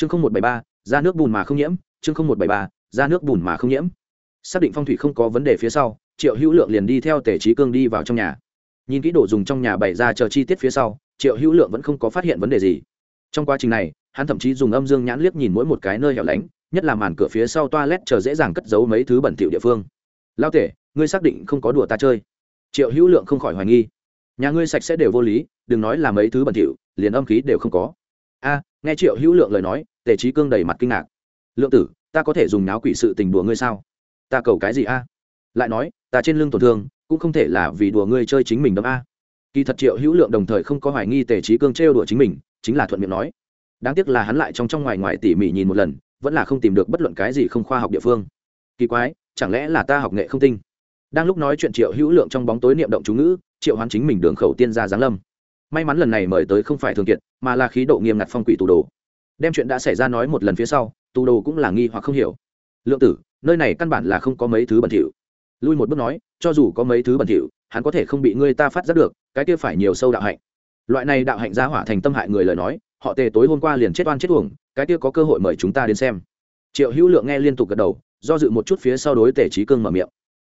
chương không một bảy ba, ra nước bùn mà không nhiễm. Chương không một bảy ba, ra nước bùn mà không nhiễm. Xác định phong thủy không có vấn đề phía sau, triệu hữu lượng liền đi theo tề trí cương đi vào trong nhà. Nhìn kỹ đồ dùng trong nhà bày ra chờ chi tiết phía sau, triệu hữu lượng vẫn không có phát hiện vấn đề gì. Trong quá trình này, hắn thậm chí dùng âm dương nhãn liếc nhìn mỗi một cái nơi hẻo lánh, nhất là màn cửa phía sau toilet chờ dễ dàng cất giấu mấy thứ bẩn thỉu địa phương. Lao tể ngươi xác định không có đùa ta chơi? Triệu hữu lượng không khỏi hoài nghi. Nhà ngươi sạch sẽ đều vô lý, đừng nói là mấy thứ bẩn thỉu, liền âm khí đều không có. A nghe triệu hữu lượng lời nói, tề trí cương đầy mặt kinh ngạc. Lượng tử, ta có thể dùng náo quỷ sự tình đùa ngươi sao? Ta cầu cái gì a? Lại nói, ta trên lưng tổn thương, cũng không thể là vì đùa ngươi chơi chính mình đấm a. Kỳ thật triệu hữu lượng đồng thời không có hoài nghi tề trí cương trêu đùa chính mình, chính là thuận miệng nói. Đáng tiếc là hắn lại trong trong ngoài ngoài tỉ mỉ nhìn một lần, vẫn là không tìm được bất luận cái gì không khoa học địa phương. Kỳ quái, chẳng lẽ là ta học nghệ không tinh? Đang lúc nói chuyện triệu hữu lượng trong bóng tối niệm động chú ngữ, triệu hoán chính mình đường khẩu tiên ra giáng lâm may mắn lần này mời tới không phải thường kiệt mà là khí độ nghiêm ngặt phong quỷ tù đồ. Đem chuyện đã xảy ra nói một lần phía sau tù đồ cũng là nghi hoặc không hiểu. Lượng tử nơi này căn bản là không có mấy thứ bẩn thỉu. Lui một bước nói cho dù có mấy thứ bẩn thỉu hắn có thể không bị ngươi ta phát giác được cái kia phải nhiều sâu đạo hạnh. Loại này đạo hạnh ra hỏa thành tâm hại người lời nói họ tề tối hôm qua liền chết oan chết uổng cái kia có cơ hội mời chúng ta đến xem. Triệu hữu lượng nghe liên tục gật đầu do dự một chút phía sau đối tề trí cương mở miệng.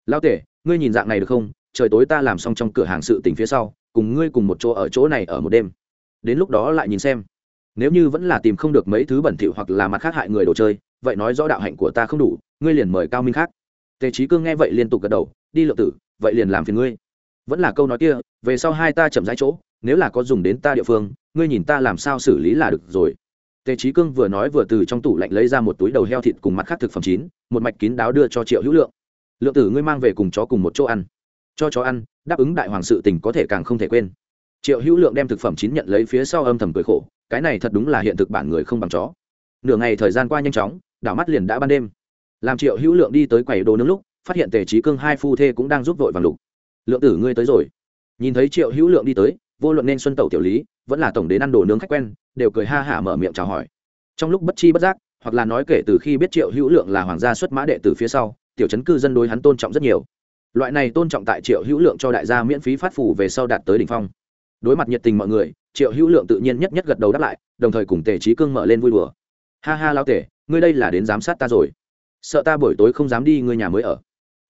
Lao tề, ngươi nhìn dạng này được không? Trời tối ta làm xong trong cửa hàng sự tỉnh phía sau cùng ngươi cùng một chỗ ở chỗ này ở một đêm. Đến lúc đó lại nhìn xem. Nếu như vẫn là tìm không được mấy thứ bẩn thỉu hoặc là mặt khác hại người đồ chơi, vậy nói rõ đạo hạnh của ta không đủ, ngươi liền mời cao minh khác. Tề trí cương nghe vậy liên tục gật đầu, đi lượng tử, vậy liền làm phiền ngươi. Vẫn là câu nói kia, về sau hai ta chậm rãi chỗ, nếu là có dùng đến ta địa phương, ngươi nhìn ta làm sao xử lý là được rồi. Tề trí cương vừa nói vừa từ trong tủ lạnh lấy ra một túi đầu heo thịt cùng mặt khác thực phẩm chín, một mạch kín đáo đưa cho triệu hữu lượng. Lượng tử, ngươi mang về cùng chó cùng một chỗ ăn. Cho chó ăn đáp ứng đại hoàng sự tình có thể càng không thể quên. Triệu hữu lượng đem thực phẩm chín nhận lấy phía sau âm thầm cười khổ, cái này thật đúng là hiện thực bản người không bằng chó. Nửa ngày thời gian qua nhanh chóng, đảo mắt liền đã ban đêm. Làm triệu hữu lượng đi tới quầy đồ nướng lúc, phát hiện tề trí cương hai phu thê cũng đang giúp vội vàng lục. Lượng tử, ngươi tới rồi. Nhìn thấy triệu hữu lượng đi tới, vô luận nên xuân tẩu tiểu lý, vẫn là tổng đến ăn đồ nướng khách quen, đều cười ha hả mở miệng chào hỏi. Trong lúc bất chi bất giác, hoặc là nói kể từ khi biết triệu hữu lượng là hoàng gia xuất mã đệ tử phía sau, tiểu chấn cư dân đối hắn tôn trọng rất nhiều loại này tôn trọng tại triệu hữu lượng cho đại gia miễn phí phát phủ về sau đạt tới đỉnh phong. Đối mặt nhiệt tình mọi người, triệu hữu lượng tự nhiên nhất nhất gật đầu đáp lại, đồng thời cùng tề trí cương mở lên vui đùa. Ha ha lao tể ngươi đây là đến giám sát ta rồi. Sợ ta buổi tối không dám đi, ngươi nhà mới ở.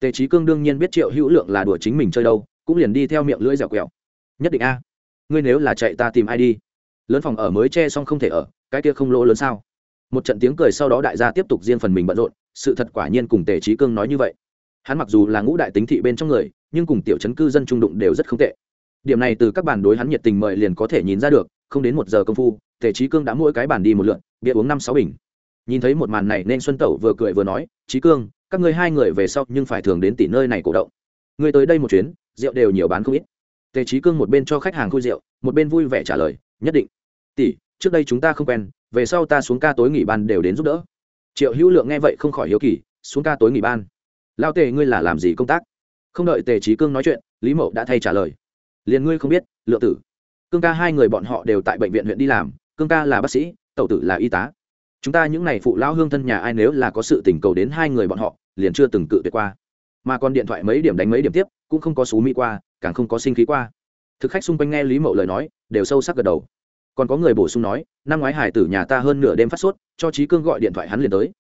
Tề trí cương đương nhiên biết triệu hữu lượng là đùa chính mình chơi đâu, cũng liền đi theo miệng lưỡi dẻo quẹo. Nhất định a. Ngươi nếu là chạy ta tìm ai đi? Lớn phòng ở mới che xong không thể ở, cái kia không lỗ lớn sao? Một trận tiếng cười sau đó đại gia tiếp tục riêng phần mình bận rộn, sự thật quả nhiên cùng tề trí cương nói như vậy hắn mặc dù là ngũ đại tính thị bên trong người, nhưng cùng tiểu chấn cư dân trung đụng đều rất không tệ. Điểm này từ các bản đối hắn nhiệt tình mời liền có thể nhìn ra được, không đến một giờ công phu, tề trí cương đã mỗi cái bàn đi một lượn, bia uống năm sáu bình. Nhìn thấy một màn này nên xuân tẩu vừa cười vừa nói trí cương, các ngươi hai người về sau nhưng phải thường đến tỷ nơi này cổ động. Ngươi tới đây một chuyến, rượu đều nhiều bán không ít. Tề trí cương một bên cho khách hàng khui rượu, một bên vui vẻ trả lời, nhất định. Tỷ, trước đây chúng ta không quen, về sau ta xuống ca tối nghỉ ban đều đến giúp đỡ. Triệu hữu lượng nghe vậy không khỏi hiếu kỳ, xuống ca tối nghỉ ban? Lao tề, ngươi là làm gì công tác? Không đợi tề trí cương nói chuyện, lý mậu đã thay trả lời. Liền ngươi không biết lựa tử. Cương ca hai người bọn họ đều tại bệnh viện huyện đi làm, cương ca là bác sĩ, tẩu tử là y tá. Chúng ta những n à y phụ lão hương thân nhà ai nếu là có sự tình cầu đến hai người bọn họ, liền chưa từng cự tuyệt qua. Mà còn điện thoại mấy điểm đánh mấy điểm tiếp, cũng không có xú mỹ qua, càng không có sinh khí qua. Thực khách xung quanh nghe lý mậu lời nói, đều sâu sắc gật đầu. Còn có người bổ sung nói, năm ngoái hải tử nhà ta hơn nửa đêm phát sốt, cho trí cương gọi điện thoại hắn liền tới.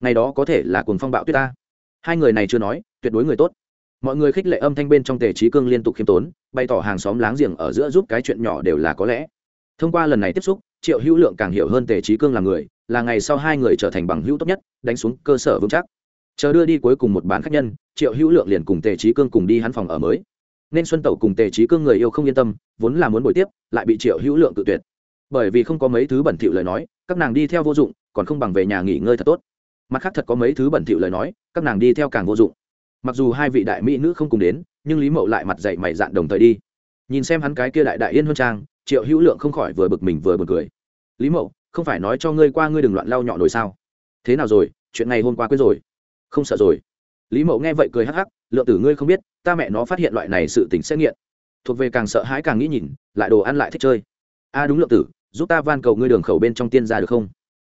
Ngày đó có thể là cuồng phong bạo tuyết ta hai người này chưa nói, tuyệt đối người tốt. Mọi người khích lệ âm thanh bên trong tề trí cương liên tục khiêm tốn, bày tỏ hàng xóm láng giềng ở giữa giúp cái chuyện nhỏ đều là có lẽ. Thông qua lần này tiếp xúc, triệu hữu lượng càng hiểu hơn tề trí cương là người, là ngày sau hai người trở thành bằng hữu tốt nhất, đánh xuống cơ sở vững chắc. Chờ đưa đi cuối cùng một bán khách nhân, triệu hữu lượng liền cùng tề trí cương cùng đi hắn phòng ở mới. Nên xuân tẩu cùng tề trí cương người yêu không yên tâm, vốn là muốn buổi tiếp, lại bị triệu hữu lượng tự tuyệt. Bởi vì không có mấy thứ bẩn thỉu lời nói, các nàng đi theo vô dụng, còn không bằng về nhà nghỉ ngơi thật tốt mặt khác thật có mấy thứ bẩn thỉu lời nói, các nàng đi theo càng vô dụng. Mặc dù hai vị đại mỹ nữ không cùng đến, nhưng lý mậu lại mặt dậy mày dạn đồng thời đi. Nhìn xem hắn cái kia đại đại yên huân trang, triệu hữu lượng không khỏi vừa bực mình vừa bực cười. Lý mậu, không phải nói cho ngươi qua ngươi đừng loạn lau nhọ nổi sao? Thế nào rồi? Chuyện này hôm qua quên rồi? Không sợ rồi. Lý mậu nghe vậy cười hắc hắc, lượng tử ngươi không biết, ta mẹ nó phát hiện loại này sự tình xét nghiện. Thuộc về càng sợ hãi càng nghĩ nhìn, lại đồ ăn lại thích chơi. A, đúng, lượng tử, giúp ta van cầu ngươi đường khẩu bên trong tiên ra được không?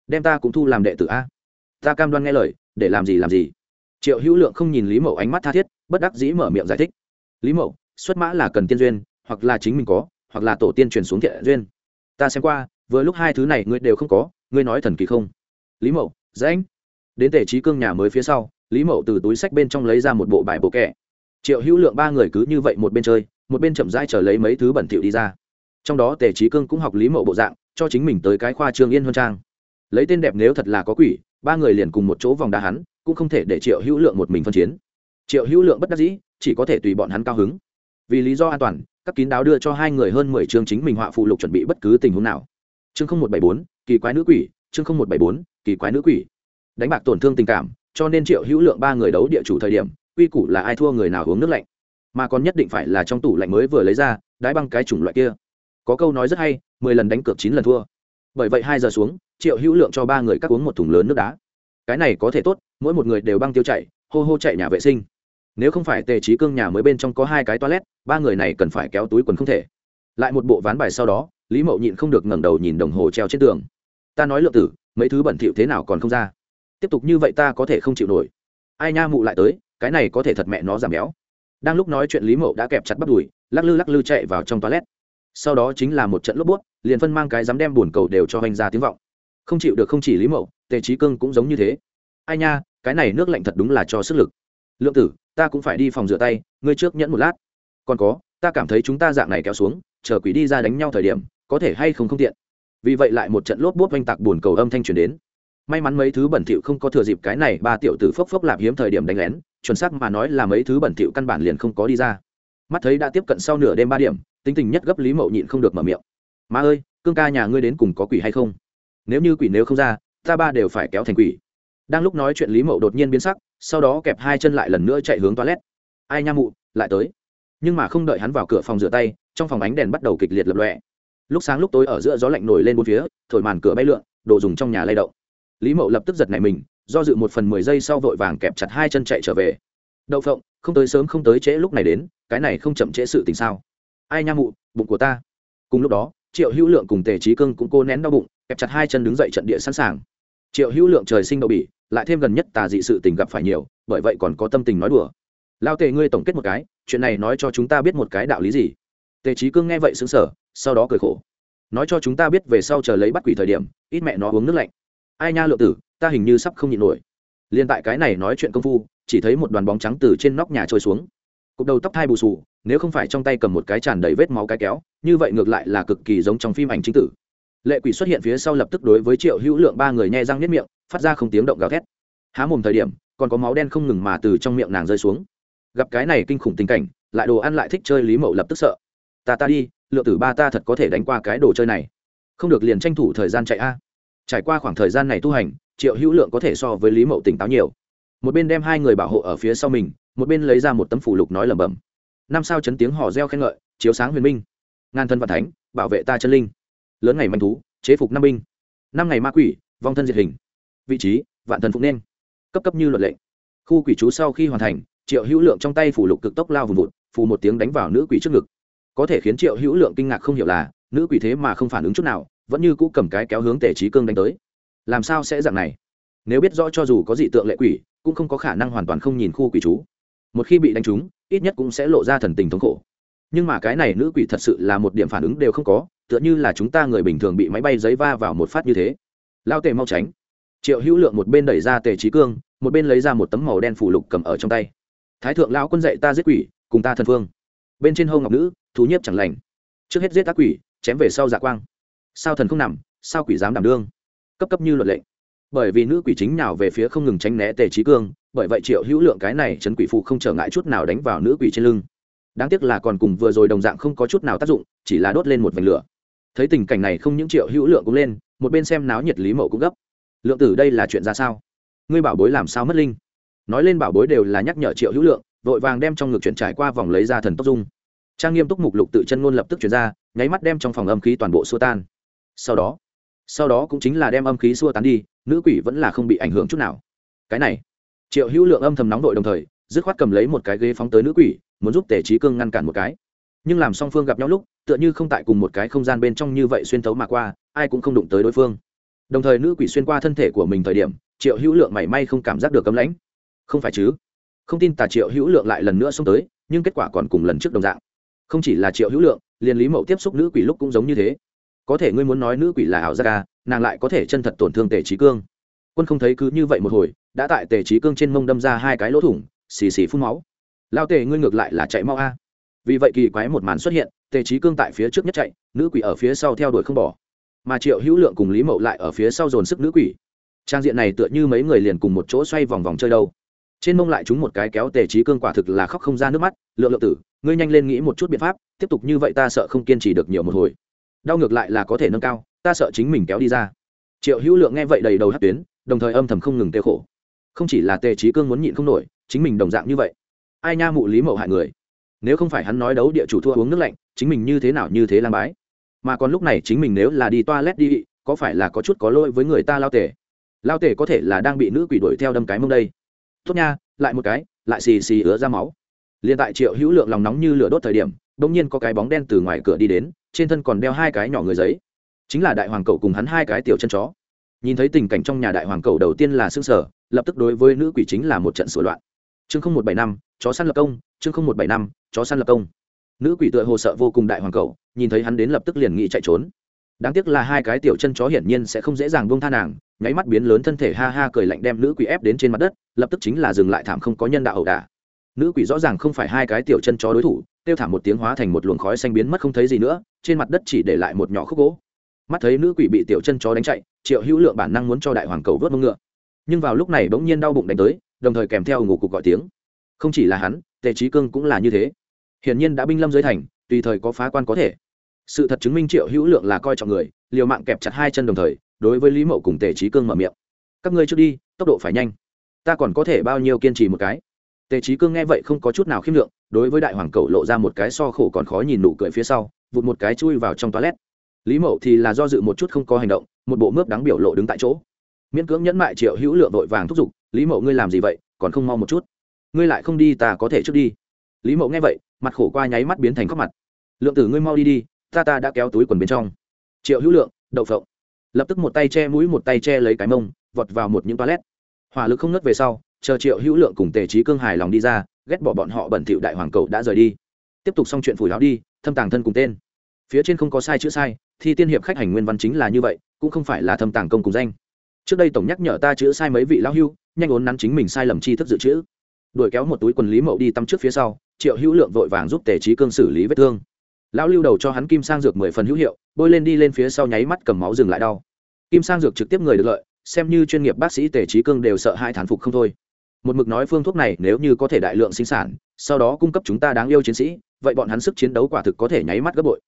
Đem ta cũng thu làm đệ tử a ta cam đoan nghe lời, để làm gì làm gì. Triệu hữu lượng không nhìn lý mậu ánh mắt tha thiết, bất đắc dĩ mở miệng giải thích. Lý mậu, xuất mã là cần tiên duyên, hoặc là chính mình có, hoặc là tổ tiên truyền xuống thiện duyên. Ta xem qua, vừa lúc hai thứ này ngươi đều không có, ngươi nói thần kỳ không? Lý mậu, dễ. Anh đến tể trí cương nhà mới phía sau, lý mậu từ túi sách bên trong lấy ra một bộ bài bộ kẻ. Triệu hữu lượng ba người cứ như vậy một bên chơi, một bên chậm rãi trở lấy mấy thứ bẩn thỉu đi ra. Trong đó tề trí cương cũng học lý mậu bộ dạng, cho chính mình tới cái khoa trương yên huân trang. Lấy tên đẹp nếu thật là có quỷ ba người liền cùng một chỗ vòng đá hắn, cũng không thể để triệu hữu lượng một mình phân chiến. Triệu hữu lượng bất đắc dĩ, chỉ có thể tùy bọn hắn cao hứng. Vì lý do an toàn, các kín đáo đưa cho hai người hơn mười chương chính mình họa phụ lục chuẩn bị bất cứ tình huống nào. Chương không một bảy bốn, kỳ quái nữ quỷ, chương không một bảy bốn, kỳ quái nữ quỷ. Đánh bạc tổn thương tình cảm, cho nên triệu hữu lượng ba người đấu địa chủ thời điểm, quy củ là ai thua người nào uống nước lạnh. Mà còn nhất định phải là trong tủ lạnh mới vừa lấy ra, đái băng cái chủng loại kia. Có câu nói rất hay, mười lần đánh cược chín lần thua. Bởi vậy hai giờ xuống triệu hữu lượng cho ba người các uống một thùng lớn nước đá. Cái này có thể tốt, mỗi một người đều băng tiêu chạy, hô hô chạy nhà vệ sinh. Nếu không phải tề trí cương nhà mới bên trong có hai cái toilet, ba người này cần phải kéo túi quần không thể. Lại một bộ ván bài sau đó, lý mậu nhịn không được ngẩng đầu nhìn đồng hồ treo trên tường. Ta nói lượng tử, mấy thứ bẩn thỉu thế nào còn không ra? Tiếp tục như vậy ta có thể không chịu nổi. Ai nha mụ lại tới, cái này có thể thật mẹ nó giảm béo. Đang lúc nói chuyện lý mậu đã kẹp chặt bắt đùi, lắc lư lắc lư chạy vào trong toilet. Sau đó chính là một trận lốp bút, liền phân mang cái dám đem buồn cầu đều cho anh ra tiếng vọng không chịu được không chỉ lý mậu tề trí cương cũng giống như thế ai nha cái này nước lạnh thật đúng là cho sức lực lượng tử ta cũng phải đi phòng rửa tay ngươi trước nhẫn một lát còn có ta cảm thấy chúng ta dạng này kéo xuống chờ quỷ đi ra đánh nhau thời điểm có thể hay không không tiện vì vậy lại một trận lốp bốt oanh tạc buồn cầu âm thanh truyền đến may mắn mấy thứ bẩn thỉu không có thừa dịp cái này ba tiểu tử phốc phốc lạp hiếm thời điểm đánh lén chuẩn xác mà nói là mấy thứ bẩn thỉu căn bản liền không có đi ra mắt thấy đã tiếp cận sau nửa đêm ba điểm tính tình nhất gấp lý mậu nhịn không được mở miệng má ơi cương ca nhà ngươi đến cùng có quỷ hay không nếu như quỷ nếu không ra, ta ba đều phải kéo thành quỷ. Đang lúc nói chuyện lý mậu đột nhiên biến sắc, sau đó kẹp hai chân lại lần nữa chạy hướng toilet. Ai nha mụ, lại tới. Nhưng mà không đợi hắn vào cửa phòng rửa tay, trong phòng ánh đèn bắt đầu kịch liệt lập lọe lúc sáng lúc tối ở giữa gió lạnh nổi lên bốn phía, thổi màn cửa bay lượn, đồ dùng trong nhà lay động. Lý mậu lập tức giật này mình, do dự một phần mười giây sau vội vàng kẹp chặt hai chân chạy trở về. Đậu phộng, không tới sớm không tới trễ lúc này đến, cái này không chậm trễ sự tình sao? Ai nha mụ, bụng của ta. Cùng lúc đó triệu hữu lượng cùng tề trí cương cũng cô nén đau bụng, kẹp chặt hai chân đứng dậy trận địa sẵn sàng. Triệu hữu lượng trời sinh đậu bỉ, lại thêm gần nhất tà dị sự tình gặp phải nhiều, bởi vậy còn có tâm tình nói đùa. Lao tề ngươi tổng kết một cái, chuyện này nói cho chúng ta biết một cái đạo lý gì? Tề trí cương nghe vậy xứng sở sau đó cười khổ. Nói cho chúng ta biết về sau chờ lấy bắt quỷ thời điểm, ít mẹ nó uống nước lạnh. Ai nha lượng tử, ta hình như sắp không nhịn nổi. Liên tại cái này nói chuyện công phu, chỉ thấy một đoàn bóng trắng từ trên nóc nhà trôi xuống. Cục đầu tóc thai bù sù nếu không phải trong tay cầm một cái tràn đầy vết máu cái kéo, như vậy ngược lại là cực kỳ giống trong phim ảnh chính tử. Lệ quỷ xuất hiện phía sau lập tức đối với triệu hữu lượng ba người nhai răng nếp miệng, phát ra không tiếng động gào thét. Há mồm thời điểm, còn có máu đen không ngừng mà từ trong miệng nàng rơi xuống. Gặp cái này kinh khủng tình cảnh, lại đồ ăn lại thích chơi lý mậu lập tức sợ. Ta ta đi, lượng tử ba ta thật có thể đánh qua cái đồ chơi này. Không được liền tranh thủ thời gian chạy a. Trải qua khoảng thời gian này tu hành, triệu hữu lượng có thể so với lý mậu tỉnh táo nhiều. Một bên đem hai người bảo hộ ở phía sau mình, một bên lấy ra một tấm phủ lục nói lẩm bẩm năm sao chấn tiếng hò reo khen ngợi, chiếu sáng huyền minh. Ngàn thân vạn thánh, bảo vệ ta chân linh. Lớn ngày manh thú, chế phục năm binh. Năm ngày ma quỷ, vong thân diệt hình. Vị trí, vạn thần phục nên. Cấp cấp như luật lệ. Khu quỷ chú sau khi hoàn thành, triệu hữu lượng trong tay phủ lục cực tốc lao vùng vụt, phù một tiếng đánh vào nữ quỷ trước ngực. Có thể khiến triệu hữu lượng kinh ngạc không hiểu là, nữ quỷ thế mà không phản ứng chút nào, vẫn như cũ cầm cái kéo hướng tề trí cương đánh tới. Làm sao sẽ dạng này? Nếu biết rõ cho dù có dị tượng lệ quỷ, cũng không có khả năng hoàn toàn không nhìn khu quỷ chú. Một khi bị đánh trúng ít nhất cũng sẽ lộ ra thần tình thống khổ. Nhưng mà cái này nữ quỷ thật sự là một điểm phản ứng đều không có, tựa như là chúng ta người bình thường bị máy bay giấy va vào một phát như thế. Lao tề mau tránh. Triệu hữu lượng một bên đẩy ra tề trí cương, một bên lấy ra một tấm màu đen phủ lục cầm ở trong tay. Thái thượng lão quân dạy ta giết quỷ, cùng ta thần phương bên trên hâu ngọc nữ, thú nhiếp chẳng lành. Trước hết giết ác quỷ, chém về sau dạ quang. Sao thần không nằm, sao quỷ dám đảm đương? Cấp cấp như luật lệ. Bởi vì nữ quỷ chính nào về phía không ngừng tránh né tề trí cương bởi vậy triệu hữu lượng cái này chấn quỷ phụ không trở ngại chút nào đánh vào nữ quỷ trên lưng. Đáng tiếc là còn cùng vừa rồi đồng dạng không có chút nào tác dụng, chỉ là đốt lên một vành lửa. Thấy tình cảnh này không những triệu hữu lượng cũng lên, một bên xem náo nhiệt lý mậu cũng gấp. Lượng tử đây là chuyện ra sao? Ngươi bảo bối làm sao mất linh? Nói lên bảo bối đều là nhắc nhở triệu hữu lượng, vội vàng đem trong ngực chuyển trải qua vòng lấy ra thần tốc dung. Trang nghiêm túc mục lục tự chân ngôn lập tức chuyển ra, nháy mắt đem trong phòng âm khí toàn bộ xua tan. Sau đó sau đó cũng chính là đem âm khí xua tan đi, nữ quỷ vẫn là không bị ảnh hưởng chút nào. Cái này triệu hữu lượng âm thầm nóng đội đồng thời dứt khoát cầm lấy một cái ghế phóng tới nữ quỷ muốn giúp tề trí cương ngăn cản một cái. Nhưng làm song phương gặp nhau lúc tựa như không tại cùng một cái không gian bên trong như vậy xuyên thấu mà qua ai cũng không đụng tới đối phương. Đồng thời nữ quỷ xuyên qua thân thể của mình thời điểm triệu hữu lượng mảy may không cảm giác được cấm lãnh. Không phải chứ? Không tin tà triệu hữu lượng lại lần nữa xông tới nhưng kết quả còn cùng lần trước đồng dạng. Không chỉ là triệu hữu lượng liền lý mậu tiếp xúc nữ quỷ lúc cũng giống như thế. Có thể ngươi muốn nói nữ quỷ là ảo gia, ca à, nàng lại có thể chân thật tổn thương tề trí cương. Quân không thấy cứ như vậy một hồi đã tại tề trí cương trên mông đâm ra hai cái lỗ thủng, xì xì phun máu. Lao tề, ngươi ngược lại là chạy mau a. Vì vậy kỳ quái một màn xuất hiện, tề trí cương tại phía trước nhất chạy, nữ quỷ ở phía sau theo đuổi không bỏ. Mà triệu hữu lượng cùng lý mậu lại ở phía sau dồn sức nữ quỷ. Trang diện này tựa như mấy người liền cùng một chỗ xoay vòng vòng chơi đâu. Trên mông lại chúng một cái kéo tề trí cương quả thực là khóc không ra nước mắt, lượng lượng tử, ngươi nhanh lên nghĩ một chút biện pháp, tiếp tục như vậy ta sợ không kiên trì được nhiều một hồi. Đau ngược lại là có thể nâng cao, ta sợ chính mình kéo đi ra. Triệu hữu lượng nghe vậy đầy đầu hát tuyến, đồng thời âm thầm không ngừng tê khổ không chỉ là tề trí cương muốn nhịn không nổi, chính mình đồng dạng như vậy. Ai nha mụ lý mậu hại người? Nếu không phải hắn nói đấu địa chủ thua uống nước lạnh, chính mình như thế nào như thế làm bái? Mà còn lúc này chính mình nếu là đi toilet đi, có phải là có chút có lỗi với người ta lao tề? lao tề có thể là đang bị nữ quỷ đuổi theo đâm cái mông đây. Tốt nha, lại một cái, lại xì xì ứa ra máu. Liền tại triệu hữu lượng lòng nóng như lửa đốt thời điểm đ ỗ n g nhiên có cái bóng đen từ ngoài cửa đi đến, trên thân còn đeo hai cái nhỏ người giấy. Chính là đại hoàng cậu cùng hắn hai cái tiểu chân chó nhìn thấy tình cảnh trong nhà đại hoàng cầu đầu tiên là xương sở lập tức đối với nữ quỷ chính là một trận sửa loạn. Chương không một bảy năm, chó săn lập công, chương không một bảy năm, chó săn lập công. Nữ quỷ tựa hồ sợ vô cùng đại hoàng cầu, nhìn thấy hắn đến lập tức liền nghĩ chạy trốn. Đáng tiếc là hai cái tiểu chân chó hiển nhiên sẽ không dễ dàng buông tha nàng, nháy mắt biến lớn thân thể ha ha cười lạnh đem nữ quỷ ép đến trên mặt đất, lập tức chính là dừng lại thảm không có nhân đạo ẩu đả. Nữ quỷ rõ ràng không phải hai cái tiểu chân chó đối thủ, tiêu thảm một tiếng hóa thành một luồng khói xanh biến mất không thấy gì nữa, trên mặt đất chỉ để lại một nhỏ khúc gỗ mắt thấy nữ quỷ bị tiểu chân chó đánh chạy, triệu hữu lượng bản năng muốn cho đại hoàng cầu vớt mông ngựa. Nhưng vào lúc này bỗng nhiên đau bụng đánh tới, đồng thời kèm theo ngủ cục gọi tiếng. Không chỉ là hắn, tề trí cương cũng là như thế. Hiển nhiên đã binh lâm dưới thành, tùy thời có phá quan có thể. Sự thật chứng minh triệu hữu lượng là coi trọng người, liều mạng kẹp chặt hai chân đồng thời, đối với lý mậu cùng tề trí cương mở miệng. Các ngươi trước đi, tốc độ phải nhanh. Ta còn có thể bao nhiêu kiên trì một cái? Tề trí cương nghe vậy không có chút nào khiêm lượng, đối với đại hoàng cậu lộ ra một cái so khổ còn khó nhìn nụ cười phía sau, vụt một cái chui vào trong toilet lý mậu thì là do dự một chút không có hành động, một bộ mướp đáng biểu lộ đứng tại chỗ. Miễn cưỡng nhẫn mại triệu hữu lượng vội vàng thúc giục, lý mậu ngươi làm gì vậy? Còn không mau một chút. Ngươi lại không đi ta có thể trước đi. Lý mậu nghe vậy, mặt khổ qua nháy mắt biến thành khóc mặt. Lượng tử ngươi mau đi đi, ta ta đã kéo túi quần bên trong. Triệu hữu lượng, đậu phộng. Lập tức một tay che mũi, một tay che lấy cái mông, vọt vào một những toilet. Hỏa lực không ngất về sau, chờ triệu hữu lượng cùng tề trí cương hài lòng đi ra, ghét bỏ bọn họ bẩn thỉu đại hoàng cầu đã rời đi. Tiếp tục xong chuyện phủi láo đi, thâm tàng thân cùng tên. Phía trên không có sai chữ sai thì tiên hiệp khách hành nguyên văn chính là như vậy, cũng không phải là thâm tàng công cùng danh. Trước đây tổng nhắc nhở ta chữ sai mấy vị lão hưu, nhanh ốn nắn chính mình sai lầm chi thức dự trữ. Đuổi kéo một túi quần lý mậu đi tăm trước phía sau, triệu hữu lượng vội vàng giúp tề trí cương xử lý vết thương. Lão lưu đầu cho hắn kim sang dược mười phần hữu hiệu, bôi lên đi lên phía sau nháy mắt cầm máu dừng lại đau. Kim sang dược trực tiếp người được lợi, xem như chuyên nghiệp bác sĩ tề trí cương đều sợ hai thán phục không thôi. Một mực nói phương thuốc này nếu như có thể đại lượng sinh sản, sau đó cung cấp chúng ta đáng yêu chiến sĩ, vậy bọn hắn sức chiến đấu quả thực có thể nháy mắt gấp bội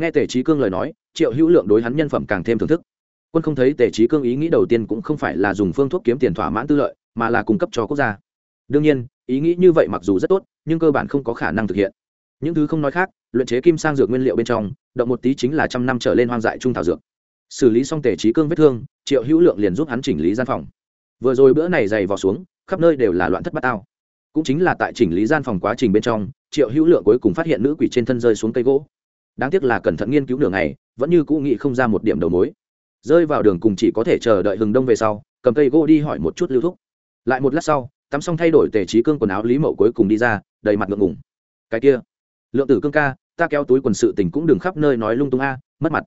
nghe tề trí cương lời nói, triệu hữu lượng đối hắn nhân phẩm càng thêm thưởng thức. Quân không thấy tề trí cương ý nghĩ đầu tiên cũng không phải là dùng phương thuốc kiếm tiền thỏa mãn tư lợi, mà là cung cấp cho quốc gia. Đương nhiên, ý nghĩ như vậy mặc dù rất tốt, nhưng cơ bản không có khả năng thực hiện. Những thứ không nói khác, luyện chế kim sang dược nguyên liệu bên trong, động một tí chính là trăm năm trở lên hoang dại trung thảo dược. Xử lý xong tề trí cương vết thương, triệu hữu lượng liền giúp hắn chỉnh lý gian phòng. Vừa rồi bữa này dày vò xuống, khắp nơi đều là loạn thất bát ao cũng chính là tại chỉnh lý gian phòng quá trình bên trong, triệu hữu lượng cuối cùng phát hiện nữ quỷ trên thân rơi xuống cây gỗ đáng tiếc là cẩn thận nghiên cứu đường này vẫn như cũ nghĩ không ra một điểm đầu mối. Rơi vào đường cùng chỉ có thể chờ đợi hừng đông về sau, cầm cây gỗ đi hỏi một chút lưu thúc. Lại một lát sau, tắm xong thay đổi tề trí cương quần áo lý mậu cuối cùng đi ra, đầy mặt ngượng ngùng. Cái kia, lượng tử cương ca, ta kéo túi quần sự tình cũng đừng khắp nơi nói lung tung a, mất mặt.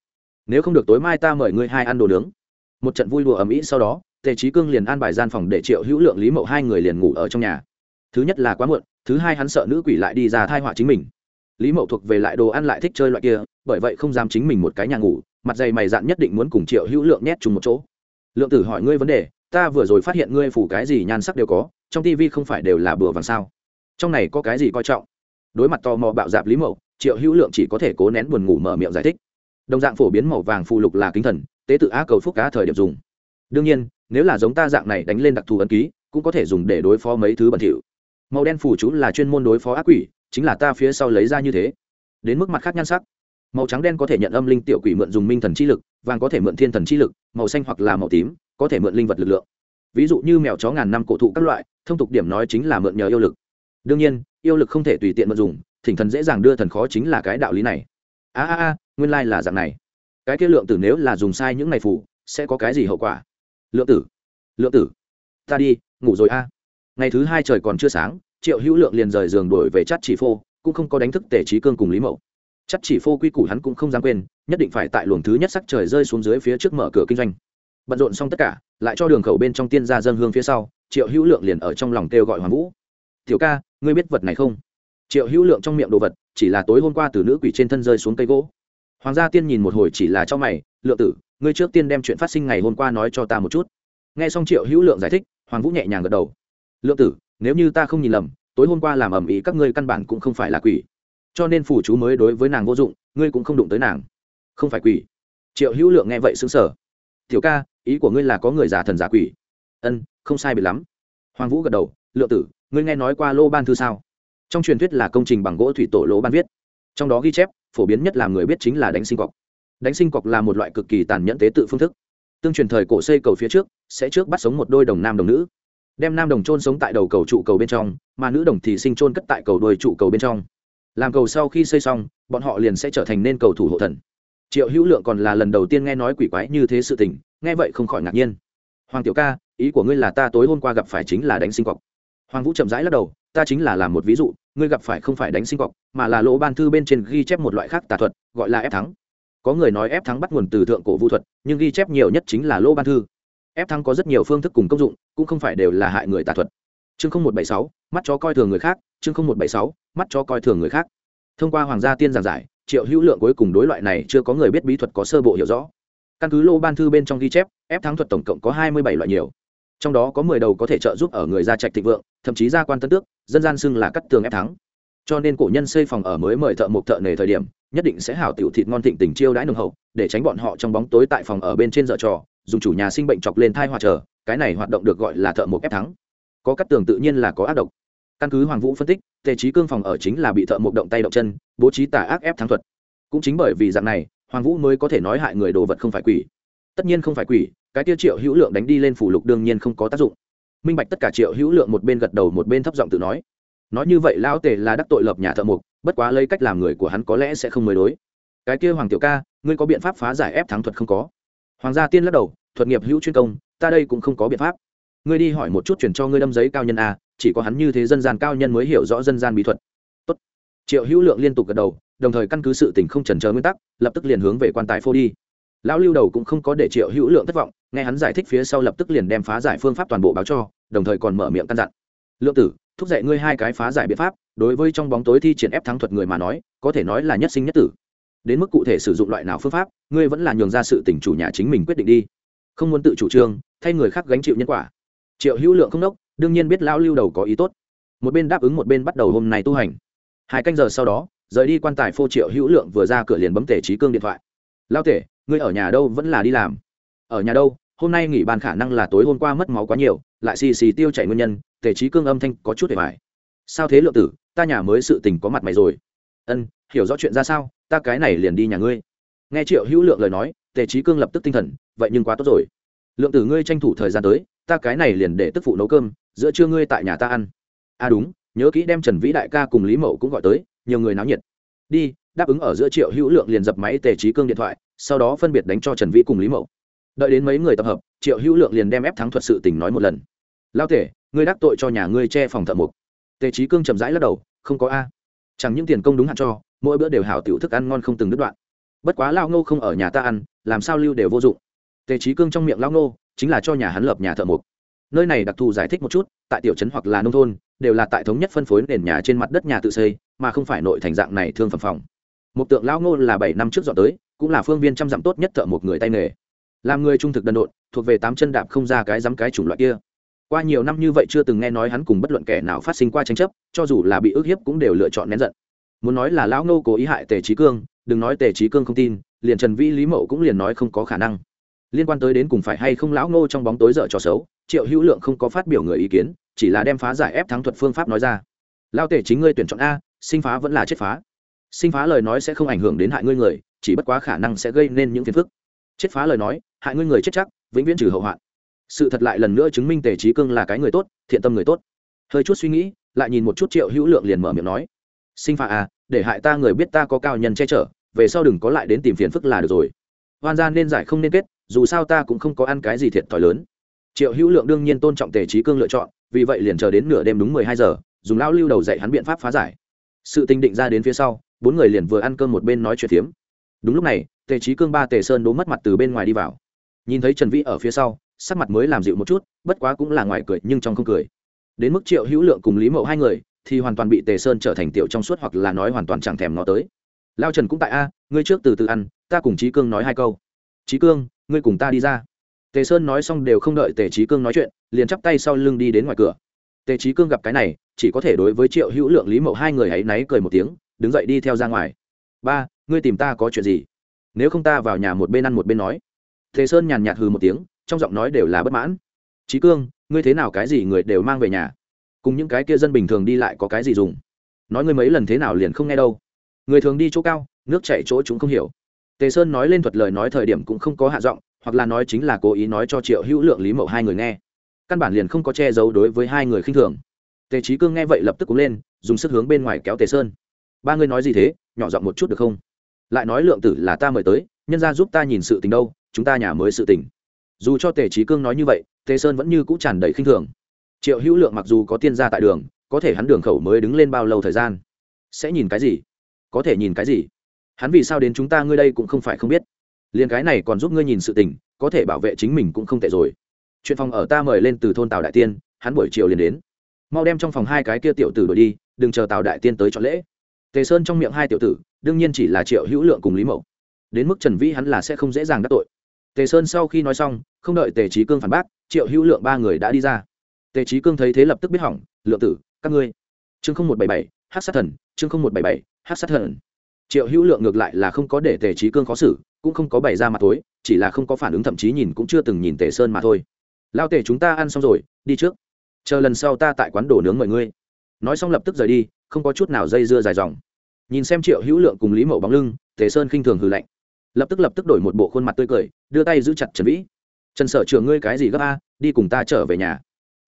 Nếu không được tối mai ta mời ngươi hai ăn đồ nướng. Một trận vui đùa ầm ĩ sau đó, tề trí cương liền an bài gian phòng để triệu hữu lượng, lý mậu hai người liền ngủ ở trong nhà. Thứ nhất là quá muộn, thứ hai hắn sợ nữ quỷ lại đi ra thai họa chính mình lý mậu thuộc về lại đồ ăn lại thích chơi loại kia, bởi vậy không dám chính mình một cái nhà ngủ, mặt dày mày dạn nhất định muốn cùng triệu hữu lượng nhét chung một chỗ. Lượng tử hỏi ngươi vấn đề, ta vừa rồi phát hiện ngươi phủ cái gì nhan sắc đều có, trong tivi không phải đều là bừa vàng sao? Trong này có cái gì coi trọng? Đối mặt tò mò bạo dạp lý mậu, triệu hữu lượng chỉ có thể cố nén buồn ngủ mở miệng giải thích. Đồng dạng phổ biến màu vàng phù lục là kính thần, tế tự á cầu phúc cá thời điểm dùng. Đương nhiên, nếu là giống ta dạng này đánh lên đặc thù ấn ký, cũng có thể dùng để đối phó mấy thứ bẩn thỉu. Màu đen phù chú là chuyên môn đối phó ác quỷ chính là ta phía sau lấy ra như thế. Đến mức mặt khác nhan sắc. Màu trắng đen có thể nhận âm linh tiểu quỷ mượn dùng minh thần chi lực, vàng có thể mượn thiên thần chi lực, màu xanh hoặc là màu tím có thể mượn linh vật lực lượng. Ví dụ như mèo chó ngàn năm cổ thụ các loại, thông tục điểm nói chính là mượn nhờ yêu lực. Đương nhiên, yêu lực không thể tùy tiện mượn dùng, thỉnh thần dễ dàng đưa thần khó chính là cái đạo lý này. A a a, nguyên lai、like、là dạng này. Cái kia lượng tử nếu là dùng sai những ngày phủ sẽ có cái gì hậu quả? Lượng tử lượng tử, ta đi, ngủ rồi a. Ngày thứ hai trời còn chưa sáng triệu hữu lượng liền rời giường đổi về chắt chỉ phô, cũng không có đánh thức tề trí cương cùng lý mậu. Chắc chỉ phô quy củ hắn cũng không dám quên, nhất định phải tại luồng thứ nhất sắc trời rơi xuống dưới phía trước mở cửa kinh doanh. Bận rộn xong tất cả, lại cho đường khẩu bên trong tiên ra dân hương phía sau, triệu hữu lượng liền ở trong lòng kêu gọi hoàng vũ. Tiểu ca, ngươi biết vật này không? Triệu hữu lượng trong miệng đồ vật, chỉ là tối hôm qua từ nữ quỷ trên thân rơi xuống cây gỗ. Hoàng gia tiên nhìn một hồi chỉ là cho mày, lượng tử, ngươi trước tiên đem chuyện phát sinh ngày hôm qua nói cho ta một chút. Nghe xong triệu hữu lượng giải thích, hoàng vũ nhẹ nhàng gật đầu. Lượng tử nếu như ta không nhìn lầm, tối hôm qua làm ầm ĩ các ngươi căn bản cũng không phải là quỷ. Cho nên phủ chú mới đối với nàng vô dụng, ngươi cũng không đụng tới nàng. Không phải quỷ. Triệu hữu lượng nghe vậy xứng sở tiểu ca, ý của ngươi là có người giả thần giả quỷ. Ân, không sai biệt lắm. Hoàng vũ gật đầu, lượng tử, ngươi nghe nói qua lô ban thư sao? Trong truyền thuyết là công trình bằng gỗ thủy tổ lỗ ban viết. Trong đó ghi chép, phổ biến nhất làm người biết chính là đánh sinh cọc. Đánh sinh cọc là một loại cực kỳ tàn nhẫn tế tự phương thức. Tương truyền thời cổ xây cầu phía trước, sẽ trước bắt sống một đôi đồng nam đồng nữ đem nam đồng trôn sống tại đầu cầu trụ cầu bên trong, mà nữ đồng thì sinh trôn cất tại cầu đuôi trụ cầu bên trong. Làm cầu sau khi xây xong, bọn họ liền sẽ trở thành nên cầu thủ hộ thần. Triệu hữu lượng còn là lần đầu tiên nghe nói quỷ quái như thế sự tình, nghe vậy không khỏi ngạc nhiên. Hoàng tiểu ca, ý của ngươi là ta tối hôm qua gặp phải chính là đánh sinh cọc hoàng vũ chậm rãi lắc đầu, ta chính là làm một ví dụ, ngươi gặp phải không phải đánh sinh cọc mà là lỗ ban thư bên trên ghi chép một loại khác tà thuật, gọi là ép thắng. Có người nói ép thắng bắt nguồn từ thượng cổ vũ thuật, nhưng ghi chép nhiều nhất chính là lỗ ban thư ép thăng có rất nhiều phương thức cùng công dụng, cũng không phải đều là hại người tà thuật. Chương không một bảy sáu, mắt chó coi thường người khác, chương không một bảy sáu, mắt chó coi thường người khác. Thông qua hoàng gia tiên giảng giải, triệu hữu lượng cuối cùng đối loại này chưa có người biết bí thuật có sơ bộ hiểu rõ. Căn cứ lô ban thư bên trong ghi chép, ép thắng thuật tổng cộng có hai mươi bảy loại nhiều. Trong đó có mười đầu có thể trợ giúp ở người gia trạch thịnh vượng, thậm chí gia quan tân tước, dân gian xưng là cắt tường ép thắng. Cho nên cổ nhân xây phòng ở mới mời thợ một thợ nề thời điểm, nhất định sẽ hảo tiểu thịt ngon thịnh tình chiêu đãi nồng hậu, để tránh bọn họ trong bóng tối tại phòng ở bên trên dợ trò dùng chủ nhà sinh bệnh chọc lên thai hoa chờ cái này hoạt động được gọi là thợ một ép thắng. Có cắt tường tự nhiên là có ác độc. Căn cứ hoàng vũ phân tích, tề trí cương phòng ở chính là bị thợ một động tay động chân, bố trí tà ác ép thắng thuật. Cũng chính bởi vì dạng này, hoàng vũ mới có thể nói hại người đồ vật không phải quỷ. Tất nhiên không phải quỷ, cái tiêu triệu hữu lượng đánh đi lên phủ lục đương nhiên không có tác dụng. Minh bạch tất cả triệu hữu lượng một bên gật đầu một bên thấp giọng tự nói. Nói như vậy lão tề là đắc tội lập nhà thợ mộc, bất quá lấy cách làm người của hắn có lẽ sẽ không mới đối. Cái kia hoàng tiểu ca, ngươi có biện pháp phá giải ép thắng thuật không có? Hoàng gia tiên lắc đầu thuật nghiệp hữu chuyên công, ta đây cũng không có biện pháp. Ngươi đi hỏi một chút chuyển cho ngươi đâm giấy cao nhân a, chỉ có hắn như thế dân gian cao nhân mới hiểu rõ dân gian bí thuật. Tốt. triệu hữu lượng liên tục gật đầu, đồng thời căn cứ sự tình không chần chờ nguyên tắc, lập tức liền hướng về quan tài phô đi. Lão lưu đầu cũng không có để triệu hữu lượng thất vọng, nghe hắn giải thích phía sau lập tức liền đem phá giải phương pháp toàn bộ báo cho, đồng thời còn mở miệng căn dặn. Lượng tử, thúc dạy ngươi hai cái phá giải biện pháp, đối với trong bóng tối thi triển ép thắng thuật người mà nói, có thể nói là nhất sinh nhất tử. Đến mức cụ thể sử dụng loại nào phương pháp, ngươi vẫn là nhường ra sự tỉnh chủ nhà chính mình quyết định đi không muốn tự chủ trương, thay người khác gánh chịu nhân quả. Triệu hữu lượng không đốc, đương nhiên biết lão lưu đầu có ý tốt. Một bên đáp ứng, một bên bắt đầu hôm nay tu hành. Hai canh giờ sau đó, rời đi quan tài phô triệu hữu lượng vừa ra cửa liền bấm tể trí cương điện thoại. Lao tể, ngươi ở nhà đâu vẫn là đi làm? Ở nhà đâu? Hôm nay nghỉ bàn khả năng là tối hôm qua mất máu quá nhiều, lại xì xì tiêu chảy nguyên nhân, tể trí cương âm thanh có chút để mải sao thế lượng tử, ta nhà mới sự tình có mặt mày rồi. Ân, hiểu rõ chuyện ra sao, ta cái này liền đi nhà ngươi. Nghe triệu hữu lượng lời nói tề trí cương lập tức tinh thần, vậy nhưng quá tốt rồi. Lượng tử ngươi tranh thủ thời gian tới, ta cái này liền để tức phụ nấu cơm, giữa trưa ngươi tại nhà ta ăn. À đúng, nhớ kỹ đem trần vĩ đại ca cùng lý mậu cũng gọi tới, nhiều người náo nhiệt. Đi, đáp ứng ở giữa triệu hữu lượng liền dập máy tề trí cương điện thoại, sau đó phân biệt đánh cho trần vĩ cùng lý mậu. Đợi đến mấy người tập hợp, triệu hữu lượng liền đem ép thắng thuật sự tình nói một lần. Lao tể ngươi đắc tội cho nhà ngươi che phòng thợ mục tề trí cương chậm rãi lắc đầu, không có a. Chẳng những tiền công đúng hạn cho, mỗi bữa đều hảo tiểu thức ăn ngon không từng đứt đoạn bất quá lao ngô không ở nhà ta ăn, làm sao lưu đều vô dụng. Tề trí cương trong miệng lao ngô, chính là cho nhà hắn lập nhà thợ mộc. nơi này đặc thù giải thích một chút, tại tiểu trấn hoặc là nông thôn, đều là tại thống nhất phân phối nền nhà trên mặt đất nhà tự xây, mà không phải nội thành dạng này thương phẩm phòng. Một tượng lao ngô là bảy năm trước dọn tới, cũng là phương viên trăm dặm tốt nhất thợ một người tay nghề. Làm người trung thực đần độn, thuộc về tám chân đạp không ra cái dám cái chủng loại kia. Qua nhiều năm như vậy chưa từng nghe nói hắn cùng bất luận kẻ nào phát sinh qua tranh chấp, cho dù là bị ức hiếp cũng đều lựa chọn nén giận. Muốn nói là lão ngô cố ý hại tề trí cương đừng nói tề trí cương không tin, liền trần vĩ, lý mậu cũng liền nói không có khả năng. Liên quan tới đến cùng phải hay không lão ngô trong bóng tối dở trò xấu, triệu hữu lượng không có phát biểu người ý kiến, chỉ là đem phá giải ép thắng thuật phương pháp nói ra. Lao tể chính ngươi tuyển chọn a, sinh phá vẫn là chết phá. Sinh phá lời nói sẽ không ảnh hưởng đến hại ngươi người, chỉ bất quá khả năng sẽ gây nên những phiền phức. Chết phá lời nói, hại ngươi người chết chắc, vĩnh viễn trừ hậu hoạn. Sự thật lại lần nữa chứng minh tề trí cương là cái người tốt, thiện tâm người tốt. Hơi chút suy nghĩ, lại nhìn một chút triệu hữu lượng liền mở miệng nói. Sinh phá à để hại ta người biết ta có cao nhân che chở, về sau đừng có lại đến tìm phiền phức là được rồi. Hoan gia nên giải không nên kết, dù sao ta cũng không có ăn cái gì thiệt thòi lớn. Triệu hữu lượng đương nhiên tôn trọng tề trí cương lựa chọn, vì vậy liền chờ đến nửa đêm đúng mười hai giờ, dùng lao lưu đầu dạy hắn biện pháp phá giải. Sự tinh định ra đến phía sau, bốn người liền vừa ăn cơm một bên nói chuyện phiếm. Đúng lúc này, tề trí cương ba tề sơn đố mất mặt từ bên ngoài đi vào. Nhìn thấy trần vĩ ở phía sau, sắc mặt mới làm dịu một chút, bất quá cũng là ngoài cười nhưng trong không cười. Đến mức triệu hữu lượng cùng lý mậu hai người thì hoàn toàn bị tề sơn trở thành tiểu trong suốt hoặc là nói hoàn toàn chẳng thèm nó tới. Lao trần cũng tại a, ngươi trước từ từ ăn, ta cùng trí cương nói hai câu. Trí cương, ngươi cùng ta đi ra. Tề sơn nói xong đều không đợi tề trí cương nói chuyện, liền chắp tay sau lưng đi đến ngoài cửa. Tề trí cương gặp cái này, chỉ có thể đối với triệu hữu lượng, lý mậu hai người hãy náy cười một tiếng, đứng dậy đi theo ra ngoài. Ba, ngươi tìm ta có chuyện gì? Nếu không ta vào nhà một bên ăn một bên nói. Tề sơn nhàn nhạt hừ một tiếng, trong giọng nói đều là bất mãn. Trí cương, ngươi thế nào cái gì người đều mang về nhà? Cùng những cái kia dân bình thường đi lại có cái gì dùng? Nói ngươi mấy lần thế nào liền không nghe đâu. Người thường đi chỗ cao, nước chảy chỗ chúng không hiểu. Tề sơn nói lên thuật lời nói thời điểm cũng không có hạ giọng, hoặc là nói chính là cố ý nói cho triệu hữu lượng, lý mậu hai người nghe. Căn bản liền không có che giấu đối với hai người khinh thường. Tề trí cương nghe vậy lập tức cúng lên, dùng sức hướng bên ngoài kéo tề sơn. Ba người nói gì thế? Nhỏ giọng một chút được không? Lại nói, lượng tử là ta mời tới, nhân ra giúp ta nhìn sự tình đâu, chúng ta nhà mới sự tình. Dù cho tề trí cương nói như vậy, tề sơn vẫn như cũ tràn đầy khinh thường triệu hữu lượng mặc dù có tiên gia tại đường, có thể hắn đường khẩu mới đứng lên bao lâu thời gian? Sẽ nhìn cái gì? Có thể nhìn cái gì? Hắn vì sao đến chúng ta ngươi đây cũng không phải không biết. Liền cái này còn giúp ngươi nhìn sự tình, có thể bảo vệ chính mình cũng không tệ rồi. Chuyện phòng ở ta mời lên từ thôn tào đại tiên, hắn buổi chiều liền đến. Mau đem trong phòng hai cái kia tiểu tử đổi đi, đừng chờ tào đại tiên tới cho lễ. Tề sơn trong miệng hai tiểu tử, đương nhiên chỉ là triệu hữu lượng cùng lý mậu. Đến mức trần vĩ hắn là sẽ không dễ dàng đắc tội. Tề sơn sau khi nói xong, không đợi tề trí cương phản bác, triệu hữu lượng ba người đã đi ra tề trí cương thấy thế lập tức biết hỏng, lượng tử, các ngươi. Chương không một bảy bảy hát sát thần, chương không một bảy bảy hát sát thần. Triệu hữu lượng ngược lại là không có để tề trí cương khó xử, cũng không có bày ra mặt tối, chỉ là không có phản ứng thậm chí nhìn cũng chưa từng nhìn tề sơn mà thôi. Lao tề, chúng ta ăn xong rồi, đi trước. Chờ lần sau ta tại quán đồ nướng mời ngươi. Nói xong lập tức rời đi, không có chút nào dây dưa dài dòng. Nhìn xem triệu hữu lượng cùng lý mậu bóng lưng, tề sơn khinh thường hừ lạnh. Lập tức lập tức đổi một bộ khuôn mặt tươi cười, đưa tay giữ chặt trần vĩ. Trần sở trường ngươi cái gì gấp a, đi cùng ta trở về nhà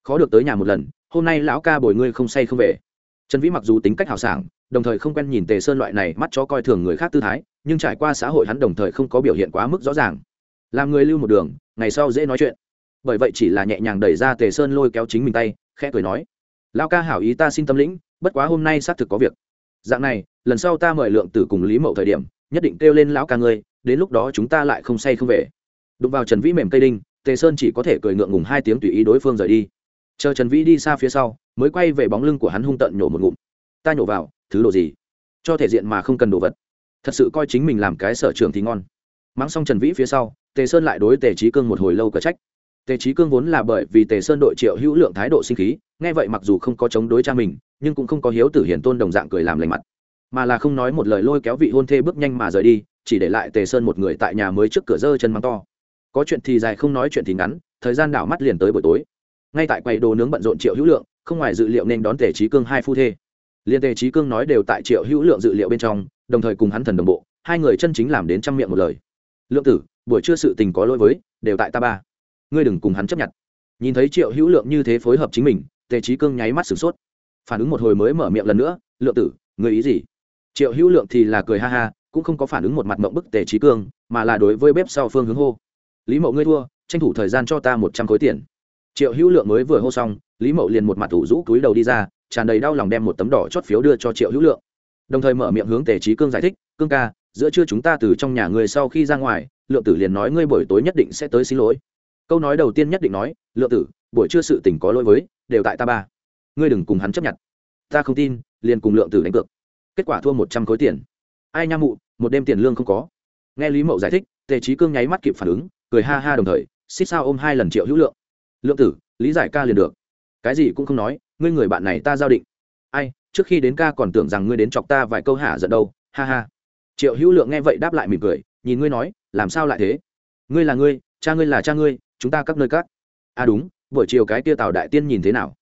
khó được tới nhà một lần, hôm nay lão ca bồi ngươi không say không về. Trần vĩ mặc dù tính cách hào sảng, đồng thời không quen nhìn tề sơn loại này mắt cho coi thường người khác tư thái, nhưng trải qua xã hội hắn đồng thời không có biểu hiện quá mức rõ ràng. Làm người lưu một đường, ngày sau dễ nói chuyện. Bởi vậy chỉ là nhẹ nhàng đẩy ra tề sơn lôi kéo chính mình tay, khẽ cười nói, lão ca hảo ý ta xin tâm lĩnh, bất quá hôm nay xác thực có việc. Dạng này, lần sau ta mời lượng tử cùng lý mậu thời điểm, nhất định kêu lên lão ca ngươi, đến lúc đó chúng ta lại không say không về. Đụng vào trần vĩ mềm cây đinh, tề sơn chỉ có thể cười ngượng ngùng hai tiếng tùy ý đối phương rời đi chờ trần vĩ đi xa phía sau, mới quay về bóng lưng của hắn hung tợn nhổ một ngụm. Ta nhổ vào, thứ đồ gì? Cho thể diện mà không cần đồ vật. Thật sự coi chính mình làm cái sở trường thì ngon. Mắng xong trần vĩ phía sau, tề sơn lại đối tề trí cương một hồi lâu cờ trách. Tề trí cương vốn là bởi vì tề sơn đội triệu hữu lượng thái độ sinh khí, nghe vậy mặc dù không có chống đối cha mình, nhưng cũng không có hiếu tử hiển tôn đồng dạng cười làm lành mặt. Mà là không nói một lời lôi kéo vị hôn thê bước nhanh mà rời đi, chỉ để lại tề sơn một người tại nhà mới trước cửa dơ chân mắng to. Có chuyện thì dài không nói chuyện thì ngắn, thời gian đảo mắt liền tới buổi tối ngay tại quầy đồ nướng bận rộn triệu hữu lượng, không ngoài dự liệu nên đón tề trí cương hai phu thê. Liên tề trí cương nói đều tại triệu hữu lượng dự liệu bên trong, đồng thời cùng hắn thần đồng bộ, hai người chân chính làm đến trăm miệng một lời. Lượng tử, buổi trưa sự tình có lỗi với, đều tại ta ba. Ngươi đừng cùng hắn chấp nhận. Nhìn thấy triệu hữu lượng như thế phối hợp chính mình, tề trí cương nháy mắt sửng sốt. Phản ứng một hồi mới mở miệng lần nữa, lượng tử người ý gì? Triệu hữu lượng thì là cười ha ha, cũng không có phản ứng một mặt mộng bức tề trí cương, mà là đối với bếp sau phương hướng hô, lý mậu ngươi thua, tranh thủ thời gian cho ta một trăm khối tiền triệu hữu lượng mới vừa hô xong, lý mậu liền một mặt thủ rũ túi đầu đi ra, tràn đầy đau lòng đem một tấm đỏ chót phiếu đưa cho triệu hữu lượng. Đồng thời mở miệng hướng tề trí cương giải thích, cương ca, giữa trưa chúng ta từ trong nhà người sau khi ra ngoài, lượng tử liền nói ngươi buổi tối nhất định sẽ tới xin lỗi. Câu nói đầu tiên nhất định nói, lượng tử, buổi trưa sự tình có lỗi với, đều tại ta ba. Ngươi đừng cùng hắn chấp nhận. Ta không tin, liền cùng lượng tử đánh cược. Kết quả thua một trăm khối tiền. Ai nha mụ, một đêm tiền lương không có. Nghe lý mậu giải thích, tề trí cương nháy mắt kịp phản ứng, cười ha ha đồng thời, xích sao ôm hai lần triệu hữu lượng? Lượng tử, lý giải ca liền được. Cái gì cũng không nói, ngươi người bạn này ta giao định. Ai, trước khi đến ca còn tưởng rằng ngươi đến chọc ta vài câu hả giận đâu, ha ha. Triệu hữu lượng nghe vậy đáp lại mỉm cười, nhìn ngươi nói, làm sao lại thế? Ngươi là ngươi, cha ngươi là cha ngươi, chúng ta các nơi các. À đúng, buổi chiều cái kia tào đại tiên nhìn thế nào?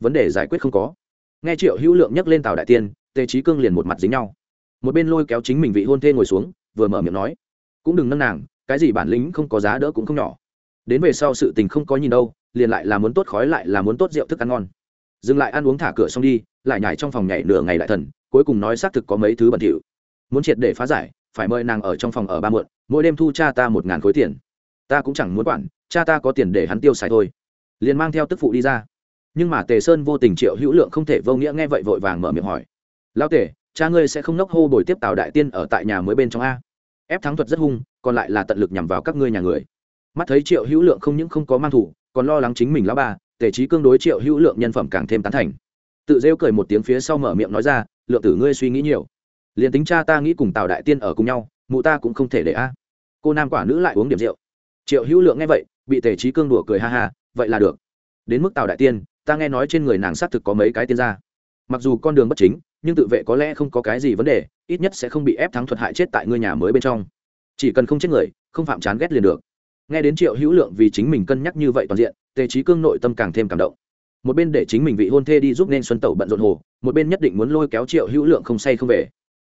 Vấn đề giải quyết không có. Nghe triệu hữu lượng nhắc lên tào đại tiên, tề trí cương liền một mặt dính nhau. Một bên lôi kéo chính mình vị hôn thê ngồi xuống, vừa mở miệng nói, cũng đừng nâng nàng, cái gì bản lĩnh không có giá đỡ cũng không nhỏ. Đến về sau sự tình không có nhìn đâu liền lại là muốn tốt khói lại là muốn tốt rượu thức ăn ngon. Dừng lại ăn uống thả cửa xong đi, lại nhảy trong phòng nhảy nửa ngày đại thần, cuối cùng nói xác thực có mấy thứ bẩn thỉu. Muốn triệt để phá giải, phải mời nàng ở trong phòng ở ba muộn, mỗi đêm thu cha ta một ngàn khối tiền. Ta cũng chẳng muốn quản, cha ta có tiền để hắn tiêu xài thôi. Liền mang theo tức phụ đi ra. Nhưng mà tề sơn vô tình triệu hữu lượng không thể vô nghĩa nghe vậy vội vàng mở miệng hỏi. Lao tề, cha ngươi sẽ không nốc hô bồi tiếp tào đại tiên ở tại nhà mới bên trong a? Ép thắng thuật rất hung, còn lại là tận lực nhằm vào các ngươi nhà người. Mắt thấy triệu hữu lượng không những không có mang thủ còn lo lắng chính mình lão bà, tề trí cương đối triệu hữu lượng nhân phẩm càng thêm tán thành. Tự rêu cười một tiếng phía sau mở miệng nói ra lượng tử ngươi suy nghĩ nhiều. Liền tính cha ta nghĩ cùng tào đại tiên ở cùng nhau mụ ta cũng không thể để a. Cô nam quả nữ lại uống điểm rượu. Triệu hữu lượng nghe vậy bị tề trí cương đùa cười ha ha vậy là được. Đến mức tào đại tiên ta nghe nói trên người nàng xác thực có mấy cái tiên gia. Mặc dù con đường bất chính nhưng tự vệ có lẽ không có cái gì vấn đề ít nhất sẽ không bị ép thắng thuật hại chết tại ngôi nhà mới bên trong. Chỉ cần không chết người không phạm chán ghét liền được nghe đến triệu hữu lượng vì chính mình cân nhắc như vậy toàn diện, tề trí cương nội tâm càng thêm cảm động. Một bên để chính mình vị hôn thê đi giúp nên xuân tẩu bận rộn hồ, một bên nhất định muốn lôi kéo triệu hữu lượng không say không về.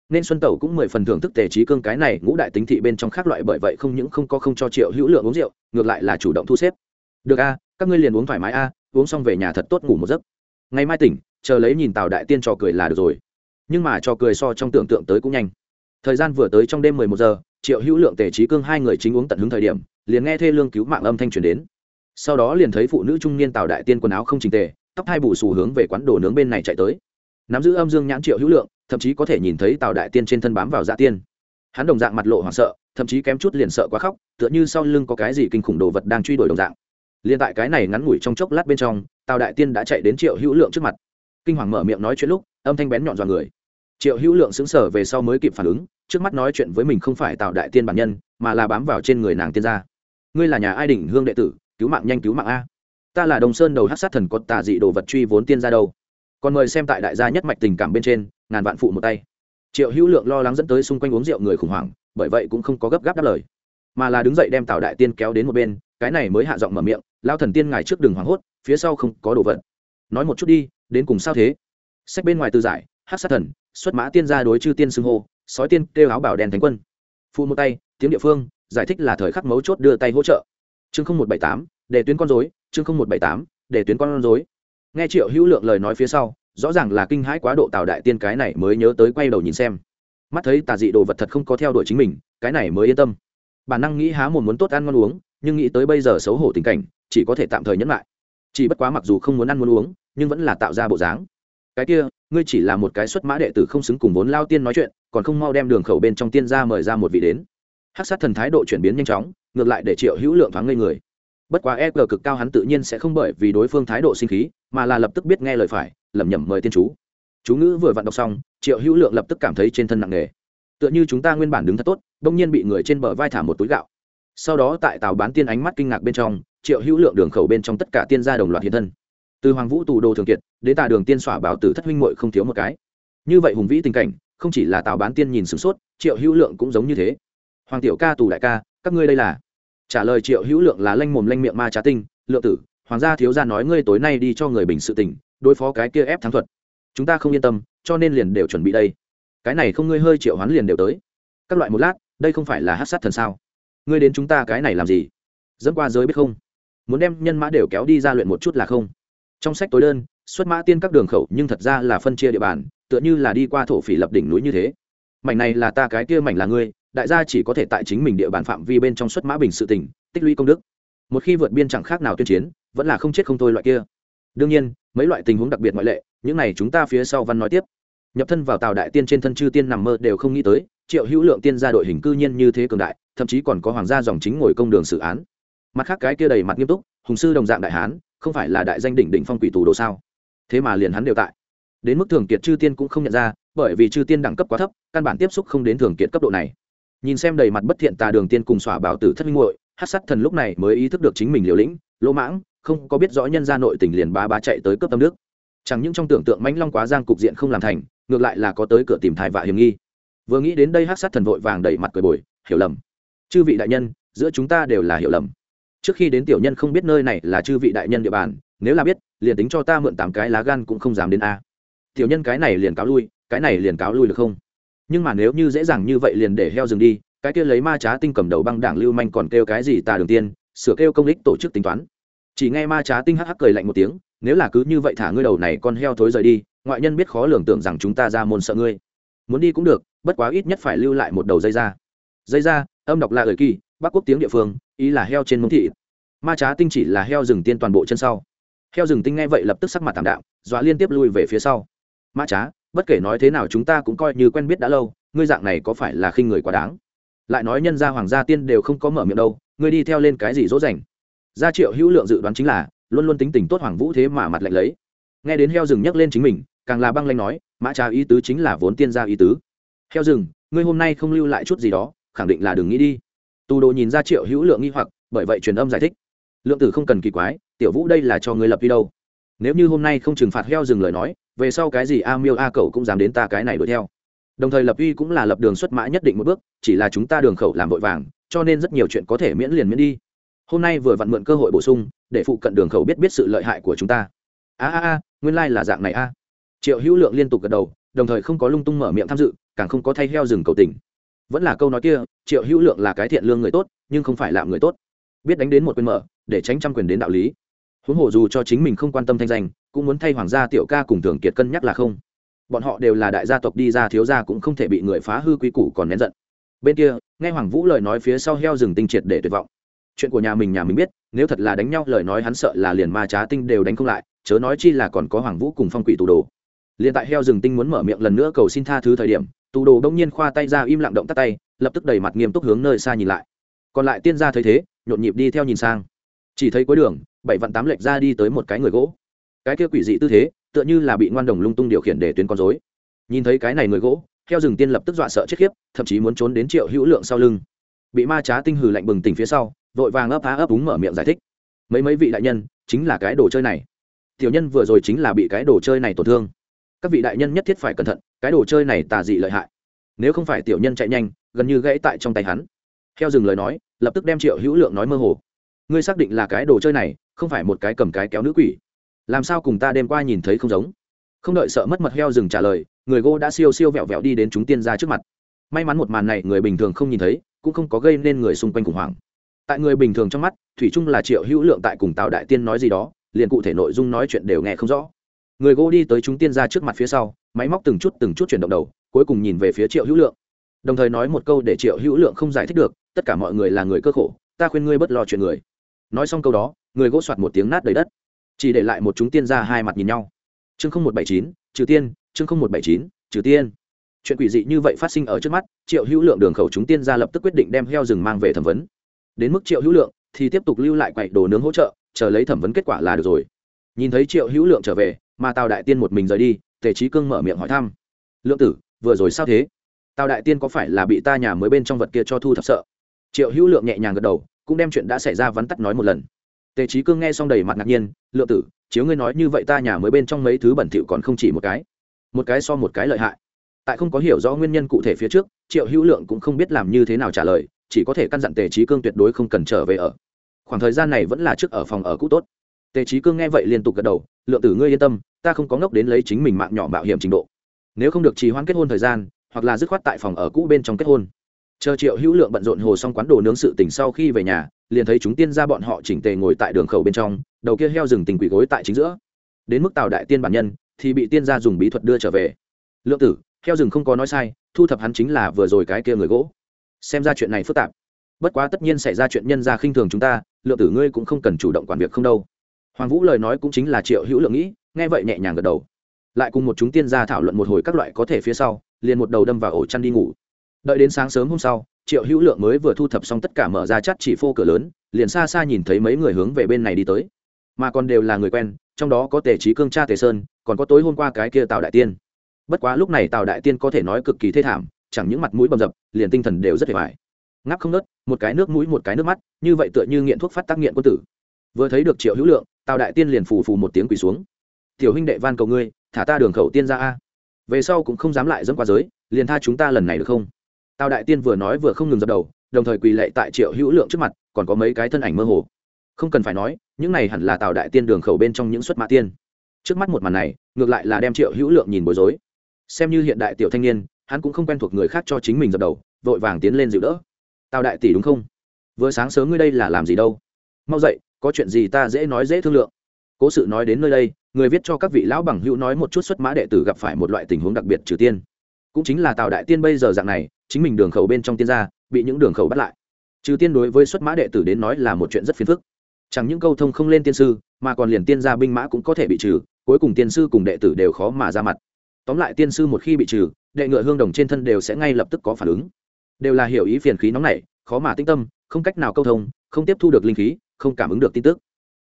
Nên xuân tẩu cũng mười phần thưởng thức tề trí cương cái này ngũ đại tính thị bên trong khác loại bởi vậy không những không có không cho triệu hữu lượng uống rượu, ngược lại là chủ động thu xếp. Được a, các ngươi liền uống thoải mái a, uống xong về nhà thật tốt ngủ một giấc. Ngày mai tỉnh, chờ lấy nhìn tào đại tiên trò cười là được rồi. Nhưng mà trò cười so trong tưởng tượng tới cũng nhanh. Thời gian vừa tới trong đêm mười một giờ, triệu hữu lượng, tề trí cương hai người chính uống tận hứng thời điểm liền nghe thê lương cứu mạng âm thanh truyền đến. Sau đó liền thấy phụ nữ trung niên tào đại tiên quần áo không trình tề, tóc hai bù xù hướng về quán đồ nướng bên này chạy tới. Nắm giữ âm dương nhãn triệu hữu lượng, thậm chí có thể nhìn thấy tào đại tiên trên thân bám vào dạ tiên. Hắn đồng dạng mặt lộ hoảng sợ, thậm chí kém chút liền sợ quá khóc, tựa như sau lưng có cái gì kinh khủng đồ vật đang truy đuổi đồng dạng. Liền tại cái này ngắn ngủi trong chốc lát bên trong, tào đại tiên đã chạy đến triệu hữu lượng trước mặt. Kinh hoàng mở miệng nói chuyện lúc, âm thanh bén nhọn dọa người. Triệu hữu lượng xứng sở về sau mới kịp phản ứng, trước mắt nói chuyện với mình không phải tào đại tiên bản nhân, mà là bám vào trên người nàng tiên gia ngươi là nhà ai đỉnh hương đệ tử, cứu mạng nhanh cứu mạng a. Ta là đồng sơn đầu hát sát thần có tà dị đồ vật truy vốn tiên ra đâu. Còn mời xem tại đại gia nhất mạch tình cảm bên trên, ngàn vạn phụ một tay. Triệu hữu lượng lo lắng dẫn tới xung quanh uống rượu người khủng hoảng, bởi vậy cũng không có gấp gáp đáp lời. Mà là đứng dậy đem tào đại tiên kéo đến một bên, cái này mới hạ giọng mở miệng lao thần tiên ngài trước đường hoảng hốt, phía sau không có đồ vật. Nói một chút đi, đến cùng sao thế? Sách bên ngoài tư giải hát sát thần, xuất mã tiên gia đối chư tiên xưng hô, sói tiên kêu áo bảo đèn thánh quân. Phụ một tay, tiếng địa phương giải thích là thời khắc mấu chốt đưa tay hỗ trợ. Chương không một bảy tám, để tuyến con dối chương không một bảy tám, để tuyến con dối nghe triệu hữu lượng lời nói phía sau, rõ ràng là kinh hãi quá độ tào đại tiên cái này mới nhớ tới quay đầu nhìn xem. Mắt thấy tà dị đồ vật thật không có theo đuổi chính mình, cái này mới yên tâm. Bản năng nghĩ há một muốn tốt ăn ngon uống, nhưng nghĩ tới bây giờ xấu hổ tình cảnh, chỉ có thể tạm thời nhẫn lại. Chỉ bất quá mặc dù không muốn ăn muốn uống, nhưng vẫn là tạo ra bộ dáng. Cái kia, ngươi chỉ là một cái xuất mã đệ tử không xứng cùng vốn lao tiên nói chuyện, còn không mau đem đường khẩu bên trong tiên ra mời ra một vị đến hát sát thần thái độ chuyển biến nhanh chóng, ngược lại để triệu hữu lượng thoáng ngây người. Bất quá e g cực cao hắn tự nhiên sẽ không bởi vì đối phương thái độ sinh khí, mà là lập tức biết nghe lời phải, lẩm nhẩm mời tiên chú. Chú ngữ vừa vặn đọc xong, triệu hữu lượng lập tức cảm thấy trên thân nặng nề. Tựa như chúng ta nguyên bản đứng thật tốt đông nhiên bị người trên bờ vai thả một túi gạo. Sau đó tại tàu bán tiên ánh mắt kinh ngạc bên trong, triệu hữu lượng đường khẩu bên trong tất cả tiên gia đồng loạt hiện thân. Từ hoàng vũ tù đồ thường kiệt, đến tà đường tiên xỏa bảo tử thất huynh muội không thiếu một cái. Như vậy hùng vĩ tình cảnh, không chỉ là tào bán tiên nhìn sửng sốt, triệu hữu lượng cũng giống như thế hoàng tiểu ca tù đại ca, các ngươi đây là. Trả lời triệu hữu lượng là lanh mồm lanh miệng ma trá tinh, lượng tử, hoàng gia thiếu gia nói ngươi tối nay đi cho người bình sự tình, đối phó cái kia ép thắng thuật. Chúng ta không yên tâm, cho nên liền đều chuẩn bị đây. Cái này không ngươi hơi triệu hoán liền đều tới. Các loại một lát, đây không phải là hát sát thần sao? Ngươi đến chúng ta cái này làm gì? Dẫn qua giới biết không? Muốn đem nhân mã đều kéo đi ra luyện một chút là không? Trong sách tối đơn, xuất mã tiên các đường khẩu nhưng thật ra là phân chia địa bàn, tựa như là đi qua thổ phỉ lập đỉnh núi như thế. Mảnh này là ta cái kia mảnh là ngươi đại gia chỉ có thể tại chính mình địa bàn phạm vi bên trong xuất mã bình sự tỉnh tích lũy công đức. Một khi vượt biên chẳng khác nào tuyên chiến, vẫn là không chết không thôi loại kia. Đương nhiên, mấy loại tình huống đặc biệt ngoại lệ, những này chúng ta phía sau văn nói tiếp. Nhập thân vào tào đại tiên trên thân chư tiên nằm mơ đều không nghĩ tới, triệu hữu lượng tiên gia đội hình cư nhiên như thế cường đại, thậm chí còn có hoàng gia dòng chính ngồi công đường xử án. Mặt khác cái kia đầy mặt nghiêm túc, hùng sư đồng dạng đại hán, không phải là đại danh đỉnh đỉnh phong quỷ tù đồ sao? Thế mà liền hắn đều tại. Đến mức thường kiệt chư tiên cũng không nhận ra, bởi vì chư tiên đẳng cấp quá thấp, căn bản tiếp xúc không đến thường kiệt cấp độ này nhìn xem đầy mặt bất thiện tà đường tiên cùng xỏa bảo tử thất minh muội hát sát thần lúc này mới ý thức được chính mình liều lĩnh, lỗ mãng, không có biết rõ nhân gia nội tình liền ba ba chạy tới cướp tâm đức. Chẳng những trong tưởng tượng mãnh long quá giang cục diện không làm thành, ngược lại là có tới cửa tìm thai vạ hiểm nghi. Vừa nghĩ đến đây hát sát thần vội vàng đẩy mặt cười bồi, hiểu lầm. Chư vị đại nhân, giữa chúng ta đều là hiểu lầm. Trước khi đến tiểu nhân không biết nơi này là chư vị đại nhân địa bàn, nếu là biết, liền tính cho ta mượn tám cái lá gan cũng không dám đến a. Tiểu nhân cái này liền cáo lui, cái này liền cáo lui được không? Nhưng mà nếu như dễ dàng như vậy liền để heo dừng đi, cái kia lấy ma trá tinh cầm đầu băng đảng lưu manh còn kêu cái gì tà đường tiên, sửa kêu công đích tổ chức tính toán. Chỉ nghe ma trá tinh hắc hắc cười lạnh một tiếng, nếu là cứ như vậy thả ngươi đầu này con heo thối rời đi, ngoại nhân biết khó lường tưởng rằng chúng ta ra môn sợ ngươi. Muốn đi cũng được, bất quá ít nhất phải lưu lại một đầu dây ra dây ra âm đọc là ở kỳ, bắc quốc tiếng địa phương, ý là heo trên mông thị ma trá tinh chỉ là heo rừng tiên toàn bộ chân sau. Heo rừng tinh nghe vậy lập tức sắc mặt tảm đạo dọa liên tiếp lui về phía sau. Ma trá bất kể nói thế nào chúng ta cũng coi như quen biết đã lâu, ngươi dạng này có phải là khinh người quá đáng? Lại nói nhân gia hoàng gia tiên đều không có mở miệng đâu, ngươi đi theo lên cái gì dỗ dành? Gia triệu hữu lượng dự đoán chính là, luôn luôn tính tình tốt hoàng vũ thế mà mặt lạnh lấy. Nghe đến heo rừng nhắc lên chính mình, càng là băng lanh nói, mã trà ý tứ chính là vốn tiên gia ý tứ. Heo rừng, ngươi hôm nay không lưu lại chút gì đó, khẳng định là đừng nghĩ đi. Tù đồ nhìn ra triệu hữu lượng nghi hoặc, bởi vậy truyền âm giải thích. Lượng tử không cần kỳ quái, tiểu vũ đây là cho ngươi lập đi đâu. Nếu như hôm nay không trừng phạt heo rừng lời nói về sau cái gì a miêu a cậu cũng dám đến ta cái này đuổi theo. Đồng thời lập uy cũng là lập đường xuất mã nhất định một bước, chỉ là chúng ta đường khẩu làm vội vàng, cho nên rất nhiều chuyện có thể miễn liền miễn đi. Hôm nay vừa vặn mượn cơ hội bổ sung, để phụ cận đường khẩu biết biết sự lợi hại của chúng ta. A a a, nguyên lai、like、là dạng này a. Triệu hữu lượng liên tục gật đầu, đồng thời không có lung tung mở miệng tham dự, càng không có thay heo rừng cầu tình. Vẫn là câu nói kia, triệu hữu lượng là cái thiện lương người tốt, nhưng không phải là người tốt. Biết đánh đến một quyền mở, để tránh trăm quyền đến đạo lý huống hồ dù cho chính mình không quan tâm thanh danh, cũng muốn thay hoàng gia tiểu ca cùng thường kiệt cân nhắc là không. Bọn họ đều là đại gia tộc đi ra thiếu gia cũng không thể bị người phá hư quý củ còn nén giận. Bên kia, nghe hoàng vũ lời nói phía sau heo rừng tinh triệt để tuyệt vọng. Chuyện của nhà mình nhà mình biết, nếu thật là đánh nhau lời nói hắn sợ là liền ma trá tinh đều đánh không lại, chớ nói chi là còn có hoàng vũ cùng phong quỷ tù đồ. Liền tại heo rừng tinh muốn mở miệng lần nữa cầu xin tha thứ thời điểm, tù đồ đông nhiên khoa tay ra im lặng động tắt tay, lập tức đẩy mặt nghiêm túc hướng nơi xa nhìn lại. Còn lại tiên gia thấy thế, nhộn nhịp đi theo nhìn sang. Chỉ thấy cuối đường bảy vạn tám lệch ra đi tới một cái người gỗ. Cái kia quỷ dị tư thế, tựa như là bị ngoan đồng lung tung điều khiển để tuyến con dối nhìn thấy cái này người gỗ theo rừng tiên lập tức dọa sợ chết khiếp, thậm chí muốn trốn đến triệu hữu lượng sau lưng. Bị ma trá tinh hừ lạnh bừng tỉnh phía sau, vội vàng ấp á ấp úng mở miệng giải thích. Mấy mấy vị đại nhân, chính là cái đồ chơi này. Tiểu nhân vừa rồi chính là bị cái đồ chơi này tổn thương. Các vị đại nhân nhất thiết phải cẩn thận, cái đồ chơi này tà dị lợi hại. Nếu không phải tiểu nhân chạy nhanh, gần như gãy tại trong tay hắn. Theo dừng lời nói, lập tức đem triệu hữu lượng nói mơ hồ ngươi xác định là cái đồ chơi này, không phải một cái cầm cái kéo nữ quỷ. Làm sao cùng ta đêm qua nhìn thấy không giống? Không đợi sợ mất mật heo rừng trả lời, người gô đã siêu siêu vẹo vẹo đi đến chúng tiên ra trước mặt. May mắn một màn này người bình thường không nhìn thấy, cũng không có gây nên người xung quanh khủng hoảng. Tại người bình thường trong mắt, thủy trung là triệu hữu lượng tại cùng tào đại tiên nói gì đó, liền cụ thể nội dung nói chuyện đều nghe không rõ. Người gô đi tới chúng tiên ra trước mặt phía sau, máy móc từng chút từng chút chuyển động đầu, cuối cùng nhìn về phía triệu hữu lượng. Đồng thời nói một câu để triệu hữu lượng không giải thích được, tất cả mọi người là người cơ khổ, ta khuyên ngươi bất lo chuyện người nói xong câu đó, người gỗ soạt một tiếng nát đầy đất. Chỉ để lại một chúng tiên ra hai mặt nhìn nhau. Chương không một bảy chín, trừ tiên, chương không một bảy chín, trừ tiên. Chuyện quỷ dị như vậy phát sinh ở trước mắt, triệu hữu lượng đường khẩu chúng tiên ra lập tức quyết định đem heo rừng mang về thẩm vấn. Đến mức triệu hữu lượng thì tiếp tục lưu lại quậy đồ nướng hỗ trợ, chờ lấy thẩm vấn kết quả là được rồi. Nhìn thấy triệu hữu lượng trở về, mà tào đại tiên một mình rời đi, tề trí cương mở miệng hỏi thăm. Lượng tử, vừa rồi sao thế? Tào đại tiên có phải là bị ta nhà mới bên trong vật kia cho thu thập sợ? Triệu hữu lượng nhẹ nhàng gật đầu cũng đem chuyện đã xảy ra vắn tắt nói một lần. Tề trí cương nghe xong đầy mặt ngạc nhiên, lượng tử, chiếu ngươi nói như vậy ta nhà mới bên trong mấy thứ bẩn thỉu còn không chỉ một cái. Một cái so một cái lợi hại. Tại không có hiểu rõ nguyên nhân cụ thể phía trước, triệu hữu lượng cũng không biết làm như thế nào trả lời, chỉ có thể căn dặn tề trí cương tuyệt đối không cần trở về ở. Khoảng thời gian này vẫn là trước ở phòng ở cũ tốt. Tề trí cương nghe vậy liên tục gật đầu, lượng tử ngươi yên tâm, ta không có ngốc đến lấy chính mình mạng nhỏ mạo hiểm trình độ. Nếu không được trì hoãn kết hôn thời gian, hoặc là dứt khoát tại phòng ở cũ bên trong kết hôn chờ triệu hữu lượng bận rộn hồ xong quán đồ nướng sự tỉnh sau khi về nhà, liền thấy chúng tiên ra bọn họ chỉnh tề ngồi tại đường khẩu bên trong, đầu kia heo rừng tình quỷ gối tại chính giữa. Đến mức tào đại tiên bản nhân, thì bị tiên gia dùng bí thuật đưa trở về. Lượng tử, heo rừng không có nói sai, thu thập hắn chính là vừa rồi cái kia người gỗ. Xem ra chuyện này phức tạp. Bất quá tất nhiên xảy ra chuyện nhân ra khinh thường chúng ta, lượng tử ngươi cũng không cần chủ động quản việc không đâu. Hoàng vũ lời nói cũng chính là triệu hữu lượng nghĩ, nghe vậy nhẹ nhàng gật đầu. Lại cùng một chúng tiên gia thảo luận một hồi các loại có thể phía sau, liền một đầu đâm vào ổ chăn đi ngủ đợi đến sáng sớm hôm sau, triệu hữu lượng mới vừa thu thập xong tất cả mở ra chắt chỉ phô cửa lớn, liền xa xa nhìn thấy mấy người hướng về bên này đi tới. Mà còn đều là người quen, trong đó có tề trí cương, cha tề sơn, còn có tối hôm qua cái kia tào đại tiên. Bất quá lúc này tào đại tiên có thể nói cực kỳ thê thảm, chẳng những mặt mũi bầm dập, liền tinh thần đều rất hề hoài. Ngáp không nớt một cái nước mũi một cái nước mắt, như vậy tựa như nghiện thuốc phát tác nghiện quân tử. Vừa thấy được triệu hữu lượng, tào đại tiên liền phù phù một tiếng quỳ xuống. Tiểu huynh đệ van cầu ngươi, thả ta đường khẩu tiên ra a. Về sau cũng không dám lại dẫm qua giới, liền tha chúng ta lần này được không? Tào đại tiên vừa nói vừa không ngừng dập đầu, đồng thời quỳ lệ tại triệu hữu lượng trước mặt, còn có mấy cái thân ảnh mơ hồ. Không cần phải nói, những này hẳn là tào đại tiên đường khẩu bên trong những xuất mã tiên. Trước mắt một màn này, ngược lại là đem triệu hữu lượng nhìn bối rối. Xem như hiện đại tiểu thanh niên, hắn cũng không quen thuộc người khác cho chính mình dập đầu, vội vàng tiến lên dịu đỡ. Tào đại tỷ đúng không? Vừa sáng sớm ngươi đây là làm gì đâu? Mau dậy, có chuyện gì ta dễ nói dễ thương lượng. Cố sự nói đến nơi đây, người viết cho các vị lão bằng hữu nói một chút xuất mã đệ tử gặp phải một loại tình huống đặc biệt trừ tiên. Cũng chính là tào đại tiên bây giờ dạng này chính mình đường khẩu bên trong tiên gia, bị những đường khẩu bắt lại. Trừ tiên đối với xuất mã đệ tử đến nói là một chuyện rất phiền phức. Chẳng những câu thông không lên tiên sư, mà còn liền tiên gia binh mã cũng có thể bị trừ, cuối cùng tiên sư cùng đệ tử đều khó mà ra mặt. Tóm lại tiên sư một khi bị trừ, đệ ngựa hương đồng trên thân đều sẽ ngay lập tức có phản ứng. Đều là hiểu ý phiền khí nóng này khó mà tĩnh tâm, không cách nào câu thông, không tiếp thu được linh khí, không cảm ứng được tin tức.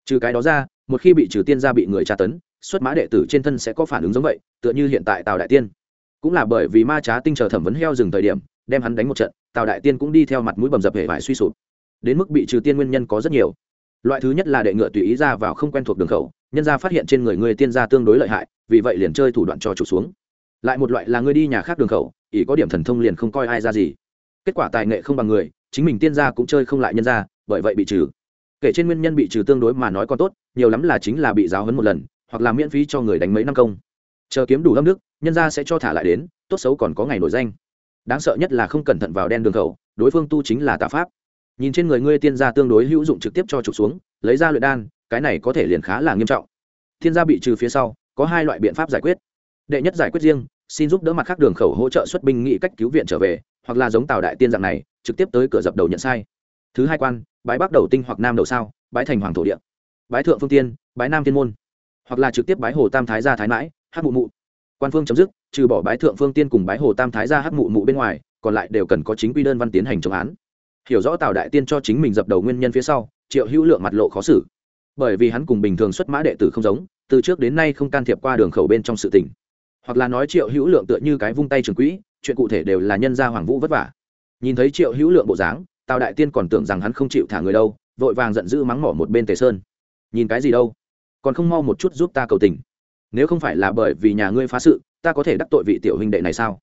Trừ cái đó ra, một khi bị trừ tiên gia bị người tra tấn, xuất mã đệ tử trên thân sẽ có phản ứng giống vậy, tựa như hiện tại tào đại tiên. Cũng là bởi vì ma trá tinh chờ thẩm vấn heo dừng thời điểm đem hắn đánh một trận tào đại tiên cũng đi theo mặt mũi bầm dập hệ vải suy sụp. Đến mức bị trừ tiên nguyên nhân có rất nhiều. Loại thứ nhất là đệ ngựa tùy ý ra vào không quen thuộc đường khẩu nhân gia phát hiện trên người người tiên gia tương đối lợi hại vì vậy liền chơi thủ đoạn cho chủ xuống. Lại một loại là người đi nhà khác đường khẩu ỷ có điểm thần thông liền không coi ai ra gì. Kết quả tài nghệ không bằng người chính mình tiên gia cũng chơi không lại nhân gia bởi vậy bị trừ. Kể trên nguyên nhân bị trừ tương đối mà nói còn tốt nhiều lắm là chính là bị giáo hấn một lần hoặc là miễn phí cho người đánh mấy năm công. Chờ kiếm đủ lâm nước, nhân gia sẽ cho thả lại đến tốt xấu còn có ngày nổi danh đáng sợ nhất là không cẩn thận vào đen đường khẩu, đối phương tu chính là tà pháp. Nhìn trên người ngươi tiên gia tương đối hữu dụng trực tiếp cho trục xuống, lấy ra luyện đan, cái này có thể liền khá là nghiêm trọng. Thiên gia bị trừ phía sau, có hai loại biện pháp giải quyết. Đệ nhất giải quyết riêng, xin giúp đỡ mặt khác đường khẩu hỗ trợ xuất binh nghị cách cứu viện trở về, hoặc là giống tào đại tiên dạng này, trực tiếp tới cửa dập đầu nhận sai. Thứ hai quan, bái bắc đầu tinh hoặc nam đầu sao, bái thành hoàng thổ địa. Bái thượng phương tiên, bái nam thiên môn. Hoặc là trực tiếp bái hồ tam thái gia thái mãi hát mụ mụ quan phương chấm dứt, trừ bỏ bái thượng phương tiên cùng bái hồ tam thái ra hát mụ mụ bên ngoài, còn lại đều cần có chính quy đơn văn tiến hành chống án. Hiểu rõ tào đại tiên cho chính mình dập đầu nguyên nhân phía sau, triệu hữu lượng mặt lộ khó xử. Bởi vì hắn cùng bình thường xuất mã đệ tử không giống, từ trước đến nay không can thiệp qua đường khẩu bên trong sự tình. Hoặc là nói triệu hữu lượng tựa như cái vung tay trường quỹ, chuyện cụ thể đều là nhân gia hoàng vũ vất vả. Nhìn thấy triệu hữu lượng bộ dáng, tào đại tiên còn tưởng rằng hắn không chịu thả người đâu, vội vàng giận dữ mắng mỏ một bên tề sơn. Nhìn cái gì đâu? Còn không mau một chút giúp ta cầu tình nếu không phải là bởi vì nhà ngươi phá sự, ta có thể đắc tội vị tiểu huynh đệ này sao?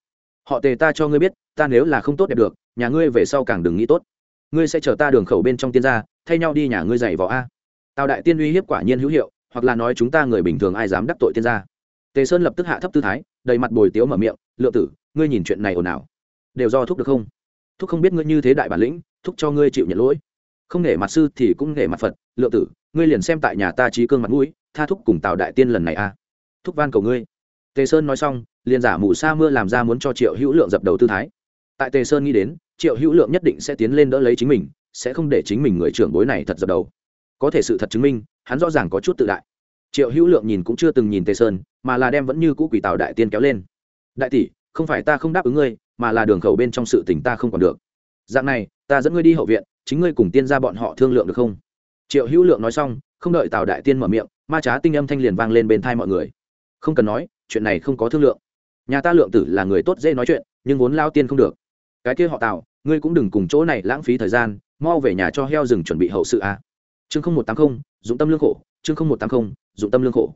Họ tề ta cho ngươi biết, ta nếu là không tốt đẹp được, nhà ngươi về sau càng đừng nghĩ tốt. Ngươi sẽ chờ ta đường khẩu bên trong tiên gia, thay nhau đi nhà ngươi giày võ a. Tào đại tiên uy hiếp quả nhiên hữu hiệu, hoặc là nói chúng ta người bình thường ai dám đắc tội tiên gia. Tề sơn lập tức hạ thấp tư thái, đầy mặt bồi tiếu mở miệng, lượng tử, ngươi nhìn chuyện này ồn ào. Đều do thúc được không? Thúc không biết ngươi như thế đại bản lĩnh, thúc cho ngươi chịu nhận lỗi. Không nể mặt sư thì cũng nể mặt phật. Lượng tử, ngươi liền xem tại nhà ta trí cương mặt mũi, tha thúc cùng tào đại tiên lần này a thúc van cầu ngươi. Tề sơn nói xong, liền giả mù sa mưa làm ra muốn cho triệu hữu lượng dập đầu tư thái. Tại tề sơn nghĩ đến, triệu hữu lượng nhất định sẽ tiến lên đỡ lấy chính mình, sẽ không để chính mình người trưởng bối này thật dập đầu. Có thể sự thật chứng minh, hắn rõ ràng có chút tự đại. Triệu hữu lượng nhìn cũng chưa từng nhìn tề sơn, mà là đem vẫn như cũ quỷ tào đại tiên kéo lên. Đại tỷ, không phải ta không đáp ứng ngươi, mà là đường khẩu bên trong sự tình ta không còn được. Dạng này, ta dẫn ngươi đi hậu viện, chính ngươi cùng tiên ra bọn họ thương lượng được không? Triệu hữu lượng nói xong, không đợi tào đại tiên mở miệng, ma trá tinh âm thanh liền vang lên bên thai mọi người không cần nói, chuyện này không có thương lượng. Nhà ta lượng tử là người tốt dễ nói chuyện, nhưng vốn lao tiên không được. Cái kia họ tào, ngươi cũng đừng cùng chỗ này lãng phí thời gian, mau về nhà cho heo rừng chuẩn bị hậu sự a à. chương không một tám mươi dụng tâm lương khổ, chương không một tám mươi dụng tâm lương khổ.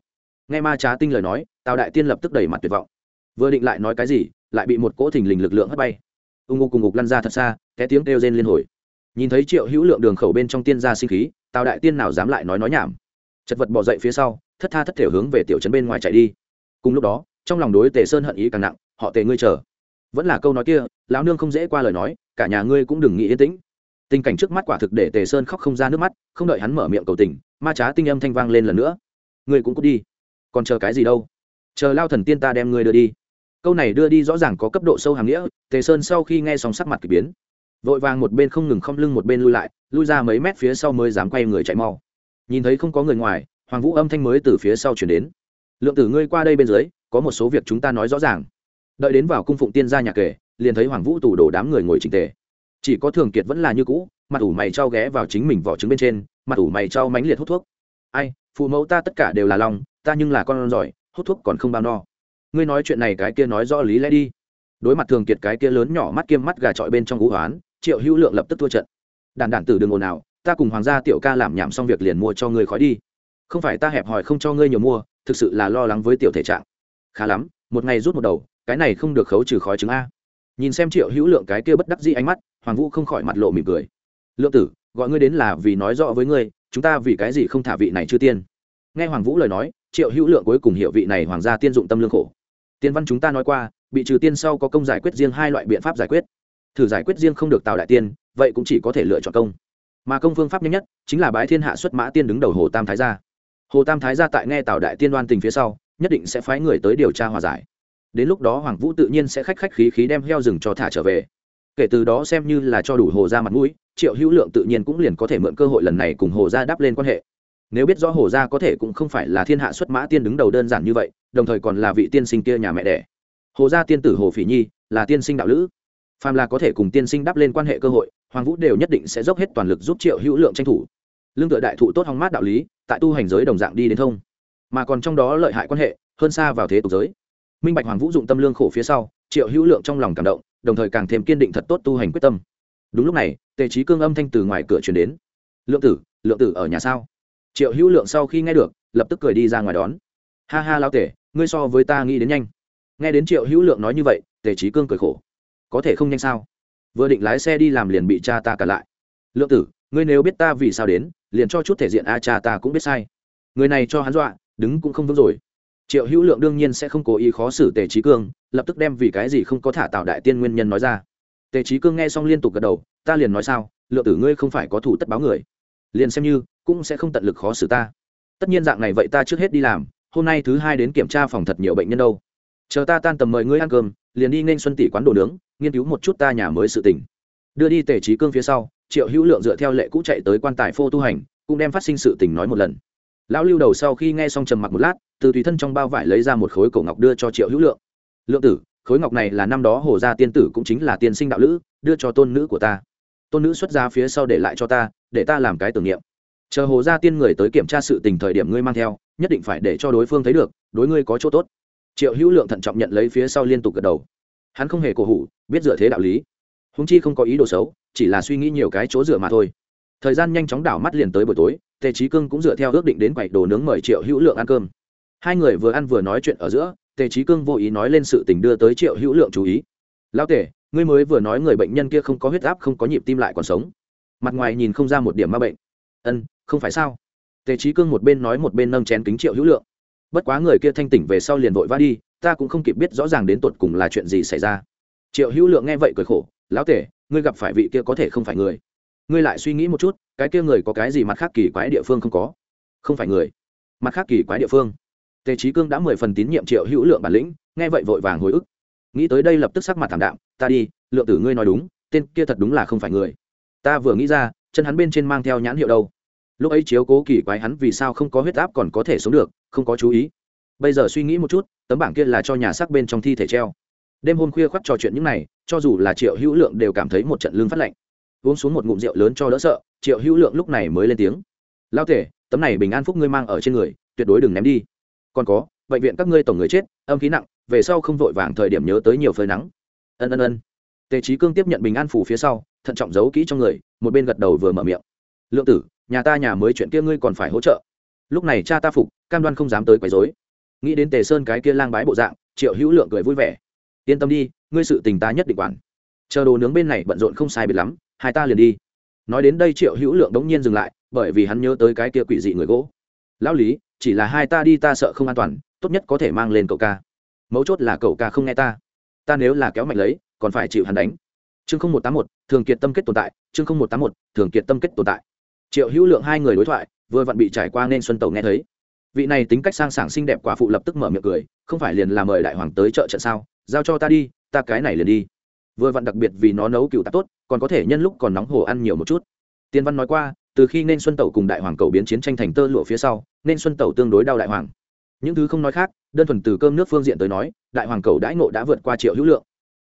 Nghe ma trá tinh lời nói, tào đại tiên lập tức đẩy mặt tuyệt vọng. Vừa định lại nói cái gì, lại bị một cỗ thình lình lực lượng hất bay. Ưng ngục cùng ngục lăn ra thật xa cái tiếng kêu rên liên hồi. Nhìn thấy triệu hữu lượng đường khẩu bên trong tiên gia sinh khí, tào đại tiên nào dám lại nói nói nhảm chật vật bỏ dậy phía sau, thất tha thất thể hướng về tiểu trấn bên ngoài chạy đi. Cùng lúc đó, trong lòng đối tề sơn hận ý càng nặng, họ tề ngươi chờ. Vẫn là câu nói kia, lão nương không dễ qua lời nói, cả nhà ngươi cũng đừng nghĩ yên tĩnh. Tình cảnh trước mắt quả thực để tề sơn khóc không ra nước mắt, không đợi hắn mở miệng cầu tình, ma trá tinh âm thanh vang lên lần nữa. Ngươi cũng cút đi, còn chờ cái gì đâu? Chờ lao thần tiên ta đem ngươi đưa đi. Câu này đưa đi rõ ràng có cấp độ sâu hàm nghĩa, tề sơn sau khi nghe xong sắc mặt k ỳ biến. Vội vàng một bên không ngừng không lưng một bên lui lại, lui ra mấy mét phía sau mới dám quay người chạy mau nhìn thấy không có người ngoài, hoàng vũ âm thanh mới từ phía sau chuyển đến. Lượng tử ngươi qua đây bên dưới, có một số việc chúng ta nói rõ ràng. Đợi đến vào cung phụng tiên gia nhà kể, liền thấy hoàng vũ tủ đổ đám người ngồi trình tề. Chỉ có thường kiệt vẫn là như cũ, mặt ủ mày trao ghé vào chính mình vỏ trứng bên trên, mặt ủ mày trao mánh liệt hút thuốc. Ai, phụ mẫu ta tất cả đều là lòng, ta nhưng là con giỏi, hút thuốc còn không bao no. Ngươi nói chuyện này cái kia nói rõ lý lẽ đi. Đối mặt thường kiệt cái kia lớn nhỏ mắt kiêm mắt gà trọi bên trong ngũ hoán, triệu hữu lượng lập tức thua trận. Đàn đản tử đường ồn nào ta cùng hoàng gia tiểu ca làm nhảm xong việc liền mua cho ngươi khói đi. Không phải ta hẹp hòi không cho ngươi nhiều mua, thực sự là lo lắng với tiểu thể trạng. Khá lắm, một ngày rút một đầu, cái này không được khấu trừ khói trứng a. Nhìn xem triệu hữu lượng cái kia bất đắc dĩ ánh mắt, hoàng vũ không khỏi mặt lộ mỉm cười. Lượng tử, gọi ngươi đến là vì nói rõ với ngươi, chúng ta vì cái gì không thả vị này chưa tiên? Nghe hoàng vũ lời nói, triệu hữu lượng cuối cùng hiểu vị này hoàng gia tiên dụng tâm lương khổ. Tiên văn chúng ta nói qua, bị trừ tiên sau có công giải quyết riêng hai loại biện pháp giải quyết. Thử giải quyết riêng không được tạo đại tiên, vậy cũng chỉ có thể lựa chọn công mà công phương pháp nhanh nhất chính là bái thiên hạ xuất mã tiên đứng đầu hồ tam thái gia. Hồ tam thái gia tại nghe tào đại tiên đoan tình phía sau, nhất định sẽ phái người tới điều tra hòa giải. Đến lúc đó hoàng vũ tự nhiên sẽ khách khách khí khí đem heo rừng cho thả trở về. Kể từ đó xem như là cho đủ hồ ra mặt mũi, triệu hữu lượng tự nhiên cũng liền có thể mượn cơ hội lần này cùng hồ gia đáp lên quan hệ. Nếu biết rõ hồ gia có thể cũng không phải là thiên hạ xuất mã tiên đứng đầu đơn giản như vậy, đồng thời còn là vị tiên sinh kia nhà mẹ đẻ. Hồ gia tiên tử hồ phỉ nhi là tiên sinh đạo lữ phàm là có thể cùng tiên sinh đáp lên quan hệ cơ hội, hoàng vũ đều nhất định sẽ dốc hết toàn lực giúp triệu hữu lượng tranh thủ. Lương tựa đại thụ tốt hóng mát đạo lý, tại tu hành giới đồng dạng đi đến thông. Mà còn trong đó lợi hại quan hệ, hơn xa vào thế tục giới. Minh bạch hoàng vũ dụng tâm lương khổ phía sau, triệu hữu lượng trong lòng cảm động, đồng thời càng thêm kiên định thật tốt tu hành quyết tâm. Đúng lúc này, tề trí cương âm thanh từ ngoài cửa chuyển đến. Lượng tử lượng tử ở nhà sao? Triệu hữu lượng sau khi nghe được, lập tức cười đi ra ngoài đón. Ha ha lao tể, ngươi so với ta nghĩ đến nhanh. Nghe đến triệu hữu lượng nói như vậy, tề trí cương cười khổ có thể không nhanh sao? Vừa định lái xe đi làm liền bị cha ta cả lại. Lượng tử, ngươi nếu biết ta vì sao đến, liền cho chút thể diện a cha ta cũng biết sai. Người này cho hắn dọa, đứng cũng không vững rồi. Triệu hữu lượng đương nhiên sẽ không cố ý khó xử tề trí cương, lập tức đem vì cái gì không có thả tạo đại tiên nguyên nhân nói ra. Tề trí cương nghe xong liên tục gật đầu, ta liền nói sao, lượng tử ngươi không phải có thủ tất báo người. Liền xem như, cũng sẽ không tận lực khó xử ta. Tất nhiên dạng này vậy ta trước hết đi làm, hôm nay thứ hai đến kiểm tra phòng thật nhiều bệnh nhân đâu. Chờ ta tan tầm mời ngươi ăn cơm liền đi nên xuân tỷ quán đồ nướng, nghiên cứu một chút ta nhà mới sự tình. Đưa đi tề trí cương phía sau, triệu hữu lượng dựa theo lệ cũ chạy tới quan tài phô tu hành, cũng đem phát sinh sự tình nói một lần. Lão lưu đầu sau khi nghe xong trầm mặc một lát, từ tùy thân trong bao vải lấy ra một khối cổ ngọc đưa cho triệu hữu lượng. Lượng tử, khối ngọc này là năm đó hồ gia tiên tử cũng chính là tiên sinh đạo lữ, đưa cho tôn nữ của ta. Tôn nữ xuất ra phía sau để lại cho ta, để ta làm cái tưởng niệm. Chờ hồ gia tiên người tới kiểm tra sự tình thời điểm ngươi mang theo, nhất định phải để cho đối phương thấy được, đối ngươi có chỗ tốt triệu hữu lượng thận trọng nhận lấy phía sau liên tục gật đầu. Hắn không hề cổ hủ, biết dựa thế đạo lý. Húng chi không có ý đồ xấu, chỉ là suy nghĩ nhiều cái chỗ dựa mà thôi. Thời gian nhanh chóng đảo mắt liền tới buổi tối, tề trí cương cũng dựa theo ước định đến quầy đồ nướng mời triệu hữu lượng ăn cơm. Hai người vừa ăn vừa nói chuyện ở giữa, tề trí cương vô ý nói lên sự tình đưa tới triệu hữu lượng chú ý. Lao tề, ngươi mới vừa nói người bệnh nhân kia không có huyết áp, không có nhịp tim lại còn sống. Mặt ngoài nhìn không ra một điểm ma bệnh. Ân không phải sao? Tề trí cương một bên nói một bên nâng chén kính triệu hữu lượng bất quá người kia thanh tỉnh về sau liền vội vã đi, ta cũng không kịp biết rõ ràng đến tột cùng là chuyện gì xảy ra. Triệu hữu lượng nghe vậy cười khổ, lão tể, ngươi gặp phải vị kia có thể không phải người. Ngươi lại suy nghĩ một chút, cái kia người có cái gì mặt khác kỳ quái địa phương không có? Không phải người. Mặt khác kỳ quái địa phương. Tề trí cương đã mười phần tín nhiệm triệu hữu lượng bản lĩnh, nghe vậy vội vàng hồi ức. Nghĩ tới đây lập tức sắc mặt thảm đạm, ta đi, lượng tử ngươi nói đúng, tên kia thật đúng là không phải người. Ta vừa nghĩ ra, chân hắn bên trên mang theo nhãn hiệu đâu? Lúc ấy chiếu cố kỳ quái hắn vì sao không có huyết áp còn có thể sống được, không có chú ý. Bây giờ suy nghĩ một chút, tấm bảng kia là cho nhà xác bên trong thi thể treo. Đêm hôm khuya khoắt trò chuyện những này, cho dù là triệu hữu lượng đều cảm thấy một trận lương phát lạnh. Uống xuống một ngụm rượu lớn cho đỡ sợ, triệu hữu lượng lúc này mới lên tiếng. Lao thể tấm này bình an phúc ngươi mang ở trên người, tuyệt đối đừng ném đi. Còn có, bệnh viện các ngươi tổng người chết, âm khí nặng, về sau không vội vàng thời điểm nhớ tới nhiều phơi nắng. Ân ân ân. Tề trí cương tiếp nhận bình an phủ phía sau, thận trọng giấu kỹ trong người, một bên gật đầu vừa mở miệng. Lượng tử nhà ta nhà mới chuyện kia ngươi còn phải hỗ trợ. Lúc này cha ta phục, cam đoan không dám tới quấy rối. Nghĩ đến tề sơn cái kia lang bái bộ dạng, triệu hữu lượng cười vui vẻ. Yên tâm đi, ngươi sự tình ta nhất định quản. Chờ đồ nướng bên này bận rộn không sai biệt lắm, hai ta liền đi. Nói đến đây triệu hữu lượng đống nhiên dừng lại, bởi vì hắn nhớ tới cái kia quỷ dị người gỗ. Lão lý, chỉ là hai ta đi ta sợ không an toàn, tốt nhất có thể mang lên cậu ca. Mấu chốt là cậu ca không nghe ta. Ta nếu là kéo mạnh lấy, còn phải chịu hắn đánh. Chương không một tám một, thường kiệt tâm kết tồn tại, chương không một tám một, thường kiệt tâm kết tồn tại triệu hữu lượng hai người đối thoại, vừa vặn bị trải qua nên xuân tàu nghe thấy. Vị này tính cách sang sảng xinh đẹp quả phụ lập tức mở miệng cười, không phải liền là mời đại hoàng tới chợ trận sao? Giao cho ta đi, ta cái này liền đi. Vừa vặn đặc biệt vì nó nấu cựu tạp tốt, còn có thể nhân lúc còn nóng hổ ăn nhiều một chút. Tiên văn nói qua, từ khi nên xuân tẩu cùng đại hoàng cầu biến chiến tranh thành tơ lụa phía sau, nên xuân tẩu tương đối đau đại hoàng. Những thứ không nói khác, đơn thuần từ cơm nước phương diện tới nói, đại hoàng cầu đãi ngộ đã vượt qua triệu hữu lượng.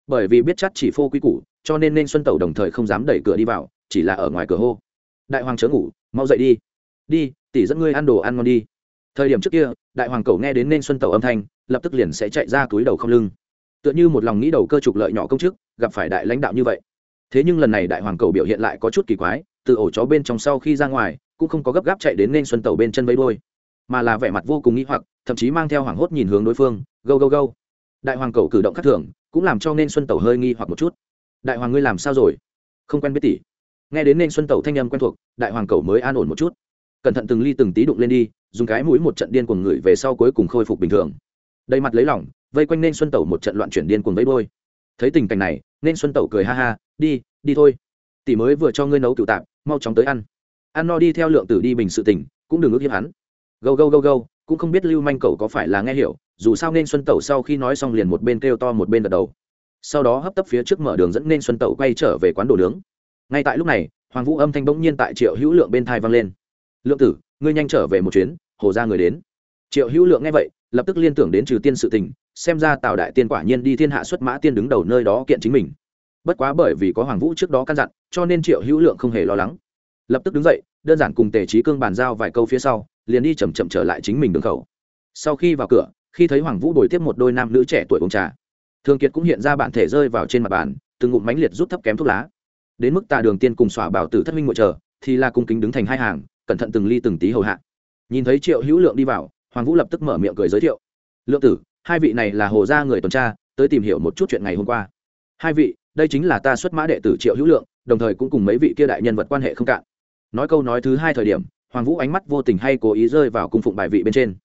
Bởi vì biết chắc chỉ phô quy củ, cho nên nên xuân tẩu đồng thời không dám đẩy cửa đi vào, chỉ là ở ngoài cửa hô đại hoàng chớ ngủ, mau dậy đi. Đi, tỷ dẫn ngươi ăn đồ ăn ngon đi. Thời điểm trước kia, đại hoàng cầu nghe đến nên xuân tẩu âm thanh, lập tức liền sẽ chạy ra túi đầu không lưng. Tựa như một lòng nghĩ đầu cơ trục lợi nhỏ công chức, gặp phải đại lãnh đạo như vậy. Thế nhưng lần này đại hoàng cầu biểu hiện lại có chút kỳ quái, từ ổ chó bên trong sau khi ra ngoài, cũng không có gấp gáp chạy đến nên xuân Tẩu bên chân vây đôi mà là vẻ mặt vô cùng nghĩ hoặc, thậm chí mang theo hoảng hốt nhìn hướng đối phương, gâu gâu gâu. Đại hoàng cầu cử động khắc thường, cũng làm cho nên xuân Tẩu hơi nghi hoặc một chút. Đại hoàng ngươi làm sao rồi? Không quen biết tỷ nghe đến nên xuân tẩu thanh âm quen thuộc đại hoàng cầu mới an ổn một chút. Cẩn thận từng ly từng tí đụng lên đi dùng cái mũi một trận điên cuồng ngửi về sau cuối cùng khôi phục bình thường. Đầy mặt lấy lỏng vây quanh nên xuân tẩu một trận loạn chuyển điên cuồng vẫy đôi thấy tình cảnh này nên xuân tẩu cười ha ha đi đi thôi. Tỷ mới vừa cho ngươi nấu cựu tạp mau chóng tới ăn. Ăn no đi theo lượng tử đi bình sự tỉnh, cũng đừng ước hiếp hắn. Gâu gâu gâu gâu cũng không biết lưu manh cậu có phải là nghe hiểu dù sao nên xuân tẩu sau khi nói xong liền một bên kêu to một bên gật đầu. Sau đó hấp tấp phía trước mở đường dẫn nên xuân tẩu quay trở về quán đồ nướng ngay tại lúc này, hoàng vũ âm thanh bỗng nhiên tại triệu hữu lượng bên thai vang lên. Lượng tử, ngươi nhanh trở về một chuyến, hồ ra người đến. Triệu hữu lượng nghe vậy, lập tức liên tưởng đến trừ tiên sự tình, xem ra tào đại tiên quả nhiên đi thiên hạ xuất mã tiên đứng đầu nơi đó kiện chính mình. Bất quá bởi vì có hoàng vũ trước đó căn dặn, cho nên triệu hữu lượng không hề lo lắng. Lập tức đứng dậy, đơn giản cùng tề trí cương bàn giao vài câu phía sau, liền đi chầm chậm trở lại chính mình đường khẩu. Sau khi vào cửa, khi thấy hoàng vũ đổi tiếp một đôi nam nữ trẻ tuổi uống trà thường kiệt cũng hiện ra bản thể rơi vào trên mặt bàn, từng ngụm mánh liệt rút thấp kém thuốc lá đến mức tà đường tiên cùng xỏa bảo tử thất minh ngồi chờ, thì là cung kính đứng thành hai hàng, cẩn thận từng ly từng tí hầu hạ. Nhìn thấy triệu hữu lượng đi vào, hoàng vũ lập tức mở miệng cười giới thiệu. Lượng tử, hai vị này là hồ gia người tuần tra, tới tìm hiểu một chút chuyện ngày hôm qua. Hai vị, đây chính là ta xuất mã đệ tử triệu hữu lượng, đồng thời cũng cùng mấy vị kia đại nhân vật quan hệ không cạn. Nói câu nói thứ hai thời điểm, hoàng vũ ánh mắt vô tình hay cố ý rơi vào cung phụng bài vị bên trên.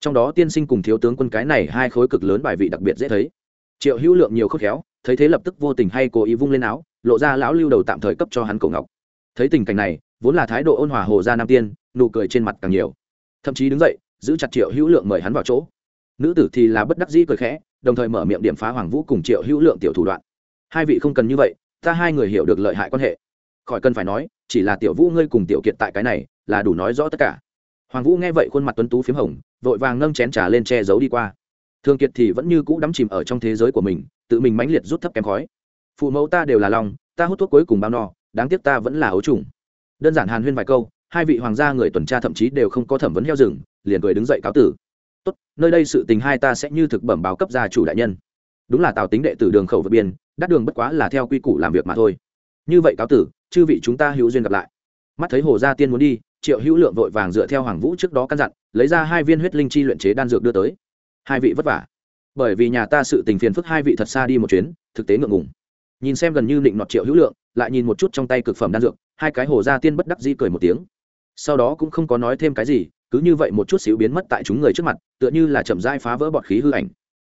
Trong đó tiên sinh cùng thiếu tướng quân cái này hai khối cực lớn bài vị đặc biệt dễ thấy. Triệu hữu lượng nhiều khớp khéo thấy thế lập tức vô tình hay cố ý vung lên áo, lộ ra lão lưu đầu tạm thời cấp cho hắn cổ ngọc. Thấy tình cảnh này, vốn là thái độ ôn hòa hồ gia nam tiên, nụ cười trên mặt càng nhiều. Thậm chí đứng dậy, giữ chặt triệu hữu lượng mời hắn vào chỗ. Nữ tử thì là bất đắc dĩ cười khẽ, đồng thời mở miệng điểm phá hoàng vũ cùng triệu hữu lượng tiểu thủ đoạn. Hai vị không cần như vậy, ta hai người hiểu được lợi hại quan hệ. Khỏi cần phải nói, chỉ là tiểu vũ ngươi cùng tiểu kiệt tại cái này, là đủ nói rõ tất cả. Hoàng vũ nghe vậy khuôn mặt tuấn tú p h í m hồng, vội vàng nâng chén trà lên che giấu đi qua thường kiệt thì vẫn như cũ đắm chìm ở trong thế giới của mình, tự mình mãnh liệt rút thấp kém khói. Phụ mẫu ta đều là lòng ta hút thuốc cuối cùng bao no, đáng tiếc ta vẫn là ấu trùng. Đơn giản hàn huyên vài câu, hai vị hoàng gia người tuần tra thậm chí đều không có thẩm vấn heo rừng, liền cười đứng dậy cáo tử. Tốt, nơi đây sự tình hai ta sẽ như thực bẩm báo cấp gia chủ đại nhân. Đúng là tào tính đệ tử đường khẩu vượt biên, đắt đường bất quá là theo quy củ làm việc mà thôi. Như vậy cáo tử, chư vị chúng ta hữu duyên gặp lại. Mắt thấy hồ gia tiên muốn đi, triệu hữu lượng vội vàng dựa theo hoàng vũ trước đó căn dặn, lấy ra hai viên huyết linh chi luyện chế đan dược đưa tới hai vị vất vả. Bởi vì nhà ta sự tình phiền phức hai vị thật xa đi một chuyến, thực tế ngượng ngùng. Nhìn xem gần như định nọt triệu hữu lượng, lại nhìn một chút trong tay cực phẩm đan dược, hai cái hồ gia tiên bất đắc di cười một tiếng. Sau đó cũng không có nói thêm cái gì, cứ như vậy một chút xíu biến mất tại chúng người trước mặt, tựa như là chậm rãi phá vỡ bọt khí hư ảnh.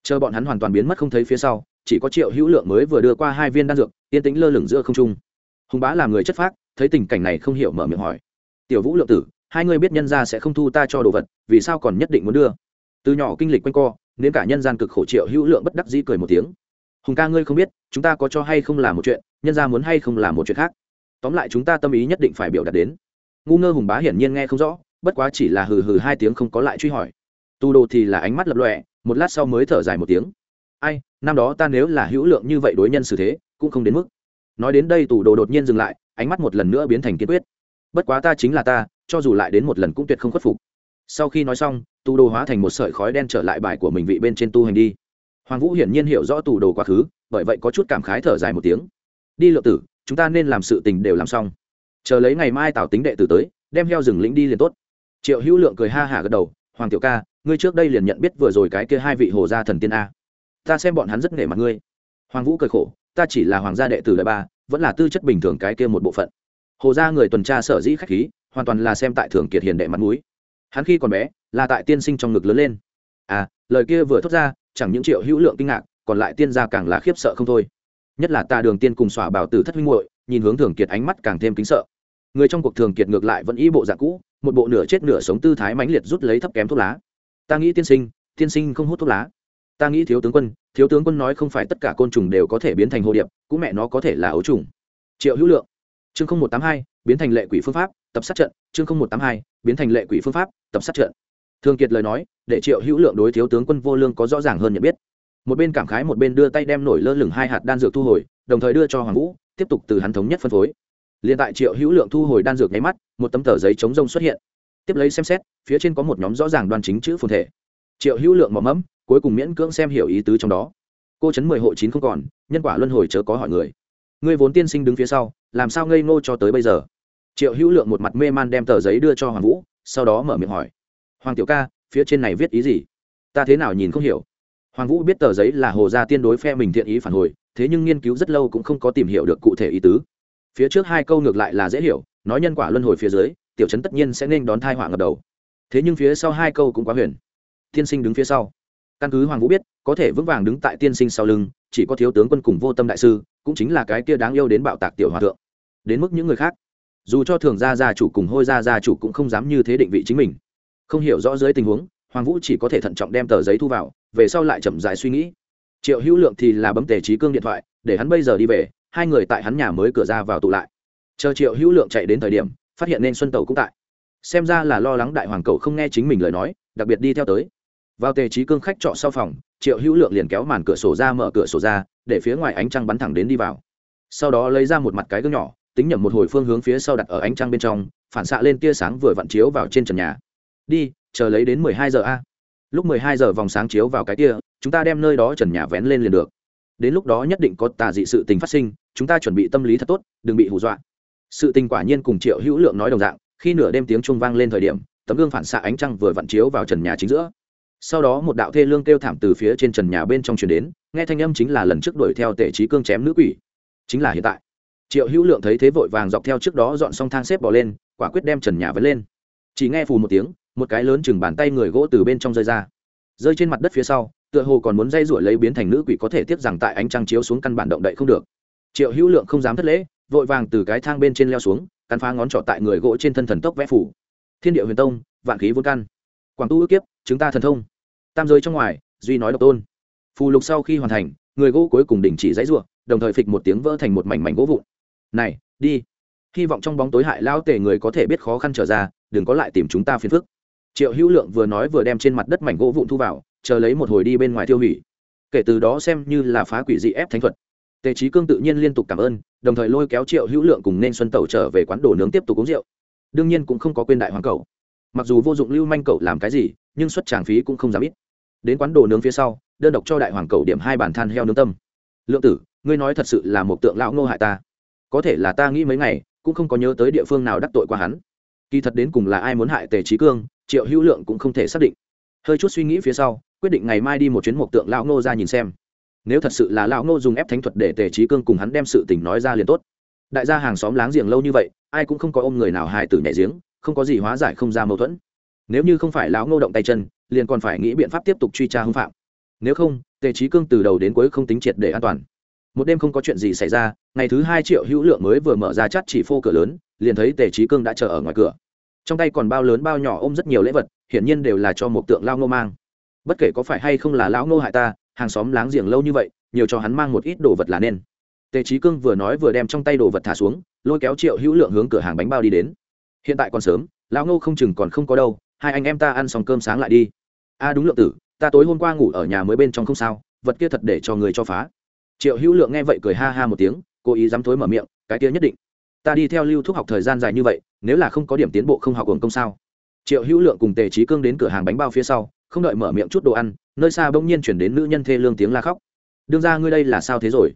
Chờ bọn hắn hoàn toàn biến mất không thấy phía sau, chỉ có triệu hữu lượng mới vừa đưa qua hai viên đan dược, yên tĩnh lơ lửng giữa không trung. Hùng bá làm người chất phác, thấy tình cảnh này không hiểu mở miệng hỏi. Tiểu vũ lượng tử, hai người biết nhân ra sẽ không thu ta cho đồ vật, vì sao còn nhất định muốn đưa? Từ nhỏ kinh lịch quanh co, nên cả nhân gian cực khổ triệu hữu lượng bất đắc dĩ cười một tiếng. Hùng ca ngươi không biết, chúng ta có cho hay không là một chuyện, nhân ra muốn hay không là một chuyện khác. Tóm lại chúng ta tâm ý nhất định phải biểu đạt đến. Ngu ngơ hùng bá hiển nhiên nghe không rõ, bất quá chỉ là hừ hừ hai tiếng không có lại truy hỏi. Tu đồ thì là ánh mắt lập lọe một lát sau mới thở dài một tiếng. Ai, năm đó ta nếu là hữu lượng như vậy đối nhân xử thế, cũng không đến mức. Nói đến đây tù đồ đột nhiên dừng lại, ánh mắt một lần nữa biến thành kiên quyết. Bất quá ta chính là ta, cho dù lại đến một lần cũng tuyệt không khuất phục sau khi nói xong, tù đồ hóa thành một sợi khói đen trở lại bài của mình vị bên trên tu hành đi. Hoàng vũ hiển nhiên hiểu rõ tù đồ quá khứ, bởi vậy có chút cảm khái thở dài một tiếng. Đi lượng tử, chúng ta nên làm sự tình đều làm xong. Chờ lấy ngày mai tảo tính đệ tử tới, đem heo rừng lĩnh đi liền tốt. Triệu hữu lượng cười ha hả gật đầu, hoàng tiểu ca, ngươi trước đây liền nhận biết vừa rồi cái kia hai vị hồ gia thần tiên a. Ta xem bọn hắn rất nể mặt ngươi. Hoàng vũ cười khổ, ta chỉ là hoàng gia đệ tử đại ba, vẫn là tư chất bình thường cái kia một bộ phận. Hồ gia người tuần tra sở dĩ khách khí, hoàn toàn là xem tại thường kiệt hiền đệ mặt mũi hắn khi còn bé, là tại tiên sinh trong ngực lớn lên. À lời kia vừa thốt ra, chẳng những triệu hữu lượng kinh ngạc, còn lại tiên gia càng là khiếp sợ không thôi. Nhất là tà đường tiên cùng xỏa bảo tử thất huynh muội, nhìn hướng thường kiệt ánh mắt càng thêm kính sợ. Người trong cuộc thường kiệt ngược lại vẫn y bộ dạng cũ, một bộ nửa chết nửa sống tư thái mãnh liệt rút lấy thấp kém thuốc lá. Ta nghĩ tiên sinh tiên sinh không hút thuốc lá. Ta nghĩ thiếu tướng quân, thiếu tướng quân nói không phải tất cả côn trùng đều có thể biến thành hồ điệp, cũng mẹ nó có thể là ấu trùng. Triệu hữu lượng. Chương không một tám hai, biến thành lệ quỷ phương pháp tập sát trận, chương không một tám hai, biến thành lệ quỷ phương pháp, tập sát trận. Thương kiệt lời nói, để triệu hữu lượng đối thiếu tướng quân vô lương có rõ ràng hơn nhận biết. Một bên cảm khái, một bên đưa tay đem nổi lơ lửng hai hạt đan dược thu hồi, đồng thời đưa cho hoàng vũ, tiếp tục từ hắn thống nhất phân phối. Liền tại triệu hữu lượng thu hồi đan dược nháy mắt, một tấm tờ giấy chống rông xuất hiện. Tiếp lấy xem xét, phía trên có một nhóm rõ ràng đoan chính chữ phồn thể. Triệu hữu lượng mỏm mẫm, cuối cùng miễn cưỡng xem hiểu ý tứ trong đó. Cô chấn mười hộ chín không còn, nhân quả luân hồi chớ có hỏi người. Ngươi vốn tiên sinh đứng phía sau, làm sao ngây ngô cho tới bây giờ? Triệu hữu lượng một mặt mê man đem tờ giấy đưa cho hoàng vũ, sau đó mở miệng hỏi. Hoàng tiểu ca, phía trên này viết ý gì? Ta thế nào nhìn không hiểu. Hoàng vũ biết tờ giấy là hồ gia tiên đối phe mình thiện ý phản hồi, thế nhưng nghiên cứu rất lâu cũng không có tìm hiểu được cụ thể ý tứ. Phía trước hai câu ngược lại là dễ hiểu, nói nhân quả luân hồi phía dưới, tiểu chấn tất nhiên sẽ nên đón thai họa ngập đầu. Thế nhưng phía sau hai câu cũng quá huyền. Tiên sinh đứng phía sau. Căn cứ hoàng vũ biết, có thể vững vàng đứng tại tiên sinh sau lưng, chỉ có thiếu tướng quân cùng vô tâm đại sư, cũng chính là cái kia đáng yêu đến bạo tạc tiểu hòa thượng. Đến mức những người khác dù cho thường gia gia chủ cùng hôi gia gia chủ cũng không dám như thế định vị chính mình. Không hiểu rõ dưới tình huống, hoàng vũ chỉ có thể thận trọng đem tờ giấy thu vào, về sau lại chậm dài suy nghĩ. Triệu hữu lượng thì là bấm tề trí cương điện thoại, để hắn bây giờ đi về, hai người tại hắn nhà mới cửa ra vào tụ lại. Chờ triệu hữu lượng chạy đến thời điểm, phát hiện nên xuân tẩu cũng tại. Xem ra là lo lắng đại hoàng cậu không nghe chính mình lời nói, đặc biệt đi theo tới. Vào tề trí cương khách trọ sau phòng, triệu hữu lượng liền kéo màn cửa sổ ra mở cửa sổ ra, để phía ngoài ánh trăng bắn thẳng đến đi vào. Sau đó lấy ra một mặt cái gương nhỏ tính nhầm một hồi phương hướng phía sau đặt ở ánh trăng bên trong, phản xạ lên tia sáng vừa vặn chiếu vào trên trần nhà. Đi, chờ lấy đến mười hai giờ a. Lúc mười hai giờ vòng sáng chiếu vào cái kia, chúng ta đem nơi đó trần nhà vén lên liền được. Đến lúc đó nhất định có tà dị sự tình phát sinh, chúng ta chuẩn bị tâm lý thật tốt, đừng bị hù dọa. Sự tình quả nhiên cùng triệu hữu lượng nói đồng dạng, khi nửa đêm tiếng chuông vang lên thời điểm, tấm gương phản xạ ánh trăng vừa vặn chiếu vào trần nhà chính giữa. Sau đó một đạo thê lương kêu thảm từ phía trên trần nhà bên trong truyền đến, nghe thanh âm chính là lần trước đuổi theo tể trí cương chém nữ quỷ. Chính là hiện tại triệu hữu lượng thấy thế vội vàng dọc theo trước đó dọn xong thang xếp bỏ lên, quả quyết đem trần nhà vấn lên. Chỉ nghe phù một tiếng, một cái lớn chừng bàn tay người gỗ từ bên trong rơi ra. Rơi trên mặt đất phía sau, tựa hồ còn muốn dây rủi lấy biến thành nữ quỷ có thể tiếp rằng tại ánh trăng chiếu xuống căn bản động đậy không được. Triệu hữu lượng không dám thất lễ, vội vàng từ cái thang bên trên leo xuống, cắn phá ngón trỏ tại người gỗ trên thân thần tốc vẽ phủ thiên địa huyền tông, vạn khí vốn căn. Quảng tu ước kiếp, chúng ta thần thông. Tam giới trong ngoài, duy nói độc tôn. Phù lục sau khi hoàn thành, người gỗ cuối cùng đình chỉ dãy ruộng đồng thời phịch một tiếng vỡ thành một mảnh mảnh gỗ vụn này, đi. Hy vọng trong bóng tối hại lao tề người có thể biết khó khăn trở ra, đừng có lại tìm chúng ta phiền phức. Triệu hữu lượng vừa nói vừa đem trên mặt đất mảnh gỗ vụn thu vào, chờ lấy một hồi đi bên ngoài tiêu hủy. Kể từ đó xem như là phá quỷ dị ép thánh thuật. Tề trí cương tự nhiên liên tục cảm ơn, đồng thời lôi kéo triệu hữu lượng cùng nên xuân tẩu trở về quán đồ nướng tiếp tục uống rượu. Đương nhiên cũng không có quên đại hoàng cầu. Mặc dù vô dụng lưu manh cầu làm cái gì, nhưng xuất tràng phí cũng không dám ít. Đến quán đồ nướng phía sau, đơn độc cho đại hoàng cầu điểm hai bàn than heo nướng tâm. Lượng tử, ngươi nói thật sự là một tượng lão ngô hại ta có thể là ta nghĩ mấy ngày, cũng không có nhớ tới địa phương nào đắc tội qua hắn. Kỳ thật đến cùng là ai muốn hại tề trí cương, triệu hữu lượng cũng không thể xác định. Hơi chút suy nghĩ phía sau, quyết định ngày mai đi một chuyến mộc tượng lão ngô ra nhìn xem. Nếu thật sự là lão ngô dùng ép thánh thuật để tề trí cương cùng hắn đem sự tình nói ra liền tốt. Đại gia hàng xóm láng giềng lâu như vậy, ai cũng không có ôm người nào hại tử nhảy giếng, không có gì hóa giải không ra mâu thuẫn. Nếu như không phải lão ngô động tay chân, liền còn phải nghĩ biện pháp tiếp tục truy tra hưng phạm. Nếu không, tề trí cương từ đầu đến cuối không tính triệt để an toàn. Một đêm không có chuyện gì xảy ra ngày thứ hai triệu hữu lượng mới vừa mở ra chắt chỉ phô cửa lớn, liền thấy tề trí cương đã chờ ở ngoài cửa. Trong tay còn bao lớn bao nhỏ ôm rất nhiều lễ vật, hiển nhiên đều là cho một tượng lao ngô mang. Bất kể có phải hay không là lão ngô hại ta, hàng xóm láng giềng lâu như vậy, nhiều cho hắn mang một ít đồ vật là nên. Tề trí cương vừa nói vừa đem trong tay đồ vật thả xuống, lôi kéo triệu hữu lượng hướng cửa hàng bánh bao đi đến. Hiện tại còn sớm, lão ngô không chừng còn không có đâu, hai anh em ta ăn xong cơm sáng lại đi. A, đúng lượng tử, ta tối hôm qua ngủ ở nhà mới bên trong không sao, vật kia thật để cho người cho phá. Triệu hữu lượng nghe vậy cười ha ha một tiếng cố ý dám thối mở miệng, cái kia nhất định. Ta đi theo lưu thúc học thời gian dài như vậy, nếu là không có điểm tiến bộ không học hưởng công sao? Triệu hữu lượng cùng tề trí cương đến cửa hàng bánh bao phía sau, không đợi mở miệng chút đồ ăn, nơi xa bỗng nhiên chuyển đến nữ nhân thê lương tiếng la khóc. Đương ra ngươi đây là sao thế rồi?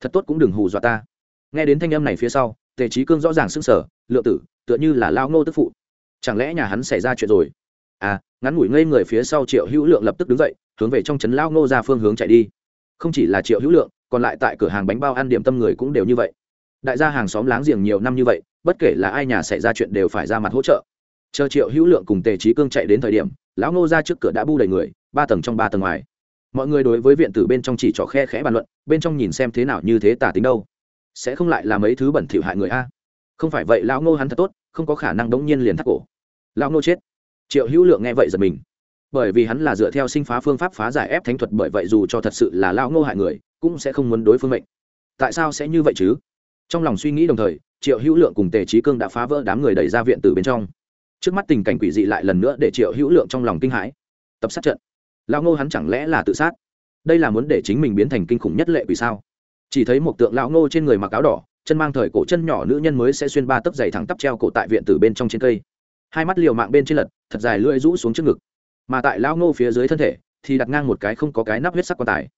Thật tốt cũng đừng hù dọa ta. Nghe đến thanh âm này phía sau, tề trí cương rõ ràng s ư n g sở lượng tử, tựa như là lao ngô tức phụ. Chẳng lẽ nhà hắn xảy ra chuyện rồi? À ngắn ngủi ngây người phía sau triệu hữu lượng lập tức đứng dậy, hướng về trong trấn lao ngô ra phương hướng chạy đi. Không chỉ là triệu hữu lượng còn lại tại cửa hàng bánh bao ăn điểm tâm người cũng đều như vậy. Đại gia hàng xóm láng giềng nhiều năm như vậy, bất kể là ai nhà xảy ra chuyện đều phải ra mặt hỗ trợ. Chờ triệu hữu lượng cùng tề trí cương chạy đến thời điểm, lão ngô ra trước cửa đã bu đầy người, ba tầng trong ba tầng ngoài. Mọi người đối với viện tử bên trong chỉ trò khe khẽ bàn luận, bên trong nhìn xem thế nào như thế tả tính đâu. Sẽ không lại là mấy thứ bẩn thỉu hại người a? Không phải vậy, lão ngô hắn thật tốt, không có khả năng đống nhiên liền thắt cổ. Lão ngô chết. Triệu hữu lượng nghe vậy giật mình bởi vì hắn là dựa theo sinh phá phương pháp phá giải ép thánh thuật, bởi vậy dù cho thật sự là lao ngô hại người, cũng sẽ không muốn đối phương mệnh. Tại sao sẽ như vậy chứ? Trong lòng suy nghĩ đồng thời, triệu hữu lượng cùng tề trí cương đã phá vỡ đám người đẩy ra viện từ bên trong. Trước mắt tình cảnh quỷ dị lại lần nữa để triệu hữu lượng trong lòng kinh hãi. Tập sát trận. Lao ngô hắn chẳng lẽ là tự sát? Đây là muốn để chính mình biến thành kinh khủng nhất lệ vì sao? Chỉ thấy một tượng lão ngô trên người mặc áo đỏ, chân mang thời cổ chân nhỏ nữ nhân mới sẽ xuyên ba tấc giày thẳng tắp treo cổ tại viện từ bên trong trên cây. Hai mắt liều mạng bên trên lật, thật dài lưỡi rũ xuống trước ngực mà tại lão ngô phía dưới thân thể thì đặt ngang một cái không có cái nắp huyết sắc quan tài.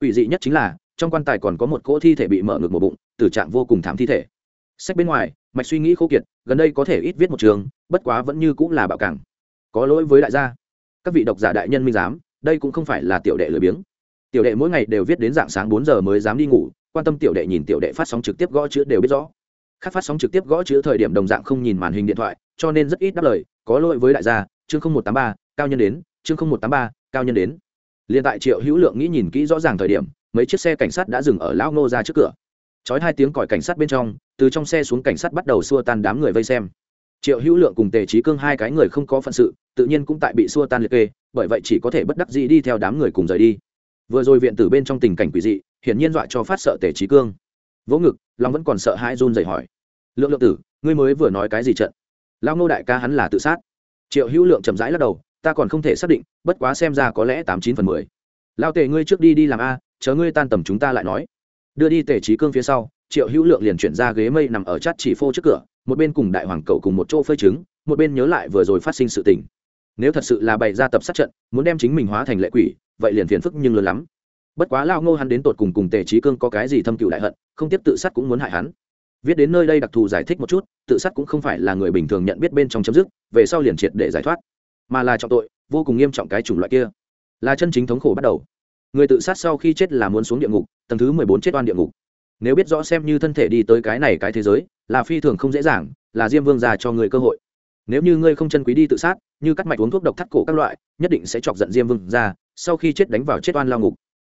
Quỷ dị nhất chính là, trong quan tài còn có một cỗ thi thể bị mở ngược một bụng, tử trạng vô cùng thảm thi thể. Sách bên ngoài, mạch suy nghĩ khô kiệt, gần đây có thể ít viết một trường, bất quá vẫn như cũng là bạo cảng. Có lỗi với đại gia. Các vị độc giả đại nhân minh giám, đây cũng không phải là tiểu đệ lười biếng. Tiểu đệ mỗi ngày đều viết đến dạng sáng bốn giờ mới dám đi ngủ, quan tâm tiểu đệ nhìn tiểu đệ phát sóng trực tiếp gõ chữ đều biết rõ. Khác phát sóng trực tiếp gõ chữ thời điểm đồng dạng không nhìn màn hình điện thoại, cho nên rất ít đáp lời, có lỗi với đại gia, chương một tám ba cao nhân đến, chương một tám ba, cao nhân đến. Liền tại triệu hữu lượng nghĩ nhìn kỹ rõ ràng thời điểm, mấy chiếc xe cảnh sát đã dừng ở lão ngô ra trước cửa. Chói hai tiếng còi cảnh sát bên trong, từ trong xe xuống cảnh sát bắt đầu xua tan đám người vây xem. Triệu hữu lượng cùng tề trí cương hai cái người không có phận sự, tự nhiên cũng tại bị xua tan liệt kê, bởi vậy chỉ có thể bất đắc dĩ đi theo đám người cùng rời đi. Vừa rồi viện tử bên trong tình cảnh quỷ dị, hiển nhiên dọa cho phát sợ tề trí cương. Vỗ ngực, long vẫn còn sợ hãi run dày hỏi. Lượng lượng tử, ngươi mới vừa nói cái gì trận? Lao ngô đại ca hắn là tự sát. Triệu hữu lượng chậm rãi lắc đầu ta còn không thể xác định, bất quá xem ra có lẽ tám chín phần mười. Lao tề ngươi trước đi đi làm a, chờ ngươi tan tầm chúng ta lại nói. Đưa đi tề trí cương phía sau, triệu hữu lượng liền chuyển ra ghế mây nằm ở chát chỉ phô trước cửa, một bên cùng đại hoàng cậu cùng một chỗ phơi trứng, một bên nhớ lại vừa rồi phát sinh sự tình. Nếu thật sự là bày ra tập sát trận, muốn đem chính mình hóa thành lệ quỷ, vậy liền phiền phức nhưng lớn lắm. Bất quá lao ngô hắn đến tột cùng cùng tề trí cương có cái gì thâm cựu đại hận, không tiếp tự sát cũng muốn hại hắn. Viết đến nơi đây đặc thù giải thích một chút, tự sát cũng không phải là người bình thường nhận biết bên trong chấm dứt, về sau liền triệt để giải thoát mà là trọng tội, vô cùng nghiêm trọng cái chủng loại kia. Là chân chính thống khổ bắt đầu. Người tự sát sau khi chết là muốn xuống địa ngục, tầng thứ mười bốn chết oan địa ngục. Nếu biết rõ xem như thân thể đi tới cái này cái thế giới, là phi thường không dễ dàng, là diêm vương già cho người cơ hội. Nếu như ngươi không chân quý đi tự sát, như cắt mạch uống thuốc độc thắt cổ các loại, nhất định sẽ chọc giận diêm vương ra sau khi chết đánh vào chết oan lao ngục.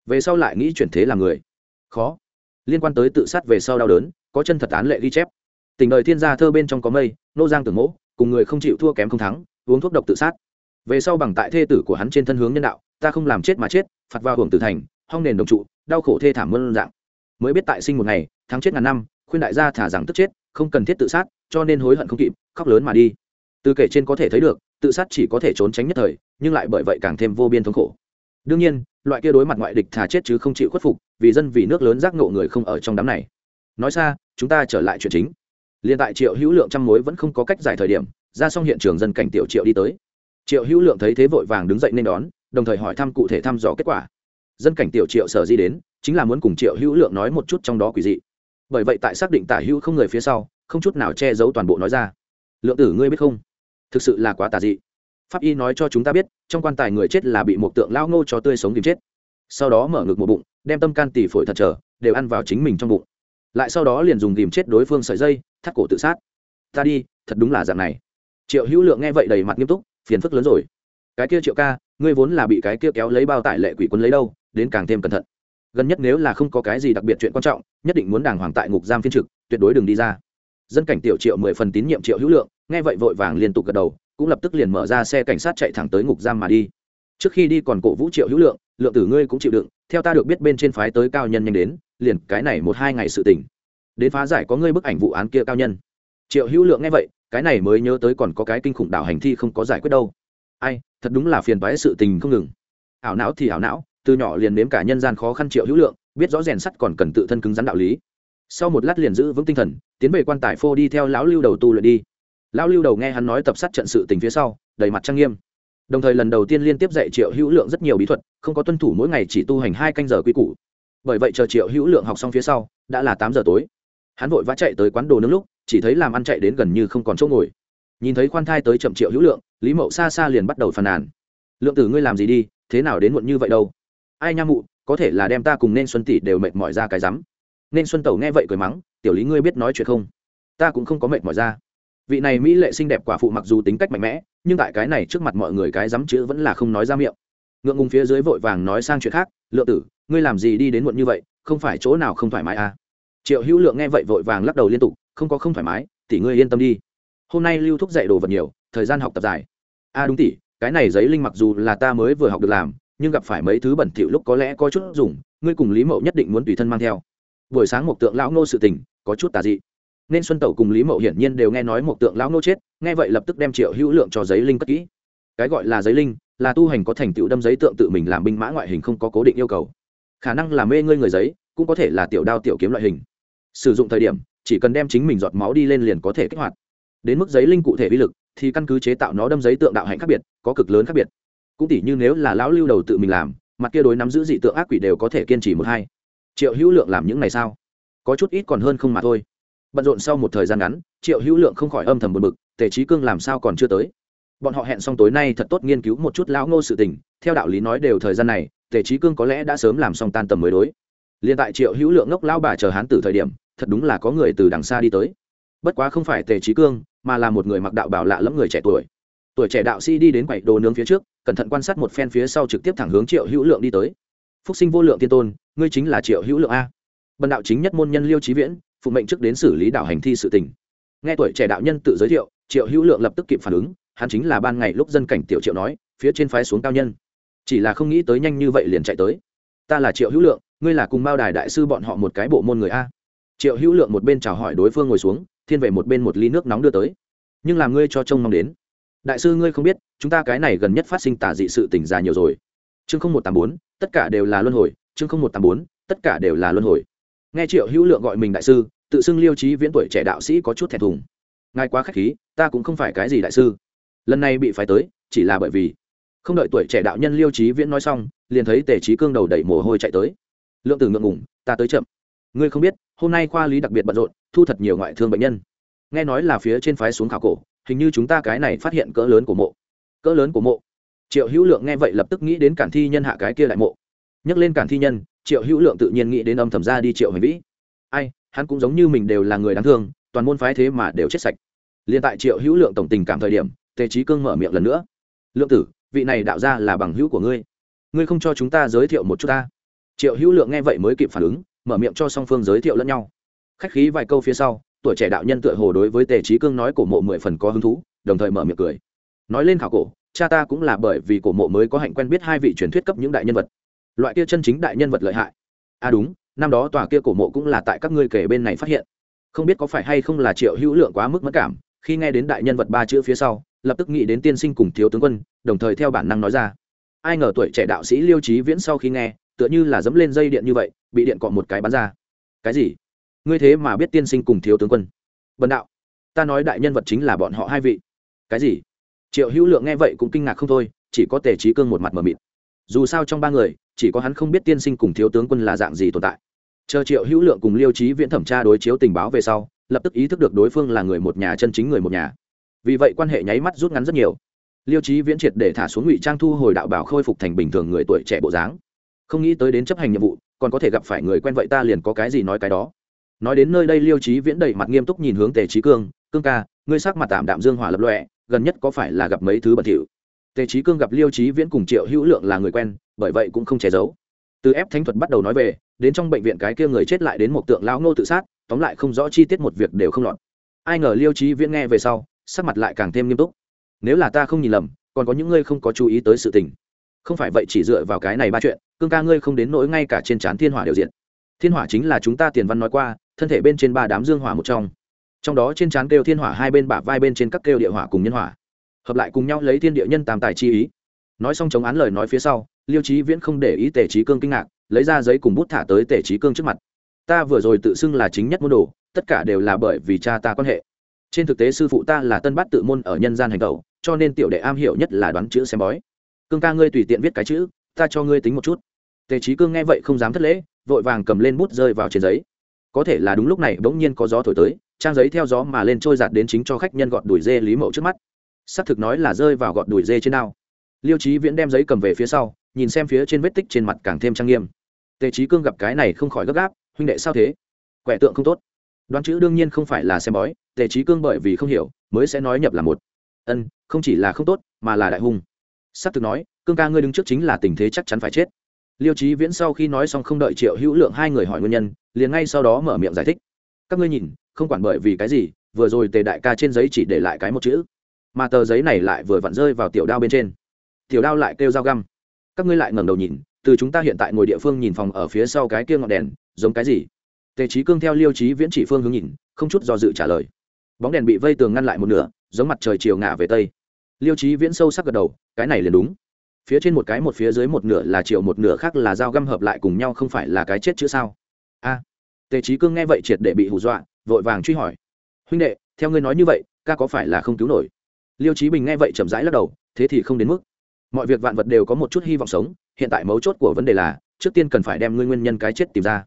Về sau lại nghĩ chuyển thế làm người. Khó. Liên quan tới tự sát về sau đau đớn, có chân thật án lệ ghi chép. Tình đời thiên gia thơ bên trong có mây, nô giang tưởng mỗ, cùng người không chịu thua kém không thắng uống thuốc độc tự sát. Về sau bằng tại thê tử của hắn trên thân hướng nhân đạo, ta không làm chết mà chết, phạt vào hưởng tử thành, hong nền đồng trụ, đau khổ thê thảm mơn dạng. Mới biết tại sinh một ngày tháng chết ngàn năm, khuyên đại gia thả rằng tức chết, không cần thiết tự sát, cho nên hối hận không kịp, khóc lớn mà đi. Từ kể trên có thể thấy được, tự sát chỉ có thể trốn tránh nhất thời, nhưng lại bởi vậy càng thêm vô biên thống khổ. Đương nhiên, loại kia đối mặt ngoại địch thả chết chứ không chịu khuất phục, vì dân vì nước lớn giác ngộ người không ở trong đám này. Nói xa, chúng ta trở lại chuyện chính. Liên tại triệu hữu lượng trăm mối vẫn không có cách giải thời điểm ra xong hiện trường dân cảnh tiểu triệu đi tới. Triệu hữu lượng thấy thế vội vàng đứng dậy nên đón, đồng thời hỏi thăm cụ thể thăm dò kết quả. Dân cảnh tiểu triệu sở di đến, chính là muốn cùng triệu hữu lượng nói một chút trong đó quỷ dị. Bởi vậy tại xác định tả hữu không người phía sau, không chút nào che giấu toàn bộ nói ra. Lượng tử ngươi biết không? Thực sự là quá tà dị. Pháp y nói cho chúng ta biết, trong quan tài người chết là bị một tượng lao ngô cho tươi sống tìm chết. Sau đó mở ngực một bụng, đem tâm can tỉ phổi thật trở, đều ăn vào chính mình trong bụng. Lại sau đó liền dùng tìm chết đối phương sợi dây, thắt cổ tự sát. Ta đi, thật đúng là dạng này triệu hữu lượng nghe vậy đầy mặt nghiêm túc, phiền phức lớn rồi. Cái kia triệu ca, ngươi vốn là bị cái kia kéo lấy bao tải lệ quỷ quân lấy đâu, đến càng thêm cẩn thận. Gần nhất nếu là không có cái gì đặc biệt chuyện quan trọng, nhất định muốn đàng hoàng tại ngục giam phiên trực, tuyệt đối đừng đi ra. Dân cảnh tiểu triệu mười phần tín nhiệm triệu hữu lượng, nghe vậy vội vàng liên tục gật đầu, cũng lập tức liền mở ra xe cảnh sát chạy thẳng tới ngục giam mà đi. Trước khi đi còn cổ vũ triệu hữu lượng lượng tử ngươi cũng chịu đựng, theo ta được biết bên trên phái tới cao nhân nhanh đến, liền cái này một hai ngày sự tình. Đến phá giải có ngươi bức ảnh vụ án kia cao nhân. Triệu hữu lượng nghe vậy cái này mới nhớ tới còn có cái kinh khủng đảo hành thi không có giải quyết đâu. Ai, thật đúng là phiền bái sự tình không ngừng. Ảo não thì ảo não, từ nhỏ liền nếm cả nhân gian khó khăn triệu hữu lượng, biết rõ rèn sắt còn cần tự thân cứng rắn đạo lý. Sau một lát liền giữ vững tinh thần, tiến về quan tài phô đi theo lão lưu đầu tu luyện đi. Lão lưu đầu nghe hắn nói tập sát trận sự tình phía sau, đầy mặt trang nghiêm. Đồng thời lần đầu tiên liên tiếp dạy triệu hữu lượng rất nhiều bí thuật, không có tuân thủ mỗi ngày chỉ tu hành hai canh giờ quy củ. Bởi vậy chờ triệu hữu lượng học xong phía sau, đã là tám giờ tối. Hắn vội vã chạy tới quán đồ nướng lúc chỉ thấy làm ăn chạy đến gần như không còn chỗ ngồi. Nhìn thấy khoan thai tới chậm triệu hữu lượng, lý mậu xa xa liền bắt đầu phàn nàn. Lượng tử ngươi làm gì đi, thế nào đến muộn như vậy đâu? Ai nha mụ, có thể là đem ta cùng nên xuân tỷ đều mệt mỏi ra cái rắm. Nên xuân tẩu nghe vậy cười mắng, tiểu lý ngươi biết nói chuyện không? Ta cũng không có mệt mỏi ra. Vị này mỹ lệ xinh đẹp quả phụ mặc dù tính cách mạnh mẽ, nhưng tại cái này trước mặt mọi người cái dám chữ vẫn là không nói ra miệng. Ngượng ngùng phía dưới vội vàng nói sang chuyện khác, lượng tử, ngươi làm gì đi đến muộn như vậy, không phải chỗ nào không thoải mái à? Triệu hữu lượng nghe vậy vội vàng lắc đầu liên tục không có không thoải mái, tỷ ngươi yên tâm đi. Hôm nay lưu thúc dạy đồ vật nhiều, thời gian học tập dài. A à đúng tỷ, cái này giấy linh mặc dù là ta mới vừa học được làm, nhưng gặp phải mấy thứ bẩn thỉu lúc có lẽ có chút dùng, ngươi cùng lý mậu nhất định muốn tùy thân mang theo. Buổi sáng một tượng lão ngô sự tình, có chút tà dị. Nên xuân tẩu cùng lý mậu hiển nhiên đều nghe nói một tượng lão ngô chết, nghe vậy lập tức đem triệu hữu lượng cho giấy linh cất kỹ. Cái gọi là giấy linh, là tu hành có thành tựu đâm giấy tượng tự mình làm binh mã ngoại hình không có cố định yêu cầu. Khả năng là mê ngươi người giấy, cũng có thể là tiểu đao tiểu kiếm loại hình. Sử dụng thời điểm chỉ cần đem chính mình giọt máu đi lên liền có thể kích hoạt. Đến mức giấy linh cụ thể vi lực, thì căn cứ chế tạo nó đâm giấy tượng đạo hạnh khác biệt, có cực lớn khác biệt. Cũng tỉ như nếu là lão lưu đầu tự mình làm, mặt kia đối nắm giữ dị tượng ác quỷ đều có thể kiên trì một hai. Triệu hữu lượng làm những này sao? Có chút ít còn hơn không mà thôi. Bận rộn sau một thời gian ngắn, triệu hữu lượng không khỏi âm thầm buồn bực, tề trí cương làm sao còn chưa tới? Bọn họ hẹn xong tối nay thật tốt nghiên cứu một chút lão ngô sự tình, theo đạo lý nói đều thời gian này, tề trí cương có lẽ đã sớm làm xong tan tầm mới đối. Liền tại triệu hữu lượng ngốc lão bà chờ hán tử thời điểm thật đúng là có người từ đằng xa đi tới. Bất quá không phải tề trí cương, mà là một người mặc đạo bảo lạ lẫm người trẻ tuổi. Tuổi trẻ đạo sĩ đi đến quầy đồ nướng phía trước, cẩn thận quan sát một phen phía sau trực tiếp thẳng hướng triệu hữu lượng đi tới. Phúc sinh vô lượng tiên tôn, ngươi chính là triệu hữu lượng a? Bần đạo chính nhất môn nhân liêu trí viễn, phụ mệnh trước đến xử lý đạo hành thi sự tình. Nghe tuổi trẻ đạo nhân tự giới thiệu, triệu hữu lượng lập tức kịp phản ứng, hắn chính là ban ngày lúc dân cảnh tiểu triệu nói, phía trên phái xuống cao nhân. Chỉ là không nghĩ tới nhanh như vậy liền chạy tới. Ta là triệu hữu lượng, ngươi là cùng bao đài đại sư bọn họ một cái bộ môn người a? Triệu hữu lượng một bên chào hỏi đối phương ngồi xuống, thiên về một bên một ly nước nóng đưa tới. Nhưng làm ngươi cho trông mong đến. Đại sư ngươi không biết, chúng ta cái này gần nhất phát sinh tả dị sự tỉnh già nhiều rồi. Chương không một tám bốn, tất cả đều là luân hồi, chương không một tám bốn, tất cả đều là luân hồi. Nghe triệu hữu lượng gọi mình đại sư, tự xưng liêu trí viễn tuổi trẻ đạo sĩ có chút thẹn thùng. Ngài quá k h á c h khí, ta cũng không phải cái gì đại sư. Lần này bị phái tới, chỉ là bởi vì không đợi tuổi trẻ đạo nhân liêu trí viễn nói xong, liền thấy tề trí cương đầu đẩy mồ hôi chạy tới. Lượng tử ngượng ngủng ta tới chậm. Ngươi không biết hôm nay khoa lý đặc biệt bận rộn, thu thật nhiều ngoại thương bệnh nhân. Nghe nói là phía trên phái xuống khảo cổ, hình như chúng ta cái này phát hiện cỡ lớn của mộ. Cỡ lớn của mộ. Triệu hữu lượng nghe vậy lập tức nghĩ đến cản thi nhân hạ cái kia lại mộ. Nhắc lên cản thi nhân, triệu hữu lượng tự nhiên nghĩ đến âm thầm ra đi triệu hành vĩ. Ai, hắn cũng giống như mình đều là người đáng thương, toàn môn phái thế mà đều chết sạch. Liền tại triệu hữu lượng tổng tình cảm thời điểm, tề trí cương mở miệng lần nữa. Lượng tử, vị này đạo ra là bằng hữu của ngươi. Ngươi không cho chúng ta giới thiệu một chút ta. Triệu hữu lượng nghe vậy mới kịp phản ứng mở miệng cho song phương giới thiệu lẫn nhau. Khách khí vài câu phía sau, tuổi trẻ đạo nhân tựa hồ đối với tề trí cương nói cổ mộ mười phần có hứng thú, đồng thời mở miệng cười. Nói lên khảo cổ, cha ta cũng là bởi vì cổ mộ mới có hạnh quen biết hai vị truyền thuyết cấp những đại nhân vật. Loại kia chân chính đại nhân vật lợi hại. À đúng, năm đó tòa kia cổ mộ cũng là tại các ngươi kể bên này phát hiện. Không biết có phải hay không là triệu hữu lượng quá mức mất cảm, khi nghe đến đại nhân vật ba chữ phía sau, lập tức nghĩ đến tiên sinh cùng thiếu tướng quân, đồng thời theo bản năng nói ra. Ai ngờ tuổi trẻ đạo sĩ liêu trí viễn sau khi nghe tựa như là dẫm lên dây điện như vậy, bị điện cọ một cái bắn ra. Cái gì? Ngươi thế mà biết tiên sinh cùng thiếu tướng quân. Bần đạo, ta nói đại nhân vật chính là bọn họ hai vị. Cái gì? Triệu hữu lượng nghe vậy cũng kinh ngạc không thôi, chỉ có tề trí cương một mặt mờ mịt. Dù sao trong ba người, chỉ có hắn không biết tiên sinh cùng thiếu tướng quân là dạng gì tồn tại. Chờ triệu hữu lượng cùng liêu trí viễn thẩm tra đối chiếu tình báo về sau, lập tức ý thức được đối phương là người một nhà chân chính người một nhà. Vì vậy quan hệ nháy mắt rút ngắn rất nhiều. Liêu trí viễn triệt để thả xuống ngụy trang thu hồi đạo bảo khôi phục thành bình thường người tuổi trẻ bộ dáng không nghĩ tới đến chấp hành nhiệm vụ, còn có thể gặp phải người quen vậy ta liền có cái gì nói cái đó. Nói đến nơi đây liêu trí viễn đầy mặt nghiêm túc nhìn hướng tề trí cương cương ca, ngươi sắc mặt tạm đạm dương hỏa lập lọe, gần nhất có phải là gặp mấy thứ bẩn thỉu? Tề trí cương gặp liêu trí viễn cùng triệu hữu lượng là người quen, bởi vậy cũng không che giấu. Từ ép thánh thuật bắt đầu nói về, đến trong bệnh viện cái kia người chết lại đến một tượng lão ngô tự sát, tóm lại không rõ chi tiết một việc đều không lọt. Ai ngờ liêu trí viễn nghe về sau, sắc mặt lại càng thêm nghiêm túc. Nếu là ta không nhìn lầm, còn có những ngươi không có chú ý tới sự tình không phải vậy chỉ dựa vào cái này ba chuyện, cương ca ngươi không đến nỗi ngay cả trên trán thiên hỏa đều diện. Thiên hỏa chính là chúng ta tiền văn nói qua, thân thể bên trên ba đám dương hỏa một trong. Trong đó trên trán kêu thiên hỏa hai bên bả vai bên trên các kêu địa hỏa cùng nhân hỏa. Hợp lại cùng nhau lấy thiên địa nhân tam tài chi ý. Nói xong chống án lời nói phía sau, liêu trí viễn không để ý tề trí cương kinh ngạc, lấy ra giấy cùng bút thả tới tề trí cương trước mặt. Ta vừa rồi tự xưng là chính nhất môn đồ, tất cả đều là bởi vì cha ta quan hệ. Trên thực tế sư phụ ta là tân bát tự môn ở nhân gian hành tẩu, cho nên tiểu đệ am hiểu nhất là đoán chữ xem bói cương ca ngươi tùy tiện viết cái chữ, ta cho ngươi tính một chút. Tề trí cương nghe vậy không dám thất lễ, vội vàng cầm lên bút rơi vào trên giấy. Có thể là đúng lúc này bỗng nhiên có gió thổi tới, trang giấy theo gió mà lên trôi giạt đến chính cho khách nhân gọt đùi dê lý mậu trước mắt. Xác thực nói là rơi vào gọt đùi dê trên ao. Liêu trí viễn đem giấy cầm về phía sau, nhìn xem phía trên vết tích trên mặt càng thêm trang nghiêm. Tề trí cương gặp cái này không khỏi gấp gáp, huynh đệ sao thế? Quẻ tượng không tốt. Đoán chữ đương nhiên không phải là xem bói, tề trí cương bởi vì không hiểu, mới sẽ nói nhập là một. Ân, không chỉ là không tốt, mà là đại hung sắp thực nói, cương ca ngươi đứng trước chính là tình thế chắc chắn phải chết. Liêu trí viễn sau khi nói xong không đợi triệu hữu lượng hai người hỏi nguyên nhân, liền ngay sau đó mở miệng giải thích. Các ngươi nhìn, không quản bởi vì cái gì, vừa rồi tề đại ca trên giấy chỉ để lại cái một chữ. Mà tờ giấy này lại vừa vặn rơi vào tiểu đao bên trên. Tiểu đao lại kêu dao găm. Các ngươi lại ngẩng đầu nhìn, từ chúng ta hiện tại ngồi địa phương nhìn phòng ở phía sau cái kia ngọn đèn, giống cái gì? Tề trí cương theo liêu trí viễn chỉ phương hướng nhìn, không chút do dự trả lời. Bóng đèn bị vây tường ngăn lại một nửa, giống mặt trời chiều ngả về tây liêu trí viễn sâu sắc gật đầu cái này liền đúng. Phía trên một cái một phía dưới một nửa là triệu, một nửa khác là dao găm hợp lại cùng nhau không phải là cái chết chữ sao? A tề trí cương nghe vậy triệt để bị hù dọa vội vàng truy hỏi. Huynh đệ theo ngươi nói như vậy ca có phải là không cứu nổi? Liêu trí bình nghe vậy chậm rãi lắc đầu thế thì không đến mức. Mọi việc vạn vật đều có một chút hy vọng sống hiện tại mấu chốt của vấn đề là trước tiên cần phải đem ngươi nguyên nhân cái chết tìm ra.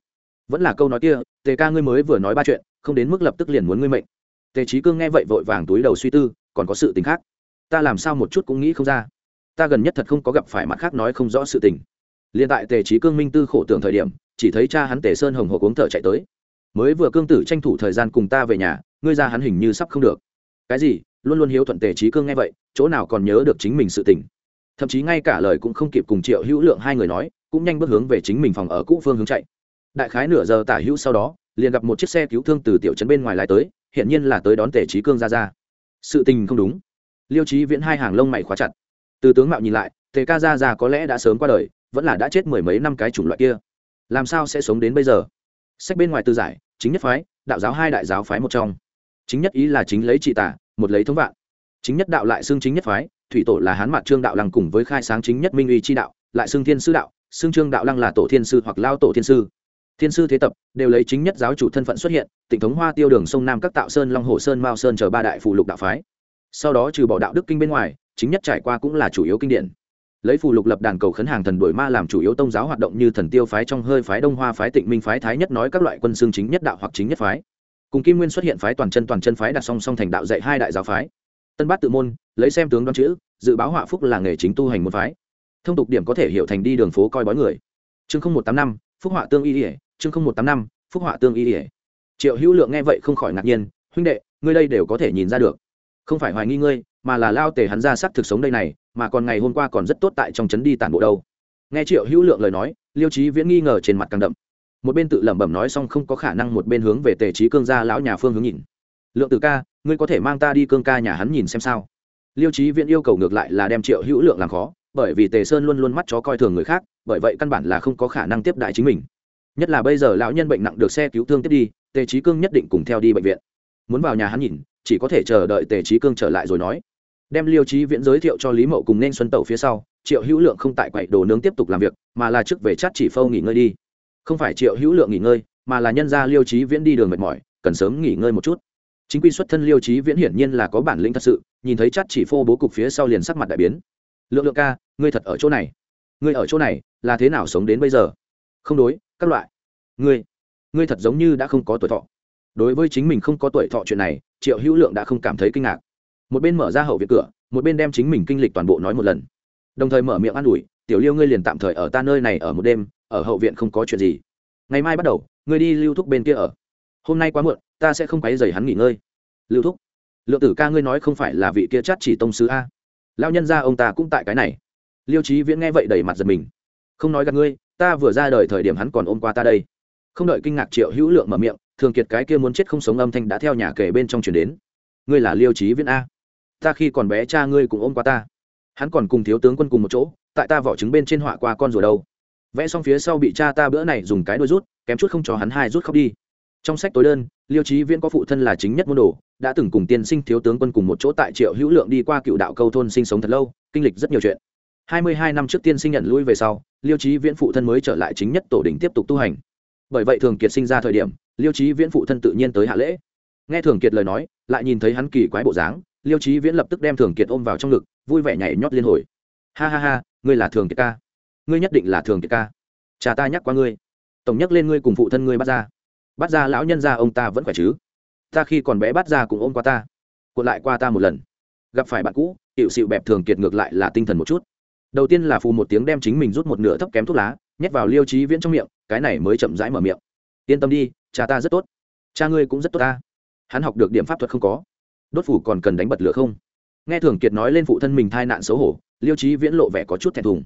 Vẫn là câu nói kia tề ca ngươi mới vừa nói ba chuyện không đến mức lập tức liền muốn ngươi mệnh. Tề trí cương nghe vậy vội vàng túi đầu suy tư còn có sự tình khác ta làm sao một chút cũng nghĩ không ra. Ta gần nhất thật không có gặp phải mặt khác nói không rõ sự tình. Liền tại tề trí cương minh tư khổ tưởng thời điểm, chỉ thấy cha hắn tề sơn hồng hồ cuống thở chạy tới. Mới vừa cương tử tranh thủ thời gian cùng ta về nhà, ngươi ra hắn hình như sắp không được. Cái gì? Luôn luôn hiếu thuận tề trí cương nghe vậy, chỗ nào còn nhớ được chính mình sự tình? Thậm chí ngay cả lời cũng không kịp cùng triệu hữu lượng hai người nói, cũng nhanh bước hướng về chính mình phòng ở cũ phương hướng chạy. Đại khái nửa giờ tả hữu sau đó, liền gặp một chiếc xe cứu thương từ tiểu trấn bên ngoài lại tới hiện nhiên là tới đón tề trí cương ra ra. Sự tình không đúng liêu trí viễn hai hàng lông mày khóa chặt. Từ tướng mạo nhìn lại, tề ca ra ra có lẽ đã sớm qua đời, vẫn là đã chết mười mấy năm cái chủng loại kia. Làm sao sẽ sống đến bây giờ? Sách bên ngoài tư giải, chính nhất phái, đạo giáo hai đại giáo phái một trong. Chính nhất ý là chính lấy trị tả một lấy thống vạn. Chính nhất đạo lại xưng chính nhất phái, thủy tổ là hán mạn trương đạo lăng cùng với khai sáng chính nhất minh uy chi đạo, lại xưng thiên sư đạo, xưng trương đạo lăng là tổ thiên sư hoặc lao tổ thiên sư. Thiên sư thế tập, đều lấy chính nhất giáo chủ thân phận xuất hiện tỉnh thống hoa tiêu đường sông nam các tạo sơn long hồ sơn mao sơn chờ ba đại phụ lục đạo phái sau đó trừ bỏ đạo đức kinh bên ngoài, chính nhất trải qua cũng là chủ yếu kinh điển. Lấy phù lục lập đàn cầu khấn hàng thần đổi ma làm chủ yếu tôn giáo hoạt động như thần tiêu phái trong hơi phái, đông hoa phái, tịnh minh phái, thái nhất nói các loại quân xương chính nhất đạo hoặc chính nhất phái. Cùng kim nguyên xuất hiện phái toàn chân toàn chân phái đặt song song thành đạo dạy hai đại giáo phái. Tân bát tự môn, lấy xem tướng đoán chữ, dự báo họa phúc là nghề chính tu hành môn phái. Thông tục điểm có thể hiểu thành đi đường phố coi bói người. Chương không một tám năm, phúc họa tương y ỉa chương không một tám năm, phúc họa tương y ỉa triệu hữu lượng nghe vậy không khỏi ngạc nhiên, huynh đệ, ngươi đây đều có thể nhìn ra được không phải hoài nghi ngươi, mà là lao tề hắn ra sắc thực sống đây này, mà còn ngày hôm qua còn rất tốt tại trong trấn đi tản bộ đâu. Nghe triệu hữu lượng lời nói, liêu trí viễn nghi ngờ trên mặt càng đậm. Một bên tự lẩm bẩm nói xong không có khả năng một bên hướng về tề trí cương gia lão nhà phương hướng nhìn. Lượng tử ca, ngươi có thể mang ta đi cương ca nhà hắn nhìn xem sao? Liêu trí viễn yêu cầu ngược lại là đem triệu hữu lượng làm khó, bởi vì tề sơn luôn luôn mắt chó coi thường người khác, bởi vậy căn bản là không có khả năng tiếp đại chính mình. Nhất là bây giờ lão nhân bệnh nặng được xe cứu thương tiếp đi, tề trí cương nhất định cùng theo đi bệnh viện. Muốn vào nhà hắn nhìn chỉ có thể chờ đợi tề trí cương trở lại rồi nói. Đem liêu trí viễn giới thiệu cho lý mậu cùng nên xuân tẩu phía sau, triệu hữu lượng không tại quậy đồ nướng tiếp tục làm việc, mà là trước về chát chỉ phâu nghỉ ngơi đi. Không phải triệu hữu lượng nghỉ ngơi, mà là nhân ra liêu trí viễn đi đường mệt mỏi, cần sớm nghỉ ngơi một chút. Chính quy xuất thân liêu trí viễn hiển nhiên là có bản lĩnh thật sự, nhìn thấy chát chỉ phô bố cục phía sau liền sắc mặt đại biến. Lượng lượng ca, ngươi thật ở chỗ này? Ngươi ở chỗ này, là thế nào sống đến bây giờ? Không đối, các loại. Ngươi ngươi thật giống như đã không có tuổi thọ đối với chính mình không có tuổi thọ chuyện này, triệu hữu lượng đã không cảm thấy kinh ngạc. Một bên mở ra hậu viện cửa, một bên đem chính mình kinh lịch toàn bộ nói một lần. Đồng thời mở miệng an ủi, tiểu liêu ngươi liền tạm thời ở ta nơi này ở một đêm, ở hậu viện không có chuyện gì. Ngày mai bắt đầu, ngươi đi lưu thúc bên kia ở. Hôm nay quá muộn, ta sẽ không quấy dày hắn nghỉ ngơi. Lưu thúc, lượng tử ca ngươi nói không phải là vị kia chát chỉ tông sứ a? Lao nhân ra ông ta cũng tại cái này. Liêu trí viễn nghe vậy đầy mặt giật mình. Không nói gặp ngươi, ta vừa ra đời thời điểm hắn còn ôm qua ta đây. Không đợi kinh ngạc triệu hữu lượng mở miệng thường kiệt cái kia muốn chết không sống âm thanh đã theo nhà kể bên trong chuyển đến. Ngươi là liêu trí viễn a. Ta khi còn bé cha ngươi cũng ôm qua ta. Hắn còn cùng thiếu tướng quân cùng một chỗ, tại ta vỏ trứng bên trên họa qua con rùa đâu. Vẽ xong phía sau bị cha ta bữa này dùng cái đôi rút, kém chút không cho hắn hai rút khóc đi. Trong sách tối đơn, liêu trí viễn có phụ thân là chính nhất môn đồ, đã từng cùng tiên sinh thiếu tướng quân cùng một chỗ tại triệu hữu lượng đi qua cựu đạo câu thôn sinh sống thật lâu, kinh lịch rất nhiều chuyện. Hai mươi hai năm trước tiên sinh nhận lui về sau, liêu trí viễn phụ thân mới trở lại chính nhất tổ đình tiếp tục tu hành. Bởi vậy thường kiệt sinh ra thời điểm liêu trí viễn phụ thân tự nhiên tới hạ lễ. Nghe thường kiệt lời nói, lại nhìn thấy hắn kỳ quái bộ dáng, liêu trí viễn lập tức đem thường kiệt ôm vào trong ngực, vui vẻ nhảy nhót liên hồi. Ha ha ha, ngươi là thường kiệt ca. Ngươi nhất định là thường kiệt ca. Cha ta nhắc qua ngươi. Tổng nhắc lên ngươi cùng phụ thân ngươi bắt ra. Bắt ra lão nhân ra ông ta vẫn khỏe chứ. Ta khi còn bé bắt ra cũng ôm qua ta. Cuộn lại qua ta một lần. Gặp phải bạn cũ, hiệu sự bẹp thường kiệt ngược lại là tinh thần một chút. Đầu tiên là phù một tiếng đem chính mình rút một nửa thấp kém thuốc lá, nhét vào liêu trí viễn trong miệng, cái này mới chậm rãi mở miệng yên tâm đi, cha ta rất tốt. Cha ngươi cũng rất tốt ta. Hắn học được điểm pháp thuật không có. Đốt phủ còn cần đánh bật lửa không? Nghe thường kiệt nói lên phụ thân mình thai nạn xấu hổ, liêu trí viễn lộ vẻ có chút thẹn thùng.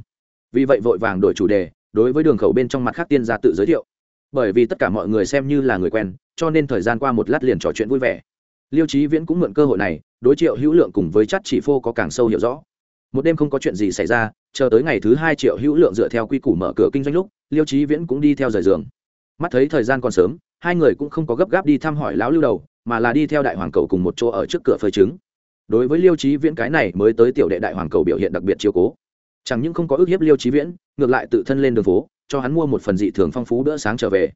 Vì vậy vội vàng đổi chủ đề, đối với đường khẩu bên trong mặt khác tiên gia tự giới thiệu. Bởi vì tất cả mọi người xem như là người quen, cho nên thời gian qua một lát liền trò chuyện vui vẻ. Liêu trí viễn cũng mượn cơ hội này, đối triệu hữu lượng cùng với chắt chỉ phô có càng sâu hiểu rõ. Một đêm không có chuyện gì xảy ra, chờ tới ngày thứ hai triệu hữu lượng dựa theo quy củ mở cửa kinh doanh lúc, liêu trí viễn cũng đi theo rời giường mắt thấy thời gian còn sớm, hai người cũng không có gấp gáp đi thăm hỏi lão lưu đầu, mà là đi theo đại hoàng cầu cùng một chỗ ở trước cửa phơi trứng. Đối với liêu trí viễn cái này mới tới tiểu đệ đại hoàng cầu biểu hiện đặc biệt chiều cố. Chẳng những không có ước hiếp liêu trí viễn, ngược lại tự thân lên đường phố, cho hắn mua một phần dị thường phong phú bữa sáng trở về.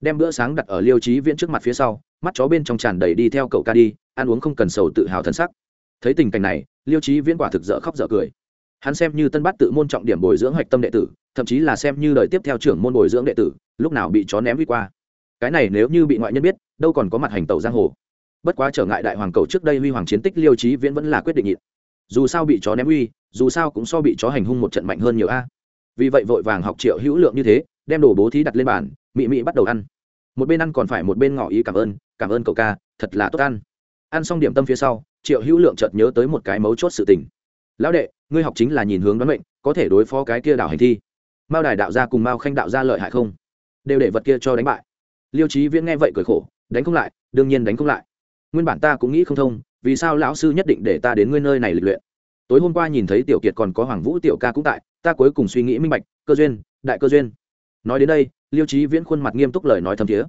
Đem bữa sáng đặt ở liêu trí viễn trước mặt phía sau, mắt chó bên trong tràn đầy đi theo cậu ca đi, ăn uống không cần sầu tự hào thân sắc. Thấy tình cảnh này, liêu trí viễn quả thực dở khóc dở cười. Hắn xem như tân bát tự môn trọng điểm bồi dưỡng hạch tâm đệ tử thậm chí là xem như đời tiếp theo trưởng môn bồi dưỡng đệ tử, lúc nào bị chó ném đi qua. Cái này nếu như bị ngoại nhân biết, đâu còn có mặt hành tẩu giang hồ. Bất quá trở ngại đại hoàng cầu trước đây huy hoàng chiến tích liêu trí viễn vẫn là quyết định nhịn. Dù sao bị chó ném uy, dù sao cũng so bị chó hành hung một trận mạnh hơn nhiều a. Vì vậy vội vàng học triệu hữu lượng như thế, đem đồ bố thí đặt lên bàn, mị mị bắt đầu ăn. Một bên ăn còn phải một bên ngỏ ý cảm ơn cảm ơn cậu ca, thật là tốt ăn. Ăn xong điểm tâm phía sau, triệu hữu lượng chợt nhớ tới một cái mấu chốt sự tình. Lão đệ, ngươi học chính là nhìn hướng đoán mệnh, có thể đối phó cái kia đảo hành thi mao đài đạo gia cùng mao khanh đạo gia lợi hại không? Đều để vật kia cho đánh bại. Liêu trí viễn nghe vậy cười khổ, đánh không lại, đương nhiên đánh không lại. Nguyên bản ta cũng nghĩ không thông, vì sao lão sư nhất định để ta đến ngươi nơi này lịch luyện? Tối hôm qua nhìn thấy tiểu kiệt còn có hoàng vũ tiểu ca cũng tại, ta cuối cùng suy nghĩ minh bạch, cơ duyên, đại cơ duyên. Nói đến đây, liêu trí viễn khuôn mặt nghiêm túc lời nói thầm thiế.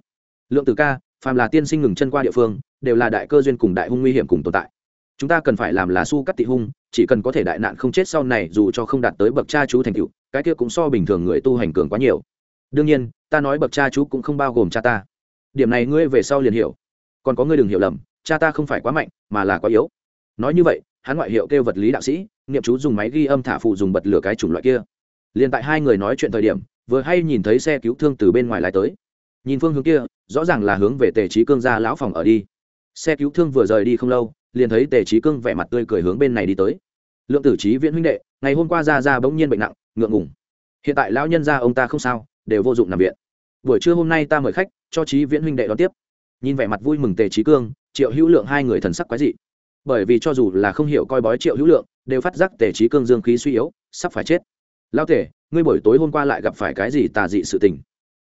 Lượng tử ca, phàm là tiên sinh ngừng chân qua địa phương, đều là đại cơ duyên cùng đại hung nguy hiểm cùng tồn tại. Chúng ta cần phải làm là su cắt tị hung, chỉ cần có thể đại nạn không chết sau này dù cho không đạt tới bậc cha chú thành cựu cái kia cũng so bình thường người tu hành cường quá nhiều. Đương nhiên, ta nói bậc cha chú cũng không bao gồm cha ta. Điểm này ngươi về sau liền hiểu. Còn có ngươi đừng hiểu lầm, cha ta không phải quá mạnh, mà là quá yếu. Nói như vậy, hắn ngoại hiệu kêu vật lý đạo sĩ niệm chú dùng máy ghi âm thả phụ dùng bật lửa cái chủng loại kia. Liền tại hai người nói chuyện thời điểm, vừa hay nhìn thấy xe cứu thương từ bên ngoài lái tới. Nhìn phương hướng kia, rõ ràng là hướng về tề trí cương ra lão phòng ở đi. Xe cứu thương vừa rời đi không lâu, liền thấy tề trí cương vẻ mặt tươi cười hướng bên này đi tới. Lượng tử trí viễn huynh đệ, ngày hôm qua ra ra bỗng nhiên bệnh nặng ngượng ngùng. Hiện tại lão nhân gia ông ta không sao, đều vô dụng nằm viện. Buổi trưa hôm nay ta mời khách, cho trí viễn huynh đệ đón tiếp. Nhìn vẻ mặt vui mừng tề trí cương, triệu hữu lượng hai người thần sắc quái dị. Bởi vì cho dù là không hiểu coi bói triệu hữu lượng, đều phát giác tề trí cương dương khí suy yếu, sắp phải chết. Lao tề, ngươi buổi tối hôm qua lại gặp phải cái gì tà dị sự tình?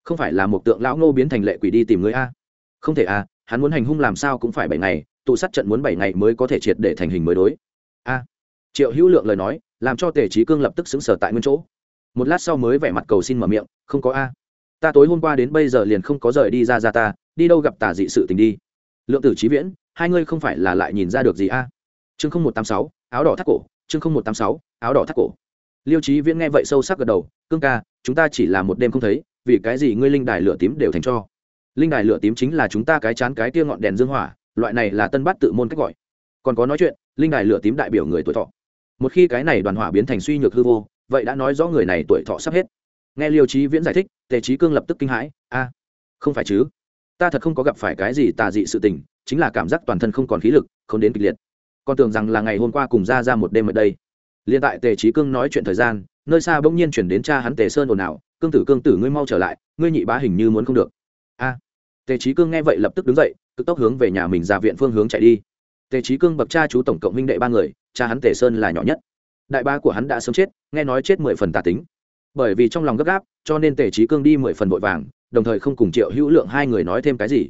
Không phải là một tượng lão ngô biến thành lệ quỷ đi tìm ngươi a? Không thể a, hắn muốn hành hung làm sao cũng phải bảy ngày tụ sát trận muốn bảy ngày mới có thể triệt để thành hình mới đối. A. Triệu hữu lượng lời nói làm cho tề trí cương lập tức xứng sở tại nguyên chỗ. Một lát sau mới vẻ mặt cầu xin mở miệng, không có a. Ta tối hôm qua đến bây giờ liền không có rời đi ra ra ta, đi đâu gặp tà dị sự tình đi. Lượng tử trí viễn, hai ngươi không phải là lại nhìn ra được gì a? Chương không một tám sáu, áo đỏ thắt cổ, chương không một tám sáu, áo đỏ thắt cổ. Liêu trí viễn nghe vậy sâu sắc gật đầu, cương ca, chúng ta chỉ là một đêm không thấy, vì cái gì ngươi linh đài lửa tím đều thành cho? Linh đài lửa tím chính là chúng ta cái chán cái tia ngọn đèn dương hỏa, loại này là tân bát tự môn cách gọi. Còn có nói chuyện, linh đài lửa tím đại biểu người tuổi thọ một khi cái này đoàn hỏa biến thành suy nhược hư vô, vậy đã nói rõ người này tuổi thọ sắp hết. Nghe liêu trí viễn giải thích, tề trí cương lập tức kinh hãi, a, không phải chứ? Ta thật không có gặp phải cái gì tà dị sự tình, chính là cảm giác toàn thân không còn khí lực, không đến kịch liệt. Con tưởng rằng là ngày hôm qua cùng ra ra một đêm ở đây. Liền tại tề trí cương nói chuyện thời gian, nơi xa bỗng nhiên chuyển đến cha hắn tề sơn ồn ào, cương tử cương tử, ngươi mau trở lại, ngươi nhị bá hình như muốn không được. A. Tề trí cương nghe vậy lập tức đứng dậy, cực tốc hướng về nhà mình ra viện phương hướng chạy đi. Tề trí cương bậc cha chú tổng cộng minh đệ ba người cha hắn tề sơn là nhỏ nhất. Đại ba của hắn đã sớm chết, nghe nói chết mười phần tà tính. Bởi vì trong lòng gấp gáp, cho nên tề trí cương đi mười phần vội vàng, đồng thời không cùng triệu hữu lượng hai người nói thêm cái gì.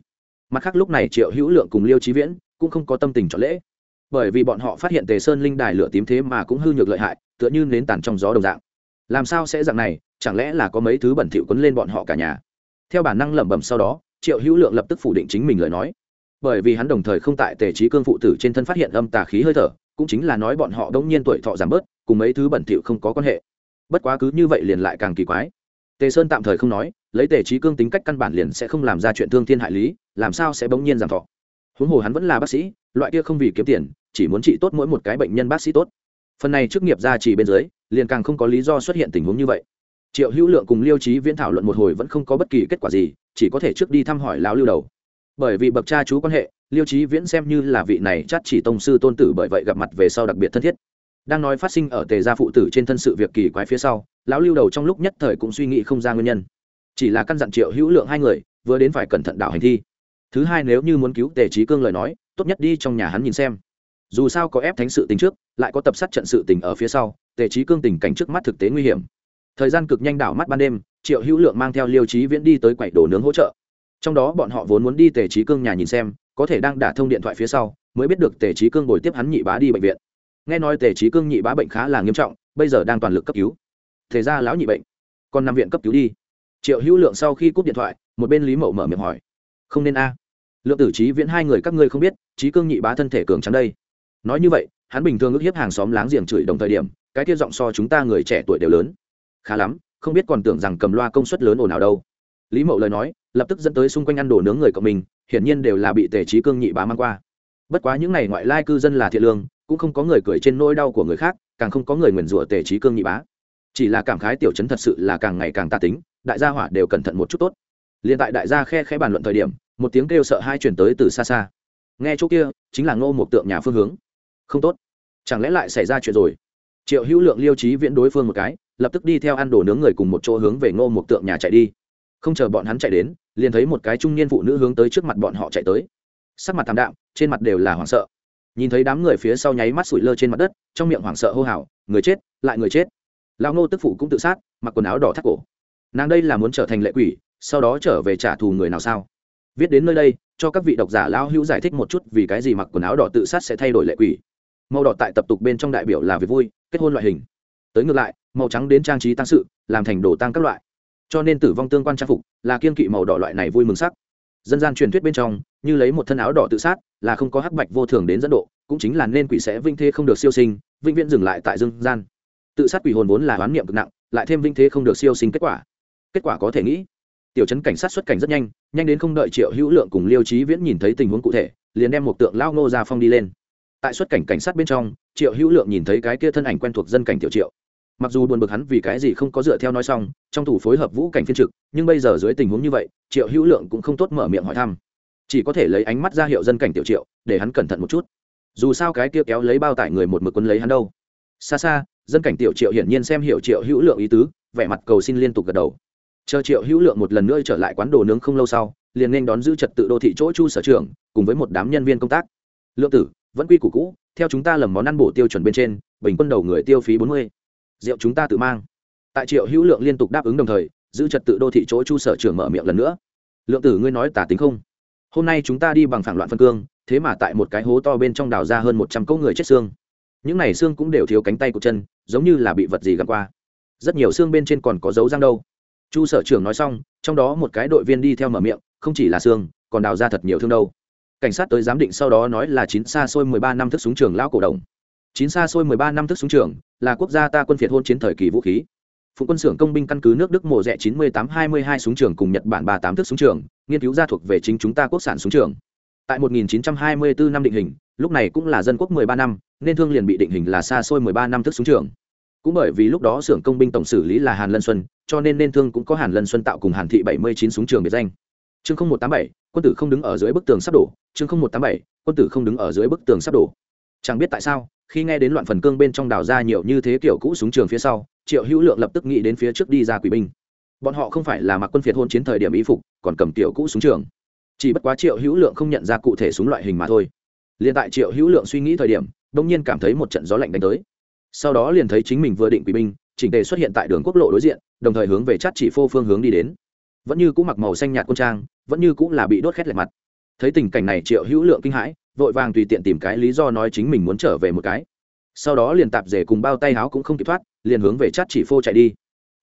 Mặt khác lúc này triệu hữu lượng cùng liêu trí viễn cũng không có tâm tình cho lễ. Bởi vì bọn họ phát hiện tề sơn linh đài lửa tím thế mà cũng hư nhược lợi hại, tựa như nến tàn trong gió đồng dạng. Làm sao sẽ dạng này, chẳng lẽ là có mấy thứ bẩn thỉu quấn lên bọn họ cả nhà? Theo bản năng lẩm bẩm sau đó, triệu hữu lượng lập tức phủ định chính mình lời nói. Bởi vì hắn đồng thời không tại tề trí cương phụ tử trên thân phát hiện âm tà khí hơi thở cũng chính là nói bọn họ đống nhiên tuổi thọ giảm bớt, cùng mấy thứ bẩn thỉu không có quan hệ. Bất quá cứ như vậy liền lại càng kỳ quái. Tề sơn tạm thời không nói, lấy tề trí cương tính cách căn bản liền sẽ không làm ra chuyện thương thiên hại lý, làm sao sẽ bỗng nhiên giảm thọ? Huống hồ hắn vẫn là bác sĩ, loại kia không vì kiếm tiền, chỉ muốn trị tốt mỗi một cái bệnh nhân bác sĩ tốt. Phần này chức nghiệp ra chỉ bên dưới, liền càng không có lý do xuất hiện tình huống như vậy. Triệu hữu lượng cùng liêu trí viễn thảo luận một hồi vẫn không có bất kỳ kết quả gì, chỉ có thể trước đi thăm hỏi lão lưu đầu. Bởi vì bậc cha chú quan hệ liêu trí viễn xem như là vị này chắc chỉ tông sư tôn tử bởi vậy gặp mặt về sau đặc biệt thân thiết. Đang nói phát sinh ở tề gia phụ tử trên thân sự việc kỳ quái phía sau, lão lưu đầu trong lúc nhất thời cũng suy nghĩ không ra nguyên nhân. Chỉ là căn dặn triệu hữu lượng hai người, vừa đến phải cẩn thận đạo hành thi. Thứ hai nếu như muốn cứu tề trí cương lời nói, tốt nhất đi trong nhà hắn nhìn xem. Dù sao có ép thánh sự tính trước, lại có tập sát trận sự tình ở phía sau, tề trí cương tình cảnh trước mắt thực tế nguy hiểm. Thời gian cực nhanh đảo mắt ban đêm, triệu hữu lượng mang theo liêu trí viễn đi tới quầy đồ nướng hỗ trợ. Trong đó bọn họ vốn muốn đi tề trí cương nhà nhìn xem có thể đang đả thông điện thoại phía sau, mới biết được tề trí cương bồi tiếp hắn nhị bá đi bệnh viện. Nghe nói tề trí cương nhị bá bệnh khá là nghiêm trọng, bây giờ đang toàn lực cấp cứu. Thế ra lão nhị bệnh, còn nằm viện cấp cứu đi. Triệu hữu lượng sau khi cúp điện thoại, một bên lý mậu mở miệng hỏi, không nên a. Lượng tử trí viễn hai người các ngươi không biết trí cương nhị bá thân thể cường trắng đây. Nói như vậy, hắn bình thường ức hiếp hàng xóm láng giềng chửi đồng thời điểm, cái tiết giọng so chúng ta người trẻ tuổi đều lớn. Khá lắm, không biết còn tưởng rằng cầm loa công suất lớn ồn ào đâu. Lý mậu lời nói lập tức dẫn tới xung quanh ăn đồ nướng người của mình, hiển nhiên đều là bị tề trí cương nhị bá mang qua. Bất quá những n à y ngoại lai cư dân là thiện lương, cũng không có người cười trên nỗi đau của người khác, càng không có người nguyền rủa tề trí cương nhị bá. Chỉ là cảm khái tiểu chấn thật sự là càng ngày càng tạ tính, đại gia hỏa đều cẩn thận một chút tốt. Liền tại đại gia khe khẽ bàn luận thời điểm, một tiếng kêu sợ hai chuyển tới từ xa xa. Nghe chỗ kia, chính là ngô một tượng nhà phương hướng. Không tốt. Chẳng lẽ lại xảy ra chuyện rồi? Triệu hữu lượng liêu trí viễn đối phương một cái, lập tức đi theo ăn đồ nướng người cùng một chỗ hướng về ngô một tượng nhà chạy đi. Không chờ bọn hắn chạy đến liền thấy một cái trung niên phụ nữ hướng tới trước mặt bọn họ chạy tới. Sắc mặt thảm đạm, trên mặt đều là hoảng sợ. Nhìn thấy đám người phía sau nháy mắt sủi lơ trên mặt đất, trong miệng hoảng sợ hô hào, người chết, lại người chết. Lão ngô tức phụ cũng tự sát, mặc quần áo đỏ thắt cổ. Nàng đây là muốn trở thành lệ quỷ, sau đó trở về trả thù người nào sao? Viết đến nơi đây, cho các vị độc giả lão hữu giải thích một chút vì cái gì mặc quần áo đỏ tự sát sẽ thay đổi lệ quỷ. Màu đỏ tại tập tục bên trong đại biểu là việc vui, kết hôn loại hình. Tới ngược lại, màu trắng đến trang trí tăng sự, làm thành đồ tăng các loại cho nên tử vong tương quan trang phục là kiên kỵ màu đỏ loại này vui mừng sắc. Dân gian truyền thuyết bên trong, như lấy một thân áo đỏ tự sát là không có hắc bạch vô thường đến dẫn độ, cũng chính là nên quỷ sẽ vinh thế không được siêu sinh, vĩnh viễn dừng lại tại dương gian. Tự sát quỷ hồn vốn là oán niệm cực nặng, lại thêm vinh thế không được siêu sinh kết quả. Kết quả có thể nghĩ, tiểu trấn cảnh sát xuất cảnh rất nhanh nhanh đến không đợi triệu hữu lượng cùng liêu trí viễn nhìn thấy tình huống cụ thể, liền đem một tượng lao ngô ra phong đi lên. Tại xuất cảnh cảnh sát bên trong, triệu hữu lượng nhìn thấy cái kia thân ảnh quen thuộc dân cảnh tiểu triệu mặc dù buồn bực hắn vì cái gì không có dựa theo nói xong, trong thủ phối hợp vũ cảnh phiên trực, nhưng bây giờ dưới tình huống như vậy, triệu hữu lượng cũng không tốt mở miệng hỏi thăm. Chỉ có thể lấy ánh mắt ra hiệu dân cảnh tiểu triệu, để hắn cẩn thận một chút. Dù sao cái kia kéo lấy bao tải người một mực quân lấy hắn đâu. Xa xa, dân cảnh tiểu triệu hiển nhiên xem hiểu triệu hữu lượng ý tứ, vẻ mặt cầu xin liên tục gật đầu. Chờ triệu hữu lượng một lần nữa trở lại quán đồ nướng không lâu sau, liền nên đón giữ trật tự đô thị chỗ chu sở trường, cùng với một đám nhân viên công tác. Lượng tử, vẫn quy củ cũ, theo chúng ta lầm món ăn bổ tiêu chuẩn bên trên, bình quân đầu người tiêu phí bốn mươi rượu chúng ta tự mang. Tại triệu hữu lượng liên tục đáp ứng đồng thời, giữ trật tự đô thị chỗ chu sở trường mở miệng lần nữa. Lượng tử ngươi nói tả tính không? Hôm nay chúng ta đi bằng phản loạn phân cương, thế mà tại một cái hố to bên trong đào ra hơn một trăm cỗ người chết xương. Những này xương cũng đều thiếu cánh tay của chân, giống như là bị vật gì gặm qua. Rất nhiều xương bên trên còn có dấu răng đâu. Chu sở trưởng nói xong, trong đó một cái đội viên đi theo mở miệng, không chỉ là xương, còn đào ra thật nhiều thương đâu. Cảnh sát tới giám định sau đó nói là chín xa xôi mười ba năm thức súng trường lão cổ đồng. Chín xa xôi mười ba năm thức súng trường là quốc gia ta quân phiệt hôn chiến thời kỳ vũ khí. Phụ quân xưởng công binh căn cứ nước đức mộ rẻ chín mươi tám hai mươi hai súng trường cùng nhật bản ba tám thước súng trường nghiên cứu ra thuộc về chính chúng ta quốc sản súng trường. Tại 1924 năm định hình lúc này cũng là dân quốc 13 năm nên thương liền bị định hình là xa xôi 13 năm thước súng trường. Cũng bởi vì lúc đó xưởng công binh tổng xử lý là hàn lân xuân cho nên nên thương cũng có hàn lân xuân tạo cùng hàn thị 79 súng trường biệt danh. Chương 0187, quân tử không đứng ở dưới bức tường sắp đổ. Chương 0187, quân tử không đứng ở dưới bức tường sắp đổ chẳng biết tại sao, khi nghe đến loạn phần cương bên trong đào ra nhiều như thế kiểu cũ súng trường phía sau, triệu hữu lượng lập tức nghĩ đến phía trước đi ra quỷ binh. Bọn họ không phải là mặc quân phiệt hôn chiến thời điểm y phục, còn cầm kiểu cũ súng trường. Chỉ bất quá triệu hữu lượng không nhận ra cụ thể súng loại hình mà thôi. Liền tại triệu hữu lượng suy nghĩ thời điểm đông nhiên cảm thấy một trận gió lạnh đánh tới. Sau đó liền thấy chính mình vừa định quỷ binh, chỉnh tề xuất hiện tại đường quốc lộ đối diện, đồng thời hướng về chát chỉ phô phương hướng đi đến. Vẫn như cũng mặc màu xanh nhạt quân trang, vẫn như cũng là bị đốt khét lẹt mặt. Thấy tình cảnh này, triệu hữu lượng kinh hãi vội vàng tùy tiện tìm cái lý do nói chính mình muốn trở về một cái. Sau đó liền tạp rể cùng bao tay háo cũng không kịp thoát, liền hướng về chát chỉ phô chạy đi.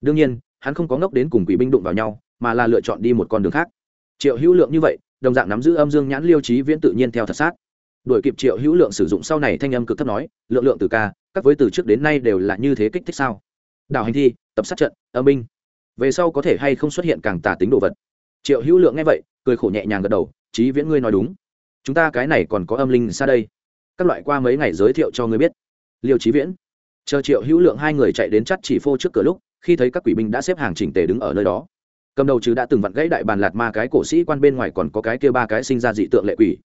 Đương nhiên, hắn không có ngốc đến cùng quỷ binh đụng vào nhau, mà là lựa chọn đi một con đường khác. Triệu hữu lượng như vậy, đồng dạng nắm giữ âm dương nhãn liêu trí viễn tự nhiên theo thật sát. Đuổi kịp triệu hữu lượng sử dụng sau này thanh âm cực thấp nói, lượng lượng từ ca, các với từ trước đến nay đều là như thế kích thích sao? Đảo hành thi, tập sát trận, âm binh. Về sau có thể hay không xuất hiện càng tả tính đồ vật? Triệu hữu lượng nghe vậy, cười khổ nhẹ nhàng gật đầu trí viễn ngươi nói đúng chúng ta cái này còn có âm linh xa đây. Các loại qua mấy ngày giới thiệu cho người biết. Liêu trí viễn. Chờ triệu hữu lượng hai người chạy đến chắt chỉ phô trước cửa lúc, khi thấy các quỷ binh đã xếp hàng chỉnh tề đứng ở nơi đó. Cầm đầu chứ đã từng vặn gãy đại bàn lạt ma cái cổ sĩ quan bên ngoài còn có cái kia ba cái sinh ra dị tượng lệ quỷ.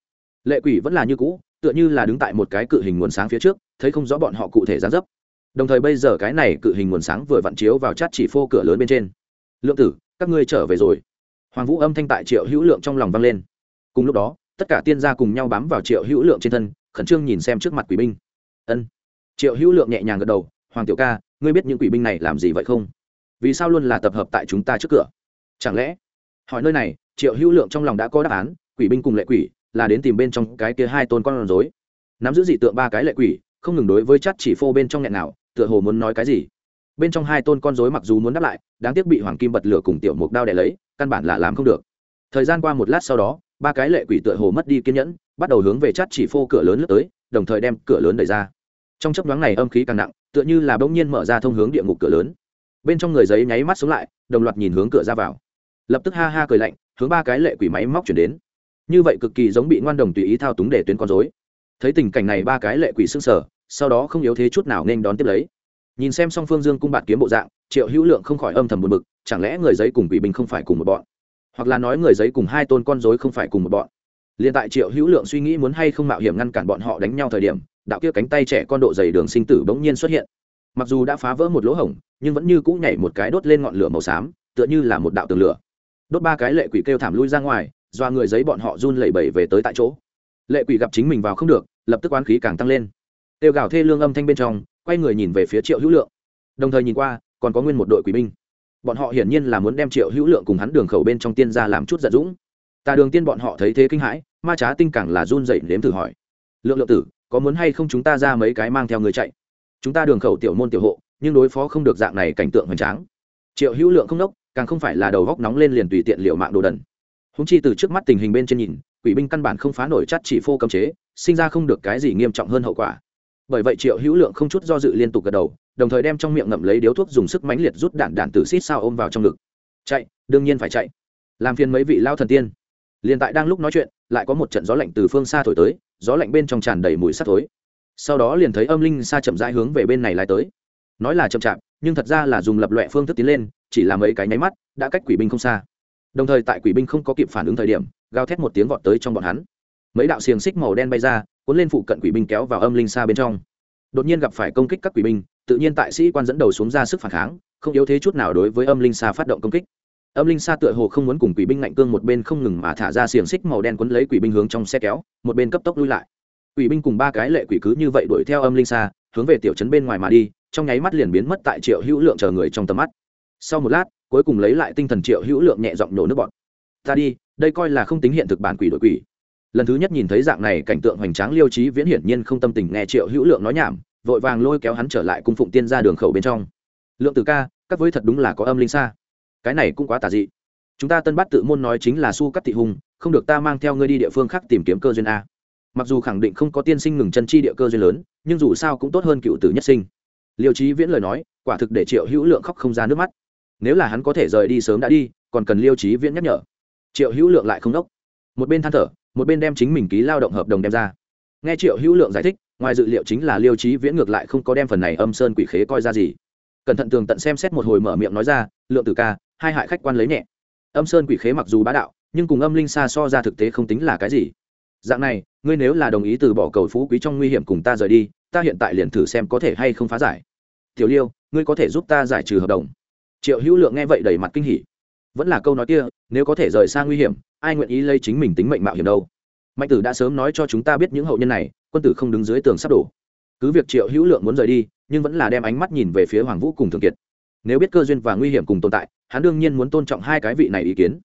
Lệ quỷ vẫn là như cũ, tựa như là đứng tại một cái cự hình nguồn sáng phía trước, thấy không rõ bọn họ cụ thể gián dấp. Đồng thời bây giờ cái này cự hình nguồn sáng vừa vặn chiếu vào chát chỉ phô cửa lớn bên trên. Lượng tử, các ngươi trở về rồi. Hoàng vũ âm thanh tại triệu hữu lượng trong lòng vang lên. Cùng lúc đó tất cả tiên gia cùng nhau bám vào triệu hữu lượng trên thân, khẩn trương nhìn xem trước mặt quỷ binh. Ân. Triệu hữu lượng nhẹ nhàng gật đầu, hoàng tiểu ca, ngươi biết những quỷ binh này làm gì vậy không? Vì sao luôn là tập hợp tại chúng ta trước cửa? Chẳng lẽ? Hỏi nơi này, triệu hữu lượng trong lòng đã có đáp án, quỷ binh cùng lệ quỷ là đến tìm bên trong cái kia hai tôn con rối. Nắm giữ dị tượng ba cái lệ quỷ, không ngừng đối với chắt chỉ phô bên trong nghẹn nào, tựa hồ muốn nói cái gì? Bên trong hai tôn con rối mặc dù muốn đáp lại, đáng tiếc bị hoàng kim bật lửa cùng tiểu mục đao đè lấy, căn bản là làm không được. Thời gian qua một lát sau đó ba cái lệ quỷ tựa hồ mất đi kiên nhẫn, bắt đầu hướng về chát chỉ phô cửa lớn lướt tới, đồng thời đem cửa lớn đẩy ra. Trong chấp nhoáng này âm khí càng nặng, tựa như là bỗng nhiên mở ra thông hướng địa ngục cửa lớn. Bên trong người giấy nháy mắt xuống lại, đồng loạt nhìn hướng cửa ra vào. Lập tức ha ha cười lạnh, hướng ba cái lệ quỷ máy móc chuyển đến. Như vậy cực kỳ giống bị ngoan đồng tùy ý thao túng để tuyến con dối thấy tình cảnh này ba cái lệ quỷ xương sở sau đó không yếu thế chút nào nên đón tiếp lấy. Nhìn xem song phương dương cung bạt kiếm bộ dạng, triệu hữu lượng không khỏi âm thầm buồn bực, chẳng lẽ người giấy cùng quỷ binh không phải cùng một bọn? Hoặc là nói người giấy cùng hai tôn con dối không phải cùng một bọn. Liền tại triệu hữu lượng suy nghĩ muốn hay không mạo hiểm ngăn cản bọn họ đánh nhau thời điểm, đạo kia cánh tay trẻ con độ dày đường sinh tử bỗng nhiên xuất hiện. Mặc dù đã phá vỡ một lỗ hổng, nhưng vẫn như cũ nhảy một cái đốt lên ngọn lửa màu xám, tựa như là một đạo tường lửa. Đốt ba cái lệ quỷ kêu thảm lui ra ngoài doa người giấy bọn họ run lẩy bẩy về tới tại chỗ. Lệ quỷ gặp chính mình vào không được, lập tức oán khí càng tăng lên. Tiêu gào thê lương âm thanh bên trong, quay người nhìn về phía triệu hữu lượng. Đồng thời nhìn qua, còn có nguyên một đội quỷ binh bọn họ hiển nhiên là muốn đem triệu hữu lượng cùng hắn đường khẩu bên trong tiên ra làm chút giận dũng. Tà đường tiên bọn họ thấy thế kinh hãi, ma trá tinh càng là run dậy nếm thử hỏi. Lượng lượng tử, có muốn hay không chúng ta ra mấy cái mang theo người chạy? Chúng ta đường khẩu tiểu môn tiểu hộ, nhưng đối phó không được dạng này cảnh tượng hoành tráng. Triệu hữu lượng không đốc càng không phải là đầu góc nóng lên liền tùy tiện liệu mạng đồ đần. Húng chi từ trước mắt tình hình bên trên nhìn, quỷ binh căn bản không phá nổi chắt chỉ phô cấm chế, sinh ra không được cái gì nghiêm trọng hơn hậu quả bởi vậy triệu hữu lượng không chút do dự liên tục gật đầu, đồng thời đem trong miệng ngậm lấy điếu thuốc dùng sức mãnh liệt rút đạn đạn từ xít sao ôm vào trong ngực. Chạy, đương nhiên phải chạy. Làm phiền mấy vị lao thần tiên. Liền tại đang lúc nói chuyện, lại có một trận gió lạnh từ phương xa thổi tới, gió lạnh bên trong tràn đầy mùi sắt thối. Sau đó liền thấy âm linh xa chậm rãi hướng về bên này lại tới. Nói là chậm chạp, nhưng thật ra là dùng lập loẹ phương thức tiến lên, chỉ là mấy cái nháy mắt, đã cách quỷ binh không xa. Đồng thời tại quỷ binh không có kịp phản ứng thời điểm, gào thét một tiếng vọt tới trong bọn hắn. Mấy đạo xiềng xích màu đen bay ra cuốn lên phụ cận quỷ binh kéo vào âm linh xa bên trong. Đột nhiên gặp phải công kích các quỷ binh, tự nhiên tại sĩ quan dẫn đầu xuống ra sức phản kháng, không yếu thế chút nào đối với âm linh xa phát động công kích. Âm linh xa tựa hồ không muốn cùng quỷ binh ngạnh cương một bên không ngừng mà thả ra xiềng xích màu đen quấn lấy quỷ binh hướng trong xe kéo, một bên cấp tốc lui lại. Quỷ binh cùng ba cái lệ quỷ cứ như vậy đuổi theo âm linh xa, hướng về tiểu trấn bên ngoài mà đi, trong nháy mắt liền biến mất tại triệu hữu lượng chờ người trong tầm mắt. Sau một lát, cuối cùng lấy lại tinh thần triệu hữu lượng nhẹ giọng nổ nước bọn. Ta đi, đây coi là không tính hiện thực bản quỷ đội quỷ lần thứ nhất nhìn thấy dạng này cảnh tượng hoành tráng liêu trí viễn hiển nhiên không tâm tình nghe triệu hữu lượng nói nhảm, vội vàng lôi kéo hắn trở lại cung phụng tiên ra đường khẩu bên trong. Lượng từ ca, các với thật đúng là có âm linh xa. Cái này cũng quá tà dị. Chúng ta tân bát tự môn nói chính là su cắt thị hùng, không được ta mang theo ngươi đi địa phương khác tìm kiếm cơ duyên a. Mặc dù khẳng định không có tiên sinh ngừng chân chi địa cơ duyên lớn, nhưng dù sao cũng tốt hơn cựu tử nhất sinh. Liêu trí viễn lời nói, quả thực để triệu hữu lượng khóc không ra nước mắt. Nếu là hắn có thể rời đi sớm đã đi, còn cần liêu trí viễn nhắc nhở. Triệu hữu lượng lại không đốc. Một bên than thở một bên đem chính mình ký lao động hợp đồng đem ra. Nghe triệu hữu lượng giải thích, ngoài dự liệu chính là liêu trí viễn ngược lại không có đem phần này âm sơn quỷ khế coi ra gì. Cẩn thận tường tận xem xét một hồi mở miệng nói ra, lượng tử ca, hai hại khách quan lấy nhẹ. Âm sơn quỷ khế mặc dù bá đạo, nhưng cùng âm linh xa so ra thực tế không tính là cái gì. Dạng này, ngươi nếu là đồng ý từ bỏ cầu phú quý trong nguy hiểm cùng ta rời đi, ta hiện tại liền thử xem có thể hay không phá giải. Tiểu liêu, ngươi có thể giúp ta giải trừ hợp đồng. Triệu hữu lượng nghe vậy đầy mặt kinh hỉ. Vẫn là câu nói kia, nếu có thể rời xa nguy hiểm ai nguyện ý lấy chính mình tính mệnh mạo hiểm đâu? Mạnh tử đã sớm nói cho chúng ta biết những hậu nhân này, quân tử không đứng dưới tường sắp đổ. Cứ việc triệu hữu lượng muốn rời đi, nhưng vẫn là đem ánh mắt nhìn về phía hoàng vũ cùng thường kiệt. Nếu biết cơ duyên và nguy hiểm cùng tồn tại, hắn đương nhiên muốn tôn trọng hai cái vị này ý kiến.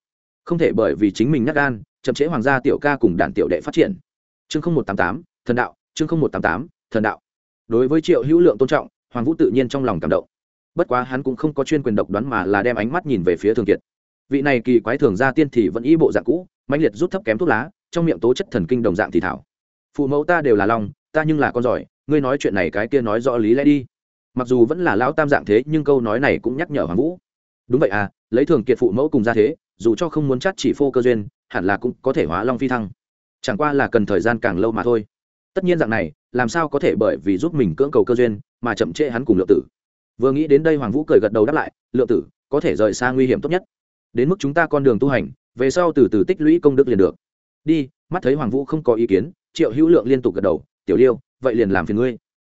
Không thể bởi vì chính mình nhắc gan, chậm chế hoàng gia tiểu ca cùng đàn tiểu đệ phát triển. Chương không một tám tám, thần đạo, chương không một tám tám, thần đạo. Đối với triệu hữu lượng tôn trọng, hoàng vũ tự nhiên trong lòng cảm động. Bất quá hắn cũng không có chuyên quyền độc đoán mà là đem ánh mắt nhìn về phía thường kiệt vị này kỳ quái thường gia tiên thì vẫn y bộ dạng cũ mạnh liệt rút thấp kém thuốc lá, trong miệng tố chất thần kinh đồng dạng thì thảo. Phụ mẫu ta đều là lòng ta nhưng là con giỏi, ngươi nói chuyện này cái kia nói rõ lý lẽ đi. Mặc dù vẫn là lão tam dạng thế, nhưng câu nói này cũng nhắc nhở hoàng vũ. Đúng vậy à lấy thường kiệt phụ mẫu cùng ra thế, dù cho không muốn chắt chỉ phô cơ duyên, hẳn là cũng có thể hóa long phi thăng. Chẳng qua là cần thời gian càng lâu mà thôi. Tất nhiên dạng này, làm sao có thể bởi vì giúp mình cưỡng cầu cơ duyên, mà chậm trễ hắn cùng lượng tử. Vừa nghĩ đến đây hoàng vũ cười gật đầu đáp lại, lượng tử, có thể rời xa nguy hiểm tốt nhất đến mức chúng ta con đường tu hành, về sau từ từ tích lũy công đức liền được. Đi, mắt thấy hoàng vũ không có ý kiến, triệu hữu lượng liên tục gật đầu, tiểu liêu, vậy liền làm phiền ngươi.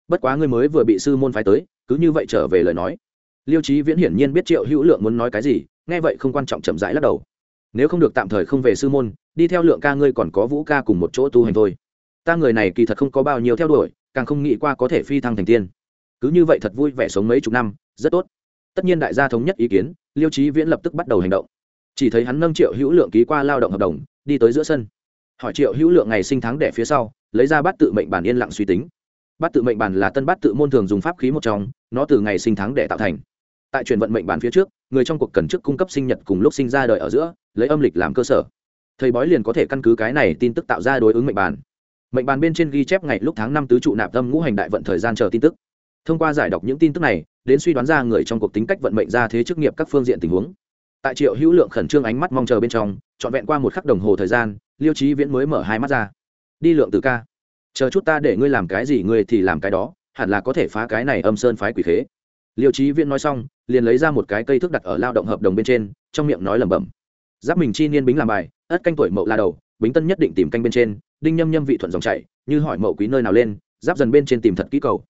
Bất quá ngươi mới vừa bị sư môn phái tới, cứ như vậy trở về lời nói. Liêu trí viễn hiển nhiên biết triệu hữu lượng muốn nói cái gì, nghe vậy không quan trọng chậm rãi lắc đầu. Nếu không được tạm thời không về sư môn, đi theo lượng ca ngươi còn có vũ ca cùng một chỗ tu hành thôi. Ta người này kỳ thật không có bao nhiêu theo đuổi, càng không nghĩ qua có thể phi thăng thành tiên. Cứ như vậy thật vui vẻ sống mấy chục năm, rất tốt. Tất nhiên đại gia thống nhất ý kiến liêu trí viễn lập tức bắt đầu hành động. Chỉ thấy hắn nâng triệu hữu lượng ký qua lao động hợp đồng, đi tới giữa sân. Hỏi triệu hữu lượng ngày sinh tháng đẻ phía sau, lấy ra bát tự mệnh bản yên lặng suy tính. Bát tự mệnh bản là tân bát tự môn thường dùng pháp khí một trong, nó từ ngày sinh tháng đẻ tạo thành. Tại truyền vận mệnh bản phía trước, người trong cuộc cần trước cung cấp sinh nhật cùng lúc sinh ra đời ở giữa, lấy âm lịch làm cơ sở. Thầy bói liền có thể căn cứ cái này tin tức tạo ra đối ứng mệnh bản. Mệnh bản bên trên ghi chép ngày lúc tháng năm tứ trụ nạp tâm ngũ hành đại vận thời gian chờ tin tức. Thông qua giải đọc những tin tức này đến suy đoán ra người trong cuộc tính cách vận mệnh ra thế chức nghiệp các phương diện tình huống. Tại triệu hữu lượng khẩn trương ánh mắt mong chờ bên trong, trọn vẹn qua một khắc đồng hồ thời gian, liêu trí viễn mới mở hai mắt ra. Đi lượng từ ca, chờ chút ta để ngươi làm cái gì ngươi thì làm cái đó, hẳn là có thể phá cái này âm sơn phái quỷ khế. Liêu trí viễn nói xong, liền lấy ra một cái cây thước đặt ở lao động hợp đồng bên trên, trong miệng nói lẩm bẩm. Giáp mình chi niên bính làm bài, ất canh tuổi mậu la đầu, bính tân nhất định tìm canh bên trên, đinh nhâm nhâm vị thuận dòng chảy, như hỏi mậu quý nơi nào lên, giáp dần bên trên tìm thật kỹ cầu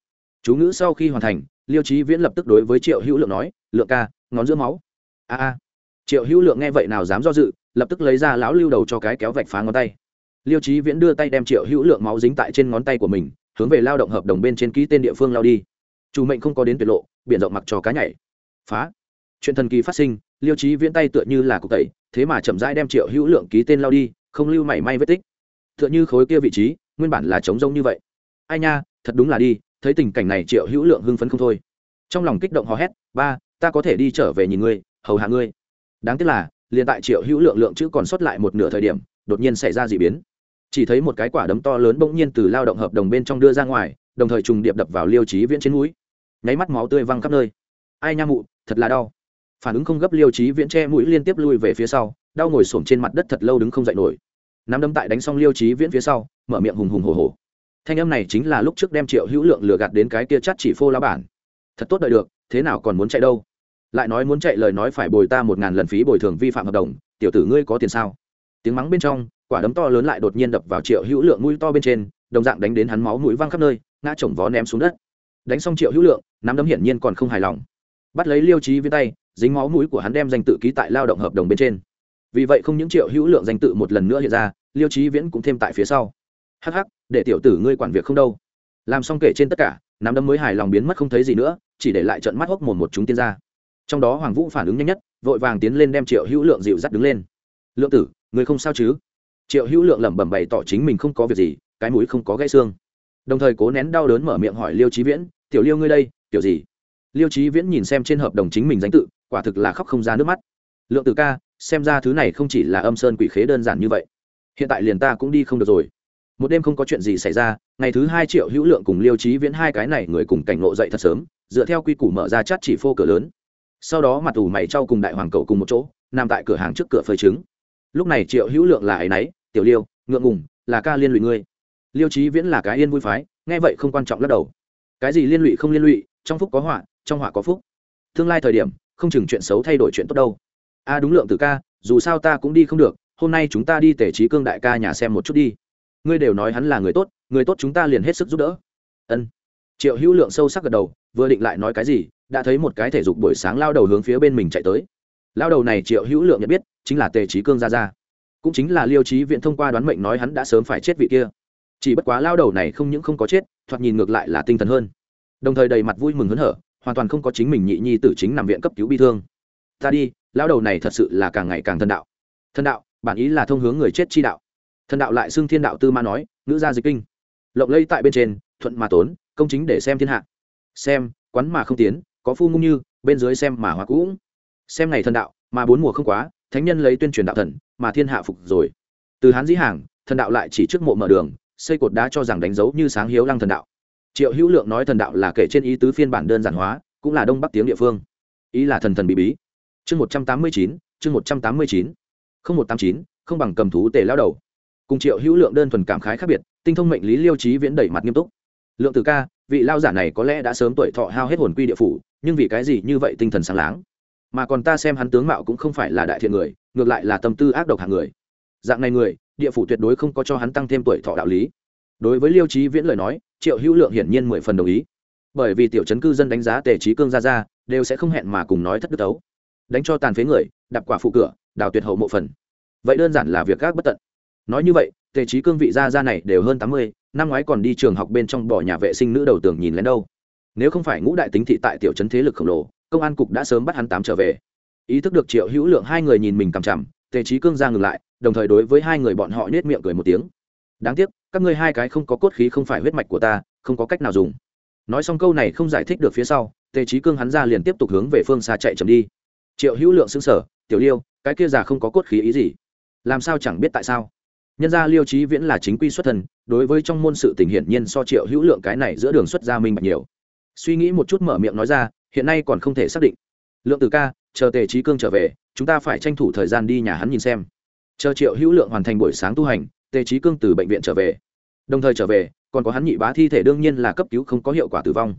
chú ngữ sau khi hoàn thành, liêu trí viễn lập tức đối với triệu hữu lượng nói, lượng ca, ngón giữa máu. A a. Triệu hữu lượng nghe vậy nào dám do dự, lập tức lấy ra lão lưu đầu cho cái kéo vạch phá ngón tay. Liêu trí viễn đưa tay đem triệu hữu lượng máu dính tại trên ngón tay của mình, hướng về lao động hợp đồng bên trên ký tên địa phương lao đi. Chủ mệnh không có đến tuyệt lộ, biển rộng mặc trò cá nhảy. Phá. Chuyện thần kỳ phát sinh, liêu trí viễn tay tựa như là cục tẩy, thế mà chậm rãi đem triệu hữu lượng ký tên lao đi, không lưu mảy may vết tích. Tựa như khối kia vị trí, nguyên bản là trống rông như vậy. Ai nha, thật đúng là đi thấy tình cảnh này triệu hữu lượng hưng phấn không thôi. Trong lòng kích động hò hét, ba, ta có thể đi trở về nhìn ngươi, hầu hạ ngươi. Đáng tiếc là, liền tại triệu hữu lượng lượng chữ còn sót lại một nửa thời điểm, đột nhiên xảy ra d ị biến. Chỉ thấy một cái quả đấm to lớn bỗng nhiên từ lao động hợp đồng bên trong đưa ra ngoài, đồng thời trùng điệp đập vào liêu trí viễn trên núi nháy mắt máu tươi văng khắp nơi. Ai nha mụ, thật là đau. Phản ứng không gấp liêu trí viễn che mũi liên tiếp lui về phía sau, đau ngồi xổm trên mặt đất thật lâu đứng không dậy nổi. Nắm đấm tại đánh xong liêu trí viễn phía sau, mở miệng hùng hùng hồ hồ thanh âm này chính là lúc trước đem triệu hữu lượng lừa gạt đến cái kia chắt chỉ phô lá bản. Thật tốt đợi được, thế nào còn muốn chạy đâu? Lại nói muốn chạy lời nói phải bồi ta một ngàn lần phí bồi thường vi phạm hợp đồng, tiểu tử ngươi có tiền sao? Tiếng mắng bên trong, quả đấm to lớn lại đột nhiên đập vào triệu hữu lượng mũi to bên trên, đồng dạng đánh đến hắn máu mũi văng khắp nơi, ngã chồng vó ném xuống đất. Đánh xong triệu hữu lượng, nắm đấm hiển nhiên còn không hài lòng. Bắt lấy liêu trí với tay, dính máu mũi của hắn đem danh tự ký tại lao động hợp đồng bên trên. Vì vậy không những triệu hữu lượng danh tự một lần nữa hiện ra, liêu trí viễn cũng thêm tại phía sau. Hh để tiểu tử ngươi quản việc không đâu. Làm xong kể trên tất cả, nắm đấm mới hài lòng biến mất không thấy gì nữa, chỉ để lại trận mắt hốc mồm một chúng tiên ra trong đó hoàng vũ phản ứng nhanh nhất, vội vàng tiến lên đem triệu hữu lượng dịu dắt đứng lên. Lượng tử người không sao chứ? Triệu hữu lượng lẩm bẩm bày tỏ chính mình không có việc gì, cái mũi không có gãy xương. Đồng thời cố nén đau đớn mở miệng hỏi liêu trí viễn, tiểu liêu ngươi đây, tiểu gì? Liêu trí viễn nhìn xem trên hợp đồng chính mình danh tự, quả thực là khóc không ra nước mắt. Lượng tử ca, xem ra thứ này không chỉ là âm sơn quỷ khế đơn giản như vậy. Hiện tại liền ta cũng đi không được rồi một đêm không có chuyện gì xảy ra, ngày thứ hai triệu hữu lượng cùng liêu trí viễn hai cái này người cùng cảnh ngộ dậy thật sớm, dựa theo quy củ mở ra chát chỉ phô cửa lớn. Sau đó mặt ủ mày trao cùng đại hoàng cậu cùng một chỗ, nằm tại cửa hàng trước cửa phơi trứng. Lúc này triệu hữu lượng là ấ y náy tiểu liêu, ngượng ngùng, là ca liên lụy ngươi. Liêu trí viễn là cái yên vui phái, nghe vậy không quan trọng lắc đầu. Cái gì liên lụy không liên lụy, trong phúc có họa, trong họa có phúc. Tương lai thời điểm, không chừng chuyện xấu thay đổi chuyện tốt đâu. A, đúng lượng từ ca, dù sao ta cũng đi không được, hôm nay chúng ta đi tể trí cương đại ca nhà xem một chút đi ngươi đều nói hắn là người tốt người tốt chúng ta liền hết sức giúp đỡ. Ân. Triệu hữu lượng sâu sắc gật đầu, vừa định lại nói cái gì, đã thấy một cái thể dục buổi sáng lao đầu hướng phía bên mình chạy tới. Lao đầu này triệu hữu lượng nhận biết, chính là tề trí cương gia gia. Cũng chính là liêu trí viện thông qua đoán mệnh nói hắn đã sớm phải chết vị kia. Chỉ bất quá lao đầu này không những không có chết, thoạt nhìn ngược lại là tinh thần hơn. Đồng thời đầy mặt vui mừng hớn hở, hoàn toàn không có chính mình nhị nhi tử chính nằm viện cấp cứu bi thương. Ta đi, lao đầu này thật sự là càng ngày càng thân đạo. Thân đạo, bản ý là thông hướng người chết chi đạo thần đạo lại xưng thiên đạo tư ma nói nữ gia dịch kinh. Lộng lây tại bên trên, thuận mà tốn, công chính để xem thiên hạ. Xem, quán mà không tiến, có phu ngung như, bên dưới xem mà hóa cũng. Xem ngày thần đạo, mà bốn mùa không quá, thánh nhân lấy tuyên truyền đạo thần, mà thiên hạ phục rồi. Từ hán dĩ hàng, thần đạo lại chỉ trước mộ mở đường, xây cột đá cho rằng đánh dấu như sáng hiếu lăng thần đạo. Triệu hữu lượng nói thần đạo là kể trên ý tứ phiên bản đơn giản hóa, cũng là đông bắc tiếng địa phương. Ý là thần thần bí bí. Chương một trăm tám mươi chín, chương một trăm tám mươi chín. Không một tám chín, không bằng cầm thú tề lao đầu cùng triệu hữu lượng đơn thuần cảm khái khác biệt, tinh thông mệnh lý liêu trí viễn đẩy mặt nghiêm túc. Lượng từ ca, vị lao giả này có lẽ đã sớm tuổi thọ hao hết hồn quy địa phủ, nhưng vì cái gì như vậy tinh thần sáng láng? Mà còn ta xem hắn tướng mạo cũng không phải là đại thiện người, ngược lại là tâm tư ác độc hạng người. Dạng này người, địa phủ tuyệt đối không có cho hắn tăng thêm tuổi thọ đạo lý. Đối với liêu trí viễn lời nói, triệu hữu lượng hiển nhiên mười phần đồng ý. Bởi vì tiểu chấn cư dân đánh giá tề trí cương ra ra đều sẽ không hẹn mà cùng nói thất đức tấu. Đánh cho tàn phế người, đạp quả phụ cửa, đào tuyệt hậu mộ phần. Vậy đơn giản là việc gác bất tận nói như vậy, tề trí cương vị gia gia này đều hơn tám mươi, năm ngoái còn đi trường học bên trong bỏ nhà vệ sinh nữ đầu tường nhìn lên đâu. Nếu không phải ngũ đại tính thị tại tiểu trấn thế lực khổng lồ, công an cục đã sớm bắt hắn tám trở về. Ý thức được triệu hữu lượng hai người nhìn mình cằm chằm, tề trí cương ra ngừng lại, đồng thời đối với hai người bọn họ nết miệng cười một tiếng. Đáng tiếc, các ngươi hai cái không có cốt khí không phải huyết mạch của ta, không có cách nào dùng. Nói xong câu này không giải thích được phía sau, tề trí cương hắn ra liền tiếp tục hướng về phương xa chạy chậm đi. Triệu hữu lượng xứng sở tiểu liêu, cái kia già không có cốt khí ý gì? Làm sao chẳng biết tại sao? Nhân gia liêu trí viễn là chính quy xuất thần đối với trong môn sự tình hiển nhiên so triệu hữu lượng cái này giữa đường xuất gia minh bạch nhiều. Suy nghĩ một chút mở miệng nói ra, hiện nay còn không thể xác định. Lượng từ ca, chờ tề trí cương trở về, chúng ta phải tranh thủ thời gian đi nhà hắn nhìn xem. Chờ triệu hữu lượng hoàn thành buổi sáng tu hành, tề trí cương từ bệnh viện trở về. Đồng thời trở về, còn có hắn nhị bá thi thể đương nhiên là cấp cứu không có hiệu quả tử vong.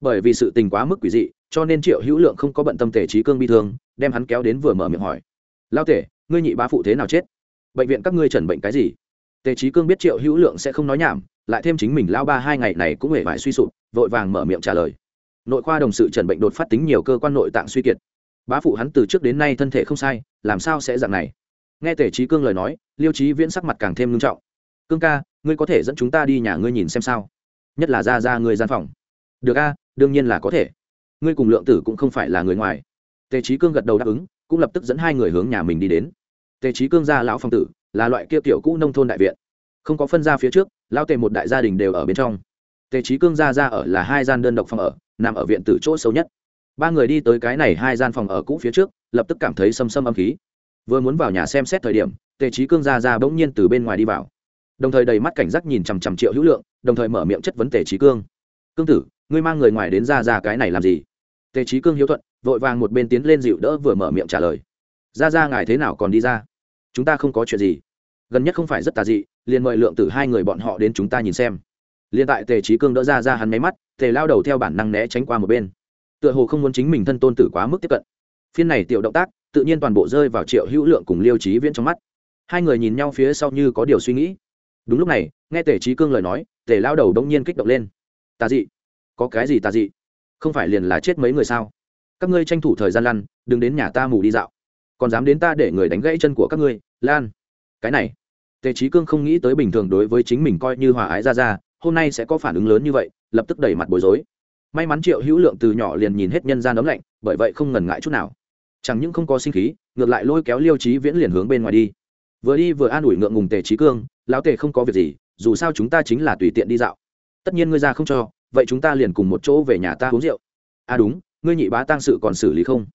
Bởi vì sự tình quá mức quỷ dị, cho nên triệu hữu lượng không có bận tâm tề trí cương bi thương, đem hắn kéo đến vừa mở miệng hỏi. Lao tể ngươi nhị bá phụ thế nào chết? Bệnh viện các ngươi trần bệnh cái gì? Tề trí cương biết triệu hữu lượng sẽ không nói nhảm, lại thêm chính mình lao ba hai ngày này cũng hề vải suy sụp, vội vàng mở miệng trả lời. Nội khoa đồng sự trần bệnh đột phát tính nhiều cơ quan nội tạng suy kiệt. Bá phụ hắn từ trước đến nay thân thể không sai, làm sao sẽ dạng này? Nghe tề trí cương lời nói, liêu trí viễn sắc mặt càng thêm nghiêm trọng. Cương ca, ngươi có thể dẫn chúng ta đi nhà ngươi nhìn xem sao? Nhất là ra ra người gian phòng. Được a, đương nhiên là có thể. Ngươi cùng lượng tử cũng không phải là người ngoài. Tề trí cương gật đầu đáp ứng, cũng lập tức dẫn hai người hướng nhà mình đi đến tề trí cương gia lão phong tử, là loại kia kiểu cũ nông thôn đại viện. Không có phân ra phía trước, lão tề một đại gia đình đều ở bên trong. Tề trí cương gia ra ở là hai gian đơn độc phòng ở, nằm ở viện tử chỗ xấu nhất. Ba người đi tới cái này hai gian phòng ở cũ phía trước, lập tức cảm thấy xâm xâm âm khí. Vừa muốn vào nhà xem xét thời điểm, tề trí cương gia ra bỗng nhiên từ bên ngoài đi vào. Đồng thời đầy mắt cảnh giác nhìn chằm chằm triệu hữu lượng, đồng thời mở miệng chất vấn tề trí cương. Cương tử, ngươi mang người ngoài đến ra ra cái này làm gì? Tề trí cương hiếu thuận, vội vàng một bên tiến lên dịu đỡ vừa mở miệng trả lời ra ra ngài thế nào còn đi ra? Chúng ta không có chuyện gì. Gần nhất không phải rất tà dị, liền mời lượng tử hai người bọn họ đến chúng ta nhìn xem. Liền tại tề trí cương đỡ ra ra hắn máy mắt, tề lao đầu theo bản năng né tránh qua một bên. Tựa hồ không muốn chính mình thân tôn tử quá mức tiếp cận. Phiên này tiểu động tác, tự nhiên toàn bộ rơi vào triệu hữu lượng cùng liêu trí viễn trong mắt. Hai người nhìn nhau phía sau như có điều suy nghĩ. Đúng lúc này, nghe tề trí cương lời nói, tề lao đầu đông nhiên kích động lên. Tà dị? Có cái gì tà dị? Không phải liền là chết mấy người sao? Các ngươi tranh thủ thời gian lăn, đừng đến nhà ta mù đi dạo còn dám đến ta để người đánh gãy chân của các ngươi, lan. Cái này, tề trí cương không nghĩ tới bình thường đối với chính mình coi như hòa ái ra ra, hôm nay sẽ có phản ứng lớn như vậy, lập tức đẩy mặt bối rối. May mắn triệu hữu lượng từ nhỏ liền nhìn hết nhân gian ấm lạnh, bởi vậy không ngần ngại chút nào. Chẳng những không có sinh khí, ngược lại lôi kéo liêu trí viễn liền hướng bên ngoài đi. Vừa đi vừa an ủi ngượng ngùng tề trí cương, lão tề không có việc gì, dù sao chúng ta chính là tùy tiện đi dạo. Tất nhiên ngươi ra không cho, vậy chúng ta liền cùng một chỗ về nhà ta uống rượu. À đúng, ngươi nhị bá tăng sự còn xử lý không?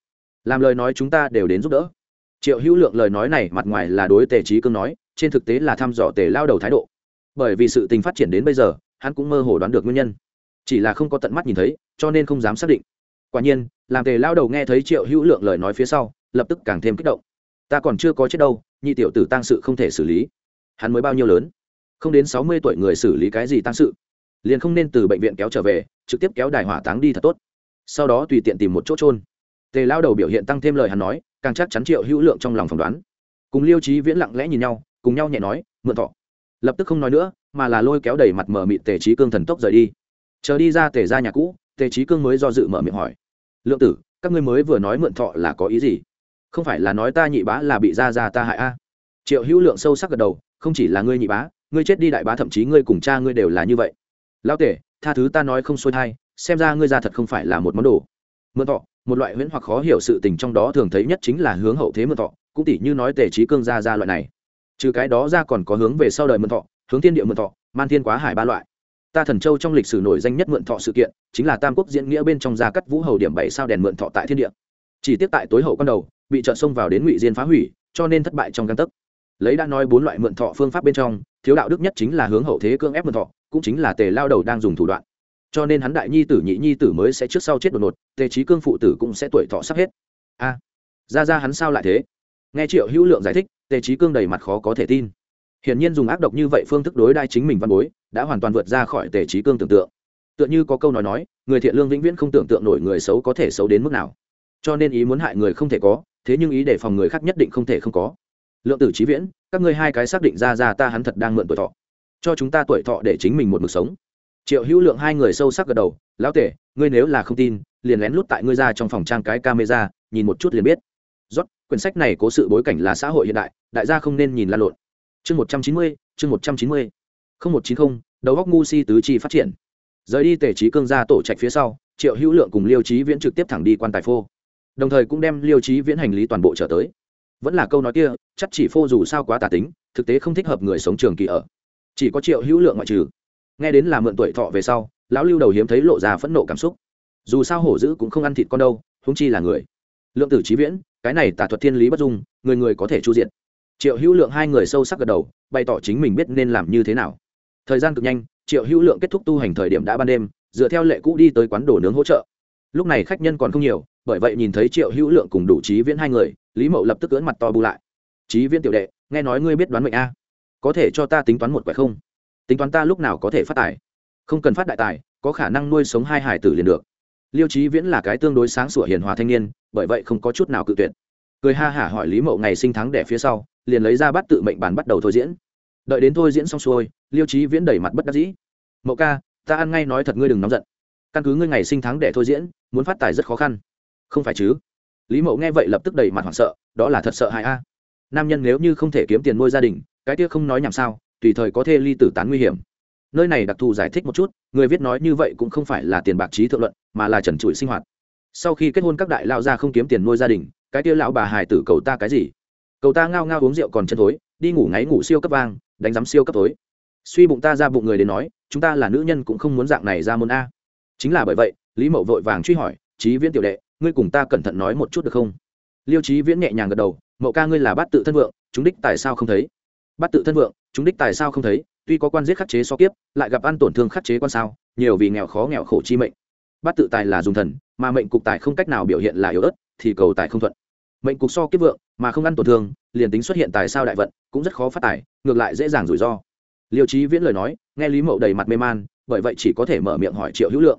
Làm lời nói chúng ta đều đến giúp đỡ. Triệu hữu lượng lời nói này mặt ngoài là đối tề trí cương nói, trên thực tế là thăm dò tề lao đầu thái độ. Bởi vì sự tình phát triển đến bây giờ, hắn cũng mơ hồ đoán được nguyên nhân. Chỉ là không có tận mắt nhìn thấy, cho nên không dám xác định. Quả nhiên, làm tề lao đầu nghe thấy triệu hữu lượng lời nói phía sau, lập tức càng thêm kích động. Ta còn chưa có chết đâu, nhị tiểu tử tăng sự không thể xử lý. Hắn mới bao nhiêu lớn? Không đến sáu mươi tuổi người xử lý cái gì tăng sự? Liền không nên từ bệnh viện kéo trở về, trực tiếp kéo đài hỏa táng đi thật tốt. Sau đó tùy tiện tìm một chỗ trôn tề lao đầu biểu hiện tăng thêm lời hắn nói, càng chắc chắn triệu hữu lượng trong lòng phỏng đoán. Cùng liêu trí viễn lặng lẽ nhìn nhau, cùng nhau nhẹ nói, mượn thọ. Lập tức không nói nữa, mà là lôi kéo đầy mặt mở mịt tề trí cương thần tốc rời đi. Chờ đi ra tề ra nhà cũ, tề trí cương mới do dự mở miệng hỏi, lượng tử, các ngươi mới vừa nói mượn thọ là có ý gì? Không phải là nói ta nhị bá là bị ra ra ta hại a? Triệu hữu lượng sâu sắc gật đầu, không chỉ là ngươi nhị bá, ngươi chết đi đại bá thậm chí ngươi cùng cha ngươi đều là như vậy. Lão tể, tha thứ ta nói không xuôi thai, xem ra ngươi ra thật không phải là một món đồ. Mượn thọ một loại huyễn hoặc khó hiểu sự tình trong đó thường thấy nhất chính là hướng hậu thế mượn thọ, cũng tỷ như nói tề trí cương ra ra loại này. Trừ cái đó ra còn có hướng về sau đời mượn thọ, hướng tiên địa mượn thọ, man thiên quá hải ba loại. Ta thần châu trong lịch sử nổi danh nhất mượn thọ sự kiện, chính là tam quốc diễn nghĩa bên trong gia cắt vũ hầu điểm bảy sao đèn mượn thọ tại thiên địa. Chỉ tiếp tại tối hậu con đầu, bị trợ xông vào đến ngụy diên phá hủy, cho nên thất bại trong căn tấc. Lấy đã nói bốn loại mượn thọ phương pháp bên trong, thiếu đạo đức nhất chính là hướng hậu thế cương ép mượn thọ, cũng chính là tề lao đầu đang dùng thủ đoạn cho nên hắn đại nhi tử, nhị nhi tử mới sẽ trước sau chết đột ngột, tề trí cương phụ tử cũng sẽ tuổi thọ sắp hết. A, ra ra hắn sao lại thế? Nghe triệu hữu lượng giải thích, tề trí cương đầy mặt khó có thể tin. Hiển nhiên dùng ác độc như vậy phương thức đối đai chính mình văn bối, đã hoàn toàn vượt ra khỏi tề trí cương tưởng tượng. Tựa như có câu nói nói, người thiện lương vĩnh viễn không tưởng tượng nổi người xấu có thể xấu đến mức nào. Cho nên ý muốn hại người không thể có, thế nhưng ý để phòng người khác nhất định không thể không có. Lượng tử trí viễn, các ngươi hai cái xác định ra ra ta hắn thật đang mượn tuổi thọ. Cho chúng ta tuổi thọ để chính mình một mực sống triệu hữu lượng hai người sâu sắc gật đầu, lão tể, ngươi nếu là không tin, liền lén lút tại ngươi ra trong phòng trang cái camera, nhìn một chút liền biết. Rót quyển sách này có sự bối cảnh là xã hội hiện đại đại gia không nên nhìn lan lộn. Chương một trăm chín mươi, chương một trăm chín mươi. Không một chín không, đầu góc ngu si tứ chi phát triển. Rời đi tể trí cương ra tổ trạch phía sau, triệu hữu lượng cùng liêu trí viễn trực tiếp thẳng đi quan tài phô. Đồng thời cũng đem liêu trí viễn hành lý toàn bộ trở tới. Vẫn là câu nói kia, chắc chỉ phô dù sao quá tà tính, thực tế không thích hợp người sống trường kỳ ở. Chỉ có triệu hữu lượng ngoại trừ nghe đến là mượn tuổi thọ về sau, lão lưu đầu hiếm thấy lộ ra phẫn nộ cảm xúc. Dù sao hổ dữ cũng không ăn thịt con đâu húng chi là người. Lượng tử trí viễn, cái này tà thuật thiên lý bất dung, người người có thể chu diện triệu hữu lượng hai người sâu sắc gật đầu, bày tỏ chính mình biết nên làm như thế nào. Thời gian cực nhanh, triệu hữu lượng kết thúc tu hành thời điểm đã ban đêm, dựa theo lệ cũ đi tới quán đồ nướng hỗ trợ. Lúc này khách nhân còn không nhiều, bởi vậy nhìn thấy triệu hữu lượng cùng đủ trí viễn hai người, lý mậu lập tức cưỡn mặt to bu lại. Trí viễn tiểu đệ, nghe nói ngươi biết đoán mệnh a. Có thể cho ta tính toán một quẻ không? Tính toán ta lúc nào có thể phát tài. Không cần phát đại tài, có khả năng nuôi sống hai hải tử liền được. Liêu trí viễn là cái tương đối sáng sủa hiền hòa thanh niên, bởi vậy không có chút nào cự tuyệt. Cười ha hả hỏi lý mậu ngày sinh tháng đẻ phía sau, liền lấy ra bắt tự mệnh bàn bắt đầu thôi diễn. Đợi đến thôi diễn xong xuôi, liêu trí viễn đẩy mặt bất đắc dĩ. Mậu ca, ta ăn ngay nói thật ngươi đừng nóng giận. Căn cứ ngươi ngày sinh tháng đẻ thôi diễn, muốn phát tài rất khó khăn. Không phải chứ? Lý mậu nghe vậy lập tức đẩy mặt hoảng sợ, đó là thật sợ hại a. Nam nhân nếu như không thể kiếm tiền nuôi gia đình, cái kia không nói nhảm sao tùy thời có thể ly tử tán nguy hiểm. Nơi này đặc thù giải thích một chút, người viết nói như vậy cũng không phải là tiền bạc trí thượng luận, mà là trần trụi sinh hoạt. Sau khi kết hôn các đại lao ra không kiếm tiền nuôi gia đình, cái kia lão bà hài tử cầu ta cái gì? Cầu ta ngao ngao uống rượu còn chân thối, đi ngủ ngáy ngủ siêu cấp vang, đánh giám siêu cấp tối suy bụng ta ra bụng người đến nói, chúng ta là nữ nhân cũng không muốn dạng này ra môn a. Chính là bởi vậy, lý mậu vội vàng truy hỏi trí viễn tiểu đệ, ngươi cùng ta cẩn thận nói một chút được không? Liêu trí viễn nhẹ nhàng gật đầu, mậu ca ngươi là bát tự thân vượng, chúng đích tại sao không thấy? Bát tự thân vượng, chúng đích tại sao không thấy, tuy có quan giết khắc chế so kiếp, lại gặp ăn tổn thương khắc chế quan sao, nhiều vì nghèo khó nghèo khổ chi mệnh. Bát tự tài là dùng thần, mà mệnh cục tài không cách nào biểu hiện là yếu ớt, thì cầu tài không thuận. Mệnh cục so kiếp vượng, mà không ăn tổn thương, liền tính xuất hiện tài sao đại vận, cũng rất khó phát tài, ngược lại dễ dàng rủi ro. Liêu trí viễn lời nói, nghe lý mậu đầy mặt mê man, bởi vậy chỉ có thể mở miệng hỏi triệu hữu lượng.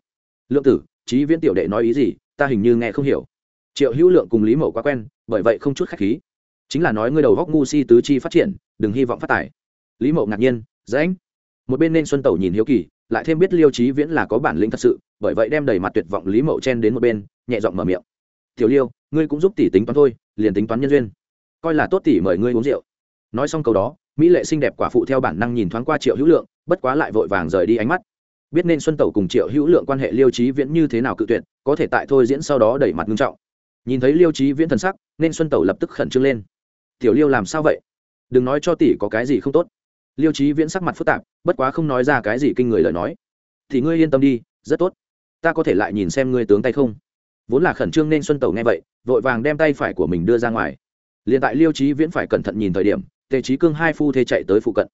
Lượng tử trí viễn tiểu đệ nói ý gì, ta hình như nghe không hiểu. Triệu hữu lượng cùng lý mậu quá quen, bởi vậy không chút khách khí chính là nói ngươi đầu góc ngu si tứ chi phát triển, đừng hy vọng phát tài. Lý mậu ngạc nhiên dễ anh. Một bên nên xuân tẩu nhìn hiếu kỳ, lại thêm biết liêu trí viễn là có bản lĩnh thật sự, bởi vậy đem đầy mặt tuyệt vọng lý mậu chen đến một bên, nhẹ giọng mở miệng, tiểu liêu, ngươi cũng giúp tỷ tính toán thôi, liền tính toán nhân duyên. Coi là tốt tỷ mời ngươi uống rượu. Nói xong câu đó, mỹ lệ xinh đẹp quả phụ theo bản năng nhìn thoáng qua triệu hữu lượng, bất quá lại vội vàng rời đi ánh mắt. Biết nên xuân tẩu cùng triệu hữu lượng quan hệ liêu trí viễn như thế nào cự tuyệt, có thể tại thôi diễn sau đó đẩy mặt nghiêm trọng. Nhìn thấy liêu trí viễn thần sắc, nên xuân tẩu lập tức khẩn trương lên tiểu liêu làm sao vậy? Đừng nói cho tỷ có cái gì không tốt. Liêu trí viễn sắc mặt phức tạp, bất quá không nói ra cái gì kinh người lời nói. Thì ngươi yên tâm đi, rất tốt. Ta có thể lại nhìn xem ngươi tướng tay không? Vốn là khẩn trương nên xuân tẩu nghe vậy, vội vàng đem tay phải của mình đưa ra ngoài. Liền tại liêu trí viễn phải cẩn thận nhìn thời điểm, tề trí cương hai phu thê chạy tới phụ cận.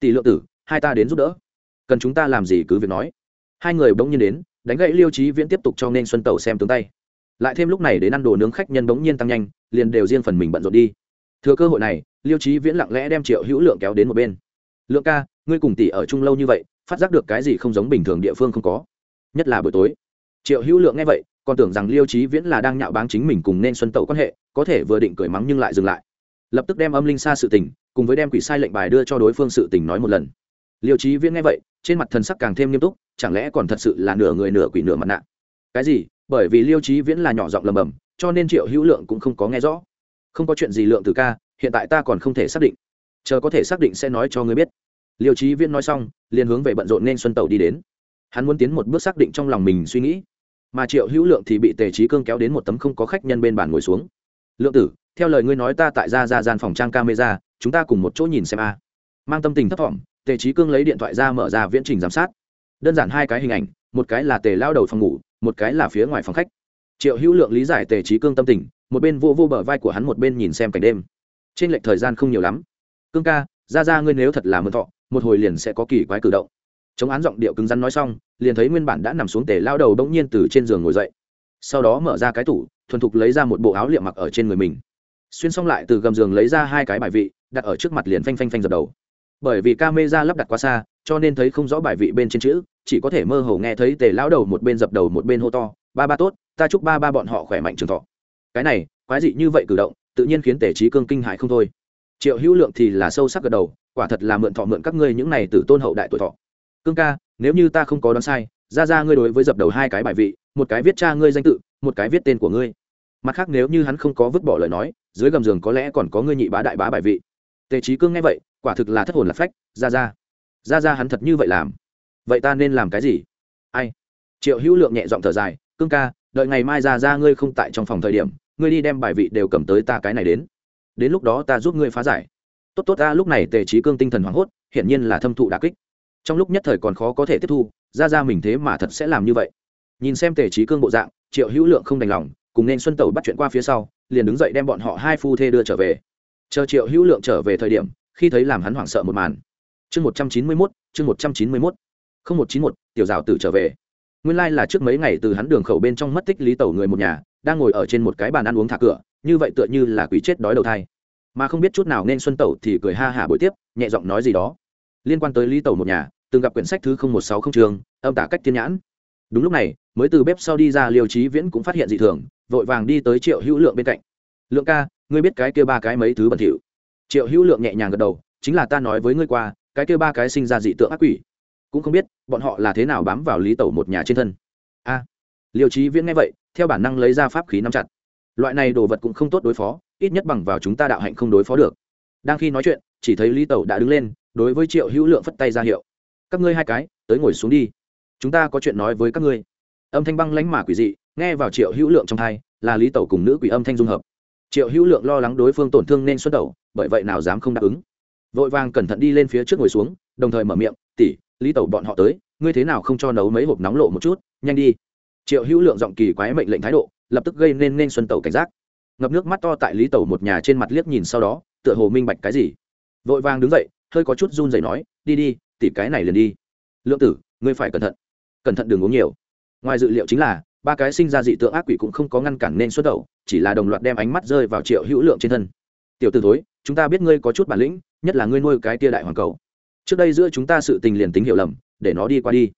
Tỷ lượng tử, hai ta đến giúp đỡ. Cần chúng ta làm gì cứ việc nói. Hai người bỗng nhiên đến, đánh gậy liêu trí viễn tiếp tục cho nên xuân tẩu xem tướng tay. Lại thêm lúc này đến ăn đồ nướng khách nhân bỗng nhiên tăng nhanh, liền đều riêng phần mình bận rộn đi thừa cơ hội này, liêu trí viễn lặng lẽ đem triệu hữu lượng kéo đến một bên. Lượng ca, ngươi cùng tỷ ở chung lâu như vậy, phát giác được cái gì không giống bình thường địa phương không có. Nhất là buổi tối. Triệu hữu lượng nghe vậy, còn tưởng rằng liêu trí viễn là đang nhạo báng chính mình cùng nên xuân tẩu quan hệ, có thể vừa định cười mắng nhưng lại dừng lại. Lập tức đem âm linh xa sự tình, cùng với đem quỷ sai lệnh bài đưa cho đối phương sự tình nói một lần. Liêu trí viễn nghe vậy, trên mặt thần sắc càng thêm nghiêm túc, chẳng lẽ còn thật sự là nửa người nửa quỷ nửa mặt nạ? Cái gì? Bởi vì liêu trí viễn là nhỏ giọng lầm bầm, cho nên triệu hữu lượng cũng không có nghe rõ không có chuyện gì lượng tử ca, hiện tại ta còn không thể xác định. Chờ có thể xác định sẽ nói cho ngươi biết. Liêu trí viễn nói xong, liền hướng về bận rộn nên xuân tẩu đi đến. Hắn muốn tiến một bước xác định trong lòng mình suy nghĩ, mà triệu hữu lượng thì bị tề trí cương kéo đến một tấm không có khách nhân bên bàn ngồi xuống. Lượng tử, theo lời ngươi nói ta tại ra ra gian phòng trang camera, chúng ta cùng một chỗ nhìn xem a. Mang tâm tình thấp thỏm, tề trí cương lấy điện thoại ra mở ra viễn trình giám sát. Đơn giản hai cái hình ảnh, một cái là tề lao đầu phòng ngủ, một cái là phía ngoài phòng khách. Triệu hữu lượng lý giải tề trí cương tâm tình một bên vô vô bờ vai của hắn một bên nhìn xem cảnh đêm. Trên lệch thời gian không nhiều lắm. Cương ca, ra ra ngươi nếu thật là mượn thọ, một hồi liền sẽ có kỳ quái cử động. Chống án giọng điệu cứng rắn nói xong, liền thấy nguyên bản đã nằm xuống tề lao đầu đ ỗ n g nhiên từ trên giường ngồi dậy. Sau đó mở ra cái tủ, thuần thục lấy ra một bộ áo liệm mặc ở trên người mình. Xuyên xong lại từ gầm giường lấy ra hai cái bài vị, đặt ở trước mặt liền phanh phanh phanh dập đầu. Bởi vì ca mê ra lắp đặt quá xa, cho nên thấy không rõ bài vị bên trên chữ, chỉ có thể mơ hồ nghe thấy tề lao đầu một bên dập đầu một bên hô to, ba ba tốt, ta chúc ba ba bọn họ khỏe mạnh trường thọ cái này, quái dị như vậy cử động, tự nhiên khiến tề trí cương kinh hại không thôi. Triệu hữu lượng thì là sâu sắc gật đầu, quả thật là mượn thọ mượn các ngươi những này từ tôn hậu đại tuổi thọ. Cương ca, nếu như ta không có đoán sai, ra ra ngươi đối với dập đầu hai cái bài vị, một cái viết cha ngươi danh tự, một cái viết tên của ngươi. Mặt khác nếu như hắn không có vứt bỏ lời nói, dưới gầm giường có lẽ còn có ngươi nhị bá đại bá bài vị. Tề trí cương nghe vậy, quả thực là thất hồn lạc phách, ra ra. Ra ra hắn thật như vậy làm. Vậy ta nên làm cái gì? Ai? Triệu hữu lượng nhẹ giọng thở dài, cương ca đợi ngày mai ra ra ngươi không tại trong phòng thời điểm, ngươi đi đem bài vị đều cầm tới ta cái này đến. Đến lúc đó ta giúp ngươi phá giải. Tốt tốt ta, lúc này tề trí cương tinh thần hoảng hốt, hiển nhiên là thâm thụ đà kích. Trong lúc nhất thời còn khó có thể tiếp thu, ra ra mình thế mà thật sẽ làm như vậy. Nhìn xem tề trí cương bộ dạng, triệu hữu lượng không đành lòng, cùng nên xuân tẩu bắt chuyện qua phía sau, liền đứng dậy đem bọn họ hai phu thê đưa trở về. Chờ triệu hữu lượng trở về thời điểm, khi thấy làm hắn hoảng sợ một màn. Chương một trăm chín mươi mốt, chương một trăm chín mươi mốt. Không một chín một, tiểu rào tử trở về nguyên Lai là trước mấy ngày từ hắn đường khẩu bên trong mất tích lý tẩu người một nhà, đang ngồi ở trên một cái bàn ăn uống thả cửa, như vậy tựa như là quỷ chết đói đầu thai. Mà không biết chút nào nên xuân tẩu thì cười ha hả bội tiếp, nhẹ giọng nói gì đó. Liên quan tới lý tẩu một nhà, từng gặp quyển sách thứ một sáu không trường, âm tả cách thiên nhãn. Đúng lúc này, mới từ bếp sau đi ra liêu trí viễn cũng phát hiện dị thường, vội vàng đi tới triệu hữu lượng bên cạnh. Lượng ca, ngươi biết cái kia ba cái mấy thứ bẩn thỉu? Triệu hữu lượng nhẹ nhàng gật đầu, chính là ta nói với ngươi qua, cái kia ba cái sinh ra dị tượng ác quỷ cũng không biết bọn họ là thế nào bám vào lý tẩu một nhà trên thân. A, liêu trí viễn nghe vậy, theo bản năng lấy ra pháp khí nắm chặt. Loại này đồ vật cũng không tốt đối phó, ít nhất bằng vào chúng ta đạo hạnh không đối phó được. Đang khi nói chuyện, chỉ thấy lý tẩu đã đứng lên, đối với triệu hữu lượng phất tay ra hiệu. Các ngươi hai cái, tới ngồi xuống đi. Chúng ta có chuyện nói với các ngươi. Âm thanh băng lánh mà quỷ dị, nghe vào triệu hữu lượng trong thai là lý tẩu cùng nữ quỷ âm thanh dung hợp. Triệu hữu lượng lo lắng đối phương tổn thương nên xuất đầu, bởi vậy nào dám không đáp ứng. Vội vàng cẩn thận đi lên phía trước ngồi xuống, đồng thời mở miệng tỉ lý tẩu bọn họ tới, ngươi thế nào không cho nấu mấy hộp nóng lộ một chút, nhanh đi. Triệu hữu lượng giọng kỳ quái mệnh lệnh thái độ, lập tức gây nên nên xuân tẩu cảnh giác. Ngập nước mắt to tại lý tẩu một nhà trên mặt liếc nhìn sau đó, tựa hồ minh bạch cái gì. Vội vàng đứng dậy, hơi có chút run rẩy nói, đi đi, tỉ cái này liền đi. Lượng tử, ngươi phải cẩn thận. Cẩn thận đừng uống nhiều. Ngoài dự liệu chính là, ba cái sinh ra dị tượng ác quỷ cũng không có ngăn cản nên xuất đầu chỉ là đồng loạt đem ánh mắt rơi vào triệu hữu lượng trên thân. Tiểu t ử thối, chúng ta biết ngươi có chút bản lĩnh, nhất là ngươi nuôi cái tia đại hoàng cầu trước đây giữa chúng ta sự tình liền tính hiểu lầm, để nó đi qua đi.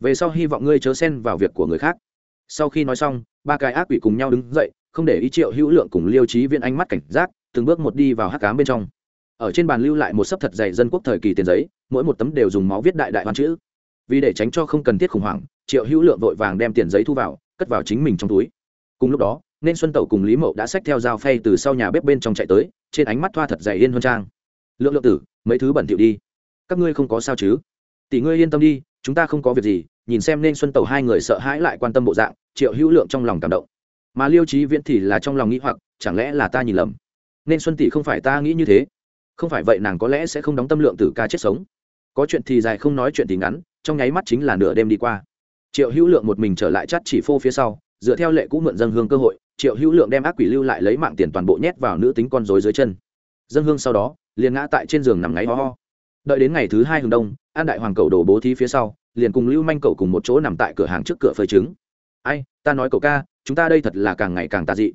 Về sau hy vọng ngươi chớ xen vào việc của người khác. Sau khi nói xong, ba cái ác quỷ cùng nhau đứng dậy, không để ý triệu hữu lượng cùng liêu trí viên ánh mắt cảnh giác, từng bước một đi vào hắc cám bên trong. Ở trên bàn lưu lại một sấp thật dày dân quốc thời kỳ tiền giấy, mỗi một tấm đều dùng máu viết đại đại hoàn chữ. Vì để tránh cho không cần thiết khủng hoảng, triệu hữu lượng vội vàng đem tiền giấy thu vào, cất vào chính mình trong túi. Cùng lúc đó, nên xuân tẩu cùng lý mậu đã xách theo dao phay từ sau nhà bếp bên trong chạy tới, trên ánh mắt thoa thật dày yên hơn trang. Lượng lượng tử, mấy thứ bẩn thỉu đi các ngươi không có sao chứ? Tỷ ngươi yên tâm đi, chúng ta không có việc gì, nhìn xem nên xuân tẩu hai người sợ hãi lại quan tâm bộ dạng, triệu hữu lượng trong lòng cảm động. Mà liêu trí viễn thì là trong lòng nghĩ hoặc, chẳng lẽ là ta nhìn lầm? Nên xuân tỷ không phải ta nghĩ như thế. Không phải vậy nàng có lẽ sẽ không đóng tâm lượng tử ca chết sống. Có chuyện thì dài không nói chuyện thì ngắn, trong nháy mắt chính là nửa đêm đi qua. Triệu hữu lượng một mình trở lại chắt chỉ phô phía sau, dựa theo lệ cũ mượn dân hương cơ hội, triệu hữu lượng đem ác quỷ lưu lại lấy mạng tiền toàn bộ nhét vào nữ tính con dối dưới chân. Dân hương sau đó, liền ngã tại trên giường nằm ngáy ho ho đợi đến ngày thứ hai hừng đông, an đại hoàng cầu đổ bố thí phía sau, liền cùng lưu manh cậu cùng một chỗ nằm tại cửa hàng trước cửa phơi trứng. Ai, ta nói cậu ca, chúng ta đây thật là càng ngày càng tà dị.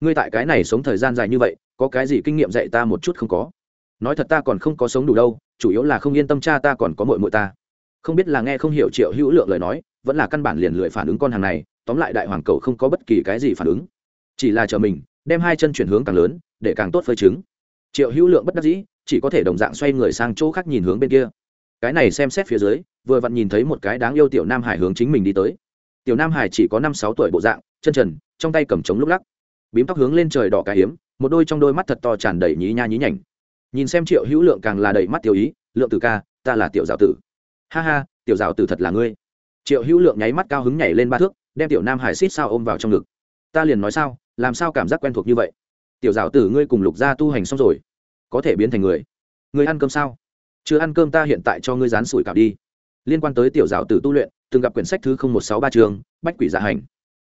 Ngươi tại cái này sống thời gian dài như vậy, có cái gì kinh nghiệm dạy ta một chút không có? Nói thật ta còn không có sống đủ đâu, chủ yếu là không yên tâm cha ta còn có mội mội ta. Không biết là nghe không hiểu triệu hữu lượng lời nói, vẫn là căn bản liền lười phản ứng con hàng này, tóm lại đại hoàng cầu không có bất kỳ cái gì phản ứng. Chỉ là chờ mình, đem hai chân chuyển hướng càng lớn, để càng tốt phơi trứng. Triệu hữu lượng bất đắc dĩ chỉ có thể đồng dạng xoay người sang chỗ khác nhìn hướng bên kia. Cái này xem xét phía dưới, vừa vặn nhìn thấy một cái đáng yêu tiểu nam hải hướng chính mình đi tới. Tiểu nam hải chỉ có năm sáu tuổi bộ dạng, chân trần, trong tay cầm trống lúc lắc. Bím tóc hướng lên trời đỏ cái hiếm, một đôi trong đôi mắt thật to tràn đầy nhí nha nhí nhảnh. Nhìn xem triệu hữu lượng càng là đầy mắt tiểu ý, lượng tử ca, ta là tiểu giáo tử. Ha ha, tiểu giáo tử thật là ngươi. Triệu hữu lượng nháy mắt cao hứng nhảy lên ba thước, đem tiểu nam hải xít sao ôm vào trong ngực. Ta liền nói sao, làm sao cảm giác quen thuộc như vậy? Tiểu giáo tử ngươi cùng lục gia tu hành xong rồi có thể biến thành người. Người ăn cơm sao? Chưa ăn cơm ta hiện tại cho ngươi rán sủi cảo đi. Liên quan tới tiểu giáo tử tu luyện, từng gặp quyển sách thứ không một sáu ba trường bách quỷ dạ hành.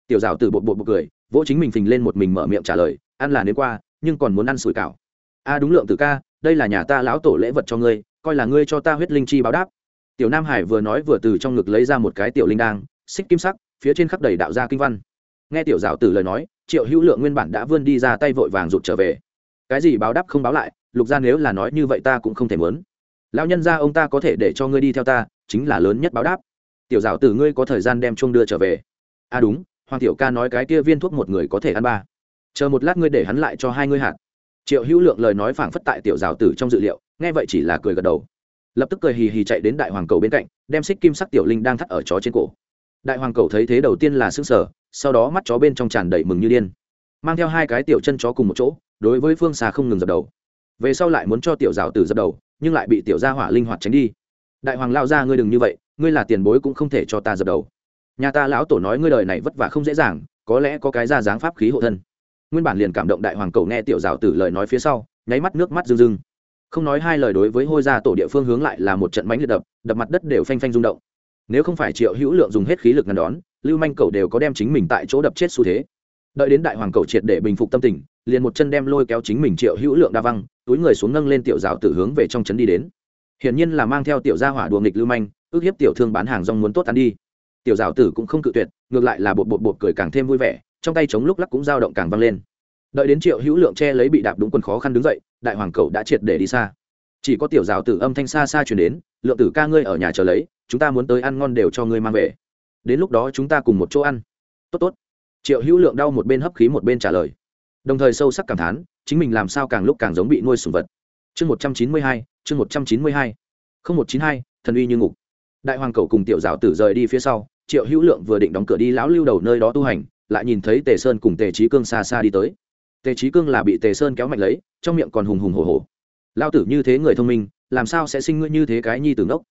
Tiểu giáo tử bột bột bột cười, vỗ chính mình phình lên một mình mở miệng trả lời, ăn là nến qua, nhưng còn muốn ăn sủi cảo. A, đúng lượng tử ca, đây là nhà ta lão tổ lễ vật cho ngươi, coi là ngươi cho ta huyết linh chi báo đáp. Tiểu nam hải vừa nói vừa từ trong ngực lấy ra một cái tiểu linh đang xích kim sắc, phía trên khắp đầy đạo gia kinh văn. Nghe tiểu giáo tử lời nói, triệu hữu lượng nguyên bản đã vươn đi ra tay vội vàng rụt trở về. Cái gì báo đáp không báo lại lục gia nếu là nói như vậy ta cũng không thể mớn lão nhân gia ông ta có thể để cho ngươi đi theo ta, chính là lớn nhất báo đáp. Tiểu giáo tử ngươi có thời gian đem chuông đưa trở về. À đúng, hoàng tiểu ca nói cái kia viên thuốc một người có thể ăn ba. Chờ một lát ngươi để hắn lại cho hai ngươi hạt. Triệu hữu lượng lời nói phảng phất tại tiểu giáo tử trong dự liệu, nghe vậy chỉ là cười gật đầu. Lập tức cười hì hì chạy đến đại hoàng cầu bên cạnh, đem xích kim sắc tiểu linh đang thắt ở chó trên cổ. Đại hoàng cầu thấy thế đầu tiên là s ư n g sở sau đó mắt chó bên trong tràn đầy mừng như điên. Mang theo hai cái tiểu chân chó cùng một chỗ, đối với phương Xa không ngừng dập đầu về sau lại muốn cho tiểu giáo tử dập đầu, nhưng lại bị tiểu gia hỏa linh hoạt tránh đi. Đại hoàng lao ra, ngươi đừng như vậy, ngươi là tiền bối cũng không thể cho ta dập đầu. Nhà ta lão tổ nói ngươi đời này vất vả không dễ dàng, có lẽ có cái ra dáng pháp khí hộ thân. Nguyên bản liền cảm động đại hoàng cầu nghe tiểu giáo tử lời nói phía sau, nháy mắt nước mắt rưng rưng. Không nói hai lời đối với hôi gia tổ địa phương hướng lại là một trận mánh liệt đập đập mặt đất đều phanh phanh rung động. Nếu không phải triệu hữu lượng dùng hết khí lực ngăn đón, lưu manh cầu đều có đem chính mình tại chỗ đập chết xu thế. Đợi đến đại hoàng cầu triệt để bình phục tâm tình, liền một chân đem lôi kéo chính mình triệu hữu lượng đa văng túi người xuống nâng lên tiểu rào tử hướng về trong trấn đi đến. Hiển nhiên là mang theo tiểu gia hỏa đùa nghịch lưu manh, ước hiếp tiểu thương bán hàng rong muốn tốt ăn đi. Tiểu rào tử cũng không cự tuyệt, ngược lại là bột bột bột cười càng thêm vui vẻ, trong tay chống lúc lắc cũng dao động càng văng lên. Đợi đến triệu hữu lượng che lấy bị đạp đúng quần khó khăn đứng dậy, đại hoàng cầu đã triệt để đi xa. Chỉ có tiểu giáo tử âm thanh xa xa chuyển đến, lượng tử ca ngươi ở nhà chờ lấy, chúng ta muốn tới ăn ngon đều cho ngươi mang về. Đến lúc đó chúng ta cùng một chỗ ăn. Tốt tốt. Triệu hữu lượng đau một bên hấp khí một bên trả lời. Đồng thời sâu sắc cảm thán chính mình làm sao càng lúc càng giống bị nuôi sùng vật. Chương một trăm chín mươi hai, chương một trăm chín mươi hai. không một chín hai, thần uy như ngục. Đại hoàng cầu cùng tiểu giáo tử rời đi phía sau, triệu hữu lượng vừa định đóng cửa đi, lão lưu đầu nơi đó tu hành, lại nhìn thấy tề sơn cùng tề trí cương xa xa đi tới. Tề trí cương là bị tề sơn kéo mạnh lấy, trong miệng còn hùng hùng hồ hồ lao tử như thế người thông minh, làm sao sẽ sinh ngươi như thế cái nhi tử ngốc?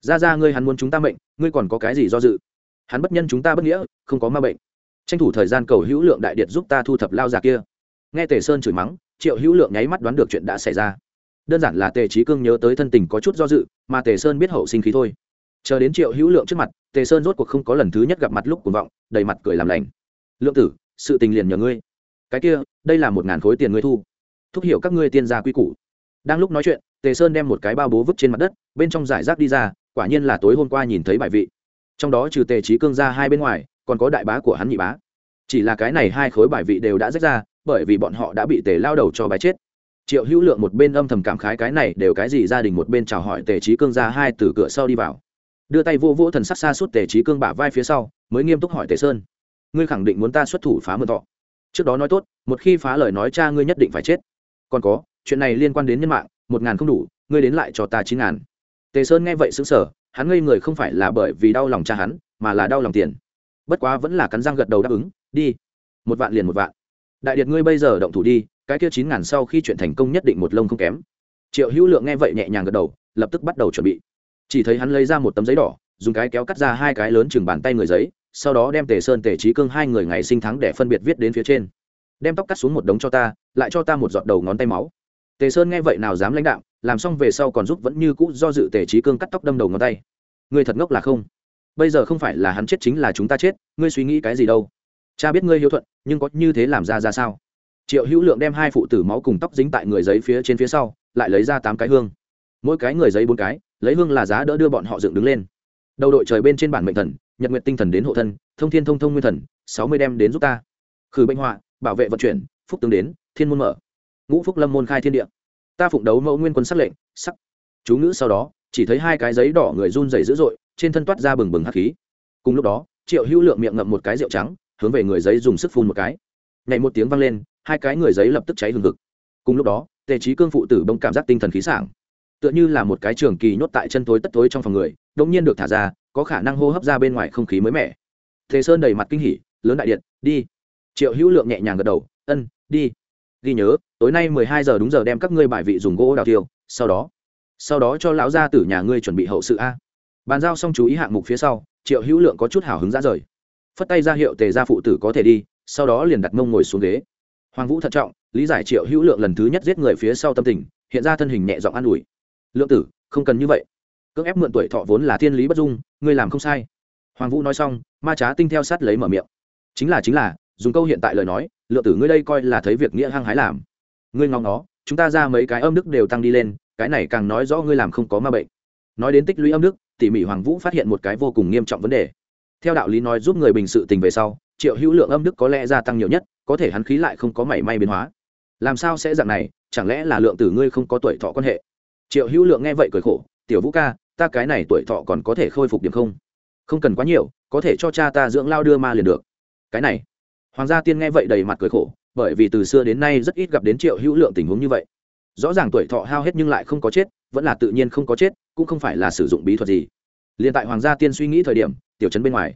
Ra ra ngươi hắn muốn chúng ta mệnh, ngươi còn có cái gì do dự? Hắn bất nhân chúng ta bất nghĩa, không có ma bệnh. Tranh thủ thời gian cầu hữu lượng đại điện giúp ta thu thập lao già kia. Nghe tề sơn chửi mắng triệu hữu lượng nháy mắt đoán được chuyện đã xảy ra. Đơn giản là tề trí cương nhớ tới thân tình có chút do dự, mà tề sơn biết hậu sinh khí thôi. Chờ đến triệu hữu lượng trước mặt, tề sơn rốt cuộc không có lần thứ nhất gặp mặt lúc cuồng vọng, đầy mặt cười làm lành. Lượng tử, sự tình liền nhờ ngươi. Cái kia, đây là một ngàn khối tiền ngươi thu. Thúc hiểu các ngươi tiên gia quy củ. Đang lúc nói chuyện, tề sơn đem một cái bao bố vứt trên mặt đất, bên trong giải rác đi ra, quả nhiên là tối hôm qua nhìn thấy bài vị. Trong đó trừ tề trí cương ra hai bên ngoài, còn có đại bá của hắn nhị bá. Chỉ là cái này hai khối bài vị đều đã rách ra bởi vì bọn họ đã bị tề lao đầu cho bái chết. Triệu hữu lượng một bên âm thầm cảm khái cái này đều cái gì, gia đình một bên chào hỏi tề trí cương ra hai từ cửa sau đi vào. Đưa tay vô vỗ thần sắc xa suốt tề trí cương bả vai phía sau, mới nghiêm túc hỏi tề sơn, ngươi khẳng định muốn ta xuất thủ phá mượn thọ trước đó nói tốt, một khi phá lời nói cha ngươi nhất định phải chết. Còn có, chuyện này liên quan đến nhân mạng, một ngàn không đủ, ngươi đến lại cho ta chín ngàn. Tề sơn nghe vậy xứng sở hắn ngây người không phải là bởi vì đau lòng cha hắn, mà là đau lòng tiền. Bất quá vẫn là cắn răng gật đầu đáp ứng, đi, một vạn liền một vạn đại điệt ngươi bây giờ động thủ đi, cái kia chín ngàn sau khi chuyện thành công nhất định một lông không kém. Triệu hữu lượng nghe vậy nhẹ nhàng gật đầu, lập tức bắt đầu chuẩn bị. Chỉ thấy hắn lấy ra một tấm giấy đỏ, dùng cái kéo cắt ra hai cái lớn chừng bàn tay người giấy, sau đó đem tề sơn, tề trí cương hai người ngày sinh tháng để phân biệt viết đến phía trên. Đem tóc cắt xuống một đống cho ta, lại cho ta một giọt đầu ngón tay máu. Tề sơn nghe vậy nào dám lãnh đạo, làm xong về sau còn giúp vẫn như cũ do dự tề trí cương cắt tóc đâm đầu ngón tay. Người thật ngốc là không? Bây giờ không phải là hắn chết chính là chúng ta chết, ngươi suy nghĩ cái gì đâu? Cha biết ngươi hiếu thuận, nhưng có như thế làm ra ra sao? Triệu hữu lượng đem hai phụ tử máu cùng tóc dính tại người giấy phía trên phía sau, lại lấy ra tám cái hương. Mỗi cái người giấy bốn cái, lấy hương là giá đỡ đưa bọn họ dựng đứng lên. Đầu đội trời bên trên bản mệnh thần, nhật nguyện tinh thần đến hộ thân, thông thiên thông thông nguyên thần, sáu mươi đem đến giúp ta. Khử bệnh họa, bảo vệ vận chuyển, phúc tướng đến, thiên môn mở. Ngũ phúc lâm môn khai thiên địa. Ta phụng đấu mẫu nguyên quân sắc lệnh, sắc. Chú ngữ sau đó, chỉ thấy hai cái giấy đỏ người run rẩy dữ dội, trên thân toát ra bừng bừng hắc khí. Cùng lúc đó, triệu hữu lượng miệng ngậm một cái rượu trắng hướng về người giấy dùng sức phun một cái. Nhảy một tiếng vang lên, hai cái người giấy lập tức cháy hừng hực. Cùng lúc đó, tề trí cương phụ tử bông cảm giác tinh thần khí sảng. Tựa như là một cái trường kỳ nhốt tại chân tối tất tối trong phòng người đông nhiên được thả ra, có khả năng hô hấp ra bên ngoài không khí mới mẻ. Thế sơn đầy mặt kinh hỉ, lớn đại điện, đi. Triệu hữu lượng nhẹ nhàng gật đầu, ân, đi. Ghi nhớ, tối nay mười hai giờ đúng giờ đem các ngươi bài vị dùng gỗ đào tiêu, sau đó sau đó cho lão gia tử nhà ngươi chuẩn bị hậu sự a. Bàn giao xong chú ý hạng mục phía sau, triệu hữu lượng có chút hào hứng ra rời phất tay ra hiệu tề gia phụ tử có thể đi, sau đó liền đặt mông ngồi xuống ghế. Hoàng vũ thận trọng, lý giải triệu hữu lượng lần thứ nhất giết người phía sau tâm tình, hiện ra thân hình nhẹ giọng an ủi. Lượng tử, không cần như vậy. Cưỡng ép mượn tuổi thọ vốn là thiên lý bất dung, ngươi làm không sai. Hoàng vũ nói xong, ma trá tinh theo sát lấy mở miệng. Chính là chính là, dùng câu hiện tại lời nói, lượng tử ngươi đây coi là thấy việc nghĩa hăng hái làm. Ngươi ngóng nó, chúng ta ra mấy cái âm đức đều tăng đi lên, cái này càng nói rõ ngươi làm không có ma bệnh. Nói đến tích lũy âm đức, tỉ mỉ hoàng vũ phát hiện một cái vô cùng nghiêm trọng vấn đề theo đạo lý nói giúp người bình sự tình về sau, triệu hữu lượng âm đức có lẽ gia tăng nhiều nhất, có thể hắn khí lại không có mảy may biến hóa. Làm sao sẽ dạng này, chẳng lẽ là lượng tử ngươi không có tuổi thọ quan hệ? Triệu hữu lượng nghe vậy cười khổ, tiểu vũ ca, ta cái này tuổi thọ còn có thể khôi phục điểm không? Không cần quá nhiều, có thể cho cha ta dưỡng lao đưa ma liền được. Cái này, hoàng gia tiên nghe vậy đầy mặt cười khổ, bởi vì từ xưa đến nay rất ít gặp đến triệu hữu lượng tình huống như vậy. Rõ ràng tuổi thọ hao hết nhưng lại không có chết, vẫn là tự nhiên không có chết, cũng không phải là sử dụng bí thuật gì liền tại hoàng gia tiên suy nghĩ thời điểm, tiểu trấn bên ngoài,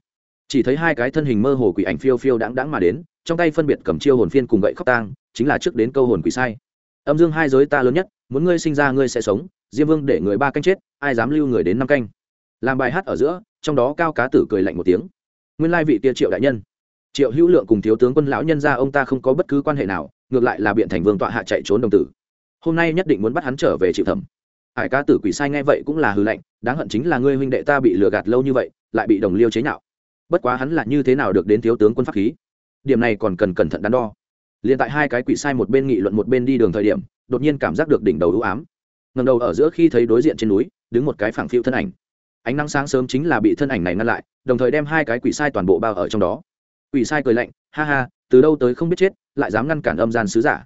chỉ thấy hai cái thân hình mơ hồ quỷ ảnh phiêu phiêu đáng đáng mà đến, trong tay phân biệt cầm chiêu hồn phiên cùng gậy khóc tang, chính là trước đến câu hồn quỷ sai. Âm dương hai giới ta lớn nhất, muốn ngươi sinh ra ngươi sẽ sống, diêm vương để người ba canh chết, ai dám lưu người đến năm canh? Làm bài hát ở giữa, trong đó cao cá tử cười lạnh một tiếng. Nguyên lai vị tia triệu đại nhân, triệu hữu lượng cùng thiếu tướng quân lão nhân ra ông ta không có bất cứ quan hệ nào, ngược lại là biện thành vương tọa hạ chạy trốn đồng tử. Hôm nay nhất định muốn bắt hắn trở về chịu thẩm hải ca tử quỷ sai nghe vậy cũng là hư lệnh đáng hận chính là ngươi huynh đệ ta bị lừa gạt lâu như vậy, lại bị đồng liêu chế nhạo. Bất quá hắn là như thế nào được đến thiếu tướng quân pháp khí? Điểm này còn cần cẩn thận đắn đo. Liền tại hai cái quỷ sai một bên nghị luận một bên đi đường thời điểm, đột nhiên cảm giác được đỉnh đầu ưu ám. Ngầm đầu ở giữa khi thấy đối diện trên núi, đứng một cái phẳng phiu thân ảnh. Ánh nắng sáng sớm chính là bị thân ảnh này ngăn lại, đồng thời đem hai cái quỷ sai toàn bộ bao ở trong đó. Quỷ sai cười lạnh, ha ha, từ đâu tới không biết chết, lại dám ngăn cản âm gian sứ giả.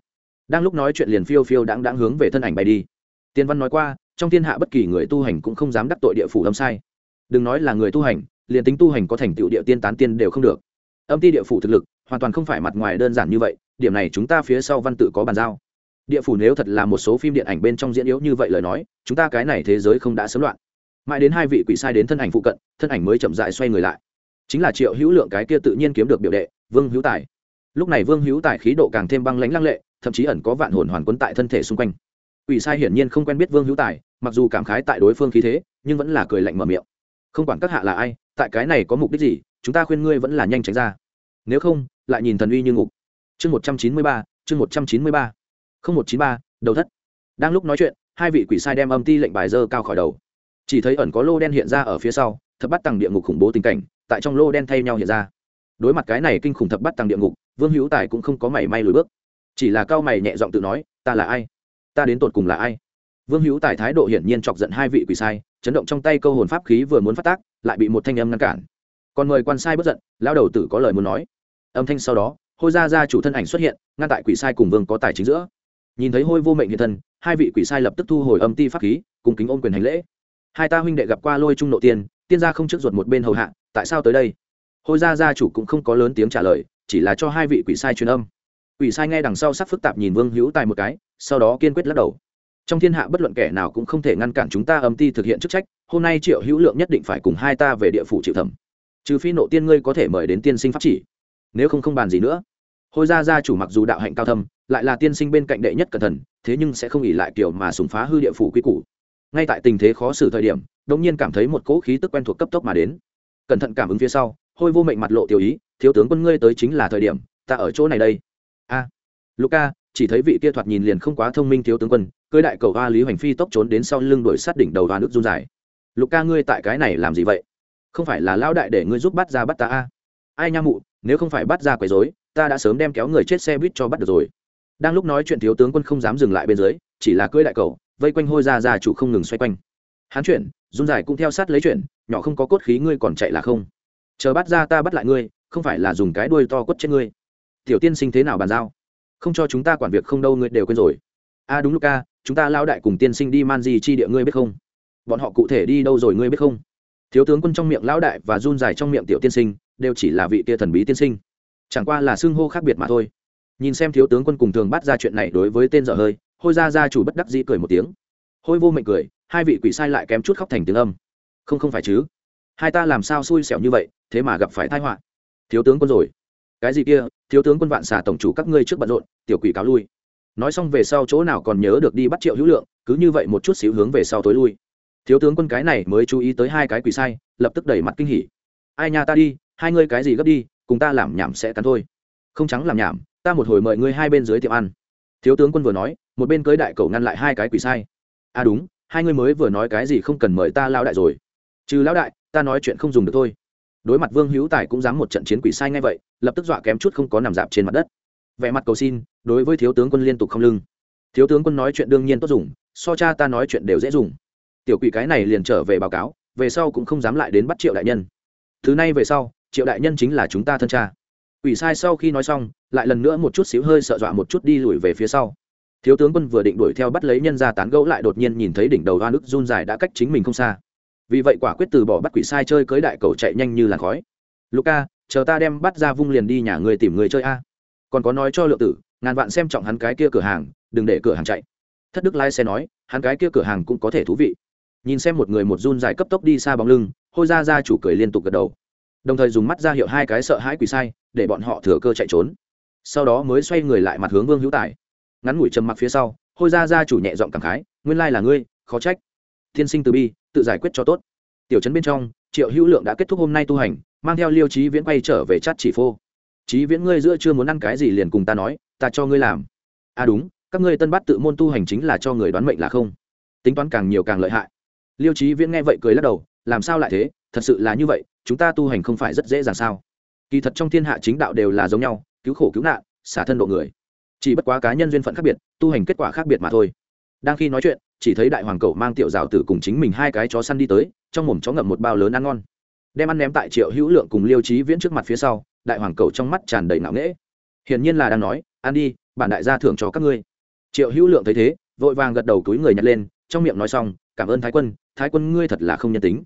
Đang lúc nói chuyện liền phiêu phiêu đáng đáng hướng về thân ảnh bay đi tiên văn nói qua, trong thiên hạ bất kỳ người tu hành cũng không dám đắc tội địa phủ âm sai. Đừng nói là người tu hành, liền tính tu hành có thành tựu địa tiên tán tiên đều không được. Âm ti địa phủ thực lực, hoàn toàn không phải mặt ngoài đơn giản như vậy, điểm này chúng ta phía sau văn tự có bàn giao. Địa phủ nếu thật là một số phim điện ảnh bên trong diễn yếu như vậy lời nói, chúng ta cái này thế giới không đã sớm loạn. Mãi đến hai vị quỷ sai đến thân ảnh phụ cận, thân ảnh mới chậm dại xoay người lại. Chính là triệu hữu lượng cái kia tự nhiên kiếm được biểu đệ, vương hữu tài. Lúc này vương hữu tài khí độ càng thêm băng lãnh lăng lệ, thậm chí ẩn có vạn hồn hoàn quấn tại thân thể xung quanh quỷ sai hiển nhiên không quen biết vương hữu tài, mặc dù cảm khái tại đối phương khí thế, nhưng vẫn là cười lạnh mở miệng. Không quản các hạ là ai, tại cái này có mục đích gì, chúng ta khuyên ngươi vẫn là nhanh tránh ra. Nếu không, lại nhìn thần uy như ngục. Chương một trăm chín mươi ba, chương một trăm chín mươi ba. Không một chín ba, đầu thất. Đang lúc nói chuyện, hai vị quỷ sai đem âm ti lệnh bài dơ cao khỏi đầu. Chỉ thấy ẩn có lô đen hiện ra ở phía sau, thập bắt tầng địa ngục khủng bố tình cảnh, tại trong lô đen thay nhau hiện ra. Đối mặt cái này kinh khủng thập bắt tầng địa ngục, vương hữu tài cũng không có mảy may lùi bước. Chỉ là cao mày nhẹ giọng tự nói, ta là ai? Ta đến tột cùng là ai? Vương hữu tài thái độ hiển nhiên chọc giận hai vị quỷ sai, chấn động trong tay câu hồn pháp khí vừa muốn phát tác, lại bị một thanh âm ngăn cản. Còn mời quan sai bất giận lao đầu tử có lời muốn nói. Âm thanh sau đó, hôi gia gia chủ thân ảnh xuất hiện, ngăn tại quỷ sai cùng vương có tài chính giữa. Nhìn thấy hôi vô mệnh hiện thân, hai vị quỷ sai lập tức thu hồi âm ti pháp khí, cùng kính ôm quyền hành lễ. Hai ta huynh đệ gặp qua lôi trung nộ tiên tiên gia không trước ruột một bên hầu hạ, tại sao tới đây? Hôi gia gia chủ cũng không có lớn tiếng trả lời, chỉ là cho hai vị quỷ sai truyền âm quỷ sai nghe đằng sau sắc phức tạp nhìn vương hữu tài một cái, sau đó kiên quyết lắc đầu. Trong thiên hạ bất luận kẻ nào cũng không thể ngăn cản chúng ta âm ti thực hiện chức trách, hôm nay triệu hữu lượng nhất định phải cùng hai ta về địa phủ chịu thẩm. Trừ phi nộ tiên ngươi có thể mời đến tiên sinh pháp chỉ. Nếu không không bàn gì nữa. Hôi gia gia chủ mặc dù đạo hạnh cao thâm, lại là tiên sinh bên cạnh đệ nhất cẩn thận, thế nhưng sẽ không ỉ lại kiểu mà sùng phá hư địa phủ quy củ. Ngay tại tình thế khó xử thời điểm đông nhiên cảm thấy một cỗ khí tức quen thuộc cấp tốc mà đến. Cẩn thận cảm ứng phía sau, hôi vô mệnh mặt lộ tiểu ý, thiếu tướng quân ngươi tới chính là thời điểm, ta ở chỗ này đây a. À, luca chỉ thấy vị kia thoạt nhìn liền không quá thông minh thiếu tướng quân cưới đại cầu hoa lý hoành phi tốc trốn đến sau lưng đuổi sát đỉnh đầu hoa nước run dài. Luca ngươi tại cái này làm gì vậy? Không phải là lao đại để ngươi giúp bắt ra bắt ta a? Ai nha mụ nếu không phải bắt ra quấy rối ta đã sớm đem kéo người chết xe buýt cho bắt được rồi. Đang lúc nói chuyện thiếu tướng quân không dám dừng lại bên dưới chỉ là cưỡi đại cầu vây quanh hôi ra ra chủ không ngừng xoay quanh. Hán chuyển run dài cũng theo sát lấy chuyện nhỏ không có cốt khí ngươi còn chạy là không? Chờ bắt ra ta bắt lại ngươi không phải là dùng cái đuôi to quất chết ngươi tiểu tiên sinh thế nào bàn giao? Không cho chúng ta quản việc không đâu, ngươi đều quên rồi. A à đúng luca chúng ta lao đại cùng tiên sinh đi man di chi địa, ngươi biết không? Bọn họ cụ thể đi đâu rồi, ngươi biết không? Thiếu tướng quân trong miệng lão đại và run dài trong miệng tiểu tiên sinh, đều chỉ là vị kia thần bí tiên sinh. Chẳng qua là xưng hô khác biệt mà thôi. Nhìn xem thiếu tướng quân cùng thường bắt ra chuyện này đối với tên dở hơi, hôi ra ra chủ bất đắc dĩ cười một tiếng. Hôi vô mệnh cười, hai vị quỷ sai lại kém chút khóc thành tiếng âm. Không không phải chứ. Hai ta làm sao xui xẻo như vậy, thế mà gặp phải thai họa. Thiếu tướng quân rồi cái gì kia, thiếu tướng quân vạn xà tổng chủ các ngươi trước bận rộn, tiểu quỷ cáo lui. Nói xong về sau chỗ nào còn nhớ được đi bắt triệu hữu lượng, cứ như vậy một chút xíu hướng về sau tối lui. Thiếu tướng quân cái này mới chú ý tới hai cái quỷ sai, lập tức đẩy mặt kinh hỉ. Ai nhà ta đi, hai ngươi cái gì gấp đi, cùng ta làm nhảm sẽ cắn thôi. Không trắng làm nhảm, ta một hồi mời ngươi hai bên dưới tiệm ăn. Thiếu tướng quân vừa nói, một bên cưới đại cầu ngăn lại hai cái quỷ sai. À đúng, hai ngươi mới vừa nói cái gì không cần mời ta lao đại rồi. Trừ lão đại, ta nói chuyện không dùng được thôi đối mặt vương hữu tài cũng dám một trận chiến quỷ sai ngay vậy, lập tức dọa kém chút không có nằm dạp trên mặt đất. Vẻ mặt cầu xin, đối với thiếu tướng quân liên tục không lưng. Thiếu tướng quân nói chuyện đương nhiên tốt dùng, so cha ta nói chuyện đều dễ dùng. Tiểu quỷ cái này liền trở về báo cáo, về sau cũng không dám lại đến bắt triệu đại nhân. Thứ này về sau, triệu đại nhân chính là chúng ta thân cha. Quỷ sai sau khi nói xong, lại lần nữa một chút xíu hơi sợ dọa một chút đi lùi về phía sau. Thiếu tướng quân vừa định đuổi theo bắt lấy nhân ra tán gẫu lại đột nhiên nhìn thấy đỉnh đầu hoa nước run dài đã cách chính mình không xa vì vậy quả quyết từ bỏ bắt quỷ sai chơi cưới đại cầu chạy nhanh như làn khói. Luca chờ ta đem bắt ra vung liền đi nhà người tìm người chơi a. Còn có nói cho lượng tử, ngàn vạn xem trọng hắn cái kia cửa hàng, đừng để cửa hàng chạy. Thất đức lai xe nói, hắn cái kia cửa hàng cũng có thể thú vị. Nhìn xem một người một run dài cấp tốc đi xa bóng lưng, hôi ra ra chủ cười liên tục gật đầu. Đồng thời dùng mắt ra hiệu hai cái sợ hãi quỷ sai, để bọn họ thừa cơ chạy trốn. Sau đó mới xoay người lại mặt hướng vương hữu tài. Ngắn ngủi trầm mặc phía sau, hôi ra ra chủ nhẹ giọng cảm khái, nguyên lai là ngươi, khó trách. Thiên sinh từ bi tự giải quyết cho tốt. Tiểu trấn bên trong, triệu hữu lượng đã kết thúc hôm nay tu hành, mang theo liêu trí viễn quay trở về chát chỉ phô. Trí viễn, ngươi giữa chưa muốn ăn cái gì liền cùng ta nói, ta cho ngươi làm. À đúng, các ngươi tân bắt tự môn tu hành chính là cho người đoán mệnh là không? Tính toán càng nhiều càng lợi hại. Liêu trí viễn nghe vậy cười lắc đầu, làm sao lại thế? Thật sự là như vậy, chúng ta tu hành không phải rất dễ dàng sao? Kỳ thật trong thiên hạ chính đạo đều là giống nhau, cứu khổ cứu nạn, xả thân độ người. Chỉ bất quá cá nhân duyên phận khác biệt, tu hành kết quả khác biệt mà thôi. Đang khi nói chuyện chỉ thấy đại hoàng cầu mang tiểu rào tử cùng chính mình hai cái chó săn đi tới, trong mồm chó ngậm một bao lớn ăn ngon. Đem ăn ném tại triệu hữu lượng cùng liêu trí viễn trước mặt phía sau, đại hoàng cầu trong mắt tràn đầy ngạo nghễ. Hiển nhiên là đang nói, ăn đi, bản đại gia thưởng cho các ngươi. Triệu hữu lượng thấy thế, vội vàng gật đầu túi người nhặt lên, trong miệng nói xong, cảm ơn thái quân thái quân ngươi thật là không nhân tính.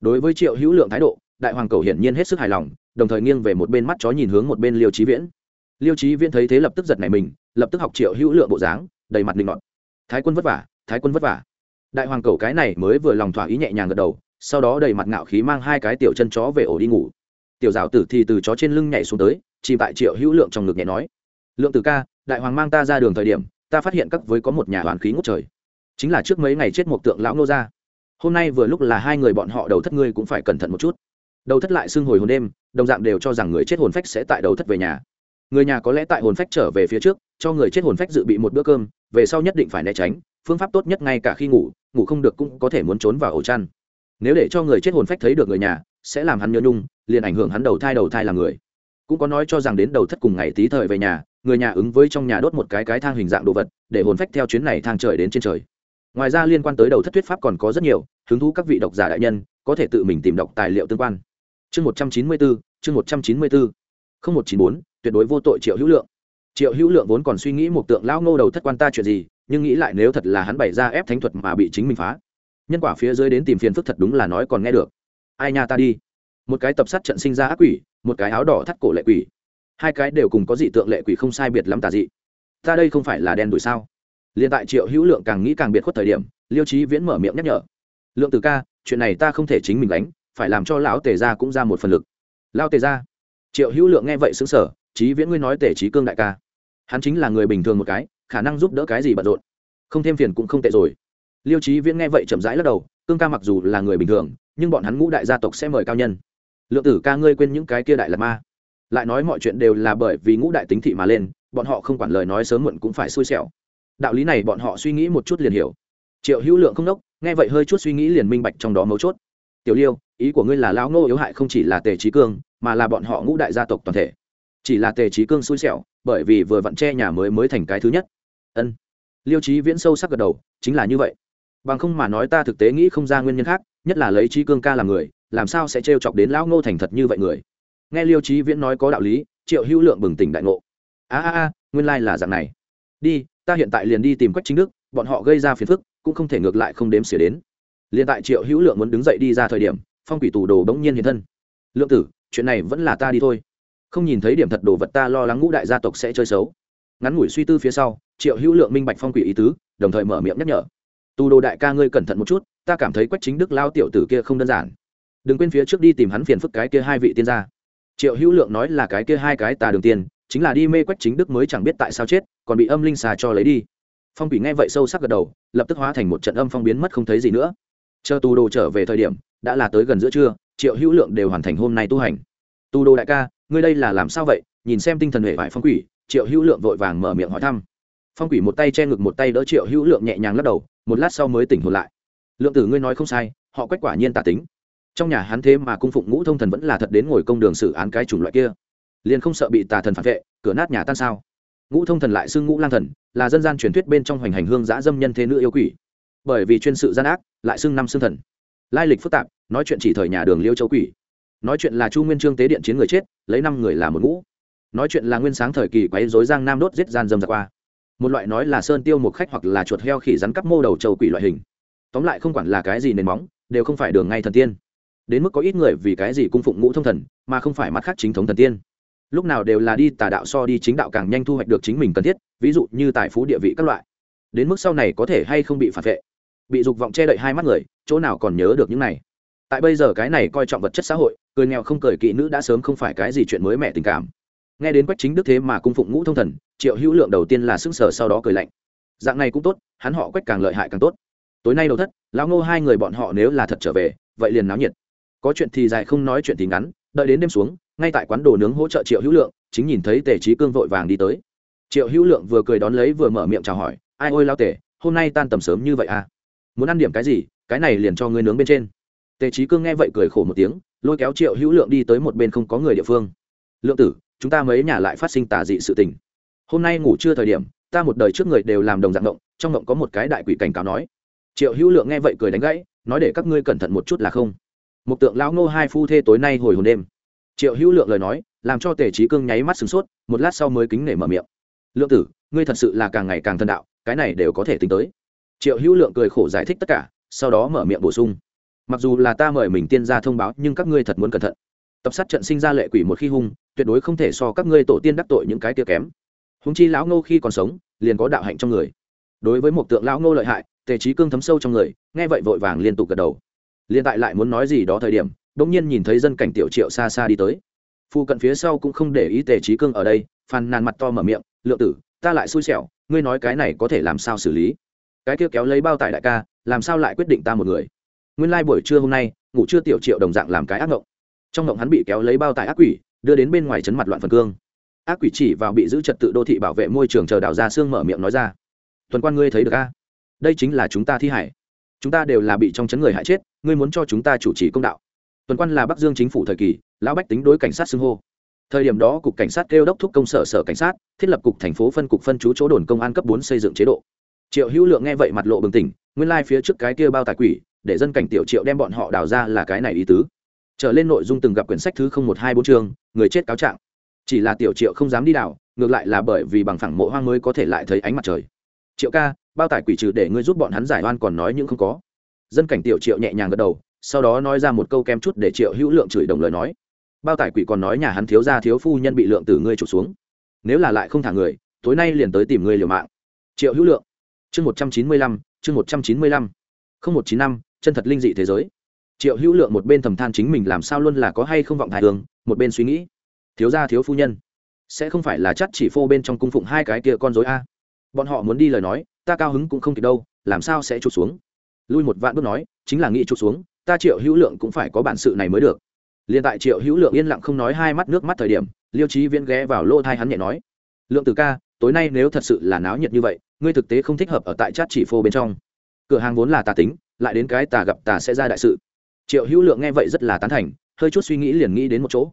Đối với triệu hữu lượng thái độ, đại hoàng cầu hiển nhiên hết sức hài lòng, đồng thời nghiêng về một bên mắt chó nhìn hướng một bên liêu trí viễn. Liêu trí viễn thấy thế lập tức giật này mình, lập tức học triệu hữu lượng bộ dáng, đầy mặt linh ngọt thái quân vất vả thái quân vất vả. Đại hoàng cầu cái này mới vừa lòng thỏa ý nhẹ nhàng gật đầu, sau đó đầy mặt ngạo khí mang hai cái tiểu chân chó về ổ đi ngủ. Tiểu giáo tử thì từ chó trên lưng nhảy xuống tới chìm tại triệu hữu lượng trong ngực nhẹ nói, lượng tử ca, đại hoàng mang ta ra đường thời điểm, ta phát hiện các với có một nhà hoàn khí ngút trời. Chính là trước mấy ngày chết một tượng lão nô ra hôm nay vừa lúc là hai người bọn họ đầu thất ngươi cũng phải cẩn thận một chút. Đầu thất lại xưng hồi hồn đêm, đồng dạng đều cho rằng người chết hồn phách sẽ tại đầu thất về nhà. Người nhà có lẽ tại hồn phách trở về phía trước, cho người chết hồn phách dự bị một bữa cơm, về sau nhất định phải né tránh phương pháp tốt nhất ngay cả khi ngủ ngủ không được cũng có thể muốn trốn vào ổ chăn. Nếu để cho người chết hồn phách thấy được người nhà, sẽ làm hắn nhớ nhung, liền ảnh hưởng hắn đầu thai đầu thai là người. Cũng có nói cho rằng đến đầu thất cùng ngày tí thời về nhà, người nhà ứng với trong nhà đốt một cái cái thang hình dạng đồ vật, để hồn phách theo chuyến này thang trời đến trên trời. Ngoài ra liên quan tới đầu thất thuyết pháp còn có rất nhiều, hứng thú các vị độc giả đại nhân, có thể tự mình tìm đọc tài liệu tương quan. Chương một trăm chín mươi bốn chương một trăm chín mươi bốn không một chín bốn, tuyệt đối vô tội triệu hữu lượng. Triệu hữu lượng vốn còn suy nghĩ một tượng lão ngô đầu thất quan ta chuyện gì nhưng nghĩ lại nếu thật là hắn bày ra ép thánh thuật mà bị chính mình phá. Nhân quả phía dưới đến tìm phiền phức thật đúng là nói còn nghe được. Ai nha ta đi. Một cái tập sát trận sinh ra ác quỷ, một cái áo đỏ thắt cổ lệ quỷ. Hai cái đều cùng có dị tượng lệ quỷ không sai biệt lắm tà dị. Ta đây không phải là đen đuổi sao? Liền tại triệu hữu lượng càng nghĩ càng biệt khuất thời điểm, liêu trí viễn mở miệng nhắc nhở. Lượng từ ca, chuyện này ta không thể chính mình đánh phải làm cho lão tề gia cũng ra một phần lực. Lao tề gia? Triệu hữu lượng nghe vậy xứng sở trí viễn ngươi nói tề trí cương đại ca. Hắn chính là người bình thường một cái khả năng giúp đỡ cái gì bận rộn. Không thêm phiền cũng không tệ rồi. Liêu trí viễn nghe vậy chậm rãi lắc đầu, cương ca mặc dù là người bình thường, nhưng bọn hắn ngũ đại gia tộc sẽ mời cao nhân. Lượng tử ca ngươi quên những cái kia đại là ma. Lại nói mọi chuyện đều là bởi vì ngũ đại tính thị mà lên, bọn họ không quản lời nói sớm muộn cũng phải xui xẻo. Đạo lý này bọn họ suy nghĩ một chút liền hiểu. Triệu hữu lượng không đốc, nghe vậy hơi chút suy nghĩ liền minh bạch trong đó mấu chốt. Tiểu liêu, ý của ngươi là lão ngô yếu hại không chỉ là tề trí cương, mà là bọn họ ngũ đại gia tộc toàn thể. Chỉ là tề trí cương xui xẻo, bởi vì vừa vặn che nhà mới mới thành cái thứ nhất ân. Liêu trí viễn sâu sắc gật đầu, chính là như vậy. Bằng không mà nói ta thực tế nghĩ không ra nguyên nhân khác, nhất là lấy trí cương ca làm người, làm sao sẽ trêu chọc đến lão ngô thành thật như vậy người? Nghe liêu trí viễn nói có đạo lý, triệu hữu lượng bừng tỉnh đại ngộ. A a a, nguyên lai、like、là dạng này. Đi, ta hiện tại liền đi tìm quách chính đức, bọn họ gây ra phiền phức, cũng không thể ngược lại không đếm xỉa đến. Liền tại triệu hữu lượng muốn đứng dậy đi ra thời điểm, phong quỷ tù đồ bỗng nhiên hiện thân. Lượng tử, chuyện này vẫn là ta đi thôi. Không nhìn thấy điểm thật đồ vật ta lo lắng ngũ đại gia tộc sẽ chơi xấu ngắn ngủi suy tư phía sau triệu hữu lượng minh bạch phong quỷ ý tứ đồng thời mở miệng nhắc nhở. Tù đồ đại ca ngươi cẩn thận một chút ta cảm thấy quách chính đức lao tiểu tử kia không đơn giản. Đừng quên phía trước đi tìm hắn phiền phức cái kia hai vị tiên gia. Triệu hữu lượng nói là cái kia hai cái tà đường tiền, chính là đi mê quách chính đức mới chẳng biết tại sao chết còn bị âm linh xà cho lấy đi. Phong quỷ nghe vậy sâu sắc gật đầu lập tức hóa thành một trận âm phong biến mất không thấy gì nữa. Chờ tù đồ trở về thời điểm đã là tới gần giữa trưa triệu hữu lượng đều hoàn thành hôm nay tu hành. Tù đồ đại ca ngươi đây là làm sao vậy? Nhìn xem tinh thần hệ vải phong quỷ triệu hữu lượng vội vàng mở miệng hỏi thăm. Phong quỷ một tay che ngực một tay đỡ triệu hữu lượng nhẹ nhàng lắc đầu, một lát sau mới tỉnh hồn lại. Lượng tử ngươi nói không sai, họ quách quả nhiên tả tính. Trong nhà hắn thế mà cung phụng ngũ thông thần vẫn là thật đến ngồi công đường xử án cái chủng loại kia. Liền không sợ bị tà thần phản vệ, cửa nát nhà tan sao? Ngũ thông thần lại xưng ngũ lang thần, là dân gian truyền thuyết bên trong hoành hành hương giã dâm nhân thế nữ yêu quỷ. Bởi vì chuyên sự gian ác, lại xưng năm xương thần. Lai lịch phức tạp, nói chuyện chỉ thời nhà đường liêu châu quỷ. Nói chuyện là chu nguyên trương tế điện chiến người chết, lấy năm người là một ngũ nói chuyện là nguyên sáng thời kỳ quấy dối giang nam đốt giết gian dâm ra qua. Một loại nói là sơn tiêu một khách hoặc là chuột heo khỉ rắn cắp mô đầu châu quỷ loại hình. Tóm lại không quản là cái gì nền móng, đều không phải đường ngay thần tiên. Đến mức có ít người vì cái gì cung phụng ngũ thông thần, mà không phải mặt khác chính thống thần tiên. Lúc nào đều là đi tà đạo so đi chính đạo càng nhanh thu hoạch được chính mình cần thiết, ví dụ như tài phú địa vị các loại. Đến mức sau này có thể hay không bị phản vệ. Bị dục vọng che đậy hai mắt người, chỗ nào còn nhớ được những này. Tại bây giờ cái này coi trọng vật chất xã hội, cười nghèo không cười kỵ nữ đã sớm không phải cái gì chuyện mới mẻ tình cảm nghe đến quách chính đức thế mà cung phụng ngũ thông thần, triệu hữu lượng đầu tiên là xưng sở sau đó cười lạnh. Dạng này cũng tốt, hắn họ quách càng lợi hại càng tốt. Tối nay đầu thất, lão ngô hai người bọn họ nếu là thật trở về, vậy liền náo nhiệt. Có chuyện thì dài không nói chuyện thì ngắn, đợi đến đêm xuống, ngay tại quán đồ nướng hỗ trợ triệu hữu lượng, chính nhìn thấy tề trí cương vội vàng đi tới. Triệu hữu lượng vừa cười đón lấy vừa mở miệng chào hỏi, ai ôi lao tề, hôm nay tan tầm sớm như vậy à? Muốn ăn điểm cái gì, cái này liền cho ngươi nướng bên trên. Tề trí cương nghe vậy cười khổ một tiếng, lôi kéo triệu hữu lượng đi tới một bên không có người địa phương. Lượng tử chúng ta mấy nhà lại phát sinh tà dị sự tình. Hôm nay ngủ trưa thời điểm, ta một đời trước người đều làm đồng dạng động trong động có một cái đại quỷ cảnh cáo nói. Triệu hữu lượng nghe vậy cười đánh gãy, nói để các ngươi cẩn thận một chút là không. Một tượng lão ngô hai phu thê tối nay hồi hồn đêm. Triệu hữu lượng lời nói, làm cho tề trí cương nháy mắt sửng sốt, một lát sau mới kính nể mở miệng. Lượng tử, ngươi thật sự là càng ngày càng thân đạo, cái này đều có thể tính tới. Triệu hữu lượng cười khổ giải thích tất cả, sau đó mở miệng bổ sung. Mặc dù là ta mời mình tiên ra thông báo, nhưng các ngươi thật muốn cẩn thận tập sát trận sinh ra lệ quỷ một khi hung, tuyệt đối không thể so các ngươi tổ tiên đắc tội những cái kia kém. Húng chi lão ngô khi còn sống, liền có đạo hạnh trong người. Đối với một tượng lão ngô lợi hại, tề trí cương thấm sâu trong người, nghe vậy vội vàng liên tục gật đầu. Liên tại lại muốn nói gì đó thời điểm đ ỗ n g nhiên nhìn thấy dân cảnh tiểu triệu xa xa đi tới. Phu cận phía sau cũng không để ý tề trí cương ở đây, phàn nàn mặt to mở miệng, lượng tử, ta lại xui xẻo, ngươi nói cái này có thể làm sao xử lý? Cái kia kéo lấy bao tải đại ca, làm sao lại quyết định ta một người? Nguyên lai、like、buổi trưa hôm nay, ngủ trưa tiểu triệu đồng dạng làm cái ác ngộng trong ngộng hắn bị kéo lấy bao tải ác quỷ, đưa đến bên ngoài chấn mặt loạn phần cương. Ác quỷ chỉ vào bị giữ trật tự đô thị bảo vệ môi trường chờ đào ra xương mở miệng nói ra, tuần quan ngươi thấy được a? Đây chính là chúng ta thi hải. Chúng ta đều là bị trong chấn người hại chết, ngươi muốn cho chúng ta chủ trì công đạo. Tuần quan là bắc dương chính phủ thời kỳ, lão bách tính đối cảnh sát xưng hô. Thời điểm đó, cục cảnh sát kêu đốc thúc công sở sở cảnh sát, thiết lập cục thành phố phân cục phân chú chỗ đồn công an cấp bốn xây dựng chế độ. Triệu hữu lượng nghe vậy mặt lộ bừng tỉnh, nguyên lai phía trước cái kia bao tài quỷ, để dân cảnh tiểu triệu đem bọn họ đào ra là cái này ý tứ trở lên nội dung từng gặp quyển sách thứ không một hai bốn chương, người chết cáo trạng. Chỉ là tiểu triệu không dám đi đảo, ngược lại là bởi vì bằng phẳng mộ hoang mới có thể lại thấy ánh mặt trời. Triệu ca, bao tải quỷ trừ để ngươi giúp bọn hắn giải oan còn nói những không có. Dân cảnh tiểu triệu nhẹ nhàng gật đầu, sau đó nói ra một câu kem chút để triệu hữu lượng chửi đồng lời nói. Bao tải quỷ còn nói nhà hắn thiếu gia thiếu phu nhân bị lượng từ ngươi trục xuống. Nếu là lại không thả người, tối nay liền tới tìm ngươi liều mạng. Triệu hữu lượng. Chương một trăm chín mươi lăm, chương một trăm chín mươi lăm. Không một chín năm, chân thật linh dị thế giới triệu hữu lượng một bên thầm than chính mình làm sao luôn là có hay không vọng thái thường một bên suy nghĩ. Thiếu gia, thiếu phu nhân, sẽ không phải là chắc chỉ phô bên trong cung phụng hai cái kia con dối a. Bọn họ muốn đi lời nói, ta cao hứng cũng không kịp đâu, làm sao sẽ trụt xuống? Lui một vạn bước nói, chính là nghĩ trụt xuống, ta triệu hữu lượng cũng phải có bản sự này mới được. Liền tại triệu hữu lượng yên lặng không nói hai mắt nước mắt thời điểm, liêu trí viễn ghé vào lỗ thai hắn nhẹ nói, lượng từ ca, tối nay nếu thật sự là náo nhiệt như vậy, ngươi thực tế không thích hợp ở tại chát chỉ phô bên trong. Cửa hàng vốn là tà tính, lại đến cái tà gặp tà sẽ ra đại sự triệu hữu lượng nghe vậy rất là tán thành, hơi chút suy nghĩ liền nghĩ đến một chỗ.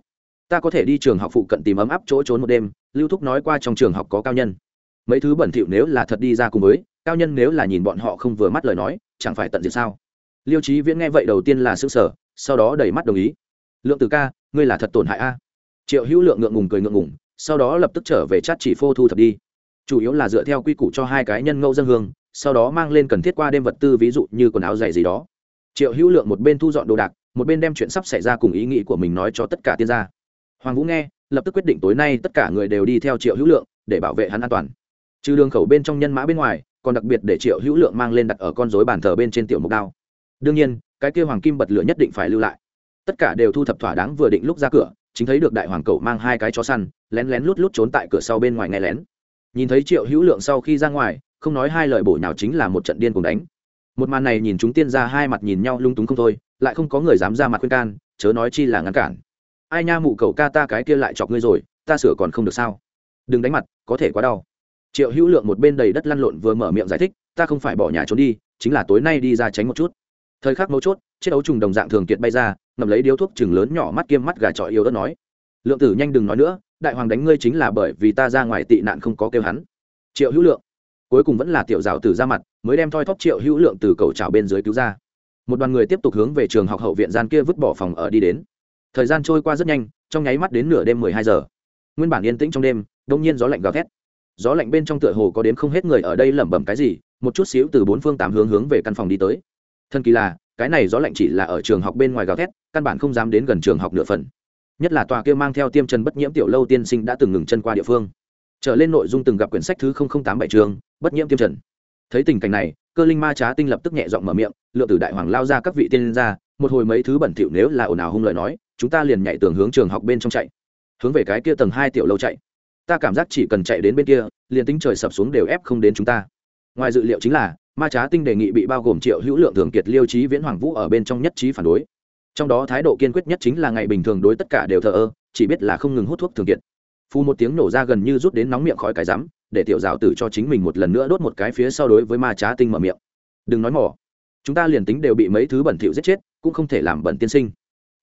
Ta có thể đi trường học phụ cận tìm ấm áp chỗ trốn một đêm, lưu thúc nói qua trong trường học có cao nhân. Mấy thứ bẩn thỉu nếu là thật đi ra cùng với, cao nhân nếu là nhìn bọn họ không vừa mắt lời nói, chẳng phải tận diệt sao? Liêu trí viễn nghe vậy đầu tiên là xương sở sau đó đẩy mắt đồng ý. Lượng từ ca, ngươi là thật tổn hại a. Triệu hữu lượng ngượng ngùng cười ngượng ngùng, sau đó lập tức trở về chát chỉ phô thu thập đi. Chủ yếu là dựa theo quy củ cho hai cái nhân ngẫu dân hương, sau đó mang lên cần thiết qua đêm vật tư, ví dụ như quần áo dày gì đó triệu hữu lượng một bên thu dọn đồ đạc, một bên đem chuyện sắp xảy ra cùng ý nghĩ của mình nói cho tất cả tiên gia. Hoàng vũ nghe, lập tức quyết định tối nay tất cả người đều đi theo triệu hữu lượng để bảo vệ hắn an toàn. Trừ đường khẩu bên trong nhân mã bên ngoài, còn đặc biệt để triệu hữu lượng mang lên đặt ở con dối bàn thờ bên trên tiểu mục đao. Đương nhiên, cái kêu hoàng kim bật lửa nhất định phải lưu lại. Tất cả đều thu thập thỏa đáng vừa định lúc ra cửa, chính thấy được đại hoàng cậu mang hai cái chó săn, lén lén lút lút trốn tại cửa sau bên ngoài nghe lén. Nhìn thấy triệu hữu lượng sau khi ra ngoài, không nói hai lời bổ nào chính là một trận điên cùng đánh một màn này nhìn chúng tiên ra hai mặt nhìn nhau lung túng không thôi, lại không có người dám ra mặt khuyên can, chớ nói chi là ngăn cản. Ai nha mụ cậu ca ta cái kia lại chọc ngươi rồi, ta sửa còn không được sao? Đừng đánh mặt, có thể quá đau. Triệu hữu lượng một bên đầy đất lăn lộn vừa mở miệng giải thích, ta không phải bỏ nhà trốn đi, chính là tối nay đi ra tránh một chút. Thời khắc mấu chốt, chiếc ấu trùng đồng dạng thường kiệt bay ra ngầm lấy điếu thuốc chừng lớn nhỏ mắt kiêm mắt gà trọi yêu đất nói. Lượng tử nhanh đừng nói nữa, đại hoàng đánh ngươi chính là bởi vì ta ra ngoài tị nạn không có kêu hắn. Triệu hữu lượng, cuối cùng vẫn là tiểu rào tử ra mặt mới đem thoi thóp triệu hữu lượng từ cầu trào bên dưới cứu ra. Một đoàn người tiếp tục hướng về trường học hậu viện gian kia vứt bỏ phòng ở đi đến. Thời gian trôi qua rất nhanh, trong nháy mắt đến nửa đêm mười hai giờ. Nguyên bản yên tĩnh trong đêm, đông nhiên gió lạnh gào thét. Gió lạnh bên trong tựa hồ có đến không hết người ở đây lẩm bẩm cái gì, một chút xíu từ bốn phương tám hướng hướng về căn phòng đi tới. Thân kỳ là, cái này gió lạnh chỉ là ở trường học bên ngoài gào thét, căn bản không dám đến gần trường học nửa phần. Nhất là tòa kia mang theo tiêm chân bất nhiễm tiểu lâu tiên sinh đã từng ngừng chân qua địa phương. Trở lên nội dung từng gặp quyển sách thứ tám bảy trường bất nhiễm tiêm trần thấy tình cảnh này, cơ linh ma trá tinh lập tức nhẹ giọng mở miệng lượng tử đại hoàng lao ra các vị tiên ra một hồi mấy thứ bẩn thỉu nếu là ồn ào hung lời nói, chúng ta liền nhảy tường hướng trường học bên trong chạy. Hướng về cái kia tầng hai tiểu lâu chạy. Ta cảm giác chỉ cần chạy đến bên kia, liền tính trời sập xuống đều ép không đến chúng ta. Ngoài dự liệu chính là, ma trá tinh đề nghị bị bao gồm triệu hữu lượng, thường kiệt, liêu trí viễn hoàng vũ ở bên trong nhất trí phản đối. Trong đó thái độ kiên quyết nhất chính là ngày bình thường đối tất cả đều thờ ơ, chỉ biết là không ngừng hút thuốc thường kiệt. Phu một tiếng nổ ra gần như rút đến nóng miệng khói cái rắm để tiểu giáo tử cho chính mình một lần nữa đốt một cái phía sau đối với ma trá tinh mở miệng. Đừng nói mỏ chúng ta liền tính đều bị mấy thứ bẩn thỉu giết chết, cũng không thể làm bẩn tiên sinh.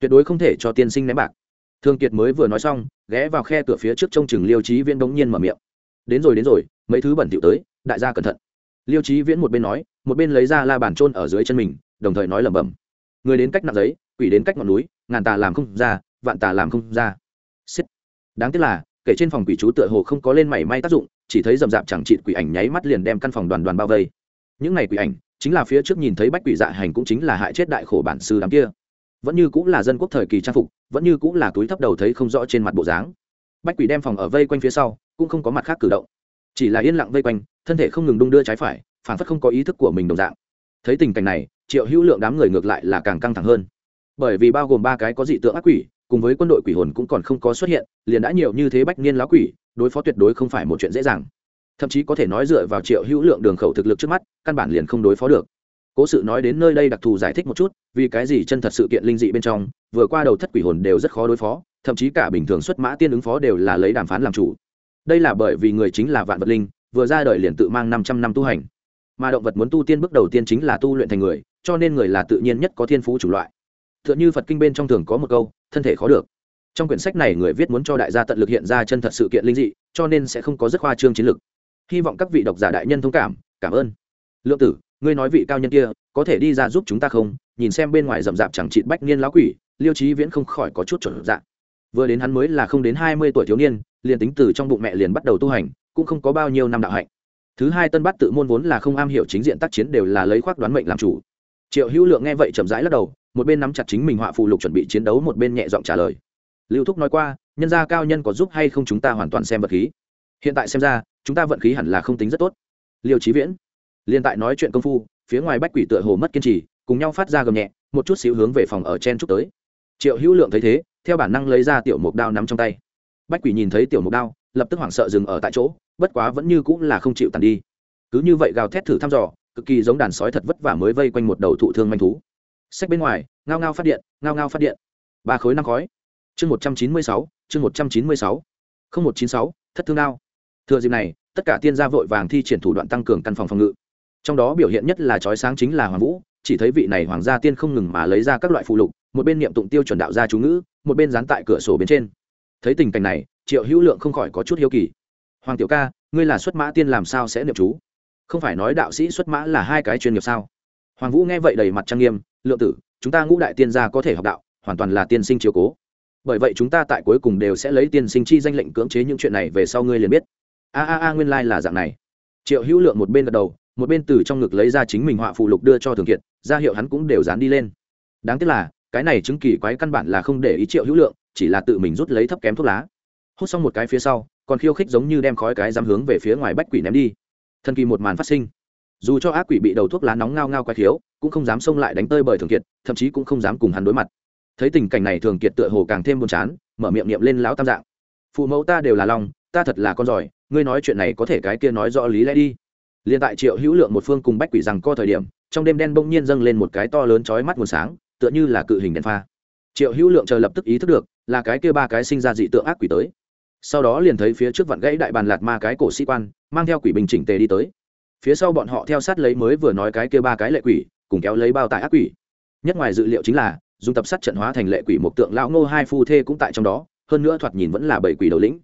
Tuyệt đối không thể cho tiên sinh ném bạc. Thương kiệt mới vừa nói xong, ghé vào khe cửa phía trước trông chừng liêu trí viễn đống nhiên mở miệng. Đến rồi đến rồi, mấy thứ bẩn thỉu tới, đại gia cẩn thận. Liêu trí viễn một bên nói, một bên lấy ra la bàn trôn ở dưới chân mình, đồng thời nói lẩm bẩm. Người đến cách nặng giấy, quỷ đến cách ngọn núi, ngàn tà làm không ra, vạn tà làm không ra. Xích. đáng tiếc là, kể trên phòng quỷ chú tựa hồ không có lên mảy may tác dụng chỉ thấy rậm rạp chẳng trị quỷ ảnh nháy mắt liền đem căn phòng đoàn đoàn bao vây. Những này quỷ ảnh, chính là phía trước nhìn thấy bách quỷ dạ hành cũng chính là hại chết đại khổ bản sư đám kia. Vẫn như cũng là dân quốc thời kỳ trang phục, vẫn như cũng là túi thấp đầu thấy không rõ trên mặt bộ dáng. Bách quỷ đem phòng ở vây quanh phía sau, cũng không có mặt khác cử động. Chỉ là yên lặng vây quanh, thân thể không ngừng đung đưa trái phải phản phất không có ý thức của mình đồng dạng. Thấy tình cảnh này, triệu hữu lượng đám người ngược lại là càng căng thẳng hơn. Bởi vì bao gồm ba cái có dị tượng ác quỷ cùng với quân đội quỷ hồn cũng còn không có xuất hiện, liền đã nhiều như thế bách niên lá quỷ, đối phó tuyệt đối không phải một chuyện dễ dàng. Thậm chí có thể nói dựa vào triệu hữu lượng đường khẩu thực lực trước mắt, căn bản liền không đối phó được. Cố sự nói đến nơi đây đặc thù giải thích một chút, vì cái gì chân thật sự kiện linh dị bên trong, vừa qua đầu thất quỷ hồn đều rất khó đối phó, thậm chí cả bình thường xuất mã tiên ứng phó đều là lấy đàm phán làm chủ. Đây là bởi vì người chính là vạn vật linh, vừa ra đời liền tự mang năm trăm năm tu hành. Mà động vật muốn tu tiên bước đầu tiên chính là tu luyện thành người, cho nên người là tự nhiên nhất có thiên phú chủ loại. Tựa như phật kinh bên trong thường có một câu, thân thể khó được. Trong quyển sách này người viết muốn cho đại gia tận lực hiện ra chân thật sự kiện linh dị, cho nên sẽ không có rất khoa trương chiến lược. Hy vọng các vị độc giả đại nhân thông cảm cảm ơn. Lượng tử, ngươi nói vị cao nhân kia, có thể đi ra giúp chúng ta không? Nhìn xem bên ngoài rậm rạp chẳng chịt bách niên lão quỷ, liêu trí viễn không khỏi có chút chuẩn dạng vừa đến hắn mới là không đến hai mươi tuổi thiếu niên, liền tính từ trong bụng mẹ liền bắt đầu tu hành, cũng không có bao nhiêu năm đạo hạnh. Thứ hai tân bát tự môn vốn là không am hiểu chính diện tác chiến đều là lấy khoác đoán mệnh làm chủ. Triệu hữu lượng nghe vậy chậm rãi lắc đầu một bên nắm chặt chính mình họa phù lục chuẩn bị chiến đấu, một bên nhẹ giọng trả lời. Lưu thúc nói qua, nhân gia cao nhân có giúp hay không chúng ta hoàn toàn xem vật khí. Hiện tại xem ra, chúng ta vận khí hẳn là không tính rất tốt. Liêu trí viễn liên tại nói chuyện công phu, phía ngoài bách quỷ tựa hồ mất kiên trì, cùng nhau phát ra gầm nhẹ, một chút xíu hướng về phòng ở chen trúc tới. Triệu hữu lượng thấy thế, theo bản năng lấy ra tiểu mục đao nắm trong tay. Bách quỷ nhìn thấy tiểu mục đao, lập tức hoảng sợ dừng ở tại chỗ, bất quá vẫn như cũng là không chịu tàn đi. Cứ như vậy gào thét thử thăm dò, cực kỳ giống đàn sói thật vất vả mới vây quanh một đầu thụ thương manh thú sách bên ngoài, ngao ngao phát điện, ngao ngao phát điện. Ba khối năm khói. Chương một trăm chín mươi sáu, chương một trăm chín mươi sáu. Không một chín sáu, thất thương ngao. Thừa dịp này, tất cả tiên gia vội vàng thi triển thủ đoạn tăng cường căn phòng phòng ngự. Trong đó biểu hiện nhất là trói sáng chính là hoàng vũ, chỉ thấy vị này hoàng gia tiên không ngừng mà lấy ra các loại phụ lục, một bên niệm tụng tiêu chuẩn đạo gia chú ngữ, một bên dán tại cửa sổ bên trên. Thấy tình cảnh này, triệu hữu lượng không khỏi có chút hiếu kỳ. Hoàng tiểu ca, ngươi là xuất mã tiên làm sao sẽ niệm chú? Không phải nói đạo sĩ xuất mã là hai cái chuyên nghiệp sao? Hoàng vũ nghe vậy đầy mặt trang nghiêm lượng tử, chúng ta ngũ đại tiên gia có thể học đạo, hoàn toàn là tiên sinh chiếu cố. Bởi vậy chúng ta tại cuối cùng đều sẽ lấy tiên sinh chi danh lệnh cưỡng chế những chuyện này về sau ngươi liền biết. A a a, nguyên lai、like、là dạng này. Triệu hữu lượng một bên gật đầu, một bên từ trong ngực lấy ra chính mình họa phụ lục đưa cho thường kiệt, ra hiệu hắn cũng đều dán đi lên. Đáng tiếc là, cái này chứng kỳ quái căn bản là không để ý triệu hữu lượng, chỉ là tự mình rút lấy thấp kém thuốc lá. Hút xong một cái phía sau, còn khiêu khích giống như đem khói cái dám hướng về phía ngoài bách quỷ ném đi. Thần kỳ một màn phát sinh dù cho ác quỷ bị đầu thuốc lá nóng ngao ngao quay khiếu, cũng không dám xông lại đánh tơi bởi thường kiệt, thậm chí cũng không dám cùng hắn đối mặt. Thấy tình cảnh này thường kiệt tựa hồ càng thêm buồn chán, mở miệng niệm lên lão tam dạng. Phụ mẫu ta đều là lòng ta thật là con giỏi, ngươi nói chuyện này có thể cái kia nói rõ lý lẽ đi. Liền tại triệu hữu lượng một phương cùng bách quỷ rằng co thời điểm, trong đêm đen bỗng nhiên dâng lên một cái to lớn chói mắt nguồn sáng, tựa như là cự hình đèn pha. Triệu hữu lượng chờ lập tức ý thức được, là cái kia ba cái sinh ra dị tượng ác quỷ tới. Sau đó liền thấy phía trước vặn gãy đại bàn lạt ma cái cổ sĩ quan, mang theo quỷ bình chỉnh tề đi tới phía sau bọn họ theo sát lấy mới vừa nói cái kia ba cái lệ quỷ, cùng kéo lấy bao tải ác quỷ. Nhất ngoài dự liệu chính là, dùng tập sát trận hóa thành lệ quỷ một tượng lão ngô hai phu thê cũng tại trong đó, hơn nữa thoạt nhìn vẫn là bảy quỷ đầu lĩnh.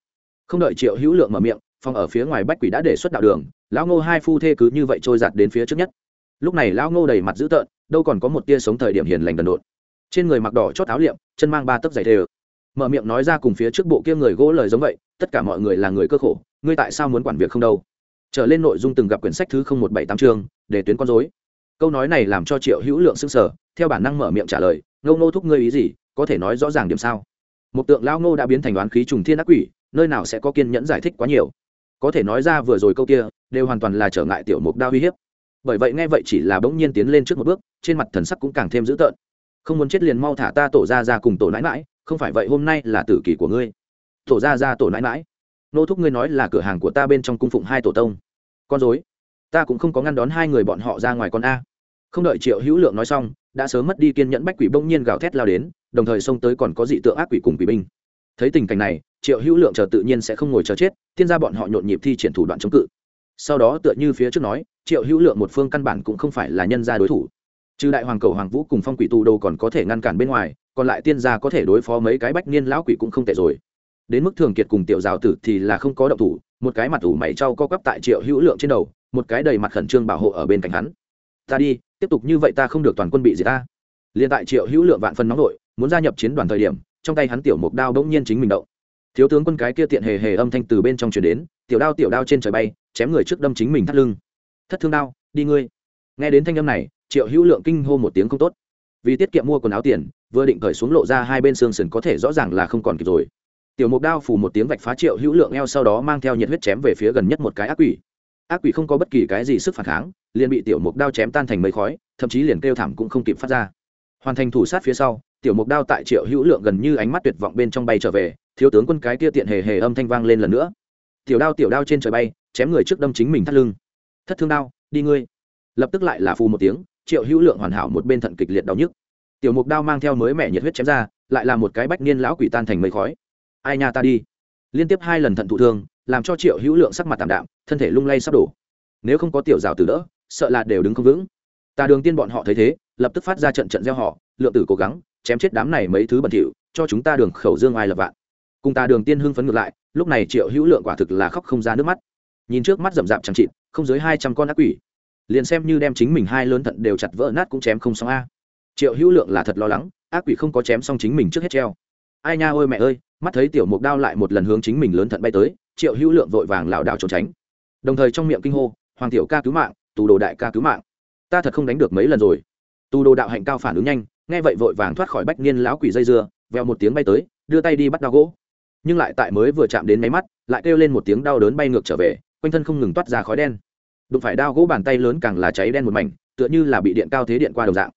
Không đợi triệu hữu lượng mở miệng, phòng ở phía ngoài bách quỷ đã đề xuất đạo đường, lão ngô hai phu thê cứ như vậy trôi giạt đến phía trước nhất. Lúc này lão ngô đầy mặt dữ tợn, đâu còn có một tia sống thời điểm hiền lành đần độn. Trên người mặc đỏ chót áo liệm, chân mang ba tấc giày thề. Mở miệng nói ra cùng phía trước bộ kia người gỗ lời giống vậy, tất cả mọi người là người cơ khổ, ngươi tại sao muốn quản việc không đâu? Trở lên nội dung từng gặp quyển sách thứ không một bảy tám chương, để tuyến con dối câu nói này làm cho triệu hữu lượng xưng sở theo bản năng mở miệng trả lời ngâu nô thúc ngươi ý gì, có thể nói rõ ràng điểm sao? Một tượng lao ngô đã biến thành đoán khí trùng thiên ác quỷ, nơi nào sẽ có kiên nhẫn giải thích quá nhiều. Có thể nói ra vừa rồi câu kia, đều hoàn toàn là trở ngại tiểu mục đao uy hiếp. Bởi vậy nghe vậy chỉ là bỗng nhiên tiến lên trước một bước, trên mặt thần sắc cũng càng thêm dữ tợn. Không muốn chết liền mau thả ta tổ ra ra cùng tổ nãi mãi, không phải vậy hôm nay là tử kỳ của ngươi. Tổ ra ra tổ nãi mãi? Nô thúc ngươi nói là cửa hàng của ta bên trong cung phụng hai tổ tông. Con dối ta cũng không có ngăn đón hai người bọn họ ra ngoài con a. Không đợi triệu hữu lượng nói xong, đã sớm mất đi kiên nhẫn bách quỷ bỗng nhiên gào thét lao đến, đồng thời xông tới còn có dị tượng ác quỷ cùng quỷ binh. Thấy tình cảnh này, triệu hữu lượng chờ tự nhiên sẽ không ngồi chờ chết thiên ra bọn họ nhộn nhịp thi triển thủ đoạn chống cự. Sau đó tựa như phía trước nói, triệu hữu lượng một phương căn bản cũng không phải là nhân gia đối thủ. Trừ đại hoàng cầu hoàng vũ cùng phong quỷ tu đâu còn có thể ngăn cản bên ngoài, còn lại tiên gia có thể đối phó mấy cái bách niên lão quỷ cũng không tệ rồi đến mức thường kiệt cùng tiểu giáo tử thì là không có động thủ một cái mặt ủ mày trau co quắp tại triệu hữu lượng trên đầu một cái đầy mặt khẩn trương bảo hộ ở bên cạnh hắn. Ta đi tiếp tục như vậy ta không được toàn quân bị gì ta. Liền tại triệu hữu lượng vạn phân nóng nổi, muốn gia nhập chiến đoàn thời điểm trong tay hắn tiểu mục đao bỗng nhiên chính mình động. Thiếu tướng quân cái kia tiện hề hề âm thanh từ bên trong truyền đến tiểu đao tiểu đao trên trời bay chém người trước đâm chính mình thắt lưng. Thất thương đao đi ngươi. Nghe đến thanh âm này triệu hữu lượng kinh hô một tiếng không tốt. Vì tiết kiệm mua quần áo tiền vừa định cởi xuống lộ ra hai bên xương sườn có thể rõ ràng là không còn kịp rồi tiểu mục đao phủ một tiếng vạch phá triệu hữu lượng eo sau đó mang theo nhiệt huyết chém về phía gần nhất một cái ác quỷ. Ác quỷ không có bất kỳ cái gì sức phản kháng, liền bị tiểu mục đao chém tan thành mấy khói, thậm chí liền kêu thảm cũng không kịp phát ra. Hoàn thành thủ sát phía sau, tiểu mục đao tại triệu hữu lượng gần như ánh mắt tuyệt vọng bên trong bay trở về, thiếu tướng quân cái kia tiện hề hề âm thanh vang lên lần nữa. Tiểu đao tiểu đao trên trời bay, chém người trước đâm chính mình thắt lưng. Thất thương đao, đi ngươi. Lập tức lại là phù một tiếng, triệu hữu lượng hoàn hảo một bên thận kịch liệt đau nhức. Tiểu mục đao mang theo mới mẻ nhiệt huyết chém ra, lại là một cái bách niên lão quỷ tan thành mây khói ai nha ta đi. Liên tiếp hai lần thận thụ thương, làm cho triệu hữu lượng sắc mặt tảm đạm, thân thể lung lay sắp đổ. Nếu không có tiểu rào từ đỡ, sợ là đều đứng không vững. Ta đường tiên bọn họ thấy thế, lập tức phát ra trận trận gieo họ, lượng tử cố gắng, chém chết đám này mấy thứ bẩn thỉu, cho chúng ta đường khẩu dương ai lập vạn. Cùng ta đường tiên hưng phấn ngược lại, lúc này triệu hữu lượng quả thực là khóc không ra nước mắt. Nhìn trước mắt rậm rạp chẳng chịt, không dưới hai trăm con ác quỷ. Liền xem như đem chính mình hai lớn thận đều chặt vỡ nát cũng chém không xong a. Triệu hữu lượng là thật lo lắng, ác quỷ không có chém xong chính mình trước hết treo ai nha ôi mẹ ơi, mắt thấy tiểu mục đao lại một lần hướng chính mình lớn thận bay tới, triệu hữu lượng vội vàng lảo đảo trốn tránh. Đồng thời trong miệng kinh hô, hoàng tiểu ca cứu mạng, tù đồ đại ca cứu mạng. Ta thật không đánh được mấy lần rồi. Tù đồ đạo hạnh cao phản ứng nhanh, nghe vậy vội vàng thoát khỏi bách niên lão quỷ dây dưa veo một tiếng bay tới, đưa tay đi bắt đao gỗ. Nhưng lại tại mới vừa chạm đến máy mắt, lại kêu lên một tiếng đau đớn bay ngược trở về, quanh thân không ngừng toát ra khói đen. Đụng phải đao gỗ bàn tay lớn càng là cháy đen một mảnh, tựa như là bị điện cao thế điện qua đầu dạng.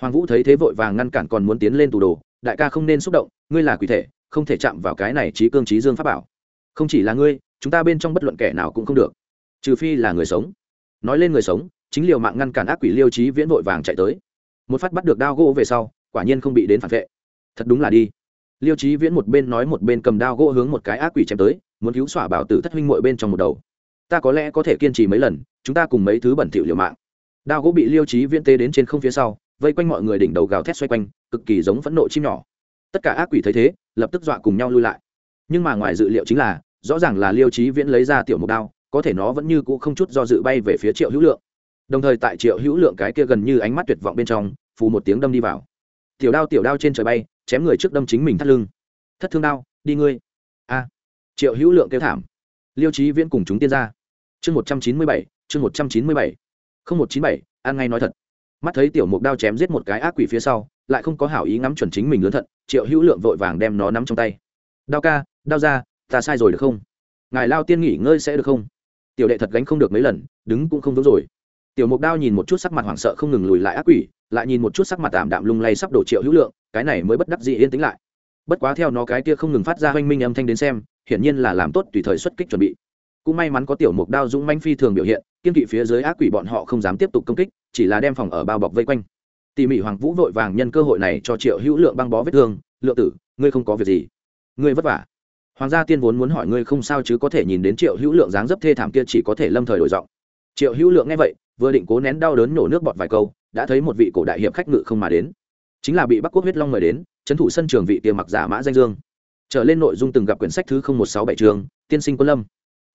Hoàng vũ thấy thế vội vàng ngăn cản còn muốn tiến lên tù đồ đại ca không nên xúc động, ngươi là quỷ thể, không thể chạm vào cái này trí cương trí dương pháp bảo. Không chỉ là ngươi, chúng ta bên trong bất luận kẻ nào cũng không được. Trừ phi là người sống. Nói lên người sống, chính liều mạng ngăn cản ác quỷ liêu trí viễn vội vàng chạy tới. Một phát bắt được đao gỗ về sau, quả nhiên không bị đến phản vệ. Thật đúng là đi. Liêu trí viễn một bên nói một bên cầm đao gỗ hướng một cái ác quỷ chém tới, muốn cứu xỏa bảo tử thất huynh mội bên trong một đầu. Ta có lẽ có thể kiên trì mấy lần, chúng ta cùng mấy thứ bẩn thỉu liều mạng. Đao gỗ bị liêu trí viễn tê đến trên không phía sau vây quanh mọi người đỉnh đầu gào thét xoay quanh, cực kỳ giống phẫn nộ chim nhỏ. Tất cả ác quỷ thấy thế, lập tức dọa cùng nhau lui lại. Nhưng mà ngoài dự liệu chính là, rõ ràng là liêu trí viễn lấy ra tiểu mục đao, có thể nó vẫn như cũ không chút do dự bay về phía triệu hữu lượng. Đồng thời tại triệu hữu lượng cái kia gần như ánh mắt tuyệt vọng bên trong, phù một tiếng đâm đi vào. Tiểu đao tiểu đao trên trời bay, chém người trước đâm chính mình thắt lưng. Thất thương đao, đi ngươi. A. Triệu hữu lượng kêu thảm. Liêu trí viễn cùng chúng tiên ra chương một trăm chín mươi bảy, chương một trăm chín mươi bảy. Không một chín bảy an ngay nói thật mắt thấy tiểu mục đao chém giết một cái ác quỷ phía sau, lại không có hảo ý ngắm chuẩn chính mình lớn thận, triệu hữu lượng vội vàng đem nó nắm trong tay. Đao ca, đao ra, ta sai rồi được không? Ngài lao tiên nghỉ ngơi sẽ được không? Tiểu đệ thật gánh không được mấy lần, đứng cũng không vững rồi. Tiểu mục đao nhìn một chút sắc mặt hoảng sợ không ngừng lùi lại ác quỷ, lại nhìn một chút sắc mặt tạm đạm lung lay sắp đổ triệu hữu lượng, cái này mới bất đắc dĩ yên tĩnh lại. Bất quá theo nó cái kia không ngừng phát ra hoanh minh âm thanh đến xem, hiển nhiên là làm tốt tùy thời xuất kích chuẩn bị. Cũng may mắn có tiểu mục đao dũng manh phi thường biểu hiện, kiên kỵ phía dưới ác quỷ bọn họ không dám tiếp tục công kích chỉ là đem phòng ở bao bọc vây quanh. Tỉ mỉ hoàng vũ vội vàng nhân cơ hội này cho triệu hữu lượng băng bó vết thương, lượng tử, ngươi không có việc gì. Ngươi vất vả. Hoàng gia tiên vốn muốn hỏi ngươi không sao chứ có thể nhìn đến triệu hữu lượng dáng dấp thê thảm kia chỉ có thể lâm thời đổi giọng. Triệu hữu lượng nghe vậy, vừa định cố nén đau đớn nổ nước bọt vài câu, đã thấy một vị cổ đại hiệp khách ngự không mà đến. Chính là bị bắc quốc huyết long mời đến, trấn thủ sân trường vị kia mặc giả mã danh dương. Trở lên nội dung từng gặp quyển sách thứ không một sáu bảy trường tiên sinh quân lâm.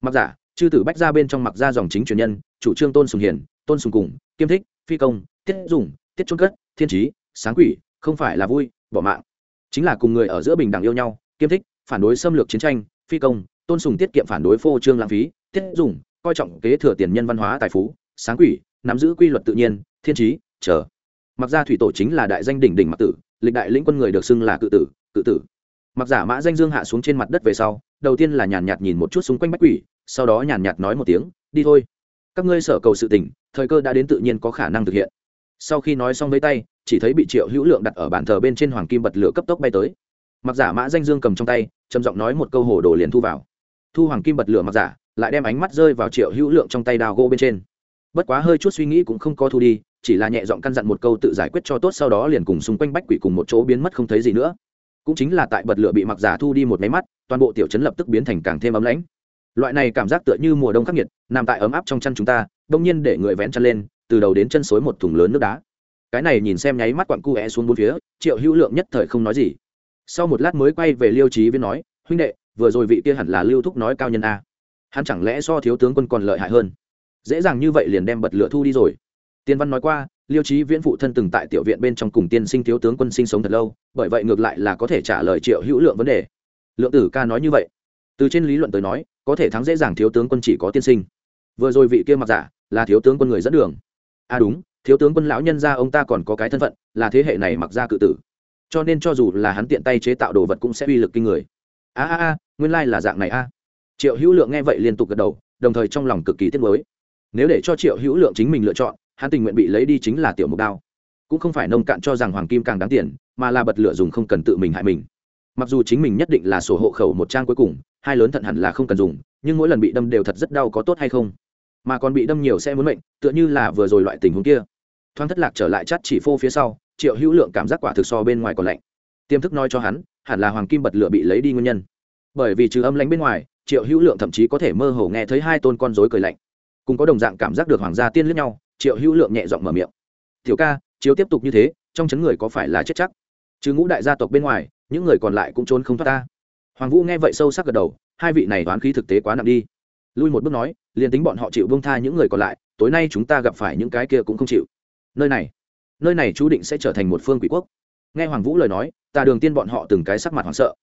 Mặc giả, chư tử bách ra bên trong mặc ra dòng chính truyền nhân, chủ trương tôn sùng hiền tôn sùng cùng, kiêm thích phi công, tiết dùng, tiết trôn cất, thiên trí, sáng quỷ, không phải là vui, bỏ mạng. Chính là cùng người ở giữa bình đẳng yêu nhau, kiêm thích, phản đối xâm lược chiến tranh, phi công, tôn sùng tiết kiệm phản đối phô trương lãng phí, tiết dùng, coi trọng kế thừa tiền nhân văn hóa tài phú, sáng quỷ, nắm giữ quy luật tự nhiên, thiên trí, chờ. Mặc ra thủy tổ chính là đại danh đỉnh đỉnh mặc tử, lịch đại lĩnh quân người được xưng là cự tử cự tử. Mặc giả mã danh dương hạ xuống trên mặt đất về sau, đầu tiên là nhàn nhạt nhìn một chút xung quanh bách quỷ, sau đó nhàn nhạt nói một tiếng, đi thôi. Các ngươi sở cầu sự tình thời cơ đã đến tự nhiên có khả năng thực hiện. Sau khi nói xong với tay, chỉ thấy bị triệu hữu lượng đặt ở bàn thờ bên trên hoàng kim bật lửa cấp tốc bay tới. Mặc giả mã danh dương cầm trong tay, trầm giọng nói một câu hồ đồ liền thu vào. Thu hoàng kim bật lửa mặc giả, lại đem ánh mắt rơi vào triệu hữu lượng trong tay đào gỗ bên trên. Bất quá hơi chút suy nghĩ cũng không có thu đi, chỉ là nhẹ giọng căn dặn một câu tự giải quyết cho tốt, sau đó liền cùng xung quanh bách quỷ cùng một chỗ biến mất không thấy gì nữa. Cũng chính là tại bật lửa bị mặc giả thu đi một máy mắt, toàn bộ tiểu chấn lập tức biến thành càng thêm ấm lãnh. Loại này cảm giác tựa như mùa đông khắc nghiệt, nằm tại ấm áp trong chăn chúng ta đông nhiên để người vén chăn lên, từ đầu đến chân xối một thùng lớn nước đá. Cái này nhìn xem nháy mắt quặn cu é xuống bốn phía, triệu hữu lượng nhất thời không nói gì. Sau một lát mới quay về liêu trí viên nói, huynh đệ, vừa rồi vị kia hẳn là lưu thúc nói cao nhân a. Hắn chẳng lẽ so thiếu tướng quân còn lợi hại hơn? Dễ dàng như vậy liền đem bật lửa thu đi rồi. Tiên văn nói qua, liêu trí viễn phụ thân từng tại tiểu viện bên trong cùng tiên sinh thiếu tướng quân sinh sống thật lâu, bởi vậy ngược lại là có thể trả lời triệu hữu lượng vấn đề. Lượng tử ca nói như vậy. Từ trên lý luận tới nói, có thể thắng dễ dàng thiếu tướng quân chỉ có tiên sinh. Vừa rồi vị kia mặc giả là thiếu tướng quân người dẫn đường. À đúng, thiếu tướng quân lão nhân gia ông ta còn có cái thân phận, là thế hệ này mặc ra cự tử. Cho nên cho dù là hắn tiện tay chế tạo đồ vật cũng sẽ uy lực kinh người. A a a, nguyên lai là dạng này a. Triệu hữu lượng nghe vậy liên tục gật đầu, đồng thời trong lòng cực kỳ tiếc mới nếu để cho triệu hữu lượng chính mình lựa chọn, hắn tình nguyện bị lấy đi chính là tiểu mục đao. Cũng không phải nông cạn cho rằng hoàng kim càng đáng tiền, mà là bật lửa dùng không cần tự mình hại mình. Mặc dù chính mình nhất định là sổ hộ khẩu một trang cuối cùng, hai lớn thận hẳn là không cần dùng, nhưng mỗi lần bị đâm đều thật rất đau có tốt hay không? Mà còn bị đâm nhiều sẽ muốn mệnh, tựa như là vừa rồi loại tình huống kia. Thoáng thất lạc trở lại chắt chỉ phô phía sau, triệu hữu lượng cảm giác quả thực so bên ngoài còn lạnh. Tiềm thức nói cho hắn, hẳn là hoàng kim bật lửa bị lấy đi nguyên nhân. Bởi vì trừ âm lánh bên ngoài, triệu hữu lượng thậm chí có thể mơ hồ nghe thấy hai tôn con rối cười lạnh. Cùng có đồng dạng cảm giác được hoàng gia tiên lướt nhau, triệu hữu lượng nhẹ giọng mở miệng. Tiểu ca, chiếu tiếp tục như thế, trong chấn người có phải là chết chắc? Chứ ngũ đại gia tộc bên ngoài, những người còn lại cũng trốn không thoát ta. Hoàng vũ nghe vậy sâu sắc gật đầu, hai vị này đoán khí thực tế quá nặng đi lui một bước nói, liền tính bọn họ chịu bông tha những người còn lại, tối nay chúng ta gặp phải những cái kia cũng không chịu. Nơi này nơi này chú định sẽ trở thành một phương quỷ quốc. Nghe hoàng vũ lời nói tà đường tiên bọn họ từng cái sắc mặt hoảng sợ.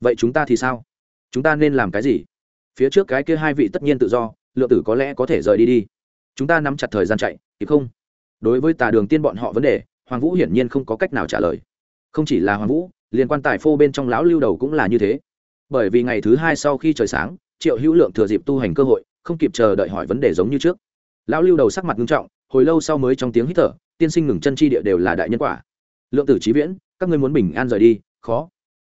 Vậy chúng ta thì sao? Chúng ta nên làm cái gì? Phía trước cái kia hai vị tất nhiên tự do, lượng tử có lẽ có thể rời đi đi. Chúng ta nắm chặt thời gian chạy, kịp không? Đối với tà đường tiên bọn họ vấn đề, hoàng vũ hiển nhiên không có cách nào trả lời. Không chỉ là hoàng vũ, liên quan tài phô bên trong lão lưu đầu cũng là như thế. Bởi vì ngày thứ hai sau khi trời sáng triệu hữu lượng thừa dịp tu hành cơ hội, không kịp chờ đợi hỏi vấn đề giống như trước. Lão lưu đầu sắc mặt nghiêm trọng, hồi lâu sau mới trong tiếng hít thở, tiên sinh ngừng chân chi địa đều là đại nhân quả. Lượng tử trí viễn, các ngươi muốn bình an rời đi, khó.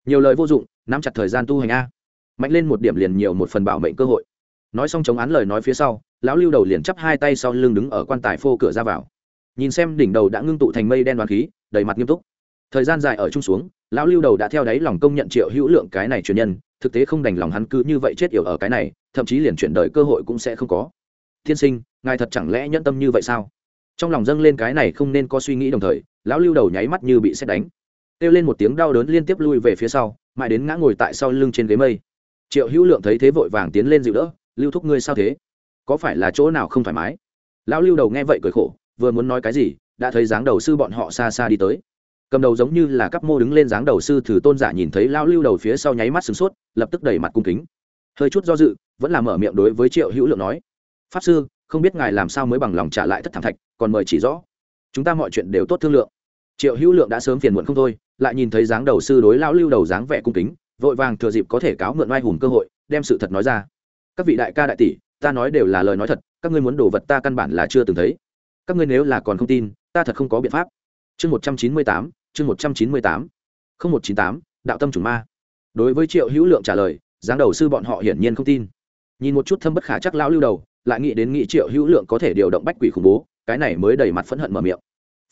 Nhiều lời vô dụng, nắm chặt thời gian tu hành a. Mạnh lên một điểm liền nhiều một phần bảo mệnh cơ hội. Nói xong chống án lời nói phía sau, lão lưu đầu liền chắp hai tay sau lưng đứng ở quan tài phô cửa ra vào. Nhìn xem đỉnh đầu đã ngưng tụ thành mây đen đoàn khí, đầy mặt nghiêm túc. Thời gian dài ở chung xuống lão lưu đầu đã theo đáy lòng công nhận triệu hữu lượng cái này truyền nhân, thực tế không đành lòng hắn cứ như vậy chết yểu ở cái này, thậm chí liền chuyển đời cơ hội cũng sẽ không có. Tiên sinh, ngài thật chẳng lẽ nhẫn tâm như vậy sao? Trong lòng dâng lên cái này không nên có suy nghĩ đồng thời, lão lưu đầu nháy mắt như bị xét đánh. Kêu lên một tiếng đau đớn liên tiếp lui về phía sau, mãi đến ngã ngồi tại sau lưng trên ghế mây. Triệu hữu lượng thấy thế vội vàng tiến lên dịu đỡ, lưu thúc ngươi sao thế? Có phải là chỗ nào không thoải mái? Lão lưu đầu nghe vậy cười khổ, vừa muốn nói cái gì, đã thấy dáng đầu sư bọn họ xa xa đi tới cầm đầu giống như là các mô đứng lên dáng đầu sư thử tôn giả nhìn thấy lao lưu đầu phía sau nháy mắt sửng sốt, lập tức đẩy mặt cung kính. Hơi chút do dự, vẫn là mở miệng đối với triệu hữu lượng nói, pháp sư, không biết ngài làm sao mới bằng lòng trả lại thất thảm thạch, còn mời chỉ rõ. Chúng ta mọi chuyện đều tốt thương lượng. Triệu hữu lượng đã sớm phiền muộn không thôi, lại nhìn thấy dáng đầu sư đối lao lưu đầu dáng vẻ cung kính, vội vàng thừa dịp có thể cáo mượn oai hùng cơ hội, đem sự thật nói ra. Các vị đại ca đại tỷ, ta nói đều là lời nói thật, các ngươi muốn đồ vật ta căn bản là chưa từng thấy. Các ngươi nếu là còn không tin, ta thật không có biện pháp chương một trăm chín mươi tám, chương một trăm chín mươi tám. Không một chín tám, đạo tâm chủng ma. Đối với triệu hữu lượng trả lời giáng đầu sư bọn họ hiển nhiên không tin. Nhìn một chút thâm bất khả chắc lão lưu đầu, lại nghĩ đến nghị triệu hữu lượng có thể điều động bách quỷ khủng bố, cái này mới đầy mặt phẫn hận mở miệng.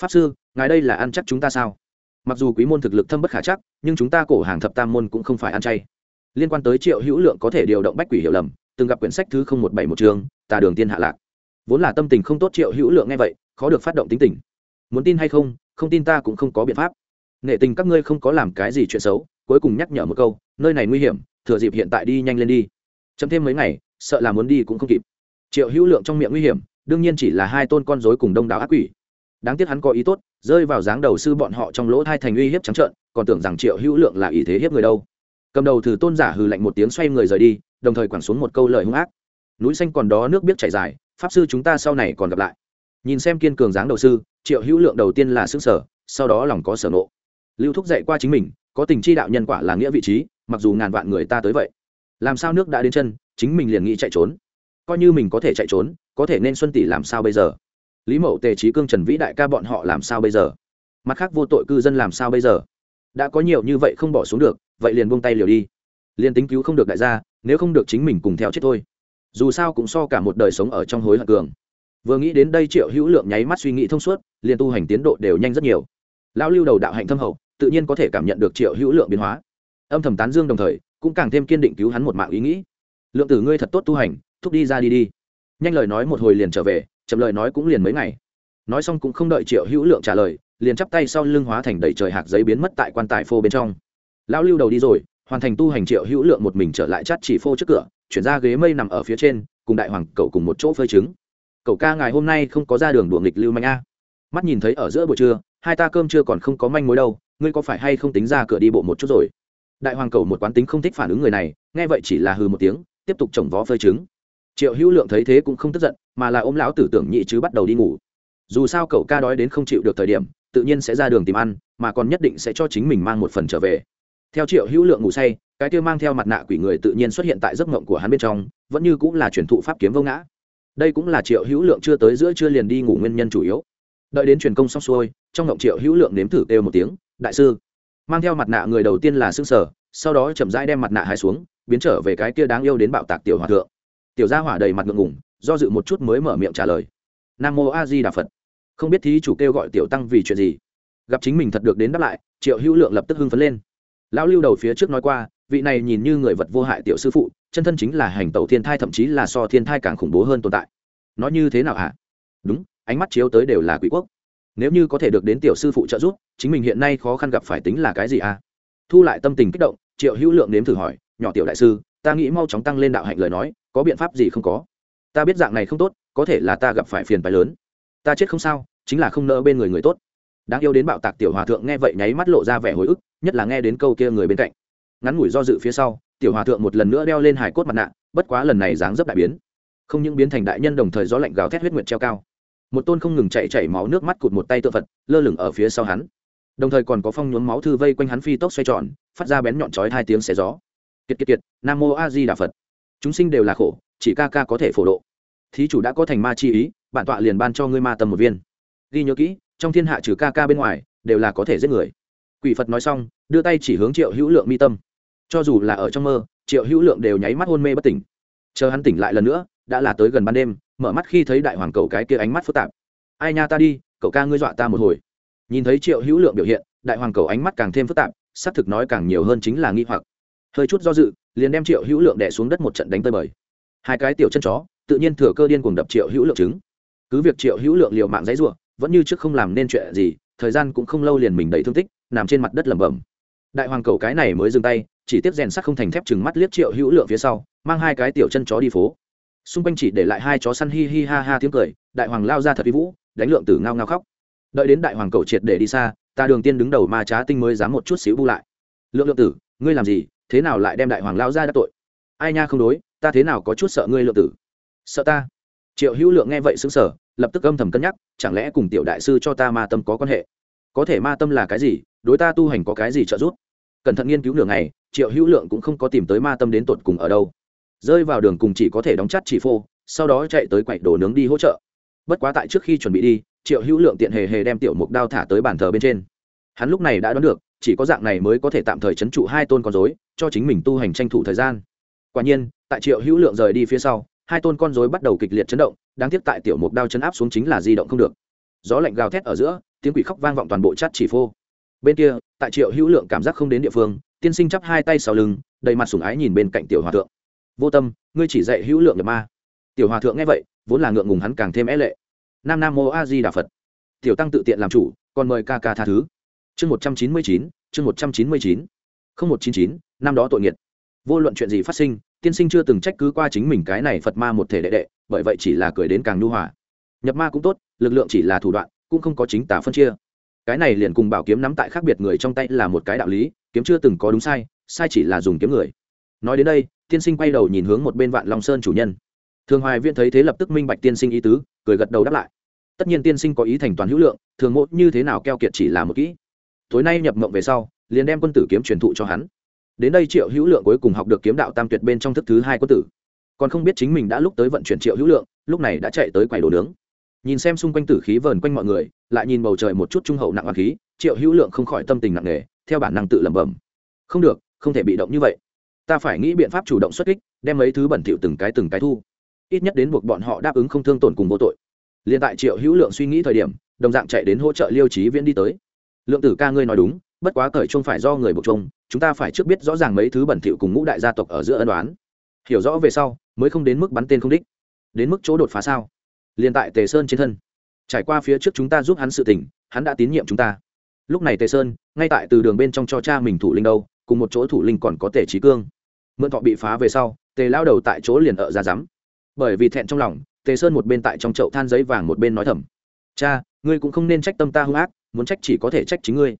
Pháp sư, ngài đây là ăn chắc chúng ta sao? Mặc dù quý môn thực lực thâm bất khả chắc, nhưng chúng ta cổ hàng thập tam môn cũng không phải ăn chay. Liên quan tới triệu hữu lượng có thể điều động bách quỷ hiểu lầm, từng gặp quyển sách thứ không một bảy một trường tà đường tiên hạ lạc. Vốn là tâm tình không tốt triệu hữu lượng nghe vậy, khó được phát động tính tình. Muốn tin hay không không tin ta cũng không có biện pháp. Nệ tình các ngươi không có làm cái gì chuyện xấu, cuối cùng nhắc nhở một câu, nơi này nguy hiểm, thừa dịp hiện tại đi nhanh lên đi. Chấm thêm mấy ngày, sợ là muốn đi cũng không kịp. Triệu hữu lượng trong miệng nguy hiểm, đương nhiên chỉ là hai tôn con dối cùng đông đảo ác quỷ. Đáng tiếc hắn có ý tốt, rơi vào dáng đầu sư bọn họ trong lỗ thai thành uy hiếp trắng trợn, còn tưởng rằng triệu hữu lượng là ý thế hiếp người đâu. Cầm đầu thử tôn giả hừ lạnh một tiếng xoay người rời đi, đồng thời quẳng xuống một câu lời hung ác. Núi xanh còn đó nước biết chảy dài, pháp sư chúng ta sau này còn gặp lại nhìn xem kiên cường dáng đầu sư, triệu hữu lượng đầu tiên là xương sở sau đó lòng có sở nộ lưu thúc dạy qua chính mình, có tình chi đạo nhân quả là nghĩa vị trí, mặc dù ngàn vạn người ta tới vậy. Làm sao nước đã đến chân, chính mình liền nghĩ chạy trốn. Coi như mình có thể chạy trốn, có thể nên xuân tỷ làm sao bây giờ? Lý mậu, tề trí cương, trần vĩ đại ca bọn họ làm sao bây giờ? Mặt khác vô tội cư dân làm sao bây giờ? Đã có nhiều như vậy không bỏ xuống được, vậy liền buông tay liều đi. Liền tính cứu không được đại gia, nếu không được chính mình cùng theo chết thôi. Dù sao cũng so cả một đời sống ở trong hối hận cường vừa nghĩ đến đây triệu hữu lượng nháy mắt suy nghĩ thông suốt, liền tu hành tiến độ đều nhanh rất nhiều. Lão lưu đầu đạo hạnh thâm hậu, tự nhiên có thể cảm nhận được triệu hữu lượng biến hóa. Âm thầm tán dương đồng thời, cũng càng thêm kiên định cứu hắn một mạng ý nghĩ. Lượng tử ngươi thật tốt tu hành, thúc đi ra đi đi. Nhanh lời nói một hồi liền trở về, chậm lời nói cũng liền mấy ngày. Nói xong cũng không đợi triệu hữu lượng trả lời, liền chắp tay sau lưng hóa thành đầy trời hạt giấy biến mất tại quan tài phô bên trong. Lão lưu đầu đi rồi, hoàn thành tu hành triệu hữu lượng một mình trở lại chắt chỉ phô trước cửa, chuyển ra ghế mây nằm ở phía trên, cùng đại hoàng cậu cùng một chỗ phơi trứng cậu ca ngài hôm nay không có ra đường đuổi nghịch lưu manh a. Mắt nhìn thấy ở giữa buổi trưa, hai ta cơm chưa còn không có manh mối đâu, ngươi có phải hay không tính ra cửa đi bộ một chút rồi? Đại hoàng cầu một quán tính không thích phản ứng người này, nghe vậy chỉ là hừ một tiếng, tiếp tục trồng vó phơi trứng. Triệu hữu lượng thấy thế cũng không tức giận, mà là ôm lão tử tưởng nhị chứ bắt đầu đi ngủ. Dù sao cậu ca đói đến không chịu được thời điểm, tự nhiên sẽ ra đường tìm ăn, mà còn nhất định sẽ cho chính mình mang một phần trở về. Theo triệu hữu lượng ngủ say, cái kia mang theo mặt nạ quỷ người tự nhiên xuất hiện tại giấc mộng của hắn bên trong, vẫn như cũng là truyền thụ pháp kiếm vô ngã đây cũng là triệu hữu lượng chưa tới giữa chưa liền đi ngủ nguyên nhân chủ yếu. Đợi đến truyền công xong xuôi, trong ngộng triệu hữu lượng nếm thử kêu một tiếng, đại sư. Mang theo mặt nạ người đầu tiên là xương sở, sau đó chậm rãi đem mặt nạ hai xuống, biến trở về cái kia đáng yêu đến bạo tạc tiểu hòa thượng. Tiểu gia hỏa đầy mặt ngượng ngủng do dự một chút mới mở miệng trả lời. Nam mô a di đà phật. Không biết thí chủ kêu gọi tiểu tăng vì chuyện gì. Gặp chính mình thật được đến đáp lại, triệu hữu lượng lập tức hưng phấn lên. Lão lưu đầu phía trước nói qua vị này nhìn như người vật vô hại tiểu sư phụ, chân thân chính là hành tẩu thiên thai, thậm chí là so thiên thai càng khủng bố hơn tồn tại. Nói như thế nào hả? Đúng, ánh mắt chiếu tới đều là quỷ quốc. Nếu như có thể được đến tiểu sư phụ trợ giúp, chính mình hiện nay khó khăn gặp phải tính là cái gì à? Thu lại tâm tình kích động, triệu hữu lượng nếm thử hỏi, nhỏ tiểu đại sư, ta nghĩ mau chóng tăng lên đạo hạnh lời nói, có biện pháp gì không có? Ta biết dạng này không tốt, có thể là ta gặp phải phiền phái lớn. Ta chết không sao, chính là không nỡ bên người người tốt. Đáng yêu đến bạo tạc tiểu hòa thượng nghe vậy nháy mắt lộ ra vẻ hồi ức, nhất là nghe đến câu kia người bên cạnh ngắn ngủi do dự phía sau, tiểu hòa thượng một lần nữa đeo lên hải cốt mặt nạ, bất quá lần này dáng dấp đại biến. Không những biến thành đại nhân đồng thời gió lạnh gào thét huyết nguyệt treo cao. Một tôn không ngừng chạy chảy máu nước mắt cụt một tay tự phật, lơ lửng ở phía sau hắn. Đồng thời còn có phong nhuốm máu thư vây quanh hắn phi tốc xoay tròn, phát ra bén nhọn chói hai tiếng xé gió. Kiệt kiệt kiệt, nam mô a di đà phật. Chúng sinh đều là khổ, chỉ ca ca có thể phổ độ. Thí chủ đã có thành ma chi ý, bản tọa liền ban cho ngươi ma tâm một viên. Ghi nhớ kỹ, trong thiên hạ trừ ca ca bên ngoài, đều là có thể giết người. Quỷ phật nói xong, đưa tay chỉ hướng triệu hữu lượng mi tâm cho dù là ở trong mơ, triệu hữu lượng đều nháy mắt hôn mê bất tỉnh. Chờ hắn tỉnh lại lần nữa, đã là tới gần ban đêm, mở mắt khi thấy đại hoàng cầu cái kia ánh mắt phức tạp. Ai nha ta đi, cậu ca ngươi dọa ta một hồi. Nhìn thấy triệu hữu lượng biểu hiện, đại hoàng cầu ánh mắt càng thêm phức tạp, xác thực nói càng nhiều hơn chính là nghi hoặc. Hơi chút do dự, liền đem triệu hữu lượng đẻ xuống đất một trận đánh tơi bời. Hai cái tiểu chân chó, tự nhiên thừa cơ điên cuồng đập triệu hữu lượng trứng. Cứ việc triệu hữu lượng liều mạng giấy ruộng vẫn như trước không làm nên chuyện gì, thời gian cũng không lâu liền mình đầy thương tích, nằm trên mặt đất lẩm bẩm. Đại hoàng cầu cái này mới dừng tay chỉ tiếp rèn sắt không thành thép chừng mắt liếc triệu hữu lượng phía sau, mang hai cái tiểu chân chó đi phố. Xung quanh chỉ để lại hai chó săn hi hi ha ha tiếng cười, đại hoàng lao ra thật vi vũ, đánh lượng tử ngao ngao khóc. Đợi đến đại hoàng cầu triệt để đi xa, ta đường tiên đứng đầu ma trá tinh mới dám một chút xíu bu lại. Lượng lượng tử, ngươi làm gì, thế nào lại đem đại hoàng lao ra đắc tội? Ai nha không đối, ta thế nào có chút sợ ngươi lượng tử? Sợ ta? Triệu hữu lượng nghe vậy xứng sở lập tức âm thầm cân nhắc, chẳng lẽ cùng tiểu đại sư cho ta ma tâm có quan hệ? Có thể ma tâm là cái gì, đối ta tu hành có cái gì trợ giúp? Cẩn thận nghiên cứu nửa ngày, triệu hữu lượng cũng không có tìm tới ma tâm đến tột cùng ở đâu. Rơi vào đường cùng chỉ có thể đóng chắt chỉ phô, sau đó chạy tới quậy đồ nướng đi hỗ trợ. Bất quá tại trước khi chuẩn bị đi, triệu hữu lượng tiện hề hề đem tiểu mục đao thả tới bàn thờ bên trên. Hắn lúc này đã đoán được, chỉ có dạng này mới có thể tạm thời c h ấ n trụ hai tôn con dối cho chính mình tu hành tranh thủ thời gian. Quả nhiên, tại triệu hữu lượng rời đi phía sau, hai tôn con dối bắt đầu kịch liệt chấn động, đáng tiếc tại tiểu mục đao chấn áp xuống chính là di động không được. Gió lạnh gào thét ở giữa, tiếng quỷ khóc vang vọng toàn bộ chát chỉ phô bên kia, tại triệu hữu lượng cảm giác không đến địa phương, tiên sinh chắp hai tay sau lưng, đầy mặt sùng ái nhìn bên cạnh tiểu hòa thượng. Vô tâm, ngươi chỉ dạy hữu lượng nhập ma. Tiểu hòa thượng nghe vậy, vốn là ngượng ngùng hắn càng thêm é lệ. Nam nam mô a di đà phật. Tiểu tăng tự tiện làm chủ còn mời ca ca tha thứ. Chương một trăm chín mươi chín, chương một trăm chín mươi chín. Không một chín chín, năm đó tội nghiệt. Vô luận chuyện gì phát sinh, tiên sinh chưa từng trách cứ qua chính mình cái này phật ma một thể đệ đệ, bởi vậy chỉ là cười đến càng nhu hòa. Nhập ma cũng tốt, lực lượng chỉ là thủ đoạn, cũng không có chính tả phân chia cái này liền cùng bảo kiếm nắm tại khác biệt người trong tay là một cái đạo lý, kiếm chưa từng có đúng sai sai chỉ là dùng kiếm người. Nói đến đây, tiên sinh quay đầu nhìn hướng một bên vạn long sơn chủ nhân. Thường hoài viễn thấy thế lập tức minh bạch tiên sinh ý tứ, cười gật đầu đáp lại. Tất nhiên tiên sinh có ý thành toàn hữu lượng, thường mộ như thế nào keo kiệt chỉ là một kỹ. Tối nay nhập mộng về sau, liền đem quân tử kiếm truyền thụ cho hắn. Đến đây triệu hữu lượng cuối cùng học được kiếm đạo tam tuyệt bên trong thức thứ hai quân tử. Còn không biết chính mình đã lúc tới vận chuyển triệu hữu lượng, lúc này đã chạy tới quầy đồ nướng nhìn xem xung quanh tử khí vờn quanh mọi người, lại nhìn bầu trời một chút trung hậu nặng hoàng khí, triệu hữu lượng không khỏi tâm tình nặng nề, theo bản năng tự lẩm bẩm. Không được, không thể bị động như vậy. Ta phải nghĩ biện pháp chủ động xuất kích, đem mấy thứ bẩn thỉu từng cái từng cái thu. Ít nhất đến buộc bọn họ đáp ứng không thương tổn cùng vô tội. Liền tại triệu hữu lượng suy nghĩ thời điểm, đồng dạng chạy đến hỗ trợ liêu trí viễn đi tới. Lượng tử ca ngươi nói đúng, bất quá cởi chung phải do người buộc chung chúng ta phải trước biết rõ ràng mấy thứ bẩn thỉu cùng ngũ đại gia tộc ở giữa ân đoán hiểu rõ về sau, mới không đến mức bắn tên không đích. Đến mức chỗ đột phá sao? Liền tại tề sơn trên thân. Trải qua phía trước chúng ta giúp hắn sự tỉnh hắn đã tín nhiệm chúng ta. Lúc này tề sơn, ngay tại từ đường bên trong cho cha mình thủ linh đâu, cùng một chỗ thủ linh còn có tề trí cương. Mượn thọ bị phá về sau, tề lao đầu tại chỗ liền ở ra rắm bởi vì thẹn trong lòng, tề sơn một bên tại trong chậu than giấy vàng một bên nói thầm. Cha, ngươi cũng không nên trách tâm ta hung ác, muốn trách chỉ có thể trách chính ngươi.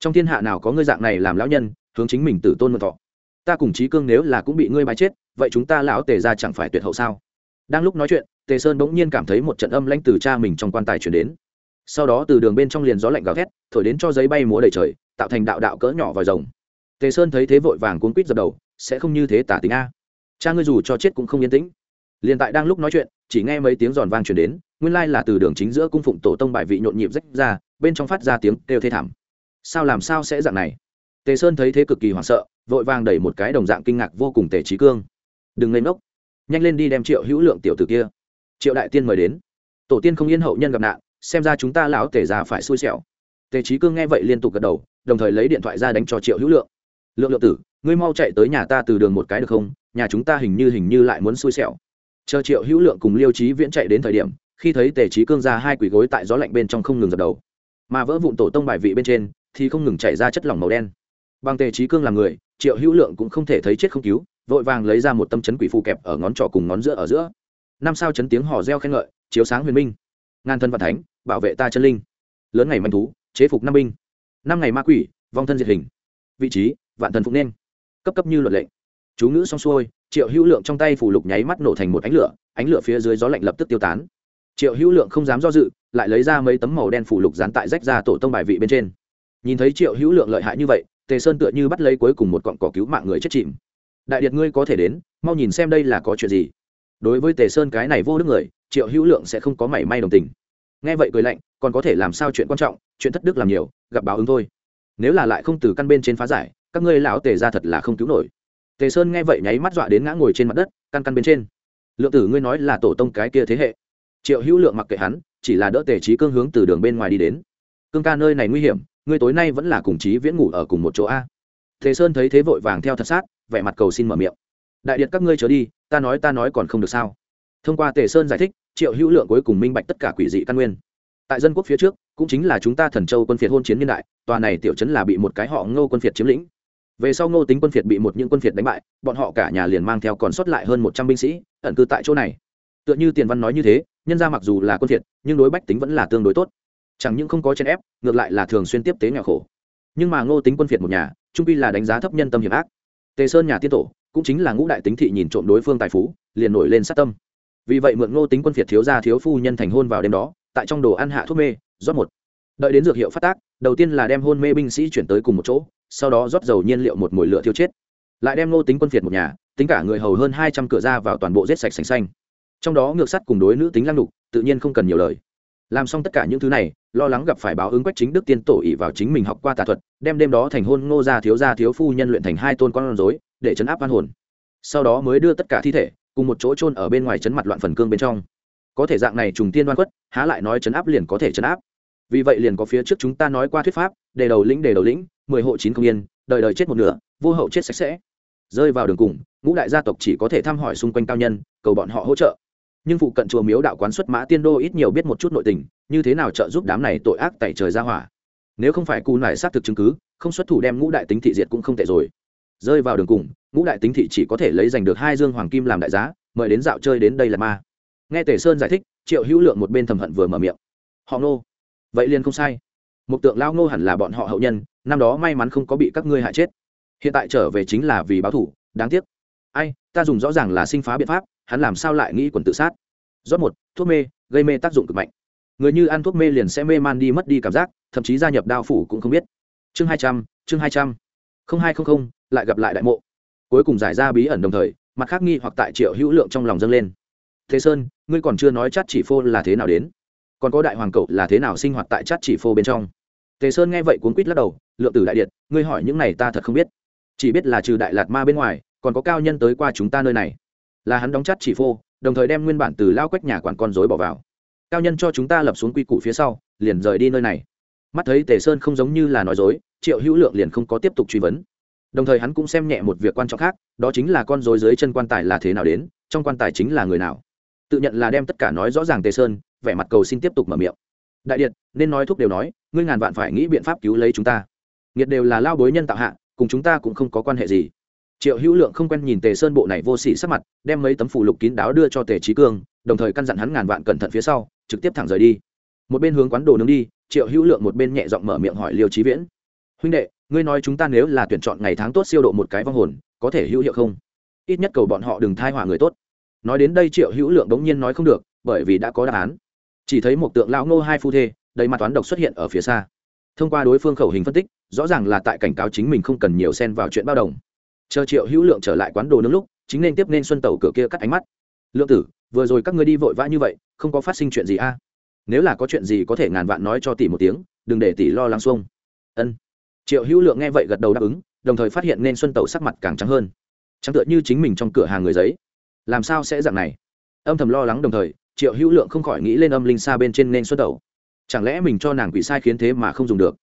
Trong thiên hạ nào có ngươi dạng này làm lão nhân, hướng chính mình tử tôn mượn thọ. Ta cùng trí cương nếu là cũng bị ngươi bái chết, vậy chúng ta lão tề ra chẳng phải tuyệt hậu sao? Đang lúc nói chuyện, tề sơn bỗng nhiên cảm thấy một trận âm lãnh từ cha mình trong quan tài chuyển đến. Sau đó từ đường bên trong liền gió lạnh gào thét, thổi đến cho giấy bay múa đầy trời, tạo thành đạo đạo cỡ nhỏ vòi rồng. Tề sơn thấy thế vội vàng cuốn quýt dập đầu, sẽ không như thế tả tính a. Cha ngươi dù cho chết cũng không yên tĩnh. Liền tại đang lúc nói chuyện, chỉ nghe mấy tiếng giòn vang chuyển đến, nguyên lai là từ đường chính giữa cung phụng tổ tông bài vị nhộn nhịp rách ra, bên trong phát ra tiếng kêu thê thảm. Sao làm sao sẽ dạng này? Tề sơn thấy thế cực kỳ hoảng sợ, vội vàng đẩy một cái đồng dạng kinh ngạc vô cùng tề trí cương. Đừng lên ngốc nhanh lên đi đem triệu hữu lượng tiểu tử kia. Triệu đại tiên mời đến. Tổ tiên không yên hậu nhân gặp nạn, xem ra chúng ta lão tề già phải xui xẻo. Tề trí cương nghe vậy liên tục gật đầu, đồng thời lấy điện thoại ra đánh cho triệu hữu lượng. Lượng lượng tử, ngươi mau chạy tới nhà ta từ đường một cái được không? Nhà chúng ta hình như hình như lại muốn xui xẻo. Chờ triệu hữu lượng cùng liêu trí viễn chạy đến thời điểm, khi thấy tề trí cương ra hai quỷ gối tại gió lạnh bên trong không ngừng dập đầu. Mà vỡ vụn tổ tông bài vị bên trên, thì không ngừng chảy ra chất lỏng màu đen. Bằng tề trí cương làm người, triệu hữu lượng cũng không thể thấy chết không cứu vội vàng lấy ra một tâm chấn quỷ phù kẹp ở ngón trỏ cùng ngón giữa ở giữa. Năm sao chấn tiếng hò reo khen ngợi, chiếu sáng huyền minh. Ngàn thân vạn thánh, bảo vệ ta chân linh. Lớn ngày manh thú, chế phục năm binh. Năm ngày ma quỷ, vong thân diệt hình. Vị trí, vạn thần phục nên. Cấp cấp như luật lệnh chú ngữ xong xuôi, triệu hữu lượng trong tay phủ lục nháy mắt nổ thành một ánh lửa ánh lửa phía dưới gió lạnh lập tức tiêu tán. Triệu hữu lượng không dám do dự, lại lấy ra mấy tấm màu đen phủ lục dán tại rách ra tổ tông bài vị bên trên. Nhìn thấy triệu hữu lượng lợi hại như vậy, tề sơn tựa như bắt lấy cuối cùng một cọn cỏ cứu mạng người chết chìm đại điệt ngươi có thể đến, mau nhìn xem đây là có chuyện gì. Đối với tề sơn cái này vô đức người, triệu hữu lượng sẽ không có mảy may đồng tình. Nghe vậy cười lạnh, còn có thể làm sao chuyện quan trọng, chuyện thất đức làm nhiều, gặp báo ứng thôi. Nếu là lại không từ căn bên trên phá giải, các ngươi lão tề ra thật là không cứu nổi. Tề sơn nghe vậy nháy mắt dọa đến ngã ngồi trên mặt đất, căn căn bên trên. Lượng tử ngươi nói là tổ tông cái kia thế hệ. Triệu hữu lượng mặc kệ hắn, chỉ là đỡ tề trí cương hướng từ đường bên ngoài đi đến. Cương ca nơi này nguy hiểm, ngươi tối nay vẫn là cùng chí viễn ngủ ở cùng một chỗ a. Tề sơn thấy thế vội vàng theo thật sát vẻ mặt cầu xin mở miệng. Đại điện các ngươi trở đi, ta nói ta nói còn không được sao? Thông qua tề sơn giải thích, triệu hữu lượng cuối cùng minh bạch tất cả quỷ dị căn nguyên. Tại dân quốc phía trước, cũng chính là chúng ta thần châu quân phiệt hôn chiến niên đại, tòa này tiểu chấn là bị một cái họ ngô quân phiệt chiếm lĩnh. Về sau ngô tính quân phiệt bị một những quân phiệt đánh bại, bọn họ cả nhà liền mang theo còn sót lại hơn một trăm binh sĩ, ẩn cư tại chỗ này. Tựa như tiền văn nói như thế, nhân ra mặc dù là quân phiệt, nhưng đối bách tính vẫn là tương đối tốt. Chẳng những không có chèn ép, ngược lại là thường xuyên tiếp tế nghèo khổ. Nhưng mà ngô tính quân phiệt một nhà, trung pi là đánh giá thấp nhân tâm hiểm ác tề sơn nhà tiên tổ cũng chính là ngũ đại tính thị nhìn trộm đối phương tài phú, liền nổi lên sát tâm. Vì vậy mượn ngô tính quân phiệt thiếu gia thiếu phu nhân thành hôn vào đêm đó, tại trong đồ ăn hạ thuốc mê, rót một. Đợi đến dược hiệu phát tác, đầu tiên là đem hôn mê binh sĩ chuyển tới cùng một chỗ, sau đó rót dầu nhiên liệu một mồi lửa thiêu chết. Lại đem ngô tính quân phiệt một nhà, tính cả người hầu hơn hai trăm cửa ra vào toàn bộ giết sạch sành xanh. Trong đó ngược sắt cùng đối nữ tính lăng đục tự nhiên không cần nhiều lời. Làm xong tất cả những thứ này lo lắng gặp phải báo ứng quách chính đức tiên tổ ỉ vào chính mình học qua tà thuật, đem đêm đó thành hôn ngô gia thiếu gia thiếu phu nhân luyện thành hai tôn con rối, để chấn áp văn hồn. Sau đó mới đưa tất cả thi thể, cùng một chỗ chôn ở bên ngoài chấn mặt loạn phần cương bên trong. Có thể dạng này trùng tiên đoan quất, há lại nói chấn áp liền có thể chấn áp. Vì vậy liền có phía trước chúng ta nói qua thuyết pháp đề đầu lĩnh đề đầu lĩnh, mười hộ chín công yên, đời đời chết một nửa, vô hậu chết sạch sẽ. Rơi vào đường cùng, ngũ đại gia tộc chỉ có thể thăm hỏi xung quanh cao nhân, cầu bọn họ hỗ trợ nhưng phụ cận chùa miếu đạo quán xuất mã tiên đô ít nhiều biết một chút nội tình, như thế nào trợ giúp đám này tội ác tại trời ra hỏa? Nếu không phải cù nải xác thực chứng cứ, không xuất thủ đem ngũ đại tính thị diệt cũng không tệ rồi. Rơi vào đường cùng, ngũ đại tính thị chỉ có thể lấy giành được hai dương hoàng kim làm đại giá, mời đến dạo chơi đến đây là ma. Nghe tề sơn giải thích, triệu hữu lượng một bên thầm hận vừa mở miệng. Họ ngô. Vậy liền không sai. Một tượng lao ngô hẳn là bọn họ hậu nhân, năm đó may mắn không có bị các ngươi hại chết. Hiện tại trở về chính là vì báo thủ, đáng tiếc. Ai, ta dùng rõ ràng là sinh phá biện pháp hắn làm sao lại nghĩ quần tự sát? Rót một, thuốc mê, gây mê tác dụng cực mạnh. Người như ăn thuốc mê liền sẽ mê man đi mất đi cảm giác, thậm chí gia nhập đao phủ cũng không biết. Chương hai trăm, chương hai trăm. Không hai không không, lại gặp lại đại mộ. Cuối cùng giải ra bí ẩn đồng thời, mặt khác nghi hoặc tại triệu hữu lượng trong lòng dâng lên. Thế sơn, ngươi còn chưa nói chát chỉ phô là thế nào đến? Còn có đại hoàng cậu là thế nào sinh hoạt tại chát chỉ phô bên trong? Tề sơn nghe vậy cuốn quýt lắc đầu, lượng tử đại điện, ngươi hỏi những này ta thật không biết. Chỉ biết là trừ đại lạt ma bên ngoài, còn có cao nhân tới qua chúng ta nơi này là hắn đóng chắt chỉ phô, đồng thời đem nguyên bản từ lao quách nhà quản con dối bỏ vào. Cao nhân cho chúng ta lập xuống quy củ phía sau, liền rời đi nơi này. Mắt thấy tề sơn không giống như là nói dối, triệu hữu lượng liền không có tiếp tục truy vấn. Đồng thời hắn cũng xem nhẹ một việc quan trọng khác, đó chính là con dối dưới chân quan tài là thế nào đến, trong quan tài chính là người nào. Tự nhận là đem tất cả nói rõ ràng tề sơn, vẻ mặt cầu xin tiếp tục mở miệng. Đại điện, nên nói thuốc đều nói, ngươi ngàn vạn phải nghĩ biện pháp cứu lấy chúng ta. Nghiệt đều là lao bối nhân tạo hạ, cùng chúng ta cũng không có quan hệ gì triệu hữu lượng không quen nhìn tề sơn bộ này vô s ỉ sắc mặt, đem mấy tấm phủ lục kín đáo đưa cho tề trí cương, đồng thời căn dặn hắn ngàn vạn cẩn thận phía sau, trực tiếp thẳng rời đi. Một bên hướng quán đồ nướng đi, triệu hữu lượng một bên nhẹ giọng mở miệng hỏi liêu trí viễn. Huynh đệ, ngươi nói chúng ta nếu là tuyển chọn ngày tháng tốt siêu độ một cái vong hồn, có thể hữu hiệu không? Ít nhất cầu bọn họ đừng thai hỏa người tốt. Nói đến đây triệu hữu lượng bỗng nhiên nói không được, bởi vì đã có đáp án. Chỉ thấy một tượng lão ngô hai phu thê, đầy mặt toán độc xuất hiện ở phía xa. Thông qua đối phương khẩu hình phân tích, rõ ràng là tại cảnh cáo chính mình không cần nhiều xen vào chuyện bao đồng chờ triệu hữu lượng trở lại quán đồ nướng lúc, chính nên tiếp nên xuân tàu cửa kia cắt ánh mắt. Lượng tử, vừa rồi các ngươi đi vội vã như vậy, không có phát sinh chuyện gì a nếu là có chuyện gì có thể ngàn vạn nói cho tỷ một tiếng, đừng để tỷ lo lắng xuông. Ân. Triệu hữu lượng nghe vậy gật đầu đáp ứng, đồng thời phát hiện nên xuân tàu sắc mặt càng trắng hơn. Trắng tựa như chính mình trong cửa hàng người giấy. Làm sao sẽ dạng này? Âm thầm lo lắng đồng thời, triệu hữu lượng không khỏi nghĩ lên âm linh xa bên trên nên xuân tàu chẳng lẽ mình cho nàng quỷ sai khiến thế mà không dùng được?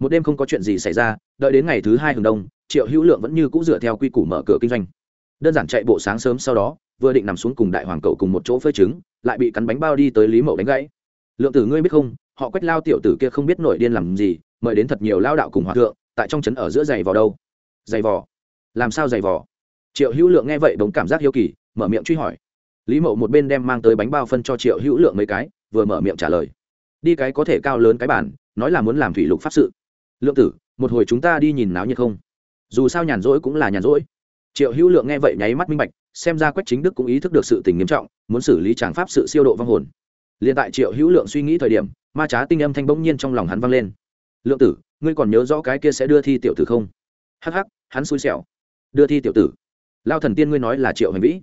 Một đêm không có chuyện gì xảy ra đợi đến ngày thứ hai hừng đông, triệu hữu lượng vẫn như c ũ dựa theo quy củ mở cửa kinh doanh. Đơn giản chạy bộ sáng sớm sau đó, vừa định nằm xuống cùng đại hoàng cậu cùng một chỗ phơi trứng, lại bị cắn bánh bao đi tới lý mậu đánh gãy. Lượng tử ngươi biết không, họ quách lao tiểu tử kia không biết nổi điên làm gì, mời đến thật nhiều lao đạo cùng hòa thượng, tại trong trấn ở giữa giày vò đâu? Giày vò? Làm sao giày vò? Triệu hữu lượng nghe vậy bỗng cảm giác hiếu kỳ, mở miệng truy hỏi. Lý mậu một bên đem mang tới bánh bao phân cho triệu hữu lượng mấy cái, vừa mở miệng trả lời. Đi cái có thể cao lớn cái bản nói là muốn làm thủy lục pháp sự. Lượng tử một hồi chúng ta đi nhìn náo nhiệt không? Dù sao nhàn rỗi cũng là nhàn rỗi. Triệu hữu lượng nghe vậy nháy mắt minh bạch, xem ra quách chính đức cũng ý thức được sự tình nghiêm trọng, muốn xử lý tràng pháp sự siêu độ vong hồn. Liền tại triệu hữu lượng suy nghĩ thời điểm, ma trá tinh âm thanh bỗng nhiên trong lòng hắn vang lên. Lượng tử, ngươi còn nhớ rõ cái kia sẽ đưa thi tiểu tử không? Hắc hắc, hắn xui xẻo. Đưa thi tiểu tử? Lao thần tiên ngươi nói là triệu hành vĩ.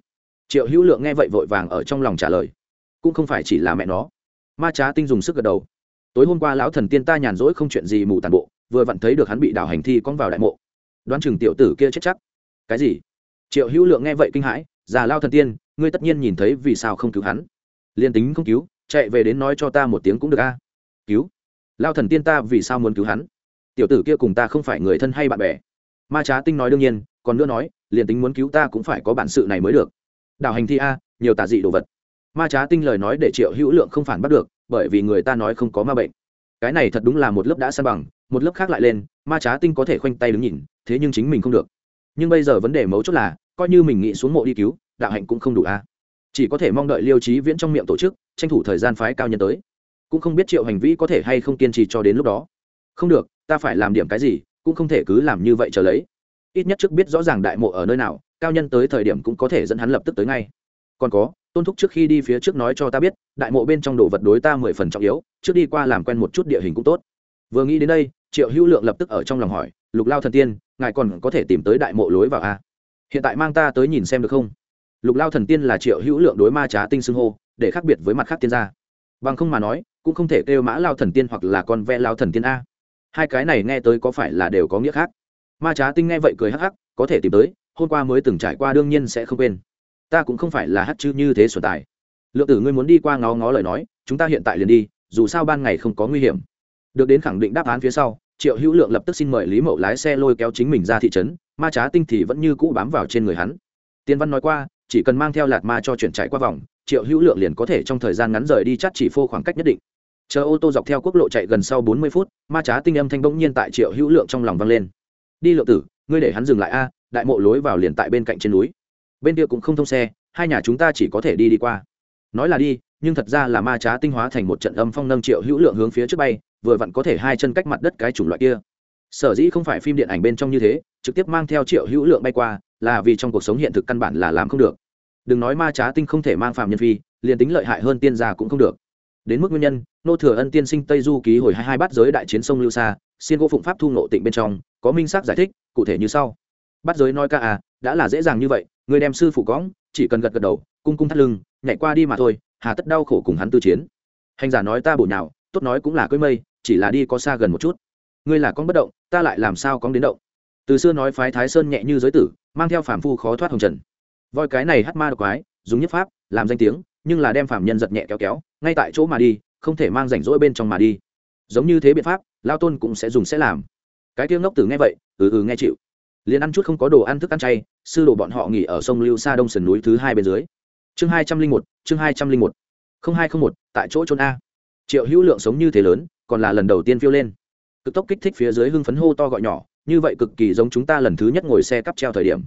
Triệu hữu lượng nghe vậy vội vàng ở trong lòng trả lời. Cũng không phải chỉ là mẹ nó. Ma trá tinh dùng sức gật đầu. Tối hôm qua lão thần tiên ta nhàn rỗi không chuyện gì mù tàn bộ vừa vặn thấy được hắn bị đảo hành thi con vào đại mộ. Đoán chừng tiểu tử kia chết chắc. Cái gì? Triệu hữu lượng nghe vậy kinh hãi, già lao thần tiên, ngươi tất nhiên nhìn thấy vì sao không cứu hắn. Liền tính không cứu, chạy về đến nói cho ta một tiếng cũng được a. Cứu? Lao thần tiên ta vì sao muốn cứu hắn? Tiểu tử kia cùng ta không phải người thân hay bạn bè. Ma trá tinh nói đương nhiên, còn nữa nói, liền tính muốn cứu ta cũng phải có bản sự này mới được. Đảo hành thi a, nhiều tà dị đồ vật. Ma trá tinh lời nói để triệu hữu lượng không phản bắt được, bởi vì người ta nói không có ma bệnh cái này thật đúng là một lớp đã san bằng, một lớp khác lại lên, ma trá tinh có thể khoanh tay đứng nhìn, thế nhưng chính mình không được. Nhưng bây giờ vấn đề mấu chốt là, coi như mình nghĩ xuống mộ đi cứu, đạo hạnh cũng không đủ a. Chỉ có thể mong đợi liêu trí viễn trong miệng tổ chức, tranh thủ thời gian phái cao nhân tới. Cũng không biết triệu hành vĩ có thể hay không kiên trì cho đến lúc đó. Không được, ta phải làm điểm cái gì, cũng không thể cứ làm như vậy trở lấy. Ít nhất trước biết rõ ràng đại mộ ở nơi nào, cao nhân tới thời điểm cũng có thể dẫn hắn lập tức tới ngay. Còn có tôn thúc trước khi đi phía trước nói cho ta biết, đại mộ bên trong đồ vật đối ta mười phần trọng yếu, trước đi qua làm quen một chút địa hình cũng tốt. Vừa nghĩ đến đây, triệu hữu lượng lập tức ở trong lòng hỏi, lục lao thần tiên, ngài còn có thể tìm tới đại mộ lối vào a hiện tại mang ta tới nhìn xem được không? Lục lao thần tiên là triệu hữu lượng đối ma trá tinh xưng hô, để khác biệt với mặt khác tiên gia. Bằng không mà nói, cũng không thể kêu mã lao thần tiên hoặc là con ve lao thần tiên a. Hai cái này nghe tới có phải là đều có nghĩa khác? Ma trá tinh nghe vậy cười hắc hắc, có thể tìm tới, hôm qua mới từng trải qua đương nhiên sẽ không quên ta cũng không phải là hát chư như thế xuân tài. Lượng tử ngươi muốn đi qua ngó ngó lời nói, chúng ta hiện tại liền đi, dù sao ban ngày không có nguy hiểm. Được đến khẳng định đáp án phía sau, triệu hữu lượng lập tức xin mời lý mậu lái xe lôi kéo chính mình ra thị trấn, ma trá tinh thì vẫn như cũ bám vào trên người hắn. Tiên văn nói qua, chỉ cần mang theo lạt ma cho chuyển chạy qua vòng, triệu hữu lượng liền có thể trong thời gian ngắn rời đi chắt chỉ phô khoảng cách nhất định. Chờ ô tô dọc theo quốc lộ chạy gần sau bốn mươi phút, ma trá tinh âm thanh bỗng nhiên tại triệu hữu lượng trong lòng vang lên. Đi, lượng tử, ngươi để hắn dừng lại a, đại mộ lối vào liền tại bên cạnh trên núi bên kia cũng không thông xe, hai nhà chúng ta chỉ có thể đi đi qua. Nói là đi, nhưng thật ra là ma trá tinh hóa thành một trận âm phong nâng triệu hữu lượng hướng phía trước bay, vừa vặn có thể hai chân cách mặt đất cái chủng loại kia. Sở dĩ không phải phim điện ảnh bên trong như thế, trực tiếp mang theo triệu hữu lượng bay qua, là vì trong cuộc sống hiện thực căn bản là làm không được. Đừng nói ma trá tinh không thể mang phạm nhân phi, liền tính lợi hại hơn tiên gia cũng không được. Đến mức nguyên nhân, nô thừa ân tiên sinh tây du ký hồi hai hai bát giới đại chiến sông lưu sa, xin gỗ phụng pháp thu nộ tịnh bên trong, có minh xác giải thích, cụ thể như sau. Bắt giới nói ca à đã là dễ dàng như vậy người đem sư phụ cõng, chỉ cần gật gật đầu, cung cung thắt lưng, nhảy qua đi mà thôi, hà tất đau khổ cùng hắn tư chiến. Hành giả nói ta bổ nhào, tốt nói cũng là cưới mây, chỉ là đi có xa gần một chút. Ngươi là con bất động, ta lại làm sao con đến động? Từ xưa nói phái thái sơn nhẹ như giới tử, mang theo phàm phu khó thoát hồng trần. Voi cái này hát ma độc quái, dùng nhất pháp, làm danh tiếng, nhưng là đem phàm nhân giật nhẹ kéo kéo, ngay tại chỗ mà đi, không thể mang rảnh rỗi bên trong mà đi. Giống như thế biện pháp, lao tôn cũng sẽ dùng sẽ làm. Cái tiêu ngốc tử nghe vậy ừ ừ nghe chịu liền ăn chút không có đồ ăn thức ăn chay, sư đồ bọn họ nghỉ ở sông lưu sa đông sườn núi thứ hai bên dưới. Chương hai trăm linh một, chương hai trăm linh một. Không hai không một, tại chỗ trốn a. Triệu hữu lượng sống như thế lớn, còn là lần đầu tiên phiêu lên. Cực tốc kích thích phía dưới hưng phấn hô to gọi nhỏ, như vậy cực kỳ giống chúng ta lần thứ nhất ngồi xe cắp treo thời điểm.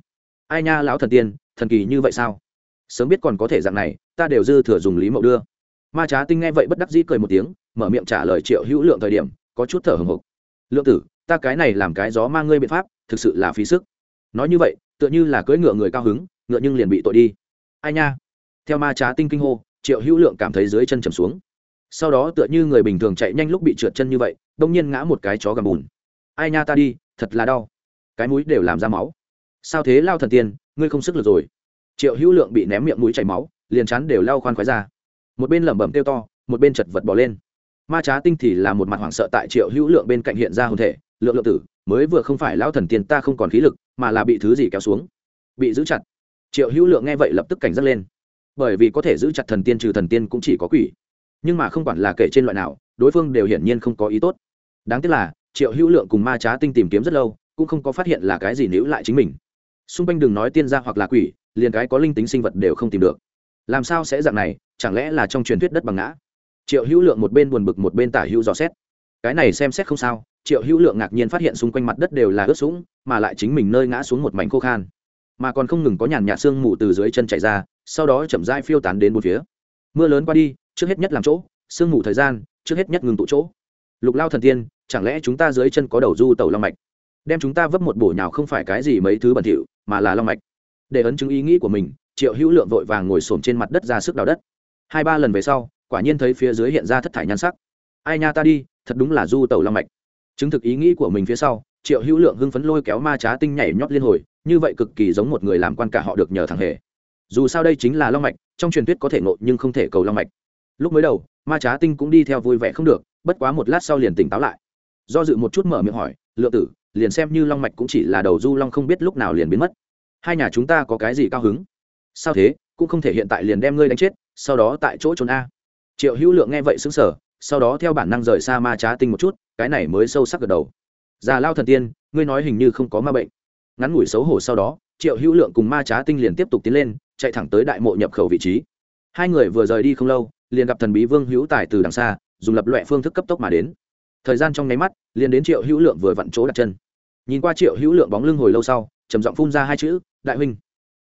Ai nha lão thần tiên, thần kỳ như vậy sao? Sớm biết còn có thể dạng này, ta đều dư thừa dùng lý mậu đưa. Ma trá tinh nghe vậy bất đắc dĩ cười một tiếng, mở miệng trả lời triệu hữu lượng thời điểm, có chút thở hồng hộc. Lượng tử, ta cái này làm cái gió mang ngươi biện pháp thực sự là phí sức. Nói như vậy, tựa như là cưỡi ngựa người cao hứng, ngựa nhưng liền bị tội đi. Ai nha? Theo ma trá tinh kinh hô, triệu hữu lượng cảm thấy dưới chân trầm xuống. Sau đó tựa như người bình thường chạy nhanh lúc bị trượt chân như vậy, đông nhiên ngã một cái chó gầm bùn. Ai nha ta đi, thật là đau. Cái mũi đều làm ra máu. Sao thế lao thần tiên, ngươi không sức lực rồi? Triệu hữu lượng bị ném miệng mũi chảy máu, liền chắn đều lao khoan khoái ra. Một bên lẩm bẩm kêu to, một bên chật vật bỏ lên. Ma trá tinh thì là một mặt hoảng sợ tại triệu hữu lượng bên cạnh hiện ra hồn thể, lượng lượng tử mới vừa không phải lao thần tiên ta không còn khí lực, mà là bị thứ gì kéo xuống. Bị giữ chặt. Triệu hữu lượng nghe vậy lập tức cảnh giác lên. Bởi vì có thể giữ chặt thần tiên trừ thần tiên cũng chỉ có quỷ. Nhưng mà không quản là kể trên loại nào, đối phương đều hiển nhiên không có ý tốt. Đáng tiếc là, triệu hữu lượng cùng ma trá tinh tìm kiếm rất lâu, cũng không có phát hiện là cái gì níu lại chính mình. Xung quanh đừng nói tiên gia hoặc là quỷ, liền cái có linh tính sinh vật đều không tìm được. Làm sao sẽ dạng này, chẳng lẽ là trong truyền thuyết đất bằng ngã? Triệu hữu lượng một bên buồn bực một bên tả hữu dò xét. Cái này xem xét không sao triệu hữu lượng ngạc nhiên phát hiện xung quanh mặt đất đều là ướt sũng, mà lại chính mình nơi ngã xuống một mảnh khô khan. Mà còn không ngừng có nhàn nhạt sương mù từ dưới chân chạy ra, sau đó chậm rãi phiêu tán đến một phía. Mưa lớn qua đi, trước hết nhất làm chỗ, sương mù thời gian, trước hết nhất ngừng tụ chỗ. Lục lao thần tiên, chẳng lẽ chúng ta dưới chân có đầu du tàu long mạch? Đem chúng ta vấp một bổ nhào không phải cái gì mấy thứ bẩn thỉu, mà là long mạch. Để ấn chứng ý nghĩ của mình, triệu hữu lượng vội vàng ngồi xổm trên mặt đất ra sức đào đất. Hai ba lần về sau, quả nhiên thấy phía dưới hiện ra thất thải nhan sắc. Ai nha ta đi, thật đúng là du tàu long mạch chứng thực ý nghĩ của mình phía sau, triệu hữu lượng hưng phấn lôi kéo ma trá tinh nhảy nhót liên hồi, như vậy cực kỳ giống một người làm quan cả họ được nhờ thằng hề. Dù sao đây chính là long mạch, trong truyền thuyết có thể nộ nhưng không thể cầu long mạch. Lúc mới đầu, ma trá tinh cũng đi theo vui vẻ không được, bất quá một lát sau liền tỉnh táo lại. Do dự một chút mở miệng hỏi, lượng tử, liền xem như long mạch cũng chỉ là đầu du long không biết lúc nào liền biến mất. Hai nhà chúng ta có cái gì cao hứng? Sao thế? Cũng không thể hiện tại liền đem ngươi đánh chết, sau đó tại chỗ trốn a. Triệu hữu lượng nghe vậy xứng sở sau đó theo bản năng rời xa ma trá tinh một chút, cái này mới sâu sắc gật đầu. Già lao thần tiên, ngươi nói hình như không có ma bệnh. Ngắn ngủi xấu hổ sau đó, triệu hữu lượng cùng ma trá tinh liền tiếp tục tiến lên, chạy thẳng tới đại mộ nhập khẩu vị trí. Hai người vừa rời đi không lâu, liền gặp thần bí vương hữu tài từ đằng xa, dùng lập loại phương thức cấp tốc mà đến. Thời gian trong nháy mắt, liền đến triệu hữu lượng vừa vặn chỗ đặt chân. Nhìn qua triệu hữu lượng bóng lưng hồi lâu sau, trầm giọng phun ra hai chữ, đại huynh.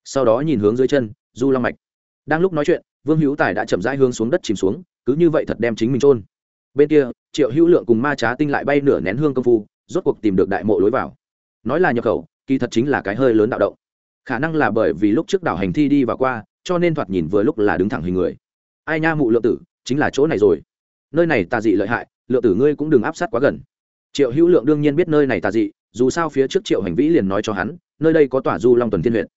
Sau đó nhìn hướng dưới chân, du long mạch. Đang lúc nói chuyện, vương hữu tài đã chậm rãi hướng xuống đất chìm xuống cứ như vậy thật đem chính mình trôn bên kia, triệu hữu lượng cùng ma trá tinh lại bay nửa nén hương công phu, rốt cuộc tìm được đại mộ lối vào. Nói là nhập khẩu, kỳ thật chính là cái hơi lớn đạo động. Khả năng là bởi vì lúc trước đảo hành thi đi và qua, cho nên thoạt nhìn vừa lúc là đứng thẳng hình người. Ai nha mụ lượng tử, chính là chỗ này rồi. Nơi này tà dị lợi hại, lượng tử ngươi cũng đừng áp sát quá gần. Triệu hữu lượng đương nhiên biết nơi này tà dị, dù sao phía trước triệu hành vĩ liền nói cho hắn, nơi đây có tòa du long tuần thiên huyện.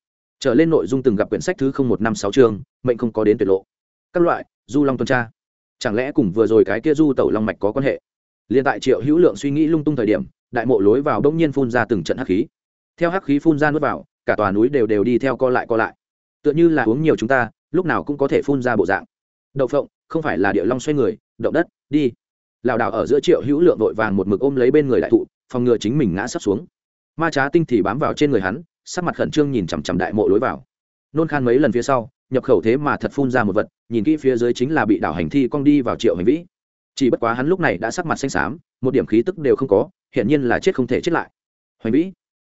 Trở lên nội dung từng gặp quyển sách thứ không một năm sáu chương, mệnh không có đến tuyệt lộ. Các loại, du long tuần tra chẳng lẽ cùng vừa rồi cái kia du tẩu long mạch có quan hệ? Liền tại triệu hữu lượng suy nghĩ lung tung thời điểm, đại mộ lối vào đông nhiên phun ra từng trận hắc khí. Theo hắc khí phun ra nuốt vào, cả tòa núi đều đều đi theo co lại co lại. Tựa như là uống nhiều chúng ta, lúc nào cũng có thể phun ra bộ dạng. Đậu phộng, không phải là địa long xoay người, động đất, đi. Lảo đảo ở giữa triệu hữu lượng vội vàng một mực ôm lấy bên người đại thụ, phòng ngừa chính mình ngã sắp xuống. Ma trá tinh thì bám vào trên người hắn, sắc mặt khẩn trương nhìn chằm chằm đại mộ lối vào. Nôn khan mấy lần phía sau nhập khẩu thế mà thật phun ra một vật, nhìn kỹ phía dưới chính là bị đảo hành thi cong đi vào triệu hành vĩ. Chỉ bất quá hắn lúc này đã sắc mặt xanh xám, một điểm khí tức đều không có, hiển nhiên là chết không thể chết lại. Hoành vĩ,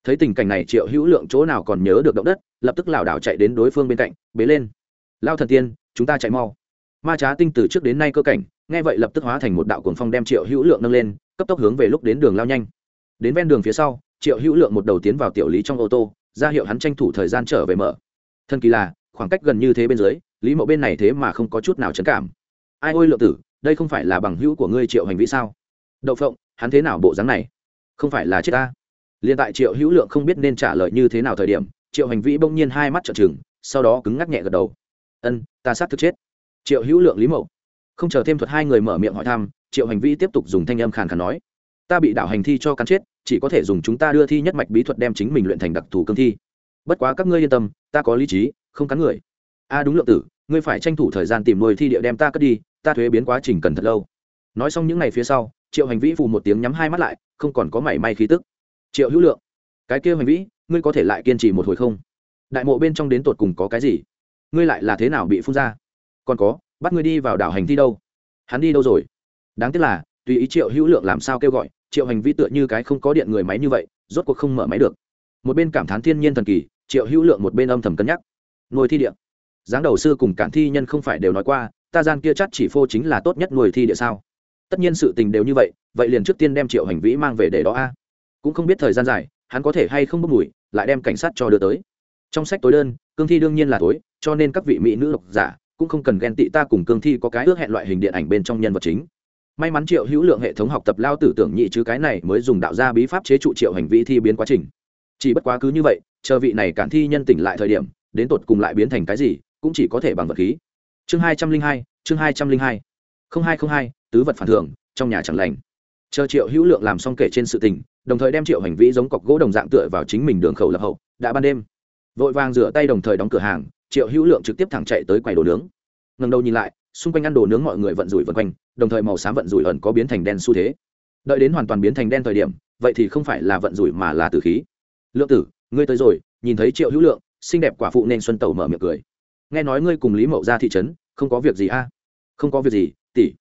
thấy tình cảnh này triệu hữu lượng chỗ nào còn nhớ được động đất, lập tức lảo đảo chạy đến đối phương bên cạnh, bế lên. Lao thần tiên, chúng ta chạy mau. Ma trá tinh từ trước đến nay cơ cảnh, nghe vậy lập tức hóa thành một đạo cuồng phong đem triệu hữu lượng nâng lên, cấp tốc hướng về lúc đến đường lao nhanh. Đến ven đường phía sau, triệu hữu lượng một đầu tiến vào tiểu lý trong ô tô, ra hiệu hắn tranh thủ thời gian trở về mở. Thân kỳ là khoảng cách gần như thế bên dưới, lý mậu bên này thế mà không có chút nào chấn cảm. Ai ôi, lượng tử, đây không phải là bằng hữu của ngươi triệu hành vĩ sao? Đậu phộng, hắn thế nào bộ dáng này? Không phải là chết ta. Liền tại triệu hữu lượng không biết nên trả lời như thế nào thời điểm, triệu hành vĩ bỗng nhiên hai mắt trợn trừng, sau đó cứng ngắc nhẹ gật đầu. Ân, ta sát thực chết. Triệu hữu lượng lý mậu. Không chờ thêm thuật hai người mở miệng hỏi thăm, triệu hành vĩ tiếp tục dùng thanh âm khàn khàn nói. Ta bị đảo hành thi cho cắn chết, chỉ có thể dùng chúng ta đưa thi nhất mạch bí thuật đem chính mình luyện thành đặc thù cương thi. Bất quá các ngươi yên tâm, ta có lý trí không cắn người. A đúng lượng tử, ngươi phải tranh thủ thời gian tìm nuôi thi địa đem ta cất đi, ta thuế biến quá trình cần thật lâu. Nói xong những ngày phía sau, triệu hành vĩ phù một tiếng nhắm hai mắt lại, không còn có mảy may khí tức. Triệu hữu lượng, cái kia hành vĩ, ngươi có thể lại kiên trì một hồi không? Đại mộ bên trong đến tột cùng có cái gì? Ngươi lại là thế nào bị phun ra? Còn có, bắt ngươi đi vào đảo hành thi đâu? Hắn đi đâu rồi? Đáng tiếc là, tùy ý triệu hữu lượng làm sao kêu gọi, triệu hành vi tựa như cái không có điện người máy như vậy, rốt cuộc không mở máy được. Một bên cảm thán thiên nhiên thần kỳ, triệu hữu lượng một bên âm thầm cân nhắc nuôi thi địa. Giáng đầu sư cùng cản thi nhân không phải đều nói qua, ta gian kia chắc chỉ phô chính là tốt nhất nuôi thi địa sao? Tất nhiên sự tình đều như vậy vậy liền trước tiên đem triệu hành vĩ mang về để đó a. Cũng không biết thời gian dài, hắn có thể hay không bốc mùi, lại đem cảnh sát cho đưa tới. Trong sách tối đơn, cương thi đương nhiên là tối, cho nên các vị mỹ nữ độc giả cũng không cần ghen tị ta cùng cương thi có cái ước hẹn loại hình điện ảnh bên trong nhân vật chính. May mắn triệu hữu lượng hệ thống học tập lao tử tưởng nhị chứ cái này mới dùng đạo gia bí pháp chế trụ triệu hành vi thi biến quá trình. Chỉ bất quá cứ như vậy, chờ vị này cản thi nhân tỉnh lại thời điểm đến tột cùng lại biến thành cái gì, cũng chỉ có thể bằng vật khí. Chương hai trăm linh hai, chương hai trăm linh hai. Không hai không hai, tứ vật phản thường, trong nhà chẳng lành. Chờ triệu hữu lượng làm xong kể trên sự tình, đồng thời đem triệu hành vĩ giống cọc gỗ đồng dạng tựa vào chính mình đường khẩu lập hậu, đã ban đêm. Vội vàng rửa tay đồng thời đóng cửa hàng, triệu hữu lượng trực tiếp thẳng chạy tới quầy đồ nướng. Ngần đầu nhìn lại, xung quanh ăn đồ nướng mọi người vận rủi vân quanh, đồng thời màu xám vận rủi ẩn có biến thành đen xu thế. Đợi đến hoàn toàn biến thành đen thời điểm, vậy thì không phải là vận rủi mà là tử khí. Lượng tử, ngươi tới rồi, nhìn thấy triệu hữu lượng xinh đẹp quả phụ nên xuân tẩu mở miệng cười. Nghe nói ngươi cùng lý mậu ra thị trấn, không có việc gì a? Không có việc gì, tỷ.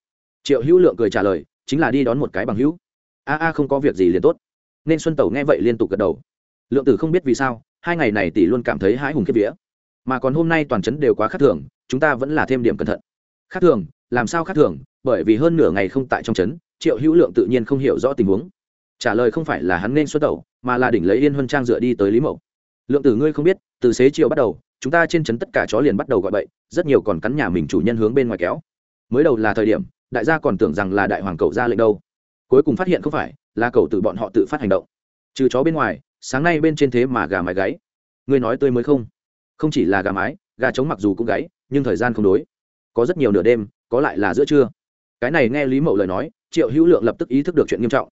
Triệu hữu lượng cười trả lời, chính là đi đón một cái bằng hữu. A a, không có việc gì liền tốt. Nên xuân tẩu nghe vậy liên tục gật đầu. Lượng tử không biết vì sao, hai ngày này tỷ luôn cảm thấy hãi hùng kiếp vía. Mà còn hôm nay toàn trấn đều quá khác thường, chúng ta vẫn là thêm điểm cẩn thận. Khác thường, làm sao khác thường? Bởi vì hơn nửa ngày không tại trong trấn, triệu hữu lượng tự nhiên không hiểu rõ tình huống. Trả lời không phải là hắn nên xuất đầu mà là đỉnh lấy yên huân trang dựa đi tới lý mậu lượng tử ngươi không biết, từ xế chiều bắt đầu, chúng ta trên trấn tất cả chó liền bắt đầu gọi bậy, rất nhiều còn cắn nhà mình chủ nhân hướng bên ngoài kéo. Mới đầu là thời điểm, đại gia còn tưởng rằng là đại hoàng cậu ra lệnh đâu. Cuối cùng phát hiện không phải, là cậu tự bọn họ tự phát hành động. Trừ chó bên ngoài, sáng nay bên trên thế mà gà mái gáy. Ngươi nói tươi mới không? Không chỉ là gà mái, gà trống mặc dù cũng gáy, nhưng thời gian không đối. Có rất nhiều nửa đêm, có lại là giữa trưa. Cái này nghe lý mậu lời nói, triệu hữu lượng lập tức ý thức được chuyện nghiêm trọng.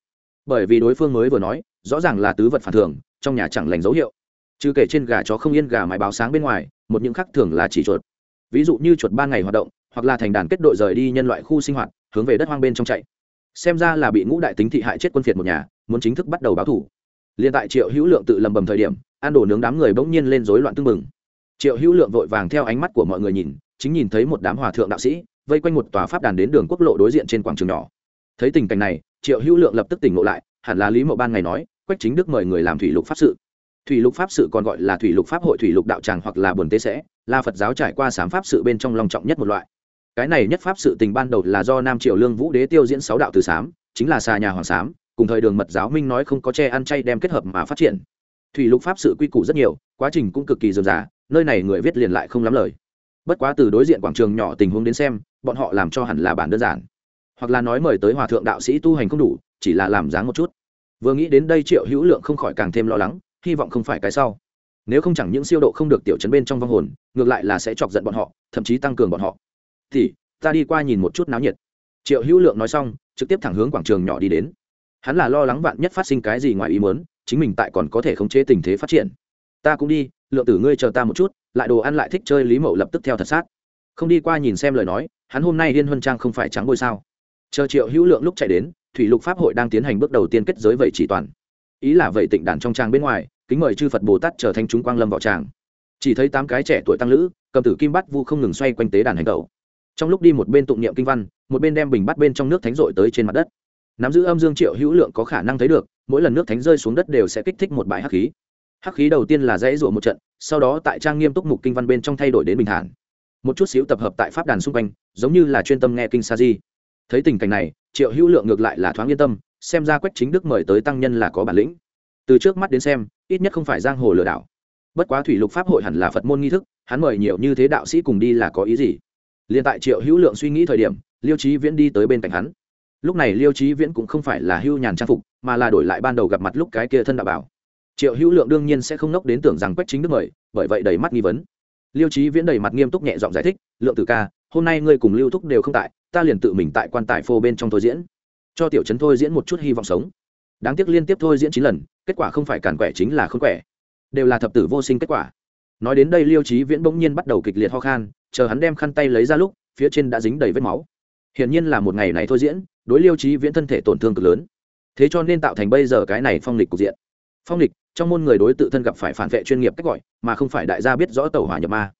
Bởi vì đối phương mới vừa nói, rõ ràng là tứ vật phản thường, trong nhà chẳng lành dấu hiệu trừ kể trên gà chó không yên gà mái báo sáng bên ngoài, một những khác thường là chỉ chuột. Ví dụ như chuột ba ngày hoạt động, hoặc là thành đàn kết đội rời đi nhân loại khu sinh hoạt, hướng về đất hoang bên trong chạy. Xem ra là bị ngũ đại tính thị hại chết quân phiệt một nhà, muốn chính thức bắt đầu báo thủ. Liền tại triệu hữu lượng tự lầm bầm thời điểm ăn đổ nướng đám người bỗng nhiên lên rối loạn tưng mừng triệu hữu lượng vội vàng theo ánh mắt của mọi người nhìn, chính nhìn thấy một đám hòa thượng đạo sĩ, vây quanh một tòa pháp đàn đến đường quốc lộ đối diện trên quảng trường nhỏ. Thấy tình cảnh này, triệu hữu lượng lập tức tỉnh ngộ lại, hẳn là lý mậu ban ngày nói, quách chính đức mời người làm thủy lục pháp sự thủy lục pháp sự còn gọi là thủy lục pháp hội thủy lục đạo tràng hoặc là buồn tế sẽ, là phật giáo trải qua sám pháp sự bên trong long trọng nhất một loại. Cái này nhất pháp sự tình ban đầu là do nam triều lương vũ đế tiêu diễn sáu đạo từ sám, chính là xà nhà hoàng sám, cùng thời đường mật giáo minh nói không có che ăn chay đem kết hợp mà phát triển. Thủy lục pháp sự quy củ rất nhiều, quá trình cũng cực kỳ dườm dà nơi này người viết liền lại không lắm lời. Bất quá từ đối diện quảng trường nhỏ tình huống đến xem, bọn họ làm cho hẳn là bản đơn giản. Hoặc là nói mời tới hòa thượng đạo sĩ tu hành không đủ, chỉ là làm dáng một chút. Vừa nghĩ đến đây triệu hữu lượng không khỏi càng thêm lo lắng hy vọng không phải cái sau. Nếu không chẳng những siêu độ không được tiểu chấn bên trong vong hồn, ngược lại là sẽ chọc giận bọn họ, thậm chí tăng cường bọn họ. Thì, ta đi qua nhìn một chút náo nhiệt. Triệu hữu lượng nói xong, trực tiếp thẳng hướng quảng trường nhỏ đi đến. Hắn là lo lắng vạn nhất phát sinh cái gì ngoài ý muốn, chính mình tại còn có thể khống chế tình thế phát triển. Ta cũng đi, lượng tử ngươi chờ ta một chút, lại đồ ăn lại thích chơi lý mậu lập tức theo thật sát. Không đi qua nhìn xem lời nói, hắn hôm nay liên huân trang không phải trắng ngôi sao. Chờ triệu hữu lượng lúc chạy đến, thủy lục pháp hội đang tiến hành bước đầu tiên kết giới vậy chỉ toàn ý là vậy tịnh đàn trong trang bên ngoài, kính mời chư phật bồ tát trở thành chúng quang lâm vào tràng. Chỉ thấy tám cái trẻ tuổi tăng lữ, cầm tử kim bắt vu không ngừng xoay quanh tế đàn hành tẩu. Trong lúc đi một bên tụng niệm kinh văn, một bên đem bình bắt bên trong nước thánh rội tới trên mặt đất. Nắm giữ âm dương triệu hữu lượng có khả năng thấy được, mỗi lần nước thánh rơi xuống đất đều sẽ kích thích một bãi hắc khí. Hắc khí đầu tiên là dãy rụa một trận, sau đó tại trang nghiêm túc mục kinh văn bên trong thay đổi đến bình thản. Một chút xíu tập hợp tại pháp đàn xung quanh, giống như là chuyên tâm nghe kinh sa di. Thấy tình cảnh này, triệu hữu lượng ngược lại là thoáng yên tâm xem ra quách chính đức mời tới tăng nhân là có bản lĩnh. Từ trước mắt đến xem, ít nhất không phải giang hồ lừa đảo. Bất quá thủy lục pháp hội hẳn là phật môn nghi thức, hắn mời nhiều như thế đạo sĩ cùng đi là có ý gì? Liền tại triệu hữu lượng suy nghĩ thời điểm, liêu trí viễn đi tới bên cạnh hắn. Lúc này liêu trí viễn cũng không phải là hưu nhàn trang phục, mà là đổi lại ban đầu gặp mặt lúc cái kia thân đạo bảo. Triệu hữu lượng đương nhiên sẽ không nốc đến tưởng rằng quách chính đức mời, bởi vậy đầy mắt nghi vấn. Liêu trí viễn đầy mặt nghiêm túc nhẹ giọng giải thích, lượng tử ca, hôm nay ngươi cùng lưu thúc đều không tại, ta liền tự mình tại quan tài phô bên trong thôi diễn cho tiểu trấn thôi diễn một chút hy vọng sống. Đáng tiếc liên tiếp thôi diễn chín lần, kết quả không phải cản quẻ chính là không quẻ. Đều là thập tử vô sinh kết quả. Nói đến đây liêu trí viễn bỗng nhiên bắt đầu kịch liệt ho khan, chờ hắn đem khăn tay lấy ra lúc, phía trên đã dính đầy vết máu. Hiển nhiên là một ngày này thôi diễn, đối liêu trí viễn thân thể tổn thương cực lớn. Thế cho nên tạo thành bây giờ cái này phong lịch cục diện. Phong lịch, trong môn người đối tự thân gặp phải phản vệ chuyên nghiệp cách gọi, mà không phải đại gia biết rõ tàu hỏa nhập ma.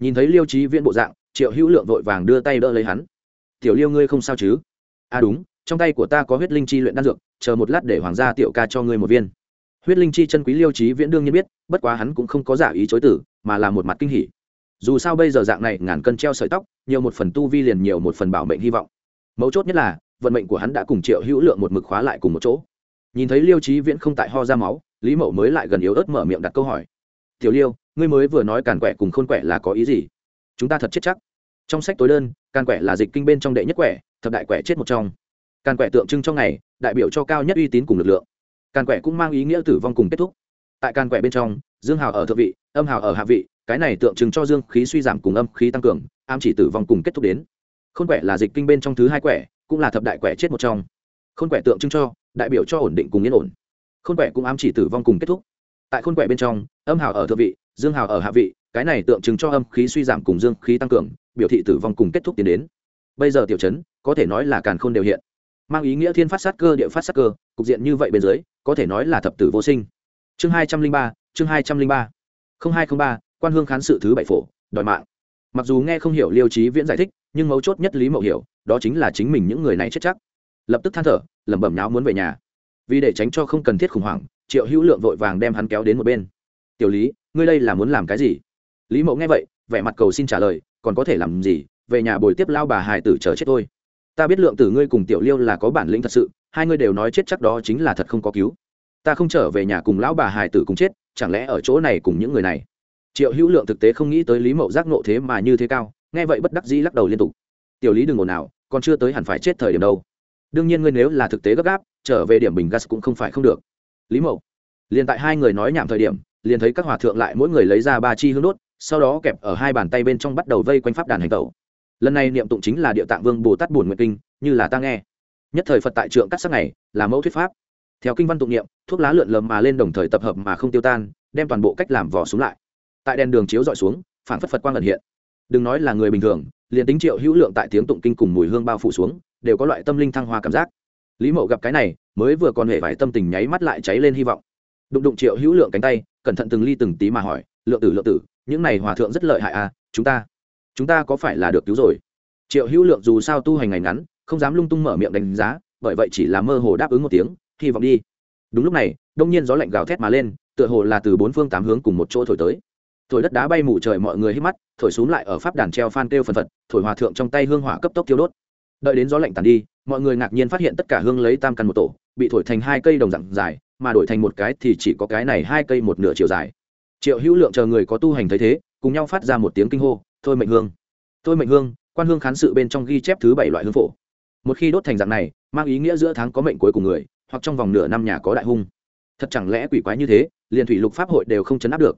Nhìn thấy liêu trí viễn bộ dạng, triệu hữu lượng vội vàng đưa tay đỡ lấy hắn. Tiểu liêu ngươi không sao chứ? À đúng trong tay của ta có huyết linh chi luyện đan dược, chờ một lát để hoàng gia tiểu ca cho ngươi một viên. Huyết linh chi chân quý liêu trí viễn đương nhiên biết, bất quá hắn cũng không có giả ý chối tử mà là một mặt kinh hỉ. Dù sao bây giờ dạng này ngàn cân treo sợi tóc, nhiều một phần tu vi liền nhiều một phần bảo mệnh hy vọng. Mấu chốt nhất là, vận mệnh của hắn đã cùng triệu hữu lượng một mực khóa lại cùng một chỗ. Nhìn thấy liêu trí viễn không tại ho ra máu, lý mậu mới lại gần yếu ớt mở miệng đặt câu hỏi. Tiểu liêu, ngươi mới vừa nói càn quẻ cùng khôn quẻ là có ý gì? Chúng ta thật chết chắc. Trong sách tối đơn, càn quẻ là dịch kinh bên trong đệ nhất quẻ, thập đại quẻ chết một trong càn quẻ tượng trưng cho ngày, đại biểu cho cao nhất uy tín cùng lực lượng. Càn quẻ cũng mang ý nghĩa tử vong cùng kết thúc. Tại càn quẻ bên trong, dương hào ở thượng vị, âm hào ở hạ vị, cái này tượng trưng cho dương khí suy giảm cùng âm khí tăng cường am chỉ tử vong cùng kết thúc đến. Khôn quẻ là dịch kinh bên trong thứ hai quẻ, cũng là thập đại quẻ chết một trong. Khôn quẻ tượng trưng cho, đại biểu cho ổn định cùng yên ổn. Khôn quẻ cũng ám chỉ tử vong cùng kết thúc. Tại khôn quẻ bên trong, âm hào ở thượng vị, dương hào ở hạ vị, cái này tượng trưng cho âm khí suy giảm cùng dương khí tăng cường, biểu thị tử vong cùng kết thúc tiến đến. Bây giờ tiểu chấn, có thể nói là càn khôn đều hiện mang ý nghĩa thiên phát sát cơ, địa phát sát cơ, cục diện như vậy bên dưới, có thể nói là thập tử vô sinh. Chương hai trăm linh ba, chương hai trăm linh ba. Không hai không ba, quan hương khán sự thứ bảy phổ, đòi mạng. Mặc dù nghe không hiểu liêu trí viễn giải thích, nhưng mấu chốt nhất lý mậu hiểu, đó chính là chính mình những người này chết chắc. Lập tức than thở, lẩm bẩm nháo muốn về nhà. Vì để tránh cho không cần thiết khủng hoảng, triệu hữu lượng vội vàng đem hắn kéo đến một bên. Tiểu lý, ngươi đây là muốn làm cái gì? Lý mậu nghe vậy, vẻ mặt cầu xin trả lời, còn có thể làm gì? Về nhà bồi tiếp lao bà hài tử chờ chết thôi ta biết lượng tử ngươi cùng tiểu liêu là có bản lĩnh thật sự, hai ngươi đều nói chết chắc đó chính là thật không có cứu. Ta không trở về nhà cùng lão bà hải tử cùng chết, chẳng lẽ ở chỗ này cùng những người này? Triệu hữu lượng thực tế không nghĩ tới lý mậu giác nộ thế mà như thế cao, nghe vậy bất đắc dĩ lắc đầu liên tục. Tiểu lý đừng ồn nào còn chưa tới hẳn phải chết thời điểm đâu. Đương nhiên ngươi nếu là thực tế gấp gáp, trở về điểm bình gas cũng không phải không được. Lý mậu, liền tại hai người nói nhảm thời điểm, liền thấy các hòa thượng lại mỗi người lấy ra ba chi hương đốt, sau đó kẹp ở hai bàn tay bên trong bắt đầu vây quanh pháp đàn hành tẩu lần này niệm tụng chính là địa tạng vương bồ tát bổn nguyện kinh, như là ta nghe. Nhất thời phật tại trượng cắt sắc này, là mẫu thuyết pháp. Theo kinh văn tụng niệm, thuốc lá lượn lờ mà lên đồng thời tập hợp mà không tiêu tan, đem toàn bộ cách làm vỏ xuống lại. Tại đèn đường chiếu dọi xuống, phản phất phật quang ẩn hiện. Đừng nói là người bình thường, liền tính triệu hữu lượng tại tiếng tụng kinh cùng mùi hương bao phủ xuống, đều có loại tâm linh thăng hoa cảm giác. Lý mậu gặp cái này, mới vừa còn hề vải tâm tình nháy mắt lại cháy lên hy vọng. Đụng đụng triệu hữu lượng cánh tay, cẩn thận từng ly từng tí mà hỏi, lượng tử lượng tử, những này hòa thượng rất lợi hại à chúng ta chúng ta có phải là được cứu rồi? Triệu hữu lượng dù sao tu hành ngày ngắn, không dám lung tung mở miệng đánh giá, bởi vậy chỉ là mơ hồ đáp ứng một tiếng, hy vọng đi. Đúng lúc này, đông nhiên gió lạnh gào thét mà lên, tựa hồ là từ bốn phương tám hướng cùng một chỗ thổi tới. Thổi đất đá bay mù trời mọi người hít mắt, thổi xuống lại ở pháp đàn treo phan kêu phần phật, thổi hòa thượng trong tay hương hỏa cấp tốc tiêu đốt. Đợi đến gió lạnh tàn đi, mọi người ngạc nhiên phát hiện tất cả hương lấy tam căn một tổ, bị thổi thành hai cây đồng dặn dài, mà đổi thành một cái thì chỉ có cái này hai cây một nửa chiều dài. Triệu hữu lượng chờ người có tu hành thấy thế, cùng nhau phát ra một tiếng kinh hô thôi mệnh hương. Thôi mệnh hương, quan hương khán sự bên trong ghi chép thứ bảy loại hương phổ. Một khi đốt thành dạng này, mang ý nghĩa giữa tháng có mệnh cuối cùng người, hoặc trong vòng nửa năm nhà có đại hung. Thật chẳng lẽ quỷ quái như thế, liền thủy lục pháp hội đều không chấn áp được?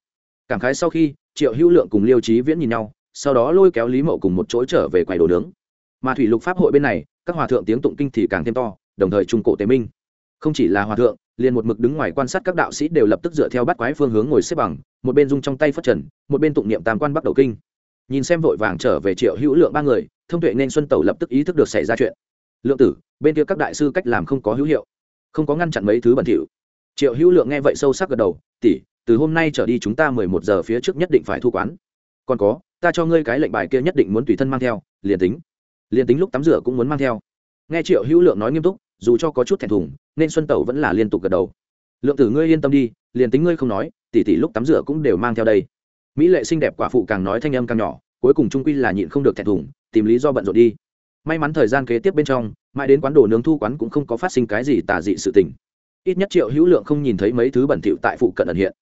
Cảm khái sau khi, triệu hữu lượng cùng liêu trí viễn nhìn nhau, sau đó lôi kéo lý mậu cùng một chỗ trở về quầy đồ nướng. Mà thủy lục pháp hội bên này, các hòa thượng tiếng tụng kinh thì càng thêm to, đồng thời trung cổ tế minh. Không chỉ là hòa thượng, liền một mực đứng ngoài quan sát các đạo sĩ đều lập tức dựa theo bắt quái phương hướng ngồi xếp bằng, một bên dung trong tay phất trần, một bên tụng niệm tam quan bắt đầu kinh nhìn xem vội vàng trở về triệu hữu lượng ba người, thông tuệ nên xuân tẩu lập tức ý thức được xảy ra chuyện. Lượng tử, bên kia các đại sư cách làm không có hữu hiệu, không có ngăn chặn mấy thứ bẩn thỉu. Triệu hữu lượng nghe vậy sâu sắc gật đầu, tỷ, từ hôm nay trở đi chúng ta mười một giờ phía trước nhất định phải thu quán. Còn có, ta cho ngươi cái lệnh bài kia nhất định muốn tùy thân mang theo, liền tính liền tính lúc tắm rửa cũng muốn mang theo. Nghe triệu hữu lượng nói nghiêm túc, dù cho có chút thẹn thùng, nên xuân tẩu vẫn là liên tục gật đầu. Lượng tử ngươi yên tâm đi, liền tính ngươi không nói, tỷ tỷ lúc tắm rửa cũng đều mang theo đây mỹ lệ xinh đẹp quả phụ càng nói thanh âm càng nhỏ, cuối cùng trung quy là nhịn không được thẹn thùng, tìm lý do bận rộn đi. May mắn thời gian kế tiếp bên trong, mãi đến quán đồ nướng thu quán cũng không có phát sinh cái gì tà dị sự tình. Ít nhất triệu hữu lượng không nhìn thấy mấy thứ bẩn thỉu tại phụ cận ẩn hiện.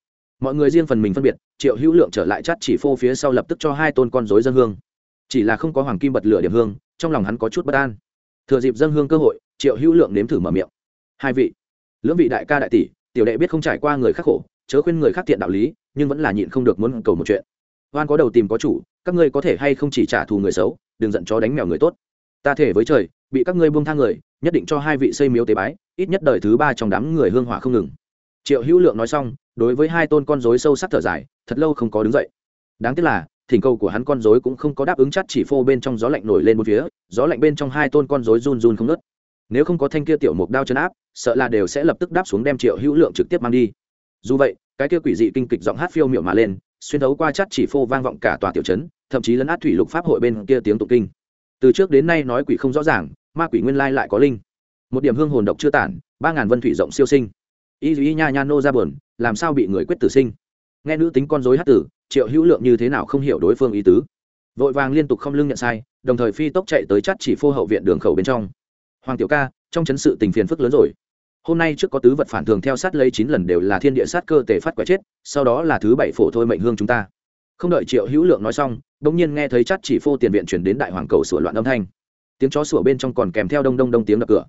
Mọi người riêng phần mình phân biệt, triệu hữu lượng trở lại chắt chỉ phô phía sau lập tức cho hai tôn con dối dân hương. Chỉ là không có hoàng kim bật lửa điểm hương, trong lòng hắn có chút bất an. Thừa dịp dân hương cơ hội, triệu hữu lượng nếm thử mở miệng. Hai vị, lưỡng vị đại ca đại tỷ, tiểu đệ biết không trải qua người khắc khổ chớ khuyên người khác tiện đạo lý, nhưng vẫn là nhịn không được muốn cầu một chuyện. Oan có đầu tìm có chủ, các ngươi có thể hay không chỉ trả thù người xấu, đừng giận chó đánh mèo người tốt. Ta thể với trời, bị các ngươi buông thang người, nhất định cho hai vị xây miếu tế bái, ít nhất đời thứ ba trong đám người hương hỏa không ngừng. Triệu hữu lượng nói xong, đối với hai tôn con rối sâu sắc thở dài, thật lâu không có đứng dậy. Đáng tiếc là, thỉnh cầu của hắn con rối cũng không có đáp ứng chắt chỉ phô bên trong gió lạnh nổi lên một phía, gió lạnh bên trong hai tôn con rối run run không nứt. nếu không có thanh kia tiểu mục đao chân áp, sợ là đều sẽ lập tức đáp xuống đem triệu hữu lượng trực tiếp mang đi dù vậy, cái kia quỷ dị kinh kịch giọng hát phiêu miệu mà lên, xuyên thấu qua chắt chỉ phô vang vọng cả tòa tiểu trấn, thậm chí lấn át thủy lục pháp hội bên kia tiếng tụng kinh. Từ trước đến nay nói quỷ không rõ ràng, ma quỷ nguyên lai lại có linh. Một điểm hương hồn độc chưa tản, ba ngàn vân thủy rộng siêu sinh. Y duy nha nha nô ra bờn làm sao bị người quyết tử sinh? Nghe nữ tính con dối hát tử, triệu hữu lượng như thế nào không hiểu đối phương ý tứ. Vội vàng liên tục không lưng nhận sai, đồng thời phi tốc chạy tới chắt chỉ phô hậu viện đường khẩu bên trong. Hoàng tiểu ca, trong chấn sự tình phiền phức lớn rồi hôm nay trước có tứ vật phản thường theo sát lấy chín lần đều là thiên địa sát cơ tề phát quả chết, sau đó là thứ bảy phổ thôi mệnh hương chúng ta. Không đợi triệu hữu lượng nói xong đ ỗ n g nhiên nghe thấy chắt chỉ phô tiền viện chuyển đến đại hoàng cầu sửa loạn âm thanh. Tiếng chó sủa bên trong còn kèm theo đông đông đông tiếng đập cửa.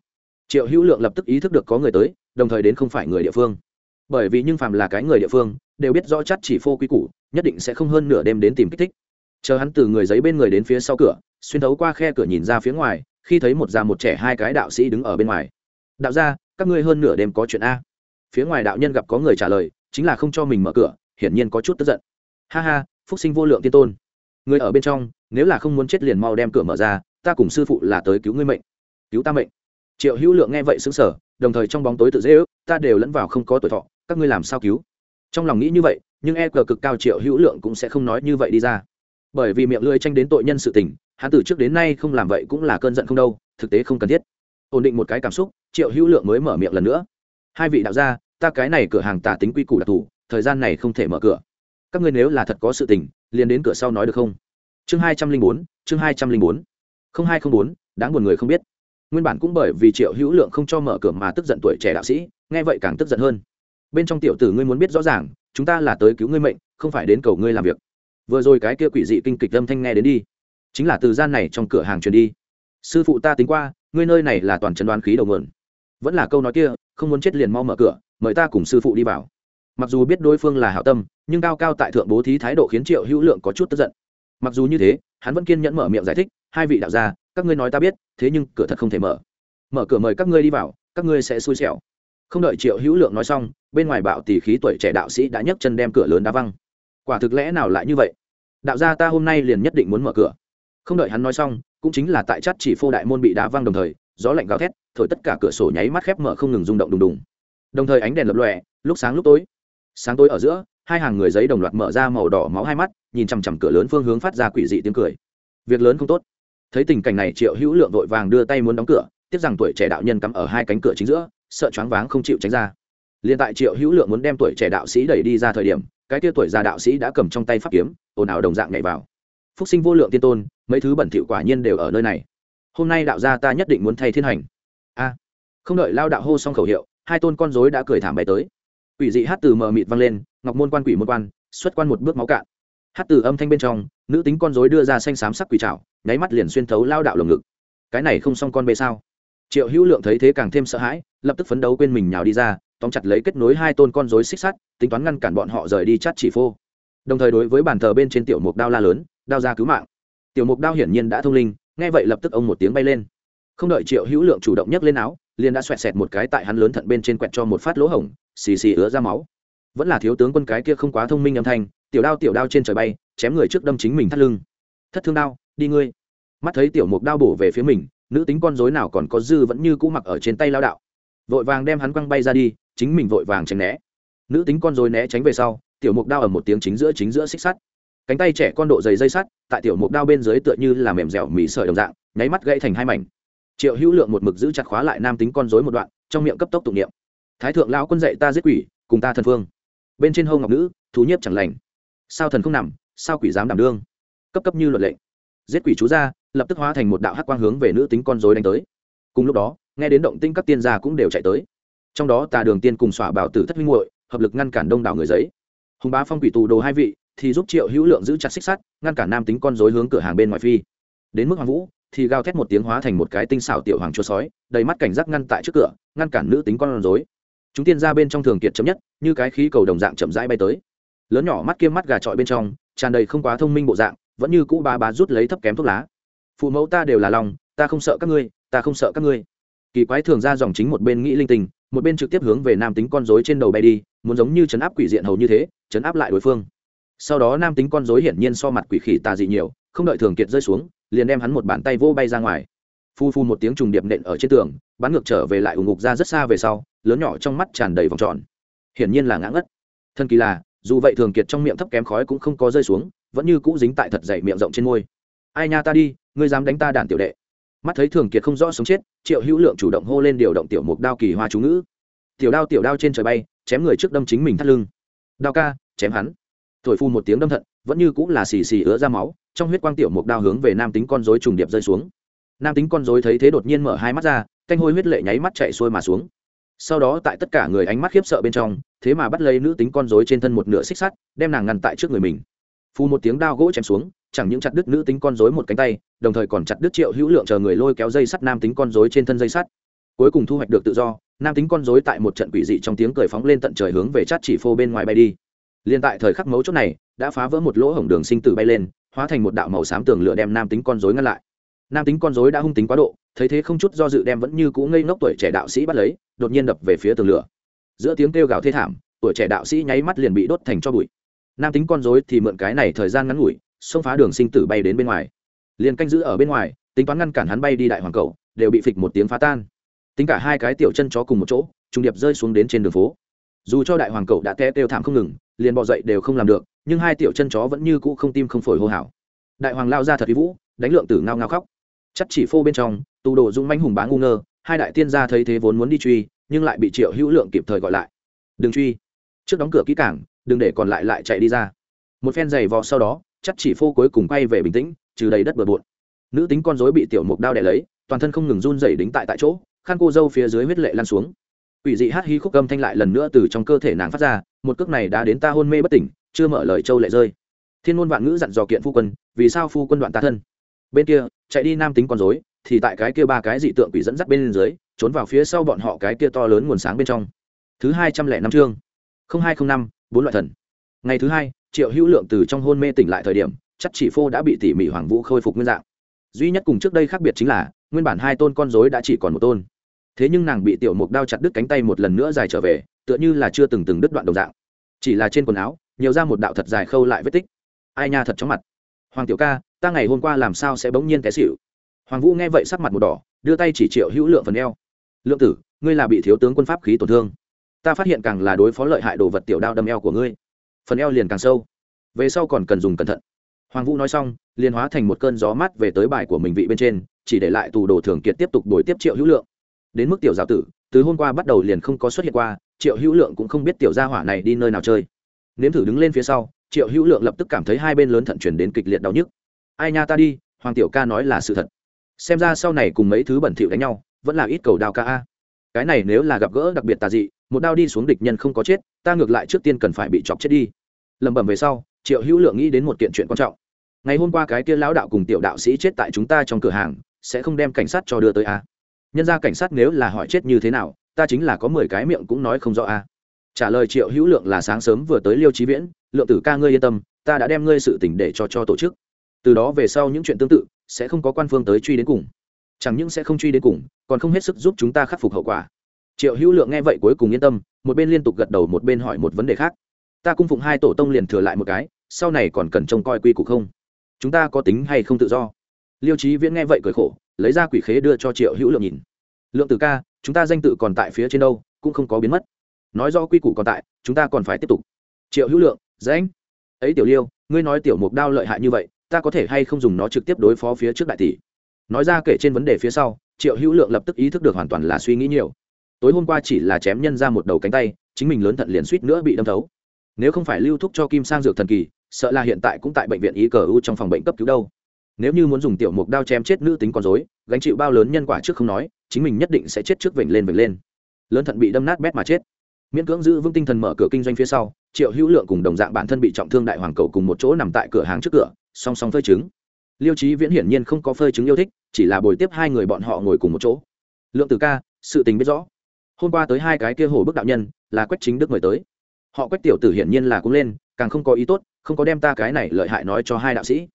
Triệu hữu lượng lập tức ý thức được có người tới, đồng thời đến không phải người địa phương. Bởi vì nhưng phàm là cái người địa phương, đều biết rõ chắt chỉ phô quy củ, nhất định sẽ không hơn nửa đêm đến tìm kích thích. Chờ hắn từ người giấy bên người đến phía sau cửa, xuyên thấu qua khe cửa nhìn ra phía ngoài, khi thấy một già một trẻ hai cái đạo sĩ đứng ở bên ngoài. Đạo gia các ngươi hơn nửa đêm có chuyện a. Phía ngoài đạo nhân gặp có người trả lời, chính là không cho mình mở cửa, hiển nhiên có chút tức giận. Ha ha, phúc sinh vô lượng tiên tôn. Người ở bên trong, nếu là không muốn chết liền mau đem cửa mở ra, ta cùng sư phụ là tới cứu ngươi mệnh. Cứu ta mệnh. Triệu hữu lượng nghe vậy xứng sở đồng thời trong bóng tối tự dễ ước, ta đều lẫn vào không có tuổi thọ, các ngươi làm sao cứu? Trong lòng nghĩ như vậy, nhưng e cờ cực cao triệu hữu lượng cũng sẽ không nói như vậy đi ra. Bởi vì miệng lưỡi tranh đến tội nhân sự tình, hắn từ trước đến nay không làm vậy cũng là cơn giận không đâu, thực tế không cần thiết ổn định một cái cảm xúc, triệu hữu lượng mới mở miệng lần nữa. Hai vị đạo gia, ta cái này cửa hàng tà tính quy củ đặc thù, thời gian này không thể mở cửa. Các ngươi nếu là thật có sự tình, liền đến cửa sau nói được không? Chương hai trăm linh bốn, chương hai trăm linh bốn. Không hai không bốn, đáng buồn người không biết. Nguyên bản cũng bởi vì triệu hữu lượng không cho mở cửa mà tức giận tuổi trẻ đạo sĩ, nghe vậy càng tức giận hơn. Bên trong tiểu tử ngươi muốn biết rõ ràng, chúng ta là tới cứu ngươi mệnh, không phải đến cầu ngươi làm việc. Vừa rồi cái kia quỷ dị kinh kịch âm thanh nghe đến đi. Chính là từ gian này trong cửa hàng truyền đi. Sư phụ ta tính qua ngươi nơi này là toàn trần đoán khí đầu nguồn. Vẫn là câu nói kia, không muốn chết liền mau mở cửa, mời ta cùng sư phụ đi vào. Mặc dù biết đối phương là hảo tâm, nhưng cao cao tại thượng bố thí thái độ khiến triệu hữu lượng có chút tức giận. Mặc dù như thế, hắn vẫn kiên nhẫn mở miệng giải thích, hai vị đạo gia, các ngươi nói ta biết, thế nhưng cửa thật không thể mở. Mở cửa mời các ngươi đi vào, các ngươi sẽ xui xẻo. Không đợi triệu hữu lượng nói xong, bên ngoài bạo tỷ khí tuổi trẻ đạo sĩ đã nhấc chân đem cửa lớn đá văng. Quả thực lẽ nào lại như vậy? Đạo gia ta hôm nay liền nhất định muốn mở cửa không đợi hắn nói xong, cũng chính là tại chắt chỉ phô đại môn bị đá văng đồng thời, gió lạnh gào thét, thổi tất cả cửa sổ nháy mắt khép mở không ngừng rung động đùng đùng. Đồng thời ánh đèn lập lòe, lúc sáng lúc tối. Sáng tối ở giữa, hai hàng người giấy đồng loạt mở ra màu đỏ máu hai mắt, nhìn chằm chằm cửa lớn phương hướng phát ra quỷ dị tiếng cười. Việc lớn không tốt. Thấy tình cảnh này, triệu hữu lượng vội vàng đưa tay muốn đóng cửa, tiếc rằng tuổi trẻ đạo nhân cắm ở hai cánh cửa chính giữa, sợ choáng váng không chịu tránh ra. Liền tại triệu hữu lượng muốn đem tuổi trẻ đạo sĩ đẩy đi ra thời điểm, cái tia tuổi già đạo sĩ đã cầm trong tay pháp kiếm, ồn ào đồng dạng nhảy vào phúc sinh vô lượng tiên tôn, mấy thứ bẩn thỉu quả nhiên đều ở nơi này. Hôm nay đạo gia ta nhất định muốn thay thiên hành. A. Không đợi lao đạo hô xong khẩu hiệu, hai tôn con rối đã cười thảm bay tới. Quỷ dị hát từ mờ mịt vang lên, ngọc môn quan quỷ môn quan, xuất quan một bước máu cạn. Hát từ âm thanh bên trong, nữ tính con rối đưa ra xanh xám sắc quỷ trảo, nháy mắt liền xuyên thấu lao đạo lồng ngực. Cái này không xong con bê sao? Triệu hữu lượng thấy thế càng thêm sợ hãi, lập tức phấn đấu quên mình nhào đi ra, tóm chặt lấy kết nối hai tôn con rối xích sắt, tính toán ngăn cản bọn họ rời đi chát chỉ phô. Đồng thời đối với bàn thờ bên trên tiểu mục đao la lớn đao ra cứu mạng. Tiểu mục đao hiển nhiên đã thông linh, nghe vậy lập tức ông một tiếng bay lên. Không đợi triệu hữu lượng chủ động nhấc lên áo, liền đã xoẹt xẹt một cái tại hắn lớn thận bên trên quẹt cho một phát lỗ hổng, xì xì ứa ra máu. Vẫn là thiếu tướng quân cái kia không quá thông minh âm thanh, tiểu đao tiểu đao trên trời bay, chém người trước đâm chính mình thắt lưng. Thất thương đao, đi ngươi. Mắt thấy tiểu mục đao bổ về phía mình, nữ tính con dối nào còn có dư vẫn như cũ mặc ở trên tay lao đạo. Vội vàng đem hắn quăng bay ra đi, chính mình vội vàng tránh né. Nữ tính con dối né tránh về sau, tiểu mục đao ở một tiếng chính giữa chính giữa xích sắt cánh tay trẻ con độ dày dây sắt, tại tiểu mục đao bên dưới tựa như là mềm dẻo mì sợi đồng dạng, nháy mắt gãy thành hai mảnh. Triệu hữu lượng một mực giữ chặt khóa lại nam tính con dối một đoạn, trong miệng cấp tốc tụng niệm. Thái thượng lão quân dạy ta giết quỷ, cùng ta thần phương bên trên hông ngọc nữ, thú nhiếp chẳng lành. Sao thần không nằm, sao quỷ dám đảm đương? Cấp cấp như luật lệnh giết quỷ chú ra lập tức hóa thành một đạo hắc quang hướng về nữ tính con dối đánh tới. Cùng lúc đó, nghe đến động tinh các tiên gia cũng đều chạy tới. Trong đó tà đường tiên cùng xỏa bảo tử thất minh muội, hợp lực ngăn cản đông đảo người giấy. Hùng bá phong quỷ tù đồ hai vị thì giúp triệu hữu lượng giữ chặt xích sắt ngăn cản nam tính con dối hướng cửa hàng bên ngoài phi. Đến mức hoàng vũ thì gào thét một tiếng hóa thành một cái tinh xảo tiểu hoàng chua sói đầy mắt cảnh giác ngăn tại trước cửa ngăn cản nữ tính con dối chúng tiên ra bên trong thường kiệt chấm nhất như cái khí cầu đồng dạng chậm rãi bay tới. Lớn nhỏ mắt kiêm mắt gà trọi bên trong tràn đầy không quá thông minh bộ dạng vẫn như cũ ba bá rút lấy thấp kém thuốc lá. Phụ mẫu ta đều là lòng ta không sợ các ngươi ta không sợ các ngươi. Kỳ quái thường ra dòng chính một bên nghĩ linh tình, một bên trực tiếp hướng về nam tính con dối trên đầu bay đi muốn giống như chấn áp quỷ diện hầu như thế chấn áp lại đối phương sau đó nam tính con dối hiển nhiên so mặt quỷ khỉ tà dị nhiều, không đợi thường kiệt rơi xuống, liền đem hắn một bàn tay vô bay ra ngoài. Phu phu một tiếng trùng điệp nện ở trên tường, bắn ngược trở về lại ủng ngục ra rất xa về sau, lớn nhỏ trong mắt tràn đầy vòng tròn. Hiển nhiên là ngã ngất. Thân kỳ là, dù vậy thường kiệt trong miệng thấp kém khói cũng không có rơi xuống, vẫn như cũ dính tại thật dày miệng rộng trên môi. Ai nha ta đi, ngươi dám đánh ta đàn tiểu đệ. Mắt thấy thường kiệt không rõ sống chết, triệu hữu lượng chủ động hô lên điều động tiểu mục đao kỳ hoa chú ngữ. Tiểu đao tiểu đao trên trời bay, chém người trước đâm chính mình thắt lưng. Đao ca, chém hắn thổi phu một tiếng đâm thận, vẫn như cũng là xì xì ứa ra máu, trong huyết quang tiểu mục đao hướng về nam tính con dối trùng điệp rơi xuống. Nam tính con dối thấy thế đột nhiên mở hai mắt ra, canh hôi huyết lệ nháy mắt chạy xuôi mà xuống. Sau đó tại tất cả người ánh mắt khiếp sợ bên trong, thế mà bắt lấy nữ tính con dối trên thân một nửa xích sắt, đem nàng ngăn tại trước người mình. Phu một tiếng đao gỗ chém xuống, chẳng những chặt đứt nữ tính con dối một cánh tay, đồng thời còn chặt đứt triệu hữu lượng chờ người lôi kéo dây sắt nam tính con dối trên thân dây sắt. Cuối cùng thu hoạch được tự do, nam tính con dối tại một trận quỷ dị trong tiếng cười phóng lên tận trời hướng về chát chỉ phô bên ngoài bay đi liền tại thời khắc mấu chốt này, đã phá vỡ một lỗ hổng đường sinh tử bay lên, hóa thành một đạo màu xám tường lửa đem nam tính con dối ngăn lại. Nam tính con dối đã hung tính quá độ, thấy thế không chút do dự đem vẫn như cũ ngây ngốc tuổi trẻ đạo sĩ bắt lấy, đột nhiên đập về phía tường lửa. Giữa tiếng kêu gào thê thảm, tuổi trẻ đạo sĩ nháy mắt liền bị đốt thành cho bụi. Nam tính con dối thì mượn cái này thời gian ngắn ngủi, xông phá đường sinh tử bay đến bên ngoài. Liền canh giữ ở bên ngoài, tính toán ngăn cản hắn bay đi đại hoàng cầu, đều bị phịch một tiếng phá tan. Tính cả hai cái tiểu chân chó cùng một chỗ trùng điệp rơi xuống đến trên đường phố. Dù cho đại hoàng cầu đã té kêu thảm không ngừng liền bò dậy đều không làm được, nhưng hai tiểu chân chó vẫn như cũ không tim không phổi hô hào. Đại hoàng lao ra thật uy vũ, đánh lượng tử ngao ngao khóc. Chắc chỉ phô bên trong, tù đồ dũng manh hùng bá ngu ngơ, hai đại tiên gia thấy thế vốn muốn đi truy, nhưng lại bị triệu hữu lượng kịp thời gọi lại. Đừng truy. Trước đóng cửa kỹ cảng, đừng để còn lại lại chạy đi ra. Một phen giày vò sau đó, chắc chỉ phô cuối cùng quay về bình tĩnh, trừ đầy đất bừa bộn. Nữ tính con dối bị tiểu mục đao đẻ lấy, toàn thân không ngừng run rẩy đính tại tại chỗ, khăn cô dâu phía dưới huyết lệ lan xuống. Quỷ dị hát hí khúc âm thanh lại lần nữa từ trong cơ thể nàng phát ra, một cước này đã đến ta hôn mê bất tỉnh, chưa mở lời châu lệ rơi. Thiên ngôn vạn ngữ dặn dò kiện phu quân, vì sao phu quân đoạn ta thân? Bên kia, chạy đi nam tính con rối, thì tại cái kia ba cái dị tượng quỷ dẫn dắt bên dưới, trốn vào phía sau bọn họ cái kia to lớn nguồn sáng bên trong. Thứ hai trăm lẻ năm chương. không hai không năm bốn loại thần. Ngày thứ hai, Triệu Hữu Lượng từ trong hôn mê tỉnh lại thời điểm, chắc chỉ phô đã bị tỉ mỉ hoàng vũ khôi phục nguyên dạng. Duy nhất cùng trước đây khác biệt chính là, nguyên bản hai tôn con rối đã chỉ còn một tôn thế nhưng nàng bị tiểu mục đao chặt đứt cánh tay một lần nữa dài trở về, tựa như là chưa từng từng đứt đoạn đồng dạng. Chỉ là trên quần áo, nhiều ra một đạo thật dài khâu lại vết tích. Ai nha thật chóng mặt. Hoàng tiểu ca, ta ngày hôm qua làm sao sẽ bỗng nhiên té xịu hoàng vũ nghe vậy sắc mặt một đỏ, đưa tay chỉ triệu hữu lượng phần eo. Lượng tử, ngươi là bị thiếu tướng quân pháp khí tổn thương. Ta phát hiện càng là đối phó lợi hại đồ vật tiểu đao đâm eo của ngươi. Phần eo liền càng sâu. Về sau còn cần dùng cẩn thận. Hoàng vũ nói xong, liền hóa thành một cơn gió mát về tới bài của mình vị bên trên, chỉ để lại tù đồ thường kiệt tiếp tục đổi tiếp triệu hữu lượng đến mức tiểu giáo tử, từ hôm qua bắt đầu liền không có xuất hiện qua, triệu hữu lượng cũng không biết tiểu gia hỏa này đi nơi nào chơi. Nếm thử đứng lên phía sau, triệu hữu lượng lập tức cảm thấy hai bên lớn thận chuyển đến kịch liệt đau nhức. Ai nha ta đi, hoàng tiểu ca nói là sự thật. Xem ra sau này cùng mấy thứ bẩn thỉu đánh nhau, vẫn là ít cầu đao ca a. Cái này nếu là gặp gỡ đặc biệt tà dị, một đao đi xuống địch nhân không có chết, ta ngược lại trước tiên cần phải bị chọc chết đi. Lẩm bẩm về sau, triệu hữu lượng nghĩ đến một kiện chuyện quan trọng. Ngày hôm qua cái kia lão đạo cùng tiểu đạo sĩ chết tại chúng ta trong cửa hàng, sẽ không đem cảnh sát cho đưa tới a? Nhân ra cảnh sát nếu là hỏi chết như thế nào, ta chính là có mười cái miệng cũng nói không rõ a trả lời triệu hữu lượng là sáng sớm vừa tới liêu trí viễn, lượng tử ca ngươi yên tâm, ta đã đem ngươi sự tỉnh để cho cho tổ chức. Từ đó về sau những chuyện tương tự sẽ không có quan phương tới truy đến cùng. Chẳng những sẽ không truy đến cùng, còn không hết sức giúp chúng ta khắc phục hậu quả. Triệu hữu lượng nghe vậy cuối cùng yên tâm, một bên liên tục gật đầu một bên hỏi một vấn đề khác. Ta cung phụng hai tổ tông liền thừa lại một cái, sau này còn cần trông coi quy củ không? Chúng ta có tính hay không tự do? Liêu trí viễn nghe vậy cười khổ lấy ra quỷ khế đưa cho triệu hữu lượng nhìn. Lượng từ ca, chúng ta danh tự còn tại phía trên đâu, cũng không có biến mất. Nói do quy củ còn tại, chúng ta còn phải tiếp tục. Triệu hữu lượng danh ấy tiểu liêu, ngươi nói tiểu mục đao lợi hại như vậy, ta có thể hay không dùng nó trực tiếp đối phó phía trước đại tỷ? Nói ra kể trên vấn đề phía sau, triệu hữu lượng lập tức ý thức được hoàn toàn là suy nghĩ nhiều. Tối hôm qua chỉ là chém nhân ra một đầu cánh tay, chính mình lớn thận liền suýt nữa bị đâm thấu. Nếu không phải lưu thúc cho kim sang dược thần kỳ, sợ là hiện tại cũng tại bệnh viện y cờ u trong phòng bệnh cấp cứu đâu nếu như muốn dùng tiểu mục đao chém chết nữ tính con dối gánh chịu bao lớn nhân quả trước không nói, chính mình nhất định sẽ chết trước vểnh lên vểnh lên. Lớn thận bị đâm nát bét mà chết. Miễn cưỡng giữ vững tinh thần mở cửa kinh doanh phía sau, triệu hữu lượng cùng đồng dạng bản thân bị trọng thương đại hoàng cầu cùng một chỗ nằm tại cửa hàng trước cửa, song song phơi trứng. Liêu trí viễn hiển nhiên không có phơi trứng yêu thích, chỉ là bồi tiếp hai người bọn họ ngồi cùng một chỗ. Lượng từ ca, sự tình biết rõ. Hôm qua tới hai cái kia hồ bức đạo nhân, là quách chính đức mời tới. Họ quách tiểu tử hiển nhiên là cũng lên, càng không có ý tốt, không có đem ta cái này lợi hại nói cho hai đạo sĩ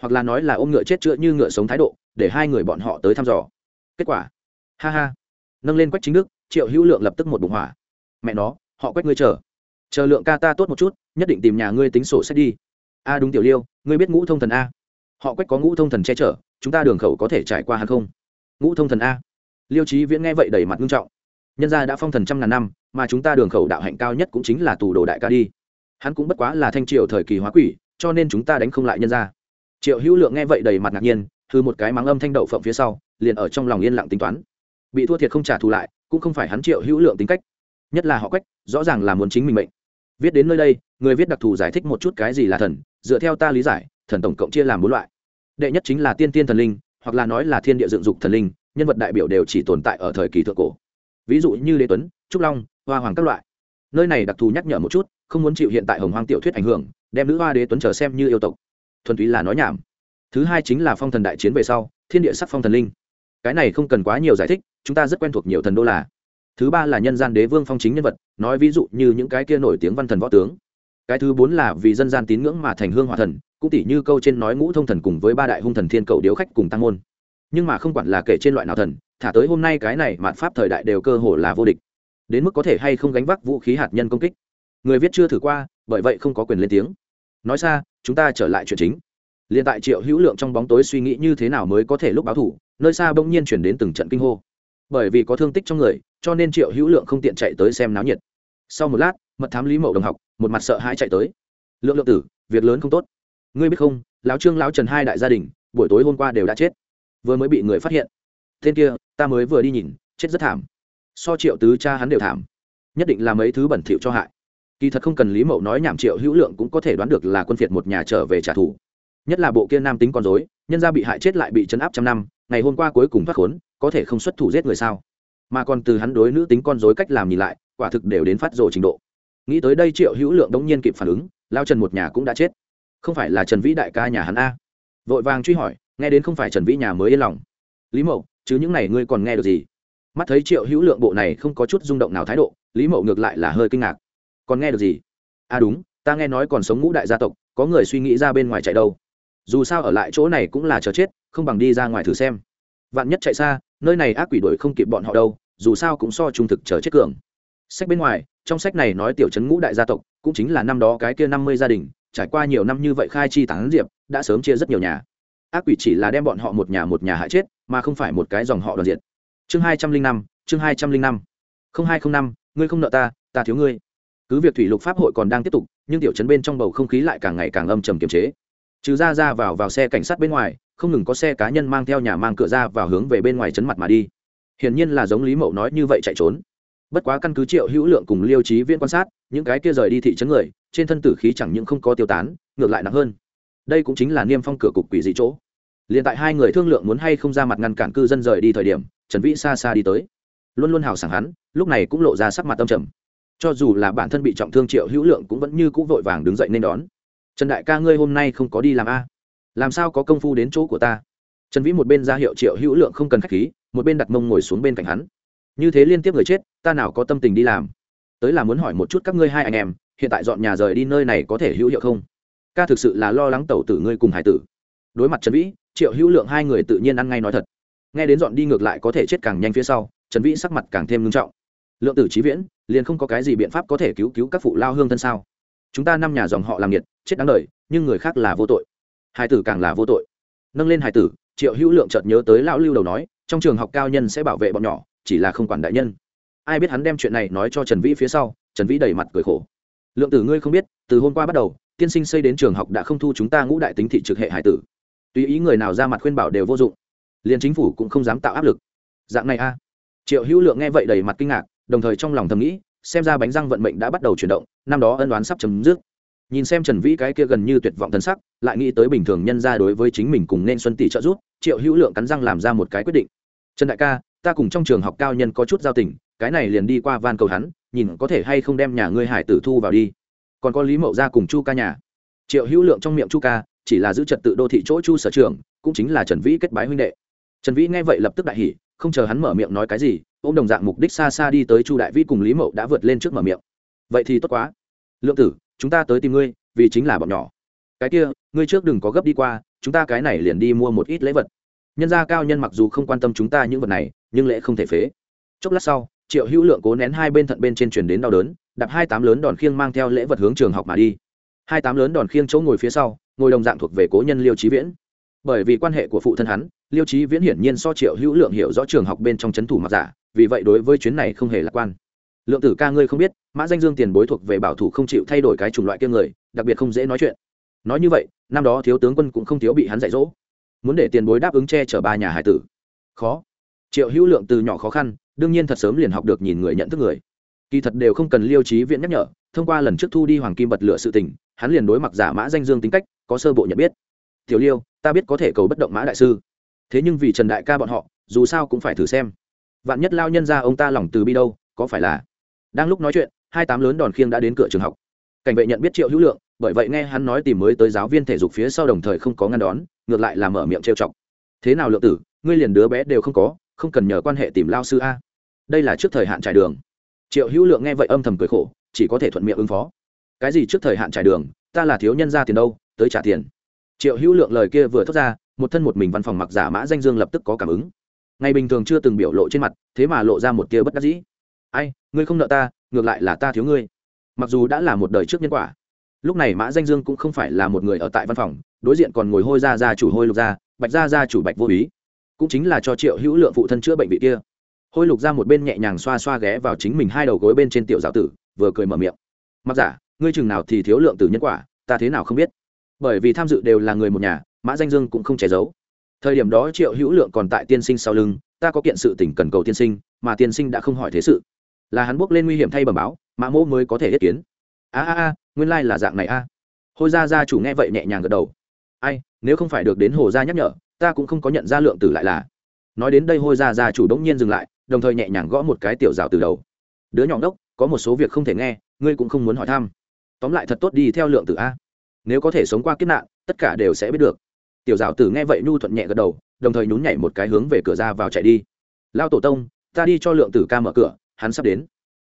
hoặc là nói là ôm ngựa chết chữa như ngựa sống thái độ, để hai người bọn họ tới thăm dò. Kết quả, ha ha, nâng lên quách chính đức, triệu hữu lượng lập tức một bụng hỏa. Mẹ nó, họ quách ngươi chờ. Chờ lượng ca ta tốt một chút, nhất định tìm nhà ngươi tính sổ sách đi. A đúng tiểu liêu, ngươi biết ngũ thông thần a. Họ quách có ngũ thông thần che chở, chúng ta đường khẩu có thể trải qua hàng không? Ngũ thông thần a. Liêu trí viễn nghe vậy đầy mặt nghiêm trọng. Nhân gia đã phong thần trăm ngàn năm, mà chúng ta đường khẩu đạo hạnh cao nhất cũng chính là tù đồ đại ca đi. Hắn cũng bất quá là thanh triều thời kỳ hóa quỷ, cho nên chúng ta đánh không lại nhân gia triệu hữu lượng nghe vậy đầy mặt ngạc nhiên thư một cái mắng âm thanh đậu phộng phía sau, liền ở trong lòng yên lặng tính toán. Bị thua thiệt không trả thù lại, cũng không phải hắn triệu hữu lượng tính cách, nhất là họ quách, rõ ràng là muốn chính mình mệnh. Viết đến nơi đây, người viết đặc thù giải thích một chút cái gì là thần, dựa theo ta lý giải, thần tổng cộng chia làm bốn loại. Đệ nhất chính là tiên tiên thần linh, hoặc là nói là thiên địa dựng dục thần linh, nhân vật đại biểu đều chỉ tồn tại ở thời kỳ thượng cổ. Ví dụ như lê tuấn, trúc long, hoa hoàng các loại. Nơi này đặc thù nhắc nhở một chút, không muốn chịu hiện tại hồng hoang tiểu thuyết ảnh hưởng, đem nữ hoa đế tuấn trở xem như yêu tộc thuần túy là nói nhảm. Thứ hai chính là phong thần đại chiến về sau, thiên địa sắc phong thần linh. Cái này không cần quá nhiều giải thích, chúng ta rất quen thuộc nhiều thần đô là. Thứ ba là nhân gian đế vương phong chính nhân vật, nói ví dụ như những cái kia nổi tiếng văn thần võ tướng. Cái thứ bốn là vì dân gian tín ngưỡng mà thành hương hòa thần, cũng tỷ như câu trên nói ngũ thông thần cùng với ba đại hung thần thiên cầu điếu khách cùng tăng môn. Nhưng mà không quản là kể trên loại nào thần, thả tới hôm nay cái này mạn pháp thời đại đều cơ hồ là vô địch. Đến mức có thể hay không gánh vác vũ khí hạt nhân công kích. Người viết chưa thử qua, bởi vậy không có quyền lên tiếng. Nói xa chúng ta trở lại chuyện chính. Liền tại triệu hữu lượng trong bóng tối suy nghĩ như thế nào mới có thể lúc báo thủ, nơi xa bỗng nhiên chuyển đến từng trận kinh hô. Bởi vì có thương tích trong người, cho nên triệu hữu lượng không tiện chạy tới xem náo nhiệt. Sau một lát, mật thám lý mậu đồng học, một mặt sợ hãi chạy tới. Lượng lượng tử, việc lớn không tốt. Ngươi biết không, lão trương, lão trần hai đại gia đình, buổi tối hôm qua đều đã chết. Vừa mới bị người phát hiện. Tên kia, ta mới vừa đi nhìn, chết rất thảm. So triệu tứ cha hắn đều thảm. Nhất định là mấy thứ bẩn thỉu cho hại kỳ thật không cần lý mậu nói nhảm triệu hữu lượng cũng có thể đoán được là quân phiệt một nhà trở về trả thù. Nhất là bộ kia nam tính con dối nhân gia bị hại chết lại bị chấn áp trăm năm, ngày hôm qua cuối cùng thoát khốn, có thể không xuất thủ giết người sao? Mà còn từ hắn đối nữ tính con dối cách làm nhìn lại, quả thực đều đến phát rồ trình độ. Nghĩ tới đây triệu hữu lượng đống nhiên kịp phản ứng, lao trần một nhà cũng đã chết. Không phải là trần vĩ đại ca nhà hắn a? Vội vàng truy hỏi, nghe đến không phải trần vĩ nhà mới yên lòng. Lý mậu, chứ những này ngươi còn nghe được gì? Mắt thấy triệu hữu lượng bộ này không có chút rung động nào thái độ, lý mậu ngược lại là hơi kinh ngạc còn nghe được gì? À đúng, ta nghe nói còn sống ngũ đại gia tộc, có người suy nghĩ ra bên ngoài chạy đâu. Dù sao ở lại chỗ này cũng là chờ chết, không bằng đi ra ngoài thử xem. Vạn nhất chạy xa, nơi này ác quỷ đuổi không kịp bọn họ đâu, dù sao cũng so trung thực chờ chết cường. Sách bên ngoài, trong sách này nói tiểu trấn ngũ đại gia tộc, cũng chính là năm đó cái kia năm mươi gia đình, trải qua nhiều năm như vậy khai chi tán diệp, đã sớm chia rất nhiều nhà. Ác quỷ chỉ là đem bọn họ một nhà một nhà hại chết, mà không phải một cái dòng họ đoàn diệt. Chương hai trăm linh năm, chương hai trăm linh năm. Không hai không năm, ngươi không nợ ta ta thiếu ngươi cứ việc thủy lục pháp hội còn đang tiếp tục, nhưng tiểu trấn bên trong bầu không khí lại càng ngày càng âm trầm kiềm chế. Trừ ra ra vào vào xe cảnh sát bên ngoài, không ngừng có xe cá nhân mang theo nhà mang cửa ra vào hướng về bên ngoài trấn mặt mà đi. Hiển nhiên là giống lý mậu nói như vậy chạy trốn. Bất quá căn cứ triệu hữu lượng cùng liêu trí viên quan sát, những cái kia rời đi thị trấn người, trên thân tử khí chẳng những không có tiêu tán, ngược lại nặng hơn. Đây cũng chính là niêm phong cửa cục quỷ dị chỗ. Liền tại hai người thương lượng muốn hay không ra mặt ngăn cản cư dân rời đi thời điểm, trần vĩ xa xa đi tới. Luôn luôn hào sảng hắn, lúc này cũng lộ ra sắc mặt tâm trầm cho dù là bản thân bị trọng thương triệu hữu lượng cũng vẫn như c ũ vội vàng đứng dậy nên đón. Trần đại ca ngươi hôm nay không có đi làm a? Làm sao có công phu đến chỗ của ta? Trần vĩ một bên ra hiệu triệu hữu lượng không cần k h á c h khí, một bên đặt mông ngồi xuống bên cạnh hắn. Như thế liên tiếp người chết, ta nào có tâm tình đi làm? Tới là muốn hỏi một chút các ngươi hai anh em, hiện tại dọn nhà rời đi nơi này có thể hữu hiệu không? Ca thực sự là lo lắng tẩu tử ngươi cùng hải tử. Đối mặt trần vĩ, triệu hữu lượng hai người tự nhiên ăn ngay nói thật. Nghe đến dọn đi ngược lại có thể chết càng nhanh phía sau, trần vĩ sắc mặt càng thêm ngưng trọng. Lượng tử trí viễn liền không có cái gì biện pháp có thể cứu cứu các phụ lao hương thân sao? Chúng ta năm nhà dòng họ làm nhiệt chết đáng đời, nhưng người khác là vô tội. Hải tử càng là vô tội. Nâng lên hải tử, triệu hữu lượng chợt nhớ tới lão lưu đầu nói, trong trường học cao nhân sẽ bảo vệ bọn nhỏ, chỉ là không quản đại nhân. Ai biết hắn đem chuyện này nói cho trần vĩ phía sau, trần vĩ đầy mặt cười khổ. Lượng tử ngươi không biết, từ hôm qua bắt đầu, tiên sinh xây đến trường học đã không thu chúng ta ngũ đại tính thị trực hệ hải tử. Tùy ý người nào ra mặt khuyên bảo đều vô dụng, liền chính phủ cũng không dám tạo áp lực. Dạng này a. Triệu hữu lượng nghe vậy đầy mặt kinh ngạc đồng thời trong lòng thầm nghĩ, xem ra bánh răng vận mệnh đã bắt đầu chuyển động, năm đó ân đoán sắp chấm dứt. Nhìn xem trần vĩ cái kia gần như tuyệt vọng thân sắc, lại nghĩ tới bình thường nhân ra đối với chính mình cùng nên xuân tỷ trợ giúp, triệu hữu lượng cắn răng làm ra một cái quyết định. Trần đại ca, ta cùng trong trường học cao nhân có chút giao tình, cái này liền đi qua van cầu hắn, nhìn có thể hay không đem nhà ngươi hải tử thu vào đi. Còn có lý mậu ra cùng chu ca nhà. Triệu hữu lượng trong miệng chu ca, chỉ là giữ trật tự đô thị chỗ chu sở trường cũng chính là trần vĩ kết bái huynh đệ. Trần vĩ nghe vậy lập tức đại hỉ, không chờ hắn mở miệng nói cái gì ô m đồng dạng mục đích xa xa đi tới chu đại vĩ cùng lý mậu đã vượt lên trước mở miệng. Vậy thì tốt quá. Lượng tử, chúng ta tới tìm ngươi, vì chính là bọn nhỏ. Cái kia, ngươi trước đừng có gấp đi qua, chúng ta cái này liền đi mua một ít lễ vật. Nhân gia cao nhân mặc dù không quan tâm chúng ta những vật này, nhưng lễ không thể phế. Chốc lát sau, triệu hữu lượng cố nén hai bên thận bên trên truyền đến đau đớn, đạp hai tám lớn đòn khiêng mang theo lễ vật hướng trường học mà đi. Hai tám lớn đòn khiêng chỗ ngồi phía sau, ngồi đồng dạng thuộc về cố nhân liêu trí viễn. Bởi vì quan hệ của phụ thân hắn, liêu trí viễn hiển nhiên so triệu hữu lượng hiểu rõ trường học bên trong c h ấ n thủ mặc giả vì vậy đối với chuyến này không hề lạc quan. Lượng tử ca ngươi không biết, mã danh dương tiền bối thuộc về bảo thủ không chịu thay đổi cái chủng loại kia người, đặc biệt không dễ nói chuyện. Nói như vậy, năm đó thiếu tướng quân cũng không thiếu bị hắn dạy dỗ. Muốn để tiền bối đáp ứng che chở ba nhà hải tử. Khó. Triệu hữu lượng từ nhỏ khó khăn, đương nhiên thật sớm liền học được nhìn người nhận thức người. Kỳ thật đều không cần liêu trí viện nhắc nhở, thông qua lần trước thu đi hoàng kim bật lửa sự tình, hắn liền đối mặt giả mã danh dương tính cách, có sơ bộ nhận biết. Tiểu liêu, ta biết có thể cầu bất động mã đại sư. Thế nhưng vì trần đại ca bọn họ, dù sao cũng phải thử xem vạn nhất lao nhân ra ông ta lòng từ bi đâu, có phải là? Đang lúc nói chuyện, hai tám lớn đòn khiêng đã đến cửa trường học. Cảnh vệ nhận biết triệu hữu lượng, bởi vậy nghe hắn nói tìm mới tới giáo viên thể dục phía sau đồng thời không có ngăn đón, ngược lại là mở miệng trêu chọc. Thế nào lượng tử, ngươi liền đứa bé đều không có, không cần nhờ quan hệ tìm lao sư a. Đây là trước thời hạn trải đường. Triệu hữu lượng nghe vậy âm thầm cười khổ, chỉ có thể thuận miệng ứng phó. Cái gì trước thời hạn trải đường, ta là thiếu nhân ra tiền đâu, tới trả tiền. Triệu hữu lượng lời kia vừa thốt ra, một thân một mình văn phòng mặc giả mã danh dương lập tức có cảm ứng ngày bình thường chưa từng biểu lộ trên mặt, thế mà lộ ra một tia bất đắc dĩ. Ai, ngươi không nợ ta, ngược lại là ta thiếu ngươi. Mặc dù đã là một đời trước nhân quả. Lúc này mã danh dương cũng không phải là một người ở tại văn phòng, đối diện còn ngồi hôi ra ra chủ hôi lục gia bạch gia gia chủ bạch vô ý cũng chính là cho triệu hữu lượng phụ thân chữa bệnh vị kia. Hôi lục ra một bên nhẹ nhàng xoa xoa ghé vào chính mình hai đầu gối bên trên tiểu giáo tử, vừa cười mở miệng. Mặc giả, ngươi chừng nào thì thiếu lượng tử nhân quả, ta thế nào không biết. Bởi vì tham dự đều là người một nhà, mã danh dương cũng không che giấu thời điểm đó triệu hữu lượng còn tại tiên sinh sau lưng, ta có kiện sự tỉnh cần cầu tiên sinh, mà tiên sinh đã không hỏi thế sự. Là hắn bước lên nguy hiểm thay bẩm báo, mã mỗ mới có thể yết kiến. A a a, nguyên lai、like、là dạng này a. À. hôi gia gia chủ nghe vậy nhẹ nhàng gật đầu. Ai, nếu không phải được đến hồ gia nhắc nhở, ta cũng không có nhận ra lượng tử lại là. Nói đến đây hôi gia gia chủ đống nhiên dừng lại, đồng thời nhẹ nhàng gõ một cái tiểu rào từ đầu. Đứa nhỏ đốc có một số việc không thể nghe, ngươi cũng không muốn hỏi thăm. Tóm lại thật tốt đi theo lượng tử a. Nếu có thể sống qua kiếp nạn, tất cả đều sẽ biết được tiểu Dạo tử nghe vậy nhu thuận nhẹ gật đầu, đồng thời nhún nhảy một cái hướng về cửa ra vào chạy đi. Lao tổ tông, ta đi cho lượng tử ca mở cửa, hắn sắp đến.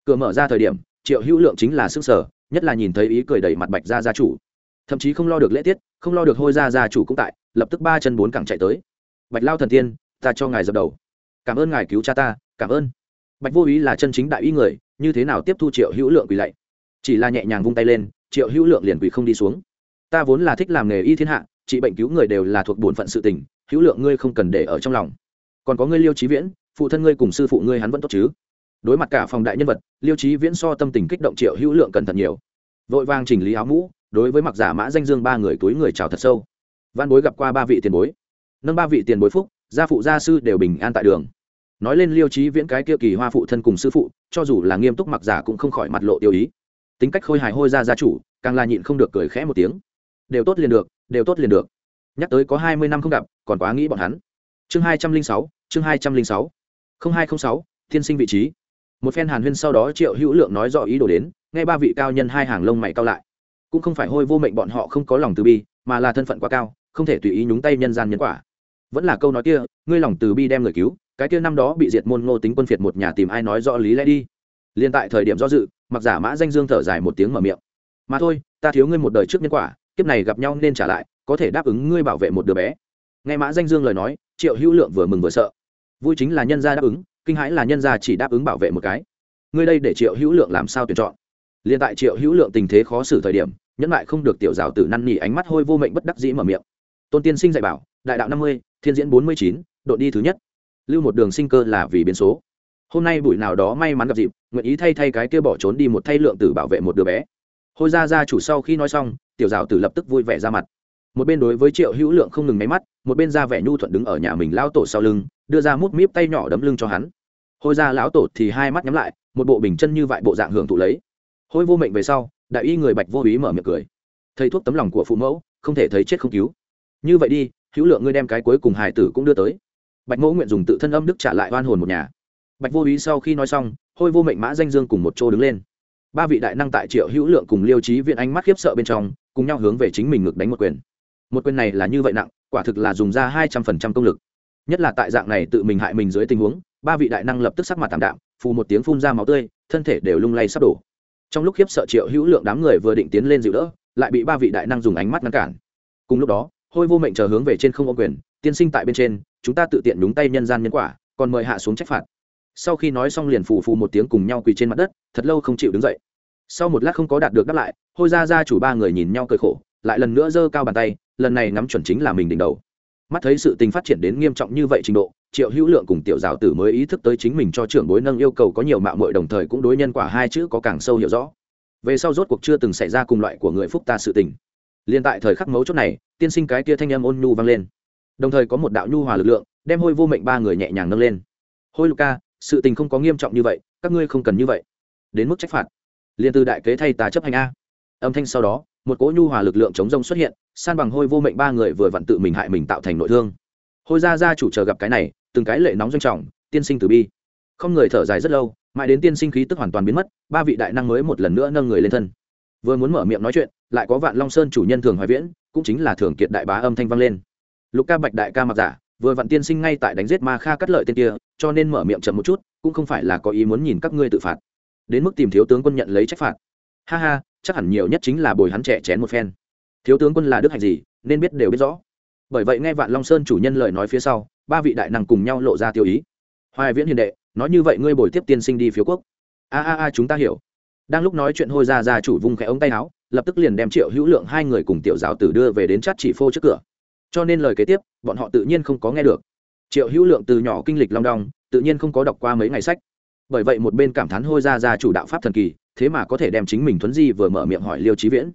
Cửa mở ra thời điểm, triệu hữu lượng chính là sức sở, nhất là nhìn thấy ý cười đầy mặt bạch ra gia chủ. Thậm chí không lo được lễ tiết, không lo được hôi ra gia chủ cũng tại, lập tức ba chân bốn cẳng chạy tới. Bạch lao thần tiên, ta cho ngài dập đầu. Cảm ơn ngài cứu cha ta, cảm ơn. Bạch vô ý là chân chính đại ý người, như thế nào tiếp thu triệu hữu lượng quỳ lạy? Chỉ là nhẹ nhàng vung tay lên, triệu hữu lượng liền quỳ không đi xuống. Ta vốn là thích làm nghề y thiên hạ trị bệnh cứu người đều là thuộc bổn phận sự tình, hữu lượng ngươi không cần để ở trong lòng. Còn có ngươi liêu trí viễn, phụ thân ngươi cùng sư phụ ngươi hắn vẫn tốt chứ? Đối mặt cả phòng đại nhân vật, liêu trí viễn so tâm tình kích động triệu hữu lượng cẩn thận nhiều. Vội vàng chỉnh lý áo mũ, đối với mặc giả mã danh dương ba người túi người chào thật sâu. Văn bối gặp qua ba vị tiền bối. Nâng ba vị tiền bối phúc, gia phụ gia sư đều bình an tại đường. Nói lên liêu trí viễn cái kia kỳ hoa phụ thân cùng sư phụ, cho dù là nghiêm túc mặc giả cũng không khỏi mặt lộ tiêu ý. Tính cách khôi hài hôi ra gia chủ, càng là nhịn không được cười khẽ một tiếng. Đều tốt liền được đều tốt liền được. Nhắc tới có hai mươi năm không gặp, còn quá nghĩ bọn hắn. Chương hai trăm linh sáu, chương hai trăm linh sáu. Không hai không sáu thiên sinh vị trí. Một phen hàn huyên sau đó triệu hữu lượng nói rõ ý đồ đến, nghe ba vị cao nhân hai hàng lông mày cao lại. Cũng không phải hôi vô mệnh bọn họ không có lòng từ bi, mà là thân phận quá cao, không thể tùy ý nhúng tay nhân gian nhân quả. Vẫn là câu nói kia, ngươi lòng từ bi đem người cứu, cái kia năm đó bị diệt môn ngô tính quân phiệt một nhà tìm ai nói rõ lý lẽ đi. Liền tại thời điểm do dự mặc giả mã danh dương thở dài một tiếng mở miệng. Mà thôi, ta thiếu ngươi một đời trước nhân quả kiếp này gặp nhau nên trả lại, có thể đáp ứng ngươi bảo vệ một đứa bé. Nghe mã danh dương lời nói, triệu hữu lượng vừa mừng vừa sợ. Vui chính là nhân gia đáp ứng, kinh hãi là nhân gia chỉ đáp ứng bảo vệ một cái. Ngươi đây để triệu hữu lượng làm sao tuyển chọn? Liền tại triệu hữu lượng tình thế khó xử thời điểm, nhẫn lại không được tiểu rào tử năn nỉ ánh mắt hôi vô mệnh bất đắc dĩ mở miệng. Tôn tiên sinh dạy bảo, đại đạo năm mươi, thiên diễn bốn mươi chín đội đi thứ nhất. Lưu một đường sinh cơ là vì biến số. Hôm nay buổi nào đó may mắn gặp dịp, nguyện ý thay thay cái kia bỏ trốn đi một thay lượng tử bảo vệ một đứa bé. Hôi ra ra chủ sau khi nói xong tiểu rào tử lập tức vui vẻ ra mặt. Một bên đối với triệu hữu lượng không ngừng máy mắt, một bên ra vẻ nhu thuận đứng ở nhà mình lao tổ sau lưng, đưa ra mút míp tay nhỏ đấm lưng cho hắn. Hôi ra lão tổ thì hai mắt nhắm lại, một bộ bình chân như vại bộ dạng hưởng thụ lấy. Hôi vô mệnh về sau, đại y người bạch vô ý mở miệng cười. Thầy thuốc tấm lòng của phụ mẫu, không thể thấy chết không cứu. Như vậy đi, hữu lượng ngươi đem cái cuối cùng hài tử cũng đưa tới. Bạch mẫu nguyện dùng tự thân âm đức trả lại oan hồn một nhà. Bạch vô ý sau khi nói xong, hôi vô mệnh mã danh dương cùng một chỗ đứng lên ba vị đại năng tại triệu hữu lượng cùng liêu trí viện ánh mắt khiếp sợ bên trong, cùng nhau hướng về chính mình ngực đánh một quyền. Một quyền này là như vậy nặng, quả thực là dùng ra hai trăm phần trăm công lực. Nhất là tại dạng này tự mình hại mình dưới tình huống, ba vị đại năng lập tức sắc mặt tảm đạm, phù một tiếng phun ra máu tươi, thân thể đều lung lay sắp đổ. Trong lúc khiếp sợ triệu hữu lượng đám người vừa định tiến lên dịu đỡ, lại bị ba vị đại năng dùng ánh mắt ngăn cản. Cùng lúc đó, hôi vô mệnh chờ hướng về trên không ô quyền, tiên sinh tại bên trên, chúng ta tự tiện đúng tay nhân gian nhân quả, còn mời hạ xuống trách phạt sau khi nói xong liền phù phù một tiếng cùng nhau quỳ trên mặt đất, thật lâu không chịu đứng dậy. Sau một lát không có đạt được đáp lại, hôi ra ra chủ ba người nhìn nhau cười khổ, lại lần nữa giơ cao bàn tay, lần này nắm chuẩn chính là mình đỉnh đầu. Mắt thấy sự tình phát triển đến nghiêm trọng như vậy trình độ, triệu hữu lượng cùng tiểu giáo tử mới ý thức tới chính mình cho trưởng bối nâng yêu cầu có nhiều mạo mội đồng thời cũng đối nhân quả hai chữ có càng sâu hiểu rõ. Về sau rốt cuộc chưa từng xảy ra cùng loại của người phúc ta sự tình. Liên tại thời khắc mấu chốt này, tiên sinh cái kia thanh âm ôn nhu vang lên. Đồng thời có một đạo nhu hòa lực lượng, đem hôi vô mệnh ba người nhẹ nhàng nâng lên. Hôi lục ca sự tình không có nghiêm trọng như vậy, các ngươi không cần như vậy. Đến mức trách phạt. Liền từ đại kế thay ta chấp hành a. Âm thanh sau đó, một cỗ nhu hòa lực lượng chống rông xuất hiện, san bằng hôi vô mệnh ba người vừa vặn tự mình hại mình tạo thành nội thương. Hôi ra ra chủ chờ gặp cái này, từng cái lệ nóng doanh trọng, tiên sinh từ bi. Không người thở dài rất lâu, mãi đến tiên sinh khí tức hoàn toàn biến mất, ba vị đại năng mới một lần nữa nâng người lên thân. Vừa muốn mở miệng nói chuyện, lại có vạn long sơn chủ nhân thường hoài viễn, cũng chính là thường kiệt đại bá âm thanh vang lên. Lục ca bạch đại ca mặc giả vừa vặn tiên sinh ngay tại đánh giết ma kha cắt lợi tên kia, cho nên mở miệng chậm một chút, cũng không phải là có ý muốn nhìn các ngươi tự phạt. Đến mức tìm thiếu tướng quân nhận lấy trách phạt. Ha ha, chắc hẳn nhiều nhất chính là bồi hắn trẻ chén một phen. Thiếu tướng quân là đức hạnh gì, nên biết đều biết rõ. Bởi vậy nghe vạn long sơn chủ nhân lời nói phía sau, ba vị đại năng cùng nhau lộ ra tiêu ý. Hoài viễn hiền đệ, nói như vậy ngươi bồi tiếp tiên sinh đi phiếu quốc. A a a, chúng ta hiểu. Đang lúc nói chuyện hôi ra ra chủ vung khẽ ống tay áo, lập tức liền đem triệu hữu lượng hai người cùng tiểu giáo tử đưa về đến chát chỉ phô trước cửa cho nên lời kế tiếp, bọn họ tự nhiên không có nghe được. Triệu hữu lượng từ nhỏ kinh lịch long đong, tự nhiên không có đọc qua mấy ngày sách. Bởi vậy một bên cảm thán hôi ra ra chủ đạo pháp thần kỳ, thế mà có thể đem chính mình thuấn di vừa mở miệng hỏi liêu trí viễn.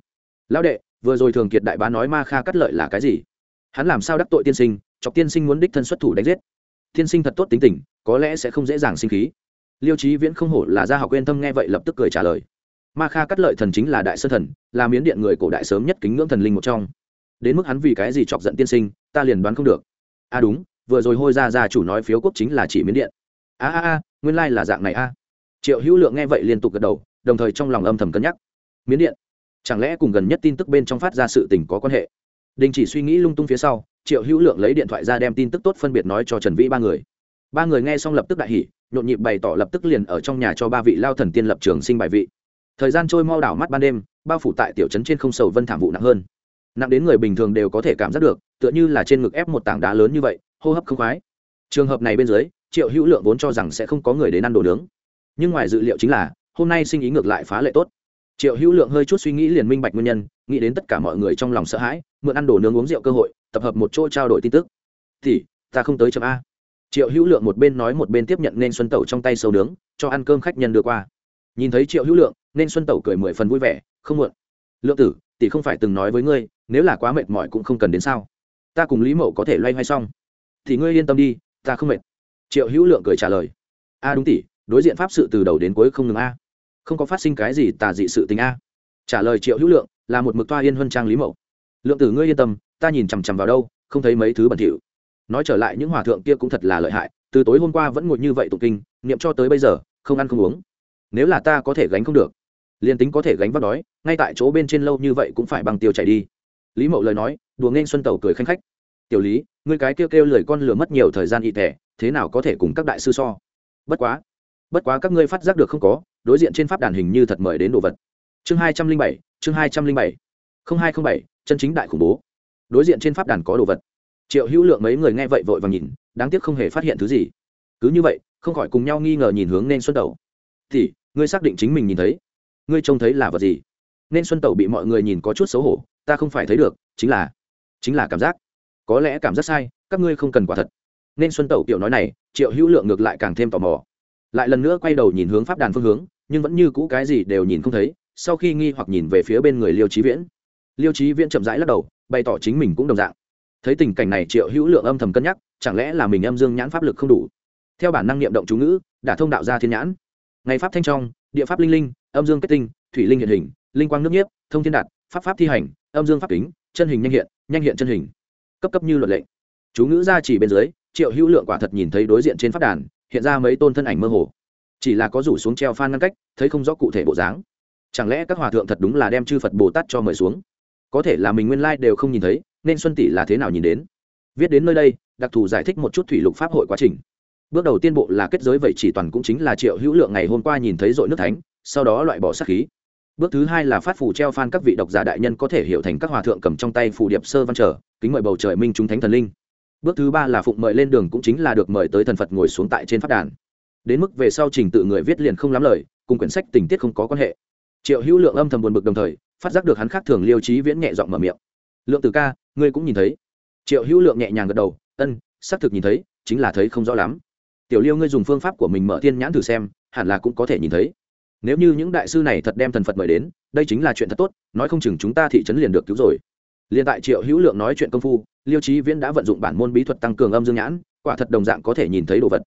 Lão đệ, vừa rồi thường kiệt đại bá nói ma kha cắt lợi là cái gì? Hắn làm sao đắc tội tiên sinh, chọc tiên sinh muốn đích thân xuất thủ đánh giết? Tiên sinh thật tốt tính tình, có lẽ sẽ không dễ dàng sinh khí. Liêu trí viễn không hổ là gia học quên tâm nghe vậy lập tức cười trả lời. Ma kha cắt lợi thần chính là đại sơn thần, là miến điện người cổ đại sớm nhất kính ngưỡng thần linh một trong đến mức hắn vì cái gì chọc giận tiên sinh, ta liền đoán không được. À đúng, vừa rồi hôi ra ra chủ nói phiếu quốc chính là chỉ miến điện. A a a, nguyên lai、like、là dạng này a. Triệu hữu lượng nghe vậy liên tục gật đầu, đồng thời trong lòng âm thầm cân nhắc. Miến điện, chẳng lẽ cùng gần nhất tin tức bên trong phát ra sự tình có quan hệ? Đình chỉ suy nghĩ lung tung phía sau, triệu hữu lượng lấy điện thoại ra đem tin tức tốt phân biệt nói cho trần vĩ ba người. Ba người nghe xong lập tức đại hỉ, nhộn nhịp bày tỏ lập tức liền ở trong nhà cho ba vị lao thần tiên lập trường sinh bài vị. Thời gian trôi mau đảo mắt ban đêm, bao phủ tại tiểu trấn trên không sầu vân thảm vụ nặng hơn nặng đến người bình thường đều có thể cảm giác được, tựa như là trên ngực ép một tảng đá lớn như vậy, hô hấp không khoái. Trường hợp này bên dưới, triệu hữu lượng vốn cho rằng sẽ không có người đến ăn đồ nướng. Nhưng ngoài dự liệu chính là, hôm nay sinh ý ngược lại phá lệ tốt. Triệu hữu lượng hơi chút suy nghĩ liền minh bạch nguyên nhân, nghĩ đến tất cả mọi người trong lòng sợ hãi, mượn ăn đồ nướng uống rượu cơ hội, tập hợp một chỗ trao đổi tin tức. Thì ta không tới chậm a. Triệu hữu lượng một bên nói một bên tiếp nhận nên xuân tẩu trong tay sâu nướng, cho ăn cơm khách nhân đưa qua. Nhìn thấy triệu hữu lượng, nên xuân tẩu cười mười phần vui vẻ, không muộn. Lượng tử tỷ không phải từng nói với ngươi, nếu là quá mệt mỏi cũng không cần đến sao? Ta cùng lý mậu có thể loay hoay xong. Thì ngươi yên tâm đi, ta không mệt. Triệu hữu lượng cười trả lời. A đúng tỷ, đối diện pháp sự từ đầu đến cuối không ngừng a. Không có phát sinh cái gì tà dị sự tình a. Trả lời triệu hữu lượng, là một mực toa yên huân trang lý mậu. Lượng tử ngươi yên tâm, ta nhìn chằm chằm vào đâu, không thấy mấy thứ bẩn thỉu. Nói trở lại những hòa thượng kia cũng thật là lợi hại, từ tối hôm qua vẫn ngồi như vậy tụng kinh, niệm cho tới bây giờ, không ăn không uống. Nếu là ta có thể gánh không được liền tính có thể gánh vác đói, ngay tại chỗ bên trên lâu như vậy cũng phải bằng tiêu chảy đi. Lý mậu lời nói, đùa nghênh xuân tàu cười khanh khách. Tiểu lý, ngươi cái kêu kêu lời con lừa mất nhiều thời gian y tẻ, thế nào có thể cùng các đại sư so? Bất quá bất quá các ngươi phát giác được không có, đối diện trên pháp đàn hình như thật mời đến đồ vật. Chương hai trăm linh bảy, chương hai trăm linh bảy. Không hai không bảy, chân chính đại khủng bố. Đối diện trên pháp đàn có đồ vật. Triệu hữu lượng mấy người nghe vậy vội và nhìn, đáng tiếc không hề phát hiện thứ gì. Cứ như vậy, không khỏi cùng nhau nghi ngờ nhìn hướng nên xuân tẩu. Thì ngươi xác định chính mình nhìn thấy ngươi trông thấy là vật gì? Nên xuân tẩu bị mọi người nhìn có chút xấu hổ, ta không phải thấy được, chính là chính là cảm giác. Có lẽ cảm giác sai, các ngươi không cần quả thật. Nên xuân tẩu kiểu nói này, triệu hữu lượng ngược lại càng thêm tò mò. Lại lần nữa quay đầu nhìn hướng pháp đàn phương hướng, nhưng vẫn như cũ cái gì đều nhìn không thấy, sau khi nghi hoặc nhìn về phía bên người liêu trí viễn. Liêu trí viễn chậm rãi lắc đầu, bày tỏ chính mình cũng đồng dạng. Thấy tình cảnh này triệu hữu lượng âm thầm cân nhắc, chẳng lẽ là mình âm dương nhãn pháp lực không đủ? Theo bản năng niệm động chú ngữ đã thông đạo ra thiên nhãn. Ngày pháp thanh trong, địa pháp linh linh âm dương kết tinh, thủy linh hiện hình, linh quang nước nhiếp, thông thiên đạt, pháp pháp thi hành, âm dương pháp kính, chân hình nhanh hiện nhanh hiện chân hình. Cấp cấp như luật lệ. Chú ngữ ra chỉ bên dưới, triệu hữu lượng quả thật nhìn thấy đối diện trên pháp đàn, hiện ra mấy tôn thân ảnh mơ hồ. Chỉ là có rủ xuống treo phan ngăn cách, thấy không rõ cụ thể bộ dáng. Chẳng lẽ các hòa thượng thật đúng là đem chư phật bồ tát cho mời xuống? Có thể là mình nguyên lai đều không nhìn thấy, nên xuân tỷ là thế nào nhìn đến? Viết đến nơi đây, đặc thù giải thích một chút thủy lục pháp hội quá trình. Bước đầu tiên bộ là kết giới vậy chỉ toàn cũng chính là triệu hữu lượng ngày hôm qua nhìn thấy dội nước thánh sau đó loại bỏ sát khí. Bước thứ hai là phát phù treo phan các vị độc giả đại nhân có thể hiểu thành các hòa thượng cầm trong tay phù điệp sơ văn trở, kính mời bầu trời minh chúng thánh thần linh. Bước thứ ba là phụng mời lên đường cũng chính là được mời tới thần phật ngồi xuống tại trên phát đàn. Đến mức về sau trình tự người viết liền không lắm lời, cùng quyển sách tình tiết không có quan hệ. Triệu hữu lượng âm thầm buồn bực đồng thời, phát giác được hắn khác thường liêu trí viễn nhẹ giọng mở miệng. Lượng từ ca, ngươi cũng nhìn thấy. Triệu hữu lượng nhẹ nhàng gật đầu, ân, xác thực nhìn thấy, chính là thấy không rõ lắm. Tiểu liêu ngươi dùng phương pháp của mình mở thiên nhãn thử xem, hẳn là cũng có thể nhìn thấy nếu như những đại sư này thật đem thần phật mời đến, đây chính là chuyện thật tốt, nói không chừng chúng ta thị trấn liền được cứu rồi. Liền tại triệu hữu lượng nói chuyện công phu, liêu trí viễn đã vận dụng bản môn bí thuật tăng cường âm dương nhãn, quả thật đồng dạng có thể nhìn thấy đồ vật.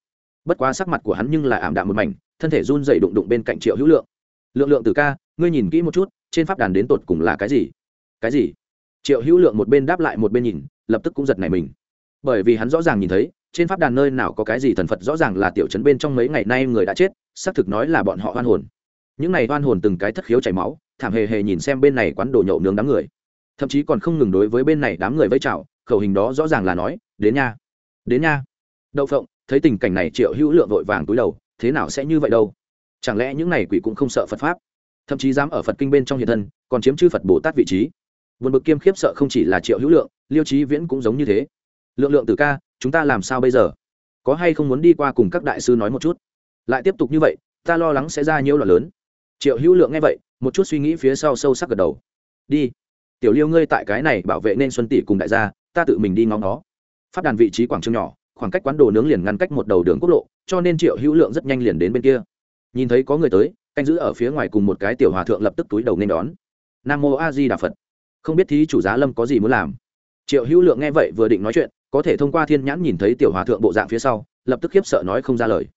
Bất quá sắc mặt của hắn nhưng lại ảm đạm một mảnh, thân thể run dày đụng đụng bên cạnh triệu hữu lượng. Lượng lượng từ ca, ngươi nhìn kỹ một chút, trên pháp đàn đến tột cùng là cái gì? Cái gì? Triệu hữu lượng một bên đáp lại một bên nhìn, lập tức cũng giật nảy mình. Bởi vì hắn rõ ràng nhìn thấy, trên pháp đàn nơi nào có cái gì thần phật rõ ràng là tiểu trấn bên trong mấy ngày nay người đã chết, xác thực nói là bọn họ hoan hồn những này oan hồn từng cái thất khiếu chảy máu, thảm hề hề nhìn xem bên này quán đồ nhậu nướng đám người. Thậm chí còn không ngừng đối với bên này đám người vây chào, khẩu hình đó rõ ràng là nói, đến nha đến nha. Đậu phộng, thấy tình cảnh này triệu hữu lượng vội vàng túi đầu, thế nào sẽ như vậy đâu? Chẳng lẽ những này quỷ cũng không sợ phật pháp? Thậm chí dám ở phật kinh bên trong hiện thân, còn chiếm chư phật bồ tát vị trí? Vượt bực kiêm khiếp sợ không chỉ là triệu hữu lượng, liêu trí viễn cũng giống như thế. Lượng lượng từ ca, chúng ta làm sao bây giờ? Có hay không muốn đi qua cùng các đại sư nói một chút? Lại tiếp tục như vậy, ta lo lắng sẽ ra nhiều loạn lớn triệu hữu lượng nghe vậy, một chút suy nghĩ phía sau sâu sắc gật đầu. Đi, tiểu liêu ngươi tại cái này bảo vệ nên xuân tỷ cùng đại gia, ta tự mình đi ngóng nó phát đàn vị trí quảng trường nhỏ, khoảng cách quán đồ nướng liền ngăn cách một đầu đường quốc lộ, cho nên triệu hữu lượng rất nhanh liền đến bên kia. Nhìn thấy có người tới, canh giữ ở phía ngoài cùng một cái tiểu hòa thượng lập tức túi đầu nên đón. Nam mô a di đà phật. Không biết thí chủ giá lâm có gì muốn làm. Triệu hữu lượng nghe vậy vừa định nói chuyện, có thể thông qua thiên nhãn nhìn thấy tiểu hòa thượng bộ dạng phía sau, lập tức khiếp sợ nói không ra lời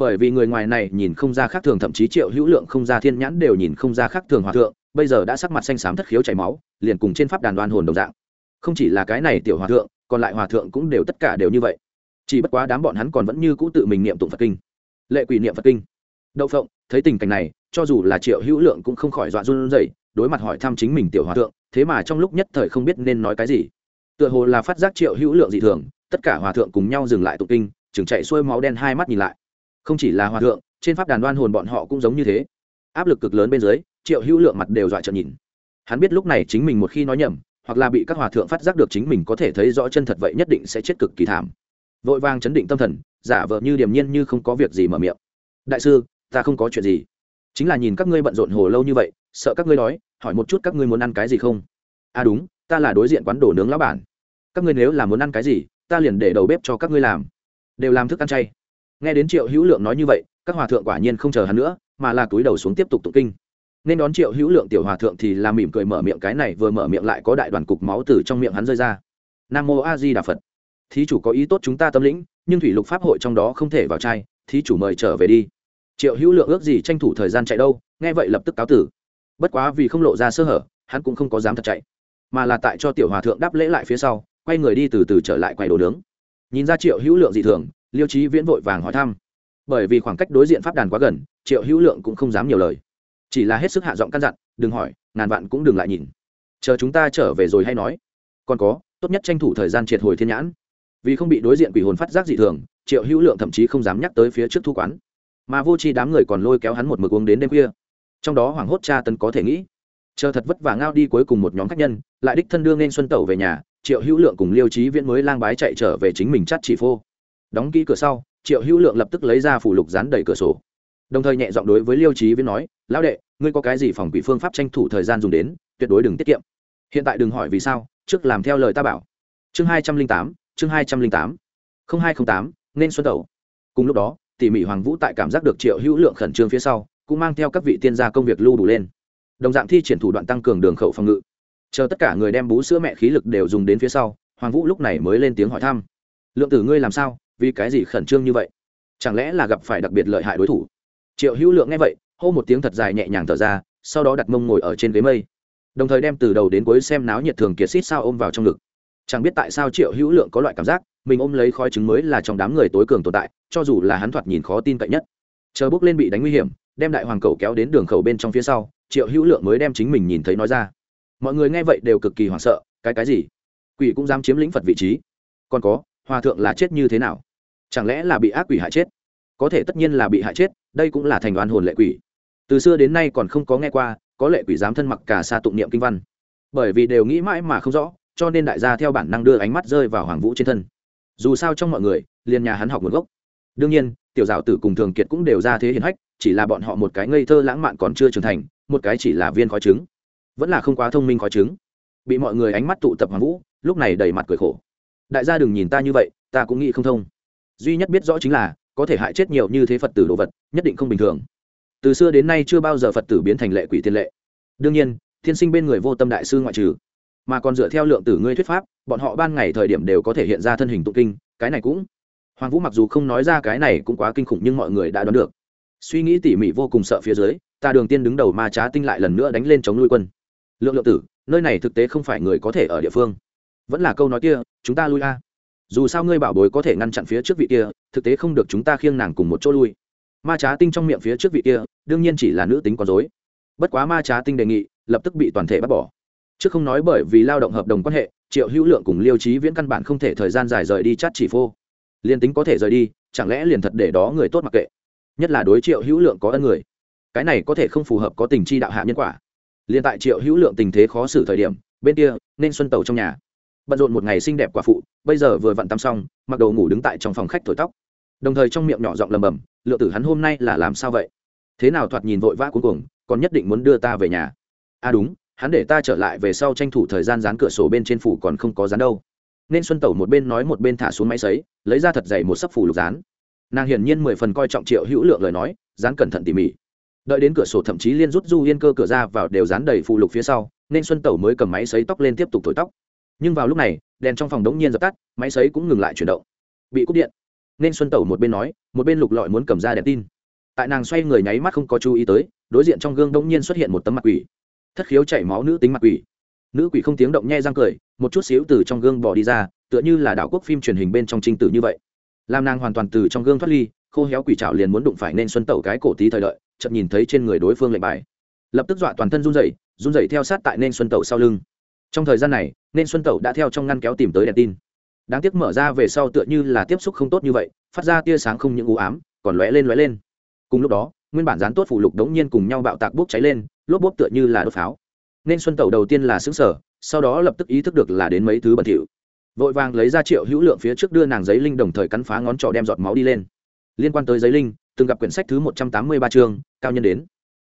bởi vì người ngoài này nhìn không ra khác thường, thậm chí triệu hữu lượng không ra, thiên nhãn đều nhìn không ra khác thường hòa thượng, bây giờ đã sắc mặt xanh xám thất khiếu chảy máu, liền cùng trên pháp đàn đoan hồn đồng dạng. Không chỉ là cái này tiểu hòa thượng, còn lại hòa thượng cũng đều tất cả đều như vậy. Chỉ bất quá đám bọn hắn còn vẫn như cũ tự mình niệm tụng phật kinh. Lệ quỷ niệm phật kinh. Đậu phộng, thấy tình cảnh này, cho dù là triệu hữu lượng cũng không khỏi dọa run rẩy, đối mặt hỏi thăm chính mình tiểu hòa thượng, thế mà trong lúc nhất thời không biết nên nói cái gì. Tựa hồ là phát giác triệu hữu lượng dị thường, tất cả hòa thượng cùng nhau dừng lại tụng kinh, chừng chạy xuôi máu đen hai mắt nhìn lại không chỉ là hòa thượng, trên pháp đàn đoan hồn bọn họ cũng giống như thế. Áp lực cực lớn bên dưới, triệu hữu lượng mặt đều dọa trợn nhìn. Hắn biết lúc này chính mình một khi nói nhầm, hoặc là bị các hòa thượng phát giác được chính mình có thể thấy rõ chân thật vậy nhất định sẽ chết cực kỳ thảm. Vội vàng chấn định tâm thần, giả vờ như điềm nhiên như không có việc gì mở miệng. Đại sư, ta không có chuyện gì. Chính là nhìn các ngươi bận rộn hồ lâu như vậy, sợ các ngươi đói, hỏi một chút các ngươi muốn ăn cái gì không? À đúng, ta là đối diện quán đồ nướng lão bản. Các ngươi nếu là muốn ăn cái gì, ta liền để đầu bếp cho các ngươi làm. Đều làm thức ăn chay nghe đến triệu hữu lượng nói như vậy, các hòa thượng quả nhiên không chờ hắn nữa, mà là túi đầu xuống tiếp tục tụng kinh. Nên đón triệu hữu lượng tiểu hòa thượng thì làm mỉm cười mở miệng, cái này vừa mở miệng lại có đại đoàn cục máu từ trong miệng hắn rơi ra. Nam mô a di đà phật. Thí chủ có ý tốt chúng ta tâm lĩnh, nhưng thủy lục pháp hội trong đó không thể vào trai thí chủ mời trở về đi. Triệu hữu lượng ước gì tranh thủ thời gian chạy đâu, nghe vậy lập tức cáo tử. Bất quá vì không lộ ra sơ hở, hắn cũng không có dám thật chạy, mà là tại cho tiểu hòa thượng đáp lễ lại phía sau, quay người đi từ từ trở lại quầy đồ nướng. Nhìn ra triệu hữu lượng dị thường liêu trí viễn vội vàng hỏi thăm. Bởi vì khoảng cách đối diện pháp đàn quá gần, triệu hữu lượng cũng không dám nhiều lời. Chỉ là hết sức hạ giọng căn dặn, đừng hỏi, ngàn vạn cũng đừng lại nhìn. Chờ chúng ta trở về rồi hay nói. Còn có, tốt nhất tranh thủ thời gian triệt hồi thiên nhãn. Vì không bị đối diện quỷ hồn phát giác dị thường, triệu hữu lượng thậm chí không dám nhắc tới phía trước thu quán. Mà vô tri đám người còn lôi kéo hắn một mực uống đến đêm khuya. Trong đó hoảng hốt cha tân có thể nghĩ. Chờ thật vất vả ngao đi cuối cùng một nhóm khách nhân, lại đích thân đương nên xuân tẩu về nhà, triệu hữu lượng cùng liêu trí viễn mới lang bái chạy trở về chính mình chắt chỉ phô đóng kỹ cửa sau, triệu hữu lượng lập tức lấy ra phủ lục dán đầy cửa sổ. Đồng thời nhẹ giọng đối với liêu trí viễn nói, lão đệ, ngươi có cái gì phòng quỷ phương pháp tranh thủ thời gian dùng đến, tuyệt đối đừng tiết kiệm. Hiện tại đừng hỏi vì sao, trước làm theo lời ta bảo. Chương hai trăm linh tám, chương hai trăm linh tám. Không hai không tám, nên xuân tẩu. Cùng lúc đó, tỉ mỉ hoàng vũ tại cảm giác được triệu hữu lượng khẩn trương phía sau, cũng mang theo các vị tiên gia công việc lưu đủ lên. Đồng dạng thi triển thủ đoạn tăng cường đường khẩu phòng ngự. Chờ tất cả người đem bú sữa mẹ khí lực đều dùng đến phía sau, hoàng vũ lúc này mới lên tiếng hỏi thăm. Lượng tử ngươi làm sao? Vì cái gì khẩn trương như vậy? Chẳng lẽ là gặp phải đặc biệt lợi hại đối thủ? Triệu hữu lượng nghe vậy, hô một tiếng thật dài nhẹ nhàng thở ra, sau đó đặt mông ngồi ở trên ghế mây. Đồng thời đem từ đầu đến cuối xem náo nhiệt thường kiệt xít sao ôm vào trong ngực. Chẳng biết tại sao triệu hữu lượng có loại cảm giác, mình ôm lấy khói trứng mới là trong đám người tối cường tồn tại, cho dù là hắn thoạt nhìn khó tin cậy nhất. Chờ bước lên bị đánh nguy hiểm, đem đại hoàng cầu kéo đến đường khẩu bên trong phía sau, triệu hữu lượng mới đem chính mình nhìn thấy nói ra. Mọi người nghe vậy đều cực kỳ hoảng sợ, cái cái gì? Quỷ cũng dám chiếm lĩnh phật vị trí. Còn có, hòa thượng là chết như thế nào? Chẳng lẽ là bị ác quỷ hại chết? Có thể tất nhiên là bị hại chết, đây cũng là thành đoàn hồn lệ quỷ. Từ xưa đến nay còn không có nghe qua, có lệ quỷ dám thân mặc cả xa tụng niệm kinh văn. Bởi vì đều nghĩ mãi mà không rõ, cho nên đại gia theo bản năng đưa ánh mắt rơi vào hoàng vũ trên thân. Dù sao trong mọi người, liền nhà hắn học nguồn gốc. Đương nhiên, tiểu giáo tử cùng thường kiệt cũng đều ra thế hiền hách, chỉ là bọn họ một cái ngây thơ lãng mạn còn chưa trưởng thành, một cái chỉ là viên khói trứng. Vẫn là không quá thông minh khói trứng. Bị mọi người ánh mắt tụ tập hoàng vũ, lúc này đầy mặt cười khổ. Đại gia đừng nhìn ta như vậy, ta cũng nghĩ không thông duy nhất biết rõ chính là, có thể hại chết nhiều như thế phật tử đồ vật, nhất định không bình thường. Từ xưa đến nay chưa bao giờ phật tử biến thành lệ quỷ tiên lệ. Đương nhiên, thiên sinh bên người vô tâm đại sư ngoại trừ, mà còn dựa theo lượng tử ngươi thuyết pháp, bọn họ ban ngày thời điểm đều có thể hiện ra thân hình tụng kinh, cái này cũng hoàng vũ mặc dù không nói ra cái này cũng quá kinh khủng nhưng mọi người đã đoán được. Suy nghĩ tỉ mỉ vô cùng sợ phía dưới, ta đường tiên đứng đầu ma trá tinh lại lần nữa đánh lên chống nuôi quân. Lượng lượng tử, nơi này thực tế không phải người có thể ở địa phương. Vẫn là câu nói kia, chúng ta lui a dù sao ngươi bảo bối có thể ngăn chặn phía trước vị kia, thực tế không được chúng ta khiêng nàng cùng một chỗ lui. Ma trá tinh trong miệng phía trước vị kia, đương nhiên chỉ là nữ tính con dối. Bất quá ma trá tinh đề nghị, lập tức bị toàn thể bắt bỏ. Chứ không nói bởi vì lao động hợp đồng quan hệ, triệu hữu lượng cùng liêu trí viễn căn bản không thể thời gian dài rời đi chát chỉ phô. Liền tính có thể rời đi, chẳng lẽ liền thật để đó người tốt mặc kệ? Nhất là đối triệu hữu lượng có ân người. Cái này có thể không phù hợp có tình chi đạo hạ nhân quả. Liền tại triệu hữu lượng tình thế khó xử thời điểm, bên kia, nên xuân tàu trong nhà bận rộn một ngày xinh đẹp quả phụ, bây giờ vừa vặn tắm xong, mặc đồ ngủ đứng tại trong phòng khách thổi tóc. Đồng thời trong miệng nhỏ giọng lầm bầm lựa tử hắn hôm nay là làm sao vậy? Thế nào thoạt nhìn vội vã cuối cùng còn nhất định muốn đưa ta về nhà? À đúng, hắn để ta trở lại về sau tranh thủ thời gian dán cửa sổ bên trên phủ còn không có dán đâu. Nên xuân tẩu một bên nói một bên thả xuống máy sấy, lấy ra thật dày một sấp phủ lục dán. Nàng hiển nhiên mười phần coi trọng triệu hữu lượng lời nói, dán cẩn thận tỉ mỉ. Đợi đến cửa sổ thậm chí liên rút du yên cơ cửa ra vào đều dán đầy phụ lục phía sau, nên xuân tẩu mới cầm máy sấy tóc lên tiếp tục thổi tóc nhưng vào lúc này, đèn trong phòng đống nhiên dập tắt, máy sấy cũng ngừng lại chuyển động. Bị cúp điện. Nên xuân tẩu một bên nói, một bên lục lọi muốn cầm ra đèn tin. Tại nàng xoay người nháy mắt không có chú ý tới, đối diện trong gương đống nhiên xuất hiện một tấm mặt quỷ. Thất khiếu chảy máu nữ tính mặt quỷ. Nữ quỷ không tiếng động nhe răng cười, một chút xíu từ trong gương bỏ đi ra, tựa như là đảo quốc phim truyền hình bên trong trinh tử như vậy. Làm nàng hoàn toàn từ trong gương thoát ly, khô héo quỷ trảo liền muốn đụng phải nên xuân tẩu cái cổ tí thời đợi chậm nhìn thấy trên người đối phương lệnh bài. Lập tức dọa toàn thân run rẩy run rẩy theo sát tại nên xuân tẩu sau lưng trong thời gian này, nên xuân tẩu đã theo trong ngăn kéo tìm tới đèn tin. Đáng tiếc mở ra về sau tựa như là tiếp xúc không tốt như vậy, phát ra tia sáng không những u ám, còn lóe lên lóe lên. Cùng lúc đó, nguyên bản dán tốt phủ lục đống nhiên cùng nhau bạo tạc bốc cháy lên, lốp bốp tựa như là đốt pháo. Nên xuân tẩu đầu tiên là xứng sở sau đó lập tức ý thức được là đến mấy thứ bẩn thỉu. Vội vàng lấy ra triệu hữu lượng phía trước đưa nàng giấy linh đồng thời cắn phá ngón trỏ đem giọt máu đi lên. Liên quan tới giấy linh, từng gặp quyển sách thứ một trăm tám mươi ba chương, cao nhân đến.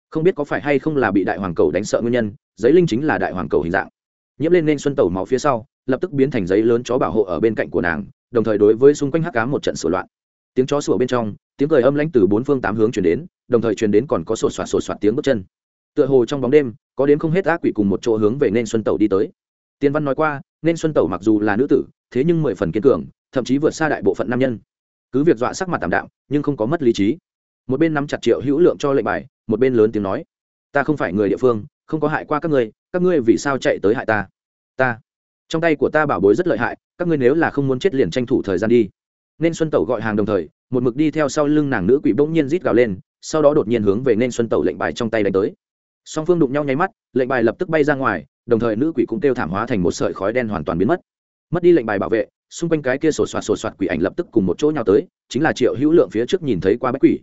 Không biết có phải hay không là bị đại hoàng cầu đánh sợ nguyên nhân, giấy linh chính là đại hoàng cầu hình dạng nhiễm lên nên xuân tẩu máu phía sau, lập tức biến thành giấy lớn chó bảo hộ ở bên cạnh của nàng, đồng thời đối với xung quanh hắc cám một trận sửa loạn. Tiếng chó sủa bên trong, tiếng cười âm lãnh từ bốn phương tám hướng chuyển đến, đồng thời chuyển đến còn có sổ soạt sổ soạt tiếng bước chân. Tựa hồ trong bóng đêm, có đến không hết ác quỷ cùng một chỗ hướng về nên xuân tẩu đi tới. Tiên văn nói qua, nên xuân tẩu mặc dù là nữ tử, thế nhưng mười phần kiên cường, thậm chí vượt xa đại bộ phận nam nhân. Cứ việc dọa sắc mặt tạm đạm, nhưng không có mất lý trí. Một bên nắm chặt triệu hữu lượng cho lệnh bài, một bên lớn tiếng nói, ta không phải người địa phương không có hại qua các ngươi các ngươi vì sao chạy tới hại ta? Ta. Trong tay của ta bảo bối rất lợi hại, các ngươi nếu là không muốn chết liền tranh thủ thời gian đi. Nên xuân tẩu gọi hàng đồng thời, một mực đi theo sau lưng nàng nữ quỷ bỗng nhiên rít gào lên, sau đó đột nhiên hướng về nên xuân tẩu lệnh bài trong tay đánh tới. Song phương đụng nhau nháy mắt, lệnh bài lập tức bay ra ngoài, đồng thời nữ quỷ cũng kêu thảm hóa thành một sợi khói đen hoàn toàn biến mất. Mất đi lệnh bài bảo vệ, xung quanh cái kia sổ soạt sổ soạt quỷ ảnh lập tức cùng một chỗ nhau tới, chính là triệu hữu lượng phía trước nhìn thấy qua bách quỷ.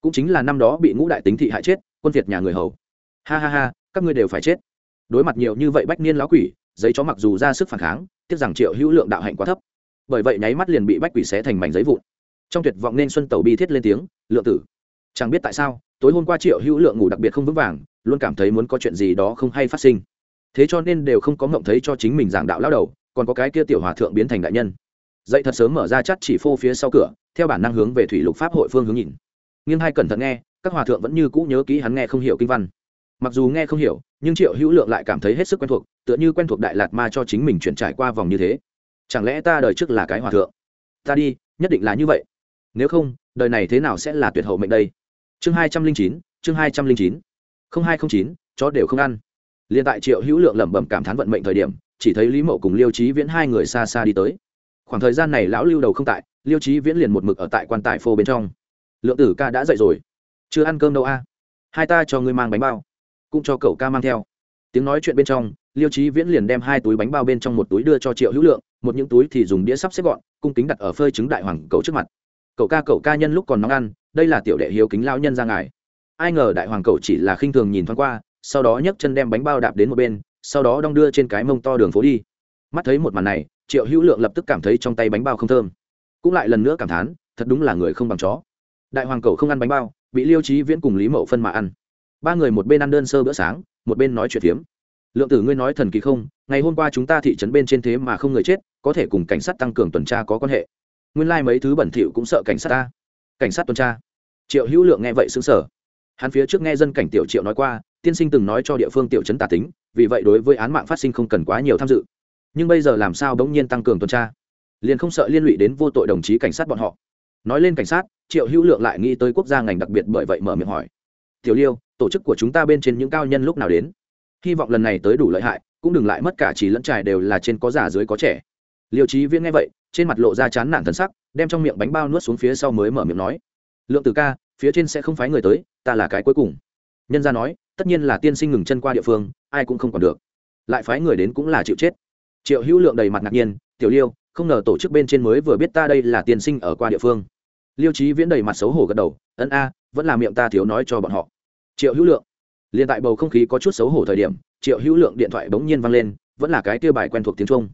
Cũng chính là năm đó bị ngũ đại tính thị hại chết, quân việt nhà người hầu. Ha ha ha các ngươi đều phải chết. Đối mặt nhiều như vậy bách niên lão quỷ, giấy chó mặc dù ra sức phản kháng, tiếc rằng triệu hữu lượng đạo hạnh quá thấp. Bởi vậy nháy mắt liền bị bách quỷ xé thành mảnh giấy vụn. Trong tuyệt vọng nên xuân tẩu bi thiết lên tiếng, lượng tử, chẳng biết tại sao, tối hôm qua triệu hữu lượng ngủ đặc biệt không vững vàng, luôn cảm thấy muốn có chuyện gì đó không hay phát sinh. Thế cho nên đều không có ngộng thấy cho chính mình giảng đạo lao đầu, còn có cái kia tiểu hòa thượng biến thành đại nhân. Dậy thật sớm mở ra chắt chỉ phô phía sau cửa, theo bản năng hướng về thủy lục pháp hội phương hướng nhìn. Nghiêng hai cẩn thận nghe, các hòa thượng vẫn như cũ nhớ kỹ hắn nghe không hiểu kinh văn mặc dù nghe không hiểu, nhưng triệu hữu lượng lại cảm thấy hết sức quen thuộc, tựa như quen thuộc đại lạt ma cho chính mình chuyển trải qua vòng như thế. Chẳng lẽ ta đời trước là cái hòa thượng? Ta đi, nhất định là như vậy. Nếu không, đời này thế nào sẽ là tuyệt hậu mệnh đây? Chương hai trăm linh chín, chương hai trăm linh chín. Không hai không chín, chó đều không ăn. Liền tại triệu hữu lượng lẩm bẩm cảm thán vận mệnh thời điểm, chỉ thấy lý mậu cùng liêu trí viễn hai người xa xa đi tới. Khoảng thời gian này lão lưu đầu không tại, liêu trí viễn liền một mực ở tại quan tài phô bên trong. Lượng tử ca đã dậy rồi. Chưa ăn cơm đâu a? Hai ta cho ngươi mang bánh bao cũng cho cậu ca mang theo. Tiếng nói chuyện bên trong, liêu trí viễn liền đem hai túi bánh bao bên trong một túi đưa cho triệu hữu lượng, một những túi thì dùng đĩa sắp xếp gọn, cung kính đặt ở phơi trứng đại hoàng cậu trước mặt. Cậu ca cậu ca nhân lúc còn nóng ăn, đây là tiểu đệ hiếu kính lao nhân ra ngài. Ai ngờ đại hoàng cậu chỉ là khinh thường nhìn thoáng qua, sau đó nhấc chân đem bánh bao đạp đến một bên, sau đó đong đưa trên cái mông to đường phố đi. Mắt thấy một màn này, triệu hữu lượng lập tức cảm thấy trong tay bánh bao không thơm. Cũng lại lần nữa cảm thán, thật đúng là người không bằng chó. Đại hoàng cậu không ăn bánh bao, bị liêu trí viễn cùng lý mậu phân mà ăn ba người một bên ăn đơn sơ bữa sáng, một bên nói chuyện phiếm. Lượng tử ngươi nói thần kỳ không? Ngày hôm qua chúng ta thị trấn bên trên thế mà không người chết, có thể cùng cảnh sát tăng cường tuần tra có quan hệ. Nguyên lai、like、mấy thứ bẩn thỉu cũng sợ cảnh sát ta. Cảnh sát tuần tra. Triệu hữu lượng nghe vậy xứng sở hắn phía trước nghe dân cảnh tiểu triệu nói qua, tiên sinh từng nói cho địa phương tiểu trấn tà tính, vì vậy đối với án mạng phát sinh không cần quá nhiều tham dự. Nhưng bây giờ làm sao bỗng nhiên tăng cường tuần tra? Liền không sợ liên lụy đến vô tội đồng chí cảnh sát bọn họ. Nói lên cảnh sát, triệu hữu lượng lại nghĩ tới quốc gia ngành đặc biệt bởi vậy mở miệng hỏi tiểu liêu, tổ chức của chúng ta bên trên những cao nhân lúc nào đến? Hy vọng lần này tới đủ lợi hại, cũng đừng lại mất cả chỉ lẫn trải đều là trên có già dưới có trẻ. Liêu trí viễn nghe vậy, trên mặt lộ ra chán nản thân sắc, đem trong miệng bánh bao nuốt xuống phía sau mới mở miệng nói, lượng từ ca, phía trên sẽ không phái người tới, ta là cái cuối cùng. Nhân gia nói, tất nhiên là tiên sinh ngừng chân qua địa phương, ai cũng không còn được. Lại phái người đến cũng là chịu chết. Triệu hữu lượng đầy mặt ngạc nhiên, tiểu liêu, không ngờ tổ chức bên trên mới vừa biết ta đây là tiên sinh ở qua địa phương. Liêu trí viễn đầy mặt xấu hổ gật đầu ấn a, vẫn là miệng ta thiếu nói cho bọn họ triệu hữu lượng. Liền tại bầu không khí có chút xấu hổ thời điểm, triệu hữu lượng điện thoại bỗng nhiên vang lên, vẫn là cái kia bài quen thuộc tiếng trung.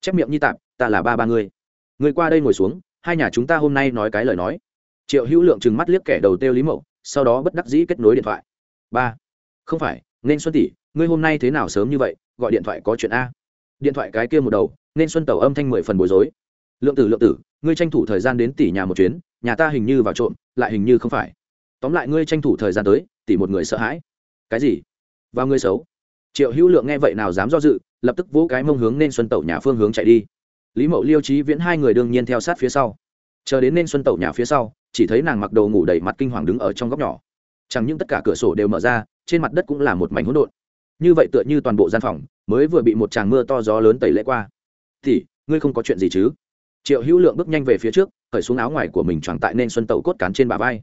Chép miệng như tạm ta là ba ba người người qua đây ngồi xuống, hai nhà chúng ta hôm nay nói cái lời nói. Triệu hữu lượng trừng mắt liếc kẻ đầu têu lý mậu, sau đó bất đắc dĩ kết nối điện thoại. Ba, không phải, nên xuân tỷ, ngươi hôm nay thế nào sớm như vậy, gọi điện thoại có chuyện a. Điện thoại cái kia một đầu, nên xuân tẩu âm thanh mười phần bối rối. Lượng tử lượng tử, ngươi tranh thủ thời gian đến tỷ nhà một chuyến, nhà ta hình như vào trộm, lại hình như không phải. Tóm lại ngươi tranh thủ thời gian tới tỷ một người sợ hãi. Cái gì? Vào người xấu. Triệu hữu lượng nghe vậy nào dám do dự, lập tức vỗ cái mông hướng nên xuân tẩu nhà phương hướng chạy đi. Lý mậu, liêu trí viễn hai người đương nhiên theo sát phía sau. Chờ đến nên xuân tẩu nhà phía sau, chỉ thấy nàng mặc đồ ngủ đầy mặt kinh hoàng đứng ở trong góc nhỏ. Chẳng những tất cả cửa sổ đều mở ra, trên mặt đất cũng là một mảnh hỗn độn. Như vậy tựa như toàn bộ gian phòng mới vừa bị một tràng mưa to gió lớn tẩy lễ qua. Thì ngươi không có chuyện gì chứ? Triệu hữu lượng bước nhanh về phía trước khởi xuống áo ngoài của mình tròn tại nên xuân tẩu cốt cán trên bà vai.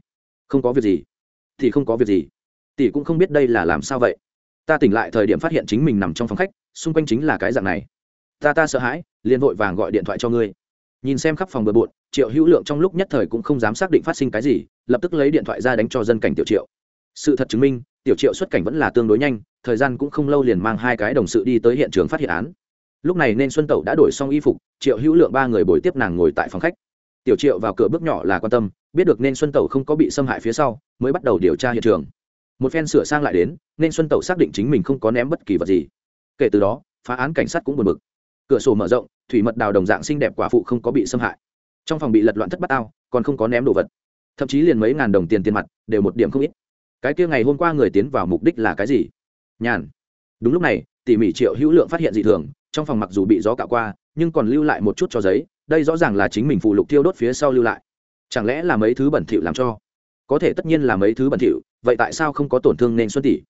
Không có việc gì thì không có việc gì. Tỷ cũng không biết đây là làm sao vậy. Ta tỉnh lại thời điểm phát hiện chính mình nằm trong phòng khách, xung quanh chính là cái dạng này. Ta ta sợ hãi, liền vội vàng gọi điện thoại cho ngươi. Nhìn xem khắp phòng bừa bộn, triệu hữu lượng trong lúc nhất thời cũng không dám xác định phát sinh cái gì, lập tức lấy điện thoại ra đánh cho dân cảnh tiểu triệu. Sự thật chứng minh, tiểu triệu xuất cảnh vẫn là tương đối nhanh, thời gian cũng không lâu liền mang hai cái đồng sự đi tới hiện trường phát hiện án. Lúc này nên xuân tẩu đã đổi xong y phục, triệu hữu lượng ba người bồi tiếp nàng ngồi tại phòng khách. Tiểu triệu vào cửa bước nhỏ là quan tâm biết được nên xuân tẩu không có bị xâm hại phía sau, mới bắt đầu điều tra hiện trường. Một phen sửa sang lại đến, nên xuân tẩu xác định chính mình không có ném bất kỳ vật gì. Kể từ đó, phá án cảnh sát cũng buồn bực. Cửa sổ mở rộng, thủy mật đào đồng dạng xinh đẹp quả phụ không có bị xâm hại. Trong phòng bị lật loạn thất bát ao còn không có ném đồ vật. Thậm chí liền mấy ngàn đồng tiền tiền mặt, đều một điểm không ít. Cái kia ngày hôm qua người tiến vào mục đích là cái gì? Nhàn. Đúng lúc này, tỉ mỉ triệu hữu lượng phát hiện dị thường, trong phòng mặc dù bị gió cạo qua, nhưng còn lưu lại một chút cho giấy, đây rõ ràng là chính mình phụ lục thiêu đốt phía sau lưu lại chẳng lẽ là mấy thứ bẩn thỉu làm cho? Có thể tất nhiên là mấy thứ bẩn thỉu, vậy tại sao không có tổn thương nên xuân tỷ?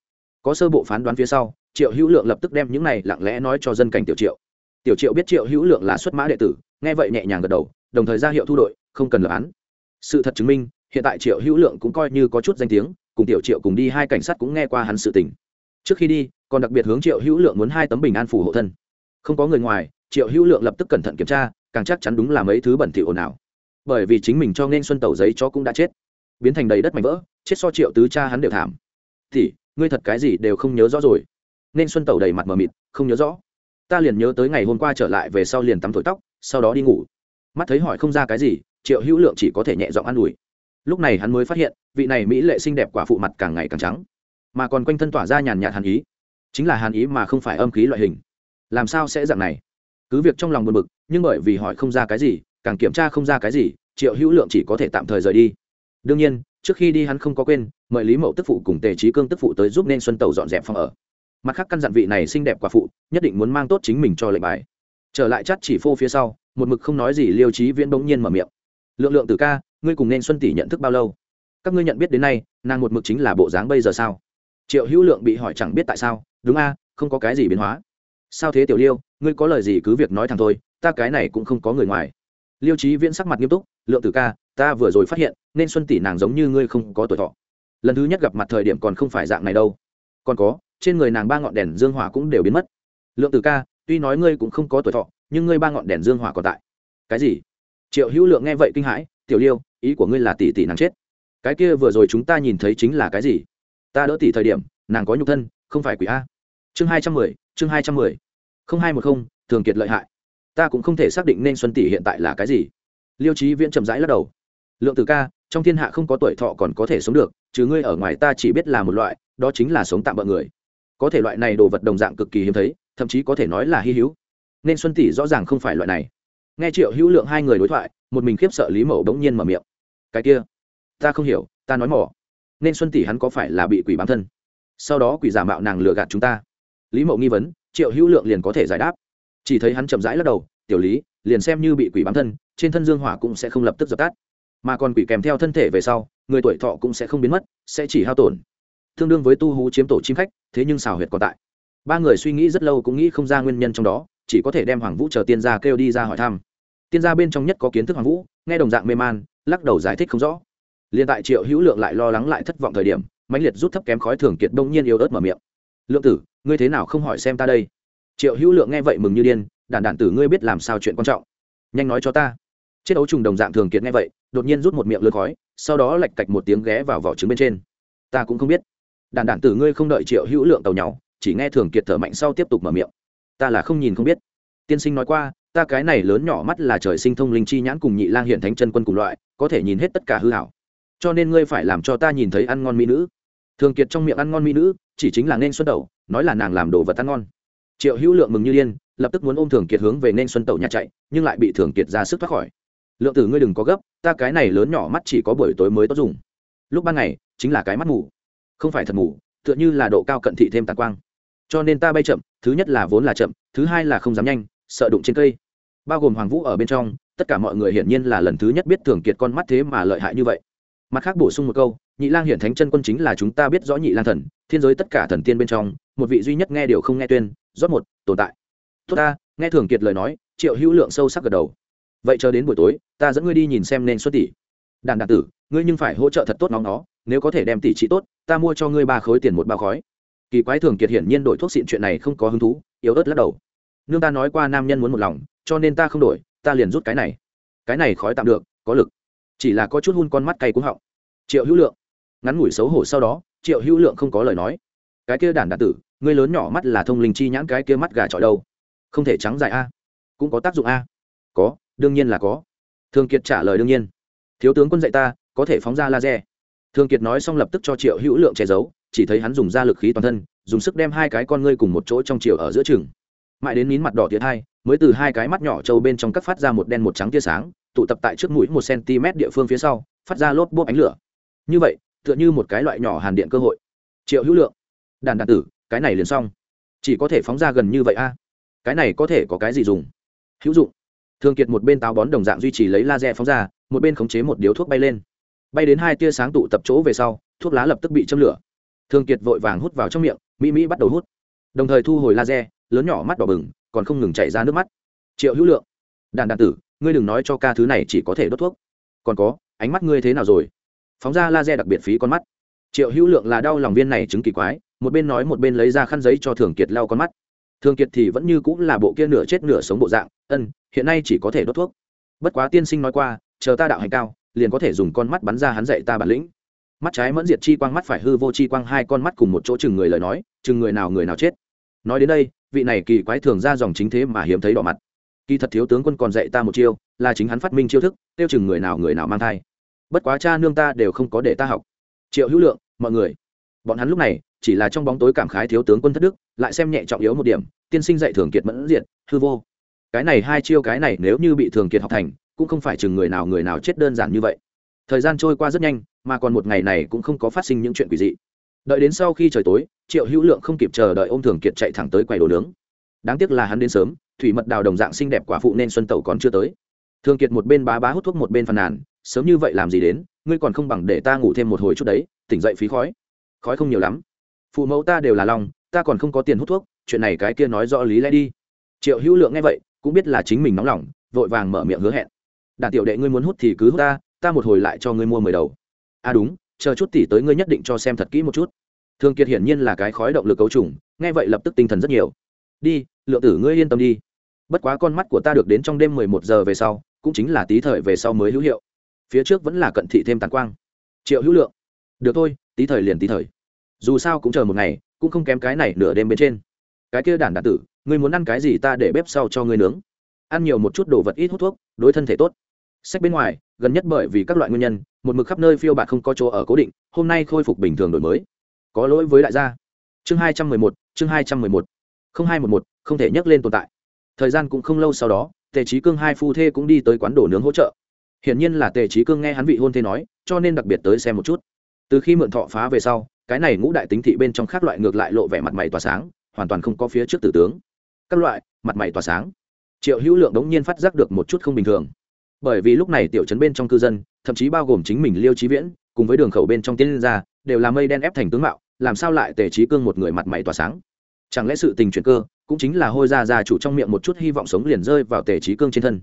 Có sơ bộ phán đoán phía sau, triệu hữu lượng lập tức đem những này lặng lẽ nói cho dân cảnh tiểu triệu. Tiểu triệu biết triệu hữu lượng là xuất mã đệ tử, nghe vậy nhẹ nhàng gật đầu, đồng thời ra hiệu thu đội, không cần lập án. Sự thật chứng minh, hiện tại triệu hữu lượng cũng coi như có chút danh tiếng, cùng tiểu triệu cùng đi hai cảnh sát cũng nghe qua hắn sự tình. Trước khi đi, còn đặc biệt hướng triệu hữu lượng muốn hai tấm bình an phủ hộ thân. Không có người ngoài, triệu hữu lượng lập tức cẩn thận kiểm tra, càng chắc chắn đúng là mấy thứ bẩn thỉu ồn ào bởi vì chính mình cho nên xuân tẩu giấy cho cũng đã chết. Biến thành đầy đất mảnh vỡ, chết so triệu tứ cha hắn đều thảm. Thì, ngươi thật cái gì đều không nhớ rõ rồi. Nên xuân tẩu đầy mặt mờ mịt, không nhớ rõ. Ta liền nhớ tới ngày hôm qua trở lại về sau liền tắm thổi tóc, sau đó đi ngủ. Mắt thấy hỏi không ra cái gì, triệu hữu lượng chỉ có thể nhẹ giọng an ủi. Lúc này hắn mới phát hiện, vị này mỹ lệ xinh đẹp quả phụ mặt càng ngày càng trắng. Mà còn quanh thân tỏa ra nhàn nhạt hàn ý. Chính là hàn ý mà không phải âm khí loại hình. Làm sao sẽ dạng này? Cứ việc trong lòng buồn bực, nhưng bởi vì hỏi không ra cái gì càng kiểm tra không ra cái gì, triệu hữu lượng chỉ có thể tạm thời rời đi. Đương nhiên, trước khi đi hắn không có quên, mời lý mậu tức phụ cùng tề trí cương tức phụ tới giúp nên xuân tàu dọn dẹp phòng ở. Mặt khác căn dặn vị này xinh đẹp quả phụ, nhất định muốn mang tốt chính mình cho lệnh bài. Trở lại chắt chỉ phô phía sau, một mực không nói gì liêu trí viễn bỗng nhiên mở miệng. Lượng lượng từ ca, ngươi cùng nên xuân tỷ nhận thức bao lâu? Các ngươi nhận biết đến nay, nàng một mực chính là bộ dáng bây giờ sao? Triệu hữu lượng bị hỏi chẳng biết tại sao, đúng a, không có cái gì biến hóa. Sao thế, tiểu liêu? Ngươi có lời gì cứ việc nói thẳng thôi, ta cái này cũng không có người ngoài liêu trí viễn sắc mặt nghiêm túc, lượng tử ca, ta vừa rồi phát hiện, nên xuân tỷ nàng giống như ngươi không có tuổi thọ. Lần thứ nhất gặp mặt thời điểm còn không phải dạng này đâu. Còn có, trên người nàng ba ngọn đèn dương hỏa cũng đều biến mất. Lượng tử ca, tuy nói ngươi cũng không có tuổi thọ, nhưng ngươi ba ngọn đèn dương hỏa còn tại. Cái gì? Triệu hữu lượng nghe vậy kinh hãi, tiểu liêu, ý của ngươi là tỷ tỷ nàng chết. Cái kia vừa rồi chúng ta nhìn thấy chính là cái gì? Ta đỡ tỷ thời điểm, nàng có nhục thân, không phải quỷ a. Chương hai trăm mười, chương hai trăm mười. Không hai một không, thường kiệt lợi hại ta cũng không thể xác định nên xuân tỷ hiện tại là cái gì. Liêu trí viễn chậm rãi lắc đầu. Lượng tử ca, trong thiên hạ không có tuổi thọ còn có thể sống được chứ ngươi ở ngoài ta chỉ biết là một loại, đó chính là sống tạm bỡ người. Có thể loại này đồ vật đồng dạng cực kỳ hiếm thấy, thậm chí có thể nói là hy hữu. Nên xuân tỷ rõ ràng không phải loại này. Nghe triệu hữu lượng hai người đối thoại, một mình khiếp sợ lý mẫu bỗng nhiên mở miệng. Cái kia, ta không hiểu, ta nói mỏ. Nên xuân tỷ hắn có phải là bị quỷ bám thân? Sau đó quỷ giả mạo nàng lừa gạt chúng ta. Lý mậu nghi vấn, triệu hữu lượng liền có thể giải đáp chỉ thấy hắn chậm rãi lắc đầu, tiểu lý, liền xem như bị quỷ bám thân, trên thân dương hỏa cũng sẽ không lập tức dập tắt. Mà còn quỷ kèm theo thân thể về sau, người tuổi thọ cũng sẽ không biến mất, sẽ chỉ hao tổn. Tương đương với tu hú chiếm tổ chim khách, thế nhưng xào huyệt còn tại. Ba người suy nghĩ rất lâu cũng nghĩ không ra nguyên nhân trong đó, chỉ có thể đem hoàng vũ chờ tiên gia kêu đi ra hỏi thăm. Tiên gia bên trong nhất có kiến thức hoàng vũ, nghe đồng dạng mê man, lắc đầu giải thích không rõ. Liền tại triệu hữu lượng lại lo lắng lại thất vọng thời điểm, mãnh liệt rút thấp kém khói thường kiệt đông nhiên yếu ớt mở miệng. Lượng tử, ngươi thế nào không hỏi xem ta đây? Triệu hữu lượng nghe vậy mừng như điên đản đản tử ngươi biết làm sao chuyện quan trọng? Nhanh nói cho ta. Chiếc ấu trùng đồng dạng thường kiệt nghe vậy đột nhiên rút một miệng lượt khói sau đó lạch cạch một tiếng ghé vào vỏ trứng bên trên. Ta cũng không biết. Đản đản tử ngươi không đợi triệu hữu lượng tàu nhau chỉ nghe thường kiệt thở mạnh sau tiếp tục mở miệng. Ta là không nhìn không biết. Tiên sinh nói qua ta cái này lớn nhỏ mắt là trời sinh thông linh chi nhãn cùng nhị lang hiện thánh chân quân cùng loại có thể nhìn hết tất cả hư hảo. Cho nên ngươi phải làm cho ta nhìn thấy ăn ngon mỹ nữ. Thường kiệt trong miệng ăn ngon mỹ nữ chỉ chính là nên xuất đầu, nói là nàng làm đồ vật ăn ngon triệu hữu lượng mừng như điên, lập tức muốn ôm thường kiệt hướng về nên xuân tẩu nhà chạy, nhưng lại bị thường kiệt ra sức thoát khỏi. Lượng tử ngươi đừng có gấp, ta cái này lớn nhỏ mắt chỉ có buổi tối mới tốt dùng. Lúc ban ngày, chính là cái mắt mù. Không phải thật mù, tựa như là độ cao cận thị thêm tàn quang. Cho nên ta bay chậm, thứ nhất là vốn là chậm, thứ hai là không dám nhanh, sợ đụng trên cây. Bao gồm hoàng vũ ở bên trong, tất cả mọi người hiển nhiên là lần thứ nhất biết thường kiệt con mắt thế mà lợi hại như vậy. Mặt khác bổ sung một câu, nhị lang hiển thánh chân quân chính là chúng ta biết rõ nhị lang thần, thiên giới tất cả thần tiên bên trong một vị duy nhất nghe điều không nghe tuyên rót một, tồn tại. Tốt ta, nghe thường kiệt lời nói, triệu hữu lượng sâu sắc gật đầu. Vậy chờ đến buổi tối, ta dẫn ngươi đi nhìn xem nên xuất tỷ. Đàn đàn tử, ngươi nhưng phải hỗ trợ thật tốt nóng nó, nếu có thể đem tỷ trị tốt, ta mua cho ngươi ba khối tiền một bao khói. Kỳ quái thường kiệt hiển nhiên đổi thuốc xịn chuyện này không có hứng thú, yếu ớt lắc đầu. Nương ta nói qua nam nhân muốn một lòng, cho nên ta không đổi, ta liền rút cái này. Cái này khói tạm được, có lực. Chỉ là có chút hun con mắt cay cúng họng. Triệu hữu lượng. Ngắn ngủi xấu hổ sau đó, triệu hữu lượng không có lời nói cái kia đàn đản tử, ngươi lớn nhỏ mắt là thông linh chi nhãn cái kia mắt gà trọi đâu? Không thể trắng dài a. Cũng có tác dụng a. Có, đương nhiên là có. Thương kiệt trả lời đương nhiên. Thiếu tướng quân dạy ta, có thể phóng ra laser. Thương kiệt nói xong lập tức cho triệu hữu lượng che giấu, chỉ thấy hắn dùng ra lực khí toàn thân, dùng sức đem hai cái con ngươi cùng một chỗ trong chiều ở giữa chừng. Mãi đến nín mặt đỏ tiệt hai, mới từ hai cái mắt nhỏ trâu bên trong cắt phát ra một đen một trắng tia sáng, tụ tập tại trước mũi một cm địa phương phía sau, phát ra lốp bốp ánh lửa. Như vậy, tựa như một cái loại nhỏ hàn điện cơ hội. Triệu hữu lượng đàn đàn tử, cái này liền xong. Chỉ có thể phóng ra gần như vậy a. Cái này có thể có cái gì dùng? Hữu dụng. Thương kiệt một bên táo bón đồng dạng duy trì lấy laser phóng ra, một bên khống chế một điếu thuốc bay lên. Bay đến hai tia sáng tụ tập chỗ về sau, thuốc lá lập tức bị châm lửa. Thương kiệt vội vàng hút vào trong miệng, mỹ mỹ bắt đầu hút. Đồng thời thu hồi laser, lớn nhỏ mắt đỏ bừng, còn không ngừng chảy ra nước mắt. Triệu hữu lượng, đàn đàn tử, ngươi đừng nói cho ca thứ này chỉ có thể đốt thuốc. Còn có, ánh mắt ngươi thế nào rồi? Phóng ra laser đặc biệt phí con mắt. Triệu hữu lượng là đau lòng viên này chứng kỳ quái một bên nói một bên lấy ra khăn giấy cho thường kiệt lau con mắt. Thường kiệt thì vẫn như cũng là bộ kia nửa chết nửa sống bộ dạng, ân, hiện nay chỉ có thể đốt thuốc. Bất quá tiên sinh nói qua, chờ ta đạo hành cao, liền có thể dùng con mắt bắn ra hắn dạy ta bản lĩnh. Mắt trái mẫn diệt chi quang, mắt phải hư vô chi quang, hai con mắt cùng một chỗ chừng người lời nói, chừng người nào người nào chết. Nói đến đây, vị này kỳ quái thường ra dòng chính thế mà hiếm thấy đỏ mặt. Kỳ thật thiếu tướng quân còn dạy ta một chiêu, là chính hắn phát minh chiêu thức, tiêu chừng người nào người nào mang thai. Bất quá cha nương ta đều không có để ta học. Triệu hữu lượng, mọi người bọn hắn lúc này chỉ là trong bóng tối cảm khái thiếu tướng quân thất đức lại xem nhẹ trọng yếu một điểm tiên sinh dạy thường kiệt mẫn diện, hư vô. Cái này hai chiêu cái này nếu như bị thường kiệt học thành cũng không phải chừng người nào người nào chết đơn giản như vậy. Thời gian trôi qua rất nhanh mà còn một ngày này cũng không có phát sinh những chuyện quỷ dị. Đợi đến sau khi trời tối triệu hữu lượng không kịp chờ đợi ô m thường kiệt chạy thẳng tới quầy đồ nướng. Đáng tiếc là hắn đến sớm thủy mật đào đồng dạng xinh đẹp quả phụ nên xuân tẩu còn chưa tới. Thường kiệt một bên bá bá hút thuốc một bên phàn nàn sớm như vậy làm gì đến ngươi còn không bằng để ta ngủ thêm một hồi chút đấy tỉnh dậy phí khói khói không nhiều lắm. Phụ mẫu ta đều là lòng, ta còn không có tiền hút thuốc, chuyện này cái kia nói rõ lý lẽ đi. Triệu hữu lượng nghe vậy, cũng biết là chính mình nóng lòng, vội vàng mở miệng hứa hẹn. Đàn tiểu đệ ngươi muốn hút thì cứ hút ta ta một hồi lại cho ngươi mua mười đầu. À đúng, chờ chút tỷ tới ngươi nhất định cho xem thật kỹ một chút. Thương kiệt hiển nhiên là cái khói động lực cấu trùng, nghe vậy lập tức tinh thần rất nhiều. Đi, lượng tử ngươi yên tâm đi. Bất quá con mắt của ta được đến trong đêm mười một giờ về sau, cũng chính là tí thời về sau mới hữu hiệu. Phía trước vẫn là cận thị thêm tàn quang. Triệu hữu lượng, được thôi tí thời liền tí thời. Dù sao cũng chờ một ngày, cũng không kém cái này nửa đêm bên trên. Cái kia đản đạn tử, ngươi muốn ăn cái gì ta để bếp sau cho ngươi nướng. Ăn nhiều một chút đồ vật ít hút thuốc, đối thân thể tốt. Sách bên ngoài, gần nhất bởi vì các loại nguyên nhân, một mực khắp nơi phiêu bạt không có chỗ ở cố định, hôm nay khôi phục bình thường đổi mới. Có lỗi với đại gia. Chương hai trăm mười một, chương hai trăm mười một. Không hai một một, không thể nhắc lên tồn tại. Thời gian cũng không lâu sau đó, tề trí cương hai phu thê cũng đi tới quán đồ nướng hỗ trợ. Hiển nhiên là tề trí cương nghe hắn vị hôn thê nói, cho nên đặc biệt tới xem một chút từ khi mượn thọ phá về sau, cái này ngũ đại tính thị bên trong khác loại ngược lại lộ vẻ mặt mày tỏa sáng, hoàn toàn không có phía trước tử tướng. Các loại, mặt mày tỏa sáng. Triệu hữu lượng đống nhiên phát giác được một chút không bình thường. Bởi vì lúc này tiểu trấn bên trong cư dân, thậm chí bao gồm chính mình liêu trí viễn, cùng với đường khẩu bên trong tiên gia, đều là mây đen ép thành tướng mạo, làm sao lại tề trí cương một người mặt mày tỏa sáng? Chẳng lẽ sự tình chuyển cơ, cũng chính là hôi ra ra chủ trong miệng một chút hy vọng sống liền rơi vào tề trí cương trên thân.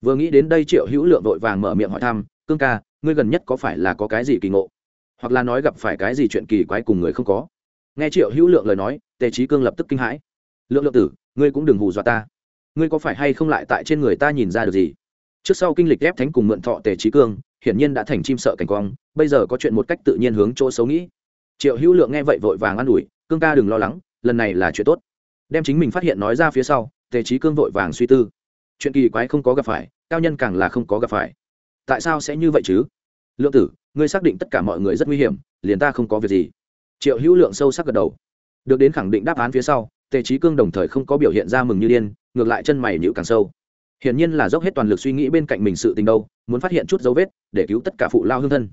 Vừa nghĩ đến đây triệu hữu lượng vội vàng mở miệng hỏi thăm, cương ca, ngươi gần nhất có phải là có cái gì kỳ ngộ? Hoặc là nói gặp phải cái gì chuyện kỳ quái cùng người không có. Nghe triệu hữu lượng lời nói, tề trí cương lập tức kinh hãi. Lượng lượng tử, ngươi cũng đừng hù dọa ta. Ngươi có phải hay không lại tại trên người ta nhìn ra được gì? Trước sau kinh lịch ghép thánh cùng mượn thọ tề trí cương, hiển nhiên đã thành chim sợ cảnh quang, bây giờ có chuyện một cách tự nhiên hướng chỗ xấu nghĩ. Triệu hữu lượng nghe vậy vội vàng an ủi, cương ca đừng lo lắng, lần này là chuyện tốt. Đem chính mình phát hiện nói ra phía sau, tề trí cương vội vàng suy tư. Chuyện kỳ quái không có gặp phải, cao nhân càng là không có gặp phải. Tại sao sẽ như vậy chứ? Lượng tử, ngươi xác định tất cả mọi người rất nguy hiểm, liền ta không có việc gì. Triệu hữu lượng sâu sắc gật đầu. Được đến khẳng định đáp án phía sau, tề trí cương đồng thời không có biểu hiện ra mừng như điên, ngược lại chân mày nhữ càng sâu. Hiển nhiên là dốc hết toàn lực suy nghĩ bên cạnh mình sự tình đâu, muốn phát hiện chút dấu vết, để cứu tất cả phụ lao hương thân.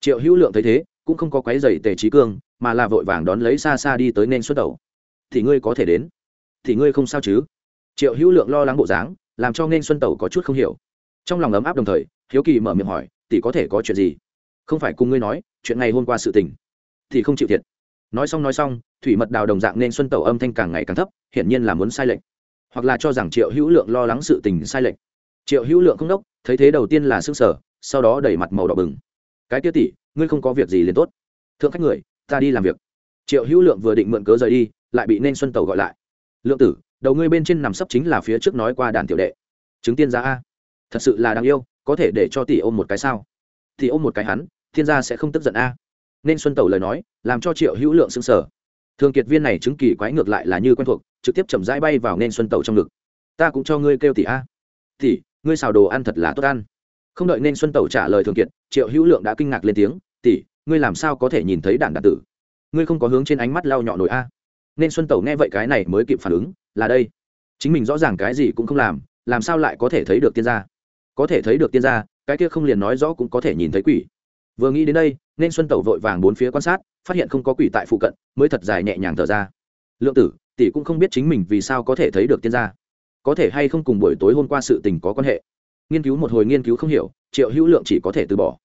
Triệu hữu lượng thấy thế, cũng không có quái dày tề trí cương, mà là vội vàng đón lấy xa xa đi tới nên xuất đầu. Thì ngươi có thể đến. Thì ngươi không sao chứ? Triệu hữu lượng lo lắng bộ dáng, làm cho nên xuân tẩu có chút không hiểu. Trong lòng ấm áp đồng thời, hiếu kỳ mở miệng hỏi tỷ có thể có chuyện gì? Không phải cùng ngươi nói, chuyện ngày hôm qua sự tình, thì không chịu thiệt. Nói xong nói xong, thủy mật đào đồng dạng nên xuân tẩu âm thanh càng ngày càng thấp, hiển nhiên là muốn sai lệch. Hoặc là cho rằng triệu hữu lượng lo lắng sự tình sai lệch. Triệu hữu lượng không đốc, thấy thế đầu tiên là s ư n g sở sau đó đẩy mặt màu đỏ bừng. Cái tiết tỷ, ngươi không có việc gì liền tốt. Thượng khách người, ta đi làm việc. Triệu hữu lượng vừa định mượn cớ rời đi, lại bị nên xuân tẩu gọi lại. Lượng tử, đầu ngươi bên trên nằm sấp chính là phía trước nói qua đàn tiểu đệ. Chứng tiên gia a. Thật sự là đáng yêu có thể để cho tỷ ôm một cái sao? Thì ôm một cái hắn, thiên gia sẽ không tức giận a. Nên xuân tẩu lời nói, làm cho triệu hữu lượng xứng sở thường kiệt viên này chứng kỳ quái ngược lại là như quen thuộc, trực tiếp chậm rãi bay vào nên xuân tẩu trong ngực. Ta cũng cho ngươi kêu tỷ a. Tỷ, ngươi xào đồ ăn thật là tốt ăn. Không đợi nên xuân tẩu trả lời thường kiệt, triệu hữu lượng đã kinh ngạc lên tiếng, tỷ, ngươi làm sao có thể nhìn thấy đảng đạt tử? Ngươi không có hướng trên ánh mắt lao nhọ nổi a. Nên xuân tẩu nghe vậy cái này mới kịp phản ứng, là đây. Chính mình rõ ràng cái gì cũng không làm làm sao lại có thể thấy được tiên gia? Có thể thấy được tiên gia, cái kia không liền nói rõ cũng có thể nhìn thấy quỷ. Vừa nghĩ đến đây, nên xuân tẩu vội vàng bốn phía quan sát, phát hiện không có quỷ tại phụ cận, mới thật dài nhẹ nhàng thở ra. Lượng tử, tỷ cũng không biết chính mình vì sao có thể thấy được tiên gia. Có thể hay không cùng buổi tối hôm qua sự tình có quan hệ. Nghiên cứu một hồi nghiên cứu không hiểu, triệu hữu lượng chỉ có thể từ bỏ.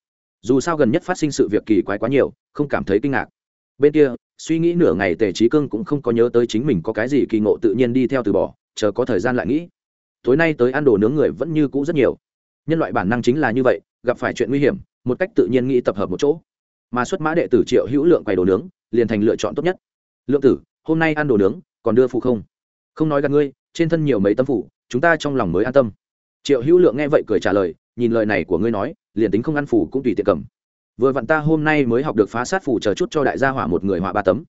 Dù sao gần nhất phát sinh sự việc kỳ quái quá nhiều, không cảm thấy kinh ngạc. Bên kia, suy nghĩ nửa ngày tề trí cương cũng không có nhớ tới chính mình có cái gì kỳ ngộ tự nhiên đi theo từ bỏ, chờ có thời gian lại nghĩ. Tối nay tới ăn đồ nướng người vẫn như cũ rất nhiều nhân loại bản năng chính là như vậy, gặp phải chuyện nguy hiểm, một cách tự nhiên nghĩ tập hợp một chỗ. Mà xuất mã đệ tử triệu hữu lượng quầy đồ nướng, liền thành lựa chọn tốt nhất. Lượng tử, hôm nay ăn đồ nướng, còn đưa phụ không? Không nói gặp ngươi, trên thân nhiều mấy tấm phủ, chúng ta trong lòng mới an tâm. Triệu hữu lượng nghe vậy cười trả lời, nhìn lời này của ngươi nói, liền tính không ăn phủ cũng tùy tiện cầm. Vừa vặn ta hôm nay mới học được phá sát phủ chờ chút cho đại gia hỏa một người họa ba tấm.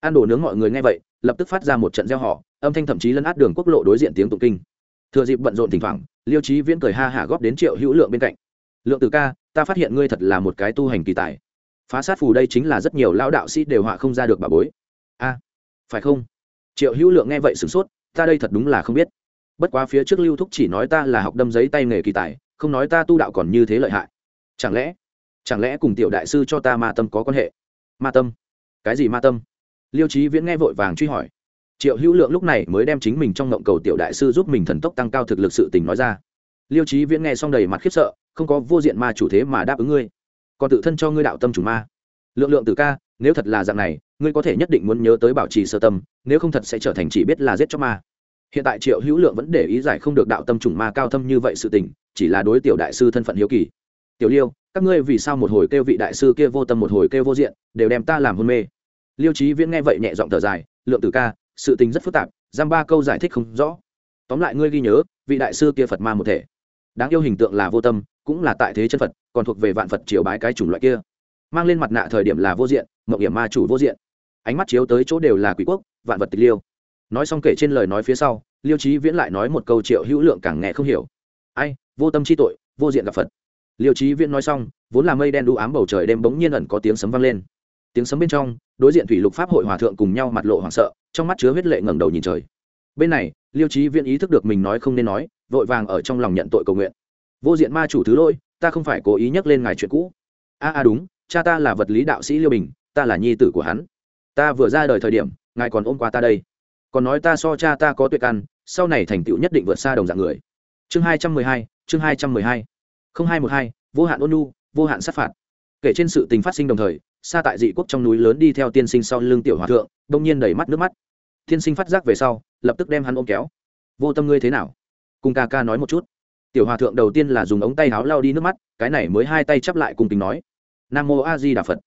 Ăn đồ nướng mọi người nghe vậy, lập tức phát ra một trận gieo họ âm thanh thậm chí lấn át đường quốc lộ đối diện tiếng tụng kinh thừa dịp bận rộn thỉnh thoảng, liêu trí viễn cười ha hả góp đến triệu hữu lượng bên cạnh. Lượng từ ca, ta phát hiện ngươi thật là một cái tu hành kỳ tài. Phá sát phù đây chính là rất nhiều lao đạo sĩ đều họa không ra được bà bối. A, phải không? Triệu hữu lượng nghe vậy sửng sốt, ta đây thật đúng là không biết. Bất quá phía trước lưu thúc chỉ nói ta là học đâm giấy tay nghề kỳ tài, không nói ta tu đạo còn như thế lợi hại. Chẳng lẽ chẳng lẽ cùng tiểu đại sư cho ta ma tâm có quan hệ? Ma tâm? Cái gì ma tâm? Liêu trí viễn nghe vội vàng truy hỏi triệu hữu lượng lúc này mới đem chính mình trong ngộng cầu tiểu đại sư giúp mình thần tốc tăng cao thực lực sự tình nói ra. Liêu trí viễn nghe xong đầy mặt khiếp sợ, không có vô diện ma chủ thế mà đáp ứng ngươi. Còn tự thân cho ngươi đạo tâm chủ ma. Lượng lượng tử ca, nếu thật là dạng này, ngươi có thể nhất định muốn nhớ tới bảo trì sơ tâm, nếu không thật sẽ trở thành chỉ biết là giết cho ma. Hiện tại triệu hữu lượng vẫn để ý giải không được đạo tâm trùng ma cao thâm như vậy sự tình, chỉ là đối tiểu đại sư thân phận hiếu kỳ. Tiểu liêu, các ngươi vì sao một hồi kêu vị đại sư kia vô tâm một hồi kêu vô diện, đều đem ta làm hôn mê? Liêu trí viễn nghe vậy nhẹ giọng thở dài, lượng tử ca sự tình rất phức tạp, giam ba câu giải thích không rõ. Tóm lại ngươi ghi nhớ, vị đại sư kia phật ma một thể. Đáng yêu hình tượng là vô tâm, cũng là tại thế chân phật, còn thuộc về vạn phật triều bái cái chủng loại kia. Mang lên mặt nạ thời điểm là vô diện mậu hiểm ma chủ vô diện. Ánh mắt chiếu tới chỗ đều là quỷ quốc, vạn vật tịch liêu. Nói xong kể trên lời nói phía sau, liêu trí viễn lại nói một câu triệu hữu lượng càng nghe không hiểu. Ai, vô tâm chi tội, vô diện gặp phật. Liêu trí viễn nói xong, vốn là mây đen đũ ám bầu trời đêm bỗng nhiên ẩn có tiếng sấm vang lên. Tiếng sấm bên trong, đối diện thủy lục pháp hội hòa thượng cùng nhau mặt lộ hoảng sợ trong mắt chứa huyết lệ ngẩng đầu nhìn trời. Bên này, liêu trí viễn ý thức được mình nói không nên nói, vội vàng ở trong lòng nhận tội cầu nguyện. Vô diện ma chủ thứ lỗi, ta không phải cố ý nhắc lên ngài chuyện cũ. A a đúng, cha ta là vật lý đạo sĩ liêu bình, ta là nhi tử của hắn. Ta vừa ra đời thời điểm, ngài còn ôm qua ta đây. Còn nói ta so cha ta có tuyệt ăn sau này thành tựu nhất định vượt xa đồng dạng người. Chương hai trăm mười hai, chương hai trăm mười hai. Không hai một hai, vô hạn ôn nu vô hạn sát phạt kể trên sự tình phát sinh đồng thời xa tại dị quốc trong núi lớn đi theo tiên sinh sau lưng tiểu hòa thượng, đông nhiên đầy mắt nước mắt. Tiên sinh phát giác về sau, lập tức đem hắn ôm kéo. Vô tâm ngươi thế nào? Cùng ca ca nói một chút. Tiểu hòa thượng đầu tiên là dùng ống tay áo lau đi nước mắt, cái này mới hai tay chắp lại cùng tình nói. Nam mô a di đà phật.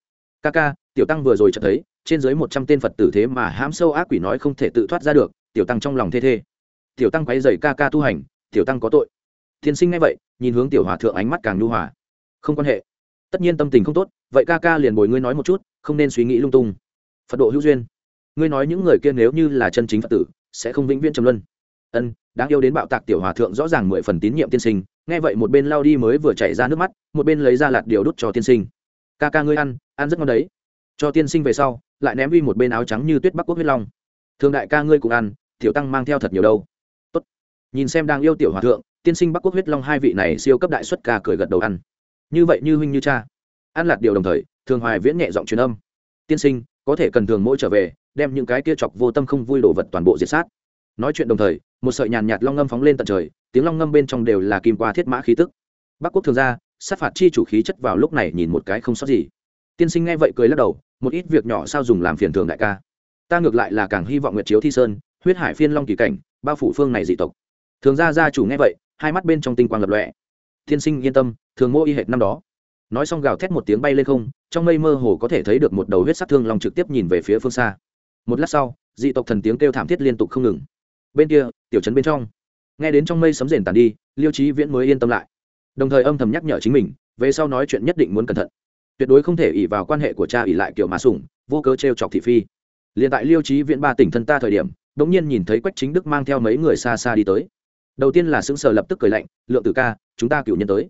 Ca ca, tiểu tăng vừa rồi chợt thấy, trên dưới một trăm tên phật tử thế mà hãm sâu ác quỷ nói không thể tự thoát ra được, tiểu tăng trong lòng thê thê. Tiểu tăng quay dày ca ca tu hành, tiểu tăng có tội. Tiên sinh ngay vậy, nhìn hướng tiểu hòa thượng ánh mắt càng nhu hòa. Không quan hệ tất nhiên tâm tình không tốt, vậy ca ca liền bồi ngươi nói một chút, không nên suy nghĩ lung tung. Phật độ hữu duyên. Ngươi nói những người kia nếu như là chân chính phật tử, sẽ không vĩnh viễn trầm luân. Ân, đáng yêu đến bạo tạc tiểu hòa thượng rõ ràng mười phần tín nhiệm tiên sinh, nghe vậy một bên lao đi mới vừa chảy ra nước mắt, một bên lấy ra lạt điều đút cho tiên sinh. Ca ca ngươi ăn ăn rất ngon đấy. Cho tiên sinh về sau, lại ném uy một bên áo trắng như tuyết bắc quốc huyết long. Thường đại ca ngươi cũng ăn, tiểu tăng mang theo thật nhiều đâu. Tốt. nhìn xem đang yêu tiểu hòa thượng, tiên sinh bắc quốc huyết long hai vị này siêu cấp đại xuất ca cười gật đầu ăn như vậy như huynh như cha. An lạt điều đồng thời, thường hoài viễn nhẹ giọng truyền âm. Tiên sinh, có thể cần thường mỗi trở về, đem những cái kia chọc vô tâm không vui đồ vật toàn bộ diệt sát. Nói chuyện đồng thời, một sợi nhàn nhạt long ngâm phóng lên tận trời, tiếng long ngâm bên trong đều là kim qua thiết mã khí tức. Bắc quốc thường ra sát phạt chi chủ khí chất vào lúc này nhìn một cái không sót gì. Tiên sinh nghe vậy cười lắc đầu, một ít việc nhỏ sao dùng làm phiền thường đại ca. Ta ngược lại là càng hy vọng nguyệt chiếu thi sơn, huyết hải phiên long kỳ cảnh, bao phủ phương này dị tộc. Thường gia gia chủ nghe vậy, hai mắt bên trong tinh quang lập lọe tiên sinh yên tâm, thường mô y hệt năm đó. Nói xong gào thét một tiếng bay lên không, trong mây mơ hồ có thể thấy được một đầu huyết sát thương lòng trực tiếp nhìn về phía phương xa. Một lát sau, dị tộc thần tiếng kêu thảm thiết liên tục không ngừng. Bên kia, tiểu trấn bên trong. Nghe đến trong mây sấm rền tàn đi, liêu trí viễn mới yên tâm lại. Đồng thời âm thầm nhắc nhở chính mình, về sau nói chuyện nhất định muốn cẩn thận. Tuyệt đối không thể ỉ vào quan hệ của cha ỉ lại kiểu mà sủng, vô cớ t r e o chọc thị phi. Liền tại liêu trí viễn ba tỉnh thân ta thời điểm đ ỗ n g nhiên nhìn thấy quách chính đức mang theo mấy người xa xa đi tới đầu tiên là xứng sờ lập tức cười lạnh, lượng tử ca, chúng ta cựu nhân tới.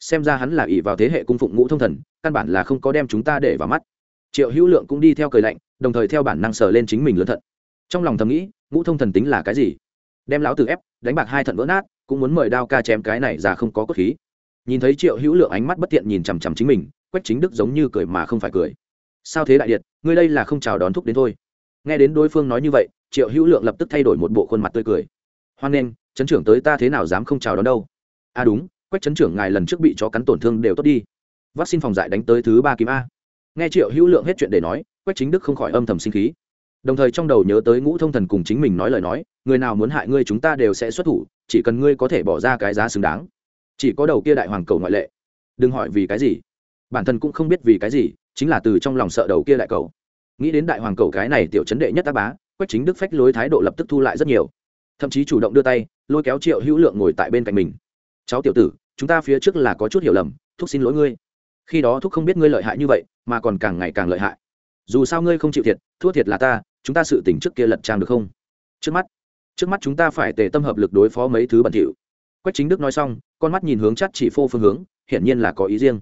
Xem ra hắn là ỷ vào thế hệ cung phụng ngũ thông thần, căn bản là không có đem chúng ta để vào mắt. Triệu hữu lượng cũng đi theo cười lạnh, đồng thời theo bản năng sờ lên chính mình lớn thận. Trong lòng thầm nghĩ, ngũ thông thần tính là cái gì? Đem lão từ ép, đánh bạc hai thận vỡ nát, cũng muốn mời đao ca chém cái này ra không có cốt khí. Nhìn thấy triệu hữu lượng ánh mắt bất tiện nhìn chằm chằm chính mình, quách chính đức giống như cười mà không phải cười. Sao thế đại điện, ngươi đây là không chào đón thúc đến thôi. Nghe đến đối phương nói như vậy, triệu hữu lượng lập tức thay đổi một bộ khuôn mặt tươi cười. Hoan nghênh chấn trưởng tới ta thế nào dám không chào đón đâu? A à đúng, quách chấn trưởng ngài lần trước bị chó cắn tổn thương đều tốt đi. Vaccine phòng dại đánh tới thứ ba kim a. Nghe triệu hữu lượng hết chuyện để nói, quách chính đức không khỏi âm thầm sinh khí. Đồng thời trong đầu nhớ tới ngũ thông thần cùng chính mình nói lời nói, người nào muốn hại ngươi chúng ta đều sẽ xuất thủ, chỉ cần ngươi có thể bỏ ra cái giá xứng đáng. Chỉ có đầu kia đại hoàng cầu ngoại lệ. Đừng hỏi vì cái gì. Bản thân cũng không biết vì cái gì, chính là từ trong lòng sợ đầu kia đại cầu. Nghĩ đến đại hoàng cầu cái này tiểu chấn đệ nhất tác bá, quách chính đức phách lối thái độ lập tức thu lại rất nhiều. Thậm chí chủ động đưa tay lôi kéo triệu hữu lượng ngồi tại bên cạnh mình. Cháu tiểu tử, chúng ta phía trước là có chút hiểu lầm, thúc xin lỗi ngươi. Khi đó thúc không biết ngươi lợi hại như vậy, mà còn càng ngày càng lợi hại. Dù sao ngươi không chịu thiệt, thua thiệt là ta, chúng ta sự tỉnh trước kia lật trang được không? Trước mắt trước mắt chúng ta phải tề tâm hợp lực đối phó mấy thứ bẩn thỉu. Quách chính đức nói xong, con mắt nhìn hướng chắt chỉ phô phương hướng, hiển nhiên là có ý riêng.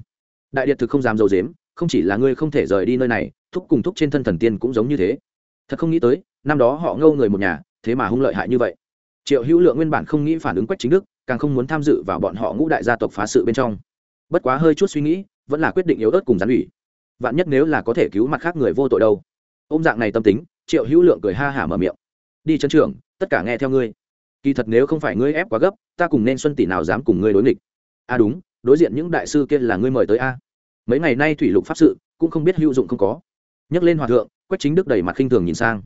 Đại điện thực không dám dầu dếm không chỉ là ngươi không thể rời đi nơi này, thúc cùng thúc trên thân thần tiên cũng giống như thế. Thật không nghĩ tới, năm đó họ ngâu người một nhà, thế mà hung lợi hại như vậy triệu hữu lượng nguyên bản không nghĩ phản ứng quách chính đức, càng không muốn tham dự vào bọn họ ngũ đại gia tộc phá sự bên trong. Bất quá hơi chút suy nghĩ, vẫn là quyết định yếu ớt cùng gián ủy. Vạn nhất nếu là có thể cứu mặt khác người vô tội đâu. Ôm dạng này tâm tính, triệu hữu lượng cười ha hả mở miệng. Đi chân trường tất cả nghe theo ngươi. Kỳ thật nếu không phải ngươi ép quá gấp, ta cùng nên xuân tỷ nào dám cùng ngươi đối nghịch. A à đúng, đối diện những đại sư kia là ngươi mời tới a. Mấy ngày nay thủy lục pháp sự, cũng không biết hữu dụng không có. Nhắc lên hòa thượng, quách chính đức đầy mặt khinh thường nhìn sang.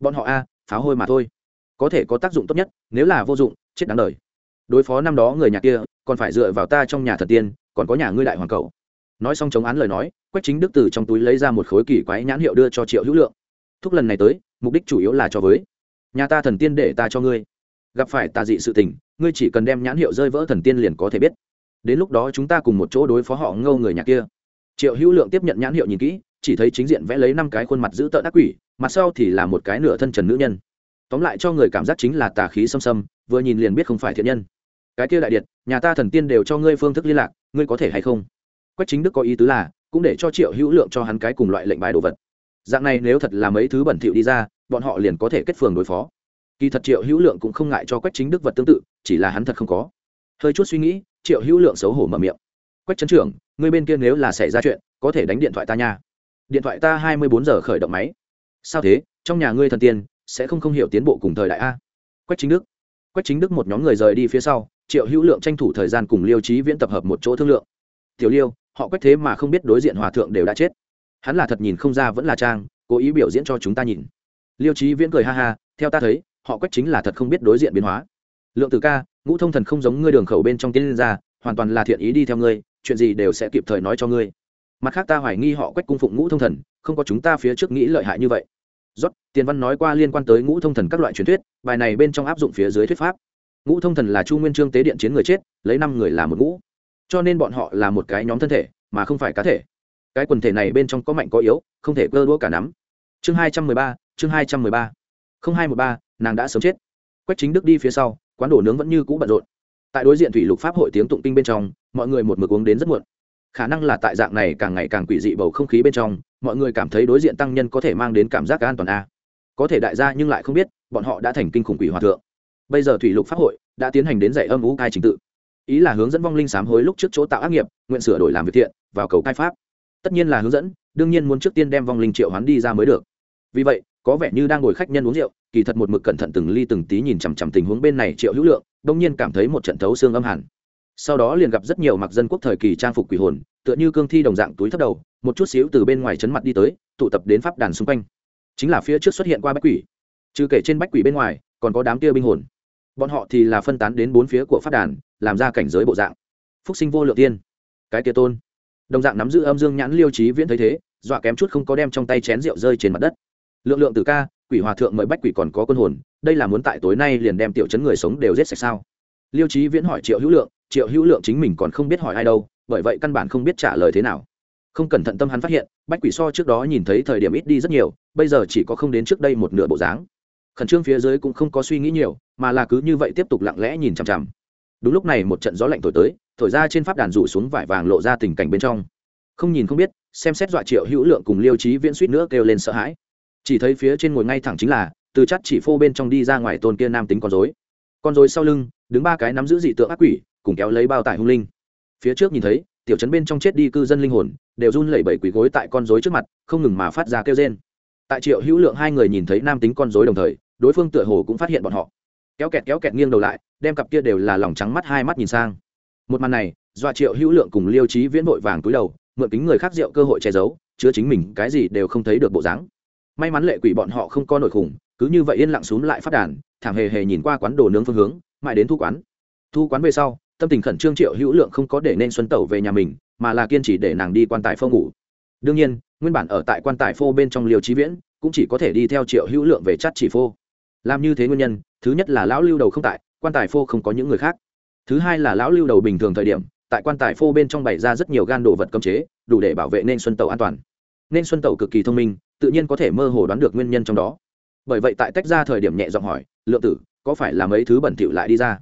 Bọn họ a pháo hôi mà thôi có thể có tác dụng tốt nhất, nếu là vô dụng, chết đáng đời. Đối phó năm đó người nhà kia, còn phải dựa vào ta trong nhà thần tiên, còn có nhà ngươi đại hoàng cầu. Nói xong chống án lời nói, quách chính đức từ trong túi lấy ra một khối kỳ quái nhãn hiệu đưa cho triệu hữu lượng. Thúc lần này tới, mục đích chủ yếu là cho với. Nhà ta thần tiên để ta cho ngươi. Gặp phải tà dị sự tình, ngươi chỉ cần đem nhãn hiệu rơi vỡ thần tiên liền có thể biết. Đến lúc đó chúng ta cùng một chỗ đối phó họ ngâu người nhà kia. Triệu hữu lượng tiếp nhận nhãn hiệu nhìn kỹ, chỉ thấy chính diện vẽ lấy năm cái khuôn mặt giữ tợn ác quỷ, mặt sau thì là một cái nửa thân trần nữ nhân tóm lại cho người cảm giác chính là tà khí xâm xâm, vừa nhìn liền biết không phải thiện nhân. Cái kia đại điện, nhà ta thần tiên đều cho ngươi phương thức liên lạc, ngươi có thể hay không? Quách chính đức có ý tứ là, cũng để cho triệu hữu lượng cho hắn cái cùng loại lệnh bài đồ vật. Dạng này nếu thật là mấy thứ bẩn thỉu đi ra, bọn họ liền có thể kết phường đối phó. Kỳ thật triệu hữu lượng cũng không ngại cho quách chính đức vật tương tự, chỉ là hắn thật không có. Hơi chút suy nghĩ, triệu hữu lượng xấu hổ mở miệng. Quách trấn trưởng người bên kia nếu là xảy ra chuyện, có thể đánh điện thoại ta nha. Điện thoại ta hai mươi bốn giờ khởi động máy. Sao thế? Trong nhà ngươi thần tiên sẽ không không hiểu tiến bộ cùng thời đại a. Quách chính đức. Quách chính đức một nhóm người rời đi phía sau, triệu hữu lượng tranh thủ thời gian cùng liêu trí viễn tập hợp một chỗ thương lượng. Tiểu liêu, họ quách thế mà không biết đối diện hòa thượng đều đã chết. Hắn là thật nhìn không ra vẫn là trang, cố ý biểu diễn cho chúng ta nhìn. Liêu trí viễn cười ha ha, theo ta thấy, họ quách chính là thật không biết đối diện biến hóa. Lượng từ ca, ngũ thông thần không giống ngươi đường khẩu bên trong tiến ra hoàn toàn là thiện ý đi theo ngươi, chuyện gì đều sẽ kịp thời nói cho ngươi. Mặt khác ta hoài nghi họ quách cung phụng ngũ thông thần, không có chúng ta phía trước nghĩ lợi hại như vậy rót, tiền văn nói qua liên quan tới ngũ thông thần các loại truyền thuyết, bài này bên trong áp dụng phía dưới thuyết pháp. Ngũ thông thần là chu nguyên trương tế điện chiến người chết, lấy năm người làm một ngũ. Cho nên bọn họ là một cái nhóm thân thể, mà không phải cá thể. Cái quần thể này bên trong có mạnh có yếu, không thể cơ đũa cả nắm. Chương hai trăm mười ba, chương hai trăm mười ba. Không hai một ba, nàng đã sớm chết. Quách chính đức đi phía sau, quán đồ nướng vẫn như cũ bận rộn. Tại đối diện thủy lục pháp hội tiếng tụng kinh bên trong, mọi người một mực uống đến rất muộn. Khả năng là tại dạng này càng ngày càng quỷ dị bầu không khí bên trong mọi người cảm thấy đối diện tăng nhân có thể mang đến cảm giác an toàn a. Có thể đại gia nhưng lại không biết, bọn họ đã thành kinh khủng quỷ hòa thượng. Bây giờ thủy lục pháp hội đã tiến hành đến dạy âm ú cai trình tự. Ý là hướng dẫn vong linh sám hối lúc trước chỗ tạo ác nghiệp, nguyện sửa đổi làm việc thiện, vào cầu cai pháp. Tất nhiên là hướng dẫn, đương nhiên muốn trước tiên đem vong linh triệu hoán đi ra mới được. Vì vậy, có vẻ như đang ngồi khách nhân uống rượu, kỳ thật một mực cẩn thận từng ly từng tí nhìn chằm chằm tình huống bên này triệu hữu lượng, đông nhiên cảm thấy một trận thấu xương âm hẳn. Sau đó liền gặp rất nhiều mặc dân quốc thời kỳ trang phục quỷ hồn, tựa như cương thi đồng dạng túi thấp đầu một chút xíu từ bên ngoài chấn mặt đi tới, tụ tập đến pháp đàn xung quanh. Chính là phía trước xuất hiện qua bách quỷ. Trừ kể trên bách quỷ bên ngoài, còn có đám kia binh hồn. Bọn họ thì là phân tán đến bốn phía của pháp đàn, làm ra cảnh giới bộ dạng. Phúc sinh vô lượng tiên. Cái kia tôn. Đồng dạng nắm giữ âm dương nhãn liêu trí viễn thấy thế, dọa kém chút không có đem trong tay chén rượu rơi trên mặt đất. Lượng lượng từ ca, quỷ hòa thượng mời bách quỷ còn có quân hồn, đây là muốn tại tối nay liền đem tiểu chấn người sống đều giết sạch sao? Liêu trí viễn hỏi triệu hữu lượng, triệu hữu lượng chính mình còn không biết hỏi ai đâu, bởi vậy căn bản không biết trả lời thế nào không cẩn thận tâm hắn phát hiện, bách quỷ so trước đó nhìn thấy thời điểm ít đi rất nhiều, bây giờ chỉ có không đến trước đây một nửa bộ dáng. Khẩn trương phía dưới cũng không có suy nghĩ nhiều, mà là cứ như vậy tiếp tục lặng lẽ nhìn chằm chằm. Đúng lúc này một trận gió lạnh thổi tới, thổi ra trên pháp đàn rủ xuống vải vàng lộ ra tình cảnh bên trong. Không nhìn không biết, xem xét dọa triệu hữu lượng cùng liêu trí viễn suýt nữa kêu lên sợ hãi. Chỉ thấy phía trên ngồi ngay thẳng chính là, từ chắt chỉ phô bên trong đi ra ngoài tôn kia nam tính con dối con dối sau lưng, đứng ba cái nắm giữ dị tượng ác quỷ, cùng kéo lấy bao tải hung linh. Phía trước nhìn thấy tiểu trấn bên trong chết đi cư dân linh hồn, đều run lẩy bẩy quỳ gối tại con dối trước mặt, không ngừng mà phát ra kêu rên. Tại triệu hữu lượng hai người nhìn thấy nam tính con dối đồng thời, đối phương tựa hồ cũng phát hiện bọn họ. Kéo kẹt kéo kẹt nghiêng đầu lại, đem cặp kia đều là lòng trắng mắt hai mắt nhìn sang. Một màn này do triệu hữu lượng cùng liêu trí viễn vội vàng túi đầu, mượn kính người khác rượu cơ hội che giấu, chứa chính mình cái gì đều không thấy được bộ dáng. May mắn lệ quỷ bọn họ không có nổi khủng, cứ như vậy yên lặng xuống lại phát đàn, thảm hề hề nhìn qua quán đồ nướng phương hướng, mãi đến thu quán. Thu quán về sau tâm tình khẩn trương triệu hữu lượng không có để nên xuân tẩu về nhà mình, mà là kiên trì để nàng đi quan tài phô ngủ. Đương nhiên, nguyên bản ở tại quan tài phô bên trong liều trí viễn, cũng chỉ có thể đi theo triệu hữu lượng về chắt chỉ phô. Làm như thế nguyên nhân, thứ nhất là lão lưu đầu không tại, quan tài phô không có những người khác. Thứ hai là lão lưu đầu bình thường thời điểm, tại quan tài phô bên trong bày ra rất nhiều gan đồ vật cấm chế, đủ để bảo vệ nên xuân tẩu an toàn. Nên xuân tẩu cực kỳ thông minh, tự nhiên có thể mơ hồ đoán được nguyên nhân trong đó. Bởi vậy tại tách ra thời điểm nhẹ giọng hỏi, lượng tử, có phải là mấy thứ bẩn thỉu lại đi ra?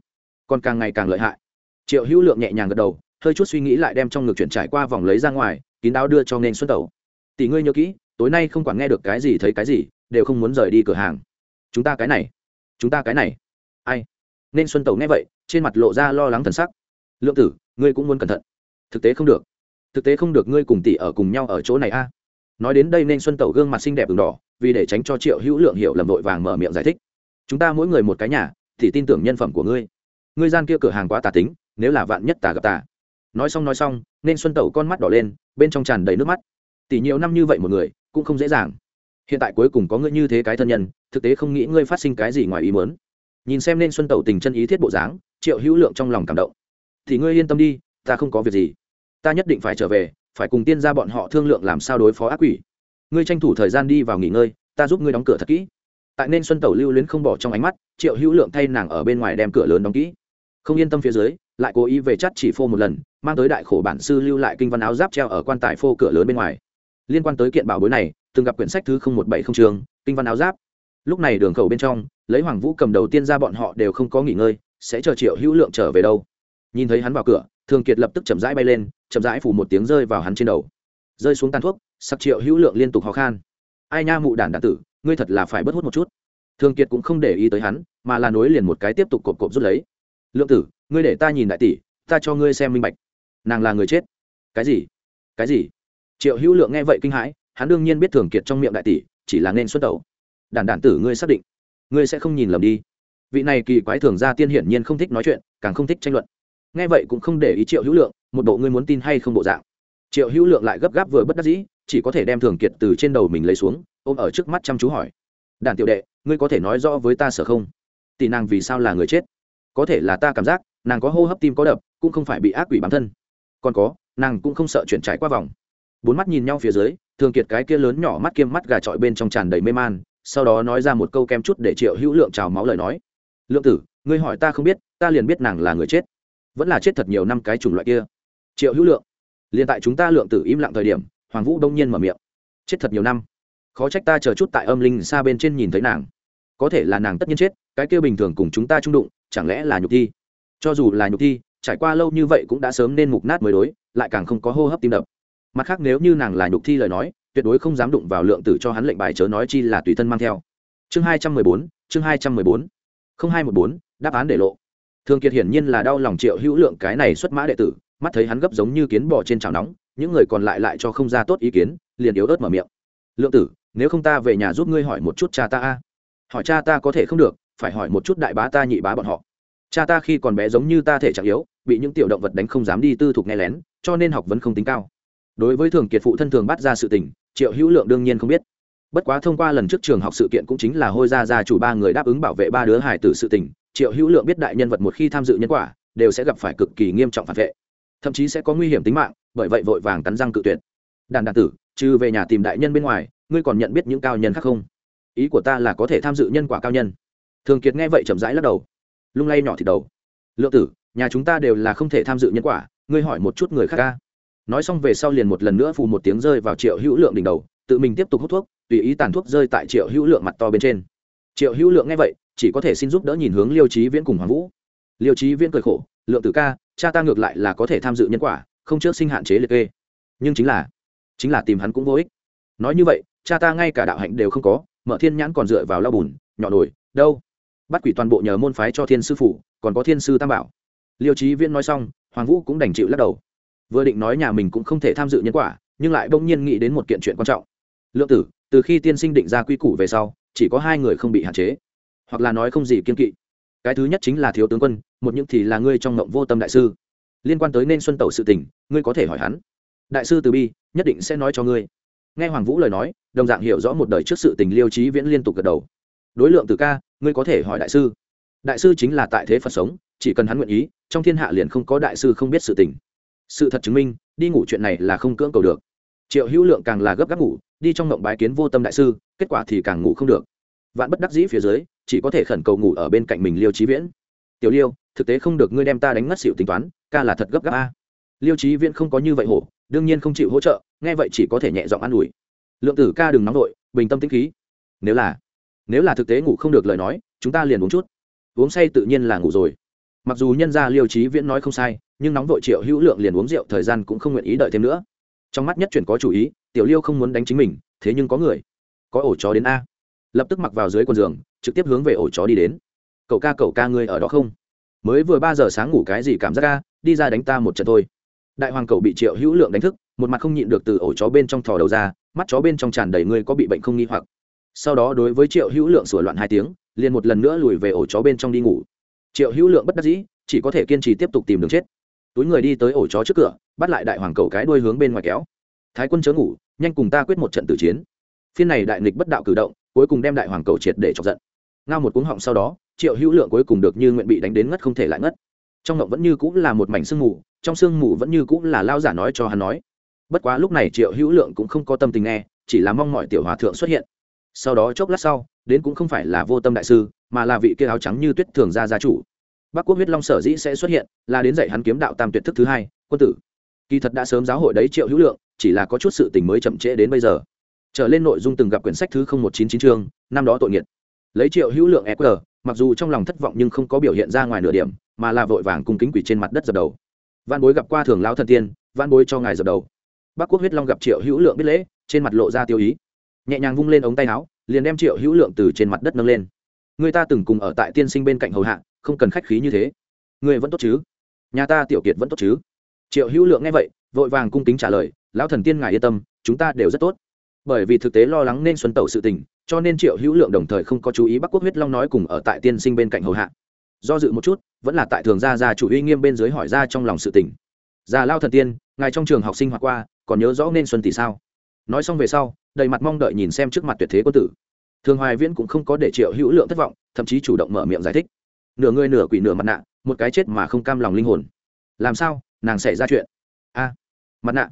Còn càng ngày càng lợi hại triệu hữu lượng nhẹ nhàng gật đầu, hơi chút suy nghĩ lại đem trong ngực chuyển trải qua vòng lấy ra ngoài, kín đáo đưa cho nên xuân Tẩu. tỷ ngươi nhớ kỹ, tối nay không quản nghe được cái gì thấy cái gì, đều không muốn rời đi cửa hàng. Chúng ta cái này, chúng ta cái này. Ai? Nên xuân Tẩu nghe vậy, trên mặt lộ ra lo lắng thần sắc. Lượng tử, ngươi cũng muốn cẩn thận. Thực tế không được. Thực tế không được ngươi cùng tỷ ở cùng nhau ở chỗ này a. Nói đến đây nên xuân tẩu gương mặt xinh đẹp đường đỏ, vì để tránh cho triệu hữu lượng hiểu lầm vội vàng mở miệng giải thích. Chúng ta mỗi người một cái nhà, thì tin tưởng nhân phẩm của ngươi. Ngươi gian kia cửa hàng quá tà tính nếu là vạn nhất tà gặp tà nói xong nói xong, nên xuân tẩu con mắt đỏ lên, bên trong tràn đầy nước mắt. Tỷ nhiều năm như vậy một người, cũng không dễ dàng. Hiện tại cuối cùng có ngươi như thế cái thân nhân, thực tế không nghĩ ngươi phát sinh cái gì ngoài ý muốn. Nhìn xem nên xuân tẩu tình chân ý thiết bộ dáng, triệu hữu lượng trong lòng cảm động. Thì ngươi yên tâm đi, ta không có việc gì. Ta nhất định phải trở về, phải cùng tiên ra bọn họ thương lượng làm sao đối phó ác quỷ. Ngươi tranh thủ thời gian đi vào nghỉ ngơi, ta giúp ngươi đóng cửa thật kỹ. Tại nên xuân tẩu lưu luyến không bỏ trong ánh mắt, triệu hữu lượng thay nàng ở bên ngoài đem cửa lớn đóng kỹ. Không yên tâm phía dưới lại cố ý về chắt chỉ phô một lần, mang tới đại khổ bản sư lưu lại kinh văn áo giáp treo ở quan tài phô cửa lớn bên ngoài. Liên quan tới kiện bảo bối này, từng gặp quyển sách thứ một bảy không trường kinh văn áo giáp. Lúc này đường khẩu bên trong, lấy hoàng vũ cầm đầu tiên ra bọn họ đều không có nghỉ ngơi, sẽ chờ triệu hữu lượng trở về đâu. Nhìn thấy hắn vào cửa, thường kiệt lập tức chậm rãi bay lên, chậm rãi phủ một tiếng rơi vào hắn trên đầu. Rơi xuống tàn thuốc, sặc triệu hữu lượng liên tục ho khan. Ai nha mụ đản đạn tử, ngươi thật là phải bớt hút một chút. Thường kiệt cũng không để ý tới hắn, mà là nối liền một cái tiếp tục cộp cộp rút lấy. Lượng tử ngươi để ta nhìn đại tỷ, ta cho ngươi xem minh bạch. Nàng là người chết. Cái gì? Cái gì? Triệu hữu lượng nghe vậy kinh hãi, hắn đương nhiên biết thường kiệt trong miệng đại tỷ, chỉ là nên xuất đầu. Đản đản tử ngươi xác định, ngươi sẽ không nhìn lầm đi. Vị này kỳ quái thường ra tiên hiển nhiên không thích nói chuyện, càng không thích tranh luận. Nghe vậy cũng không để ý triệu hữu lượng, một bộ ngươi muốn tin hay không bộ dạng. Triệu hữu lượng lại gấp gáp vừa bất đắc dĩ, chỉ có thể đem thường kiệt từ trên đầu mình lấy xuống, ôm ở trước mắt chăm chú hỏi. Đàn tiểu đệ, ngươi có thể nói rõ với ta sở không? Tỷ nàng vì sao là người chết? Có thể là ta cảm giác nàng có hô hấp tim có đập, cũng không phải bị ác quỷ bám thân. Còn có, nàng cũng không sợ chuyển trải qua vòng. Bốn mắt nhìn nhau phía dưới, thường kiệt cái kia lớn nhỏ mắt kiêm mắt gà trọi bên trong tràn đầy mê man, sau đó nói ra một câu kem chút để triệu hữu lượng trào máu lời nói. Lượng tử, ngươi hỏi ta không biết, ta liền biết nàng là người chết. Vẫn là chết thật nhiều năm cái chủng loại kia. Triệu hữu lượng, liền tại chúng ta lượng tử im lặng thời điểm, hoàng vũ đông nhiên mở miệng. Chết thật nhiều năm. Khó trách ta chờ chút tại âm linh xa bên trên nhìn thấy nàng. Có thể là nàng tất nhiên chết, cái kia bình thường cùng chúng ta trung đụng, chẳng lẽ là nhục thi? Cho dù là nhục thi, trải qua lâu như vậy cũng đã sớm nên mục nát mới đối, lại càng không có hô hấp tim đập. Mặt khác nếu như nàng là nhục thi lời nói, tuyệt đối không dám đụng vào lượng tử cho hắn lệnh bài chớ nói chi là tùy thân mang theo. Chương hai trăm mười bốn, chương hai trăm mười bốn. Không hai một bốn, đáp án để lộ. Thường kiệt hiển nhiên là đau lòng triệu hữu lượng cái này xuất mã đệ tử, mắt thấy hắn gấp giống như kiến bò trên chảo nóng, những người còn lại lại cho không ra tốt ý kiến, liền yếu ớt mở miệng. Lượng tử, nếu không ta về nhà giúp ngươi hỏi một chút cha ta a. Hỏi cha ta có thể không được, phải hỏi một chút đại bá ta nhị bá bọn họ cha ta khi còn bé giống như ta thể trạng yếu, bị những tiểu động vật đánh không dám đi tư thục nghe lén, cho nên học vẫn không tính cao. Đối với thường kiệt phụ thân thường bắt ra sự tình, triệu hữu lượng đương nhiên không biết. Bất quá thông qua lần trước trường học sự kiện cũng chính là hôi ra ra chủ ba người đáp ứng bảo vệ ba đứa hải tử sự tình, triệu hữu lượng biết đại nhân vật một khi tham dự nhân quả, đều sẽ gặp phải cực kỳ nghiêm trọng phản vệ. Thậm chí sẽ có nguy hiểm tính mạng, bởi vậy vội vàng cắn răng cự tuyệt. Đàn đàn tử, trừ về nhà tìm đại nhân bên ngoài, ngươi còn nhận biết những cao nhân khác không? Ý của ta là có thể tham dự nhân quả cao nhân. Thường kiệt nghe vậy chậm rãi lắc đầu lung lay nhỏ thì đầu. Lượng tử, nhà chúng ta đều là không thể tham dự nhân quả, ngươi hỏi một chút người khác ca. Nói xong về sau liền một lần nữa phù một tiếng rơi vào triệu hữu lượng đỉnh đầu, tự mình tiếp tục hút thuốc, tùy ý tàn thuốc rơi tại triệu hữu lượng mặt to bên trên. Triệu hữu lượng nghe vậy, chỉ có thể xin giúp đỡ nhìn hướng liêu trí viễn cùng hoàng vũ. Liêu trí viễn cười khổ, lượng tử ca, cha ta ngược lại là có thể tham dự nhân quả, không trước sinh hạn chế liệt kê. Nhưng chính là chính là tìm hắn cũng vô ích. Nói như vậy, cha ta ngay cả đạo hạnh đều không có mở thiên nhãn còn dựa vào lao bùn, nhỏ nổi, đâu? Bắt quỷ toàn bộ nhờ môn phái cho thiên sư phủ, còn có thiên sư tam bảo. Liêu trí viễn nói xong, hoàng vũ cũng đành chịu lắc đầu. Vừa định nói nhà mình cũng không thể tham dự nhân quả, nhưng lại bỗng nhiên nghĩ đến một kiện chuyện quan trọng. Lượng tử, từ khi tiên sinh định ra quy củ về sau, chỉ có hai người không bị hạn chế. Hoặc là nói không gì kiên kỵ. Cái thứ nhất chính là thiếu tướng quân, một những thì là ngươi trong ngộng vô tâm đại sư. Liên quan tới nên xuân tẩu sự tình, ngươi có thể hỏi hắn. Đại sư từ bi, nhất định sẽ nói cho ngươi. Nghe hoàng vũ lời nói, đồng dạng hiểu rõ một đời trước sự tình, liêu trí viễn liên tục gật đầu đối lượng từ ca, ngươi có thể hỏi đại sư. Đại sư chính là tại thế phật sống, chỉ cần hắn nguyện ý, trong thiên hạ liền không có đại sư không biết sự tình. Sự thật chứng minh, đi ngủ chuyện này là không cưỡng cầu được. Triệu hữu lượng càng là gấp gáp ngủ, đi trong ngộng bái kiến vô tâm đại sư, kết quả thì càng ngủ không được. Vạn bất đắc dĩ phía dưới, chỉ có thể khẩn cầu ngủ ở bên cạnh mình liêu trí viễn. Tiểu liêu, thực tế không được ngươi đem ta đánh ngất xỉu tính toán, ca là thật gấp gáp a. Liêu trí viễn không có như vậy hổ, đương nhiên không chịu hỗ trợ, nghe vậy chỉ có thể nhẹ giọng an ủi. Lượng tử ca đừng nóng vội, bình tâm tĩnh khí. Nếu là nếu là thực tế ngủ không được lời nói, chúng ta liền uống chút. Uống say tự nhiên là ngủ rồi. Mặc dù nhân gia liêu trí viễn nói không sai, nhưng nóng vội triệu hữu lượng liền uống rượu thời gian cũng không nguyện ý đợi thêm nữa. Trong mắt nhất chuyển có chủ ý, tiểu liêu không muốn đánh chính mình, thế nhưng có người, có ổ chó đến a. Lập tức mặc vào dưới con giường, trực tiếp hướng về ổ chó đi đến. Cậu ca cậu ca ngươi ở đó không? Mới vừa ba giờ sáng ngủ cái gì cảm giác ca đi ra đánh ta một trận thôi. Đại hoàng cậu bị triệu hữu lượng đánh thức, một mặt không nhịn được từ ổ chó bên trong thò đầu ra, mắt chó bên trong tràn đầy ngươi có bị bệnh không nghi hoặc sau đó đối với triệu hữu lượng sửa loạn hai tiếng, liền một lần nữa lùi về ổ chó bên trong đi ngủ. Triệu hữu lượng bất đắc dĩ, chỉ có thể kiên trì tiếp tục tìm đường chết. Túi người đi tới ổ chó trước cửa, bắt lại đại hoàng cầu cái đuôi hướng bên ngoài kéo. Thái quân chớ ngủ, nhanh cùng ta quyết một trận tử chiến. Phiên này đại nghịch bất đạo cử động, cuối cùng đem đại hoàng cầu triệt để chọc giận. Ngao một cuống họng sau đó, triệu hữu lượng cuối cùng được như nguyện bị đánh đến ngất không thể lại ngất. Trong ngộng vẫn như cũng là một mảnh sương mù, trong sương mù vẫn như cũng là lao giả nói cho hắn nói. Bất quá lúc này triệu hữu lượng cũng không có tâm tình nghe, chỉ là mong mọi tiểu hòa thượng xuất hiện sau đó chốc lát sau, đến cũng không phải là vô tâm đại sư, mà là vị kia áo trắng như tuyết thường gia gia chủ. Bắc quốc huyết long sở dĩ sẽ xuất hiện, là đến dạy hắn kiếm đạo tam tuyệt thức thứ hai, quân tử. Kỳ thật đã sớm giáo hội đấy triệu hữu lượng, chỉ là có chút sự tình mới chậm trễ đến bây giờ. Trở lên nội dung từng gặp quyển sách thứ một chín chín chương, năm đó tội nghiệt. Lấy triệu hữu lượng eq mặc dù trong lòng thất vọng nhưng không có biểu hiện ra ngoài nửa điểm, mà là vội vàng cung kính quỷ trên mặt đất dập đầu. Văn bối gặp qua thường lao thần tiên văn bối cho ngài dập đầu. Bắc quốc huyết long gặp triệu hữu lượng biết lễ, trên mặt lộ ra tiêu ý nhẹ nhàng vung lên ống tay áo, liền đem triệu hữu lượng từ trên mặt đất nâng lên. Người ta từng cùng ở tại tiên sinh bên cạnh hầu hạ, không cần khách khí như thế. Người vẫn tốt chứ? Nhà ta tiểu kiệt vẫn tốt chứ? Triệu hữu lượng nghe vậy, vội vàng cung kính trả lời, lão thần tiên ngài yên tâm, chúng ta đều rất tốt. Bởi vì thực tế lo lắng nên xuân tẩu sự tình, cho nên triệu hữu lượng đồng thời không có chú ý bắc quốc huyết long nói cùng ở tại tiên sinh bên cạnh hầu hạ. Do dự một chút, vẫn là tại thường gia gia chủ uy nghiêm bên dưới hỏi ra trong lòng sự tình. Già lao thần tiên, ngài trong trường học sinh hoạt qua, còn nhớ rõ nên xuân tỷ sao? Nói xong về sau, đầy mặt mong đợi nhìn xem trước mặt tuyệt thế quân tử. Thường hoài viễn cũng không có để triệu hữu lượng thất vọng, thậm chí chủ động mở miệng giải thích. Nửa người nửa quỷ nửa mặt nạ, một cái chết mà không cam lòng linh hồn. Làm sao? Nàng xảy ra chuyện. A, mặt nạ.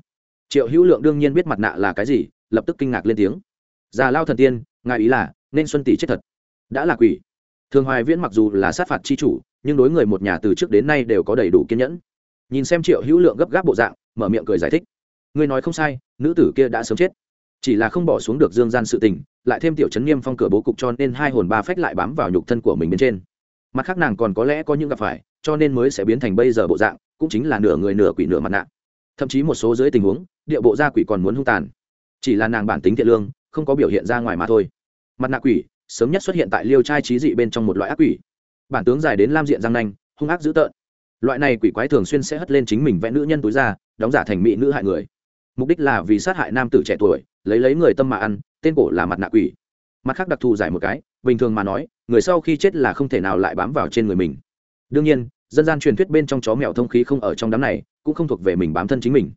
Triệu hữu lượng đương nhiên biết mặt nạ là cái gì, lập tức kinh ngạc lên tiếng. Già lao thần tiên, ngài ý là nên xuân tỷ chết thật. Đã là quỷ. Thường hoài viễn mặc dù là sát phạt c h i chủ, nhưng đối người một nhà từ trước đến nay đều có đầy đủ kiên nhẫn. Nhìn xem triệu hữu lượng gấp gáp bộ dạng, mở miệng cười giải thích ngươi nói không sai, nữ tử kia đã sớm chết. Chỉ là không bỏ xuống được dương gian sự tình, lại thêm tiểu chấn nghiêm phong cửa bố cục cho nên hai hồn ba phách lại bám vào nhục thân của mình bên trên. Mặt khác nàng còn có lẽ có những gặp phải, cho nên mới sẽ biến thành bây giờ bộ dạng, cũng chính là nửa người nửa quỷ nửa mặt nạ. Thậm chí một số dưới tình huống, địa bộ gia quỷ còn muốn hung tàn. Chỉ là nàng bản tính thiện lương, không có biểu hiện ra ngoài mà thôi. Mặt nạ quỷ, sớm nhất xuất hiện tại liêu trai trí dị bên trong một loại ác quỷ. Bản tướng dài đến lam diện răng nanh, hung ác dữ tợn. Loại này quỷ quái thường xuyên sẽ hất lên chính mình vẽ nữ nhân túi ra, đóng giả thành mỹ nữ hại người mục đích là vì sát hại nam tử trẻ tuổi, lấy lấy người tâm mà ăn, tên cổ là mặt nạ quỷ. Mặt khác đặc thù giải một cái, bình thường mà nói, người sau khi chết là không thể nào lại bám vào trên người mình. Đương nhiên, dân gian truyền thuyết bên trong chó mèo thông khí không ở trong đám này, cũng không thuộc về mình bám thân chính mình.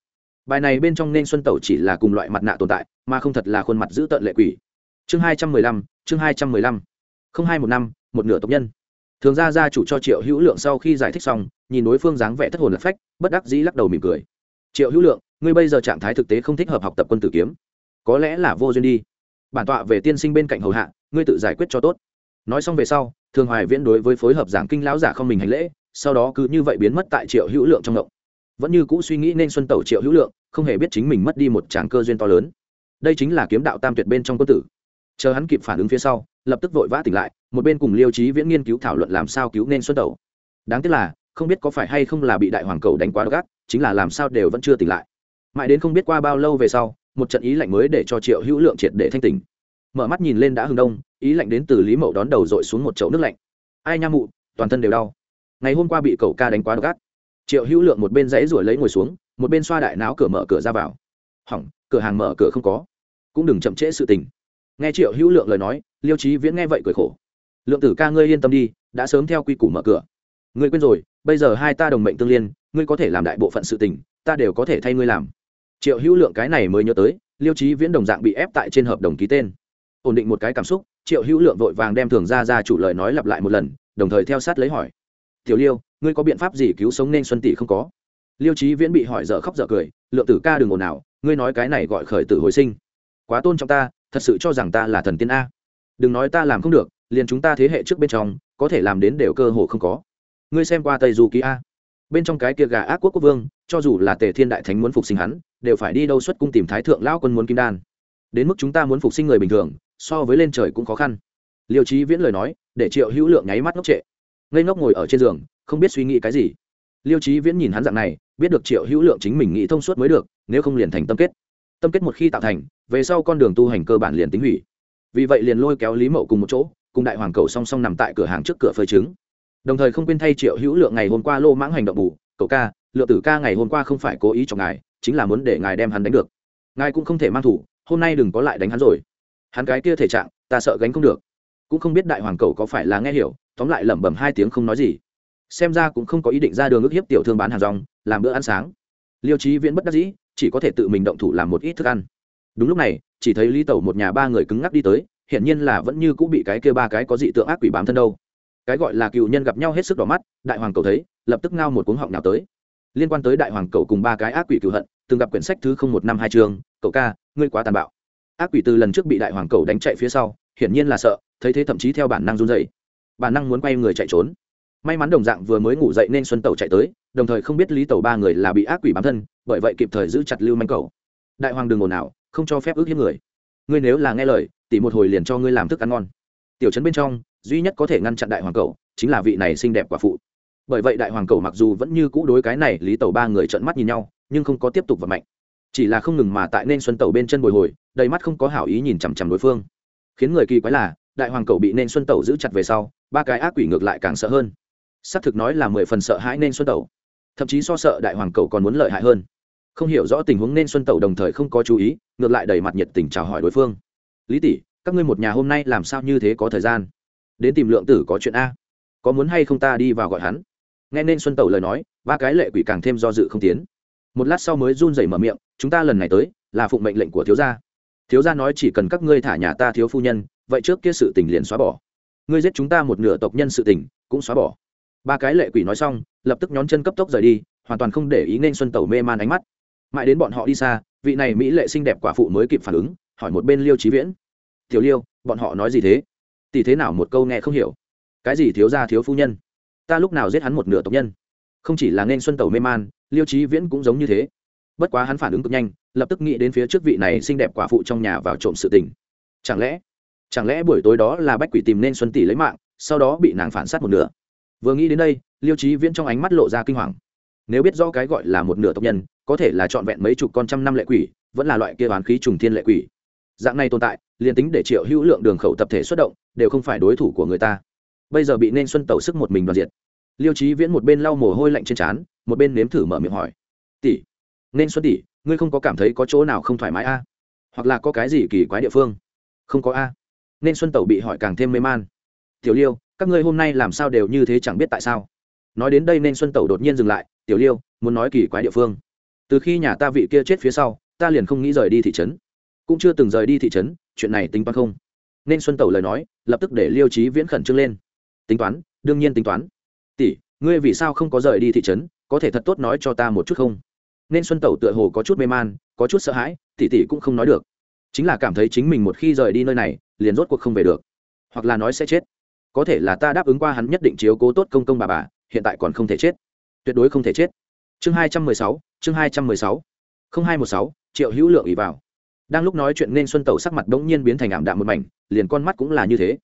Bài này bên trong nên xuân tẩu chỉ là cùng loại mặt nạ tồn tại, mà không thật là khuôn mặt giữ tợn lệ quỷ. Chương hai trăm mười lăm, chương hai trăm mười lăm. Không hai một năm, một nửa tộc nhân. Thường ra gia chủ cho triệu hữu lượng sau khi giải thích xong, nhìn đối phương dáng vẻ thất hồn lạc phách, bất đắc dĩ lắc đầu mỉm cười triệu hữu lượng, ngươi bây giờ trạng thái thực tế không thích hợp học tập quân tử kiếm. Có lẽ là vô duyên đi. Bản tọa về tiên sinh bên cạnh hầu hạ, ngươi tự giải quyết cho tốt. Nói xong về sau, thường hoài viễn đối với phối hợp giảng kinh lão giả không mình hành lễ, sau đó cứ như vậy biến mất tại triệu hữu lượng trong động vẫn như cũ suy nghĩ nên xuân tẩu triệu hữu lượng, không hề biết chính mình mất đi một tràng cơ duyên to lớn. Đây chính là kiếm đạo tam tuyệt bên trong quân tử. Chờ hắn kịp phản ứng phía sau, lập tức vội vã tỉnh lại, một bên cùng liêu trí viễn nghiên cứu thảo luận làm sao cứu nên xuân tẩu. Đáng tiếc là, không biết có phải hay không là bị đại hoàng cầu đánh quá gắt chính là làm sao đều vẫn chưa tỉnh lại. Mãi đến không biết qua bao lâu về sau, một trận ý lạnh mới để cho triệu hữu lượng triệt để thanh tỉnh. Mở mắt nhìn lên đã hừng đông, ý lạnh đến từ lý mậu đón đầu dội xuống một chậu nước lạnh. Ai nha mụ, toàn thân đều đau. Ngày hôm qua bị cậu ca đánh quá gắt triệu hữu lượng một bên dãy ruổi lấy ngồi xuống, một bên xoa đại náo cửa mở cửa ra vào. Hỏng, cửa hàng mở cửa không có. Cũng đừng chậm trễ sự tình. Nghe triệu hữu lượng lời nói, liêu trí viễn nghe vậy cười khổ. Lượng tử ca ngươi yên tâm đi, đã sớm theo quy củ mở cửa. Ngươi quên rồi, bây giờ hai ta đồng mệnh tương liên ngươi có thể làm đại bộ phận sự tình, ta đều có thể thay ngươi làm. Triệu hữu lượng cái này mới nhớ tới, liêu trí viễn đồng dạng bị ép tại trên hợp đồng ký tên. Ổn định một cái cảm xúc, triệu hữu lượng vội vàng đem thường ra ra chủ lời nói lặp lại một lần, đồng thời theo sát lấy hỏi. Tiểu liêu, ngươi có biện pháp gì cứu sống nên xuân tỷ không có? Liêu trí viễn bị hỏi dở khóc dở cười, lượng tử ca đừng ồn nào ngươi nói cái này gọi khởi tử hồi sinh. Quá tôn trọng ta, thật sự cho rằng ta là thần tiên a. Đừng nói ta làm không được, liền chúng ta thế hệ trước bên trong, có thể làm đến đều cơ hồ không có. Ngươi xem qua tây du ký a bên trong cái kia gà ác quốc quốc vương, cho dù là tề thiên đại thánh muốn phục sinh hắn, đều phải đi đâu xuất cung tìm thái thượng lão quân muốn kim đan. Đến mức chúng ta muốn phục sinh người bình thường, so với lên trời cũng khó khăn. Liêu trí viễn lời nói, để triệu hữu lượng nháy mắt ngốc trệ. Ngây ngốc ngồi ở trên giường, không biết suy nghĩ cái gì. Liêu trí viễn nhìn hắn dạng này, biết được triệu hữu lượng chính mình nghĩ thông suốt mới được, nếu không liền thành tâm kết. Tâm kết một khi tạo thành, về sau con đường tu hành cơ bản liền tính hủy. Vì vậy liền lôi kéo lý mậu cùng một chỗ, cùng đại hoàng cầu song song nằm tại cửa hàng trước cửa phơi trứng đồng thời không quên thay triệu hữu lượng ngày hôm qua lô mãng hành động bù. Cậu ca, lượng tử ca ngày hôm qua không phải cố ý cho ngài, chính là muốn để ngài đem hắn đánh được. Ngài cũng không thể mang thủ, hôm nay đừng có lại đánh hắn rồi. Hắn cái kia thể trạng, ta sợ gánh không được. Cũng không biết đại hoàng cầu có phải là nghe hiểu, tóm lại lẩm bẩm hai tiếng không nói gì. Xem ra cũng không có ý định ra đường ước hiếp tiểu thương bán hàng rong, làm bữa ăn sáng. Liêu trí viễn bất đắc dĩ, chỉ có thể tự mình động thủ làm một ít thức ăn. Đúng lúc này, chỉ thấy lý tẩu một nhà ba người cứng ngắc đi tới, hiển nhiên là vẫn như cũng bị cái kia ba cái có dị tượng ác quỷ bám thân đâu cái gọi là cựu nhân gặp nhau hết sức đỏ mắt, đại hoàng cầu thấy, lập tức ngao một cuống họng nào tới. Liên quan tới đại hoàng cầu cùng ba cái ác quỷ cựu hận, từng gặp quyển sách thứ không một năm hai chương, cậu ca, ngươi quá tàn bạo. Ác quỷ từ lần trước bị đại hoàng cầu đánh chạy phía sau, hiển nhiên là sợ, thấy thế thậm chí theo bản năng run dậy bản năng muốn quay người chạy trốn. May mắn đồng dạng vừa mới ngủ dậy nên xuân tẩu chạy tới, đồng thời không biết lý tẩu ba người là bị ác quỷ bám thân, bởi vậy kịp thời giữ chặt lưu manh cầu. Đại hoàng đường ồn ào, không cho phép ước hiếp người. Ngươi nếu là nghe lời, tỉ một hồi liền cho ngươi làm thức ăn ngon. Tiểu trấn bên trong duy nhất có thể ngăn chặn đại hoàng cầu chính là vị này xinh đẹp quả phụ. Bởi vậy đại hoàng cầu mặc dù vẫn như cũ đối cái này lý tẩu ba người trợn mắt nhìn nhau, nhưng không có tiếp tục vận mạnh chỉ là không ngừng mà tại nên xuân tẩu bên chân bồi hồi, đầy mắt không có hảo ý nhìn chằm chằm đối phương. Khiến người kỳ quái là, đại hoàng cầu bị nên xuân tẩu giữ chặt về sau, ba cái ác quỷ ngược lại càng sợ hơn. Xác thực nói là mười phần sợ hãi nên xuân tẩu. Thậm chí so sợ đại hoàng cầu còn muốn lợi hại hơn. Không hiểu rõ tình huống nên xuân tẩu đồng thời không có chú ý, ngược lại đầy mặt nhiệt tình chào hỏi đối phương. Lý tỷ, các ngươi một nhà hôm nay làm sao như thế có thời gian? Đến tìm lượng tử có chuyện a. Có muốn hay không ta đi vào gọi hắn? Nghe nên xuân tẩu lời nói, ba cái lệ quỷ càng thêm do dự không tiến. Một lát sau mới run rẩy mở miệng, chúng ta lần này tới, là phụng mệnh lệnh của thiếu gia. Thiếu gia nói chỉ cần các ngươi thả nhà ta thiếu phu nhân, vậy trước kia sự tình liền xóa bỏ. Ngươi giết chúng ta một nửa tộc nhân sự tình, cũng xóa bỏ. Ba cái lệ quỷ nói xong, lập tức nhón chân cấp tốc rời đi, hoàn toàn không để ý nên xuân tẩu mê man ánh mắt. Mãi đến bọn họ đi xa, vị này mỹ lệ xinh đẹp quả phụ mới kịp phản ứng, hỏi một bên liêu trí viễn. Tiểu liêu, bọn họ nói gì thế? Tỷ thế nào một câu nghe không hiểu. Cái gì thiếu gia thiếu phu nhân? Ta lúc nào giết hắn một nửa tộc nhân? Không chỉ là nên xuân tẩu mê man, liêu trí viễn cũng giống như thế. Bất quá hắn phản ứng cực nhanh, lập tức nghĩ đến phía trước vị này xinh đẹp quả phụ trong nhà vào trộm sự tình. Chẳng lẽ chẳng lẽ buổi tối đó là bách quỷ tìm nên xuân tỷ lấy mạng, sau đó bị nàng phản sát một nửa? Vừa nghĩ đến đây, liêu trí viễn trong ánh mắt lộ ra kinh hoàng. Nếu biết do cái gọi là một nửa tộc nhân, có thể là trọn vẹn mấy chục con trăm năm lệ quỷ, vẫn là loại kia bán khí trùng thiên lệ quỷ. Dạng này tồn tại, liền tính để triệu hữu lượng đường khẩu tập thể xuất động đều không phải đối thủ của người ta. Bây giờ bị nên xuân tẩu sức một mình đoàn diệt. Liêu trí viễn một bên lau mồ hôi lạnh trên trán, một bên nếm thử mở miệng hỏi. Tỷ, nên xuân tỷ, ngươi không có cảm thấy có chỗ nào không thoải mái a? Hoặc là có cái gì kỳ quái địa phương? Không có a. Nên xuân tẩu bị hỏi càng thêm mê man. Tiểu liêu, các ngươi hôm nay làm sao đều như thế chẳng biết tại sao? Nói đến đây nên xuân tẩu đột nhiên dừng lại. Tiểu liêu, muốn nói kỳ quái địa phương. Từ khi nhà ta vị kia chết phía sau, ta liền không nghĩ rời đi thị trấn. Cũng chưa từng rời đi thị trấn, chuyện này tính toán không? Nên xuân tẩu lời nói lập tức để liêu trí viễn khẩn trương lên. Tính toán, đương nhiên tính toán. Tỷ, ngươi vì sao không có rời đi thị trấn, có thể thật tốt nói cho ta một chút không? Nên xuân tẩu tựa hồ có chút mê man, có chút sợ hãi, tỷ tỷ cũng không nói được. Chính là cảm thấy chính mình một khi rời đi nơi này, liền rốt cuộc không về được. Hoặc là nói sẽ chết. Có thể là ta đáp ứng qua hắn nhất định chiếu cố tốt công công bà bà, hiện tại còn không thể chết. Tuyệt đối không thể chết. Chương hai trăm mười sáu, chương hai trăm mười sáu. Không hai một sáu, triệu hữu lượng ủy vào đang lúc nói chuyện nên xuân tẩu sắc mặt bỗng nhiên biến thành ảm đạm một mảnh, liền con mắt cũng là như thế.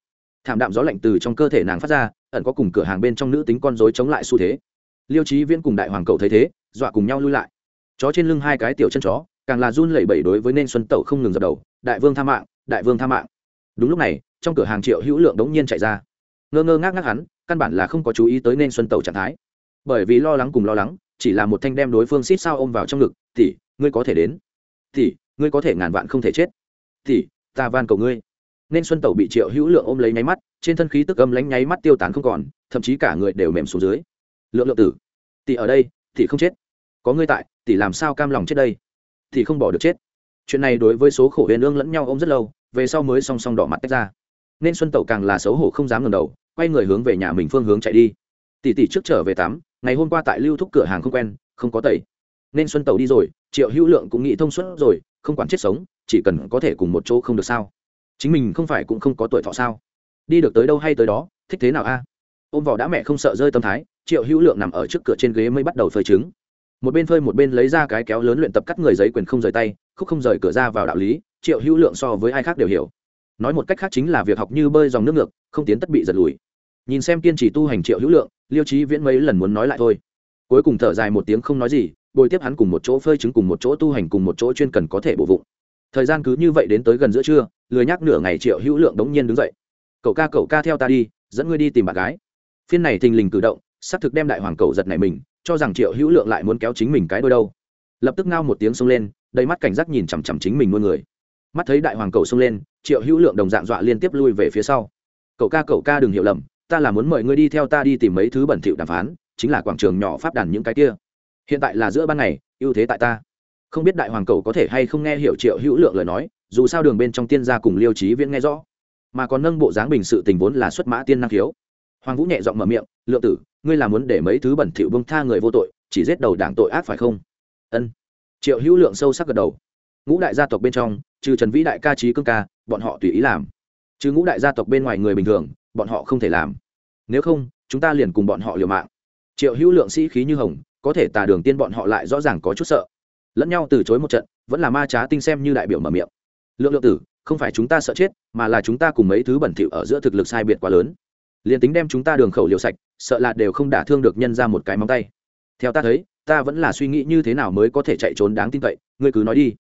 Thảm đạm gió lạnh từ trong cơ thể nàng phát ra, ẩn có cùng cửa hàng bên trong nữ tính con dối chống lại xu thế. Liêu trí viễn cùng đại hoàng cậu thấy thế, dọa cùng nhau lui lại. Chó trên lưng hai cái tiểu chân chó, càng là run lẩy bẩy đối với nên xuân tẩu không ngừng dập đầu. Đại vương tha mạng, đại vương tha mạng. Đúng lúc này, trong cửa hàng triệu hữu lượng đống nhiên chạy ra. Ngơ ngơ ngác ngác hắn, căn bản là không có chú ý tới nên xuân tẩu trạng thái. Bởi vì lo lắng cùng lo lắng, chỉ là một thanh đem đối phương xít sao ôm vào trong ngực thì ngươi có thể đến. Thì ngươi có thể ngàn vạn không thể chết. Thì, ta van cầu ngươi. Nên xuân tẩu bị triệu hữu lượng ôm lấy nháy mắt, trên thân khí tức âm lánh nháy mắt tiêu tán không còn, thậm chí cả người đều mềm xuống dưới. Lượng lượng tử, tỷ ở đây thì không chết. Có ngươi tại, tỷ làm sao cam lòng chết đây? Thì không bỏ được chết. Chuyện này đối với số khổ huyền ương lẫn nhau ôm rất lâu, về sau mới song song đỏ mặt tách ra. Nên xuân tẩu càng là xấu hổ không dám ngẩng đầu, quay người hướng về nhà mình phương hướng chạy đi. Tỷ tỷ trước trở về tắm, ngày hôm qua tại lưu thúc cửa hàng không quen, không có tẩy. Nên xuân tẩu đi rồi, triệu hữu lượng cũng nghĩ thông suốt rồi không quản chết sống, chỉ cần có thể cùng một chỗ không được sao? Chính mình không phải cũng không có tuổi thọ sao? Đi được tới đâu hay tới đó, thích thế nào a? Ôm vỏ đã mẹ không sợ rơi tâm thái, triệu hữu lượng nằm ở trước cửa trên ghế mới bắt đầu phơi trứng. Một bên phơi một bên lấy ra cái kéo lớn luyện tập cắt người giấy quyền không rời tay, khúc không rời cửa ra vào đạo lý, triệu hữu lượng so với ai khác đều hiểu. Nói một cách khác chính là việc học như bơi dòng nước ngược, không tiến tất bị giật lùi. Nhìn xem kiên trì tu hành triệu hữu lượng, liêu trí viễn mấy lần muốn nói lại thôi. Cuối cùng thở dài một tiếng không nói gì bồi tiếp hắn cùng một chỗ phơi trứng cùng một chỗ tu hành cùng một chỗ chuyên cần có thể bổ vụng. Thời gian cứ như vậy đến tới gần giữa trưa, lười nhắc nửa ngày triệu hữu lượng đống nhiên đứng dậy. Cậu ca cậu ca theo ta đi, dẫn ngươi đi tìm bạn gái. Phiên này thình lình cử động xác thực đem đại hoàng cầu giật này mình, cho rằng triệu hữu lượng lại muốn kéo chính mình cái đôi đâu. Lập tức ngao một tiếng xông lên, đầy mắt cảnh giác nhìn chằm chằm chính mình nuôi người. Mắt thấy đại hoàng cầu xông lên, triệu hữu lượng đồng dạng dọa liên tiếp lui về phía sau. Cậu ca cậu ca đừng hiểu lầm, ta là muốn mời ngươi đi theo ta đi tìm mấy thứ bẩn thỉu đàm phán, chính là quảng trường nhỏ pháp đàn những cái kia hiện tại là giữa ban ngày, ưu thế tại ta. Không biết đại hoàng cầu có thể hay không nghe hiểu triệu hữu lượng lời nói, dù sao đường bên trong tiên gia cùng liêu trí viễn nghe rõ. Mà còn nâng bộ dáng bình sự tình vốn là xuất mã tiên năng khiếu. Hoàng vũ nhẹ giọng mở miệng, lượng tử, ngươi là muốn để mấy thứ bẩn thỉu bông tha người vô tội, chỉ giết đầu đảng tội ác phải không? Ân. Triệu hữu lượng sâu sắc gật đầu. Ngũ đại gia tộc bên trong, trừ trần vĩ đại ca trí cương ca, bọn họ tùy ý làm. Trừ ngũ đại gia tộc bên ngoài người bình thường, bọn họ không thể làm. Nếu không, chúng ta liền cùng bọn họ liều mạng. Triệu hữu lượng sĩ khí như hồng có thể tà đường tiên bọn họ lại rõ ràng có chút sợ. Lẫn nhau từ chối một trận, vẫn là ma trá tinh xem như đại biểu mở miệng. Lượng lượng tử, không phải chúng ta sợ chết, mà là chúng ta cùng mấy thứ bẩn thỉu ở giữa thực lực sai biệt quá lớn. Liền tính đem chúng ta đường khẩu liều sạch, sợ là đều không đả thương được nhân ra một cái móng tay. Theo ta thấy, ta vẫn là suy nghĩ như thế nào mới có thể chạy trốn đáng tin cậy, ngươi cứ nói đi.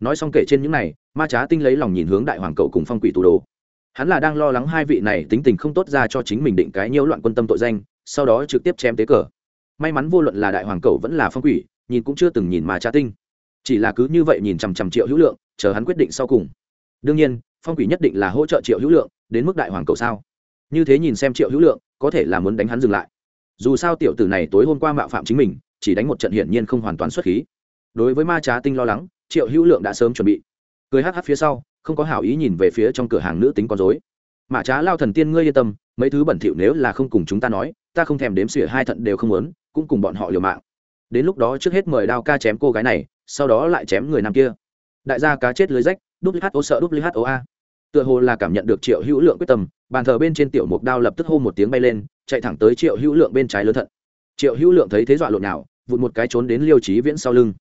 Nói xong kể trên những này, ma trá tinh lấy lòng nhìn hướng đại hoàng cậu cùng phong quỷ tù đồ. Hắn là đang lo lắng hai vị này tính tình không tốt ra cho chính mình định cái nhiễu loạn quân tâm tội danh, sau đó trực tiếp chém tế cờ may mắn vô luận là đại hoàng cầu vẫn là phong quỷ, nhìn cũng chưa từng nhìn ma trá tinh. Chỉ là cứ như vậy nhìn chằm chằm triệu hữu lượng, chờ hắn quyết định sau cùng. Đương nhiên, phong quỷ nhất định là hỗ trợ triệu hữu lượng, đến mức đại hoàng cầu sao? Như thế nhìn xem triệu hữu lượng, có thể là muốn đánh hắn dừng lại. Dù sao tiểu tử này tối hôm qua mạo phạm chính mình, chỉ đánh một trận hiển nhiên không hoàn toàn xuất khí. Đối với ma trá tinh lo lắng, triệu hữu lượng đã sớm chuẩn bị. Cười hh phía sau, không có hảo ý nhìn về phía trong cửa hàng nữ tính con dối mạ trá, lao thần tiên ngươi yên tâm, mấy thứ bẩn thỉu nếu là không cùng chúng ta nói, ta không thèm đếm xỉa hai thận đều không muốn cũng cùng bọn họ liều mạng. Đến lúc đó trước hết mời đao ca chém cô gái này, sau đó lại chém người nam kia. Đại gia cá chết lưới rách who sợ who a. Tựa hồ là cảm nhận được triệu hữu lượng quyết tâm, bàn thờ bên trên tiểu mục đao lập tức hô một tiếng bay lên, chạy thẳng tới triệu hữu lượng bên trái lớn thận. Triệu hữu lượng thấy thế dọa lộn nào vụt một cái trốn đến liêu trí viễn sau lưng.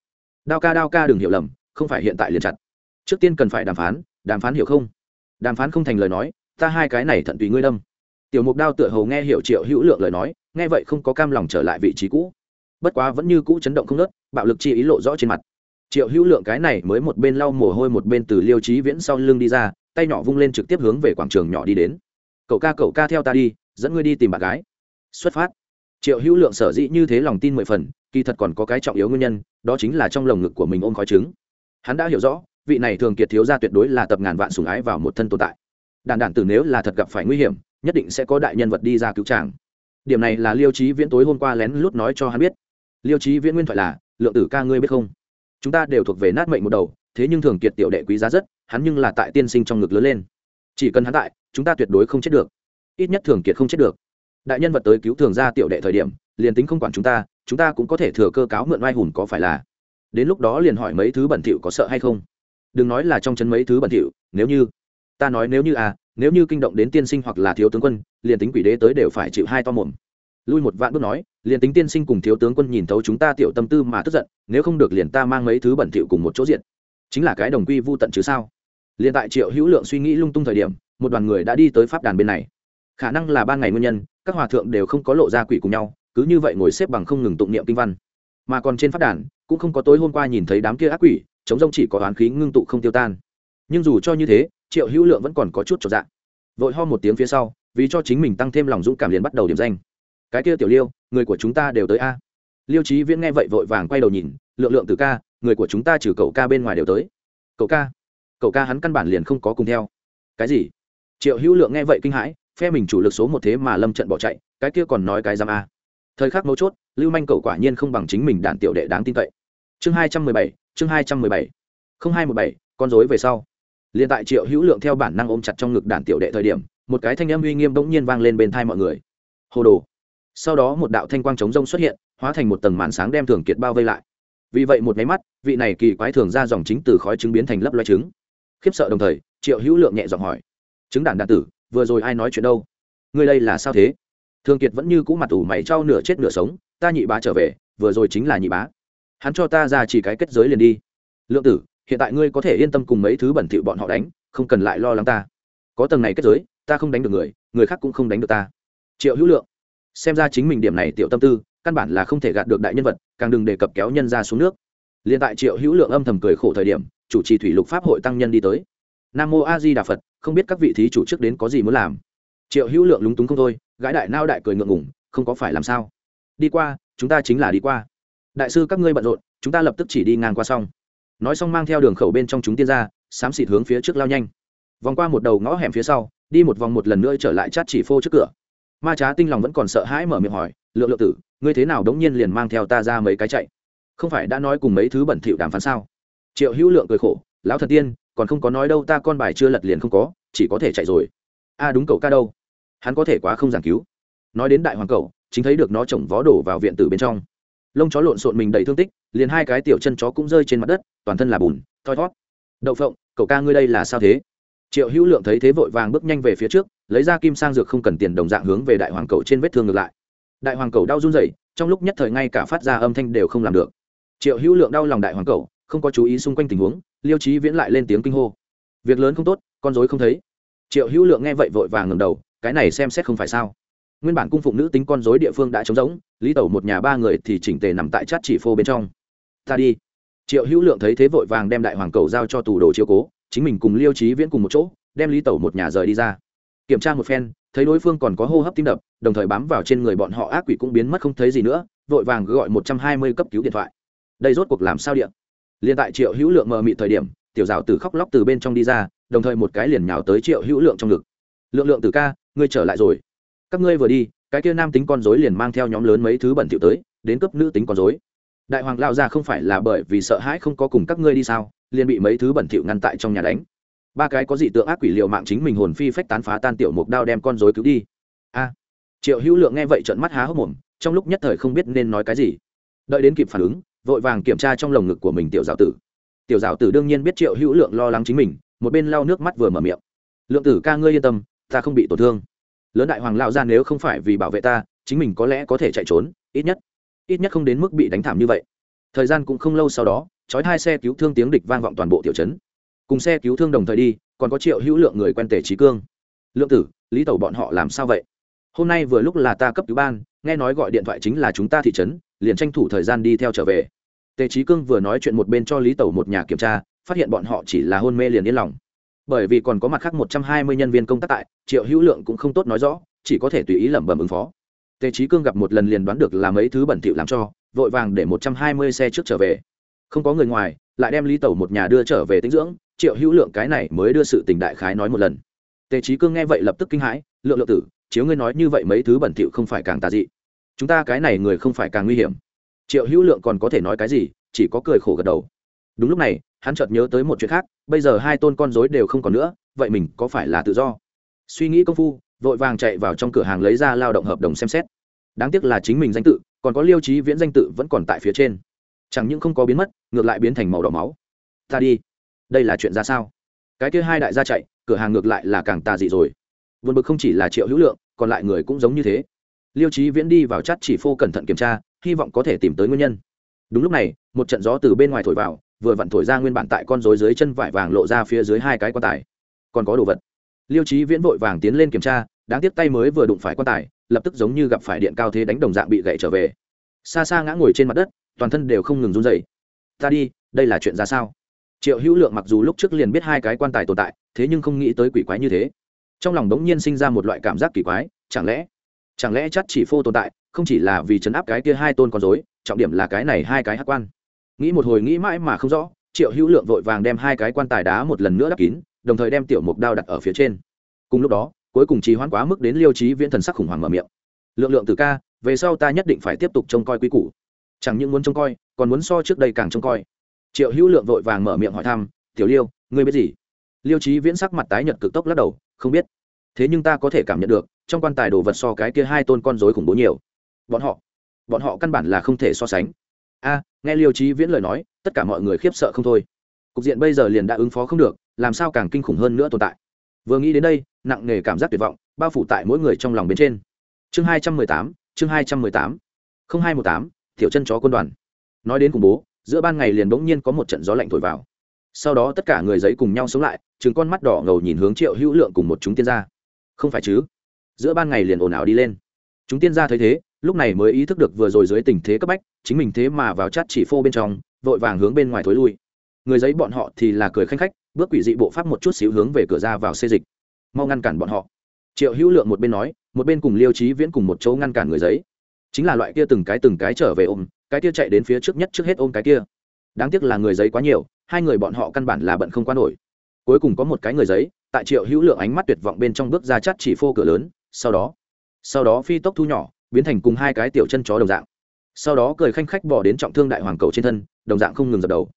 Đao ca đao ca đừng hiểu lầm, không phải hiện tại liền chặt. Trước tiên cần phải đàm phán đàm phán hiểu không? Đàm phán không thành lời nói, ta hai cái này thận tùy ngươi đâm. Tiểu mục đao tựa hồ nghe hiểu triệu hữu lượng lời nói nghe vậy không có cam lòng trở lại vị trí cũ. Bất quá vẫn như cũ chấn động không nớt bạo lực chi ý lộ rõ trên mặt. Triệu hữu lượng cái này mới một bên lau mồ hôi một bên từ liêu trí viễn sau lưng đi ra, tay nhỏ vung lên trực tiếp hướng về quảng trường nhỏ đi đến. Cậu ca cậu ca theo ta đi, dẫn ngươi đi tìm bạn gái. Xuất phát. Triệu hữu lượng sở dĩ như thế lòng tin mười phần, kỳ thật còn có cái trọng yếu nguyên nhân, đó chính là trong lồng ngực của mình ôm khói trứng. Hắn đã hiểu rõ, vị này thường kiệt thiếu ra tuyệt đối là tập ngàn vạn sùng ái vào một thân tồn tại. Đàn đản tử nếu là thật gặp phải nguy hiểm, nhất định sẽ có đại nhân vật đi ra cứu tràng điểm này là liêu trí viễn tối hôm qua lén lút nói cho hắn biết. Liêu trí viễn nguyên thoại là, lượng tử ca ngươi biết không? Chúng ta đều thuộc về nát mệnh một đầu, thế nhưng thường kiệt tiểu đệ quý giá rất, hắn nhưng là tại tiên sinh trong ngực lớn lên. Chỉ cần hắn tại, chúng ta tuyệt đối không chết được. Ít nhất thường kiệt không chết được. Đại nhân vật tới cứu thường gia tiểu đệ thời điểm, liền tính không quản chúng ta chúng ta cũng có thể thừa cơ cáo mượn oai hùn có phải là. Đến lúc đó liền hỏi mấy thứ bẩn thỉu có sợ hay không. Đừng nói là trong chân mấy thứ bẩn thỉu, nếu như, ta nói nếu như à nếu như kinh động đến tiên sinh hoặc là thiếu tướng quân, liền tính quỷ đế tới đều phải chịu hai to mồm. Lui một vạn bước nói, liền tính tiên sinh cùng thiếu tướng quân nhìn thấu chúng ta tiểu tâm tư mà tức giận, nếu không được liền ta mang mấy thứ bẩn thỉu cùng một chỗ diện. Chính là cái đồng quy vô tận chứ sao? Liền tại triệu hữu lượng suy nghĩ lung tung thời điểm, một đoàn người đã đi tới pháp đàn bên này. Khả năng là ban ngày nguyên nhân, các hòa thượng đều không có lộ ra quỷ cùng nhau, cứ như vậy ngồi xếp bằng không ngừng tụng niệm kinh văn. Mà còn trên pháp đàn, cũng không có tối hôm qua nhìn thấy đám kia ác quỷ, chống rông chỉ có oán khí ngưng tụ không tiêu tan. Nhưng dù cho như thế triệu hữu lượng vẫn còn có chút trọn dạng vội ho một tiếng phía sau, vì cho chính mình tăng thêm lòng dũng cảm liền bắt đầu điểm danh. Cái kia tiểu liêu, người của chúng ta đều tới a. Liêu trí viễn nghe vậy vội vàng quay đầu nhìn, lượng lượng từ ca, người của chúng ta trừ cậu ca bên ngoài đều tới. Cậu ca? Cậu ca hắn căn bản liền không có cùng theo. Cái gì? Triệu hữu lượng nghe vậy kinh hãi, phe mình chủ lực số một thế mà lâm trận bỏ chạy, cái kia còn nói cái giam a. Thời khắc mấu chốt, lưu manh cậu quả nhiên không bằng chính mình đạn tiểu đệ đáng tin cậy. Chương hai trăm mười bảy, chương hai trăm mười bảy. Không hai một bảy, con dối về sau liền tại triệu hữu lượng theo bản năng ôm chặt trong ngực đàn tiểu đệ thời điểm, một cái thanh âm uy nghiêm bỗng nhiên vang lên bên thai mọi người. Hồ đồ. Sau đó một đạo thanh quang chống rông xuất hiện, hóa thành một tầng màn sáng đem thường kiệt bao vây lại. Vì vậy một máy mắt, vị này kỳ quái thường ra dòng chính từ khói trứng biến thành lấp loe trứng. Khiếp sợ đồng thời, triệu hữu lượng nhẹ giọng hỏi, trứng đàn đạn tử, vừa rồi ai nói chuyện đâu? Người đây là sao thế? Thường kiệt vẫn như cũ mặt ủ mày trao nửa chết nửa sống, ta nhị bá trở về, vừa rồi chính là nhị bá. Hắn cho ta ra chỉ cái kết giới liền đi. Lượng tử hiện tại ngươi có thể yên tâm cùng mấy thứ bẩn thỉu bọn họ đánh, không cần lại lo lắng ta. Có tầng này kết giới, ta không đánh được người người khác cũng không đánh được ta. Triệu hữu lượng, xem ra chính mình điểm này tiểu tâm tư, căn bản là không thể gạt được đại nhân vật, càng đừng đề cập kéo nhân ra xuống nước. Liền tại triệu hữu lượng âm thầm cười khổ thời điểm, chủ trì thủy lục pháp hội tăng nhân đi tới. Nam mô a di đà phật, không biết các vị thí chủ trước đến có gì muốn làm. Triệu hữu lượng lúng túng không thôi, gãi đại nao đại cười ngượng ngủng không có phải làm sao. Đi qua, chúng ta chính là đi qua. Đại sư các ngươi bận rộn, chúng ta lập tức chỉ đi ngang qua xong nói xong mang theo đường khẩu bên trong chúng tiên ra, xám xịt hướng phía trước lao nhanh. Vòng qua một đầu ngõ hẻm phía sau, đi một vòng một lần nữa trở lại chát chỉ phô trước cửa. Ma trá tinh lòng vẫn còn sợ hãi mở miệng hỏi, lượng lượng tử, ngươi thế nào đống nhiên liền mang theo ta ra mấy cái chạy? Không phải đã nói cùng mấy thứ bẩn thỉu đàm phán sao? Triệu hữu lượng cười khổ, lão thật tiên, còn không có nói đâu ta con bài chưa lật liền không có, chỉ có thể chạy rồi. A, đúng cậu ca đâu. Hắn có thể quá không giảng cứu. Nói đến đại hoàng cậu, chính thấy được nó chồng vó đổ vào viện tử bên trong. Lông chó lộn xộn mình đầy thương tích, liền hai cái tiểu chân chó cũng rơi trên mặt đất toàn thân là bùn, thoi thót. Đậu phộng, cậu ca ngươi đây là sao thế? Triệu hữu lượng thấy thế vội vàng bước nhanh về phía trước, lấy ra kim sang dược không cần tiền đồng dạng hướng về đại hoàng cầu trên vết thương ngược lại. Đại hoàng cầu đau run rẩy, trong lúc nhất thời ngay cả phát ra âm thanh đều không làm được. Triệu hữu lượng đau lòng đại hoàng cầu không có chú ý xung quanh tình huống, liêu trí viễn lại lên tiếng kinh hô. Việc lớn không tốt, con dối không thấy. Triệu hữu lượng nghe vậy vội vàng ngầm đầu, cái này xem xét không phải sao. Nguyên bản cung phụng nữ tính con dối địa phương đã trống rỗng, lý tẩu một nhà ba người thì chỉnh tề nằm tại chát chỉ phô bên trong. Ta đi triệu hữu lượng thấy thế vội vàng đem đại hoàng cầu giao cho tù đồ chiếu cố, chính mình cùng liêu trí viễn cùng một chỗ, đem lý tẩu một nhà rời đi ra. Kiểm tra một phen, thấy đối phương còn có hô hấp tim đập, đồng thời bám vào trên người bọn họ ác quỷ cũng biến mất không thấy gì nữa, vội vàng gọi một trăm hai mươi cấp cứu điện thoại. Đây rốt cuộc làm sao điện liền tại triệu hữu lượng mờ mị thời điểm, tiểu rào từ khóc lóc từ bên trong đi ra, đồng thời một cái liền nhào tới triệu hữu lượng trong ngực. Lượng lượng từ ca, ngươi trở lại rồi. Các ngươi vừa đi, cái kia nam tính con dối liền mang theo nhóm lớn mấy thứ bẩn thỉu tới, đến cấp nữ tính con dối đại hoàng lao ra không phải là bởi vì sợ hãi không có cùng các ngươi đi sao, liền bị mấy thứ bẩn thỉu ngăn tại trong nhà đánh. Ba cái có dị tượng ác quỷ liệu mạng chính mình hồn phi phách tán phá tan tiểu mục đao đem con dối cứu đi. A. Triệu hữu lượng nghe vậy trợn mắt há hốc mồm, trong lúc nhất thời không biết nên nói cái gì. Đợi đến kịp phản ứng, vội vàng kiểm tra trong lồng ngực của mình tiểu giáo tử. Tiểu giáo tử đương nhiên biết triệu hữu lượng lo lắng chính mình, một bên lau nước mắt vừa mở miệng. Lượng tử, ca ngươi yên tâm, ta không bị tổn thương. Lớn đại hoàng lao ra nếu không phải vì bảo vệ ta, chính mình có lẽ có thể chạy trốn, ít nhất ít nhất không đến mức bị đánh thảm như vậy. Thời gian cũng không lâu sau đó, chói hai xe cứu thương tiếng địch vang vọng toàn bộ tiểu trấn. Cùng xe cứu thương đồng thời đi, còn có triệu hữu lượng người quen tể trí cương. Lượng tử, lý tẩu bọn họ làm sao vậy? Hôm nay vừa lúc là ta cấp cứu ban, nghe nói gọi điện thoại chính là chúng ta thị trấn, liền tranh thủ thời gian đi theo trở về. Tề trí cương vừa nói chuyện một bên cho lý tẩu một nhà kiểm tra, phát hiện bọn họ chỉ là hôn mê liền yên lòng. Bởi vì còn có mặt khác một trăm hai mươi nhân viên công tác tại, triệu hữu lượng cũng không tốt nói rõ, chỉ có thể tùy ý lẩm bẩm ứng phó tề trí cương gặp một lần liền đoán được là mấy thứ bẩn thỉu làm cho, vội vàng để một trăm hai mươi xe trước trở về. Không có người ngoài, lại đem lý tẩu một nhà đưa trở về tinh dưỡng, triệu hữu lượng cái này mới đưa sự tình đại khái nói một lần. Tề trí cương nghe vậy lập tức kinh hãi, lượng lượng tử, chiếu ngươi nói như vậy mấy thứ bẩn thỉu không phải càng tà dị. Chúng ta cái này người không phải càng nguy hiểm. Triệu hữu lượng còn có thể nói cái gì, chỉ có cười khổ gật đầu. Đúng lúc này, hắn chợt nhớ tới một chuyện khác, bây giờ hai tôn con dối đều không còn nữa, vậy mình có phải là tự do? Suy nghĩ công phu vội vàng chạy vào trong cửa hàng lấy ra lao động hợp đồng xem xét. Đáng tiếc là chính mình danh tự, còn có liêu trí viễn danh tự vẫn còn tại phía trên. Chẳng những không có biến mất, ngược lại biến thành màu đỏ máu. Ta đi. Đây là chuyện ra sao? Cái kia hai đại gia chạy, cửa hàng ngược lại là càng tà dị rồi. Vượt bực không chỉ là triệu hữu lượng, còn lại người cũng giống như thế. Liêu trí viễn đi vào chắt chỉ phô cẩn thận kiểm tra, hy vọng có thể tìm tới nguyên nhân. Đúng lúc này, một trận gió từ bên ngoài thổi vào, vừa vặn thổi ra nguyên bản tại con rối dưới chân vải vàng lộ ra phía dưới hai cái quan tài. Còn có đồ vật liêu trí viễn vội vàng tiến lên kiểm tra, đáng tiếc tay mới vừa đụng phải quan tài, lập tức giống như gặp phải điện cao thế đánh đồng dạng bị gậy trở về. Xa xa ngã ngồi trên mặt đất, toàn thân đều không ngừng run dậy ta đi, đây là chuyện ra sao? Triệu hữu lượng mặc dù lúc trước liền biết hai cái quan tài tồn tại, thế nhưng không nghĩ tới quỷ quái như thế. Trong lòng đống nhiên sinh ra một loại cảm giác kỳ quái, chẳng lẽ chẳng lẽ chắc chỉ phô tồn tại, không chỉ là vì chấn áp cái kia hai tôn con dối trọng điểm là cái này hai cái hát quan. Nghĩ một hồi nghĩ mãi mà không rõ, triệu hữu lượng vội vàng đem hai cái quan tài đá một lần nữa đắp kín đồng thời đem tiểu mục đao đặt ở phía trên. Cùng lúc đó, cuối cùng trì hoãn quá mức đến liêu trí viễn thần sắc khủng hoảng mở miệng. Lượng lượng từ ca, về sau ta nhất định phải tiếp tục trông coi quy củ. Chẳng những muốn trông coi, còn muốn so trước đây càng trông coi. Triệu hữu lượng vội vàng mở miệng hỏi thăm, tiểu liêu, ngươi biết gì? Liêu trí viễn sắc mặt tái nhợt cực tốc lắc đầu, không biết. Thế nhưng ta có thể cảm nhận được, trong quan tài đồ vật so cái kia hai tôn con dối khủng bố nhiều. Bọn họ bọn họ căn bản là không thể so sánh. A, nghe liêu trí viễn lời nói, tất cả mọi người khiếp sợ không thôi. Cục diện bây giờ liền đã ứng phó không được làm sao càng kinh khủng hơn nữa tồn tại. Vừa nghĩ đến đây, nặng nề cảm giác tuyệt vọng, bao phủ tại mỗi người trong lòng bên trên. Chương hai trăm mười tám, chương hai trăm mười tám. Không hai một tám, tiểu chân chó quân đoàn. Nói đến khủng bố, giữa ban ngày liền bỗng nhiên có một trận gió lạnh thổi vào. Sau đó tất cả người giấy cùng nhau sống lại chừng con mắt đỏ ngầu nhìn hướng triệu hữu lượng cùng một chúng tiên gia. Không phải chứ? Giữa ban ngày liền ồn ào đi lên. Chúng tiên gia thấy thế, lúc này mới ý thức được vừa rồi dưới tình thế cấp bách, chính mình thế mà vào chát chỉ phô bên trong, vội vàng hướng bên ngoài thối lui người giấy bọn họ thì là cười khanh khách, bước quỷ dị bộ pháp một chút xíu hướng về cửa ra vào xê dịch. Mau ngăn cản bọn họ. Triệu hữu lượng một bên nói, một bên cùng liêu trí viễn cùng một chỗ ngăn cản người giấy. Chính là loại kia từng cái từng cái trở về ôm, cái kia chạy đến phía trước nhất trước hết ôm cái kia. Đáng tiếc là người giấy quá nhiều, hai người bọn họ căn bản là bận không qua nổi. Cuối cùng có một cái người giấy, tại triệu hữu lượng ánh mắt tuyệt vọng bên trong bước ra chắt chỉ phô cửa lớn, sau đó sau đó phi tốc thu nhỏ, biến thành cùng hai cái tiểu chân chó đồng dạng. Sau đó cười khanh khách bỏ đến trọng thương đại hoàng cầu trên thân, đồng dạng không ngừng dập đầu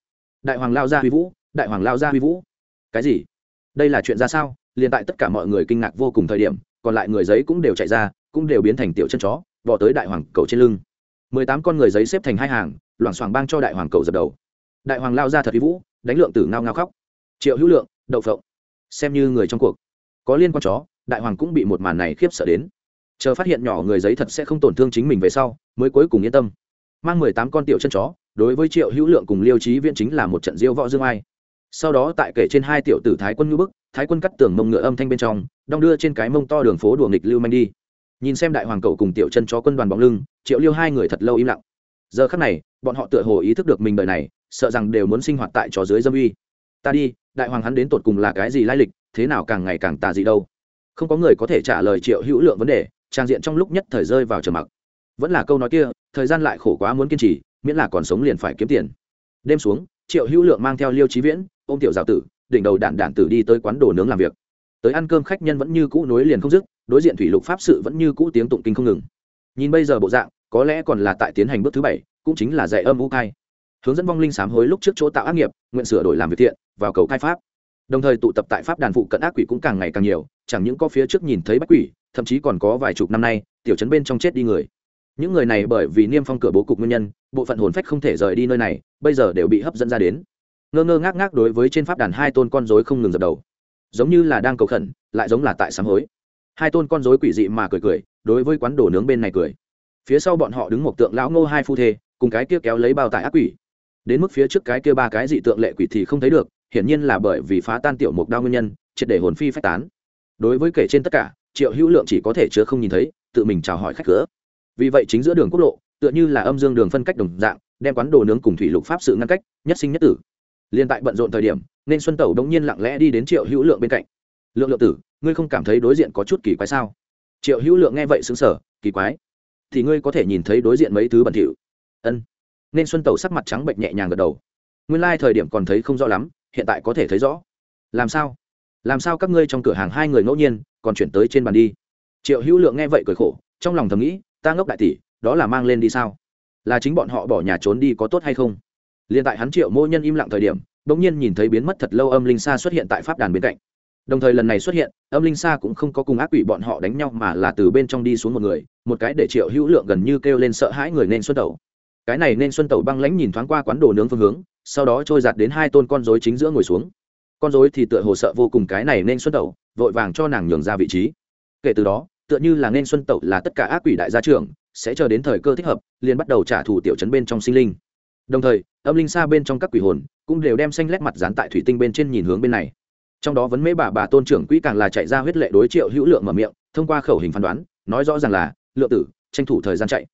đại hoàng lao ra huy vũ, đại hoàng lao ra huy vũ. Cái gì? Đây là chuyện ra sao? Liền tại tất cả mọi người kinh ngạc vô cùng thời điểm, còn lại người giấy cũng đều chạy ra, cũng đều biến thành tiểu chân chó, bỏ tới đại hoàng cầu trên lưng. Mười tám con người giấy xếp thành hai hàng, loảng xoảng bang cho đại hoàng cầu dập đầu. Đại hoàng lao ra thật huy vũ, đánh lượng tử ngao ngao khóc. Triệu hữu lượng, đậu phộng. Xem như người trong cuộc. Có liên quan chó, đại hoàng cũng bị một màn này khiếp sợ đến. Chờ phát hiện nhỏ người giấy thật sẽ không tổn thương chính mình về sau, mới cuối cùng yên tâm. Mang mười tám con tiểu chân chó đối với triệu hữu lượng cùng liêu trí viễn chính là một trận diêu võ dương ai. Sau đó tại kể trên hai tiểu tử thái quân ngữ bức, thái quân cắt tường mông ngựa âm thanh bên trong, đong đưa trên cái mông to đường phố đùa nghịch lưu manh đi. Nhìn xem đại hoàng cậu cùng tiểu chân chó quân đoàn bóng lưng, triệu liêu hai người thật lâu im lặng. Giờ khắc này, bọn họ tựa hồ ý thức được mình đời này, sợ rằng đều muốn sinh hoạt tại trò dưới dâm uy. Ta đi, đại hoàng hắn đến tột cùng là cái gì lai lịch, thế nào càng ngày càng tà dị đâu? Không có người có thể trả lời triệu hữu lượng vấn đề, trang diện trong lúc nhất thời rơi vào trầm mặc. Vẫn là câu nói kia, thời gian lại khổ quá muốn kiên trì miễn là còn sống liền phải kiếm tiền. Đêm xuống, triệu hữu lượng mang theo liêu trí viễn ô m tiểu giáo tử, đỉnh đầu đạn đạn tử đi tới quán đồ nướng làm việc. Tới ăn cơm khách nhân vẫn như cũ nối liền không dứt, đối diện thủy lục pháp sự vẫn như cũ tiếng tụng kinh không ngừng. Nhìn bây giờ bộ dạng, có lẽ còn là tại tiến hành bước thứ bảy, cũng chính là dạy âm u cai. Hướng dẫn vong linh sám hối lúc trước chỗ tạo ác nghiệp, nguyện sửa đổi làm việc thiện, vào cầu khai pháp. Đồng thời tụ tập tại pháp đàn phụ cận ác quỷ cũng càng ngày càng nhiều, chẳng những có phía trước nhìn thấy bách quỷ, thậm chí còn có vài chục năm nay, tiểu chấn bên trong chết đi người những người này bởi vì niêm phong cửa bố cục nguyên nhân, bộ phận hồn phách không thể rời đi nơi này, bây giờ đều bị hấp dẫn ra đến. Ngơ ngơ ngác ngác đối với trên pháp đàn hai tôn con dối không ngừng dập đầu. Giống như là đang cầu khẩn, lại giống là tại sám hối. Hai tôn con dối quỷ dị mà cười cười, đối với quán đồ nướng bên này cười. Phía sau bọn họ đứng một tượng lão ngô hai phu thê, cùng cái kia kéo lấy bao tải ác quỷ. Đến mức phía trước cái kia ba cái dị tượng lệ quỷ thì không thấy được, hiển nhiên là bởi vì phá tan tiểu mục đao nguyên nhân, triệt để hồn phi phách tán. Đối với kể trên tất cả, triệu hữu lượng chỉ có thể chứa không nhìn thấy, tự mình chào hỏi khách cửa vì vậy chính giữa đường quốc lộ, tựa như là âm dương đường phân cách đồng dạng, đem quán đồ nướng cùng thủy lục pháp sự ngăn cách, nhất sinh nhất tử. Liên tại bận rộn thời điểm, nên xuân tẩu đông nhiên lặng lẽ đi đến triệu hữu lượng bên cạnh. Lượng lượng tử, ngươi không cảm thấy đối diện có chút kỳ quái sao? Triệu hữu lượng nghe vậy xứng sở kỳ quái? Thì ngươi có thể nhìn thấy đối diện mấy thứ bẩn thỉu. Ân. Nên xuân tẩu sắc mặt trắng bệnh nhẹ nhàng gật đầu. Nguyên lai thời điểm còn thấy không rõ lắm, hiện tại có thể thấy rõ. Làm sao? Làm sao các ngươi trong cửa hàng hai người ngẫu nhiên còn chuyển tới trên bàn đi? Triệu hữu lượng nghe vậy cười khổ, trong lòng thầm nghĩ ta ngốc đại tỷ, đó là mang lên đi sao? Là chính bọn họ bỏ nhà trốn đi có tốt hay không? Liền tại hắn triệu mô nhân im lặng thời điểm, bỗng nhiên nhìn thấy biến mất thật lâu âm linh Sa xuất hiện tại pháp đàn bên cạnh. Đồng thời lần này xuất hiện, âm linh sa cũng không có cùng ác quỷ bọn họ đánh nhau mà là từ bên trong đi xuống một người, một cái để triệu hữu lượng gần như kêu lên sợ hãi người nên xuân tẩu. Cái này nên xuân tẩu băng lãnh nhìn thoáng qua quán đồ nướng phương hướng, sau đó trôi giạt đến hai tôn con dối chính giữa ngồi xuống. Con dối thì tựa hồ sợ vô cùng cái này nên xuân tẩu, vội vàng cho nàng nhường ra vị trí. Kể từ đó tựa như là nên xuân tẩu là tất cả ác quỷ đại gia trưởng, sẽ chờ đến thời cơ thích hợp, liền bắt đầu trả thù tiểu chấn bên trong sinh linh. Đồng thời, âm linh xa bên trong các quỷ hồn cũng đều đem xanh lét mặt dán tại thủy tinh bên trên nhìn hướng bên này. Trong đó vấn mễ bà bà tôn trưởng quỹ càng là chạy ra huyết lệ đối triệu hữu lượng mở miệng, thông qua khẩu hình phán đoán, nói rõ ràng là, lượng tử, tranh thủ thời gian chạy.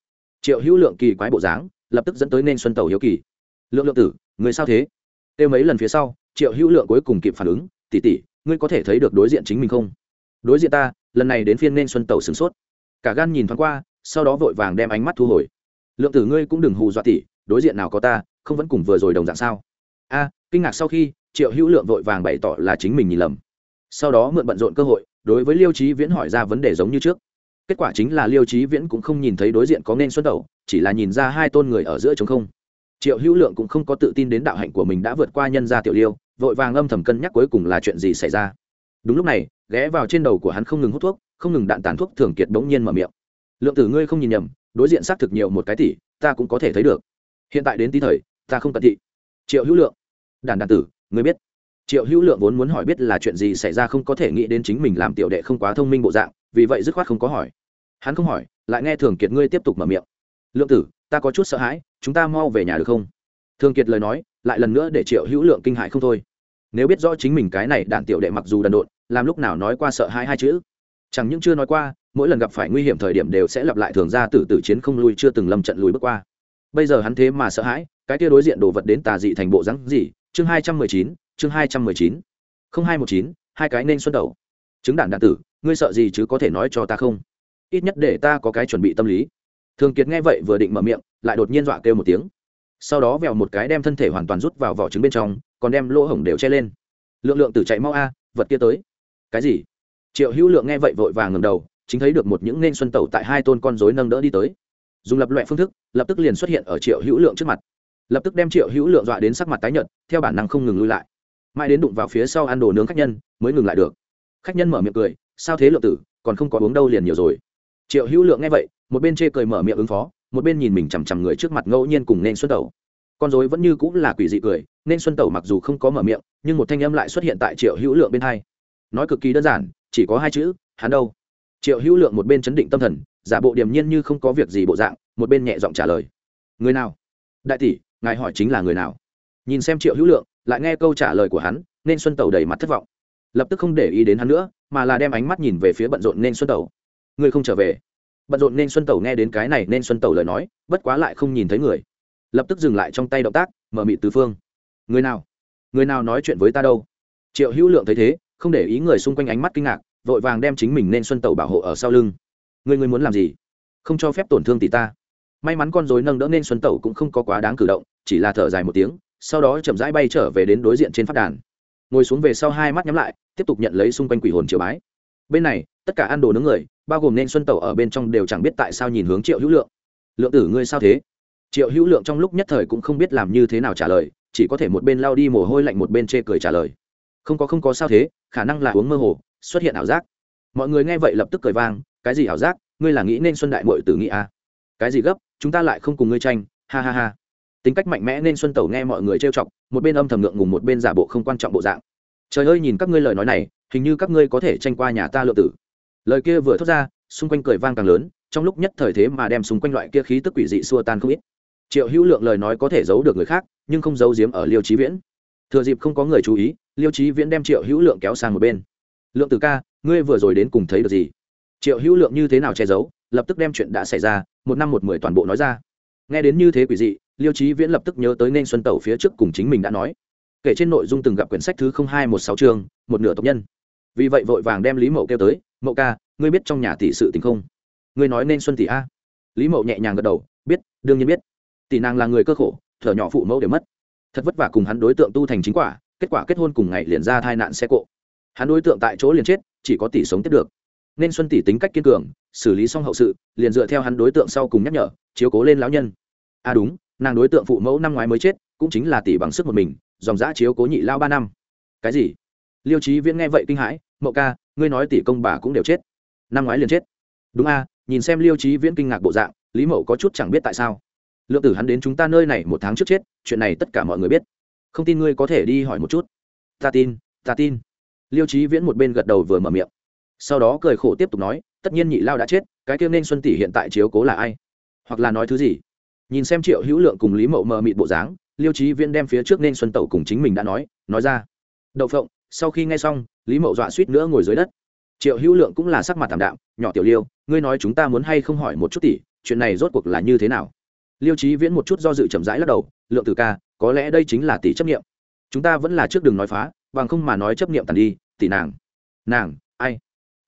Triệu hữu lượng kỳ quái bộ dáng, lập tức dẫn tới nên xuân tàu hiếu kỳ. Lượng lượng tử, người sao thế? Kêu mấy lần phía sau, triệu hữu lượng cuối cùng kịp phản ứng tỉ tỉ ngươi có thể thấy được đối diện chính mình không? Đối diện ta, lần này đến phiên nên xuân tẩu sửng sốt. Cả gan nhìn thoáng qua, sau đó vội vàng đem ánh mắt thu hồi. Lượng tử ngươi cũng đừng hù dọa tỉ đối diện nào có ta, không vẫn cùng vừa rồi đồng dạng sao? A, kinh ngạc sau khi, triệu hữu lượng vội vàng bày tỏ là chính mình nhìn lầm. Sau đó mượn bận rộn cơ hội, đối với liêu trí viễn hỏi ra vấn đề giống như trước. Kết quả chính là liêu trí viễn cũng không nhìn thấy đối diện có nên xuân tẩu, chỉ là nhìn ra hai tôn người ở giữa chống không. Triệu hữu lượng cũng không có tự tin đến đạo hạnh của mình đã vượt qua nhân gia tiểu liêu, vội vàng âm thầm cân nhắc cuối cùng là chuyện gì xảy ra. Đúng lúc này ghé vào trên đầu của hắn không ngừng hút thuốc, không ngừng đạn tàn thuốc thường kiệt bỗng nhiên mở miệng. Lượng tử ngươi không nhìn nhầm, đối diện xác thực nhiều một cái tỷ, ta cũng có thể thấy được. Hiện tại đến tí thời, ta không cận thị. Triệu hữu lượng. Đàn đàn tử, ngươi biết. Triệu hữu lượng vốn muốn hỏi biết là chuyện gì xảy ra không có thể nghĩ đến chính mình làm tiểu đệ không quá thông minh bộ dạng, vì vậy dứt khoát không có hỏi. Hắn không hỏi, lại nghe thường kiệt ngươi tiếp tục mở miệng. Lượng tử, ta có chút sợ hãi, chúng ta mau về nhà được không? Thường kiệt lời nói, lại lần nữa để triệu hữu lượng kinh hại không thôi. Nếu biết rõ chính mình cái này đạn tiểu đệ mặc dù đần độn làm lúc nào nói qua sợ hãi hai chữ. Chẳng những chưa nói qua, mỗi lần gặp phải nguy hiểm thời điểm đều sẽ lặp lại thường ra từ tử chiến không lui chưa từng lâm trận lùi bước qua. Bây giờ hắn thế mà sợ hãi, cái kia đối diện đồ vật đến tà dị thành bộ rắn gì? Chương hai trăm mười chín, chương hai trăm mười chín. Không hai một chín, hai cái nên xuân đầu. Chứng đản đạn tử, ngươi sợ gì chứ có thể nói cho ta không? Ít nhất để ta có cái chuẩn bị tâm lý. Thường kiệt nghe vậy vừa định mở miệng, lại đột nhiên dọa kêu một tiếng. Sau đó vèo một cái đem thân thể hoàn toàn rút vào vỏ trứng bên trong, còn đem lỗ hổng đều che lên. Lượng lượng tử chạy mau a, vật kia tới cái gì? Triệu hữu lượng nghe vậy vội vàng ngầm đầu, chính thấy được một những nên xuân tẩu tại hai tôn con rối nâng đỡ đi tới. Dùng lập loại phương thức, lập tức liền xuất hiện ở triệu hữu lượng trước mặt. Lập tức đem triệu hữu lượng dọa đến sắc mặt tái nhợt, theo bản năng không ngừng lui lại. Mãi đến đụng vào phía sau ăn đồ nướng khách nhân, mới ngừng lại được. Khách nhân mở miệng cười, sao thế lượng tử, còn không có uống đâu liền nhiều rồi? Triệu hữu lượng nghe vậy, một bên chê cười mở miệng ứng phó, một bên nhìn mình chằm chằm người trước mặt ngẫu nhiên cùng nên xuân tẩu. Con dối vẫn như cũng là quỷ dị cười, nên xuân tẩu mặc dù không có mở miệng, nhưng một thanh âm lại xuất hiện tại triệu hữu lượng bên hai nói cực kỳ đơn giản, chỉ có hai chữ, hắn đâu? Triệu hữu lượng một bên chấn định tâm thần, giả bộ điềm nhiên như không có việc gì bộ dạng, một bên nhẹ giọng trả lời. Người nào? Đại tỷ, ngài hỏi chính là người nào? Nhìn xem triệu hữu lượng, lại nghe câu trả lời của hắn, nên xuân tẩu đầy mặt thất vọng. Lập tức không để ý đến hắn nữa, mà là đem ánh mắt nhìn về phía bận rộn nên xuân tẩu. Người không trở về. Bận rộn nên xuân tẩu nghe đến cái này nên xuân tẩu lời nói, bất quá lại không nhìn thấy người. Lập tức dừng lại trong tay động tác, mở mị tứ phương. Người nào? Người nào nói chuyện với ta đâu? Triệu hữu lượng thấy thế không để ý người xung quanh ánh mắt kinh ngạc, vội vàng đem chính mình nên xuân tẩu bảo hộ ở sau lưng. Người người muốn làm gì? Không cho phép tổn thương tỷ ta. May mắn con dối nâng đỡ nên xuân tẩu cũng không có quá đáng cử động, chỉ là thở dài một tiếng, sau đó chậm rãi bay trở về đến đối diện trên phát đàn. Ngồi xuống về sau hai mắt nhắm lại, tiếp tục nhận lấy xung quanh quỷ hồn triều bái. Bên này, tất cả ăn đồ nướng người, bao gồm nên xuân tẩu ở bên trong đều chẳng biết tại sao nhìn hướng triệu hữu lượng. Lượng tử, ngươi sao thế? Triệu hữu lượng trong lúc nhất thời cũng không biết làm như thế nào trả lời, chỉ có thể một bên lao đi mồ hôi lạnh một bên chê cười trả lời không có không có sao thế, khả năng là uống mơ hồ, xuất hiện ảo giác. Mọi người nghe vậy lập tức cười vang, cái gì ảo giác, ngươi là nghĩ nên xuân đại mội tử nghĩ à? cái gì gấp, chúng ta lại không cùng ngươi tranh, ha ha ha. Tính cách mạnh mẽ nên xuân tẩu nghe mọi người trêu chọc, một bên âm thầm ngượng ngùng một bên giả bộ không quan trọng bộ dạng. Trời ơi, nhìn các ngươi lời nói này, hình như các ngươi có thể tranh qua nhà ta lựa tử. Lời kia vừa thốt ra, xung quanh cười vang càng lớn, trong lúc nhất thời thế mà đem xung quanh loại kia khí tức quỷ dị xua tan không ít. Triệu hữu lượng lời nói có thể giấu được người khác, nhưng không giấu giếm ở liêu trí viễn. Thừa dịp không có người chú ý liêu trí viễn đem triệu hữu lượng kéo sang một bên. Lượng tử ca, ngươi vừa rồi đến cùng thấy được gì? Triệu hữu lượng như thế nào che giấu, lập tức đem chuyện đã xảy ra, một năm một mười toàn bộ nói ra. Nghe đến như thế quỷ dị, liêu trí viễn lập tức nhớ tới nên xuân tẩu phía trước cùng chính mình đã nói. Kể trên nội dung từng gặp quyển sách thứ hai một sáu chương, một nửa tộc nhân. Vì vậy vội vàng đem lý mậu kêu tới, mậu ca, ngươi biết trong nhà tỷ sự tình không? Ngươi nói nên xuân tỷ a. Lý mậu nhẹ nhàng gật đầu, biết, đương nhiên biết. Tỷ nàng là người cơ khổ, thở nhỏ phụ mẫu đều mất. Thật vất vả cùng hắn đối tượng tu thành chính quả kết quả kết hôn cùng ngày liền ra tai nạn xe cộ. Hắn đối tượng tại chỗ liền chết, chỉ có tỷ sống tiếp được. Nên xuân tỷ tính cách kiên cường, xử lý xong hậu sự, liền dựa theo hắn đối tượng sau cùng nhắc nhở, chiếu cố lên lão nhân. À đúng, nàng đối tượng phụ mẫu năm ngoái mới chết, cũng chính là tỷ bằng sức một mình, dòng giã chiếu cố nhị lao ba năm. Cái gì? Liêu trí viễn nghe vậy kinh hãi, mậu ca, ngươi nói tỷ công bà cũng đều chết. Năm ngoái liền chết. Đúng a nhìn xem liêu trí viễn kinh ngạc bộ dạng, lý mậu có chút chẳng biết tại sao. Lượng tử hắn đến chúng ta nơi này một tháng trước chết, chuyện này tất cả mọi người biết không tin ngươi có thể đi hỏi một chút. Ta tin ta tin. Liêu trí viễn một bên gật đầu vừa mở miệng. Sau đó cười khổ tiếp tục nói, tất nhiên nhị lao đã chết, cái kêu nên xuân tỷ hiện tại chiếu cố là ai? Hoặc là nói thứ gì? Nhìn xem triệu hữu lượng cùng lý mậu mờ mịt bộ dáng, liêu trí viễn đem phía trước nên xuân tẩu cùng chính mình đã nói nói ra. Đậu phộng, sau khi nghe xong, lý mậu dọa suýt nữa ngồi dưới đất. Triệu hữu lượng cũng là sắc mặt thảm đạm, nhỏ tiểu liêu, ngươi nói chúng ta muốn hay không hỏi một chút tỷ, chuyện này rốt cuộc là như thế nào? Liêu trí viễn một chút do dự chậm rãi lắc đầu, lượng từ ca có lẽ đây chính là tỷ chấp nghiệm. Chúng ta vẫn là trước đường nói phá, bằng không mà nói chấp nghiệm tàn đi, tỷ nàng. Nàng, ai?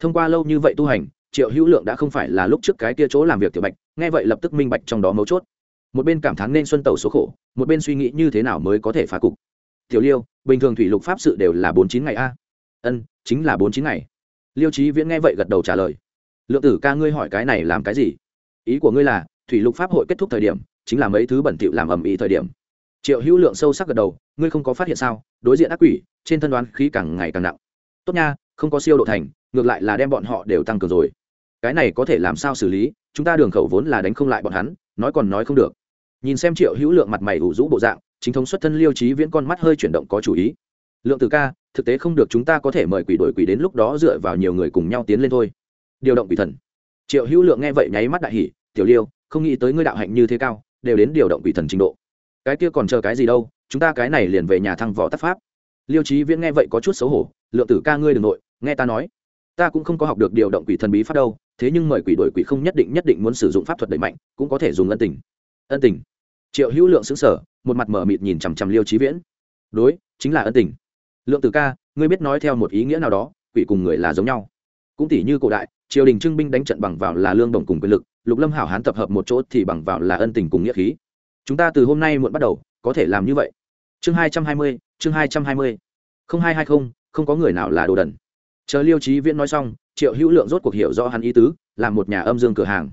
Thông qua lâu như vậy tu hành, triệu hữu lượng đã không phải là lúc trước cái kia chỗ làm việc tiểu bạch, nghe vậy lập tức minh bạch trong đó mấu chốt. Một bên cảm thán nên xuân tàu số khổ, một bên suy nghĩ như thế nào mới có thể phá cục. Tiểu liêu, bình thường thủy lục pháp sự đều là bốn chín ngày a. Ân, chính là bốn chín ngày. Liêu trí viễn nghe vậy gật đầu trả lời. Lượng tử ca ngươi hỏi cái này làm cái gì? Ý của ngươi là, thủy lục pháp hội kết thúc thời điểm, chính là mấy thứ bẩn thỉu làm ầm ĩ thời điểm triệu hữu lượng sâu sắc gật đầu, ngươi không có phát hiện sao? Đối diện ác quỷ, trên thân đoán khí càng ngày càng nặng. Tốt nha, không có siêu độ thành, ngược lại là đem bọn họ đều tăng cường rồi. Cái này có thể làm sao xử lý? Chúng ta đường khẩu vốn là đánh không lại bọn hắn, nói còn nói không được. Nhìn xem triệu hữu lượng mặt mày ủ rũ bộ dạng, chính thống xuất thân liêu trí viễn con mắt hơi chuyển động có chủ ý. Lượng từ ca, thực tế không được chúng ta có thể mời quỷ đổi quỷ đến lúc đó dựa vào nhiều người cùng nhau tiến lên thôi. Điều động quỷ thần. Triệu hữu lượng nghe vậy nháy mắt đại hỉ, tiểu liêu, không nghĩ tới ngươi đạo hạnh như thế cao, đều đến điều động quỷ thần trình độ cái kia còn chờ cái gì đâu, chúng ta cái này liền về nhà thăng võ tắc pháp. Liêu trí viễn nghe vậy có chút xấu hổ, lượng tử ca ngươi đ ừ n g nội, nghe ta nói. Ta cũng không có học được điều động quỷ thần bí pháp đâu, thế nhưng mời quỷ đổi quỷ không nhất định nhất định muốn sử dụng pháp thuật đẩy mạnh, cũng có thể dùng ân tình. Ân tình? Triệu hữu lượng xứng sở một mặt mở mịt nhìn chằm chằm liêu trí viễn. Đối, chính là ân tình. Lượng tử ca, ngươi biết nói theo một ý nghĩa nào đó, quỷ cùng người là giống nhau. Cũng tỷ như cổ đại, triều đình trưng binh đánh trận bằng vào là lương đồng cùng quyền lực, lục lâm hảo hán tập hợp một chỗ thì bằng vào là ân tình cùng nghĩa khí chúng ta từ hôm nay muộn bắt đầu, có thể làm như vậy. Chương hai trăm hai mươi, chương hai trăm hai mươi. Không hai hai không không có người nào là đồ đần. Chờ liêu trí viễn nói xong, triệu hữu lượng rốt cuộc hiểu rõ hắn ý tứ là một nhà âm dương cửa hàng.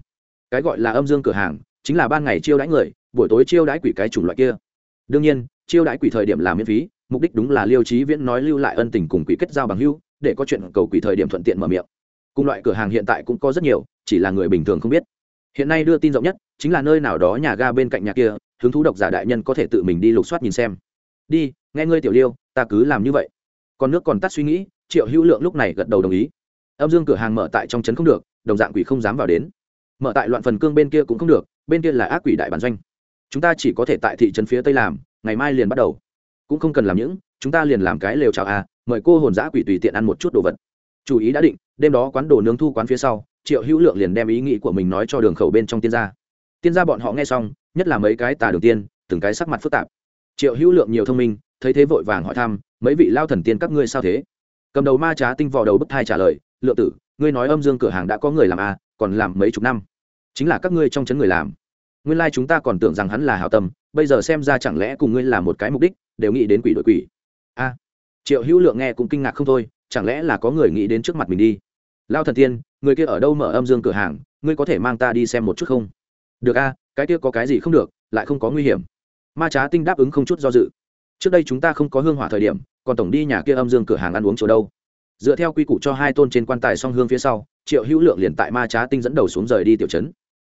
Cái gọi là âm dương cửa hàng, chính là ban ngày chiêu đãi người, buổi tối chiêu đãi quỷ cái chủng loại kia. Đương nhiên, chiêu đãi quỷ thời điểm làm miễn phí, mục đích đúng là liêu trí viễn nói lưu lại ân tình cùng quỷ kết giao bằng hưu để có chuyện cầu quỷ thời điểm thuận tiện mở miệng. Cùng loại cửa hàng hiện tại cũng có rất nhiều, chỉ là người bình thường không biết. Hiện nay đưa tin rộng nhất chính là nơi nào đó nhà ga bên cạnh nhà kia, hứng thú độc giả đại nhân có thể tự mình đi lục soát nhìn xem. Đi, nghe ngươi tiểu liêu, ta cứ làm như vậy. Còn nước còn tắt suy nghĩ, triệu hữu lượng lúc này gật đầu đồng ý. Âm dương cửa hàng mở tại trong trấn không được, đồng dạng quỷ không dám vào đến. Mở tại loạn phần cương bên kia cũng không được, bên kia là ác quỷ đại bản doanh. Chúng ta chỉ có thể tại thị trấn phía tây làm, ngày mai liền bắt đầu. Cũng không cần làm những, chúng ta liền làm cái lều chào à mời cô hồn giã quỷ tùy tiện ăn một chút đồ vật. Chủ ý đã định, đêm đó quán đồ nướng thu quán phía sau, triệu hữu lượng liền đem ý nghĩ của mình nói cho đường khẩu bên trong tiên gia tiên gia bọn họ nghe xong, nhất là mấy cái tà đường tiên, từng cái sắc mặt phức tạp. Triệu hữu lượng nhiều thông minh, thấy thế vội vàng hỏi thăm, mấy vị lao thần tiên các ngươi sao thế? Cầm đầu ma trá tinh vò đầu bức thai trả lời, lượng tử, ngươi nói âm dương cửa hàng đã có người làm à còn làm mấy chục năm. Chính là các ngươi trong chấn người làm. Nguyên lai chúng ta còn tưởng rằng hắn là hảo tâm, bây giờ xem ra chẳng lẽ cùng ngươi làm một cái mục đích, đều nghĩ đến quỷ đội quỷ. A. Triệu hữu lượng nghe cũng kinh ngạc không thôi, chẳng lẽ là có người nghĩ đến trước mặt mình đi? Lao thần tiên, người kia ở đâu mở âm dương cửa hàng, ngươi có thể mang ta đi xem một chút không? Được a, cái kia có cái gì không được, lại không có nguy hiểm. Ma trá tinh đáp ứng không chút do dự. Trước đây chúng ta không có hương hỏa thời điểm, còn tổng đi nhà kia âm dương cửa hàng ăn uống chỗ đâu. Dựa theo quy củ cho hai tôn trên quan tài song hương phía sau, triệu hữu lượng liền tại ma trá tinh dẫn đầu xuống rời đi tiểu trấn.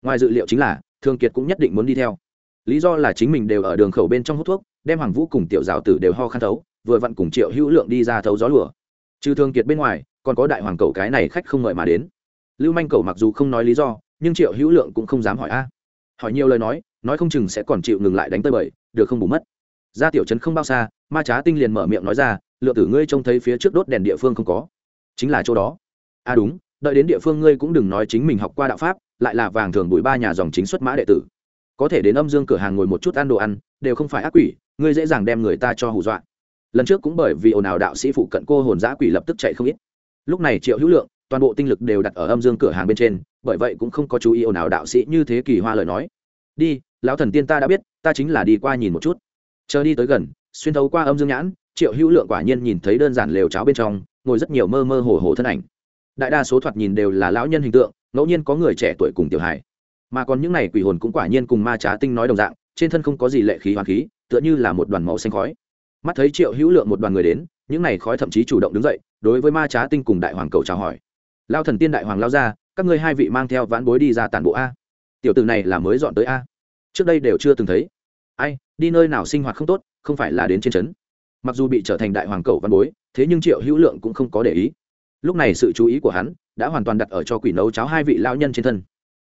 Ngoài dự liệu chính là, thương kiệt cũng nhất định muốn đi theo. Lý do là chính mình đều ở đường khẩu bên trong hút thuốc, đem hoàng vũ cùng tiểu giáo tử đều ho khăn thấu, vừa vặn cùng triệu hữu lượng đi ra thấu gió lùa. Trừ thương kiệt bên ngoài, còn có đại hoàng cầu cái này khách không ngợi mà đến. Lưu manh cầu mặc dù không nói lý do nhưng triệu hữu lượng cũng không dám hỏi a. À. Hỏi nhiều lời nói nói không chừng sẽ còn chịu ngừng lại đánh tơi bời, được không bù mất. Ra tiểu trấn không bao xa, ma trá tinh liền mở miệng nói ra lựa tử ngươi trông thấy phía trước đốt đèn địa phương không có. Chính là chỗ đó. A đúng, đợi đến địa phương ngươi cũng đừng nói chính mình học qua đạo pháp, lại là vàng thường bụi ba nhà dòng chính xuất mã đệ tử. Có thể đến âm dương cửa hàng ngồi một chút ăn đồ ăn, đều không phải ác quỷ, ngươi dễ dàng đem người ta cho hù dọa. Lần trước cũng bởi vì ồn ào đạo sĩ phụ cận cô hồn giã quỷ lập tức chạy không ít. Lúc này triệu hữu lượng, toàn bộ tinh lực đều đặt ở âm dương cửa hàng bên trên bởi vậy cũng không có chú ý ồn ào đạo sĩ như thế kỳ hoa lời nói. Đi, lão thần tiên ta đã biết, ta chính là đi qua nhìn một chút. Chờ đi tới gần, xuyên thấu qua âm dương nhãn, triệu hữu lượng quả nhiên nhìn thấy đơn giản lều cháo bên trong, ngồi rất nhiều mơ mơ hồ hồ thân ảnh. Đại đa số thoạt nhìn đều là lão nhân hình tượng, ngẫu nhiên có người trẻ tuổi cùng tiểu hài. Mà còn những n à y quỷ hồn cũng quả nhiên cùng ma trá tinh nói đồng dạng, trên thân không có gì lệ khí hoàng khí, tựa như là một đoàn màu xanh khói. Mắt thấy triệu hữu lượng một đoàn người đến, những này khói thậm chí chủ động đứng dậy, đối với ma trá tinh cùng đại hoàng cầu chào hỏi. Lao thần tiên đại hoàng lao ra các ngươi hai vị mang theo vãn bối đi ra tản bộ a. Tiểu tử này là mới dọn tới a. Trước đây đều chưa từng thấy. Ai, đi nơi nào sinh hoạt không tốt, không phải là đến trên trấn. Mặc dù bị trở thành đại hoàng cầu văn bối, thế nhưng triệu hữu lượng cũng không có để ý. Lúc này sự chú ý của hắn đã hoàn toàn đặt ở cho quỷ nấu cháo hai vị lao nhân trên thân.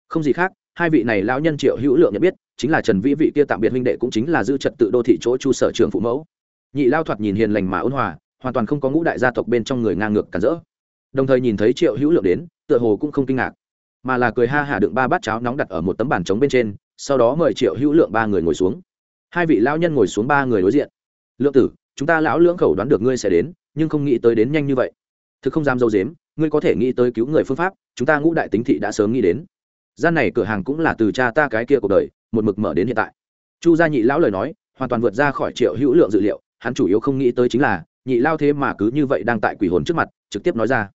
Không gì khác, hai vị này lao nhân triệu hữu lượng nhận biết, chính là trần vĩ vị kia tạm biệt huynh đệ cũng chính là dư trật tự đô thị chỗ chu sở trường phụ mẫu. Nhị lao thoạt nhìn hiền lành mà ôn hòa, hoàn toàn không có ngũ đại gia tộc bên trong người ngang ngược cản rỡ đồng thời nhìn thấy triệu hữu lượng đến, tựa hồ cũng không kinh ngạc, mà là cười ha hả đựng ba bát cháo nóng đặt ở một tấm bàn trống bên trên, sau đó mời triệu hữu lượng ba người ngồi xuống. Hai vị lão nhân ngồi xuống ba người đối diện. Lượng tử, chúng ta lão lưỡng khẩu đoán được ngươi sẽ đến, nhưng không nghĩ tới đến nhanh như vậy. Thực không dám dâu dếm, ngươi có thể nghĩ tới cứu người phương pháp, chúng ta ngũ đại tính thị đã sớm nghĩ đến. Gian này cửa hàng cũng là từ cha ta cái kia cuộc đời, một mực mở đến hiện tại. Chu gia nhị lão lời nói, hoàn toàn vượt ra khỏi triệu hữu lượng dự liệu, hắn chủ yếu không nghĩ tới chính là, nhị lao thế mà cứ như vậy đang tại quỷ hồn trước mặt, trực tiếp nói ra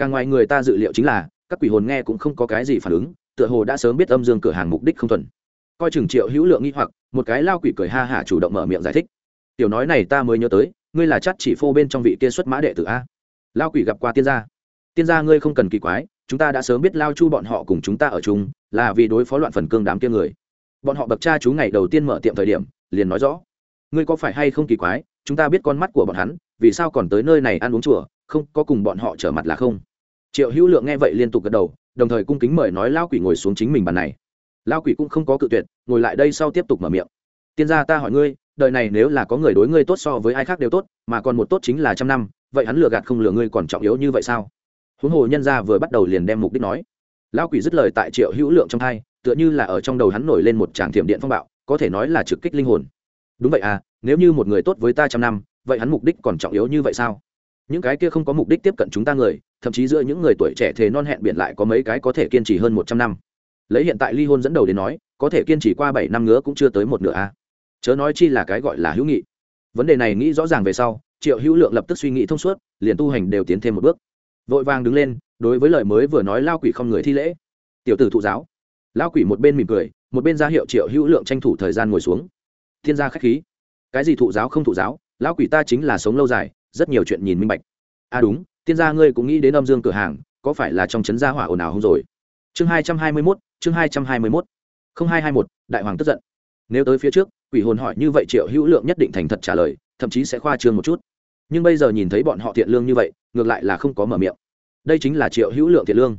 càng ngoài người ta dự liệu chính là, các quỷ hồn nghe cũng không có cái gì phản ứng, tựa hồ đã sớm biết âm dương cửa hàng mục đích không thuần. Coi chừng triệu hữu lượng nghi hoặc, một cái lao quỷ cười ha hả chủ động mở miệng giải thích. Tiểu nói này ta mới nhớ tới, ngươi là chắc chỉ phô bên trong vị kia xuất mã đệ tử a. Lao quỷ gặp qua tiên gia. Tiên gia ngươi không cần kỳ quái, chúng ta đã sớm biết lao chu bọn họ cùng chúng ta ở chung, là vì đối phó loạn phần cương đám kia người. Bọn họ bậc cha chú ngày đầu tiên mở tiệm thời điểm, liền nói rõ, ngươi có phải hay không kỳ quái, chúng ta biết con mắt của bọn hắn, vì sao còn tới nơi này ăn uống chùa, không có cùng bọn họ trở mặt là không? Triệu hữu lượng nghe vậy liên tục gật đầu, đồng thời cung kính mời nói lao quỷ ngồi xuống chính mình bàn này. Lao quỷ cũng không có cự tuyệt, ngồi lại đây sau tiếp tục mở miệng. Tiên gia ta hỏi ngươi, đời này nếu là có người đối ngươi tốt so với ai khác đều tốt, mà còn một tốt chính là trăm năm, vậy hắn lừa gạt không lừa ngươi còn trọng yếu như vậy sao? Huống hồ nhân gia vừa bắt đầu liền đem mục đích nói. Lão quỷ dứt lời tại triệu hữu lượng trong hai, tựa như là ở trong đầu hắn nổi lên một tràng thiểm điện phong bạo, có thể nói là trực kích linh hồn. Đúng vậy à nếu như một người tốt với ta trăm năm, vậy hắn mục đích còn trọng yếu như vậy sao? Những cái kia không có mục đích tiếp cận chúng ta người, thậm chí giữa những người tuổi trẻ thế non hẹn biển lại có mấy cái có thể kiên trì hơn một trăm năm. Lấy hiện tại ly hôn dẫn đầu đến nói, có thể kiên trì qua bảy năm nữa cũng chưa tới một nửa a. Chớ nói chi là cái gọi là hữu nghị. Vấn đề này nghĩ rõ ràng về sau, triệu hữu lượng lập tức suy nghĩ thông suốt, liền tu hành đều tiến thêm một bước. Vội vàng đứng lên, đối với lời mới vừa nói lao quỷ không người thi lễ. Tiểu tử thụ giáo. Lao quỷ một bên mỉm cười, một bên ra hiệu triệu hữu lượng tranh thủ thời gian ngồi xuống. Thiên gia k h á c h khí. Cái gì thụ giáo không thụ giáo? Lao quỷ ta chính là sống lâu dài rất nhiều chuyện nhìn minh bạch. À đúng, tiên gia ngươi cũng nghĩ đến âm dương cửa hàng, có phải là trong trấn gia hỏa ồn ào không rồi? Chương hai trăm hai mươi mốt, chương hai trăm hai mươi mốt. Không hai hai một, đại hoàng tức giận. Nếu tới phía trước, quỷ hồn hỏi như vậy triệu hữu lượng nhất định thành thật trả lời, thậm chí sẽ khoa trương một chút. Nhưng bây giờ nhìn thấy bọn họ thiện lương như vậy, ngược lại là không có mở miệng. Đây chính là triệu hữu lượng thiện lương.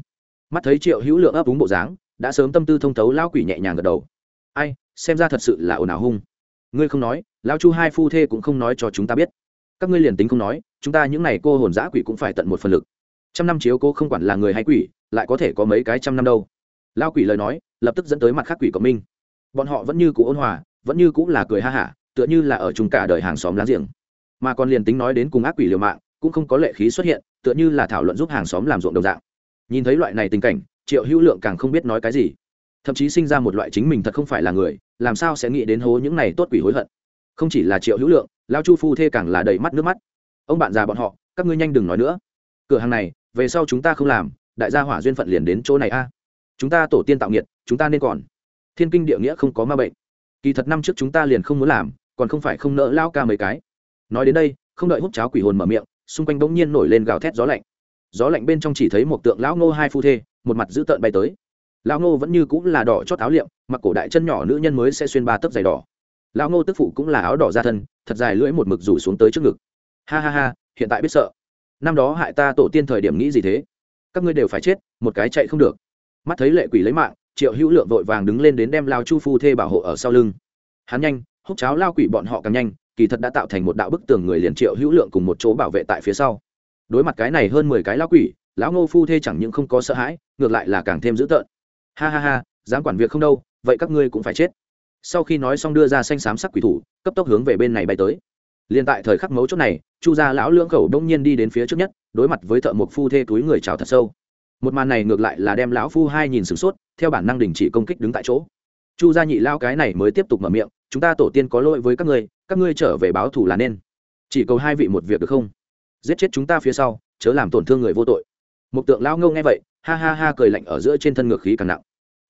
Mắt thấy triệu hữu lượng ấp úng bộ dáng, đã sớm tâm tư thông thấu, lão quỷ nhẹ nhàng gật đầu. Ai, xem ra thật sự là ồn ào hung. Ngươi không nói, lão chu hai phu thê cũng không nói cho chúng ta biết các ngươi liền tính không nói, chúng ta những n à y cô hồn giã quỷ cũng phải tận một phần lực. Trăm năm chiếu cô không quản là người hay quỷ, lại có thể có mấy cái trăm năm đâu. Lao quỷ lời nói, lập tức dẫn tới mặt khác quỷ cộng minh. Bọn họ vẫn như cũ ôn hòa, vẫn như cũ là cười ha hả, tựa như là ở chung cả đời hàng xóm láng giềng. Mà còn liền tính nói đến cùng ác quỷ liều mạng, cũng không có lệ khí xuất hiện, tựa như là thảo luận giúp hàng xóm làm ruộng đồng dạng. Nhìn thấy loại này tình cảnh, triệu hữu lượng càng không biết nói cái gì. Thậm chí sinh ra một loại chính mình thật không phải là người, làm sao sẽ nghĩ đến hố những này tốt quỷ hối hận không chỉ là triệu hữu lượng, lao chu phu thê càng là đầy mắt nước mắt. Ông bạn già bọn họ, các ngươi nhanh đừng nói nữa. Cửa hàng này, về sau chúng ta không làm, đại gia hỏa duyên phận liền đến chỗ này a. Chúng ta tổ tiên tạo nghiệt chúng ta nên còn. Thiên kinh địa nghĩa không có ma bệnh. Kỳ thật năm trước chúng ta liền không muốn làm, còn không phải không nỡ lao ca mấy cái. Nói đến đây, không đợi hút cháo quỷ hồn mở miệng, xung quanh bỗng nhiên nổi lên gào thét gió lạnh. Gió lạnh bên trong chỉ thấy một tượng lão ngô hai phu thê, một mặt dữ tợn bay tới. Lão ngô vẫn như cũng là đỏ chót áo liệm, mặc cổ đại chân nhỏ nữ nhân mới sẽ xuyên ba tấc giày đỏ lão ngô tức phụ cũng là áo đỏ ra thân, thật dài lưỡi một mực rủ xuống tới trước ngực. Ha ha ha, hiện tại biết sợ. Năm đó hại ta tổ tiên thời điểm nghĩ gì thế? Các ngươi đều phải chết, một cái chạy không được. Mắt thấy lệ quỷ lấy mạng, triệu hữu lượng vội vàng đứng lên đến đem lao chu phu thê bảo hộ ở sau lưng. Hắn nhanh, húc cháo lao quỷ bọn họ càng nhanh, kỳ thật đã tạo thành một đạo bức tường người liền triệu hữu lượng cùng một chỗ bảo vệ tại phía sau. Đối mặt cái này hơn mười cái lao quỷ, lão ngô phu thê chẳng những không có sợ hãi, ngược lại là càng thêm dữ tợn. Ha ha ha, dám quản việc không đâu, vậy các ngươi cũng phải chết sau khi nói xong đưa ra xanh xám sắc quỷ thủ, cấp tốc hướng về bên này bay tới. Liền tại thời khắc mấu chốt này, chu gia lão lưỡng khẩu đông nhiên đi đến phía trước nhất, đối mặt với thợ mộc phu thê túi người chào thật sâu. Một màn này ngược lại là đem lão phu hai nhìn sửng sốt, theo bản năng đình chỉ công kích đứng tại chỗ. Chu gia nhị lao cái này mới tiếp tục mở miệng, chúng ta tổ tiên có lỗi với các ngươi các ngươi trở về báo thù là nên. Chỉ cầu hai vị một việc được không? Giết chết chúng ta phía sau, chớ làm tổn thương người vô tội. Một tượng lao ngâu nghe vậy, ha ha ha cười lạnh ở giữa trên thân ngược khí càng nặng.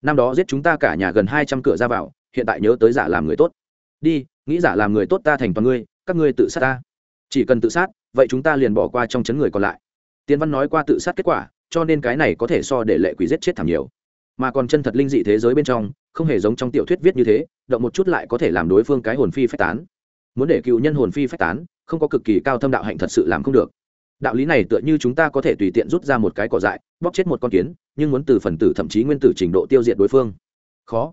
Năm đó giết chúng ta cả nhà gần hai trăm cửa ra vào hiện tại nhớ tới giả làm người tốt. Đi, nghĩ giả làm người tốt ta thành toàn ngươi, các ngươi tự sát ta. Chỉ cần tự sát, vậy chúng ta liền bỏ qua trong chấn người còn lại. Tiên văn nói qua tự sát kết quả, cho nên cái này có thể so để lệ quỷ giết chết thảm nhiều. Mà còn chân thật linh dị thế giới bên trong, không hề giống trong tiểu thuyết viết như thế, động một chút lại có thể làm đối phương cái hồn phi phách tán. Muốn để cựu nhân hồn phi phách tán, không có cực kỳ cao thâm đạo hạnh thật sự làm không được. Đạo lý này tựa như chúng ta có thể tùy tiện rút ra một cái cỏ dại, bóp chết một con kiến, nhưng muốn từ phần tử thậm chí nguyên tử trình độ tiêu diệt đối phương. Khó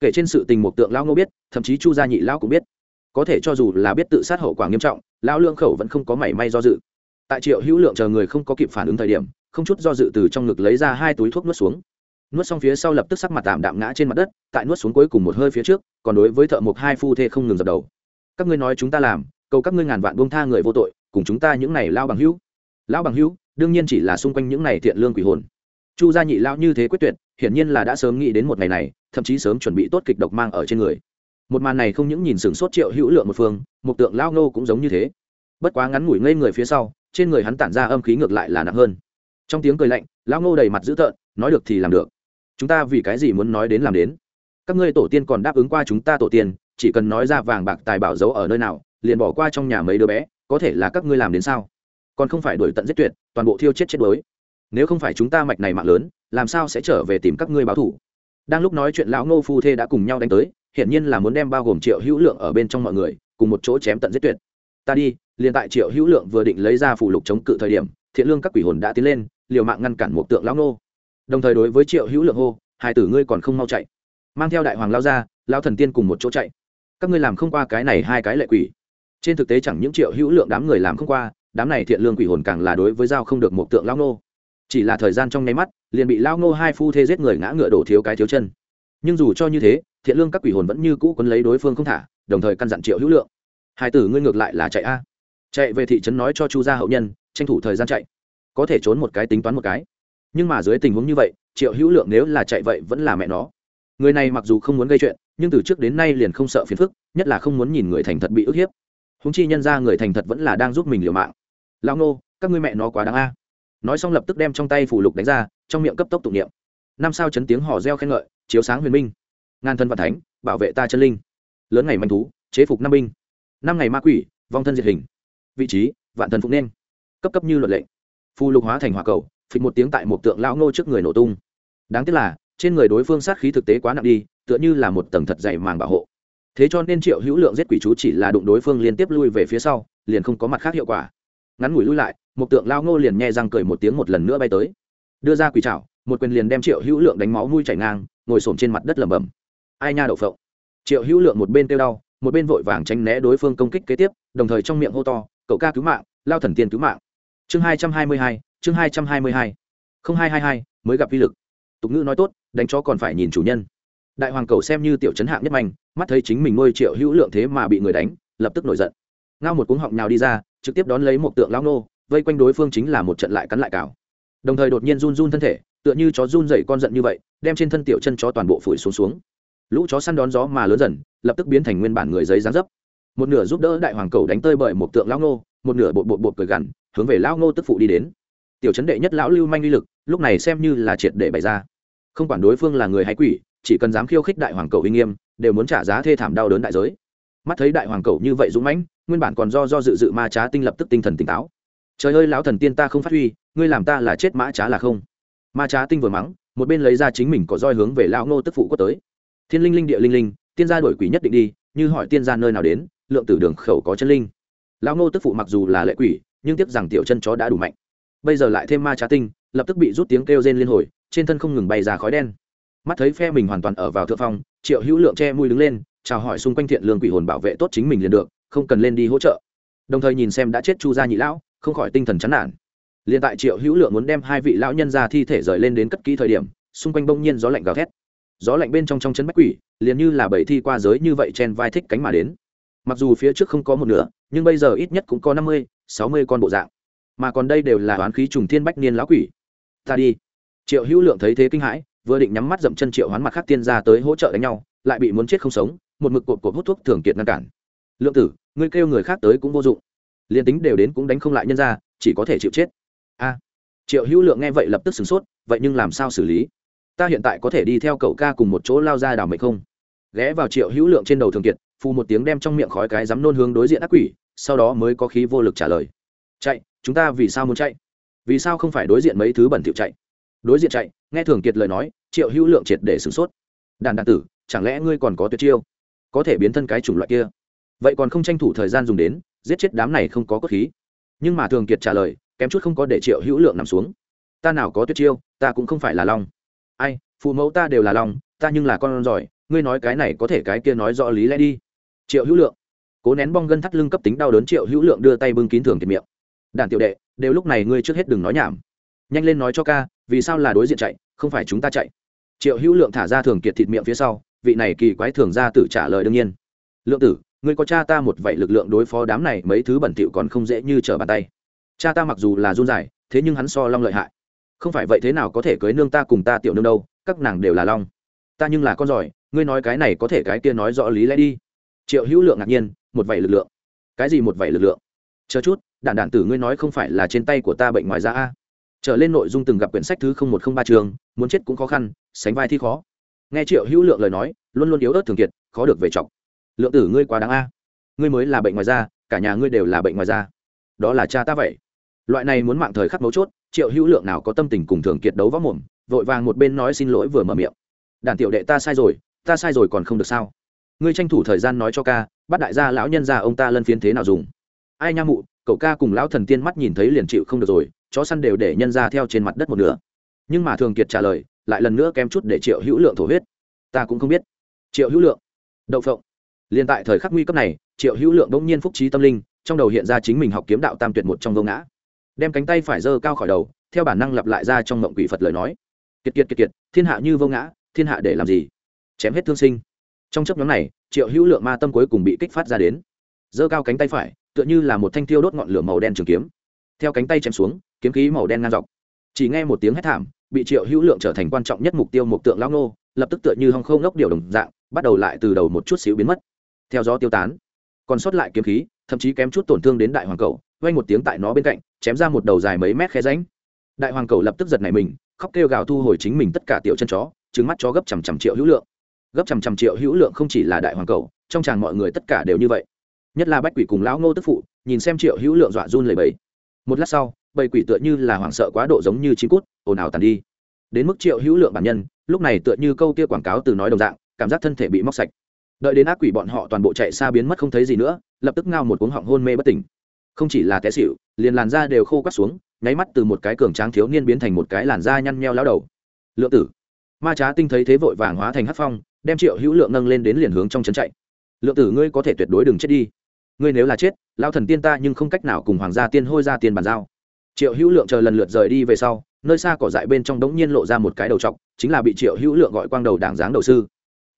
kể trên sự tình một tượng lão ngô biết, thậm chí chu gia nhị lão cũng biết. Có thể cho dù là biết tự sát hậu quả nghiêm trọng, lão lương khẩu vẫn không có mảy may do dự. Tại triệu hữu lượng chờ người không có kịp phản ứng thời điểm, không chút do dự từ trong ngực lấy ra hai túi thuốc nuốt xuống. Nuốt xong phía sau lập tức sắc mặt tạm đạm ngã trên mặt đất, tại nuốt xuống cuối cùng một hơi phía trước, còn đối với thợ mộc hai phu thê không ngừng dập đầu. Các ngươi nói chúng ta làm, cầu các ngươi ngàn vạn buông tha người vô tội, cùng chúng ta những này lao bằng hữu. Lão bằng hữu, đương nhiên chỉ là xung quanh những này thiện lương quỷ hồn. Chu gia nhị lão như thế quyết tuyệt, hiển nhiên là đã sớm nghĩ đến một ngày này thậm chí sớm chuẩn bị tốt kịch độc mang ở trên người. Một màn này không những nhìn sửng sốt triệu hữu lượng một phương, một tượng lao ngô cũng giống như thế. Bất quá ngắn ngủi ngây người phía sau, trên người hắn tản ra âm khí ngược lại là nặng hơn. Trong tiếng cười lạnh, lao ngô đầy mặt dữ tợn, nói được thì làm được. Chúng ta vì cái gì muốn nói đến làm đến? Các ngươi tổ tiên còn đáp ứng qua chúng ta tổ tiên, chỉ cần nói ra vàng bạc tài bảo giấu ở nơi nào, liền bỏ qua trong nhà mấy đứa bé, có thể là các ngươi làm đến sao? Còn không phải đuổi tận giết tuyệt, toàn bộ thiêu chết chết đuối. Nếu không phải chúng ta mạch này mạng lớn, làm sao sẽ trở về tìm các ngươi báo thủ đang lúc nói chuyện lão ngô phu thê đã cùng nhau đánh tới, hiển nhiên là muốn đem bao gồm triệu hữu lượng ở bên trong mọi người, cùng một chỗ chém tận giết tuyệt. Ta đi, liền tại triệu hữu lượng vừa định lấy ra phủ lục chống cự thời điểm, thiện lương các quỷ hồn đã tiến lên, liều mạng ngăn cản một tượng lão ngô. Đồng thời đối với triệu hữu lượng hô, hai tử ngươi còn không mau chạy. Mang theo đại hoàng lao ra lao thần tiên cùng một chỗ chạy. Các ngươi làm không qua cái này hai cái lệ quỷ. Trên thực tế chẳng những triệu hữu lượng đám người làm không qua, đám này thiện lương quỷ hồn càng là đối với dao không được một tượng lão Ngô chỉ là thời gian trong nháy mắt, liền bị lao Ngô hai phu thê giết người ngã ngựa đổ thiếu cái thiếu chân. Nhưng dù cho như thế, thiện lương các quỷ hồn vẫn như cũ quấn lấy đối phương không thả, đồng thời căn dặn triệu hữu lượng, hai tử ngươi ngược lại là chạy a. Chạy về thị trấn nói cho chu gia hậu nhân, tranh thủ thời gian chạy, có thể trốn một cái tính toán một cái. Nhưng mà dưới tình huống như vậy, triệu hữu lượng nếu là chạy vậy vẫn là mẹ nó. Người này mặc dù không muốn gây chuyện, nhưng từ trước đến nay liền không sợ phiền phức, nhất là không muốn nhìn người thành thật bị ức hiếp. Húng chi nhân ra người thành thật vẫn là đang giúp mình liều mạng. Lao nô các ngươi mẹ nó quá đáng a nói xong lập tức đem trong tay phủ lục đánh ra, trong miệng cấp tốc tụng niệm. Năm sao chấn tiếng hò reo khen ngợi, chiếu sáng huyền minh. Ngàn thân vạn thánh, bảo vệ ta chân linh. Lớn ngày manh thú, chế phục năm binh. Năm ngày ma quỷ, vong thân diệt hình. Vị trí, vạn thần phục nên. Cấp cấp như luật lệ. Phù lục hóa thành hỏa cầu, phịch một tiếng tại một tượng lão ngô trước người nổ tung. Đáng tiếc là, trên người đối phương sát khí thực tế quá nặng đi, tựa như là một tầng thật dày màng bảo hộ. Thế cho nên triệu hữu lượng giết quỷ chú chỉ là đụng đối phương liên tiếp lui về phía sau, liền không có mặt khác hiệu quả. Ngắn ngủi lui lại một tượng lao ngô liền nghe răng cười một tiếng một lần nữa bay tới. Đưa ra quỷ trảo, một quyền liền đem triệu hữu lượng đánh máu nuôi chảy ngang, ngồi xổm trên mặt đất lẩm bẩm. Ai nha đậu phộng. Triệu hữu lượng một bên kêu đau, một bên vội vàng tránh né đối phương công kích kế tiếp, đồng thời trong miệng hô to, cậu ca cứu mạng, lao thần tiên cứu mạng. Chương hai trăm hai mươi hai, chương hai trăm hai mươi hai. Không hai hai hai, mới gặp vi lực. Tục ngữ nói tốt, đánh chó còn phải nhìn chủ nhân. Đại hoàng cầu xem như tiểu chấn hạng nhất mạnh mắt thấy chính mình nuôi triệu hữu lượng thế mà bị người đánh, lập tức nổi giận. Ngao một cuống họng nào đi ra, trực tiếp đón lấy một tượng lao nô vây quanh đối phương chính là một trận lại cắn lại cào. Đồng thời đột nhiên run run thân thể, tựa như chó run dậy con giận như vậy, đem trên thân tiểu chân chó toàn bộ phủi xuống xuống. Lũ chó săn đón gió mà lớn dần, lập tức biến thành nguyên bản người giấy dán dấp. Một nửa giúp đỡ đại hoàng cầu đánh tơi bởi một tượng lao nô một nửa bột bột bột cười gằn, hướng về lao nô tức phụ đi đến. Tiểu chấn đệ nhất lão lưu manh uy lực, lúc này xem như là triệt để bày ra. Không quản đối phương là người hay quỷ, chỉ cần dám khiêu khích đại hoàng cầu uy nghiêm, đều muốn trả giá thê thảm đau đớn đại giới. Mắt thấy đại hoàng cầu như vậy dũng mãnh, nguyên bản còn do do dự dự ma trá tinh lập tức tinh thần tỉnh táo trời ơi, lão thần tiên ta không phát huy, ngươi làm ta là chết mã trá là không. Ma trá tinh vừa mắng, một bên lấy ra chính mình có roi hướng về lão ngô tức phụ quất tới. Thiên linh linh địa linh linh, tiên gia đổi quỷ nhất định đi, như hỏi tiên gia nơi nào đến, lượng tử đường khẩu có chân linh. Lão ngô tức phụ mặc dù là lệ quỷ, nhưng tiếc rằng tiểu chân chó đã đủ mạnh. Bây giờ lại thêm ma trá tinh, lập tức bị rút tiếng kêu rên liên hồi, trên thân không ngừng bay ra khói đen. Mắt thấy phe mình hoàn toàn ở vào thượng phong, triệu hữu lượng che mùi đứng lên, chào hỏi xung quanh thiện lương quỷ hồn bảo vệ tốt chính mình liền được, không cần lên đi hỗ trợ. Đồng thời nhìn xem đã chết chu gia nhị lão không khỏi tinh thần chán nản. Liền tại triệu hữu lượng muốn đem hai vị lão nhân ra thi thể rời lên đến cất kỹ thời điểm, xung quanh bỗng nhiên gió lạnh gào thét. Gió lạnh bên trong trong chân bách quỷ, liền như là bảy thi qua giới như vậy chen vai thích cánh mà đến. Mặc dù phía trước không có một nửa, nhưng bây giờ ít nhất cũng có năm mươi, sáu mươi con bộ dạng. Mà còn đây đều là toán khí trùng thiên bách niên lão quỷ. Ta đi. Triệu hữu lượng thấy thế kinh hãi, vừa định nhắm mắt dậm chân triệu hoán mặt khác tiên ra tới hỗ trợ đánh nhau, lại bị muốn chết không sống, một mực cột cột hút thuốc thường kiệt ngăn cản. Lượng tử, ngươi kêu người khác tới cũng vô dụng liền tính đều đến cũng đánh không lại nhân ra, chỉ có thể chịu chết. A, triệu hữu lượng nghe vậy lập tức sửng sốt, vậy nhưng làm sao xử lý? Ta hiện tại có thể đi theo cậu ca cùng một chỗ lao ra đảo mệnh không? Ghé vào triệu hữu lượng trên đầu thường kiệt, phù một tiếng đem trong miệng khói cái dám nôn hướng đối diện ác quỷ, sau đó mới có khí vô lực trả lời. Chạy, chúng ta vì sao muốn chạy? Vì sao không phải đối diện mấy thứ bẩn thỉu chạy? Đối diện chạy, nghe thường kiệt lời nói, triệu hữu lượng triệt để sửng sốt. Đàn đàn tử, chẳng lẽ ngươi còn có tuyệt chiêu? Có thể biến thân cái chủng loại kia. Vậy còn không tranh thủ thời gian dùng đến giết chết đám này không có cốt khí. Nhưng mà thường kiệt trả lời, kém chút không có để triệu hữu lượng nằm xuống. Ta nào có tuyệt chiêu, ta cũng không phải là long. Ai, phụ mẫu ta đều là long, ta nhưng là con giỏi, ngươi nói cái này có thể cái kia nói rõ lý lẽ đi. Triệu hữu lượng. Cố nén bong gân thắt lưng cấp tính đau đớn triệu hữu lượng đưa tay bưng kín thường kiệt miệng. Đàn tiểu đệ, đều lúc này ngươi trước hết đừng nói nhảm. Nhanh lên nói cho ca, vì sao là đối diện chạy, không phải chúng ta chạy. Triệu hữu lượng thả ra thường kiệt thịt miệng phía sau, vị này kỳ quái thường ra tử trả lời đương nhiên. Lượng tử ngươi có cha ta một vậy lực lượng đối phó đám này, mấy thứ bẩn thỉu còn không dễ như trở bàn tay. Cha ta mặc dù là run dài thế nhưng hắn so long lợi hại. Không phải vậy thế nào có thể cưới nương ta cùng ta tiểu nương đâu, các nàng đều là long. Ta nhưng là con giỏi, ngươi nói cái này có thể cái kia nói rõ lý lẽ đi. Triệu hữu lượng ngạc nhiên, một vậy lực lượng. Cái gì một vậy lực lượng? Chờ chút đạn đạn tử ngươi nói không phải là trên tay của ta bệnh ngoài da a? Trở lên nội dung từng gặp quyển sách thứ không một không ba trường, muốn chết cũng khó khăn, sánh vai thi khó. Nghe triệu hữu lượng lời nói, luôn luôn yếu ớt thường kiệt, khó được về chọc lượng tử ngươi quá đáng a. Ngươi mới là bệnh ngoài da, cả nhà ngươi đều là bệnh ngoài da. Đó là cha ta vậy. Loại này muốn mạng thời khắc mấu chốt, triệu hữu lượng nào có tâm tình cùng thường kiệt đấu võ mồm, vội vàng một bên nói xin lỗi vừa mở miệng. Đàn tiểu đệ ta sai rồi, ta sai rồi còn không được sao? Ngươi tranh thủ thời gian nói cho ca, bắt đại gia lão nhân ra ông ta lân phiến thế nào dùng. Ai nha mụ, cậu ca cùng lão thần tiên mắt nhìn thấy liền chịu không được rồi, chó săn đều để nhân ra theo trên mặt đất một nửa. Nhưng mà thường kiệt trả lời, lại lần nữa kém chút để triệu hữu lượng thổ huyết. Ta cũng không biết. Triệu hữu lượng. Đậu phộng liền tại thời khắc nguy cấp này, triệu hữu lượng bỗng nhiên phúc trí tâm linh, trong đầu hiện ra chính mình học kiếm đạo tam tuyệt một trong vô ngã. Đem cánh tay phải giơ cao khỏi đầu, theo bản năng lặp lại ra trong mộng quỷ phật lời nói. Kiệt kiệt kiệt kiệt, thiên hạ như vô ngã, thiên hạ để làm gì? Chém hết thương sinh. Trong chấp nhóm này, triệu hữu lượng ma tâm cuối cùng bị kích phát ra đến. Giơ cao cánh tay phải, tựa như là một thanh tiêu đốt ngọn lửa màu đen trường kiếm. Theo cánh tay chém xuống, kiếm khí màu đen ngang dọc. Chỉ nghe một tiếng hét thảm, bị triệu hữu lượng trở thành quan trọng nhất mục tiêu một tượng lao nô lập tức tựa như hong không ngốc điều đồng dạng, bắt đầu lại từ đầu một chút xíu biến mất theo gió tiêu tán. Còn sót lại kiếm khí, thậm chí kém chút tổn thương đến đại hoàng cầu, vang một tiếng tại nó bên cạnh, chém ra một đầu dài mấy mét khe ránh đại hoàng cầu lập tức giật nảy mình, khóc kêu gào thu hồi chính mình tất cả tiểu chân chó trứng mắt chó gấp trăm trăm triệu hữu lượng. Gấp trăm trăm triệu hữu lượng không chỉ là đại hoàng cầu, trong chàng mọi người tất cả đều như vậy. Nhất là bách quỷ cùng lão ngô tức phụ, nhìn xem triệu hữu lượng dọa run lầy bầy một lát sau, bầy quỷ tựa như là hoảng sợ quá độ giống như chim cút, ồn ào tàn đi. Đến mức triệu hữu lượng bản nhân, lúc này tựa như câu kia quảng cáo từ nói đồng dạng, cảm giác thân thể bị móc sạch đợi đến ác quỷ bọn họ toàn bộ chạy xa biến mất không thấy gì nữa, lập tức ngao một cuống họng hôn mê bất tỉnh. Không chỉ là té xịu liền làn da đều khô quắt xuống, nháy mắt từ một cái cường tráng thiếu niên biến thành một cái làn da nhăn nheo lao đầu. Lượng tử. Ma trá tinh thấy thế vội vàng hóa thành hát phong, đem triệu hữu lượng nâng lên đến liền hướng trong trấn chạy. Lượng tử ngươi có thể tuyệt đối đừng chết đi. Ngươi nếu là chết lao thần tiên ta nhưng không cách nào cùng hoàng gia tiên hôi ra tiền bàn giao. Triệu hữu lượng chờ lần lượt rời đi về sau, nơi xa cỏ dại bên trong đống nhiên lộ ra một cái đầu t chính là bị triệu hữu lượng gọi quang đầu đảng giáng đầu sư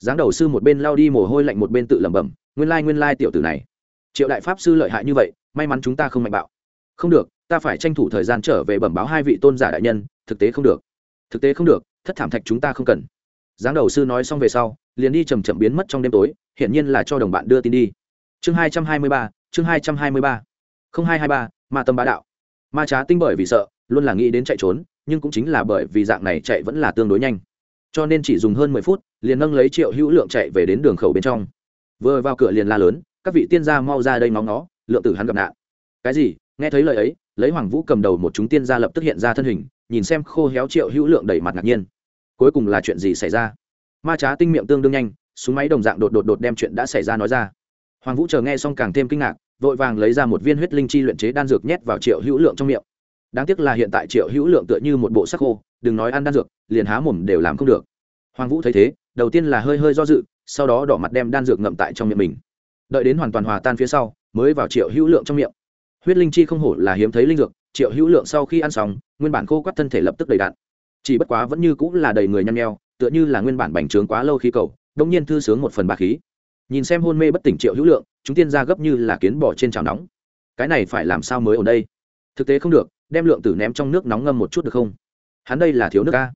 giáng đầu sư một bên lao đi mồ hôi lạnh một bên tự lẩm bẩm, nguyên lai nguyên lai tiểu tử này. Triệu đại pháp sư lợi hại như vậy, may mắn chúng ta không mạnh bạo. Không được, ta phải tranh thủ thời gian trở về bẩm báo hai vị tôn giả đại nhân, thực tế không được. Thực tế không được, thất thảm thạch chúng ta không cần. Giáng đầu sư nói xong về sau, liền đi chầm chậm biến mất trong đêm tối, hiển nhiên là cho đồng bạn đưa tin đi. Chương hai trăm hai mươi ba, chương hai trăm hai mươi ba. Không hai hai ba, ma tâm bá đạo. Ma trá tinh bởi vì sợ, luôn là nghĩ đến chạy trốn, nhưng cũng chính là bởi vì dạng này chạy vẫn là tương đối nhanh cho nên chỉ dùng hơn mười phút, liền nâng lấy triệu hữu lượng chạy về đến đường khẩu bên trong. Vừa vào cửa liền la lớn, các vị tiên gia mau ra đây ngóng nó lượng tử hắn gặp nạn. Cái gì? Nghe thấy lời ấy, lấy hoàng vũ cầm đầu một chúng tiên gia lập tức hiện ra thân hình, nhìn xem khô héo triệu hữu lượng đầy mặt ngạc nhiên. Cuối cùng là chuyện gì xảy ra? Ma trá tinh miệng tương đương nhanh, súng máy đồng dạng đột đột đột đem chuyện đã xảy ra nói ra. Hoàng vũ chờ nghe xong càng thêm kinh ngạc, vội vàng lấy ra một viên huyết linh chi luyện chế đan dược nhét vào triệu hữu lượng trong miệng đáng tiếc là hiện tại triệu hữu lượng tựa như một bộ sắc khô, đừng nói ăn đan dược, liền há mồm đều làm không được. Hoàng vũ thấy thế, đầu tiên là hơi hơi do dự, sau đó đỏ mặt đem đan dược ngậm tại trong miệng mình. Đợi đến hoàn toàn hòa tan phía sau, mới vào triệu hữu lượng trong miệng. Huyết linh chi không hổ là hiếm thấy linh dược, triệu hữu lượng sau khi ăn xong, nguyên bản khô quắt thân thể lập tức đầy đạn chỉ bất quá vẫn như cũng là đầy người nhăn nheo, tựa như là nguyên bản bành trướng quá lâu khí cầu, đông nhiên thư sướng một phần ba khí. Nhìn xem hôn mê bất tỉnh triệu hữu lượng, chúng tiên ra gấp như là kiến bỏ trên chảo nóng. Cái này phải làm sao mới ở đây? Thực tế không được đem lượng tử ném trong nước nóng ngâm một chút được không? Hắn đây là thiếu nước ca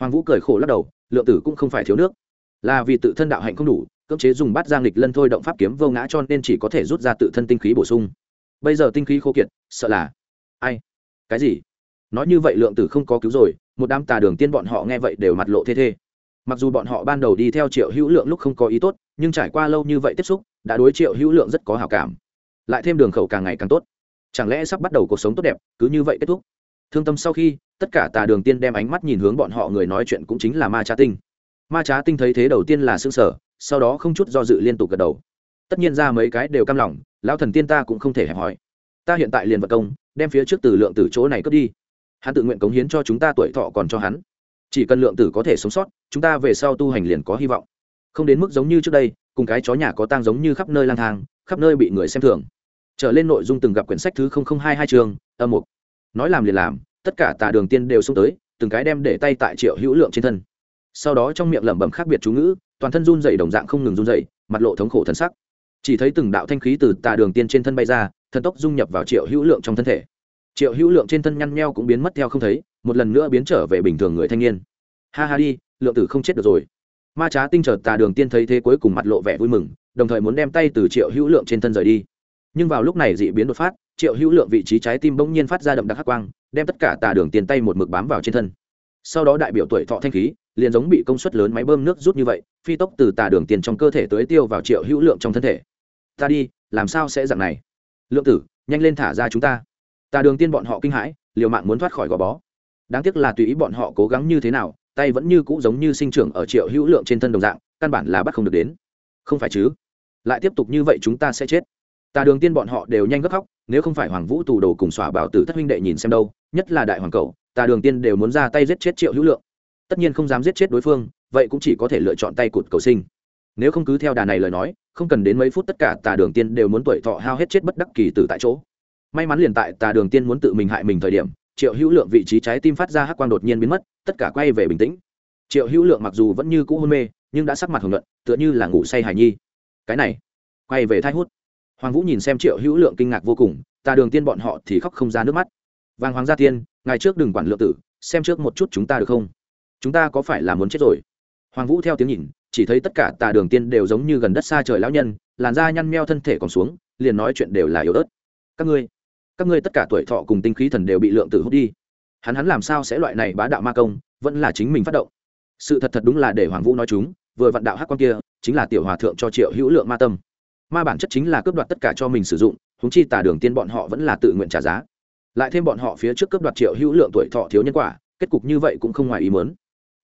hoàng vũ cười khổ lắc đầu, lượng tử cũng không phải thiếu nước. Là vì tự thân đạo hạnh không đủ, cưỡng chế dùng bát giang lịch lân thôi động pháp kiếm vô ngã cho nên chỉ có thể rút ra tự thân tinh khí bổ sung. Bây giờ tinh khí khô kiệt, sợ là ai? Cái gì? Nói như vậy lượng tử không có cứu rồi, một đám tà đường tiên bọn họ nghe vậy đều mặt lộ thê thê. Mặc dù bọn họ ban đầu đi theo triệu hữu lượng lúc không có ý tốt, nhưng trải qua lâu như vậy tiếp xúc, đã đối triệu hữu lượng rất có hào cảm. Lại thêm đường khẩu càng ngày càng tốt chẳng lẽ sắp bắt đầu cuộc sống tốt đẹp, cứ như vậy kết thúc? Thương tâm sau khi, tất cả tà đường tiên đem ánh mắt nhìn hướng bọn họ người nói chuyện cũng chính là ma trá tinh. Ma trá tinh thấy thế đầu tiên là xương sở sau đó không chút do dự liên tục gật đầu. Tất nhiên ra mấy cái đều cam lòng, lão thần tiên ta cũng không thể hẹp hỏi ta hiện tại liền vật công, đem phía trước từ lượng tử chỗ này cướp đi. Hắn tự nguyện cống hiến cho chúng ta tuổi thọ còn cho hắn. Chỉ cần lượng tử có thể sống sót, chúng ta về sau tu hành liền có hy vọng. Không đến mức giống như trước đây, cùng cái chó nhà có tang giống như khắp nơi lang thang, khắp nơi bị người xem thường trở lên nội dung từng gặp quyển sách thứ hai hai chương, âm mục. Nói làm liền làm, tất cả tà đường tiên đều xông tới, từng cái đem để tay tại triệu hữu lượng trên thân. Sau đó trong miệng lẩm bẩm khác biệt chú ngữ, toàn thân run dày đồng dạng không ngừng run dày mặt lộ thống khổ thân sắc. Chỉ thấy từng đạo thanh khí từ tà đường tiên trên thân bay ra, thần tốc dung nhập vào triệu hữu lượng trong thân thể. Triệu hữu lượng trên thân nhăn nheo cũng biến mất theo không thấy, một lần nữa biến trở về bình thường người thanh niên. Ha ha đi, lượng tử không chết được rồi. Ma trá tinh chợt tà đường tiên thấy thế cuối cùng mặt lộ vẻ vui mừng, đồng thời muốn đem tay từ triệu hữu lượng trên thân rời đi nhưng vào lúc này dị biến đột phát, triệu hữu lượng vị trí trái tim bỗng nhiên phát ra đậm đặc hắc quang, đem tất cả tà đường tiền tay một mực bám vào trên thân. Sau đó đại biểu tuổi thọ thanh khí, liền giống bị công suất lớn máy bơm nước rút như vậy, phi tốc từ tà đường tiền trong cơ thể tới tiêu vào triệu hữu lượng trong thân thể. Ta đi, làm sao sẽ dạng này? Lượng tử, nhanh lên thả ra chúng ta. Tà đường tiên bọn họ kinh hãi, liều mạng muốn thoát khỏi gò bó. Đáng tiếc là tùy ý bọn họ cố gắng như thế nào, tay vẫn như cũ giống như sinh trưởng ở triệu hữu lượng trên thân đồng dạng, căn bản là bắt không được đến. Không phải chứ? Lại tiếp tục như vậy chúng ta sẽ chết tà đường tiên bọn họ đều nhanh gấp khóc, nếu không phải hoàng vũ tù đồ cùng xỏa bảo tử thất huynh đệ nhìn xem đâu, nhất là đại hoàng cầu tà đường tiên đều muốn ra tay giết chết triệu hữu lượng. Tất nhiên không dám giết chết đối phương, vậy cũng chỉ có thể lựa chọn tay cụt cầu sinh. Nếu không cứ theo đà này lời nói, không cần đến mấy phút tất cả tà đường tiên đều muốn tuổi thọ hao hết chết bất đắc kỳ tử tại chỗ. May mắn liền tại tà đường tiên muốn tự mình hại mình thời điểm, triệu hữu lượng vị trí trái tim phát ra hắc quang đột nhiên biến mất, tất cả quay về bình tĩnh. Triệu hữu lượng mặc dù vẫn như cũ hôn mê, nhưng đã sắc mặt hưởng luận tựa như là ngủ say hài nhi. Cái này, quay về thai hút hoàng vũ nhìn xem triệu hữu lượng kinh ngạc vô cùng tà đường tiên bọn họ thì khóc không ra nước mắt. Vàng hoàng gia tiên ngày trước đừng quản lượng tử, xem trước một chút chúng ta được không? Chúng ta có phải là muốn chết rồi? Hoàng vũ theo tiếng nhìn, chỉ thấy tất cả tà đường tiên đều giống như gần đất xa trời lão nhân, làn da nhăn meo thân thể còn xuống, liền nói chuyện đều là yếu ớt. Các ngươi các ngươi tất cả tuổi thọ cùng tinh khí thần đều bị lượng tử hút đi. Hắn hắn làm sao sẽ loại này bá đạo ma công, vẫn là chính mình phát động? Sự thật thật đúng là để hoàng vũ nói chúng, vừa vận đạo hắc quan kia, chính là tiểu hòa thượng cho triệu hữu lượng ma tâm ma bản chất chính là cướp đoạt tất cả cho mình sử dụng húng chi tà đường tiên bọn họ vẫn là tự nguyện trả giá. Lại thêm bọn họ phía trước cướp đoạt triệu hữu lượng tuổi thọ thiếu nhân quả, kết cục như vậy cũng không ngoài ý mớn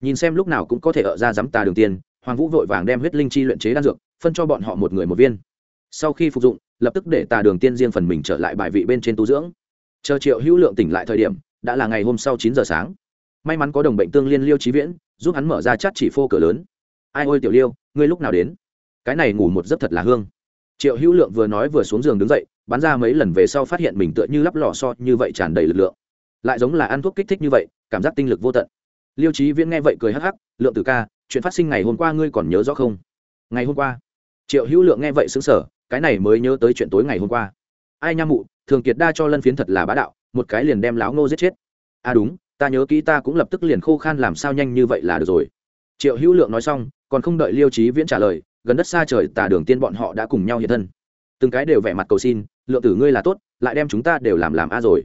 nhìn xem lúc nào cũng có thể ở ra dám tà đường tiên, hoàng vũ vội vàng đem huyết linh chi luyện chế đan dược, phân cho bọn họ một người một viên. Sau khi phục dụng, lập tức để tà đường tiên riêng phần mình trở lại bài vị bên trên tu dưỡng. Chờ triệu hữu lượng tỉnh lại thời điểm, đã là ngày hôm sau chín giờ sáng. May mắn có đồng bệnh tương liên liêu trí viễn, giúp hắn mở ra chát chỉ phô cửa lớn. Ai ôi tiểu liêu, ngươi lúc nào đến? Cái này ngủ một giấc thật là hương triệu hữu lượng vừa nói vừa xuống giường đứng dậy, bắn ra mấy lần về sau phát hiện mình tựa như lắp lò so như vậy tràn đầy lực lượng. Lại giống là ăn thuốc kích thích như vậy, cảm giác tinh lực vô tận. Liêu trí viễn nghe vậy cười hắc hắc, lượng tử ca, chuyện phát sinh ngày hôm qua ngươi còn nhớ rõ không? Ngày hôm qua? Triệu hữu lượng nghe vậy xứng sở cái này mới nhớ tới chuyện tối ngày hôm qua. Ai nha mụ, thường kiệt đa cho lân phiến thật là bá đạo, một cái liền đem láo ngô giết chết. À đúng, ta nhớ kỹ ta cũng lập tức liền khô khan làm sao nhanh như vậy là được rồi. Triệu hữu lượng nói xong, còn không đợi liêu trí viễn trả lời gần đất xa trời tà đường tiên bọn họ đã cùng nhau hiện thân. Từng cái đều vẻ mặt cầu xin, lượng tử ngươi là tốt, lại đem chúng ta đều làm làm a rồi.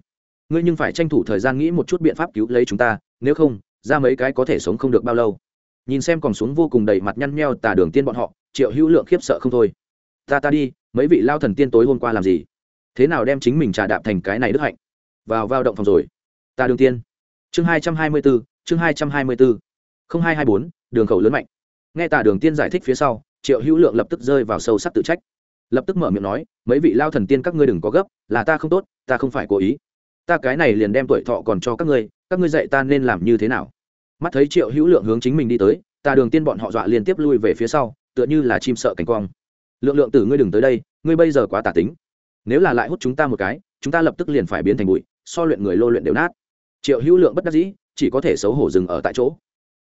Ngươi nhưng phải tranh thủ thời gian nghĩ một chút biện pháp cứu lấy chúng ta, nếu không, ra mấy cái có thể sống không được bao lâu. Nhìn xem còn xuống vô cùng đầy mặt nhăn nheo tà đường tiên bọn họ, triệu hữu lượng khiếp sợ không thôi. Ta ta đi, mấy vị lao thần tiên tối hôm qua làm gì? Thế nào đem chính mình trà đạp thành cái này đức hạnh? Vào vào động phòng rồi. Ta đường tiên. Chương hai trăm hai mươi bốn chương hai trăm hai mươi bốn không hai hai bốn, đường khẩu lớn mạnh. Nghe tà đường tiên giải thích phía sau triệu hữu lượng lập tức rơi vào sâu sắc tự trách. Lập tức mở miệng nói, mấy vị lao thần tiên các ngươi đừng có gấp, là ta không tốt, ta không phải cố ý. Ta cái này liền đem tuổi thọ còn cho các ngươi các ngươi dạy ta nên làm như thế nào. Mắt thấy triệu hữu lượng hướng chính mình đi tới, Ta đường tiên bọn họ dọa liên tiếp lui về phía sau, tựa như là chim sợ cánh quang. Lượng lượng tử ngươi đừng tới đây, ngươi bây giờ quá tả tính. Nếu là lại hút chúng ta một cái, chúng ta lập tức liền phải biến thành bụi, so luyện người lô luyện đều nát. Triệu hữu lượng bất đắc dĩ, chỉ có thể xấu hổ dừng ở tại chỗ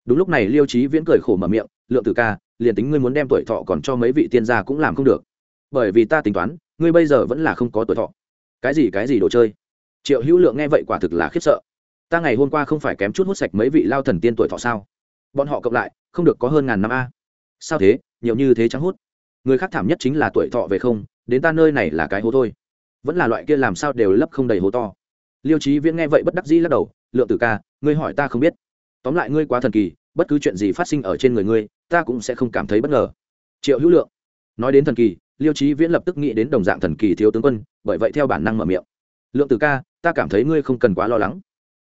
đúng lúc này liêu trí viễn cười khổ mở miệng, lượng tử ca, liền tính ngươi muốn đem tuổi thọ còn cho mấy vị tiên gia cũng làm không được. Bởi vì ta tính toán, ngươi bây giờ vẫn là không có tuổi thọ. Cái gì cái gì đồ chơi? Triệu hữu lượng nghe vậy quả thực là khiếp sợ. Ta ngày hôm qua không phải kém chút hút sạch mấy vị lao thần tiên tuổi thọ sao? Bọn họ cộng lại, không được có hơn ngàn năm a. Sao thế? Nhiều như thế trắng hút. Người khác thảm nhất chính là tuổi thọ về không, đến ta nơi này là cái hố thôi. Vẫn là loại kia làm sao đều lấp không đầy hố to. Liêu trí viễn nghe vậy bất đắc dĩ lắc đầu, lượng tử ca, ngươi hỏi ta không biết tóm lại ngươi quá thần kỳ, bất cứ chuyện gì phát sinh ở trên người ngươi, ta cũng sẽ không cảm thấy bất ngờ. Triệu hữu lượng. Nói đến thần kỳ, liêu trí viễn lập tức nghĩ đến đồng dạng thần kỳ thiếu tướng quân, bởi vậy theo bản năng mở miệng. Lượng tử ca, ta cảm thấy ngươi không cần quá lo lắng.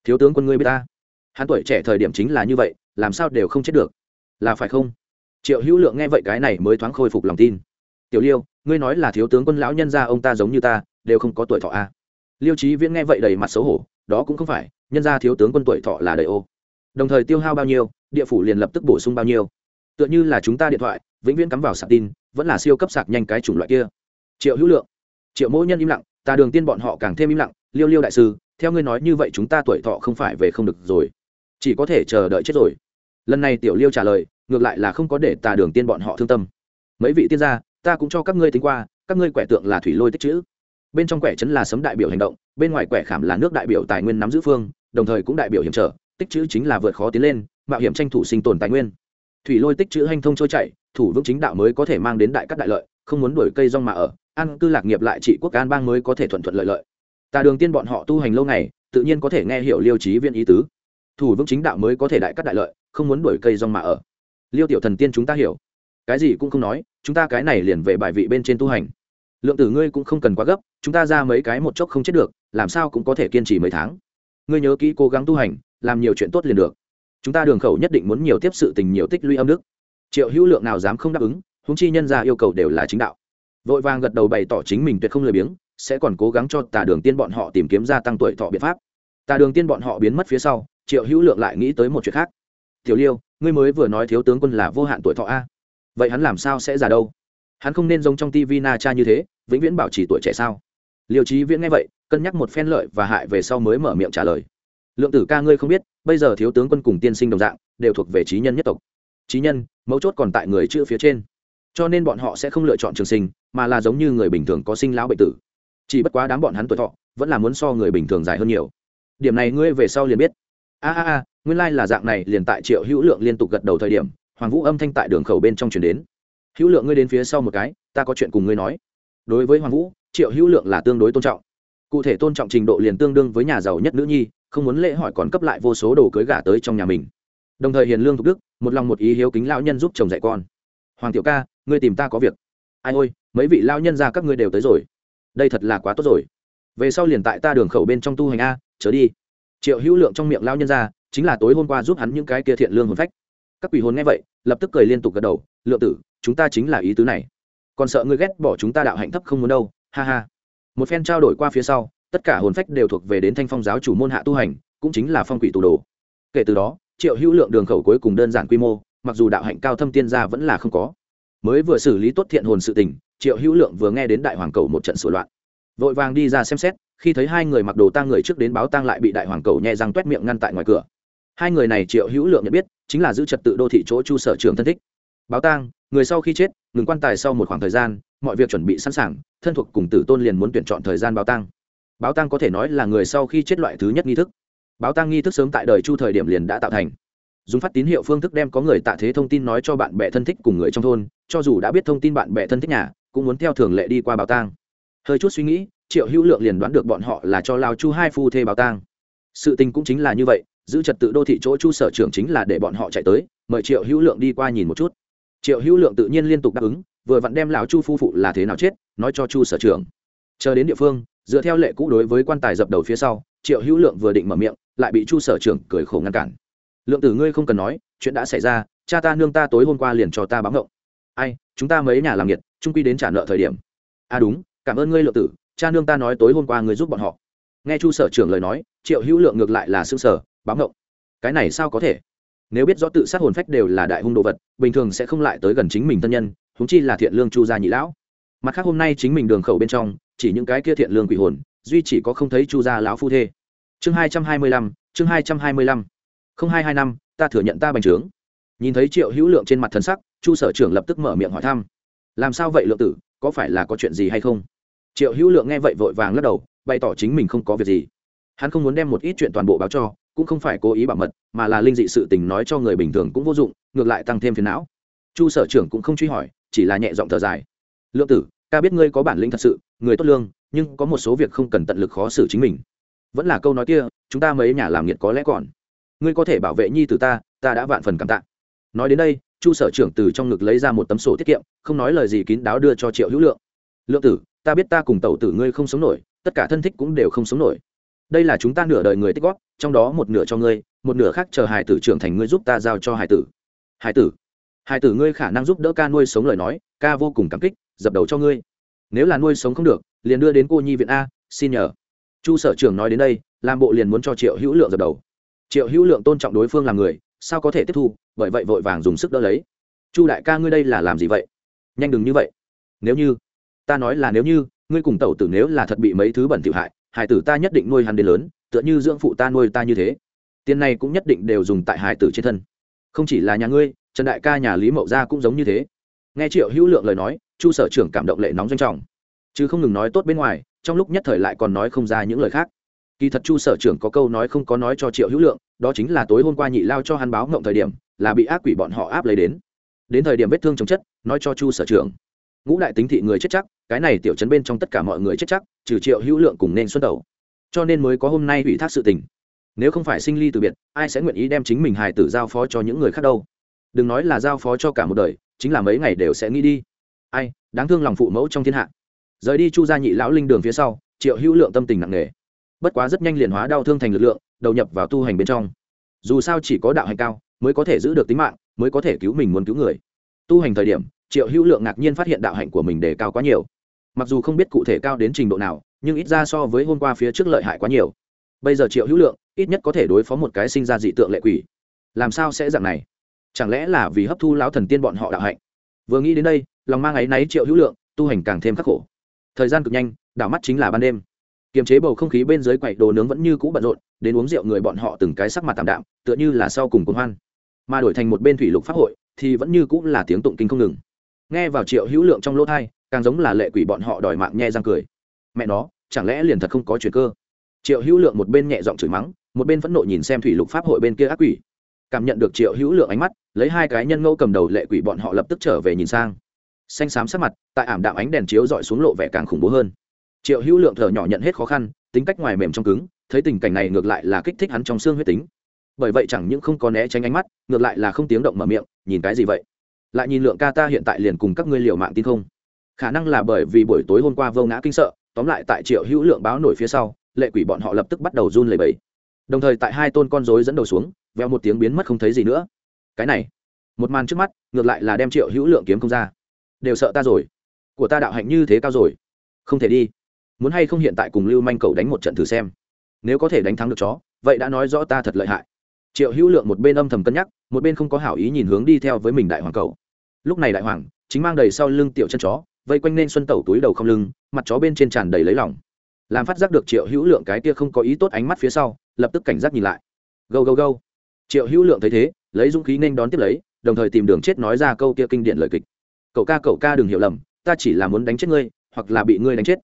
Thiếu tướng quân ngươi biết ta. Hắn tuổi trẻ thời điểm chính là như vậy, làm sao đều không chết được. Là phải không? Triệu hữu lượng nghe vậy cái này mới thoáng khôi phục lòng tin. Tiểu liêu, ngươi nói là thiếu tướng quân lão nhân gia ông ta giống như ta, đều không có tuổi thọ a à. liêu trí viễn nghe vậy đầy mặt xấu hổ, đó cũng không phải, nhân gia thiếu tướng quân tuổi thọ là đầy ô đồng thời tiêu hao bao nhiêu, địa phủ liền lập tức bổ sung bao nhiêu. Tựa như là chúng ta điện thoại, vĩnh viễn cắm vào sạc tin, vẫn là siêu cấp sạc nhanh cái chủng loại kia. Triệu hữu lượng, triệu mỗi nhân im lặng, ta đường tiên bọn họ càng thêm im lặng, liêu liêu đại sư, theo ngươi nói như vậy chúng ta tuổi thọ không phải về không được rồi. Chỉ có thể chờ đợi chết rồi. Lần này tiểu liêu trả lời, ngược lại là không có để tà đường tiên bọn họ thương tâm. Mấy vị tiên gia, ta cũng cho các ngươi tính qua, các ngươi quẻ tượng là thủy lôi tích chữ. Bên trong quẻ chấn là sấm đại biểu hành động, bên ngoài quẻ khảm là nước đại biểu tài nguyên nắm giữ phương, đồng thời cũng đại biểu hiểm trở tích chữ chính là vượt khó tiến lên, mạo hiểm tranh thủ sinh tồn tài nguyên. Thủy lôi tích chữ hành thông trôi chảy, thủ vững chính đạo mới có thể mang đến đại cắt đại lợi, không muốn đổi cây rong mà ở, an cư lạc nghiệp lại trị quốc an bang mới có thể thuận thuận lợi lợi. Tà đường tiên bọn họ tu hành lâu ngày, tự nhiên có thể nghe hiểu liêu trí viên ý tứ. Thủ vững chính đạo mới có thể đại cắt đại lợi, không muốn đổi cây rong mà ở. Liêu tiểu thần tiên chúng ta hiểu. Cái gì cũng không nói, chúng ta cái này liền về bài vị bên trên tu hành. Lượng tử ngươi cũng không cần quá gấp, chúng ta ra mấy cái một chốc không chết được, làm sao cũng có thể kiên trì mấy tháng. Ngươi nhớ kỹ cố gắng tu hành làm nhiều chuyện tốt liền được. Chúng ta đường khẩu nhất định muốn nhiều tiếp sự tình, nhiều tích lũy âm đức. Triệu hữu lượng nào dám không đáp ứng húng chi nhân ra yêu cầu đều là chính đạo. Vội vàng gật đầu bày tỏ chính mình tuyệt không lười biếng, sẽ còn cố gắng cho tà đường tiên bọn họ tìm kiếm gia tăng tuổi thọ biện pháp. Tà đường tiên bọn họ biến mất phía sau, triệu hữu lượng lại nghĩ tới một chuyện khác. Tiểu liêu, ngươi mới vừa nói thiếu tướng quân là vô hạn tuổi thọ a. Vậy hắn làm sao sẽ già đâu? Hắn không nên giống trong tv na cha như thế, vĩnh viễn bảo trì tuổi trẻ sao? Liêu trí viễn nghe vậy, cân nhắc một phen lợi và hại về sau mới mở miệng trả lời lượng tử ca ngươi không biết, bây giờ thiếu tướng quân cùng tiên sinh đồng dạng, đều thuộc về trí nhân nhất tộc. Trí nhân, mấu chốt còn tại người chữ phía trên. Cho nên bọn họ sẽ không lựa chọn trường sinh, mà là giống như người bình thường có sinh lão bệnh tử. Chỉ bất quá đám bọn hắn tuổi thọ, vẫn là muốn so người bình thường dài hơn nhiều. Điểm này ngươi về sau liền biết. A a a, nguyên lai、like、là dạng này, liền tại triệu hữu lượng liên tục gật đầu thời điểm, hoàng vũ âm thanh tại đường khẩu bên trong chuyển đến. Hữu lượng ngươi đến phía sau một cái, ta có chuyện cùng ngươi nói. Đối với hoàng vũ, triệu hữu lượng là tương đối tôn trọng. Cụ thể tôn trọng trình độ liền tương đương với nhà giàu nhất nữ nhi không muốn lễ hỏi còn cấp lại vô số đồ cưới gả tới trong nhà mình. Đồng thời hiền lương thục đức, một lòng một ý hiếu kính lão nhân giúp chồng dạy con. Hoàng tiểu ca, ngươi tìm ta có việc. Ai ôi, mấy vị lão nhân ra các ngươi đều tới rồi. Đây thật là quá tốt rồi. Về sau liền tại ta đường khẩu bên trong tu hành a chớ đi. Triệu hữu lượng trong miệng lão nhân ra chính là tối hôm qua giúp hắn những cái kia thiện lương hồn phách. Các quỷ hồn nghe vậy, lập tức cười liên tục gật đầu, lượng tử, chúng ta chính là ý tứ này. Còn sợ ngươi ghét bỏ chúng ta đạo hạnh thấp không muốn đâu, ha ha. Một phen trao đổi qua phía sau tất cả hồn phách đều thuộc về đến thanh phong giáo chủ môn hạ tu hành, cũng chính là phong quỷ tù đồ. Kể từ đó, triệu hữu lượng đường khẩu cuối cùng đơn giản quy mô, mặc dù đạo hạnh cao thâm tiên gia vẫn là không có. Mới vừa xử lý tốt thiện hồn sự tình, triệu hữu lượng vừa nghe đến đại hoàng cầu một trận sửa loạn. Vội vàng đi ra xem xét, khi thấy hai người mặc đồ tang người trước đến báo tang lại bị đại hoàng cầu nhẹ răng t miệng ngăn tại ngoài cửa. Hai người này triệu hữu lượng nhận biết, chính là giữ trật tự đô thị chỗ chu sở trường thân thích. Báo tang, người sau khi chết, ngừng quan tài sau một khoảng thời gian, mọi việc chuẩn bị sẵn sàng, thân thuộc cùng tử tôn liền muốn tuyển chọn thời gian báo tang báo tang có thể nói là người sau khi chết loại thứ nhất nghi thức. Báo tang nghi thức sớm tại đời chu thời điểm liền đã tạo thành. Dùng phát tín hiệu phương thức đem có người tạ thế thông tin nói cho bạn bè thân thích cùng người trong thôn, cho dù đã biết thông tin bạn bè thân thích nhà, cũng muốn theo thường lệ đi qua báo tang. Hơi chút suy nghĩ, triệu hữu lượng liền đoán được bọn họ là cho lao chu hai phu thê báo tang. Sự tình cũng chính là như vậy, giữ trật tự đô thị chỗ chu sở trưởng chính là để bọn họ chạy tới, mời triệu hữu lượng đi qua nhìn một chút. Triệu hữu lượng tự nhiên liên tục đáp ứng, vừa vặn đem lão chu phu phụ là thế nào chết, nói cho chu sở trưởng. Chờ đến địa phương dựa theo lệ cũ đối với quan tài dập đầu phía sau, triệu hữu lượng vừa định mở miệng, lại bị chu sở trưởng cười khổ ngăn cản. Lượng tử ngươi không cần nói, chuyện đã xảy ra, cha ta nương ta tối hôm qua liền cho ta báo ngộng ai, chúng ta mấy nhà làm nhiệt trung quy đến trả nợ thời điểm. À đúng, cảm ơn ngươi, lượng tử, cha nương ta nói tối hôm qua ngươi giúp bọn họ. Nghe chu sở trưởng lời nói, triệu hữu lượng ngược lại là xương sở báo ngộng cái này sao có thể? Nếu biết rõ tự sát hồn phách đều là đại hung đồ vật, bình thường sẽ không lại tới gần chính mình thân nhân húng chi là thiện lương chu gia nhị lão. Mặt khác hôm nay chính mình đường khẩu bên trong chỉ những cái kia thiện lương quỷ hồn, duy chỉ có không thấy chu gia lão phu thê. Chương hai trăm hai mươi lăm, chương hai trăm hai mươi lăm. Không hai hai năm, ta thừa nhận ta bành trướng. Nhìn thấy triệu hữu lượng trên mặt thần sắc, chu sở trưởng lập tức mở miệng hỏi thăm. Làm sao vậy, lượng tử, có phải là có chuyện gì hay không? Triệu hữu lượng nghe vậy vội vàng lắc đầu, bày tỏ chính mình không có việc gì. Hắn không muốn đem một ít chuyện toàn bộ báo cho, cũng không phải cố ý bảo mật, mà là linh dị sự tình nói cho người bình thường cũng vô dụng, ngược lại tăng thêm phiền não. Chu sở trưởng cũng không truy hỏi, chỉ là nhẹ giọng thở dài. Lượng tử ca biết ngươi có bản lĩnh thật sự, người tốt lương, nhưng có một số việc không cần tận lực khó xử chính mình. Vẫn là câu nói kia, chúng ta mấy nhà làm nghiệt có lẽ còn. Ngươi có thể bảo vệ nhi từ ta ta đã vạn phần cảm tạ. Nói đến đây, chu sở trưởng từ trong ngực lấy ra một tấm sổ tiết kiệm, không nói lời gì kín đáo đưa cho triệu hữu lượng. Lượng tử, ta biết ta cùng tẩu tử ngươi không sống nổi, tất cả thân thích cũng đều không sống nổi. Đây là chúng ta nửa đời người tích góp, trong đó một nửa cho ngươi, một nửa khác chờ hải tử trưởng thành ngươi giúp ta giao cho hải tử. Hải tử? Hải tử ngươi khả năng giúp đỡ ca nuôi sống lời nói, ca vô cùng cảm kích dập đầu cho ngươi. Nếu là nuôi sống không được, liền đưa đến cô nhi viện a, xin nhờ. Chu sở trưởng nói đến đây, làm bộ liền muốn cho triệu hữu lượng dập đầu. Triệu hữu lượng tôn trọng đối phương là người, sao có thể tiếp thu, bởi vậy vội vàng dùng sức đỡ lấy. Chu đại ca ngươi đây là làm gì vậy? Nhanh đừng như vậy. Nếu như, ta nói là nếu như, ngươi cùng tẩu tử nếu là thật bị mấy thứ bẩn thiệu hại, hải tử ta nhất định nuôi hắn đến lớn, tựa như dưỡng phụ ta nuôi ta như thế. Tiền này cũng nhất định đều dùng tại hải tử trên thân. Không chỉ là nhà ngươi, trần đại ca nhà lý mậu gia cũng giống như thế. Nghe triệu hữu lượng lời nói chu sở trưởng cảm động lệ nóng doanh trọng. Chứ không ngừng nói tốt bên ngoài, trong lúc nhất thời lại còn nói không ra những lời khác. Kỳ thật chu sở trưởng có câu nói không có nói cho triệu hữu lượng, đó chính là tối hôm qua nhị lao cho hắn báo ngộng thời điểm, là bị ác quỷ bọn họ áp lấy đến. Đến thời điểm vết thương chống chất, nói cho chu sở trưởng. Ngũ đại tính thị người chết chắc, cái này tiểu chấn bên trong tất cả mọi người chết chắc, trừ triệu hữu lượng cùng nên xuân đầu cho nên mới có hôm nay ủy thác sự tình. Nếu không phải sinh ly từ biệt, ai sẽ nguyện ý đem chính mình hài tử giao phó cho những người khác đâu? Đừng nói là giao phó cho cả một đời, chính là mấy ngày đều sẽ nghĩ đi ai, đáng thương lòng phụ mẫu trong thiên hạ. Rời đi chu gia nhị lão linh đường phía sau, triệu hữu lượng tâm tình nặng nề. Bất quá rất nhanh liền hóa đau thương thành lực lượng, đầu nhập vào tu hành bên trong. Dù sao chỉ có đạo hành cao, mới có thể giữ được tính mạng, mới có thể cứu mình muốn cứu người. Tu hành thời điểm, triệu hữu lượng ngạc nhiên phát hiện đạo hạnh của mình đề cao quá nhiều. Mặc dù không biết cụ thể cao đến trình độ nào, nhưng ít ra so với hôm qua phía trước lợi hại quá nhiều. Bây giờ triệu hữu lượng, ít nhất có thể đối phó một cái sinh ra dị tượng lệ quỷ. Làm sao sẽ dạng này? Chẳng lẽ là vì hấp thu lão thần tiên bọn họ đạo hạnh? Vừa nghĩ đến đây lòng mang ấy náy triệu hữu lượng, tu hành càng thêm khắc khổ. Thời gian cực nhanh, đảo mắt chính là ban đêm. Kiềm chế bầu không khí bên dưới quậy đồ nướng vẫn như cũ bận rộn, đến uống rượu người bọn họ từng cái sắc mặt tạm đạm, tựa như là sau cùng cuồng hoan. Mà đổi thành một bên thủy lục pháp hội, thì vẫn như cũng là tiếng tụng kinh không ngừng. Nghe vào triệu hữu lượng trong lỗ thai càng giống là lệ quỷ bọn họ đòi mạng nhe răng cười. Mẹ nó, chẳng lẽ liền thật không có chuyện cơ? Triệu hữu lượng một bên nhẹ giọng chửi mắng, một bên phẫn nộ nhìn xem thủy lục pháp hội bên kia ác quỷ. Cảm nhận được triệu hữu lượng ánh mắt, lấy hai cái nhân ngẫu cầm đầu lệ quỷ bọn họ lập tức trở về nhìn sang xanh xám sắc mặt, tại ảm đạm ánh đèn chiếu dọi xuống lộ vẻ càng khủng bố hơn. Triệu hữu lượng thở nhỏ nhận hết khó khăn, tính cách ngoài mềm trong cứng, thấy tình cảnh này ngược lại là kích thích hắn trong xương huyết tính. Bởi vậy chẳng những không có né tránh ánh mắt, ngược lại là không tiếng động mở miệng, nhìn cái gì vậy? Lại nhìn lượng ca ta hiện tại liền cùng các ngươi liều mạng tin không? Khả năng là bởi vì buổi tối hôm qua vô ngã kinh sợ, tóm lại tại triệu hữu lượng báo nổi phía sau, lệ quỷ bọn họ lập tức bắt đầu run lẩy bẩy. Đồng thời tại hai tôn con rối dẫn đầu xuống, veo một tiếng biến mất không thấy gì nữa. Cái này, một màn trước mắt, ngược lại là đem triệu hữu lượng kiếm không ra đều sợ ta rồi. Của ta đạo hạnh như thế cao rồi. Không thể đi. Muốn hay không hiện tại cùng lưu manh cầu đánh một trận thử xem. Nếu có thể đánh thắng được chó, vậy đã nói rõ ta thật lợi hại. Triệu hữu lượng một bên âm thầm cân nhắc, một bên không có hảo ý nhìn hướng đi theo với mình đại hoàng cầu. Lúc này đại hoàng chính mang đầy sau lưng tiểu chân chó, vây quanh nên xuân tẩu túi đầu không lưng, mặt chó bên trên tràn đầy lấy lòng. Làm phát giác được triệu hữu lượng cái kia không có ý tốt ánh mắt phía sau, lập tức cảnh giác nhìn lại. Gâu gâu gâu. Triệu hữu lượng thấy thế, lấy dũng khí nên đón tiếp lấy, đồng thời tìm đường chết nói ra câu kia kinh điển lời kịch cậu ca cậu ca đừng hiểu lầm, ta chỉ là muốn đánh chết ngươi, hoặc là bị ngươi đánh chết.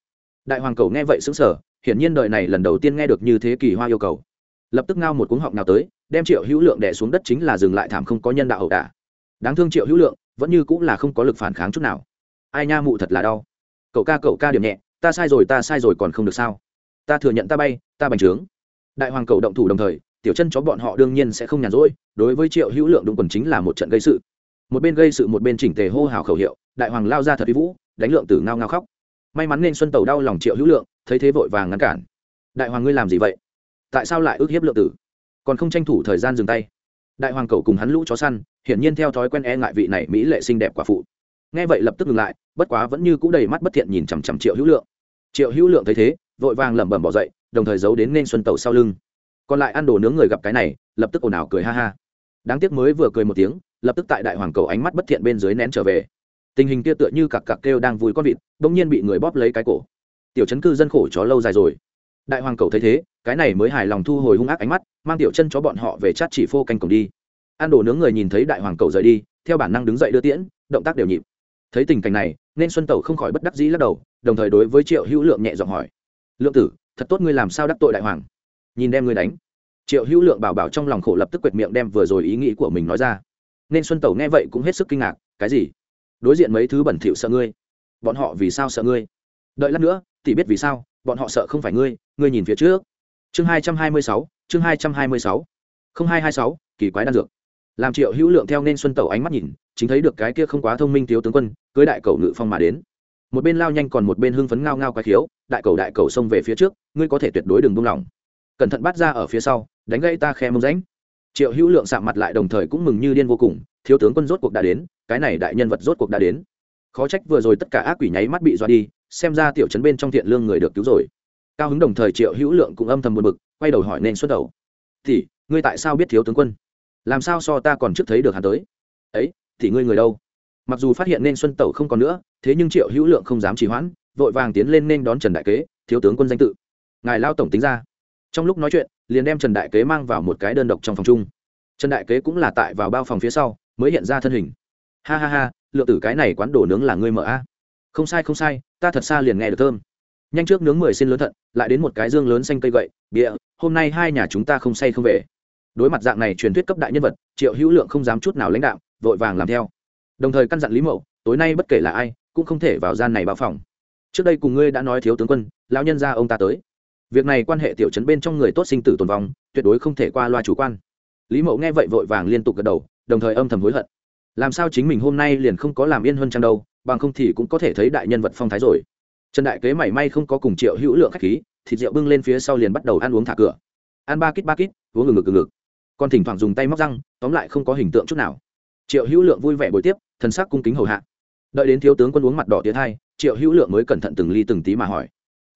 Đại hoàng cậu nghe vậy xứng sở hiển nhiên đời này lần đầu tiên nghe được như thế kỳ hoa yêu cầu. Lập tức ngao một cuống họng nào tới, đem triệu hữu lượng đẻ xuống đất chính là dừng lại thảm không có nhân đạo ẩu đả. Đáng thương triệu hữu lượng, vẫn như cũng là không có lực phản kháng chút nào. Ai nha mụ thật là đau. Cậu ca cậu ca điểm nhẹ, ta sai rồi ta sai rồi còn không được sao? Ta thừa nhận ta bay, ta bành trướng. Đại hoàng cầu động thủ đồng thời, tiểu chân chó bọn họ đương nhiên sẽ không nhàn rỗi, đối với triệu hữu lượng đúng quần chính là một trận gây sự một bên gây sự một bên chỉnh tề hô hào khẩu hiệu, đại hoàng lao ra thật uy vũ, đánh lượng tử ngao ngao khóc. May mắn nên xuân tàu đau lòng triệu hữu lượng, thấy thế vội vàng ngăn cản. Đại hoàng ngươi làm gì vậy? Tại sao lại ước hiếp lượng tử? Còn không tranh thủ thời gian dừng tay. Đại hoàng cầu cùng hắn lũ chó săn, hiển nhiên theo thói quen e ngại vị này mỹ lệ xinh đẹp quả phụ. Nghe vậy lập tức ngừng lại, bất quá vẫn như c ũ đầy mắt bất thiện nhìn chằm chằm triệu hữu lượng. Triệu hữu lượng thấy thế, vội vàng lẩm bẩm bỏ dậy, đồng thời giấu đến nên xuân tàu sau lưng. Còn lại ăn đồ nướng người gặp cái này, lập tức ồn ào cười ha ha. Đáng tiếc mới vừa cười một tiếng lập tức tại đại hoàng cầu ánh mắt bất thiện bên dưới nén trở về. Tình hình kia tựa như cặc cặc kêu đang vui con vịt, bỗng nhiên bị người bóp lấy cái cổ. Tiểu chấn cư dân khổ chó lâu dài rồi. Đại hoàng cầu thấy thế, cái này mới hài lòng thu hồi hung ác ánh mắt, mang tiểu chân chó bọn họ về chát chỉ phô canh cổng đi. Ăn đồ nướng người nhìn thấy đại hoàng cầu rời đi, theo bản năng đứng dậy đưa tiễn, động tác đều nhịp. Thấy tình cảnh này, nên xuân tẩu không khỏi bất đắc dĩ lắc đầu, đồng thời đối với triệu hữu lượng nhẹ giọng hỏi. Lượng tử, thật tốt ngươi làm sao đắc tội đại hoàng? Nhìn đem ngươi đánh. Triệu hữu lượng bảo bảo trong lòng khổ lập tức quệt miệng đem vừa rồi ý nghĩ của mình nói ra nên xuân tẩu nghe vậy cũng hết sức kinh ngạc, cái gì? Đối diện mấy thứ bẩn thỉu sợ ngươi. Bọn họ vì sao sợ ngươi? Đợi lát nữa thì biết vì sao, bọn họ sợ không phải ngươi ngươi nhìn phía trước. Chương hai trăm hai mươi sáu, chương hai trăm hai mươi sáu. Không hai hai sáu, kỳ quái đan dược. Làm triệu hữu lượng theo nên xuân tẩu ánh mắt nhìn, chính thấy được cái kia không quá thông minh thiếu tướng quân, cưới đại cầu ngự phong mà đến. Một bên lao nhanh còn một bên hưng phấn ngao ngao quái khiếu, đại cầu đại cầu xông về phía trước, ngươi có thể tuyệt đối đừng buông lỏng. Cẩn thận bắt ra ở phía sau, đánh gây ta khe mông ránh triệu hữu lượng sạm mặt lại đồng thời cũng mừng như điên vô cùng, thiếu tướng quân rốt cuộc đã đến, cái này đại nhân vật rốt cuộc đã đến. Khó trách vừa rồi tất cả ác quỷ nháy mắt bị dọa đi, xem ra tiểu trấn bên trong thiện lương người được cứu rồi. Cao hứng đồng thời triệu hữu lượng cũng âm thầm buồn bực, quay đầu hỏi nên xuất đầu. Thì, ngươi tại sao biết thiếu tướng quân? Làm sao so ta còn trước thấy được hắn tới? Ấy, thì ngươi người đâu? Mặc dù phát hiện nên xuân tẩu không còn nữa, thế nhưng triệu hữu lượng không dám trì hoãn, vội vàng tiến lên nên đón trần đại kế, thiếu tướng quân danh tự. Ngài lao tổng tính ra trong lúc nói chuyện, liền đem trần đại kế mang vào một cái đơn độc trong phòng chung. Trần đại kế cũng là tại vào bao phòng phía sau, mới hiện ra thân hình. Ha ha ha, lượng tử cái này quán đồ nướng là ngươi mở a? Không sai không sai, ta thật xa liền nghe được thơm. Nhanh trước nướng mười xin lớn thận, lại đến một cái dương lớn xanh cây gậy, bịa, hôm nay hai nhà chúng ta không say không về. Đối mặt dạng này truyền thuyết cấp đại nhân vật, triệu hữu lượng không dám chút nào lãnh đạo vội vàng làm theo. Đồng thời căn dặn lý mậu, tối nay bất kể là ai, cũng không thể vào gian này bao phòng. Trước đây cùng ngươi đã nói thiếu tướng quân, lão nhân ra ông ta tới việc này quan hệ tiểu chấn bên trong người tốt sinh tử tồn vong, tuyệt đối không thể qua loa chủ quan. Lý mậu nghe vậy vội vàng liên tục gật đầu, đồng thời âm thầm hối hận. Làm sao chính mình hôm nay liền không có làm yên hơn chăng đâu, bằng không thì cũng có thể thấy đại nhân vật phong thái rồi. Trần đại kế mảy may không có cùng triệu hữu lượng khách khí, thịt rượu bưng lên phía sau liền bắt đầu ăn uống thả cửa. Ăn ba kít ba kít, uống ngừng ngực ngực ngực. Còn thỉnh thoảng dùng tay móc răng, tóm lại không có hình tượng chút nào. Triệu hữu lượng vui vẻ bồi tiếp, thần sắc cung kính hầu hạ. Đợi đến thiếu tướng quân uống mặt đỏ tiến hai, triệu hữu lượng mới cẩn thận từng ly từng tí mà hỏi.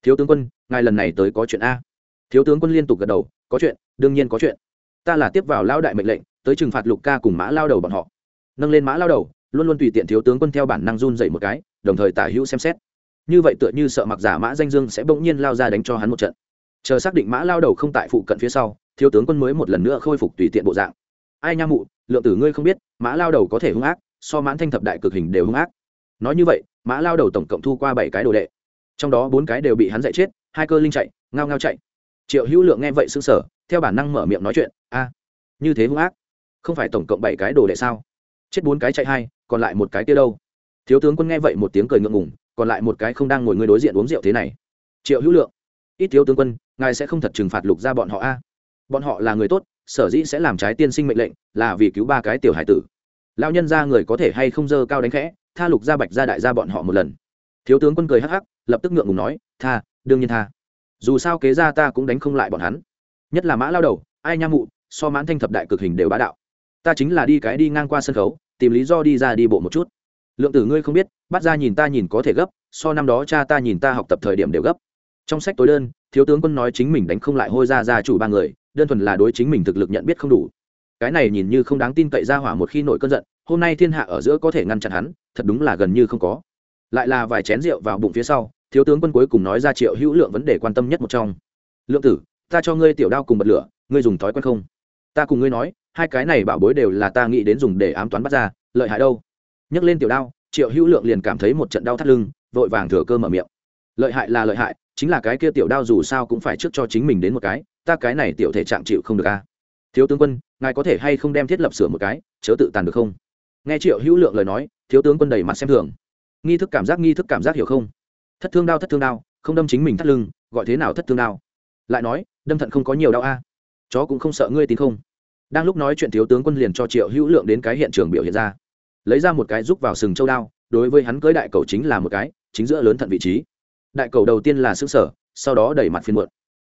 Thiếu tướng quân ngài lần này tới có chuyện a? Thiếu tướng quân liên tục gật đầu, có chuyện, đương nhiên có chuyện. Ta là tiếp vào lao đại mệnh lệnh, tới trừng phạt lục ca cùng mã lao đầu bọn họ. Nâng lên mã lao đầu, luôn luôn tùy tiện thiếu tướng quân theo bản năng run dậy một cái, đồng thời tả hữu xem xét. Như vậy tựa như sợ mặc giả mã danh dương sẽ bỗng nhiên lao ra đánh cho hắn một trận. Chờ xác định mã lao đầu không tại phụ cận phía sau, thiếu tướng quân mới một lần nữa khôi phục tùy tiện bộ dạng. Ai nha mụ, lượng tử ngươi không biết, mã lao đầu có thể hung ác, so mãn thanh thập đại cực hình đều hung ác. Nói như vậy, mã lao đầu tổng cộng thu qua bảy cái đồ đệ trong đó bốn cái đều bị hắn dạy chết, hai cơ linh chạy, ngao ngao chạy. Triệu hữu lượng nghe vậy xứng sở theo bản năng mở miệng nói chuyện, a, như thế hung ác, không phải tổng cộng bảy cái đồ đệ sao? Chết bốn cái chạy hai, còn lại một cái kia đâu? Thiếu tướng quân nghe vậy một tiếng cười ngượng ngùng, còn lại một cái không đang ngồi ngươi đối diện uống rượu thế này. Triệu hữu lượng, ít thiếu tướng quân, ngài sẽ không thật trừng phạt lục ra bọn họ a. Bọn họ là người tốt, sở dĩ sẽ làm trái tiên sinh mệnh lệnh là vì cứu ba cái tiểu hải tử. Lao nhân ra người có thể hay không dơ cao đánh khẽ, tha lục ra bạch ra đại gia bọn họ một lần. Thiếu tướng quân cười hắc hắc lập tức ngượng ngùng nói, tha, đương nhiên tha. Dù sao kế ra ta cũng đánh không lại bọn hắn. Nhất là mã lao đầu, ai nha mụ, so mãn thanh thập đại cực hình đều bá đạo. Ta chính là đi cái đi ngang qua sân khấu, tìm lý do đi ra đi bộ một chút. Lượng tử ngươi không biết, bắt ra nhìn ta nhìn có thể gấp, so năm đó cha ta nhìn ta học tập thời điểm đều gấp. Trong sách tối đơn, thiếu tướng quân nói chính mình đánh không lại hôi ra ra chủ ba người, đơn thuần là đối chính mình thực lực nhận biết không đủ. Cái này nhìn như không đáng tin cậy ra hỏa một khi nổi cơn giận, hôm nay thiên hạ ở giữa có thể ngăn chặn hắn, thật đúng là gần như không có lại là vài chén rượu vào bụng phía sau, thiếu tướng quân cuối cùng nói ra triệu hữu lượng vấn đề quan tâm nhất một trong. Lượng tử, ta cho ngươi tiểu đao cùng bật lửa, ngươi dùng thói quen không? Ta cùng ngươi nói, hai cái này bảo bối đều là ta nghĩ đến dùng để ám toán bắt ra, lợi hại đâu? Nhấc lên tiểu đao, triệu hữu lượng liền cảm thấy một trận đau thắt lưng, vội vàng thừa cơ mở miệng. Lợi hại là lợi hại, chính là cái kia tiểu đao dù sao cũng phải trước cho chính mình đến một cái, ta cái này tiểu thể trạng chịu không được a. Thiếu tướng quân, ngài có thể hay không đem thiết lập sửa một cái, chớ tự tàn được không? Nghe triệu hữu lượng lời nói, thiếu tướng quân đầy mặt xem thường nghi thức cảm giác nghi thức cảm giác hiểu không? Thất thương đau, thất thương đau, không đâm chính mình thắt lưng gọi thế nào thất thương đau? lại nói đâm thận không có nhiều đau a. Chó cũng không sợ ngươi tin không? Đang lúc nói chuyện thiếu tướng quân liền cho triệu hữu lượng đến cái hiện trường biểu hiện ra. Lấy ra một cái rúc vào sừng châu đao đối với hắn cưới đại cầu chính là một cái chính giữa lớn thận vị trí. Đại cầu đầu tiên là xứ sở sau đó đẩy mặt phiên muộn.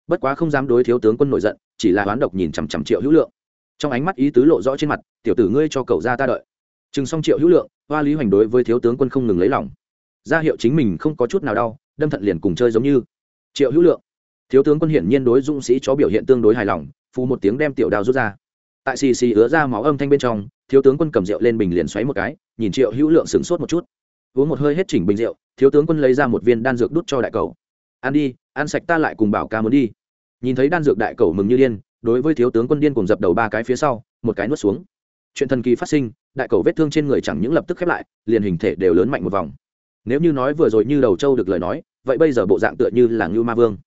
Bất quá không dám đối thiếu tướng quân nổi giận chỉ là hoán độc nhìn chằm chằm triệu hữu lượng. Trong ánh mắt ý tứ lộ rõ trên mặt tiểu tử ngươi cho cầu ra ta đợi. Chừng xong triệu hữu lượng hoa lý hoành đối với thiếu tướng quân không ngừng lấy lòng. Ra hiệu chính mình không có chút nào đau, đâm thận liền cùng chơi giống như. Triệu hữu lượng. Thiếu tướng quân hiển nhiên đối dũng sĩ chó biểu hiện tương đối hài lòng, phù một tiếng đem tiểu đao rút ra. Tại xì xì ứa ra máu âm thanh bên trong, thiếu tướng quân cầm rượu lên bình liền xoáy một cái, nhìn triệu hữu lượng sửng sốt một chút. Uống một hơi hết chỉnh bình rượu, thiếu tướng quân lấy ra một viên đan dược đút cho đại cầu ăn đi, ăn sạch ta lại cùng bảo ca muốn đi. Nhìn thấy đan dược đại cầu mừng như điên, đối với thiếu tướng quân điên cùng dập đầu ba cái phía sau, một cái nuốt xuống chuyện thần kỳ phát sinh, đại cầu vết thương trên người chẳng những lập tức khép lại, liền hình thể đều lớn mạnh một vòng. Nếu như nói vừa rồi như đầu trâu được lời nói, vậy bây giờ bộ dạng tựa như là ngưu ma vương,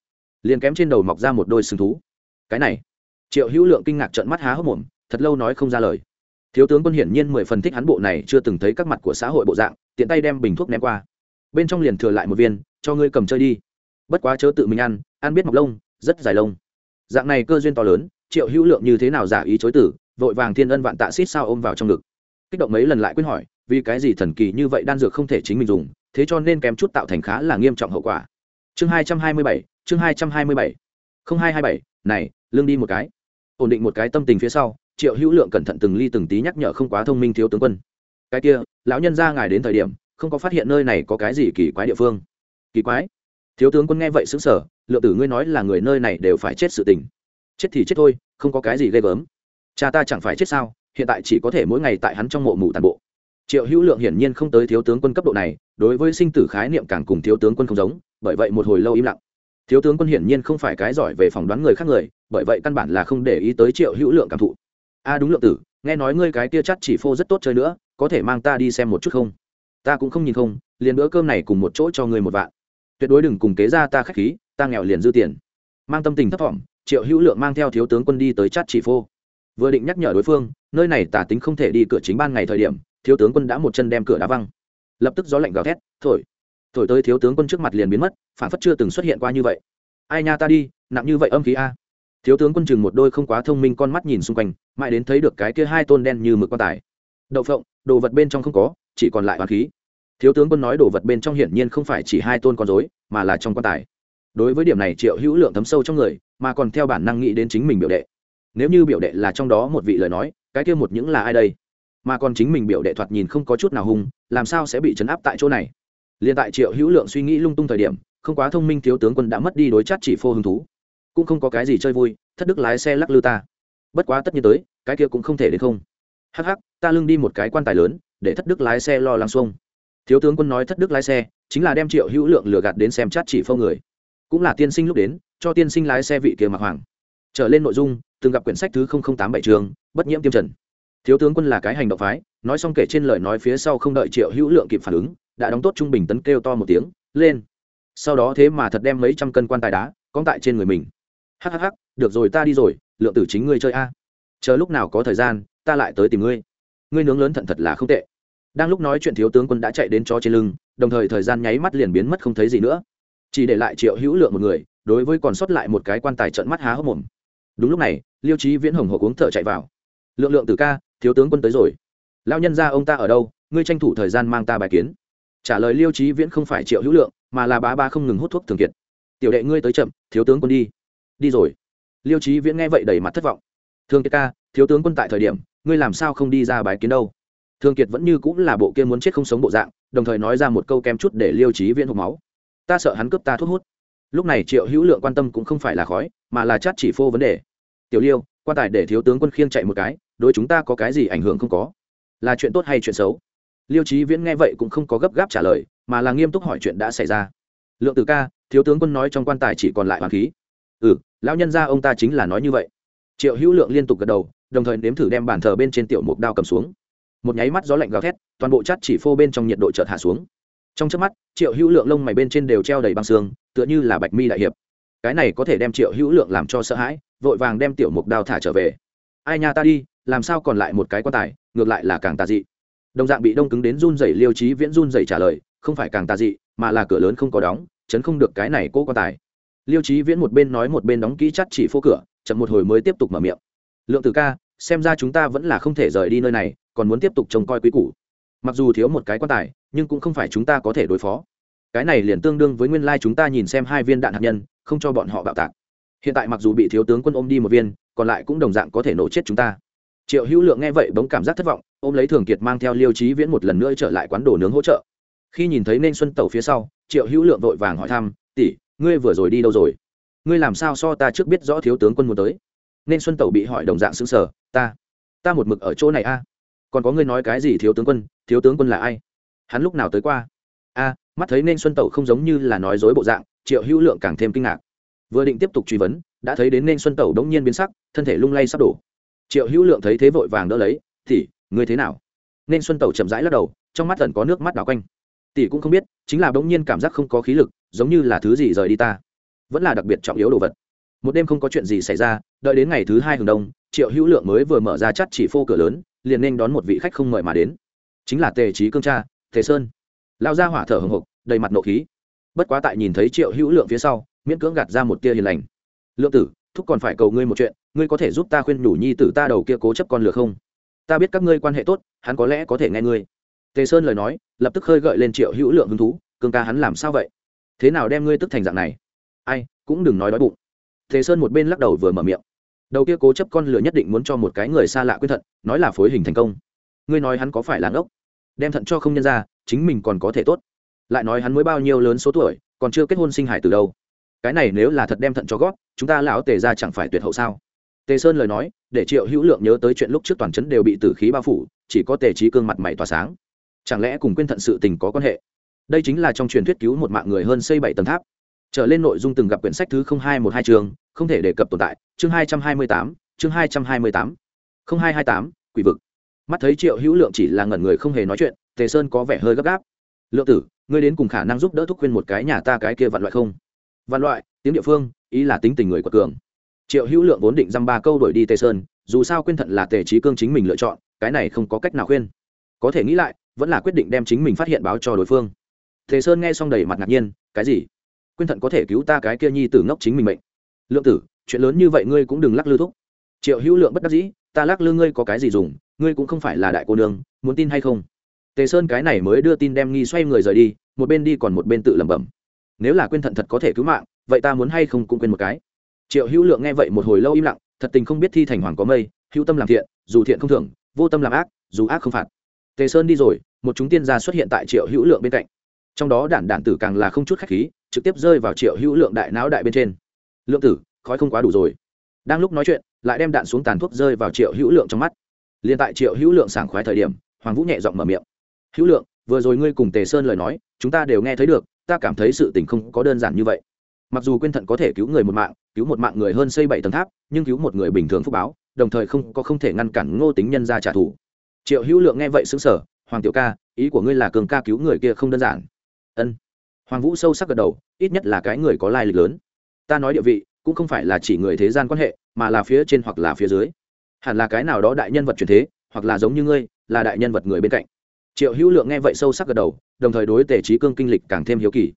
liền kém trên đầu mọc ra một đôi sừng thú. Cái này, triệu hữu lượng kinh ngạc trận mắt há hốc mồm, thật lâu nói không ra lời. Thiếu tướng quân hiển nhiên mười phần thích hắn bộ này, chưa từng thấy các mặt của xã hội bộ dạng, tiện tay đem bình thuốc ném qua. Bên trong liền thừa lại một viên, cho ngươi cầm chơi đi. Bất quá chớ tự mình ăn ăn biết mọc lông, rất dài lông. Dạng này cơ duyên to lớn, triệu hữu lượng như thế nào giả ý chối tử vội vàng thiên ân vạn tạ xít sao ôm vào trong ngực. Kích động mấy lần lại quyết hỏi, vì cái gì thần kỳ như vậy đan dược không thể chính mình dùng, thế cho nên kém chút tạo thành khá là nghiêm trọng hậu quả. Chương hai trăm hai mươi bảy, chương hai trăm hai mươi bảy. Không hai hai bảy, này lương đi một cái. Ổn định một cái tâm tình phía sau, triệu hữu lượng cẩn thận từng ly từng tí nhắc nhở không quá thông minh thiếu tướng quân. Cái kia, lão nhân ra ngài đến thời điểm, không có phát hiện nơi này có cái gì kỳ quái địa phương. Kỳ quái? Thiếu tướng quân nghe vậy xứng sở lượng tử ngươi nói là người nơi này đều phải chết sự tình. Chết thì chết thôi, không có cái gì ghê gớm cha ta chẳng phải chết sao, hiện tại chỉ có thể mỗi ngày tại hắn trong mộ mù tàn bộ. Triệu hữu lượng hiển nhiên không tới thiếu tướng quân cấp độ này, đối với sinh tử khái niệm càng cùng thiếu tướng quân không giống, bởi vậy một hồi lâu im lặng. Thiếu tướng quân hiển nhiên không phải cái giỏi về phỏng đoán người khác người, bởi vậy căn bản là không để ý tới triệu hữu lượng cảm thụ. A, đúng lượng tử, nghe nói ngươi cái kia chắt chỉ phô rất tốt chơi nữa, có thể mang ta đi xem một chút không? Ta cũng không nhìn không, liền bữa cơm này cùng một chỗ cho ngươi một vạn. Tuyệt đối đừng cùng kế ra ta khách khí, ta nghèo liền dư tiền. Mang tâm tình thấp thỏm, triệu hữu lượng mang theo thiếu tướng quân đi tới chát chỉ phô vừa định nhắc nhở đối phương, nơi này tả tính không thể đi cửa chính ban ngày thời điểm, thiếu tướng quân đã một chân đem cửa đá văng. Lập tức gió lạnh gào thét, thổi thổi tới thiếu tướng quân trước mặt liền biến mất, phản phất chưa từng xuất hiện qua như vậy. Ai nha ta đi, nặng như vậy âm khí a. Thiếu tướng quân chừng một đôi không quá thông minh con mắt nhìn xung quanh, mãi đến thấy được cái kia hai tôn đen như mực quan tài. Đậu phộng, đồ vật bên trong không có, chỉ còn lại hoàn khí. Thiếu tướng quân nói đồ vật bên trong hiển nhiên không phải chỉ hai tôn con dối mà là trong quan tài. Đối với điểm này triệu hữu lượng thấm sâu trong người, mà còn theo bản năng nghĩ đến chính mình biểu đệ nếu như biểu đệ là trong đó một vị lời nói, cái kia một những là ai đây? Mà còn chính mình biểu đệ thoạt nhìn không có chút nào hung, làm sao sẽ bị chấn áp tại chỗ này? Liền tại triệu hữu lượng suy nghĩ lung tung thời điểm, không quá thông minh thiếu tướng quân đã mất đi đối chát chỉ phô hứng thú. Cũng không có cái gì chơi vui, thất đức lái xe lắc lư ta. Bất quá tất nhiên tới, cái kia cũng không thể đến không. Hắc hắc, ta lưng đi một cái quan tài lớn, để thất đức lái xe lo lắng xuông. Thiếu tướng quân nói thất đức lái xe, chính là đem triệu hữu lượng lừa gạt đến xem chát chỉ phô người. Cũng là tiên sinh lúc đến, cho tiên sinh lái xe vị kia mặc hoàng trở lên nội dung, từng gặp quyển sách thứ tám bảy trường, bất nhiễm tiêm trần. Thiếu tướng quân là cái hành động phái, nói xong kể trên lời nói phía sau không đợi triệu hữu lượng kịp phản ứng, đã đóng tốt trung bình tấn kêu to một tiếng, lên. Sau đó thế mà thật đem mấy trăm cân quan tài đá, cong tại trên người mình. Hhh được rồi ta đi rồi, lượng tử chính ngươi chơi a. Chờ lúc nào có thời gian, ta lại tới tìm ngươi. Ngươi nướng lớn thận thật là không tệ. Đang lúc nói chuyện thiếu tướng quân đã chạy đến chó trên lưng, đồng thời thời gian nháy mắt liền biến mất không thấy gì nữa. Chỉ để lại triệu hữu lượng một người, đối với còn sót lại một cái quan tài trận mắt há hốc mồm đúng lúc này, liêu trí viễn hồng hộp uống thở chạy vào. Lượng lượng từ ca, thiếu tướng quân tới rồi. Lao nhân ra ông ta ở đâu? Ngươi tranh thủ thời gian mang ta bài kiến. Trả lời liêu trí viễn không phải triệu hữu lượng, mà là bá ba không ngừng hút thuốc thường kiệt. Tiểu đệ ngươi tới chậm, thiếu tướng quân đi. Đi rồi. Liêu trí viễn nghe vậy đầy mặt thất vọng. Thương kiệt ca, thiếu tướng quân tại thời điểm, ngươi làm sao không đi ra bài kiến đâu? Thương kiệt vẫn như cũng là bộ kia muốn chết không sống bộ dạng, đồng thời nói ra một câu kem chút để liêu trí viễn hộp máu. Ta sợ hắn cướp ta thuốc hút lúc này triệu hữu lượng quan tâm cũng không phải là khói, mà là chát chỉ phô vấn đề. Tiểu liêu, quan tài để thiếu tướng quân khiêng chạy một cái, đối chúng ta có cái gì ảnh hưởng không có? Là chuyện tốt hay chuyện xấu? Liêu trí viễn nghe vậy cũng không có gấp gáp trả lời, mà là nghiêm túc hỏi chuyện đã xảy ra. Lượng tử ca, thiếu tướng quân nói trong quan tài chỉ còn lại hoàng khí. Ừ lão nhân gia ông ta chính là nói như vậy. Triệu hữu lượng liên tục gật đầu, đồng thời nếm thử đem bàn thờ bên trên tiểu mục đao cầm xuống. Một nháy mắt gió lạnh gào thét, toàn bộ chát chỉ phô bên trong nhiệt độ chợt hạ xuống trong trước mắt, triệu hữu lượng lông mày bên trên đều treo đầy băng xương, tựa như là bạch mi đại hiệp. Cái này có thể đem triệu hữu lượng làm cho sợ hãi, vội vàng đem tiểu mục đao thả trở về. Ai nha ta đi, làm sao còn lại một cái quan tài, ngược lại là càng tà dị. Đồng dạng bị đông cứng đến run dày liêu trí viễn run dày trả lời, không phải càng tà dị, mà là cửa lớn không có đóng, chấn không được cái này cố quan tài. Liêu trí viễn một bên nói một bên đóng kỹ chắt chỉ phố cửa, chậm một hồi mới tiếp tục mở miệng. Lượng từ ca, xem ra chúng ta vẫn là không thể rời đi nơi này, còn muốn tiếp tục trông coi quý củ mặc dù thiếu một cái quan tài, nhưng cũng không phải chúng ta có thể đối phó. Cái này liền tương đương với nguyên lai chúng ta nhìn xem hai viên đạn hạt nhân, không cho bọn họ bạo tạc. Hiện tại mặc dù bị thiếu tướng quân ôm đi một viên, còn lại cũng đồng dạng có thể nổ chết chúng ta. Triệu hữu lượng nghe vậy bỗng cảm giác thất vọng, ôm lấy thường kiệt mang theo liêu trí viễn một lần nữa trở lại quán đồ nướng hỗ trợ. Khi nhìn thấy nên xuân tẩu phía sau, triệu hữu lượng vội vàng hỏi thăm, tỷ, ngươi vừa rồi đi đâu rồi? Ngươi làm sao so ta trước biết rõ thiếu tướng quân muốn tới? Nên xuân tẩu bị hỏi đồng dạng xứng sở ta ta một mực ở chỗ này a còn có ngươi nói cái gì thiếu tướng quân, thiếu tướng quân là ai? Hắn lúc nào tới qua? A, mắt thấy nên xuân tẩu không giống như là nói dối bộ dạng, triệu hữu lượng càng thêm kinh ngạc. Vừa định tiếp tục truy vấn, đã thấy đến nên xuân tẩu đống nhiên biến sắc, thân thể lung lay sắp đổ. Triệu hữu lượng thấy thế vội vàng đỡ lấy thì ngươi thế nào? Nên xuân tẩu chậm rãi lắc đầu, trong mắt lần có nước mắt đào quanh. Tỷ cũng không biết, chính là bỗng nhiên cảm giác không có khí lực, giống như là thứ gì rời đi ta. Vẫn là đặc biệt trọng yếu đồ vật. Một đêm không có chuyện gì xảy ra, đợi đến ngày thứ hai hừng đông, triệu hữu lượng mới vừa mở ra chắt chỉ phô cửa lớn liền nên đón một vị khách không mời mà đến. Chính là tề trí cương cha, tề sơn. Lao ra hỏa thở hồng hộc, đầy mặt nộ khí. Bất quá tại nhìn thấy triệu hữu lượng phía sau, miễn cưỡng gạt ra một tia hiền lành. Lượng tử, thúc còn phải cầu ngươi một chuyện, ngươi có thể giúp ta khuyên nhủ nhi tử ta đầu kia cố chấp con lừa không? Ta biết các ngươi quan hệ tốt, hắn có lẽ có thể nghe ngươi. Tề sơn lời nói, lập tức khơi gợi lên triệu hữu lượng hứng thú, cương ca hắn làm sao vậy? Thế nào đem ngươi tức thành dạng này? Ai, cũng đừng nói đói bụng. Tề sơn một bên lắc đầu vừa mở miệng đầu kia cố chấp con lửa nhất định muốn cho một cái người xa lạ quyết thận, nói là phối hình thành công. Ngươi nói hắn có phải là ngốc? Đem thận cho không nhân ra, chính mình còn có thể tốt. Lại nói hắn mới bao nhiêu lớn số tuổi, còn chưa kết hôn sinh hải từ đâu. Cái này nếu là thật đem thận cho gót chúng ta lão tề ra chẳng phải tuyệt hậu sao? Tề sơn lời nói, để triệu hữu lượng nhớ tới chuyện lúc trước toàn trấn đều bị tử khí bao phủ, chỉ có tề trí cương mặt mày tỏa sáng. Chẳng lẽ cùng quên thận sự tình có quan hệ? Đây chính là trong truyền thuyết cứu một mạng người hơn xây bảy tầng tháp trở lên nội dung từng gặp quyển sách thứ hai một hai trường không thể đề cập tồn tại. Chương hai trăm hai mươi tám, chương hai trăm hai mươi tám. Không hai hai tám, quỷ vực. Mắt thấy triệu hữu lượng chỉ là ngẩn người không hề nói chuyện, tề sơn có vẻ hơi gấp gáp. Lượng tử, ngươi đến cùng khả năng giúp đỡ thúc khuyên một cái nhà ta cái kia vạn loại không? Vạn loại, tiếng địa phương, ý là tính tình người của cường. Triệu hữu lượng vốn định dăm ba câu đổi đi tề sơn, dù sao quên thận là tề trí cương chính mình lựa chọn, cái này không có cách nào khuyên. Có thể nghĩ lại, vẫn là quyết định đem chính mình phát hiện báo cho đối phương. Tề sơn nghe xong đầy mặt ngạc nhiên, cái gì? Quên thận có thể cứu ta cái kia nhi tử ngốc chính mình mệnh. Lượng tử, chuyện lớn như vậy ngươi cũng đừng lắc lư thúc. Triệu hữu lượng bất đắc dĩ, ta lắc lư ngươi có cái gì dùng, ngươi cũng không phải là đại cô nương, muốn tin hay không? Tề sơn cái này mới đưa tin đem nghi xoay người rời đi, một bên đi còn một bên tự lẩm bẩm. Nếu là quên thận thật có thể cứu mạng, vậy ta muốn hay không cũng quên một cái. Triệu hữu lượng nghe vậy một hồi lâu im lặng, thật tình không biết thi thành hoàng có mây, hữu tâm làm thiện, dù thiện không thưởng, vô tâm làm ác, dù ác không phạt. Tề sơn đi rồi, một chúng tiên gia xuất hiện tại triệu hữu lượng bên cạnh. Trong đó đản đản tử càng là không chút khách khí trực tiếp rơi vào triệu hữu lượng đại não đại bên trên. Lượng tử, khói không quá đủ rồi. Đang lúc nói chuyện, lại đem đạn xuống tàn thuốc rơi vào triệu hữu lượng trong mắt. Liền tại triệu hữu lượng sảng khoái thời điểm, hoàng vũ nhẹ giọng mở miệng. Hữu lượng, vừa rồi ngươi cùng tề sơn lời nói, chúng ta đều nghe thấy được, ta cảm thấy sự tình không có đơn giản như vậy. Mặc dù quên thận có thể cứu người một mạng, cứu một mạng người hơn xây bảy tầng tháp, nhưng cứu một người bình thường phúc báo, đồng thời không có không thể ngăn cản ngô tính nhân ra trả thù. Triệu hữu lượng nghe vậy xứng sở hoàng tiểu ca, ý của ngươi là cường ca cứu người kia không đơn giản. Ân hoàng vũ sâu sắc gật đầu, ít nhất là cái người có lai lịch lớn. Ta nói địa vị, cũng không phải là chỉ người thế gian quan hệ, mà là phía trên hoặc là phía dưới. Hẳn là cái nào đó đại nhân vật truyền thế, hoặc là giống như ngươi, là đại nhân vật người bên cạnh. Triệu hữu lượng nghe vậy sâu sắc gật đầu, đồng thời đối tề trí cương kinh lịch càng thêm hiếu kỳ.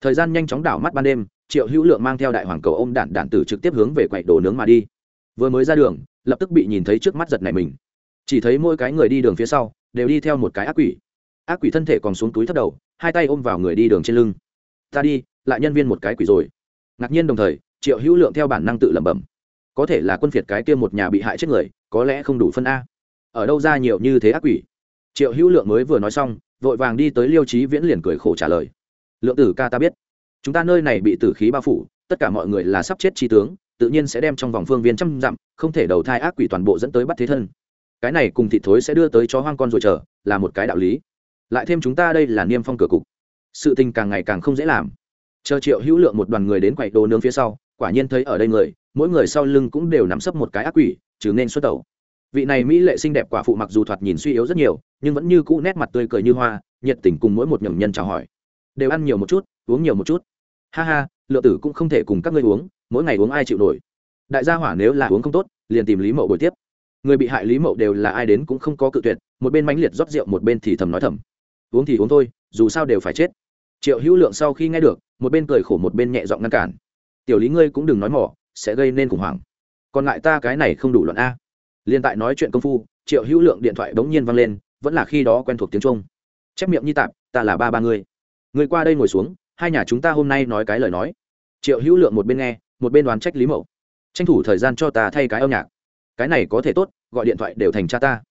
Thời gian nhanh chóng đảo mắt ban đêm, triệu hữu lượng mang theo đại hoàng cầu ôm đạn đạn tử trực tiếp hướng về quậy đồ nướng mà đi. Vừa mới ra đường, lập tức bị nhìn thấy trước mắt giật này mình. Chỉ thấy mỗi cái người đi đường phía sau, đều đi theo một cái ác quỷ. Ác quỷ thân thể còn xuống túi thấp đầu hai tay ôm vào người đi đường trên lưng. Ta đi, lại nhân viên một cái quỷ rồi. Ngạc nhiên đồng thời, triệu hữu lượng theo bản năng tự lẩm bẩm. Có thể là quân phiệt cái kia một nhà bị hại chết người, có lẽ không đủ phân a. Ở đâu ra nhiều như thế ác quỷ? Triệu hữu lượng mới vừa nói xong, vội vàng đi tới liêu trí viễn liền cười khổ trả lời. Lượng tử ca ta biết. Chúng ta nơi này bị tử khí bao phủ, tất cả mọi người là sắp chết trí tướng, tự nhiên sẽ đem trong vòng phương viên trăm dặm, không thể đầu thai ác quỷ toàn bộ dẫn tới bắt thế thân. Cái này cùng thị thối sẽ đưa tới cho hoang con rồi chờ, là một cái đạo lý lại thêm chúng ta đây là niêm phong cửa cục. Sự tình càng ngày càng không dễ làm. Chờ triệu hữu lượng một đoàn người đến quậy đồ nướng phía sau, quả nhiên thấy ở đây người, mỗi người sau lưng cũng đều nắm sấp một cái ác quỷ, chứ nên xuất tẩu. Vị này mỹ lệ xinh đẹp quả phụ mặc dù thoạt nhìn suy yếu rất nhiều, nhưng vẫn như cũ nét mặt tươi cười như hoa, nhiệt tình cùng mỗi một nhầm nhân chào hỏi. Đều ăn nhiều một chút, uống nhiều một chút. Ha ha lựa tử cũng không thể cùng các ngươi uống, mỗi ngày uống ai chịu nổi. Đại gia hỏa nếu là uống không tốt, liền tìm lý mậu bồi tiếp. Người bị hại lý mậu đều là ai đến cũng không có cự tuyệt, một bên mãnh liệt rót rượu một bên thì thầm nói thầm uống thì uống thôi, dù sao đều phải chết. Triệu hữu lượng sau khi nghe được, một bên cười khổ một bên nhẹ giọng ngăn cản. Tiểu lý ngươi cũng đừng nói mỏ, sẽ gây nên khủng hoảng. Còn lại ta cái này không đủ luận a. Liên tại nói chuyện công phu, triệu hữu lượng điện thoại bỗng nhiên văng lên, vẫn là khi đó quen thuộc tiếng trung. Chép miệng như tạp, ta là ba ba ngươi. Người qua đây ngồi xuống, hai nhà chúng ta hôm nay nói cái lời nói. Triệu hữu lượng một bên nghe, một bên đoán trách lý mậu. Tranh thủ thời gian cho ta thay cái âm nhạc. Cái này có thể tốt, gọi điện thoại đều thành cha ta.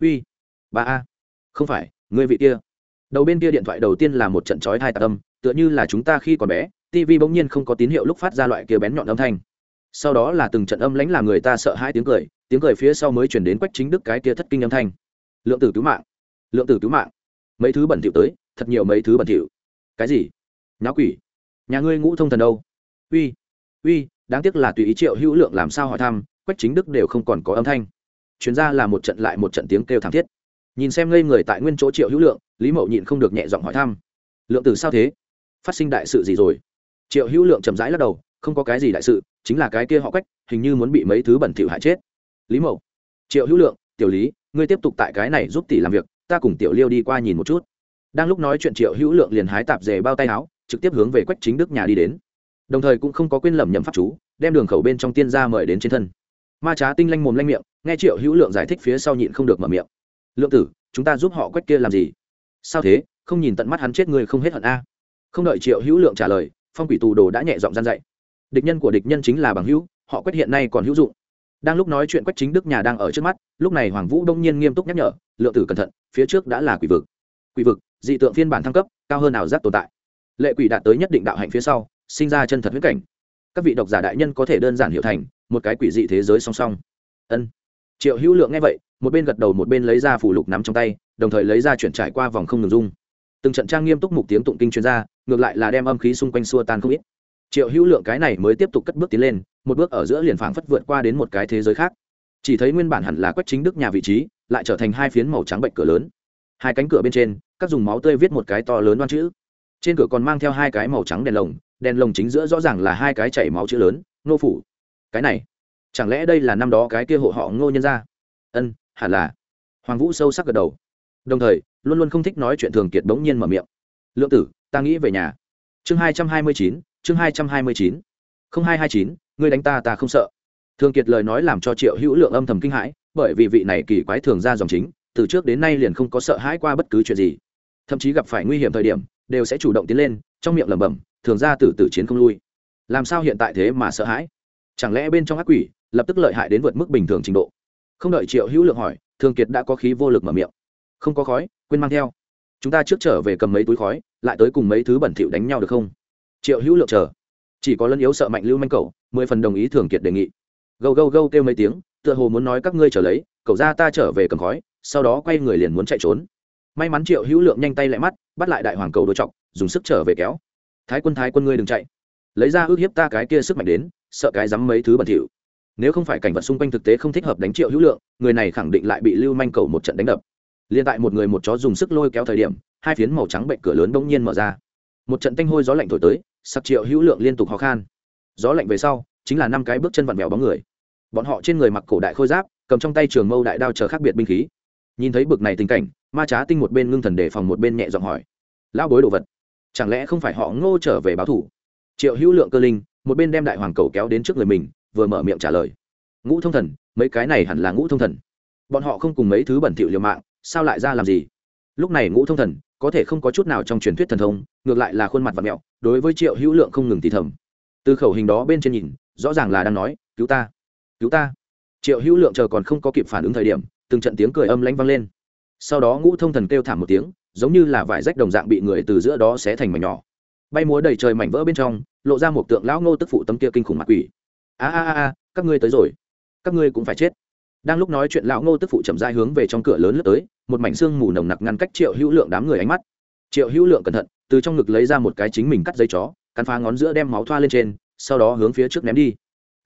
Uy, ba a. Không phải, ngươi vị kia đầu bên kia điện thoại đầu tiên là một trận chói hai tạc âm, tựa như là chúng ta khi còn bé tv bỗng nhiên không có tín hiệu lúc phát ra loại kia bén nhọn âm thanh. Sau đó là từng trận âm lãnh làm người ta sợ hai tiếng cười tiếng cười phía sau mới chuyển đến quách chính đức cái kia thất kinh âm thanh. Lượng tử cứu mạng, lượng tử cứu mạng. Mấy thứ bẩn thỉu tới, thật nhiều mấy thứ bẩn thỉu. Cái gì? Nháo quỷ. Nhà ngươi ngũ thông thần đâu? Uy uy, đáng tiếc là tùy ý triệu hữu lượng làm sao hỏi thăm, quách chính đức đều không còn có âm thanh. Chuyên ra là một trận lại một trận tiếng kêu thảm thiết nhìn xem ngây người tại nguyên chỗ triệu hữu lượng, lý mậu nhịn không được nhẹ giọng hỏi thăm. Lượng tử sao thế? Phát sinh đại sự gì rồi? Triệu hữu lượng chậm rãi lắc đầu, không có cái gì đại sự, chính là cái kia họ quách, hình như muốn bị mấy thứ bẩn thỉu hại chết. Lý mậu, triệu hữu lượng, tiểu lý, ngươi tiếp tục tại cái này giúp tỷ làm việc, ta cùng tiểu liêu đi qua nhìn một chút. Đang lúc nói chuyện triệu hữu lượng liền hái tạp dề bao tay áo, trực tiếp hướng về quách chính đức nhà đi đến. Đồng thời cũng không có quên lầm nhầm pháp chú, đem đường khẩu bên trong tiên gia mời đến trên thân. Ma trá tinh lanh mồm lanh miệng, nghe triệu hữu lượng giải thích phía sau nhịn không được mở miệng lượng tử, chúng ta giúp họ quách kia làm gì? Sao thế? Không nhìn tận mắt hắn chết người không hết hận a. Không đợi triệu hữu lượng trả lời, phong quỷ tù đồ đã nhẹ giọng gian dạy. Địch nhân của địch nhân chính là bằng hữu, họ quét hiện nay còn hữu dụng. Đang lúc nói chuyện quách chính đức nhà đang ở trước mắt, lúc này hoàng vũ đông nhiên nghiêm túc nhắc nhở, lượng tử cẩn thận, phía trước đã là quỷ vực. Quỷ vực, dị tượng phiên bản thăng cấp, cao hơn ảo giác tồn tại. Lệ quỷ đạt tới nhất định đạo hạnh phía sau, sinh ra chân thật huyết cảnh. Các vị độc giả đại nhân có thể đơn giản hiểu thành, một cái quỷ dị thế giới song song. Ân. Triệu hữu lượng nghe vậy một bên gật đầu một bên lấy ra phủ lục nắm trong tay, đồng thời lấy ra chuyển trải qua vòng không ngừng dung từng trận trang nghiêm túc mục tiếng tụng kinh chuyên gia ngược lại là đem âm khí xung quanh xua tan không ít. Triệu hữu lượng cái này mới tiếp tục cất bước tiến lên, một bước ở giữa liền phảng phất vượt qua đến một cái thế giới khác. Chỉ thấy nguyên bản hẳn là quách chính đức nhà vị trí, lại trở thành hai phiến màu trắng bệnh cửa lớn. Hai cánh cửa bên trên, các dùng máu tươi viết một cái to lớn đoan chữ. Trên cửa còn mang theo hai cái màu trắng đèn lồng đèn lồng chính giữa rõ ràng là hai cái chảy máu chữ lớn, ngô phủ. Cái này, chẳng lẽ đây là năm đó cái kia hộ họ ngô nhân ra ân hẳn là. Hoàng vũ sâu sắc gật đầu. Đồng thời, luôn luôn không thích nói chuyện thường kiệt bỗng nhiên mở miệng. Lượng tử, ta nghĩ về nhà. Chương hai trăm hai mươi chín, chương hai trăm hai mươi chín. Không hai hai chín, ngươi đánh ta ta không sợ. Thường kiệt lời nói làm cho triệu hữu lượng âm thầm kinh hãi, bởi vì vị này kỳ quái thường ra dòng chính, từ trước đến nay liền không có sợ hãi qua bất cứ chuyện gì. Thậm chí gặp phải nguy hiểm thời điểm, đều sẽ chủ động tiến lên, trong miệng lẩm bẩm, thường ra từ từ chiến không lui. Làm sao hiện tại thế mà sợ hãi? Chẳng lẽ bên trong ác quỷ, lập tức lợi hại đến vượt mức bình thường trình độ? Không đợi triệu hữu lượng hỏi thường kiệt đã có khí vô lực mở miệng. Không có khói, quên mang theo. Chúng ta trước trở về cầm mấy túi khói, lại tới cùng mấy thứ bẩn thỉu đánh nhau được không? Triệu hữu lượng chờ. Chỉ có lân yếu sợ mạnh lưu manh cậu, mười phần đồng ý thường kiệt đề nghị. Gâu gâu gâu kêu mấy tiếng, tựa hồ muốn nói các ngươi trở lấy, cậu ra ta trở về cầm khói, sau đó quay người liền muốn chạy trốn. May mắn triệu hữu lượng nhanh tay lại mắt, bắt lại đại hoàng cầu đối chọc, dùng sức trở về kéo. Thái quân thái quân ngươi đừng chạy. Lấy ra ước hiếp ta cái kia sức mạnh đến, sợ cái dám mấy thứ bẩn thỉu nếu không phải cảnh vật xung quanh thực tế không thích hợp đánh triệu hữu lượng, người này khẳng định lại bị lưu manh cầu một trận đánh đập. Liên tại một người một chó dùng sức lôi kéo thời điểm, hai phiến màu trắng bệnh cửa lớn bỗng nhiên mở ra. Một trận tanh hôi gió lạnh thổi tới, sặc triệu hữu lượng liên tục khó khăn gió lạnh về sau, chính là năm cái bước chân vặn vẹo bóng người. Bọn họ trên người mặc cổ đại khôi giáp, cầm trong tay trường mâu đại đao chờ khác biệt binh khí. Nhìn thấy bực này tình cảnh, ma trá tinh một bên ngưng thần đề phòng một bên nhẹ giọng hỏi, lão bối đồ vật, chẳng lẽ không phải họ ngô trở về báo thủ? Triệu hữu lượng cơ linh, một bên đem đại hoàng cầu kéo đến trước người mình vừa mở miệng trả lời. Ngũ thông thần, mấy cái này hẳn là ngũ thông thần. Bọn họ không cùng mấy thứ bẩn thỉu liều mạng, sao lại ra làm gì? Lúc này ngũ thông thần, có thể không có chút nào trong truyền thuyết thần thông, ngược lại là khuôn mặt và mẹo, đối với triệu hữu lượng không ngừng thì thầm. Từ khẩu hình đó bên trên nhìn, rõ ràng là đang nói, cứu ta cứu ta. Triệu hữu lượng chờ còn không có kịp phản ứng thời điểm, từng trận tiếng cười âm lanh vang lên. Sau đó ngũ thông thần kêu thảm một tiếng, giống như là vải rách đồng dạng bị người từ giữa đó xé thành mảnh nhỏ. Bay múa đầy trời mảnh vỡ bên trong, lộ ra một tượng lão ngô tức phụ tấm kia kinh khủng mặt quỷ a a a, các ngươi tới rồi. Các ngươi cũng phải chết. Đang lúc nói chuyện, lão ngô tức phụ chậm dai hướng về trong cửa lớn lướt tới, một mảnh xương mù nồng nặc ngăn cách triệu hữu lượng đám người ánh mắt. Triệu hữu lượng cẩn thận, từ trong ngực lấy ra một cái chính mình cắt giấy chó, cắn phá ngón giữa đem máu thoa lên trên, sau đó hướng phía trước ném đi.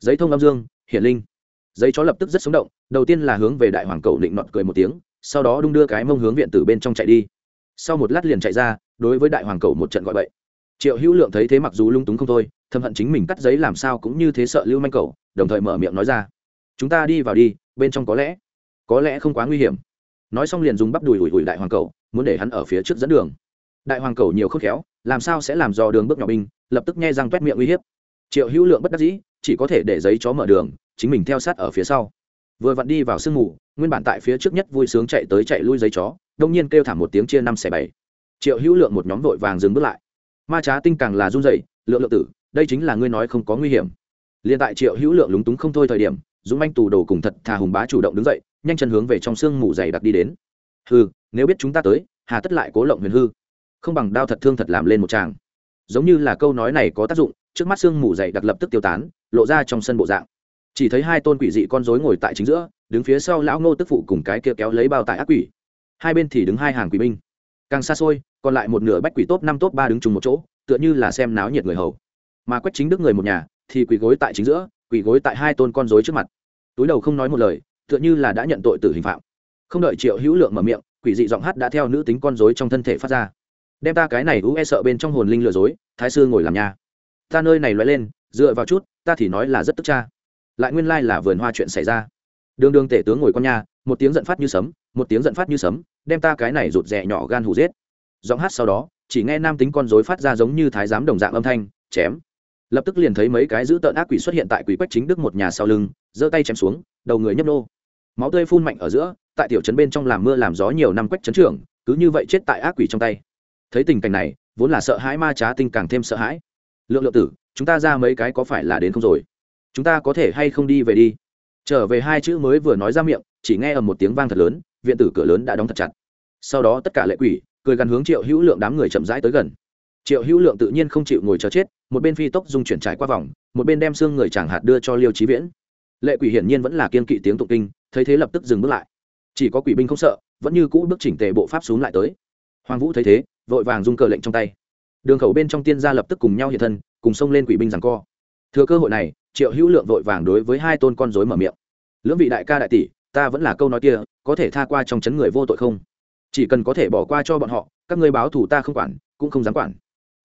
Giấy thông âm dương, hiển linh. Giấy chó lập tức rất sống động, đầu tiên là hướng về đại hoàng cậu định nọt cười một tiếng, sau đó đung đưa cái mông hướng viện từ bên trong chạy đi. Sau một lát liền chạy ra, đối với đại hoàng cậu một trận gọi bậy. Triệu hữu lượng thấy thế mặc dù lung túng không thôi thầm hận chính mình cắt giấy làm sao cũng như thế sợ lưu manh cầu đồng thời mở miệng nói ra. Chúng ta đi vào đi, bên trong có lẽ có lẽ không quá nguy hiểm. Nói xong liền dùng bắp đùi ủi ủi đại hoàng cầu muốn để hắn ở phía trước dẫn đường. Đại hoàng cầu nhiều khớp khéo, làm sao sẽ làm dò đường bước nhỏ binh, lập tức nghe răng t miệng uy hiếp. Triệu hữu lượng bất đắc dĩ, chỉ có thể để giấy chó mở đường, chính mình theo sát ở phía sau. Vừa vặn đi vào sương mù, nguyên bản tại phía trước nhất vui sướng chạy tới chạy lui giấy chó, đông nhiên kêu thảm một tiếng chia năm xẻ bảy. Triệu hữu lượng một nhóm vội vàng dừng bước lại. Ma trá tinh càng là run dậy lượng lượng tử đây chính là ngươi nói không có nguy hiểm. Liền tại triệu hữu lượng lúng túng không thôi thời điểm, dũng anh tù đồ cùng thật thà hùng bá chủ động đứng dậy, nhanh chân hướng về trong sương mù dày đặc đi đến. Hư nếu biết chúng ta tới, hà tất lại cố lộng huyền hư. Không bằng đao thật thương thật làm lên một tràng. Giống như là câu nói này có tác dụng, trước mắt sương mù dày đặc lập tức tiêu tán, lộ ra trong sân bộ dạng. Chỉ thấy hai tôn quỷ dị con rối ngồi tại chính giữa, đứng phía sau lão ngô tức phụ cùng cái kia kéo lấy bao tải ác quỷ. Hai bên thì đứng hai hàng quỷ binh. Càng xa xôi, còn lại một nửa bách quỷ top năm top ba đứng chung một chỗ, tựa như là xem náo nhiệt người hầu mà quách chính đức người một nhà thì quỳ gối tại chính giữa, quỳ gối tại hai tôn con rối trước mặt. Túi đầu không nói một lời, tựa như là đã nhận tội tử hình phạm. Không đợi triệu hữu lượng mở miệng, quỷ dị giọng hát đã theo nữ tính con rối trong thân thể phát ra. Đem ta cái này ú e sợ bên trong hồn linh lừa dối, thái sư ngồi làm nhà. Ta nơi này loại lên, dựa vào chút, ta thì nói là rất tức cha. Lại nguyên lai là vườn hoa chuyện xảy ra. Đường đường tể tướng ngồi con nhà, một tiếng giận phát như sấm, một tiếng giận phát như sấm, đem ta cái này rụt rè nhỏ gan hủ giết. Giọng hát sau đó, chỉ nghe nam tính con dối phát ra giống như thái giám đồng dạng âm thanh, chém lập tức liền thấy mấy cái giữ tợn ác quỷ xuất hiện tại quỷ quách chính đức một nhà sau lưng, giơ tay chém xuống, đầu người nhấp nô. Máu tươi phun mạnh ở giữa, tại tiểu trấn bên trong làm mưa làm gió nhiều năm quách trấn trưởng, cứ như vậy chết tại ác quỷ trong tay. Thấy tình cảnh này, vốn là sợ hãi ma trá tinh càng thêm sợ hãi. Lượng lượng tử, chúng ta ra mấy cái có phải là đến không rồi? Chúng ta có thể hay không đi về đi? Trở về hai chữ mới vừa nói ra miệng, chỉ nghe ở một tiếng vang thật lớn, viện tử cửa lớn đã đóng thật chặt. Sau đó tất cả lệ quỷ, cười gắn hướng triệu hữu lượng đám người chậm rãi tới gần triệu hữu lượng tự nhiên không chịu ngồi chờ chết, một bên phi tốc dung chuyển trải qua vòng, một bên đem xương người chàng hạt đưa cho liêu trí viễn. Lệ quỷ hiển nhiên vẫn là kiên kỵ tiếng tụng kinh, thấy thế lập tức dừng bước lại. Chỉ có quỷ binh không sợ, vẫn như cũ bước chỉnh tề bộ pháp xuống lại tới. Hoàng vũ thấy thế, vội vàng dung cờ lệnh trong tay. Đường khẩu bên trong tiên gia lập tức cùng nhau hiện thân, cùng xông lên quỷ binh rằng co. Thừa cơ hội này, triệu hữu lượng vội vàng đối với hai tôn con dối mở miệng. Lưỡng vị đại ca đại tỷ, ta vẫn là câu nói kia, có thể tha qua trong chấn người vô tội không? Chỉ cần có thể bỏ qua cho bọn họ, các ngươi báo thủ ta không quản, cũng không dám quản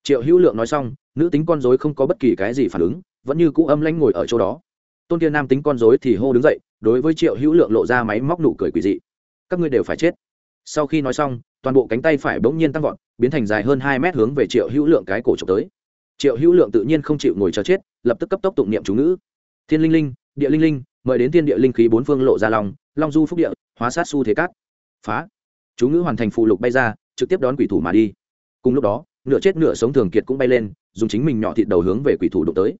triệu hữu lượng nói xong, nữ tính con dối không có bất kỳ cái gì phản ứng, vẫn như cũ âm lanh ngồi ở chỗ đó. Tôn kia nam tính con dối thì hô đứng dậy, đối với triệu hữu lượng lộ ra máy móc nụ cười quỷ dị. Các ngươi đều phải chết. Sau khi nói xong, toàn bộ cánh tay phải bỗng nhiên tăng vọt, biến thành dài hơn hai mét hướng về triệu hữu lượng cái cổ trộm tới. Triệu hữu lượng tự nhiên không chịu ngồi chờ chết, lập tức cấp tốc tụng niệm chú ngữ. Thiên linh linh, địa linh linh, mời đến thiên địa linh khí bốn phương lộ ra lòng, long du phúc địa, hóa sát su thế cát. Phá. Chú ngữ hoàn thành phụ lục bay ra, trực tiếp đón quỷ thủ mà đi. Cùng lúc đó nửa chết nửa sống thường kiệt cũng bay lên, dùng chính mình nhỏ thịt đầu hướng về quỷ thủ đụng tới.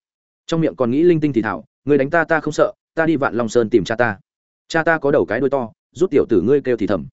Trong miệng còn nghĩ linh tinh thì thảo người đánh ta ta không sợ, ta đi vạn long sơn tìm cha ta. Cha ta có đầu cái đuôi to rút tiểu tử ngươi kêu thì thầm.